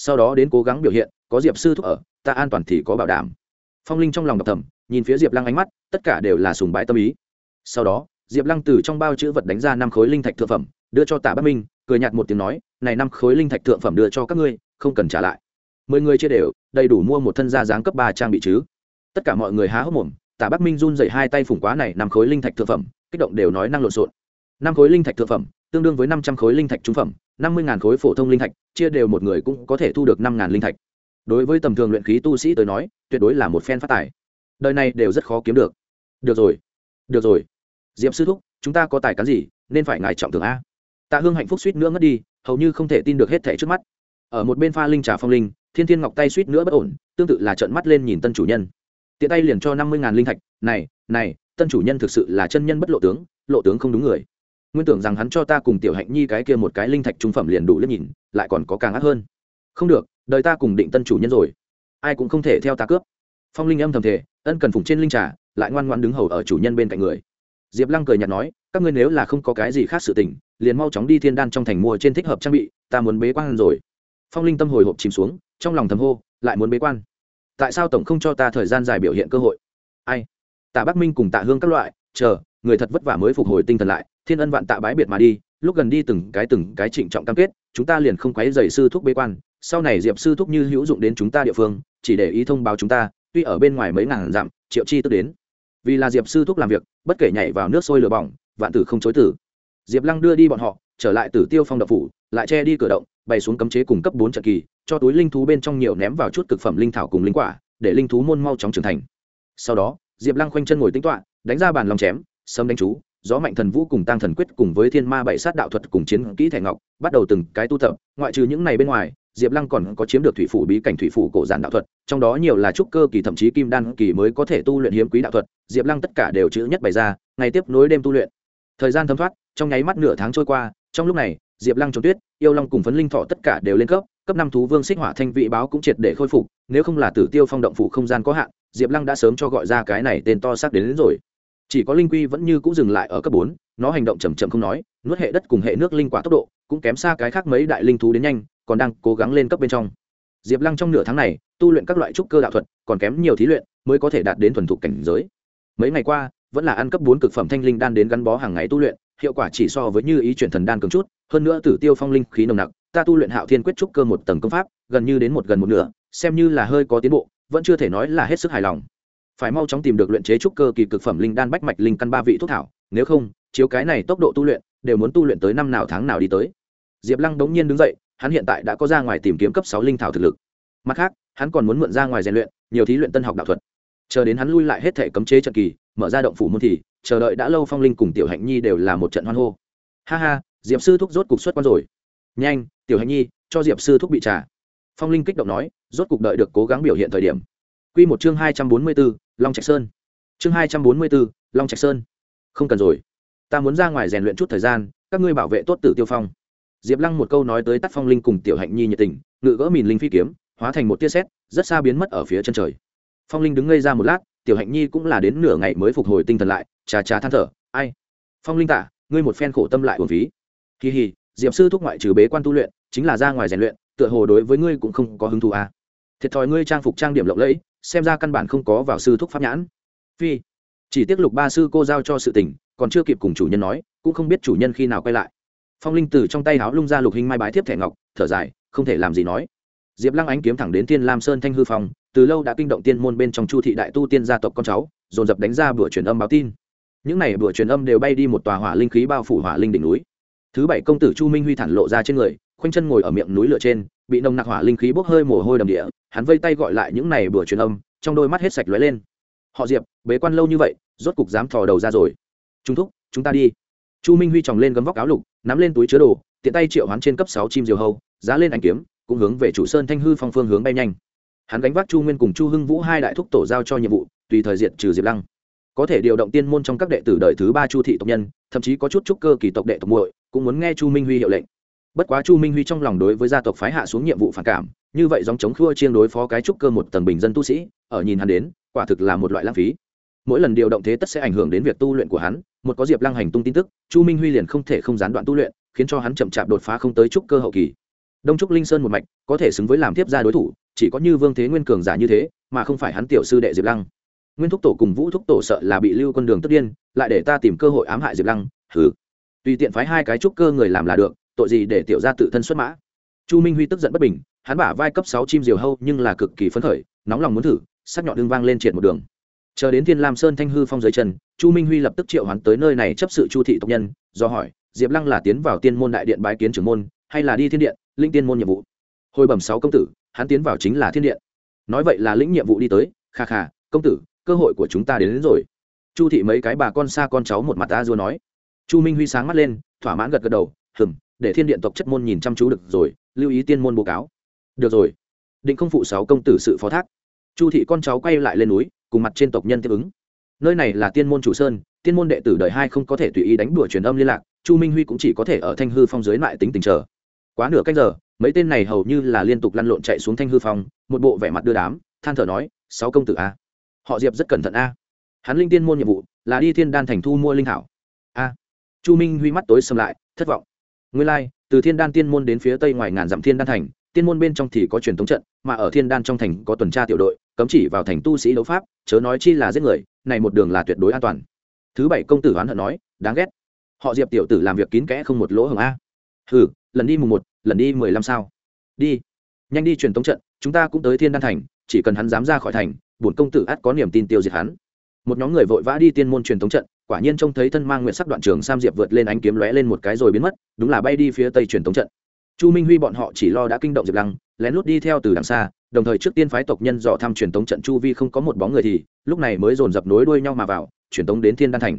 sau đó đến cố gắng biểu hiện có diệp sư thúc ở, ta an toàn thì có bảo đảm. Phong linh trong lòng đọc thầm, nhìn phía diệp lăng ánh mắt, tất cả đều là sùng bái tâm ý. Sau đó, diệp lăng từ trong bao chữ vật đánh ra năm khối linh thạch thượng phẩm, đưa cho tả bắc minh, cười nhạt một tiếng nói, này năm khối linh thạch thượng phẩm đưa cho các ngươi, không cần trả lại. Mười người chia đều, đầy đủ mua một thân gia dáng cấp ba trang bị chứ. Tất cả mọi người há hốc mồm tả bắc minh run dậy hai tay phủng quá này năm khối linh thạch thượng phẩm, kích động đều nói năng lộn xộn. Năm khối linh thạch thượng phẩm, tương đương với năm trăm khối linh thạch trung phẩm, năm mươi khối phổ thông linh thạch, chia đều một người cũng có thể thu được năm linh thạch đối với tầm thường luyện khí tu sĩ tới nói, tuyệt đối là một phen phát tài. Đời này đều rất khó kiếm được. Được rồi. Được rồi. Diệm sư thúc, chúng ta có tài cán gì, nên phải ngài trọng thường a. Tạ hương hạnh phúc suýt nữa ngất đi, hầu như không thể tin được hết thẻ trước mắt. Ở một bên pha linh trà phong linh, thiên thiên ngọc tay suýt nữa bất ổn, tương tự là trợn mắt lên nhìn tân chủ nhân. Tiện tay liền cho năm mươi linh thạch, này này, tân chủ nhân thực sự là chân nhân bất lộ tướng lộ tướng không đúng người. Nguyên tưởng rằng hắn cho ta cùng tiểu hạnh nhi cái kia một cái linh thạch trung phẩm liền đủ liếc nhìn, lại còn có càng ác hơn. Không được đời ta cùng định tân chủ nhân rồi. Ai cũng không thể theo ta cướp. Phong linh âm thầm thể ân cần phụng trên linh trà, lại ngoan ngoan đứng hầu ở chủ nhân bên cạnh người. Diệp lăng cười nhạt nói, các ngươi nếu là không có cái gì khác sự tình, liền mau chóng đi thiên đan trong thành mua trên thích hợp trang bị, ta muốn bế quan rồi. Phong linh tâm hồi hộp chìm xuống, trong lòng thầm hô, lại muốn bế quan. Tại sao tổng không cho ta thời gian dài biểu hiện cơ hội? Ai? Tạ bắc minh cùng tạ hương các loại, chờ, người thật vất vả mới phục hồi tinh thần lại, thiên ân vạn tạ bái biệt mà đi, lúc gần đi từng cái từng cái trịnh trọng cam kết, chúng ta liền không quấy dày sư thuốc bế quan sau này diệp sư thúc như hữu dụng đến chúng ta địa phương, chỉ để ý thông báo chúng ta, tuy ở bên ngoài mấy ngàn dặm, triệu chi tức đến. Vì là diệp sư thúc làm việc, bất kể nhảy vào nước sôi lửa bỏng, vạn tử không chối tử diệp lăng đưa đi bọn họ, trở lại tử tiêu phong đập phủ, lại che đi cửa động, bày xuống cấm chế cùng cấp bốn trận kỳ, cho túi linh thú bên trong nhiều ném vào chút cực phẩm linh thảo cùng linh quả, để linh thú môn mau chóng trưởng thành. Sau đó, diệp lăng khoanh chân ngồi tính toạ đánh ra bàn lòng chém, sấm đánh chú, gió mạnh thần vũ cùng tăng thần quyết cùng với thiên ma bảy sát đạo thuật cùng chiến kỹ thẻ ngọc, bắt đầu từng cái tu tập, ngoại trừ những này bên ngoài diệp lăng còn có chiếm được thủy phủ bí cảnh thủy phủ cổ giản đạo thuật trong đó nhiều là trúc cơ kỳ thậm chí kim đan kỳ mới có thể tu luyện hiếm quý đạo thuật diệp lăng tất cả đều chữ nhất bày ra ngày tiếp nối đêm tu luyện. Thời gian thấm thoát trong nháy mắt nửa tháng trôi qua trong lúc này diệp lăng trốn tuyết yêu long cùng phấn linh thọ tất cả đều lên cấp cấp năm thú vương xích hỏa thanh vị báo cũng triệt để khôi phục nếu không là tử tiêu phong động phủ không gian có hạn diệp lăng đã sớm cho gọi ra cái này tên to xác đến, đến rồi. Chỉ có linh quy vẫn như cũng dừng lại ở cấp bốn nó hành động chầm chậm không nói nuốt hệ đất cùng hệ nước linh quả tốc độ cũng kém xa cái khác mấy đại linh thú đến nhanh còn đang cố gắng lên cấp bên trong. Diệp lăng trong nửa tháng này, tu luyện các loại trúc cơ đạo thuật, còn kém nhiều thí luyện mới có thể đạt đến thuần thục cảnh giới. Mấy ngày qua, vẫn là ăn cấp bốn cực phẩm thanh linh đan đến gắn bó hàng ngày tu luyện, hiệu quả chỉ so với như ý chuyển thần đan cường chút, hơn nữa tử tiêu phong linh khí nồng nặc, ta tu luyện hạo thiên quyết trúc cơ một tầng công pháp, gần như đến một gần một nửa, xem như là hơi có tiến bộ, vẫn chưa thể nói là hết sức hài lòng. Phải mau chóng tìm được luyện chế trúc cơ kỳ cực phẩm linh đan bách mạch linh căn ba vị thuốc thảo, nếu không, chiếu cái này tốc độ tu luyện, đều muốn tu luyện tới năm nào tháng nào đi tới. Diệp lăng đống nhiên đứng dậy hắn hiện tại đã có ra ngoài tìm kiếm cấp sáu linh thảo thực lực. Mặt khác, hắn còn muốn mượn ra ngoài rèn luyện, nhiều thí luyện tân học đạo thuật. Chờ đến hắn lui lại hết thể cấm chế trận kỳ, mở ra động phủ môn thì, chờ đợi đã lâu phong linh cùng tiểu hạnh nhi đều là một trận hoan hô. Ha ha, diệp sư thúc rốt cục xuất quan rồi. Nhanh, tiểu hạnh nhi, cho diệp sư thúc bị trả. Phong linh kích động nói, rốt cục đợi được cố gắng biểu hiện thời điểm. Q một chương hai trăm bốn mươi b ố long trạch sơn. Chương hai trăm bốn mươi b ố long trạch sơn. Không cần rồi. Ta muốn ra ngoài rèn luyện chút thời gian, các ngươi bảo vệ tốt tử tiêu phong diệp lăng một câu nói tới tắt phong linh cùng tiểu hạnh nhi nhiệt tình, ngự gỡ mìn linh phi kiếm, hóa thành một tia sét, rất xa biến mất ở phía chân trời. Phong linh đứng ngây ra một lát, tiểu hạnh nhi cũng là đến nửa ngày mới phục hồi tinh thần lại chà chà than thở, ai? Phong linh tạ ngươi một phen khổ tâm lại uổng phí. Kỳ hì diệp sư thúc ngoại trừ bế quan tu luyện, chính là ra ngoài rèn luyện, tựa hồ đối với ngươi cũng không có hứng thú à. thiệt thòi ngươi trang phục trang điểm lộng lẫy, xem ra căn bản không có vào sư thúc pháp nhãn. Phi, chỉ tiếc lục ba sư cô giao cho sự tình, còn chưa kịp cùng chủ nhân nói, cũng không biết chủ nhân khi nào quay lại phong linh từ trong tay háo lung ra lục hình mai bái thiếp thẻ ngọc, thở dài, không thể làm gì nói. Diệp lăng ánh kiếm thẳng đến thiên lam sơn thanh hư phong, từ lâu đã kinh động tiên môn bên trong chu thị đại tu tiên gia tộc con cháu, dồn dập đánh ra bữa truyền âm báo tin. Những này bữa truyền âm đều bay đi một tòa hỏa linh khí bao phủ hỏa linh đỉnh núi. Thứ bảy công tử chu minh huy thản lộ ra trên người, khoanh chân ngồi ở miệng núi lửa trên, bị nồng nặc hỏa linh khí bốc hơi mồ hôi đầm địa, hắn vây tay gọi lại những này bữa truyền âm, trong đôi mắt hết sạch lóe lên. Họ diệp, bế quan lâu như vậy, rốt cục dám thò đầu ra rồi. Trung thúc, chúng ta đi chu minh huy tròng lên gấm vóc áo lục, nắm lên túi chứa đồ, tiện tay triệu hoán trên cấp sáu chim diều hâu, giá lên anh kiếm, cũng hướng về chủ sơn thanh hư phong phương hướng bay nhanh. Hắn gánh vác chu nguyên cùng chu hưng vũ hai đại thúc tổ giao cho nhiệm vụ, tùy thời diện trừ diệp lăng. Có thể điều động tiên môn trong các đệ tử đời thứ ba chu thị tộc nhân, thậm chí có chút trúc cơ kỳ tộc đệ tộc muội, cũng muốn nghe chu minh huy hiệu lệnh. Bất quá chu minh huy trong lòng đối với gia tộc phái hạ xuống nhiệm vụ phản cảm, như vậy dòng chống khua chiên đối phó cái trúc cơ một tầng bình dân tu sĩ, ở nhìn hắn đến, quả thực là một loại lãng phí mỗi lần điều động thế tất sẽ ảnh hưởng đến việc tu luyện của hắn. Một có diệp lăng hành tung tin tức, chu minh huy liền không thể không gián đoạn tu luyện, khiến cho hắn chậm chạp đột phá không tới trúc cơ hậu kỳ. Đông trúc linh sơn một mạch, có thể xứng với làm tiếp gia đối thủ, chỉ có như vương thế nguyên cường giả như thế, mà không phải hắn tiểu sư đệ diệp lăng. Nguyên thúc tổ cùng vũ thúc tổ sợ là bị lưu con đường tất điên, lại để ta tìm cơ hội ám hại diệp lăng, hừ. Tùy tiện phái hai cái trúc cơ người làm là được, tội gì để tiểu ra tự thân xuất mã? Chu minh huy tức giận bất bình, hắn bả vai cấp sáu chim diều hâu nhưng là cực kỳ phấn khởi, nóng lòng muốn thử, sắc nhọn đương vang lên triệt một đường chờ đến thiên lam sơn thanh hư phong dưới chân chu minh huy lập tức triệu hoán tới nơi này chấp sự chu thị tộc nhân do hỏi diệp lăng là tiến vào tiên môn đại điện bái kiến trưởng môn hay là đi thiên điện linh tiên môn nhiệm vụ? Hồi bẩm sáu công tử hắn tiến vào chính là thiên điện. Nói vậy là lĩnh nhiệm vụ đi tới kha kha công tử cơ hội của chúng ta đến, đến rồi. Chu thị mấy cái bà con xa con cháu một mặt ta dua nói. Chu minh huy sáng mắt lên thỏa mãn gật gật đầu hừng để thiên điện tộc chất môn nhìn chăm chú được rồi lưu ý tiên môn bố cáo. Được rồi. Định không phụ sáu công tử sự phó thác. Chu thị con cháu quay lại lên núi cùng mặt trên tộc nhân tiếp ứng. Nơi này là tiên môn chủ sơn tiên môn đệ tử đời hai không có thể tùy ý đánh đùa truyền âm liên lạc chu minh huy cũng chỉ có thể ở thanh hư phong dưới lại tính tình chờ. Quá nửa cách giờ mấy tên này hầu như là liên tục lăn lộn chạy xuống thanh hư phong một bộ vẻ mặt đưa đám than thở nói sáu công tử a họ diệp rất cẩn thận a. Hắn linh tiên môn nhiệm vụ là đi thiên đan thành thu mua linh thảo. A. Chu minh huy mắt tối xâm lại thất vọng. Nguyên lai、like, từ thiên đan tiên môn đến phía tây ngoài ngàn dặm thiên đan thành tiên môn bên trong thì có truyền thống trận mà ở thiên đan trong thành có tuần tra tiểu đội cấm chỉ vào thành tu sĩ đấu pháp, chớ nói chi là giết người, này một đường là tuyệt đối an toàn. Thứ bảy công tử oán hận nói, đáng ghét. Họ diệp tiểu tử làm việc kín kẽ không một lỗ hồng a. Hừ, lần đi mùng một, lần đi mười lăm sao? Đi. Nhanh đi truyền tống trận, chúng ta cũng tới thiên đan thành, chỉ cần hắn dám ra khỏi thành, bổn công tử ắt có niềm tin tiêu diệt hắn. Một nhóm người vội vã đi tiên môn truyền tống trận, quả nhiên trông thấy thân mang nguyện sắc đoạn trường sam diệp vượt lên ánh kiếm lóe lên một cái rồi biến mất, đúng là bay đi phía tây truyền tống trận. Chu minh huy bọn họ chỉ lo đã kinh động diệp lăng, lén lút đi theo từ đằng xa đồng thời trước tiên phái tộc nhân dò thăm truyền tống trận chu vi không có một bóng người thì lúc này mới dồn dập nối đuôi nhau mà vào truyền tống đến thiên đan thành.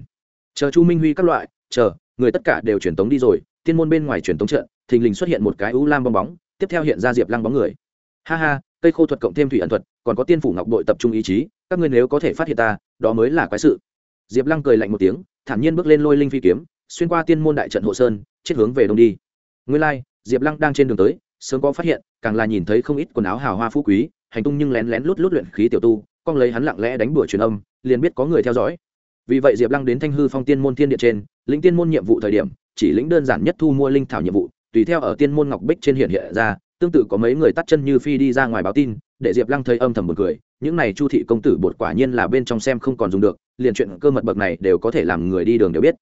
Chờ chu minh huy các loại chờ người tất cả đều truyền tống đi rồi tiên môn bên ngoài truyền tống trận thình lình xuất hiện một cái ưu lam bong bóng tiếp theo hiện ra diệp lăng bóng người. Ha ha cây khô thuật cộng thêm thủy ẩn thuật còn có tiên phủ ngọc đội tập trung ý chí các ngươi nếu có thể phát hiện ta đó mới là quái sự. Diệp lăng cười lạnh một tiếng thản nhiên bước lên lôi linh phi kiếm xuyên qua tiên môn đại trận hộ sơn chết hướng về đông đi. Nguyên lai、like, diệp lăng đang trên đường tới sớm có phát hiện, càng là nhìn thấy không ít quần áo hào hoa phú quý, hành tung nhưng lén lén lút lút luyện khí tiểu tu, con lấy hắn lặng lẽ đánh bữa truyền âm, liền biết có người theo dõi. Vì vậy diệp lăng đến thanh hư phong tiên môn thiên điện trên, lĩnh tiên môn nhiệm vụ thời điểm, chỉ lĩnh đơn giản nhất thu mua linh thảo nhiệm vụ, tùy theo ở tiên môn ngọc bích trên hiện hiện ra, tương tự có mấy người tắt chân như phi đi ra ngoài báo tin, để diệp lăng thấy âm thầm một cười, những này chu thị công tử bột quả nhiên là bên trong xem không còn dùng được, liền chuyện cơ mật bậc này đều có thể làm người đi đường đều biết.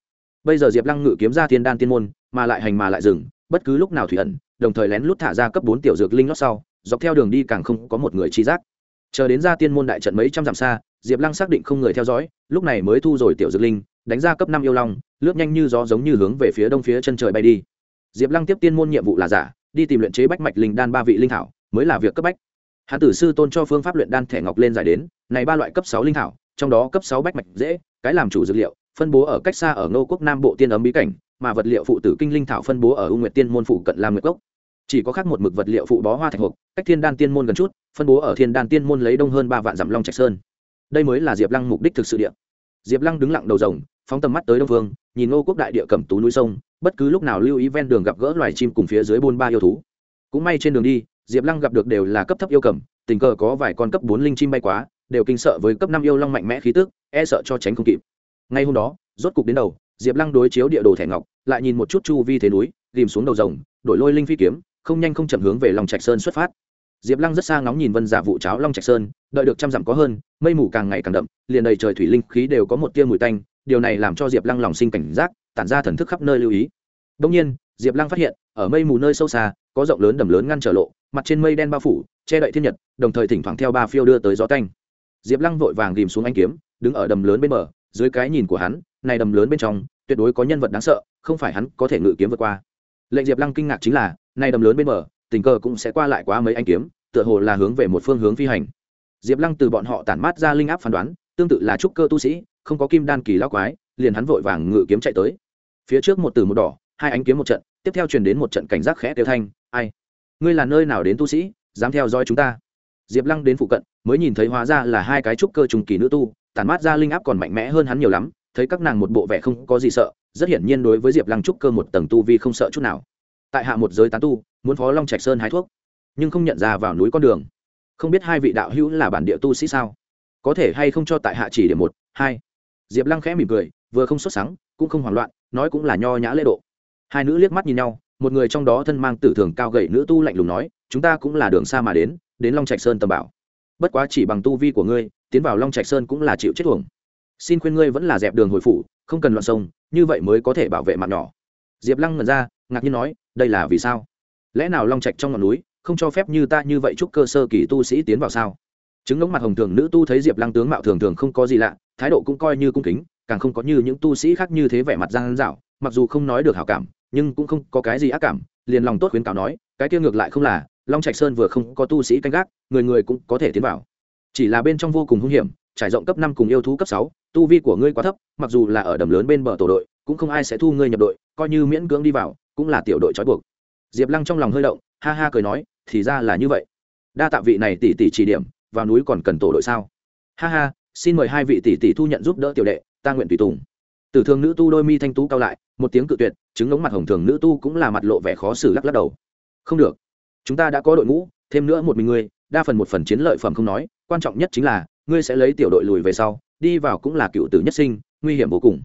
Bây giờ diệp lăng ngự kiếm ra thiên đan tiên môn, mà lại hành mà lại dừng, bất cứ lúc nào thủy ẩn đồng thời lén lút thả ra cấp bốn tiểu dược linh lót sau, dọc theo đường đi càng không có một người chi giác. Chờ đến ra tiên môn đại trận mấy trăm dặm xa, diệp lăng xác định không người theo dõi, lúc này mới thu rồi tiểu dược linh, đánh ra cấp năm yêu long, lướt nhanh như gió giống như hướng về phía đông phía chân trời bay đi. Diệp lăng tiếp tiên môn nhiệm vụ là giả, đi tìm luyện chế bách mạch linh đan ba vị linh thảo, mới là việc cấp bách. Hán tử sư tôn cho phương pháp luyện đan thẻ ngọc lên giải đến, này ba loại cấp sáu linh thảo, trong đó cấp sáu bách mạch dễ, cái làm chủ dược liệu, phân bố ở cách xa ở ngô quốc nam bộ tiên ấm bí cảnh, mà vật liệu phụ tử kinh linh thảo phân bố ở ưu nguyệt tiên môn phụ cận lam nguyệt cốc chỉ có khác một mực vật liệu phụ bó hoa thạch hộp, cách thiên đan tiên môn gần chút, phân bố ở thiên đan tiên môn lấy đông hơn ba vạn dặm long trạch sơn. Đây mới là diệp lăng mục đích thực sự địa. Diệp lăng đứng lặng đầu rồng, phóng tầm mắt tới đông vương, nhìn ngô quốc đại địa cẩm tú núi sông, bất cứ lúc nào lưu ý ven đường gặp gỡ loài chim cùng phía dưới buôn ba yêu thú. Cũng may trên đường đi, diệp lăng gặp được đều là cấp thấp yêu cầm tình cờ có vài con cấp bốn linh chim bay quá, đều kinh sợ với cấp năm yêu long mạnh mẽ khí tức e sợ cho tránh không kịp. Ngay hôm đó, rốt cục đến đầu, diệp lăng đối chiếu địa đồ thẻ ngọc, lại nhìn một chút chu vi thế núi tìm xuống đầu rồng, đổi lôi linh phi kiếm không nhanh không chậm hướng về lòng trạch sơn xuất phát. Diệp lăng rất xa ngóng nhìn vân giả vụ cháo long trạch sơn, đợi được trăm dặm có hơn, mây mù càng ngày càng đậm, liền đầy trời thủy linh khí đều có một tia mùi tanh, điều này làm cho diệp lăng lòng sinh cảnh giác, tản ra thần thức khắp nơi lưu ý. Đông nhiên, diệp lăng phát hiện, ở mây mù nơi sâu xa, có rộng lớn đầm lớn ngăn trở lộ, mặt trên mây đen bao phủ, che đậy thiên nhật, đồng thời thỉnh thoảng theo ba phiêu đưa tới gió tanh. Diệp lăng vội vàng ghìm xuống anh kiếm, đứng ở đầm lớn bên bờ, dưới cái nhìn của hắn, này đầm lớn bên trong, tuyệt đối có nhân vật đáng sợ, không phải hắn có thể ngự kiếm vượt qua lệnh diệp lăng kinh ngạc chính là, nay đầm lớn bên bờ, tình cờ cũng sẽ qua lại quá mấy anh kiếm, tựa hồ là hướng về một phương hướng phi hành. Diệp lăng từ bọn họ tản mát ra linh áp phán đoán, tương tự là trúc cơ tu sĩ, không có kim đan kỳ lao quái, liền hắn vội vàng ngự kiếm chạy tới. Phía trước một từ một đỏ, hai ánh kiếm một trận, tiếp theo truyền đến một trận cảnh giác khẽ tiêu thanh, ai? Ngươi là nơi nào đến tu sĩ, dám theo dõi chúng ta? Diệp lăng đến phụ cận, mới nhìn thấy hóa ra là hai cái trúc cơ trùng kỳ nữ tu, tản mát ra linh áp còn mạnh mẽ hơn hắn nhiều lắm thấy các nàng một bộ vẻ không có gì sợ, rất hiển nhiên đối với diệp lăng trúc cơ một tầng tu vi không sợ chút nào. Tại hạ một giới tán tu, muốn phó long trạch sơn hái thuốc, nhưng không nhận ra vào núi con đường. Không biết hai vị đạo hữu là bản địa tu sĩ sao? Có thể hay không cho tại hạ chỉ điểm một, hai. Diệp lăng khẽ mỉm cười, vừa không xuất sáng cũng không hoảng loạn, nói cũng là nho nhã lễ độ. Hai nữ liếc mắt nhìn nhau, một người trong đó thân mang tử thường cao gậy nữ tu lạnh lùng nói, chúng ta cũng là đường xa mà đến đến long trạch sơn tầm bảo. Bất quá chỉ bằng tu vi của ngươi, tiến vào long trạch sơn cũng là chịu chết tuồng xin khuyên ngươi vẫn là dẹp đường hồi phủ, không cần loạn sông, như vậy mới có thể bảo vệ mạng nhỏ. Diệp lăng ngẩn ra, ngạc nhiên nói, đây là vì sao? Lẽ nào long trạch trong ngọn núi, không cho phép như ta như vậy chúc cơ sơ kỳ tu sĩ tiến vào sao? Chứng ngống mặt hồng thường nữ tu thấy diệp lăng tướng mạo thường thường không có gì lạ, thái độ cũng coi như cung kính, càng không có như những tu sĩ khác như thế vẻ mặt gian dạo mặc dù không nói được hảo cảm, nhưng cũng không có cái gì ác cảm, liền lòng tốt khuyến cáo nói, cái kia ngược lại không là, long trạch sơn vừa không có tu sĩ canh gác, người người cũng có thể tiến vào. Chỉ là bên trong vô cùng hung hiểm trải rộng cấp năm cùng yêu thú cấp sáu, tu vi của ngươi quá thấp, mặc dù là ở đầm lớn bên bờ tổ đội, cũng không ai sẽ thu ngươi nhập đội, coi như miễn cưỡng đi vào, cũng là tiểu đội trói buộc. Diệp lăng trong lòng hơi động, ha ha cười nói, thì ra là như vậy. Đa tạ vị này tỷ tỷ chỉ điểm, vào núi còn cần tổ đội sao? Ha ha, xin mời hai vị tỷ tỷ thu nhận giúp đỡ tiểu đệ, ta nguyện tùy tùng. Tử thường nữ tu đôi mi thanh tú cao lại, một tiếng cự tuyệt, chứng ngống mặt hồng thường nữ tu cũng là mặt lộ vẻ khó xử lắc lắc đầu. Không được. Chúng ta đã có đội ngũ, thêm nữa một mình ngươi, đa phần một phần chiến lợi phẩm không nói, quan trọng nhất chính là ngươi sẽ lấy tiểu đội lùi về sau, đi vào cũng là cựu tử nhất sinh, nguy hiểm vô cùng.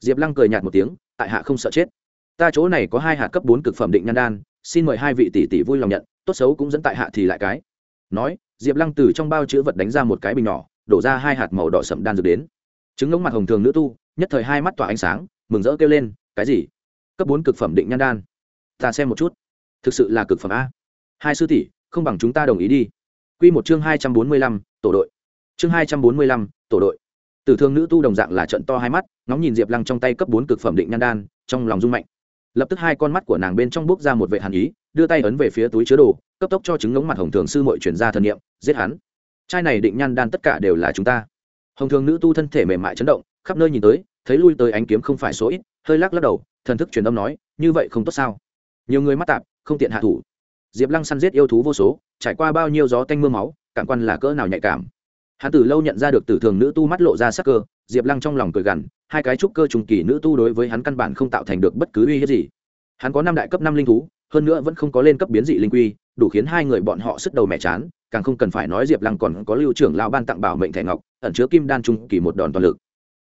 Diệp lăng cười nhạt một tiếng, tại hạ không sợ chết. Ta chỗ này có hai hạt cấp bốn cực phẩm định nhan đan, xin mời hai vị tỷ tỷ vui lòng nhận, tốt xấu cũng dẫn tại hạ thì lại cái. Nói, diệp lăng từ trong bao chữ vật đánh ra một cái bình nhỏ, đổ ra hai hạt màu đỏ sậm đan dược đến. Chứng ngống mặt hồng thường nữ tu, nhất thời hai mắt tỏa ánh sáng, mừng rỡ kêu lên, cái gì? Cấp bốn cực phẩm định nhan đan? Ta xem một chút. Thực sự là cực phẩm a. Hai sư tỷ, không bằng chúng ta đồng ý đi. Quy một chương hai trăm bốn mươi lăm, tổ đội chương hai trăm bốn mươi lăm, tổ đội. Tử thương nữ tu đồng dạng là trận to hai mắt, ngóng nhìn diệp lăng trong tay cấp bốn cực phẩm định nhan đan, trong lòng rung mạnh. Lập tức hai con mắt của nàng bên trong bước ra một vệ hàn ý, đưa tay ấn về phía túi chứa đồ, cấp tốc cho chứng ngống mặt hồng thường sư mội chuyển ra thần nghiệm giết hắn. Trai này định nhan đan tất cả đều là chúng ta. Hồng thường nữ tu thân thể mềm mại chấn động, khắp nơi nhìn tới, thấy lui tới ánh kiếm không phải số ít, hơi lắc lắc đầu, thần thức truyền âm nói, như vậy không tốt sao? Nhiều người mắc tạp, không tiện hạ thủ. Diệp lăng săn giết yêu thú vô số, trải qua bao nhiêu gió tanh m ư a máu, cảm quan là cỡ nào nhạy cảm hắn từ lâu nhận ra được tử thường nữ tu mắt lộ ra sắc cơ, diệp lăng trong lòng cười gằn, hai cái trúc cơ trùng kỳ nữ tu đối với hắn căn bản không tạo thành được bất cứ uy hiếp gì. Hắn có năm đại cấp năm linh thú, hơn nữa vẫn không có lên cấp biến dị linh quy, đủ khiến hai người bọn họ sức đầu mẹ chán, càng không cần phải nói diệp lăng còn có lưu trưởng lao ban tặng bảo mệnh thẻ ngọc, ẩn chứa kim đan trung kỳ một đòn toàn lực.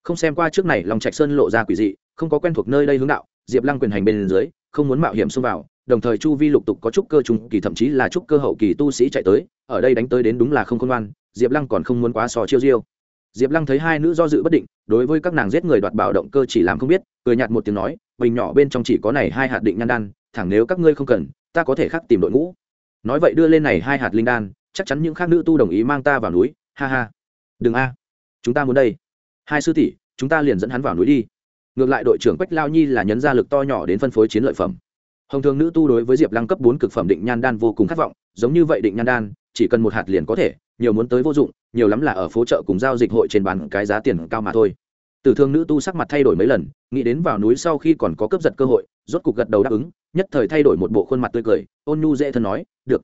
Không xem qua trước này lòng trạch sơn lộ ra quỷ dị, không có quen thuộc nơi đây hướng đạo, diệp lăng quyền hành bên dưới, không muốn mạo hiểm xông vào, đồng thời chu vi lục tục có trúc cơ trung kỳ thậm chí là trúc cơ hậu kỳ tu sĩ chạy tới, ở đây đánh tới đến đúng là không khôn ngoan diệp lăng còn không muốn quá sò chiêu diêu. Diệp lăng thấy hai nữ do dự bất định, đối với các nàng giết người đoạt bảo động cơ chỉ làm không biết, cười nhạt một tiếng nói, bình nhỏ bên trong chỉ có này hai hạt định nhan đan, thẳng nếu các ngươi không cần, ta có thể khắc tìm đội ngũ. Nói vậy đưa lên này hai hạt linh đan, chắc chắn những khác nữ tu đồng ý mang ta vào núi, ha ha. Đừng a, chúng ta muốn đây. Hai sư tỷ, chúng ta liền dẫn hắn vào núi đi. Ngược lại đội trưởng quách lao nhi là nhấn ra lực to nhỏ đến phân phối chiến lợi phẩm. Hồng thường nữ tu đối với diệp lăng cấp bốn cực phẩm định nhan đan vô cùng khát vọng, giống như vậy định nhan đan, chỉ cần một hạt liền có thể nhiều muốn tới vô dụng, nhiều lắm là ở phố chợ cùng giao dịch hội trên bàn cái giá tiền cao mà thôi. Tử thương nữ tu sắc mặt thay đổi mấy lần, nghĩ đến vào núi sau khi còn có cướp giật cơ hội, rốt cục gật đầu đáp ứng, nhất thời thay đổi một bộ khuôn mặt tươi cười, ôn nhu dễ thân nói, được,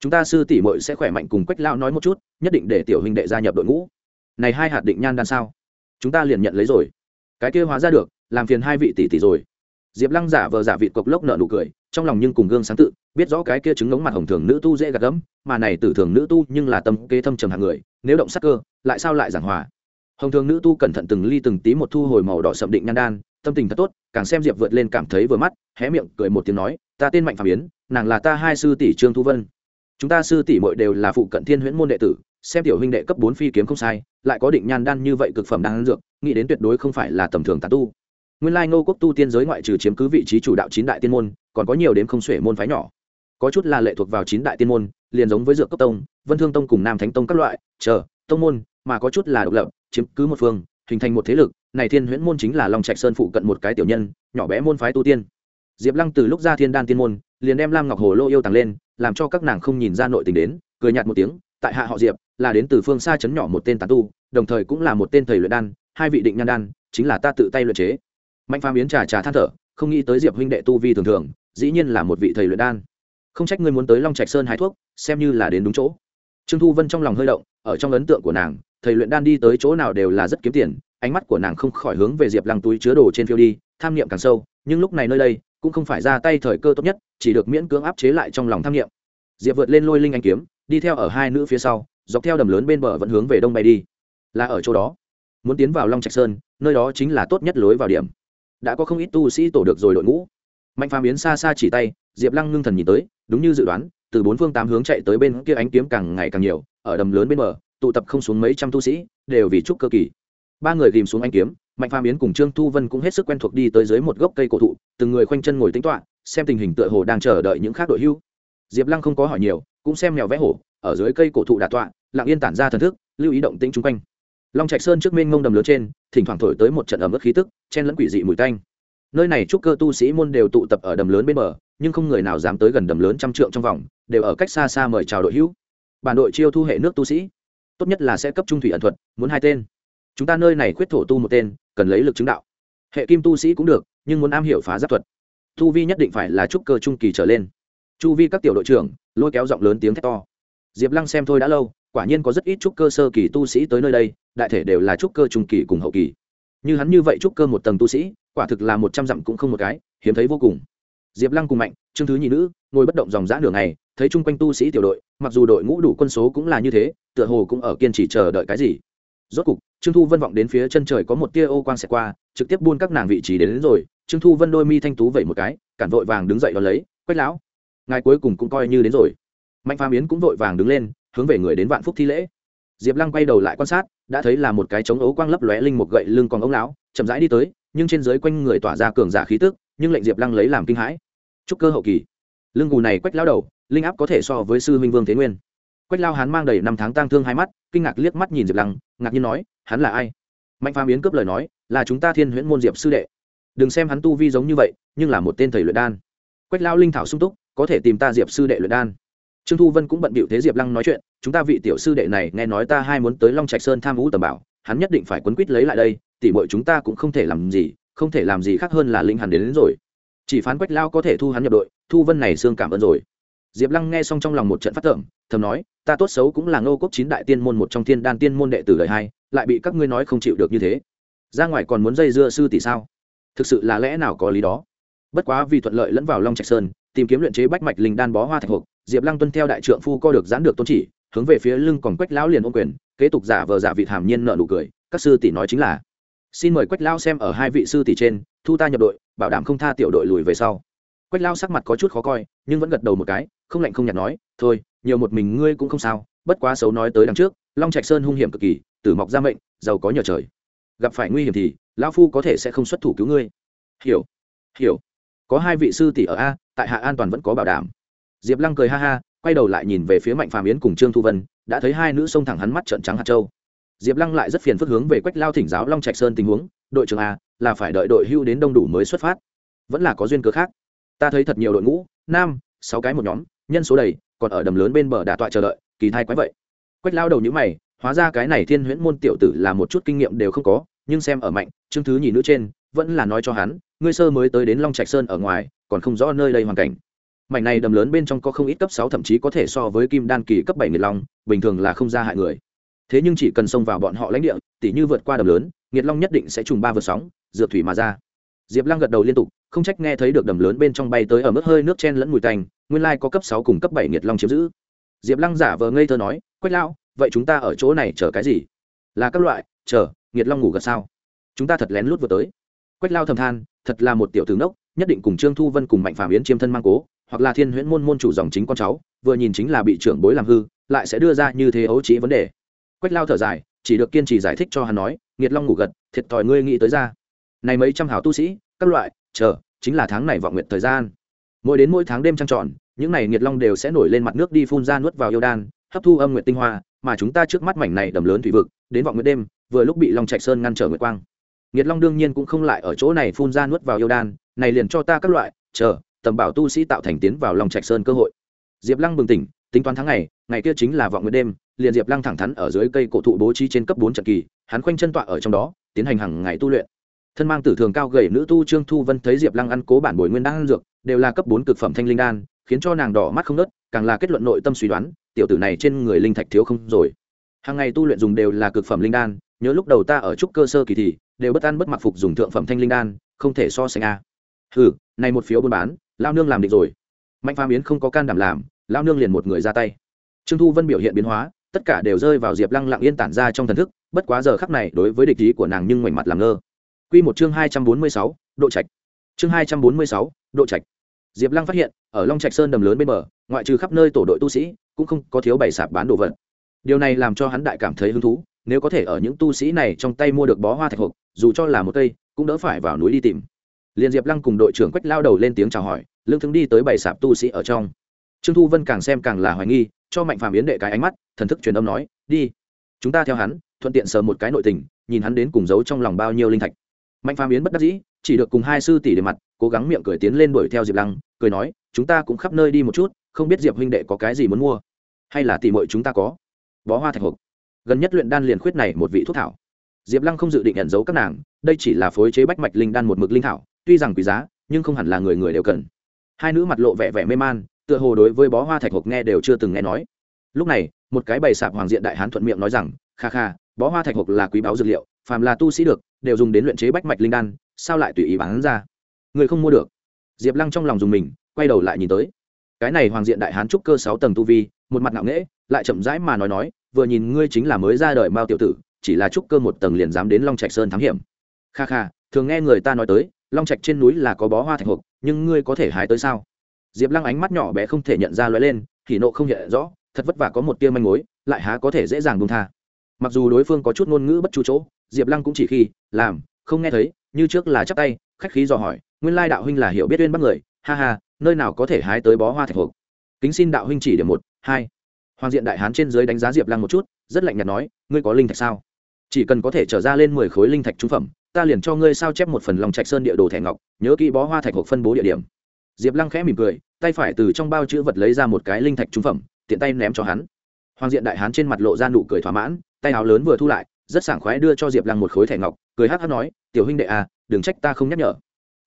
chúng ta sư tỷ muội sẽ khỏe mạnh cùng quách lao nói một chút, nhất định để tiểu huynh đệ gia nhập đội ngũ. Này hai hạt định nhan đan sao? Chúng ta liền nhận lấy rồi. Cái kia hóa ra được, làm phiền hai vị tỷ tỷ rồi diệp lăng giả vờ giả vịt cộc lốc nợ nụ cười, trong lòng nhưng cùng gương sáng tự, biết rõ cái kia chứng ngống mặt hồng thường nữ tu dễ gạt gẫm, mà này tử thường nữ tu nhưng là tâm kế thâm trầm hạng người, nếu động sắc cơ, lại sao lại giảng hòa? Hồng thường nữ tu cẩn thận từng ly từng tí một thu hồi màu đỏ sậm định nhan đan, tâm tình thật tốt, càng xem diệp vượt lên cảm thấy vừa mắt, hé miệng cười một tiếng nói, ta tên mạnh phạm yến, nàng là ta hai sư tỷ trương thu vân. Chúng ta sư tỷ muội đều là phụ cận thiên huyễn môn đệ tử, xem tiểu huynh đệ cấp bốn phi kiếm không sai, lại có định nhan đan như vậy cực phẩm đang dược, nghĩ đến tuyệt đối không phải là tầm thường tà tu nguyên lai ngô quốc tu tiên giới ngoại trừ chiếm cứ vị trí chủ đạo chín đại tiên môn, còn có nhiều đến không xuể môn phái nhỏ. Có chút là lệ thuộc vào chín đại tiên môn, liền giống với dược cấp tông, vân thương tông cùng nam thánh tông các loại, chờ, tông môn, mà có chút là độc lập, chiếm cứ một phương, hình thành một thế lực, này thiên huyễn môn chính là long trạch sơn phụ cận một cái tiểu nhân, nhỏ bé môn phái tu tiên. Diệp lăng từ lúc ra thiên đan tiên môn, liền đem lam ngọc hồ lô yêu tàng lên, làm cho các nàng không nhìn ra nội tình đến, cười nhạt một tiếng, tại hạ họ diệp, là đến từ phương xa chấn nhỏ một tên tán tu, đồng thời cũng là một tên thầy luyện đan, hai vị định nhan đan, chính là ta tự tay luyện chế mạnh phàm biến trà trà than thở, không nghĩ tới diệp huynh đệ tu vi thường thường, dĩ nhiên là một vị thầy luyện đan. Không trách ngươi muốn tới long trạch sơn hái thuốc, xem như là đến đúng chỗ. Trương thu vân trong lòng hơi động, ở trong ấn tượng của nàng, thầy luyện đan đi tới chỗ nào đều là rất kiếm tiền, ánh mắt của nàng không khỏi hướng về diệp lăng túi chứa đồ trên phiêu đi, tham niệm càng sâu, nhưng lúc này nơi đây, cũng không phải ra tay thời cơ tốt nhất, chỉ được miễn cưỡng áp chế lại trong lòng tham niệm. Diệp vượt lên lôi linh anh kiếm, đi theo ở hai nữ phía sau, dọc theo đầm lớn bên bờ vẫn hướng về đông bay đi. Là ở chỗ đó. Muốn tiến vào long trạch sơn, nơi đó chính là tốt nhất lối vào điểm đã có không ít tu sĩ tổ được rồi đội ngũ. Mạnh phàm yến xa xa chỉ tay, diệp lăng ngưng thần nhìn tới, đúng như dự đoán, từ bốn phương tám hướng chạy tới bên kia ánh kiếm càng ngày càng nhiều, ở đầm lớn bên bờ, tụ tập không xuống mấy trăm tu sĩ, đều vì chúc cơ kỳ. Ba người ghìm xuống ánh kiếm, mạnh phàm yến cùng trương thu vân cũng hết sức quen thuộc đi tới dưới một gốc cây cổ thụ, từng người khoanh chân ngồi tính toạ xem tình hình tựa hồ đang chờ đợi những khác đội hưu. Diệp lăng không có hỏi nhiều, cũng xem mèo vẽ hổ, ở dưới cây cổ thụ đà tọa, lặng yên tản ra thần thức, lưu ý động tĩnh chung quanh. Long trạch sơn trước mênh mông đầm lớn trên thỉnh thoảng thổi tới một trận ẩm ướt khí tức, chen lẫn quỷ dị mùi tanh. Nơi này trúc cơ tu sĩ môn đều tụ tập ở đầm lớn bên bờ, nhưng không người nào dám tới gần đầm lớn trăm trượng trong vòng, đều ở cách xa xa mời chào đội hữu. Bản đội chiêu thu hệ nước tu sĩ. Tốt nhất là sẽ cấp trung thủy ẩn thuật, muốn hai tên. Chúng ta nơi này khuyết thổ tu một tên, cần lấy lực chứng đạo. Hệ kim tu sĩ cũng được, nhưng muốn am hiểu phá giáp thuật. Tu vi nhất định phải là trúc cơ trung kỳ trở lên. Chu vi các tiểu đội trưởng, lôi kéo giọng lớn tiếng thét to. Diệp lăng xem thôi đã lâu quả nhiên có rất ít trúc cơ sơ kỳ tu sĩ tới nơi đây đại thể đều là trúc cơ trung kỳ cùng hậu kỳ. Như hắn như vậy trúc cơ một tầng tu sĩ quả thực là một trăm dặm cũng không một cái hiếm thấy vô cùng. Diệp lăng cùng mạnh trương thứ nhị nữ ngồi bất động dòng g ã đường này thấy chung quanh tu sĩ tiểu đội mặc dù đội ngũ đủ quân số cũng là như thế tựa hồ cũng ở kiên trì chờ đợi cái gì. Rốt cục trương thu vân vọng đến phía chân trời có một tia ô quang xẹt qua trực tiếp buôn các nàng vị trí đến, đến rồi. Trương thu vân đôi mi thanh tú vậy một cái cản vội vàng đứng dậy đón lấy. Quách lão ngài cuối cùng cũng coi như đến rồi. Mạnh phàm yến cũng vội vàng đứng lên hướng về người đến vạn phúc thi lễ. Diệp lăng quay đầu lại quan sát, đã thấy là một cái trống ấu quang lấp lóe linh một gậy lưng còn ống lão, chậm rãi đi tới, nhưng trên dưới quanh người tỏa ra cường giả khí tức, nhưng lệnh diệp lăng lấy làm kinh hãi. Chúc cơ hậu kỳ. Lưng gù này quách lao đầu, linh áp có thể so với sư minh vương thế nguyên. Quách lao hán mang đầy năm tháng tang thương hai mắt, kinh ngạc liếc mắt nhìn diệp lăng, ngạc nhiên nói, hắn là ai? Mạnh phàm yến cướp lời nói, là chúng ta thiên huyễn môn diệp sư đệ. Đừng xem hắn tu vi giống như vậy, nhưng là một tên thầy luyện đan. Quách lao linh thảo sung túc, có thể tìm ta diệp sư đệ luyện đan trương thu vân cũng bận bịu thế diệp lăng nói chuyện chúng ta vị tiểu sư đệ này nghe nói ta hai muốn tới long trạch sơn tham vũ tầm bảo hắn nhất định phải quấn quýt lấy lại đây tỉ mọi chúng ta cũng không thể làm gì không thể làm gì khác hơn là linh hàn đến, đến rồi. Chỉ phán quách lao có thể thu hắn nhập đội thu vân này xương cảm ơn rồi. Diệp lăng nghe xong trong lòng một trận phát tưởng thầm nói ta tốt xấu cũng là ngô Cốt chín đại tiên môn một trong thiên đan tiên môn đệ tử đời hai lại bị các ngươi nói không chịu được như thế. Ra ngoài còn muốn dây dưa sư tỷ sao? Thực sự là lẽ nào có lý đó? Bất quá vì thuận lợi lẫn vào long trạch sơn tìm kiếm luyện chế bách mạch linh đan bó hoa thạch hộp diệp lăng tuân theo đại trượng phu co được giãn được tôn chỉ, hướng về phía lưng còn quách lão liền ôm quyền, kế tục giả vờ giả vị hàm nhiên nợ nụ cười, các sư tỷ nói chính là, xin mời quách lão xem ở hai vị sư tỷ trên, thu ta nhập đội, bảo đảm không tha tiểu đội lùi về sau. Quách lão sắc mặt có chút khó coi, nhưng vẫn gật đầu một cái, không lạnh không nhạt nói, thôi, nhiều một mình ngươi cũng không sao, bất quá xấu nói tới đằng trước, long trạch sơn hung hiểm cực kỳ, tử mọc ra mệnh, giàu có nhờ trời. Gặp phải nguy hiểm thì, lão phu có thể sẽ không xuất thủ cứu ngươi. Hiểu hiểu. Có hai vị sư tỷ ở a, tại hạ an toàn vẫn có bảo đảm diệp lăng cười ha ha, quay đầu lại nhìn về phía mạnh phàm yến cùng trương thu vân, đã thấy hai nữ xông thẳng hắn mắt trợn trắng hạt châu. Diệp lăng lại rất phiền phức hướng về quách lao thỉnh giáo long trạch sơn tình huống, đội trưởng a là phải đợi đội hưu đến đông đủ mới xuất phát. Vẫn là có duyên cớ khác. Ta thấy thật nhiều đội ngũ, nam, sáu cái một nhóm, nhân số đầy, còn ở đầm lớn bên bờ đà tọa chờ đợi, kỳ thai quái vậy. Quách lao đầu nhữ mày, hóa ra cái này thiên huyễn môn tiểu tử là một chút kinh nghiệm đều không có, nhưng xem ở mạnh chương thứ nhì nữ trên, vẫn là nói cho hắn, ngươi sơ mới tới đến long trạch sơn ở ngoài, còn không rõ nơi đây hoàn cảnh mảnh này đầm lớn bên trong có không ít cấp sáu thậm chí có thể so với kim đan kỳ cấp bảy nghiệt long, bình thường là không ra hại người. Thế nhưng chỉ cần xông vào bọn họ lãnh địa, tỉ như vượt qua đầm lớn, nghiệt long nhất định sẽ trùng ba vượt sóng, dược thủy mà ra. Diệp lăng gật đầu liên tục, không trách nghe thấy được đầm lớn bên trong bay tới ở mức hơi nước chen lẫn mùi tanh, nguyên lai có cấp sáu cùng cấp bảy nghiệt long chiếm giữ. Diệp lăng giả vờ ngây thơ nói, quách lao vậy chúng ta ở chỗ này chờ cái gì? Là các loại, chờ, nghiệt long ngủ gật sao? Chúng ta thật lén lút vừa tới. Quách lao thầm than, thật là một tiểu tướng nốc nhất định cùng trương thu vân cùng mạnh phàm yến chiêm thân mang cố hoặc là thiên huyễn môn môn chủ dòng chính con cháu, vừa nhìn chính là bị trưởng bối làm hư, lại sẽ đưa ra như thế ấu trí vấn đề. Quách lao thở dài, chỉ được kiên trì giải thích cho hắn nói, nghiệt long ngủ gật, thiệt thòi ngươi nghĩ tới ra. Này mấy trăm hảo tu sĩ, các loại, chờ, chính là tháng này vọng nguyện thời gian. Mỗi đến mỗi tháng đêm trăng tròn, những này nghiệt long đều sẽ nổi lên mặt nước đi phun ra nuốt vào yêu đan, hấp thu âm nguyện tinh hoa, mà chúng ta trước mắt mảnh này đầm lớn thủy vực, đến vọng nguyện đêm, vừa lúc bị long trạch sơn ngăn trở nguyệt quang. Nghiệt long đương nhiên cũng không lại ở chỗ này phun ra nuốt vào yêu đan, này liền cho ta các loại, chờ tầm bảo tu sĩ tạo thành tiến vào lòng trạch sơn cơ hội. Diệp lăng bừng tỉnh, tính toán tháng ngày ngày kia chính là vọng nguyệt đêm, liền diệp lăng thẳng thắn ở dưới cây cổ thụ bố trí trên cấp bốn trận kỳ, hắn khoanh chân tọa ở trong đó, tiến hành hàng ngày tu luyện. Thân mang tử thường cao gầy nữ tu trương thu vân thấy diệp lăng ăn cố bản bồi nguyên đan dược, đều là cấp bốn cực phẩm thanh linh đan, khiến cho nàng đỏ mắt không nớt, càng là kết luận nội tâm suy đoán, tiểu tử này trên người linh thạch thiếu không rồi. Hàng ngày tu luyện dùng đều là cực phẩm linh đan, nhớ lúc đầu ta ở trúc cơ sơ kỳ thì, đều bất ăn bất mặc phục dùng thượng phẩm thanh linh đan, không thể so sánh a. À. ừ này một phiếu buôn bán lao nương làm định rồi. Mạnh phàm yến không có can đảm làm, lao nương liền một người ra tay. Trương thu vân biểu hiện biến hóa, tất cả đều rơi vào diệp lăng lặng yên tản ra trong thần thức, bất quá giờ khắc này đối với địch ý của nàng nhưng ngoảnh mặt làm ngơ. Q một chương hai trăm bốn mươi sáu, độ trạch. Chương hai trăm bốn mươi sáu, độ trạch. Diệp lăng phát hiện, ở long trạch sơn đầm lớn bên bờ, ngoại trừ khắp nơi tổ đội tu sĩ, cũng không có thiếu bày sạp bán đồ vật. Điều này làm cho hắn đại cảm thấy hứng thú, nếu có thể ở những tu sĩ này trong tay mua được bó hoa thạch hộp, dù cho là một cây, cũng đỡ phải vào núi đi tìm. Liền diệp lăng cùng đội trưởng quách lao đầu lên tiếng chào hỏi lương thương đi tới bảy sạp tu sĩ ở trong. Trương thu vân càng xem càng là hoài nghi, cho mạnh phàm yến đệ cái ánh mắt, thần thức truyền âm nói, đi, chúng ta theo hắn, thuận tiện sờ một cái nội tình, nhìn hắn đến cùng giấu trong lòng bao nhiêu linh thạch. Mạnh phàm yến bất đắc dĩ, chỉ được cùng hai sư tỷ để mặt, cố gắng miệng cười tiến lên đuổi theo diệp lăng, cười nói, chúng ta cũng khắp nơi đi một chút, không biết diệp huynh đệ có cái gì muốn mua? Hay là tỷ mội chúng ta có? Bó hoa thạch hộp. Gần nhất luyện đan liền khuyết này một vị thuốc thảo. Diệp lăng không dự định ẩn giấu các nàng, đây chỉ là phối chế bách mạch linh đan một mực linh thảo, tuy rằng quý giá, nhưng không hẳn là người người đều cần hai nữ mặt lộ vẻ vẻ mê man, tựa hồ đối với bó hoa thạch hộp nghe đều chưa từng nghe nói. Lúc này, một cái bày sạp hoàng diện đại hán thuận miệng nói rằng, kha kha, bó hoa thạch hộp là quý báu dược liệu, phàm là tu sĩ được, đều dùng đến luyện chế bách mạch linh đan, sao lại tùy ý bán ra? Người không mua được. Diệp lăng trong lòng dùng mình, quay đầu lại nhìn tới. Cái này hoàng diện đại hán trúc cơ sáu tầng tu vi, một mặt ngạo nghễ, lại chậm rãi mà nói nói, vừa nhìn ngươi chính là mới ra đời mao tiểu tử, chỉ là trúc cơ một tầng liền dám đến long trạch sơn thám hiểm. Kha kha, thường nghe người ta nói tới, long trạch trên núi là có bó hoa thạch hộp nhưng ngươi có thể hái tới sao? Diệp lăng ánh mắt nhỏ bé không thể nhận ra lóe lên thì nộ không nhận rõ, thật vất vả có một tia manh mối, lại há có thể dễ dàng buông tha. Mặc dù đối phương có chút ngôn ngữ bất chú chỗ, diệp lăng cũng chỉ khi, làm, không nghe thấy, như trước là chắc tay, khách khí dò hỏi, nguyên lai đạo huynh là hiểu biết uyên bắt người, ha ha, nơi nào có thể hái tới bó hoa thạch hộp? Kính xin đạo huynh chỉ điểm một, hai. Hoàng diện đại hán trên dưới đánh giá diệp lăng một chút, rất lạnh nhạt nói, ngươi có linh thạch sao? Chỉ cần có thể trở ra lên mười khối linh thạch trung phẩm ta liền cho ngươi sao chép một phần lòng trạch sơn địa đồ thẻ ngọc, nhớ kỹ bó hoa thạch hộp phân bố địa điểm. Diệp lăng khẽ mỉm cười, tay phải từ trong bao chữ vật lấy ra một cái linh thạch trúng phẩm, tiện tay ném cho hắn. Hoàng diện đại hán trên mặt lộ ra nụ cười thỏa mãn, tay áo lớn vừa thu lại, rất sảng khoái đưa cho diệp lăng một khối thẻ ngọc, cười hát hát nói, tiểu huynh đệ à đừng trách ta không nhắc nhở.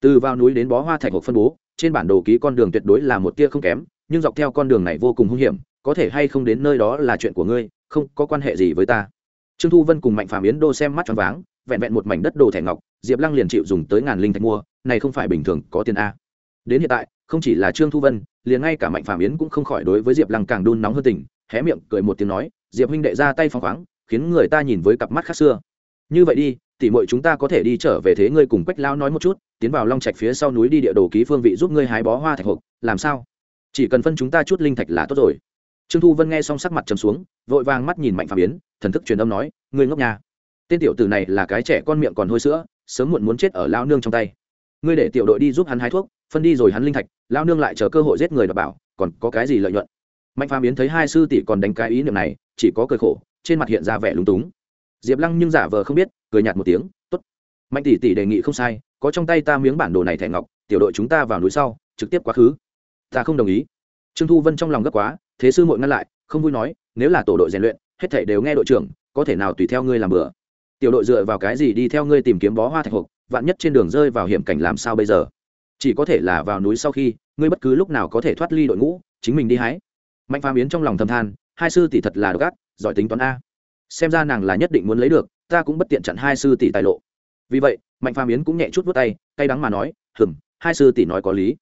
Từ vào núi đến bó hoa thạch hộp phân bố, trên bản đồ ký con đường tuyệt đối là một tia không kém, nhưng dọc theo con đường này vô cùng hung hiểm, có thể hay không đến nơi đó là chuyện của ngươi, không có quan hệ gì với ta. Trương thu vân cùng mạnh phàm yến đô xem mắt tròn váng vẹn vẹn một mảnh đất đồ thẻ ngọc, diệp lăng liền chịu dùng tới ngàn linh thạch mua, này không phải bình thường, có tiền a. Đến hiện tại, không chỉ là trương thu vân, liền ngay cả mạnh phàm yến cũng không khỏi đối với diệp lăng càng đun nóng hơn tình hé miệng cười một tiếng nói, diệp huynh đệ ra tay phăng khoáng, khiến người ta nhìn với cặp mắt khác xưa. Như vậy đi tỉ mọi chúng ta có thể đi trở về thế ngươi cùng quách lao nói một chút, tiến vào long trạch phía sau núi đi địa đồ ký phương vị giúp ngươi hái bó hoa thạch hộp, làm sao? Chỉ cần phân chúng ta chút linh thạch là tốt rồi. Trương thu vân nghe xong sắc mặt trầm xuống, vội vàng mắt nhìn mạnh phàm yến, thần thức truyền âm nói, ngươi ngốc nhà tên tiểu tử này là cái trẻ con miệng còn hôi sữa, sớm muộn muốn chết ở lao nương trong tay. Ngươi để tiểu đội đi giúp hắn hái thuốc, phân đi rồi hắn linh thạch lao nương lại chờ cơ hội giết người đ bảo, còn có cái gì lợi nhuận? Mạnh phàm yến thấy hai sư tỷ còn đánh cái ý niệm này, chỉ có cười khổ, trên mặt hiện ra vẻ lúng túng. Diệp lăng nhưng giả vờ không biết, cười nhạt một tiếng t ố t mạnh tỷ tỷ đề nghị không sai, có trong tay ta miếng bản đồ này thẻ ngọc, tiểu đội chúng ta vào núi sau, trực tiếp quá khứ. Ta không đồng ý. Trương thu vân trong lòng gấp quá, thế sư mội ngăn lại, không vui nói, nếu là tổ đội rèn luyện, hết thể đều nghe đội trưởng, có thể nào tùy theo ngươi làm bừa? Tiểu đội dựa vào cái gì đi theo ngươi tìm kiếm bó hoa thạch hộp, vạn nhất trên đường rơi vào hiểm cảnh làm sao bây giờ? Chỉ có thể là vào núi sau khi, ngươi bất cứ lúc nào có thể thoát ly đội ngũ, chính mình đi hái. Mạnh phàm yến trong lòng thầm than, hai sư tỷ thật là gắt giỏi tính toán a. Xem ra nàng là nhất định muốn lấy được, ta cũng bất tiện chặn hai sư tỷ tài lộ. Vì vậy, mạnh phàm yến cũng nhẹ chút vút tay, cay đắng mà nói hừng hai sư tỷ nói có lý.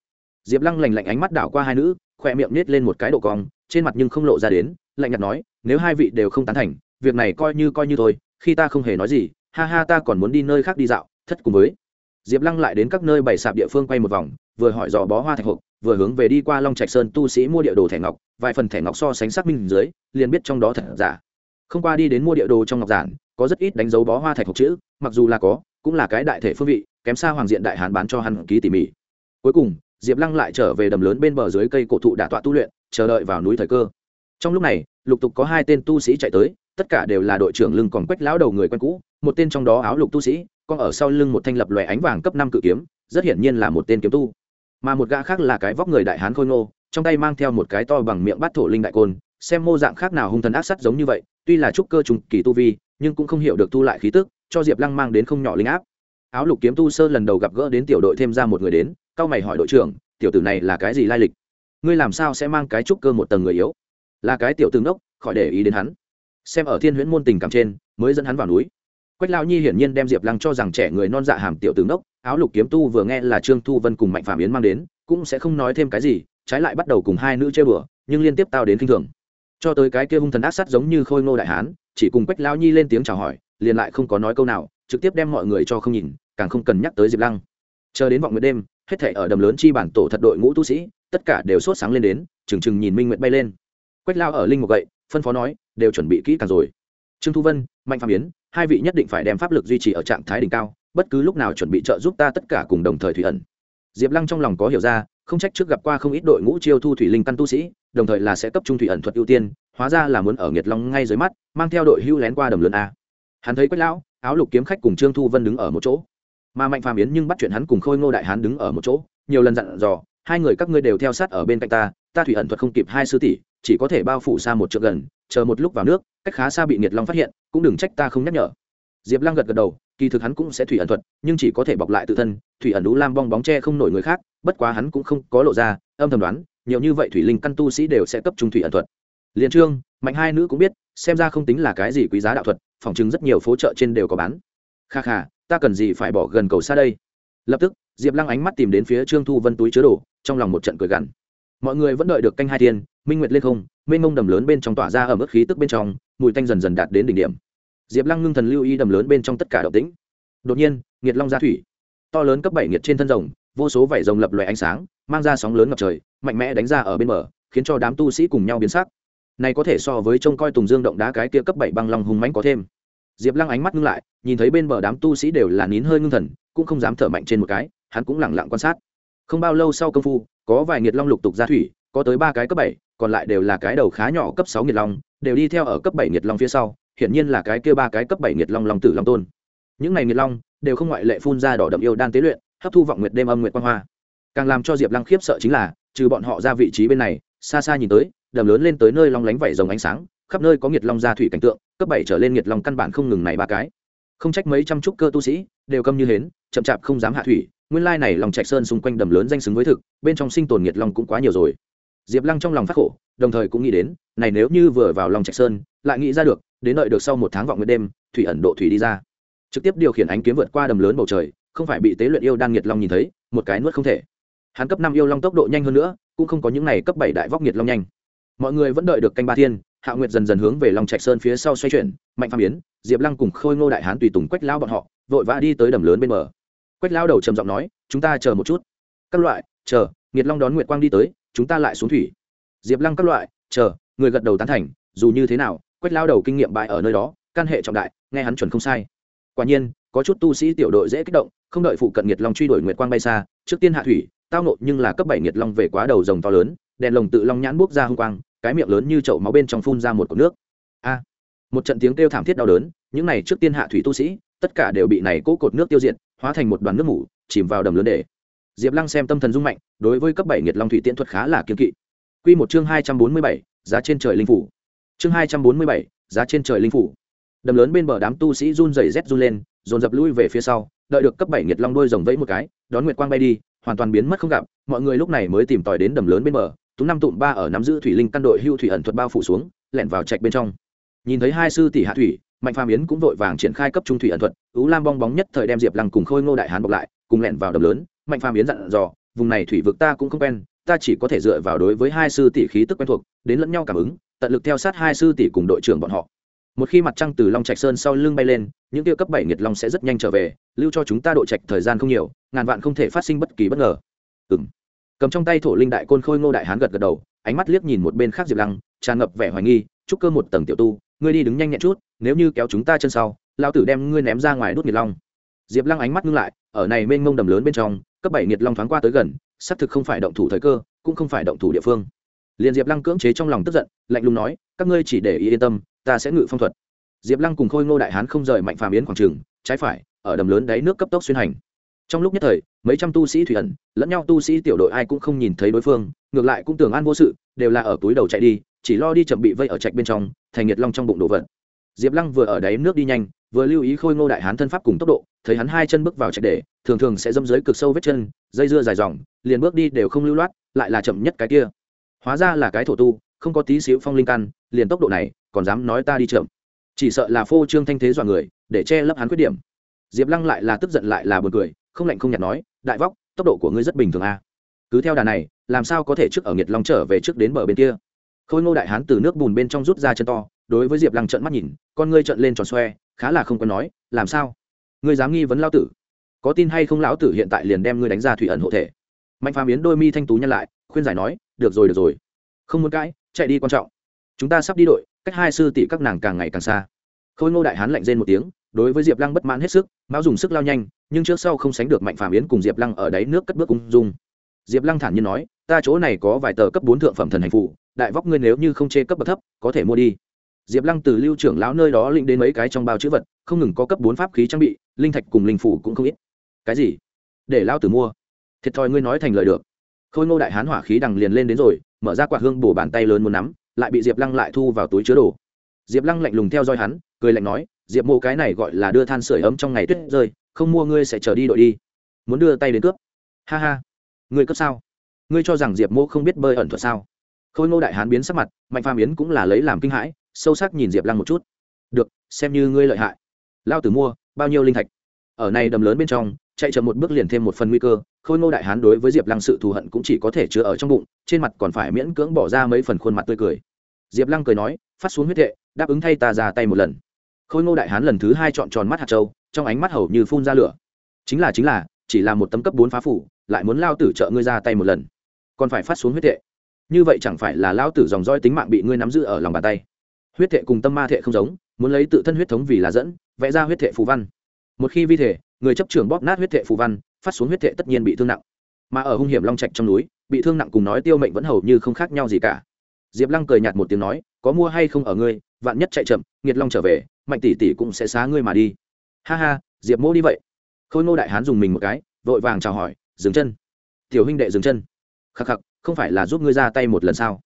Diệp lăng lành lạnh ánh mắt đảo qua hai nữ, khoe miệng nết lên một cái độ cong, trên mặt nhưng không lộ ra đến, lạnh nhạt nói, nếu hai vị đều không tán thành, việc này coi như coi như thôi khi ta không hề nói gì, ha ha ta còn muốn đi nơi khác đi dạo, thất cùng với. Diệp lăng lại đến các nơi bày sạp địa phương quay một vòng, vừa hỏi dò bó hoa thạch hộp, vừa hướng về đi qua long trạch sơn tu sĩ mua địa đồ thẻ ngọc, vài phần thẻ ngọc so sánh xác minh dưới, liền biết trong đó thật giả. Không qua đi đến mua địa đồ trong ngọc giản, có rất ít đánh dấu bó hoa thạch hộp chữ, mặc dù là có, cũng là cái đại thể phương vị, kém xa hoàng diện đại hán bán cho hắn ký tỉ mỉ. Cuối cùng, diệp lăng lại trở về đầm lớn bên bờ dưới cây cổ thụ đả tọa tu luyện, chờ đợi vào núi thời cơ. Trong lúc này, lục tục có hai tên tu sĩ chạy tới tất cả đều là đội trưởng lưng còn quách lão đầu người quen cũ, một tên trong đó áo lục tu sĩ còn ở sau lưng một thanh lập lòe ánh vàng cấp năm cự kiếm, rất hiển nhiên là một tên kiếm tu. Mà một gã khác là cái vóc người đại hán khôi ngô, trong tay mang theo một cái to bằng miệng bát thổ linh đại côn, xem mô dạng khác nào hung thần ác sắt giống như vậy, tuy là trúc cơ trùng kỳ tu vi, nhưng cũng không hiểu được tu lại khí tức, cho diệp lăng mang đến không nhỏ linh áp. Áo lục kiếm tu sơ lần đầu gặp gỡ đến tiểu đội thêm ra một người đến, cao mày hỏi đội trưởng, tiểu tử này là cái gì lai lịch? Ngươi làm sao sẽ mang cái trúc cơ một tầng người yếu? Là cái tiểu tướng đốc, khỏi để ý đến hắn xem ở thiên huyễn môn tình cảm trên, mới dẫn hắn vào núi. Quách lao nhi hiển nhiên đem diệp lăng cho rằng trẻ người non dạ hàm tiểu tướng đốc áo lục kiếm tu vừa nghe là trương thu vân cùng mạnh phạm yến mang đến, cũng sẽ không nói thêm cái gì, trái lại bắt đầu cùng hai nữ chơi bừa, nhưng liên tiếp tao đến k i n h thường. Cho tới cái kia hung thần ác sát giống như khôi ngô đại hán, chỉ cùng quách lao nhi lên tiếng chào hỏi, liền lại không có nói câu nào, trực tiếp đem mọi người cho không nhìn, càng không cần nhắc tới diệp lăng. Chờ đến vọng nguyệt đêm, hết thể ở đầm lớn chi bản tổ thật đội ngũ tu sĩ, tất cả đều sốt sáng lên đến trừng trừng nhìn minh nguyệt bay lên. Quách lao ở linh một gậy, phân phó nói đều chuẩn bị kỹ càng rồi. Trương thu vân, mạnh phạm yến, hai vị nhất định phải đem pháp lực duy trì ở trạng thái đỉnh cao, bất cứ lúc nào chuẩn bị trợ giúp ta tất cả cùng đồng thời thủy ẩn. Diệp lăng trong lòng có hiểu ra, không trách trước gặp qua không ít đội ngũ chiêu thu thủy linh căn tu sĩ, đồng thời là sẽ cấp trung thủy ẩn thuật ưu tiên, hóa ra là muốn ở nghiệt long ngay dưới mắt, mang theo đội hưu lén qua đầm lớn a. Hắn thấy quách lão, áo lục kiếm khách cùng trương thu vân đứng ở một chỗ. Mà mạnh phàm yến nhưng bắt chuyện hắn cùng khôi ngô đại hán đứng ở một chỗ, nhiều lần dặn dò, hai người các ngươi đều theo sát ở bên cạnh ta ta thủy ẩn thuật không kịp hai sư tỷ, chỉ có thể bao phủ xa một trượng gần chờ một lúc vào nước, cách khá xa bị nghiệt long phát hiện, cũng đừng trách ta không nhắc nhở. Diệp lăng gật gật đầu, kỳ thực hắn cũng sẽ thủy ẩn thuật, nhưng chỉ có thể bọc lại tự thân, thủy ẩn đũ lam bong bóng tre không nổi người khác, bất quá hắn cũng không có lộ ra, âm thầm đoán, nhiều như vậy thủy linh căn tu sĩ đều sẽ cấp trung thủy ẩn thuật. Liền trương, mạnh hai nữ cũng biết, xem ra không tính là cái gì quý giá đạo thuật phỏng chứng rất nhiều phố chợ trên đều có bán. Kha kha, ta cần gì phải bỏ gần cầu xa đây? Lập tức, diệp lăng ánh mắt tìm đến phía trương thu vân túi chứa đồ, trong lòng một trận cười gằn. Mọi người vẫn đợi được canh hai thiên minh nguyệt lên không, mênh mông đầm lớn bên trong tỏa ra ở mức khí tức bên trong, mùi tanh dần dần đạt đến đỉnh điểm. Diệp lăng ngưng thần lưu y đầm lớn bên trong tất cả động tĩnh. Đột nhiên nghiệt long ra thủy. To lớn cấp bảy nghiệt trên thân rồng, vô số vảy rồng lập loè ánh sáng, mang ra sóng lớn ngập trời, mạnh mẽ đánh ra ở bên bờ, khiến cho đám tu sĩ cùng nhau biến sắc. Này có thể so với trông coi tùng dương động đá cái kia cấp bảy băng long hùng mãnh có thêm. Diệp lăng ánh mắt ngưng lại, nhìn thấy bên bờ đám tu sĩ đều là nín hơi ngưng thần, cũng không dám thở mạnh trên một cái, hắn cũng lẳng lặng quan sát. Không bao lâu sau công phu, có vài nghiệt long lục tục ra thủy, có tới ba cái cấp bảy còn lại đều là cái đầu khá nhỏ cấp sáu nghiệt long, đều đi theo ở cấp bảy nghiệt long phía sau, hiển nhiên là cái kia ba cái cấp bảy nghiệt long long tử long tôn. Những này nghiệt long đều không ngoại lệ phun ra đỏ đậm yêu đan tế luyện, hấp thu vọng nguyệt đêm âm nguyệt quang hoa. Càng làm cho diệp lăng khiếp sợ chính là, trừ bọn họ ra vị trí bên này, xa xa nhìn tới, đầm lớn lên tới nơi long lánh vẩy rồng ánh sáng, khắp nơi có nghiệt long ra thủy cảnh tượng, cấp bảy trở lên nghiệt long căn bản không ngừng này ba cái. Không trách mấy trăm trúc cơ tu sĩ đều câm như hến, chậm chạp không dám hạ thủy, nguyên lai này lòng trạch sơn xung quanh đầm lớn danh xứng với thực, bên trong sinh tồn nghiệt long cũng quá nhiều rồi diệp lăng trong lòng phát khổ, đồng thời cũng nghĩ đến, này nếu như vừa vào lòng trạch sơn, lại nghĩ ra được, đến đợi được sau một tháng vọng nguyệt đêm, thủy ẩn độ thủy đi ra. Trực tiếp điều khiển ánh kiếm vượt qua đầm lớn bầu trời, không phải bị tế luyện yêu đang nghiệt long nhìn thấy, một cái nuốt không thể. Hắn cấp năm yêu long tốc độ nhanh hơn nữa, cũng không có những này cấp bảy đại vóc nhiệt long nhanh. Mọi người vẫn đợi được canh ba thiên, hạ nguyệt dần dần hướng về long trạch sơn phía sau xoay chuyển, mạnh phàm biến, diệp lăng cùng khôi ngô đại hán tùy tùng quách lao bọn họ, vội vã đi tới đầm lớn bên bờ. Quách lao đầu trầm giọng nói, chúng ta chờ một chút. Các loại, chờ, nghiệt long đón nguyệt quang đi tới chúng ta lại xuống thủy. Diệp lăng các loại, chờ, người gật đầu tán thành, dù như thế nào, quách lao đầu kinh nghiệm bại ở nơi đó, căn hệ trọng đại, nghe hắn chuẩn không sai. Quả nhiên, có chút tu sĩ tiểu đội dễ kích động, không đợi phụ cận nhiệt long truy đuổi nguyệt quang bay xa, trước tiên hạ thủy, tao nộ nhưng là cấp bảy nhiệt long về quá đầu rồng to lớn, đèn lồng tự long nhãn buốc ra hung quang, cái miệng lớn như chậu máu bên trong phun ra một cột nước. A! Một trận tiếng kêu thảm thiết đau đớn, những này trước tiên hạ thủy tu sĩ, tất cả đều bị này cố cột nước tiêu diệt, hóa thành một đoàn nước mủ chìm vào đầm lớn để diệp lăng xem tâm thần dung mạnh, đối với cấp bảy nhiệt long thủy tiễn thuật khá là kiên kỵ. Q một chương hai trăm bốn mươi bảy, giá trên trời linh phủ. Chương hai trăm bốn mươi bảy, giá trên trời linh phủ. Đầm lớn bên bờ đám tu sĩ run rẩy rét run lên, dồn dập lui về phía sau, đợi được cấp bảy nhiệt long đôi rồng vẫy một cái, đón nguyệt quang bay đi, hoàn toàn biến mất không gặp, mọi người lúc này mới tìm tòi đến đầm lớn bên bờ tú năm tụm ba ở nắm giữ thủy linh căn đội hưu thủy ẩn thuật bao phủ xuống, lẻn vào trạch bên trong. Nhìn thấy hai sư tỷ hạ thủy, mạnh phàm yến cũng vội vàng triển khai cấp trung thủy ẩn thuật, ú lam bong bóng nhất thời đem diệp lăng cùng khôi ngô đại hán bọc lại, cùng lẻn vào đầm lớn mạnh phàm yến dặn dò, vùng này thủy vực ta cũng không quen, ta chỉ có thể dựa vào đối với hai sư tỷ khí tức quen thuộc, đến lẫn nhau cảm ứng, tận lực theo sát hai sư tỷ cùng đội trưởng bọn họ. Một khi mặt trăng từ long trạch sơn sau lưng bay lên, những tiêu cấp bảy nghiệt long sẽ rất nhanh trở về, lưu cho chúng ta độ trạch thời gian không nhiều, ngàn vạn không thể phát sinh bất kỳ bất ngờ. Ừng cầm trong tay thổ linh đại côn khôi ngô đại hán gật gật đầu, ánh mắt liếc nhìn một bên khác diệp lăng, tràn ngập vẻ hoài nghi, chúc cơ một tầng tiểu tu, ngươi đi đứng nhanh nhẹn chút, nếu như kéo chúng ta chân sau lao tử đem ngươi ném ra ngoài đốt nghiệt long. Diệp lăng ánh mắt ngưng lại, ở này mênh mông đầm lớn bên trong cấp bảy nghiệt long thoáng qua tới gần, xác thực không phải động thủ thời cơ, cũng không phải động thủ địa phương. Liền diệp lăng cưỡng chế trong lòng tức giận, lạnh lùng nói, các ngươi chỉ để ý yên tâm, ta sẽ ngự phong thuật. Diệp lăng cùng khôi ngô đại hán không rời mạnh phàm yến quảng trường, trái phải, ở đầm lớn đáy nước cấp tốc xuyên hành. Trong lúc nhất thời, mấy trăm tu sĩ thủy ẩn, lẫn nhau tu sĩ tiểu đội ai cũng không nhìn thấy đối phương, ngược lại cũng tưởng an vô sự, đều là ở túi đầu chạy đi, chỉ lo đi chậm bị vây ở trạch bên trong, thành nhiệt long trong bụng đồ vật diệp lăng vừa ở đáy nước đi nhanh, vừa lưu ý khôi ngô đại hán thân pháp cùng tốc độ, thấy hắn hai chân bước vào trạch để, thường thường sẽ dâm dưới cực sâu vết chân, dây dưa dài dòng, liền bước đi đều không lưu loát, lại là chậm nhất cái kia. Hóa ra là cái thổ tu, không có tí xíu phong linh căn, liền tốc độ này, còn dám nói ta đi chậm. Chỉ sợ là phô trương thanh thế dọa người, để che lấp hắn khuyết điểm. Diệp lăng lại là tức giận lại là buồn cười, không lạnh không nhạt nói, đại vóc, tốc độ của ngươi rất bình thường a à. cứ theo đà này, làm sao có thể trước ở nghiệt long trở về trước đến bờ bên kia? Khôi ngô đại hán từ nước bùn bên trong rút ra chân to đối với diệp lăng trận mắt nhìn con ngươi trận lên tròn xoe khá là không có nói làm sao ngươi dám nghi vấn lão tử có tin hay không lão tử hiện tại liền đem ngươi đánh ra thủy ẩn hộ thể mạnh phàm Yến đôi mi thanh tú nhân lại khuyên giải nói được rồi được rồi không muốn cãi chạy đi quan trọng chúng ta sắp đi đội cách hai sư tỷ các nàng càng ngày càng xa khôi ngô đại hán lạnh rên một tiếng đối với diệp lăng bất mãn hết sức mão dùng sức lao nhanh nhưng trước sau không sánh được mạnh phàm yến cùng diệp lăng ở đáy nước cất bước ung dung diệp lăng thản nhiên nói ta chỗ này có vài tờ cấp bốn thượng phẩm thần hành phụ đại vóc ngươi nếu như không chê cấp bậc thấp có thể mua đi diệp lăng từ lưu trưởng lão nơi đó lĩnh đến mấy cái trong bao chữ vật, không ngừng có cấp bốn pháp khí trang bị, linh thạch cùng linh phủ cũng không ít. Cái gì? Để lão tử mua. Thiệt thòi ngươi nói thành lời được. Khôi ngô đại hán hỏa khí đằng liền lên đến rồi, mở ra quạt hương bổ bàn tay lớn muốn nắm, lại bị diệp lăng lại thu vào túi chứa đồ. Diệp lăng lạnh lùng theo dõi hắn, cười lạnh nói, diệp mộ cái này gọi là đưa than sửa ấm trong ngày tuyết rơi, không mua ngươi sẽ chờ đi đội đi. Muốn đưa tay đến cướp. Ha ha. Ngươi cướp sao? Ngươi cho rằng diệp mộ không biết bơi ẩn thuật sao? Khôi ngô đại hán biến sắc mặt, mạnh phàm yến cũng là lấy làm kinh hãi sâu sắc nhìn diệp lăng một chút. Được, xem như ngươi lợi hại. Lao tử mua, bao nhiêu linh thạch? Ở này đầm lớn bên trong, chạy chậm một bước liền thêm một phần nguy cơ, khôi ngô đại hán đối với diệp lăng sự thù hận cũng chỉ có thể chứa ở trong bụng, trên mặt còn phải miễn cưỡng bỏ ra mấy phần khuôn mặt tươi cười. Diệp lăng cười nói, phát xuống huyết thệ đáp ứng thay ta ra tay một lần. Khôi ngô đại hán lần thứ hai chọn tròn mắt hạt châu, trong ánh mắt hầu như phun ra lửa. Chính là chính là, chỉ là một tấm cấp bốn phá phủ, lại muốn lao tử trợ ngươi ra tay một lần. Còn phải phát xuống huyết thệ như vậy chẳng phải là lao tử dòng roi tính mạng bị ngươi nắm giữ ở lòng bàn tay huyết thệ cùng tâm ma thệ không giống, muốn lấy tự thân huyết thống vì là dẫn, vẽ ra huyết thệ phù văn. Một khi vi thể, người chấp trưởng bóp nát huyết thệ phù văn, phát xuống huyết thệ tất nhiên bị thương nặng. Mà ở hung hiểm long trạch trong núi, bị thương nặng cùng nói tiêu mệnh vẫn hầu như không khác nhau gì cả. Diệp lăng cười nhạt một tiếng nói, có mua hay không ở ngươi, vạn nhất chạy chậm, nghiệt long trở về, mạnh tỷ tỷ cũng sẽ xá ngươi mà đi. Ha ha, diệp mô đi vậy. Khôi ngô đại hán dùng mình một cái, vội vàng chào hỏi, dừng chân. Tiểu huynh đệ dừng chân. Khắc khắc, không phải là giúp ngươi ra tay một lần sao?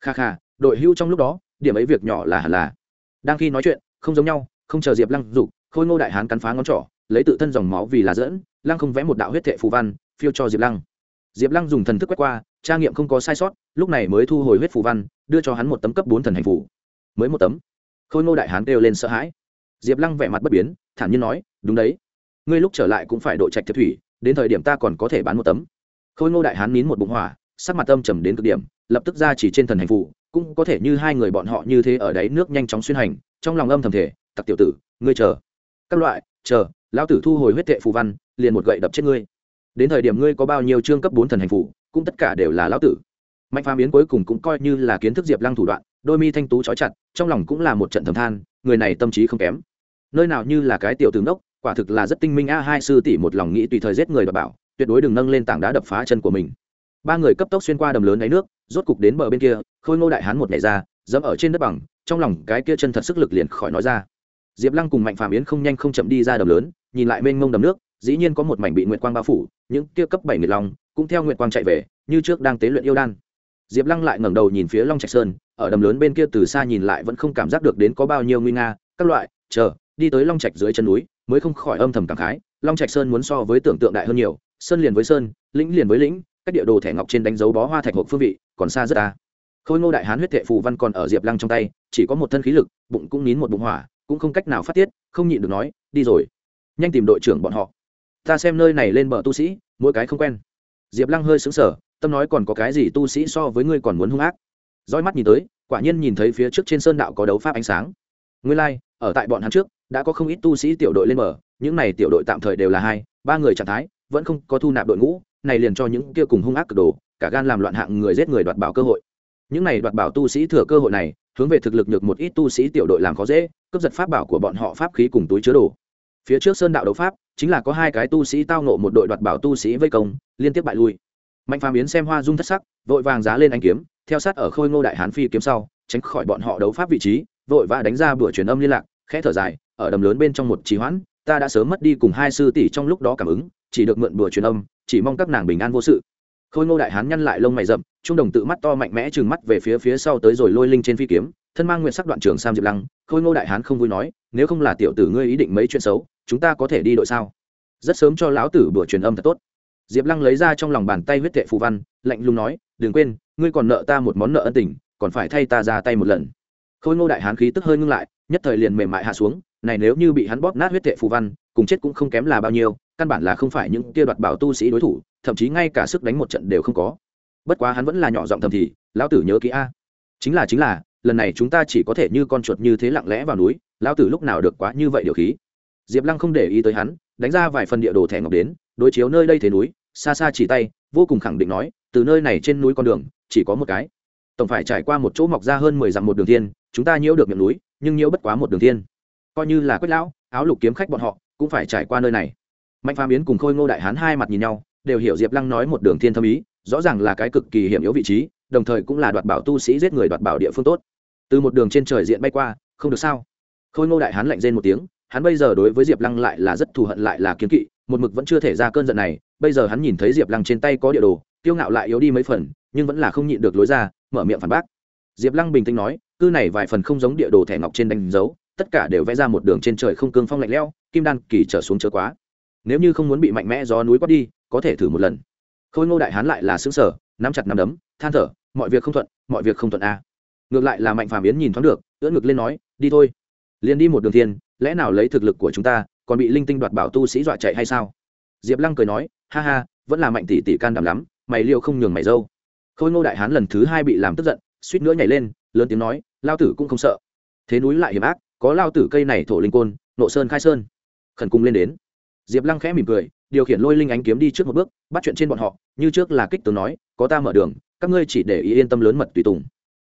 Kha kha, đội hưu trong lúc đó điểm ấy việc nhỏ là hẳn là. Đang khi nói chuyện, không giống nhau, không chờ diệp lăng dục, khôi ngô đại hán cắn phá ngón trỏ, lấy tự thân dòng máu vì là dẫn, lăng không vẽ một đạo huyết thệ phù văn, phiêu cho diệp lăng. Diệp lăng dùng thần thức quét qua, tra nghiệm không có sai sót, lúc này mới thu hồi huyết phù văn, đưa cho hắn một tấm cấp bốn thần hành phủ mới một tấm. Khôi ngô đại hán kêu lên sợ hãi. Diệp lăng vẻ mặt bất biến, thản nhiên nói, đúng đấy. Ngươi lúc trở lại cũng phải độ trạch thiệt thủy, đến thời điểm ta còn có thể bán một tấm. Khôi ngô đại hán nín một bụng hỏa, sắc mặt âm trầm đến cực điểm, lập tức ra chỉ trên thần hành phủ cũng có thể như hai người bọn họ như thế ở đáy nước nhanh chóng xuyên hành, trong lòng âm thầm thể tặc tiểu tử, ngươi chờ. Các loại, chờ, lão tử thu hồi huyết tệ phù văn, liền một gậy đập chết ngươi. Đến thời điểm ngươi có bao nhiêu chương cấp bốn thần hành phủ cũng tất cả đều là lão tử. Mạnh phá biến cuối cùng cũng coi như là kiến thức diệp lăng thủ đoạn, đôi mi thanh tú trói chặt, trong lòng cũng là một trận thầm than, người này tâm trí không kém. Nơi nào như là cái tiểu tướng đốc, quả thực là rất tinh minh a, hai sư tỷ một lòng nghĩ tùy thời giết người đ bảo, tuyệt đối đừng nâng lên tảng đá đập phá chân của mình ba người cấp tốc xuyên qua đầm lớn đáy nước, rốt cục đến bờ bên kia, khôi ngô đại hán một ngày ra, dẫm ở trên đất bằng, trong lòng cái kia chân thật sức lực liền khỏi nói ra. Diệp lăng cùng mạnh phàm yến không nhanh không chậm đi ra đầm lớn, nhìn lại mênh mông đầm nước, dĩ nhiên có một mảnh bị nguyệt quang bao phủ, những kia cấp bảy nghìn long cũng theo nguyệt quang chạy về, như trước đang tế luyện yêu đan. Diệp lăng lại ngẩng đầu nhìn phía long trạch sơn, ở đầm lớn bên kia từ xa nhìn lại vẫn không cảm giác được đến có bao nhiêu nguy nga, các loại, chờ, đi tới long trạch dưới chân núi, mới không khỏi âm thầm cảm khái, long trạch sơn muốn so với tưởng tượng đại hơn nhiều, sơn liền với sơn, lĩnh liền với lĩnh các địa đồ thẻ ngọc trên đánh dấu bó hoa thạch hộp phương vị còn xa rất ta khôi ngô đại hán huyết thệ phù văn còn ở diệp lăng trong tay chỉ có một thân khí lực bụng cũng nín một bụng hỏa cũng không cách nào phát tiết không nhịn được nói đi rồi nhanh tìm đội trưởng bọn họ. Ta xem nơi này lên bờ tu sĩ mỗi cái không quen. Diệp lăng hơi xứng sở tâm nói còn có cái gì tu sĩ so với ngươi còn muốn hung ác. Roi mắt nhìn tới quả nhiên nhìn thấy phía trước trên sơn đạo có đấu pháp ánh sáng. Ngươi lai、like, ở tại bọn hắn trước đã có không ít tu sĩ tiểu đội lên bờ những này tiểu đội tạm thời đều là hai ba người trạng thái vẫn không có thu nạp đội ngũ này liền cho những kia cùng hung ác cực đồ, cả gan làm loạn hạng người giết người đoạt bảo cơ hội. Những này đoạt bảo tu sĩ thừa cơ hội này, hướng về thực lực nhược một ít tu sĩ tiểu đội làm khó dễ, cướp giật pháp bảo của bọn họ pháp khí cùng túi chứa đồ. Phía trước sơn đạo đấu pháp, chính là có hai cái tu sĩ tao nộ một đội đoạt bảo tu sĩ vây công, liên tiếp bại lui. Mạnh phàm yến xem hoa dung thất sắc, vội vàng giá lên anh kiếm, theo sát ở khôi ngô đại hán phi kiếm sau, tránh khỏi bọn họ đấu pháp vị trí, vội vã đánh ra bữa truyền âm liên lạc, khẽ thở dài, ở đầm lớn bên trong một trì hoãn ta đã sớm mất đi cùng hai sư tỷ trong lúc đó cảm ứng, chỉ được mượn bừa truyền âm, chỉ mong các nàng bình an vô sự. Khôi ngô đại hán nhăn lại lông mày rậm trung đồng tự mắt to mạnh mẽ trừng mắt về phía phía sau tới rồi lôi linh trên phi kiếm, thân mang nguyện sắc đoạn trường sam diệp lăng. Khôi ngô đại hán không vui nói, nếu không là tiểu tử ngươi ý định mấy chuyện xấu, chúng ta có thể đi đội sao? Rất sớm cho lão tử bữa truyền âm thật tốt. Diệp lăng lấy ra trong lòng bàn tay huyết tệ phù văn, lạnh lùng nói, đừng quên, ngươi còn nợ ta một món nợ ân tình, còn phải thay ta ra tay một lần. Khôi ngô đại hán khí tức hơi ngưng lại, nhất thời liền mềm mại hạ xuống này nếu như bị hắn bóp nát huyết tệ phù văn, cùng chết cũng không kém là bao nhiêu, căn bản là không phải những kia đoạt bảo tu sĩ đối thủ, thậm chí ngay cả sức đánh một trận đều không có. Bất quá hắn vẫn là nhỏ giọng thầm thì, lão tử nhớ kỹ a. Chính là chính là, lần này chúng ta chỉ có thể như con chuột như thế lặng lẽ vào núi, lão tử lúc nào được quá như vậy điều khí. Diệp lăng không để ý tới hắn, đánh ra vài phần địa đồ thẻ ngọc đến, đối chiếu nơi đây thế núi, xa xa chỉ tay, vô cùng khẳng định nói, từ nơi này trên núi con đường, chỉ có một cái. Tổng phải trải qua một chỗ mọc ra hơn mười dặm một đường thiên, chúng ta nhiễu được miệng núi, nhưng nhiễu bất quá một đường thiên coi như là quách lão, áo lục kiếm khách bọn họ, cũng phải trải qua nơi này. Mạnh phàm biến cùng khôi ngô đại hán hai mặt nhìn nhau, đều hiểu diệp lăng nói một đường thiên thâm ý, rõ ràng là cái cực kỳ hiểm yếu vị trí, đồng thời cũng là đoạt bảo tu sĩ giết người đoạt bảo địa phương tốt. Từ một đường trên trời diện bay qua, không được sao? Khôi ngô đại hán lạnh rên một tiếng, hắn bây giờ đối với diệp lăng lại là rất thù hận lại là kiến kỵ, một mực vẫn chưa thể ra cơn giận này, bây giờ hắn nhìn thấy diệp lăng trên tay có địa đồ tiêu ngạo lại yếu đi mấy phần, nhưng vẫn là không nhịn được lối ra, mở miệng phản bác. Diệp lăng bình tĩnh nói cư này vài phần không giống địa đồ thẻ ngọc trên đánh dấu tất cả đều vẽ ra một đường trên trời không cương phong lạnh lẽo, kim đan kỳ trở xuống chớ quá. Nếu như không muốn bị mạnh mẽ gió núi quát đi, có thể thử một lần. Khôi ngô đại hán lại là xứng sở nắm chặt nắm đấm, than thở, mọi việc không thuận, mọi việc không thuận a à. ngược lại là mạnh phàm yến nhìn thoáng được, ưỡn ngực lên nói, đi thôi. Liền đi một đường thiên, lẽ nào lấy thực lực của chúng ta, còn bị linh tinh đoạt bảo tu sĩ dọa chạy hay sao? Diệp lăng cười nói, ha ha, vẫn là mạnh tỷ tỷ can đảm lắm, mày liêu không nhường mày dâu. Khôi ngô đại hán lần thứ hai bị làm tức giận, suýt nữa nhảy lên, lớn tiếng nói, lao tử cũng không sợ. Thế núi lại hiểm ác có lao tử cây này thổ linh côn, nộ sơn khai sơn. Khẩn cung lên đến. Diệp lăng khẽ mỉm cười, điều khiển lôi linh ánh kiếm đi trước một bước, bắt chuyện trên bọn họ, như trước là kích tướng nói, có ta mở đường, các ngươi chỉ để ý yên tâm lớn mật tùy tùng.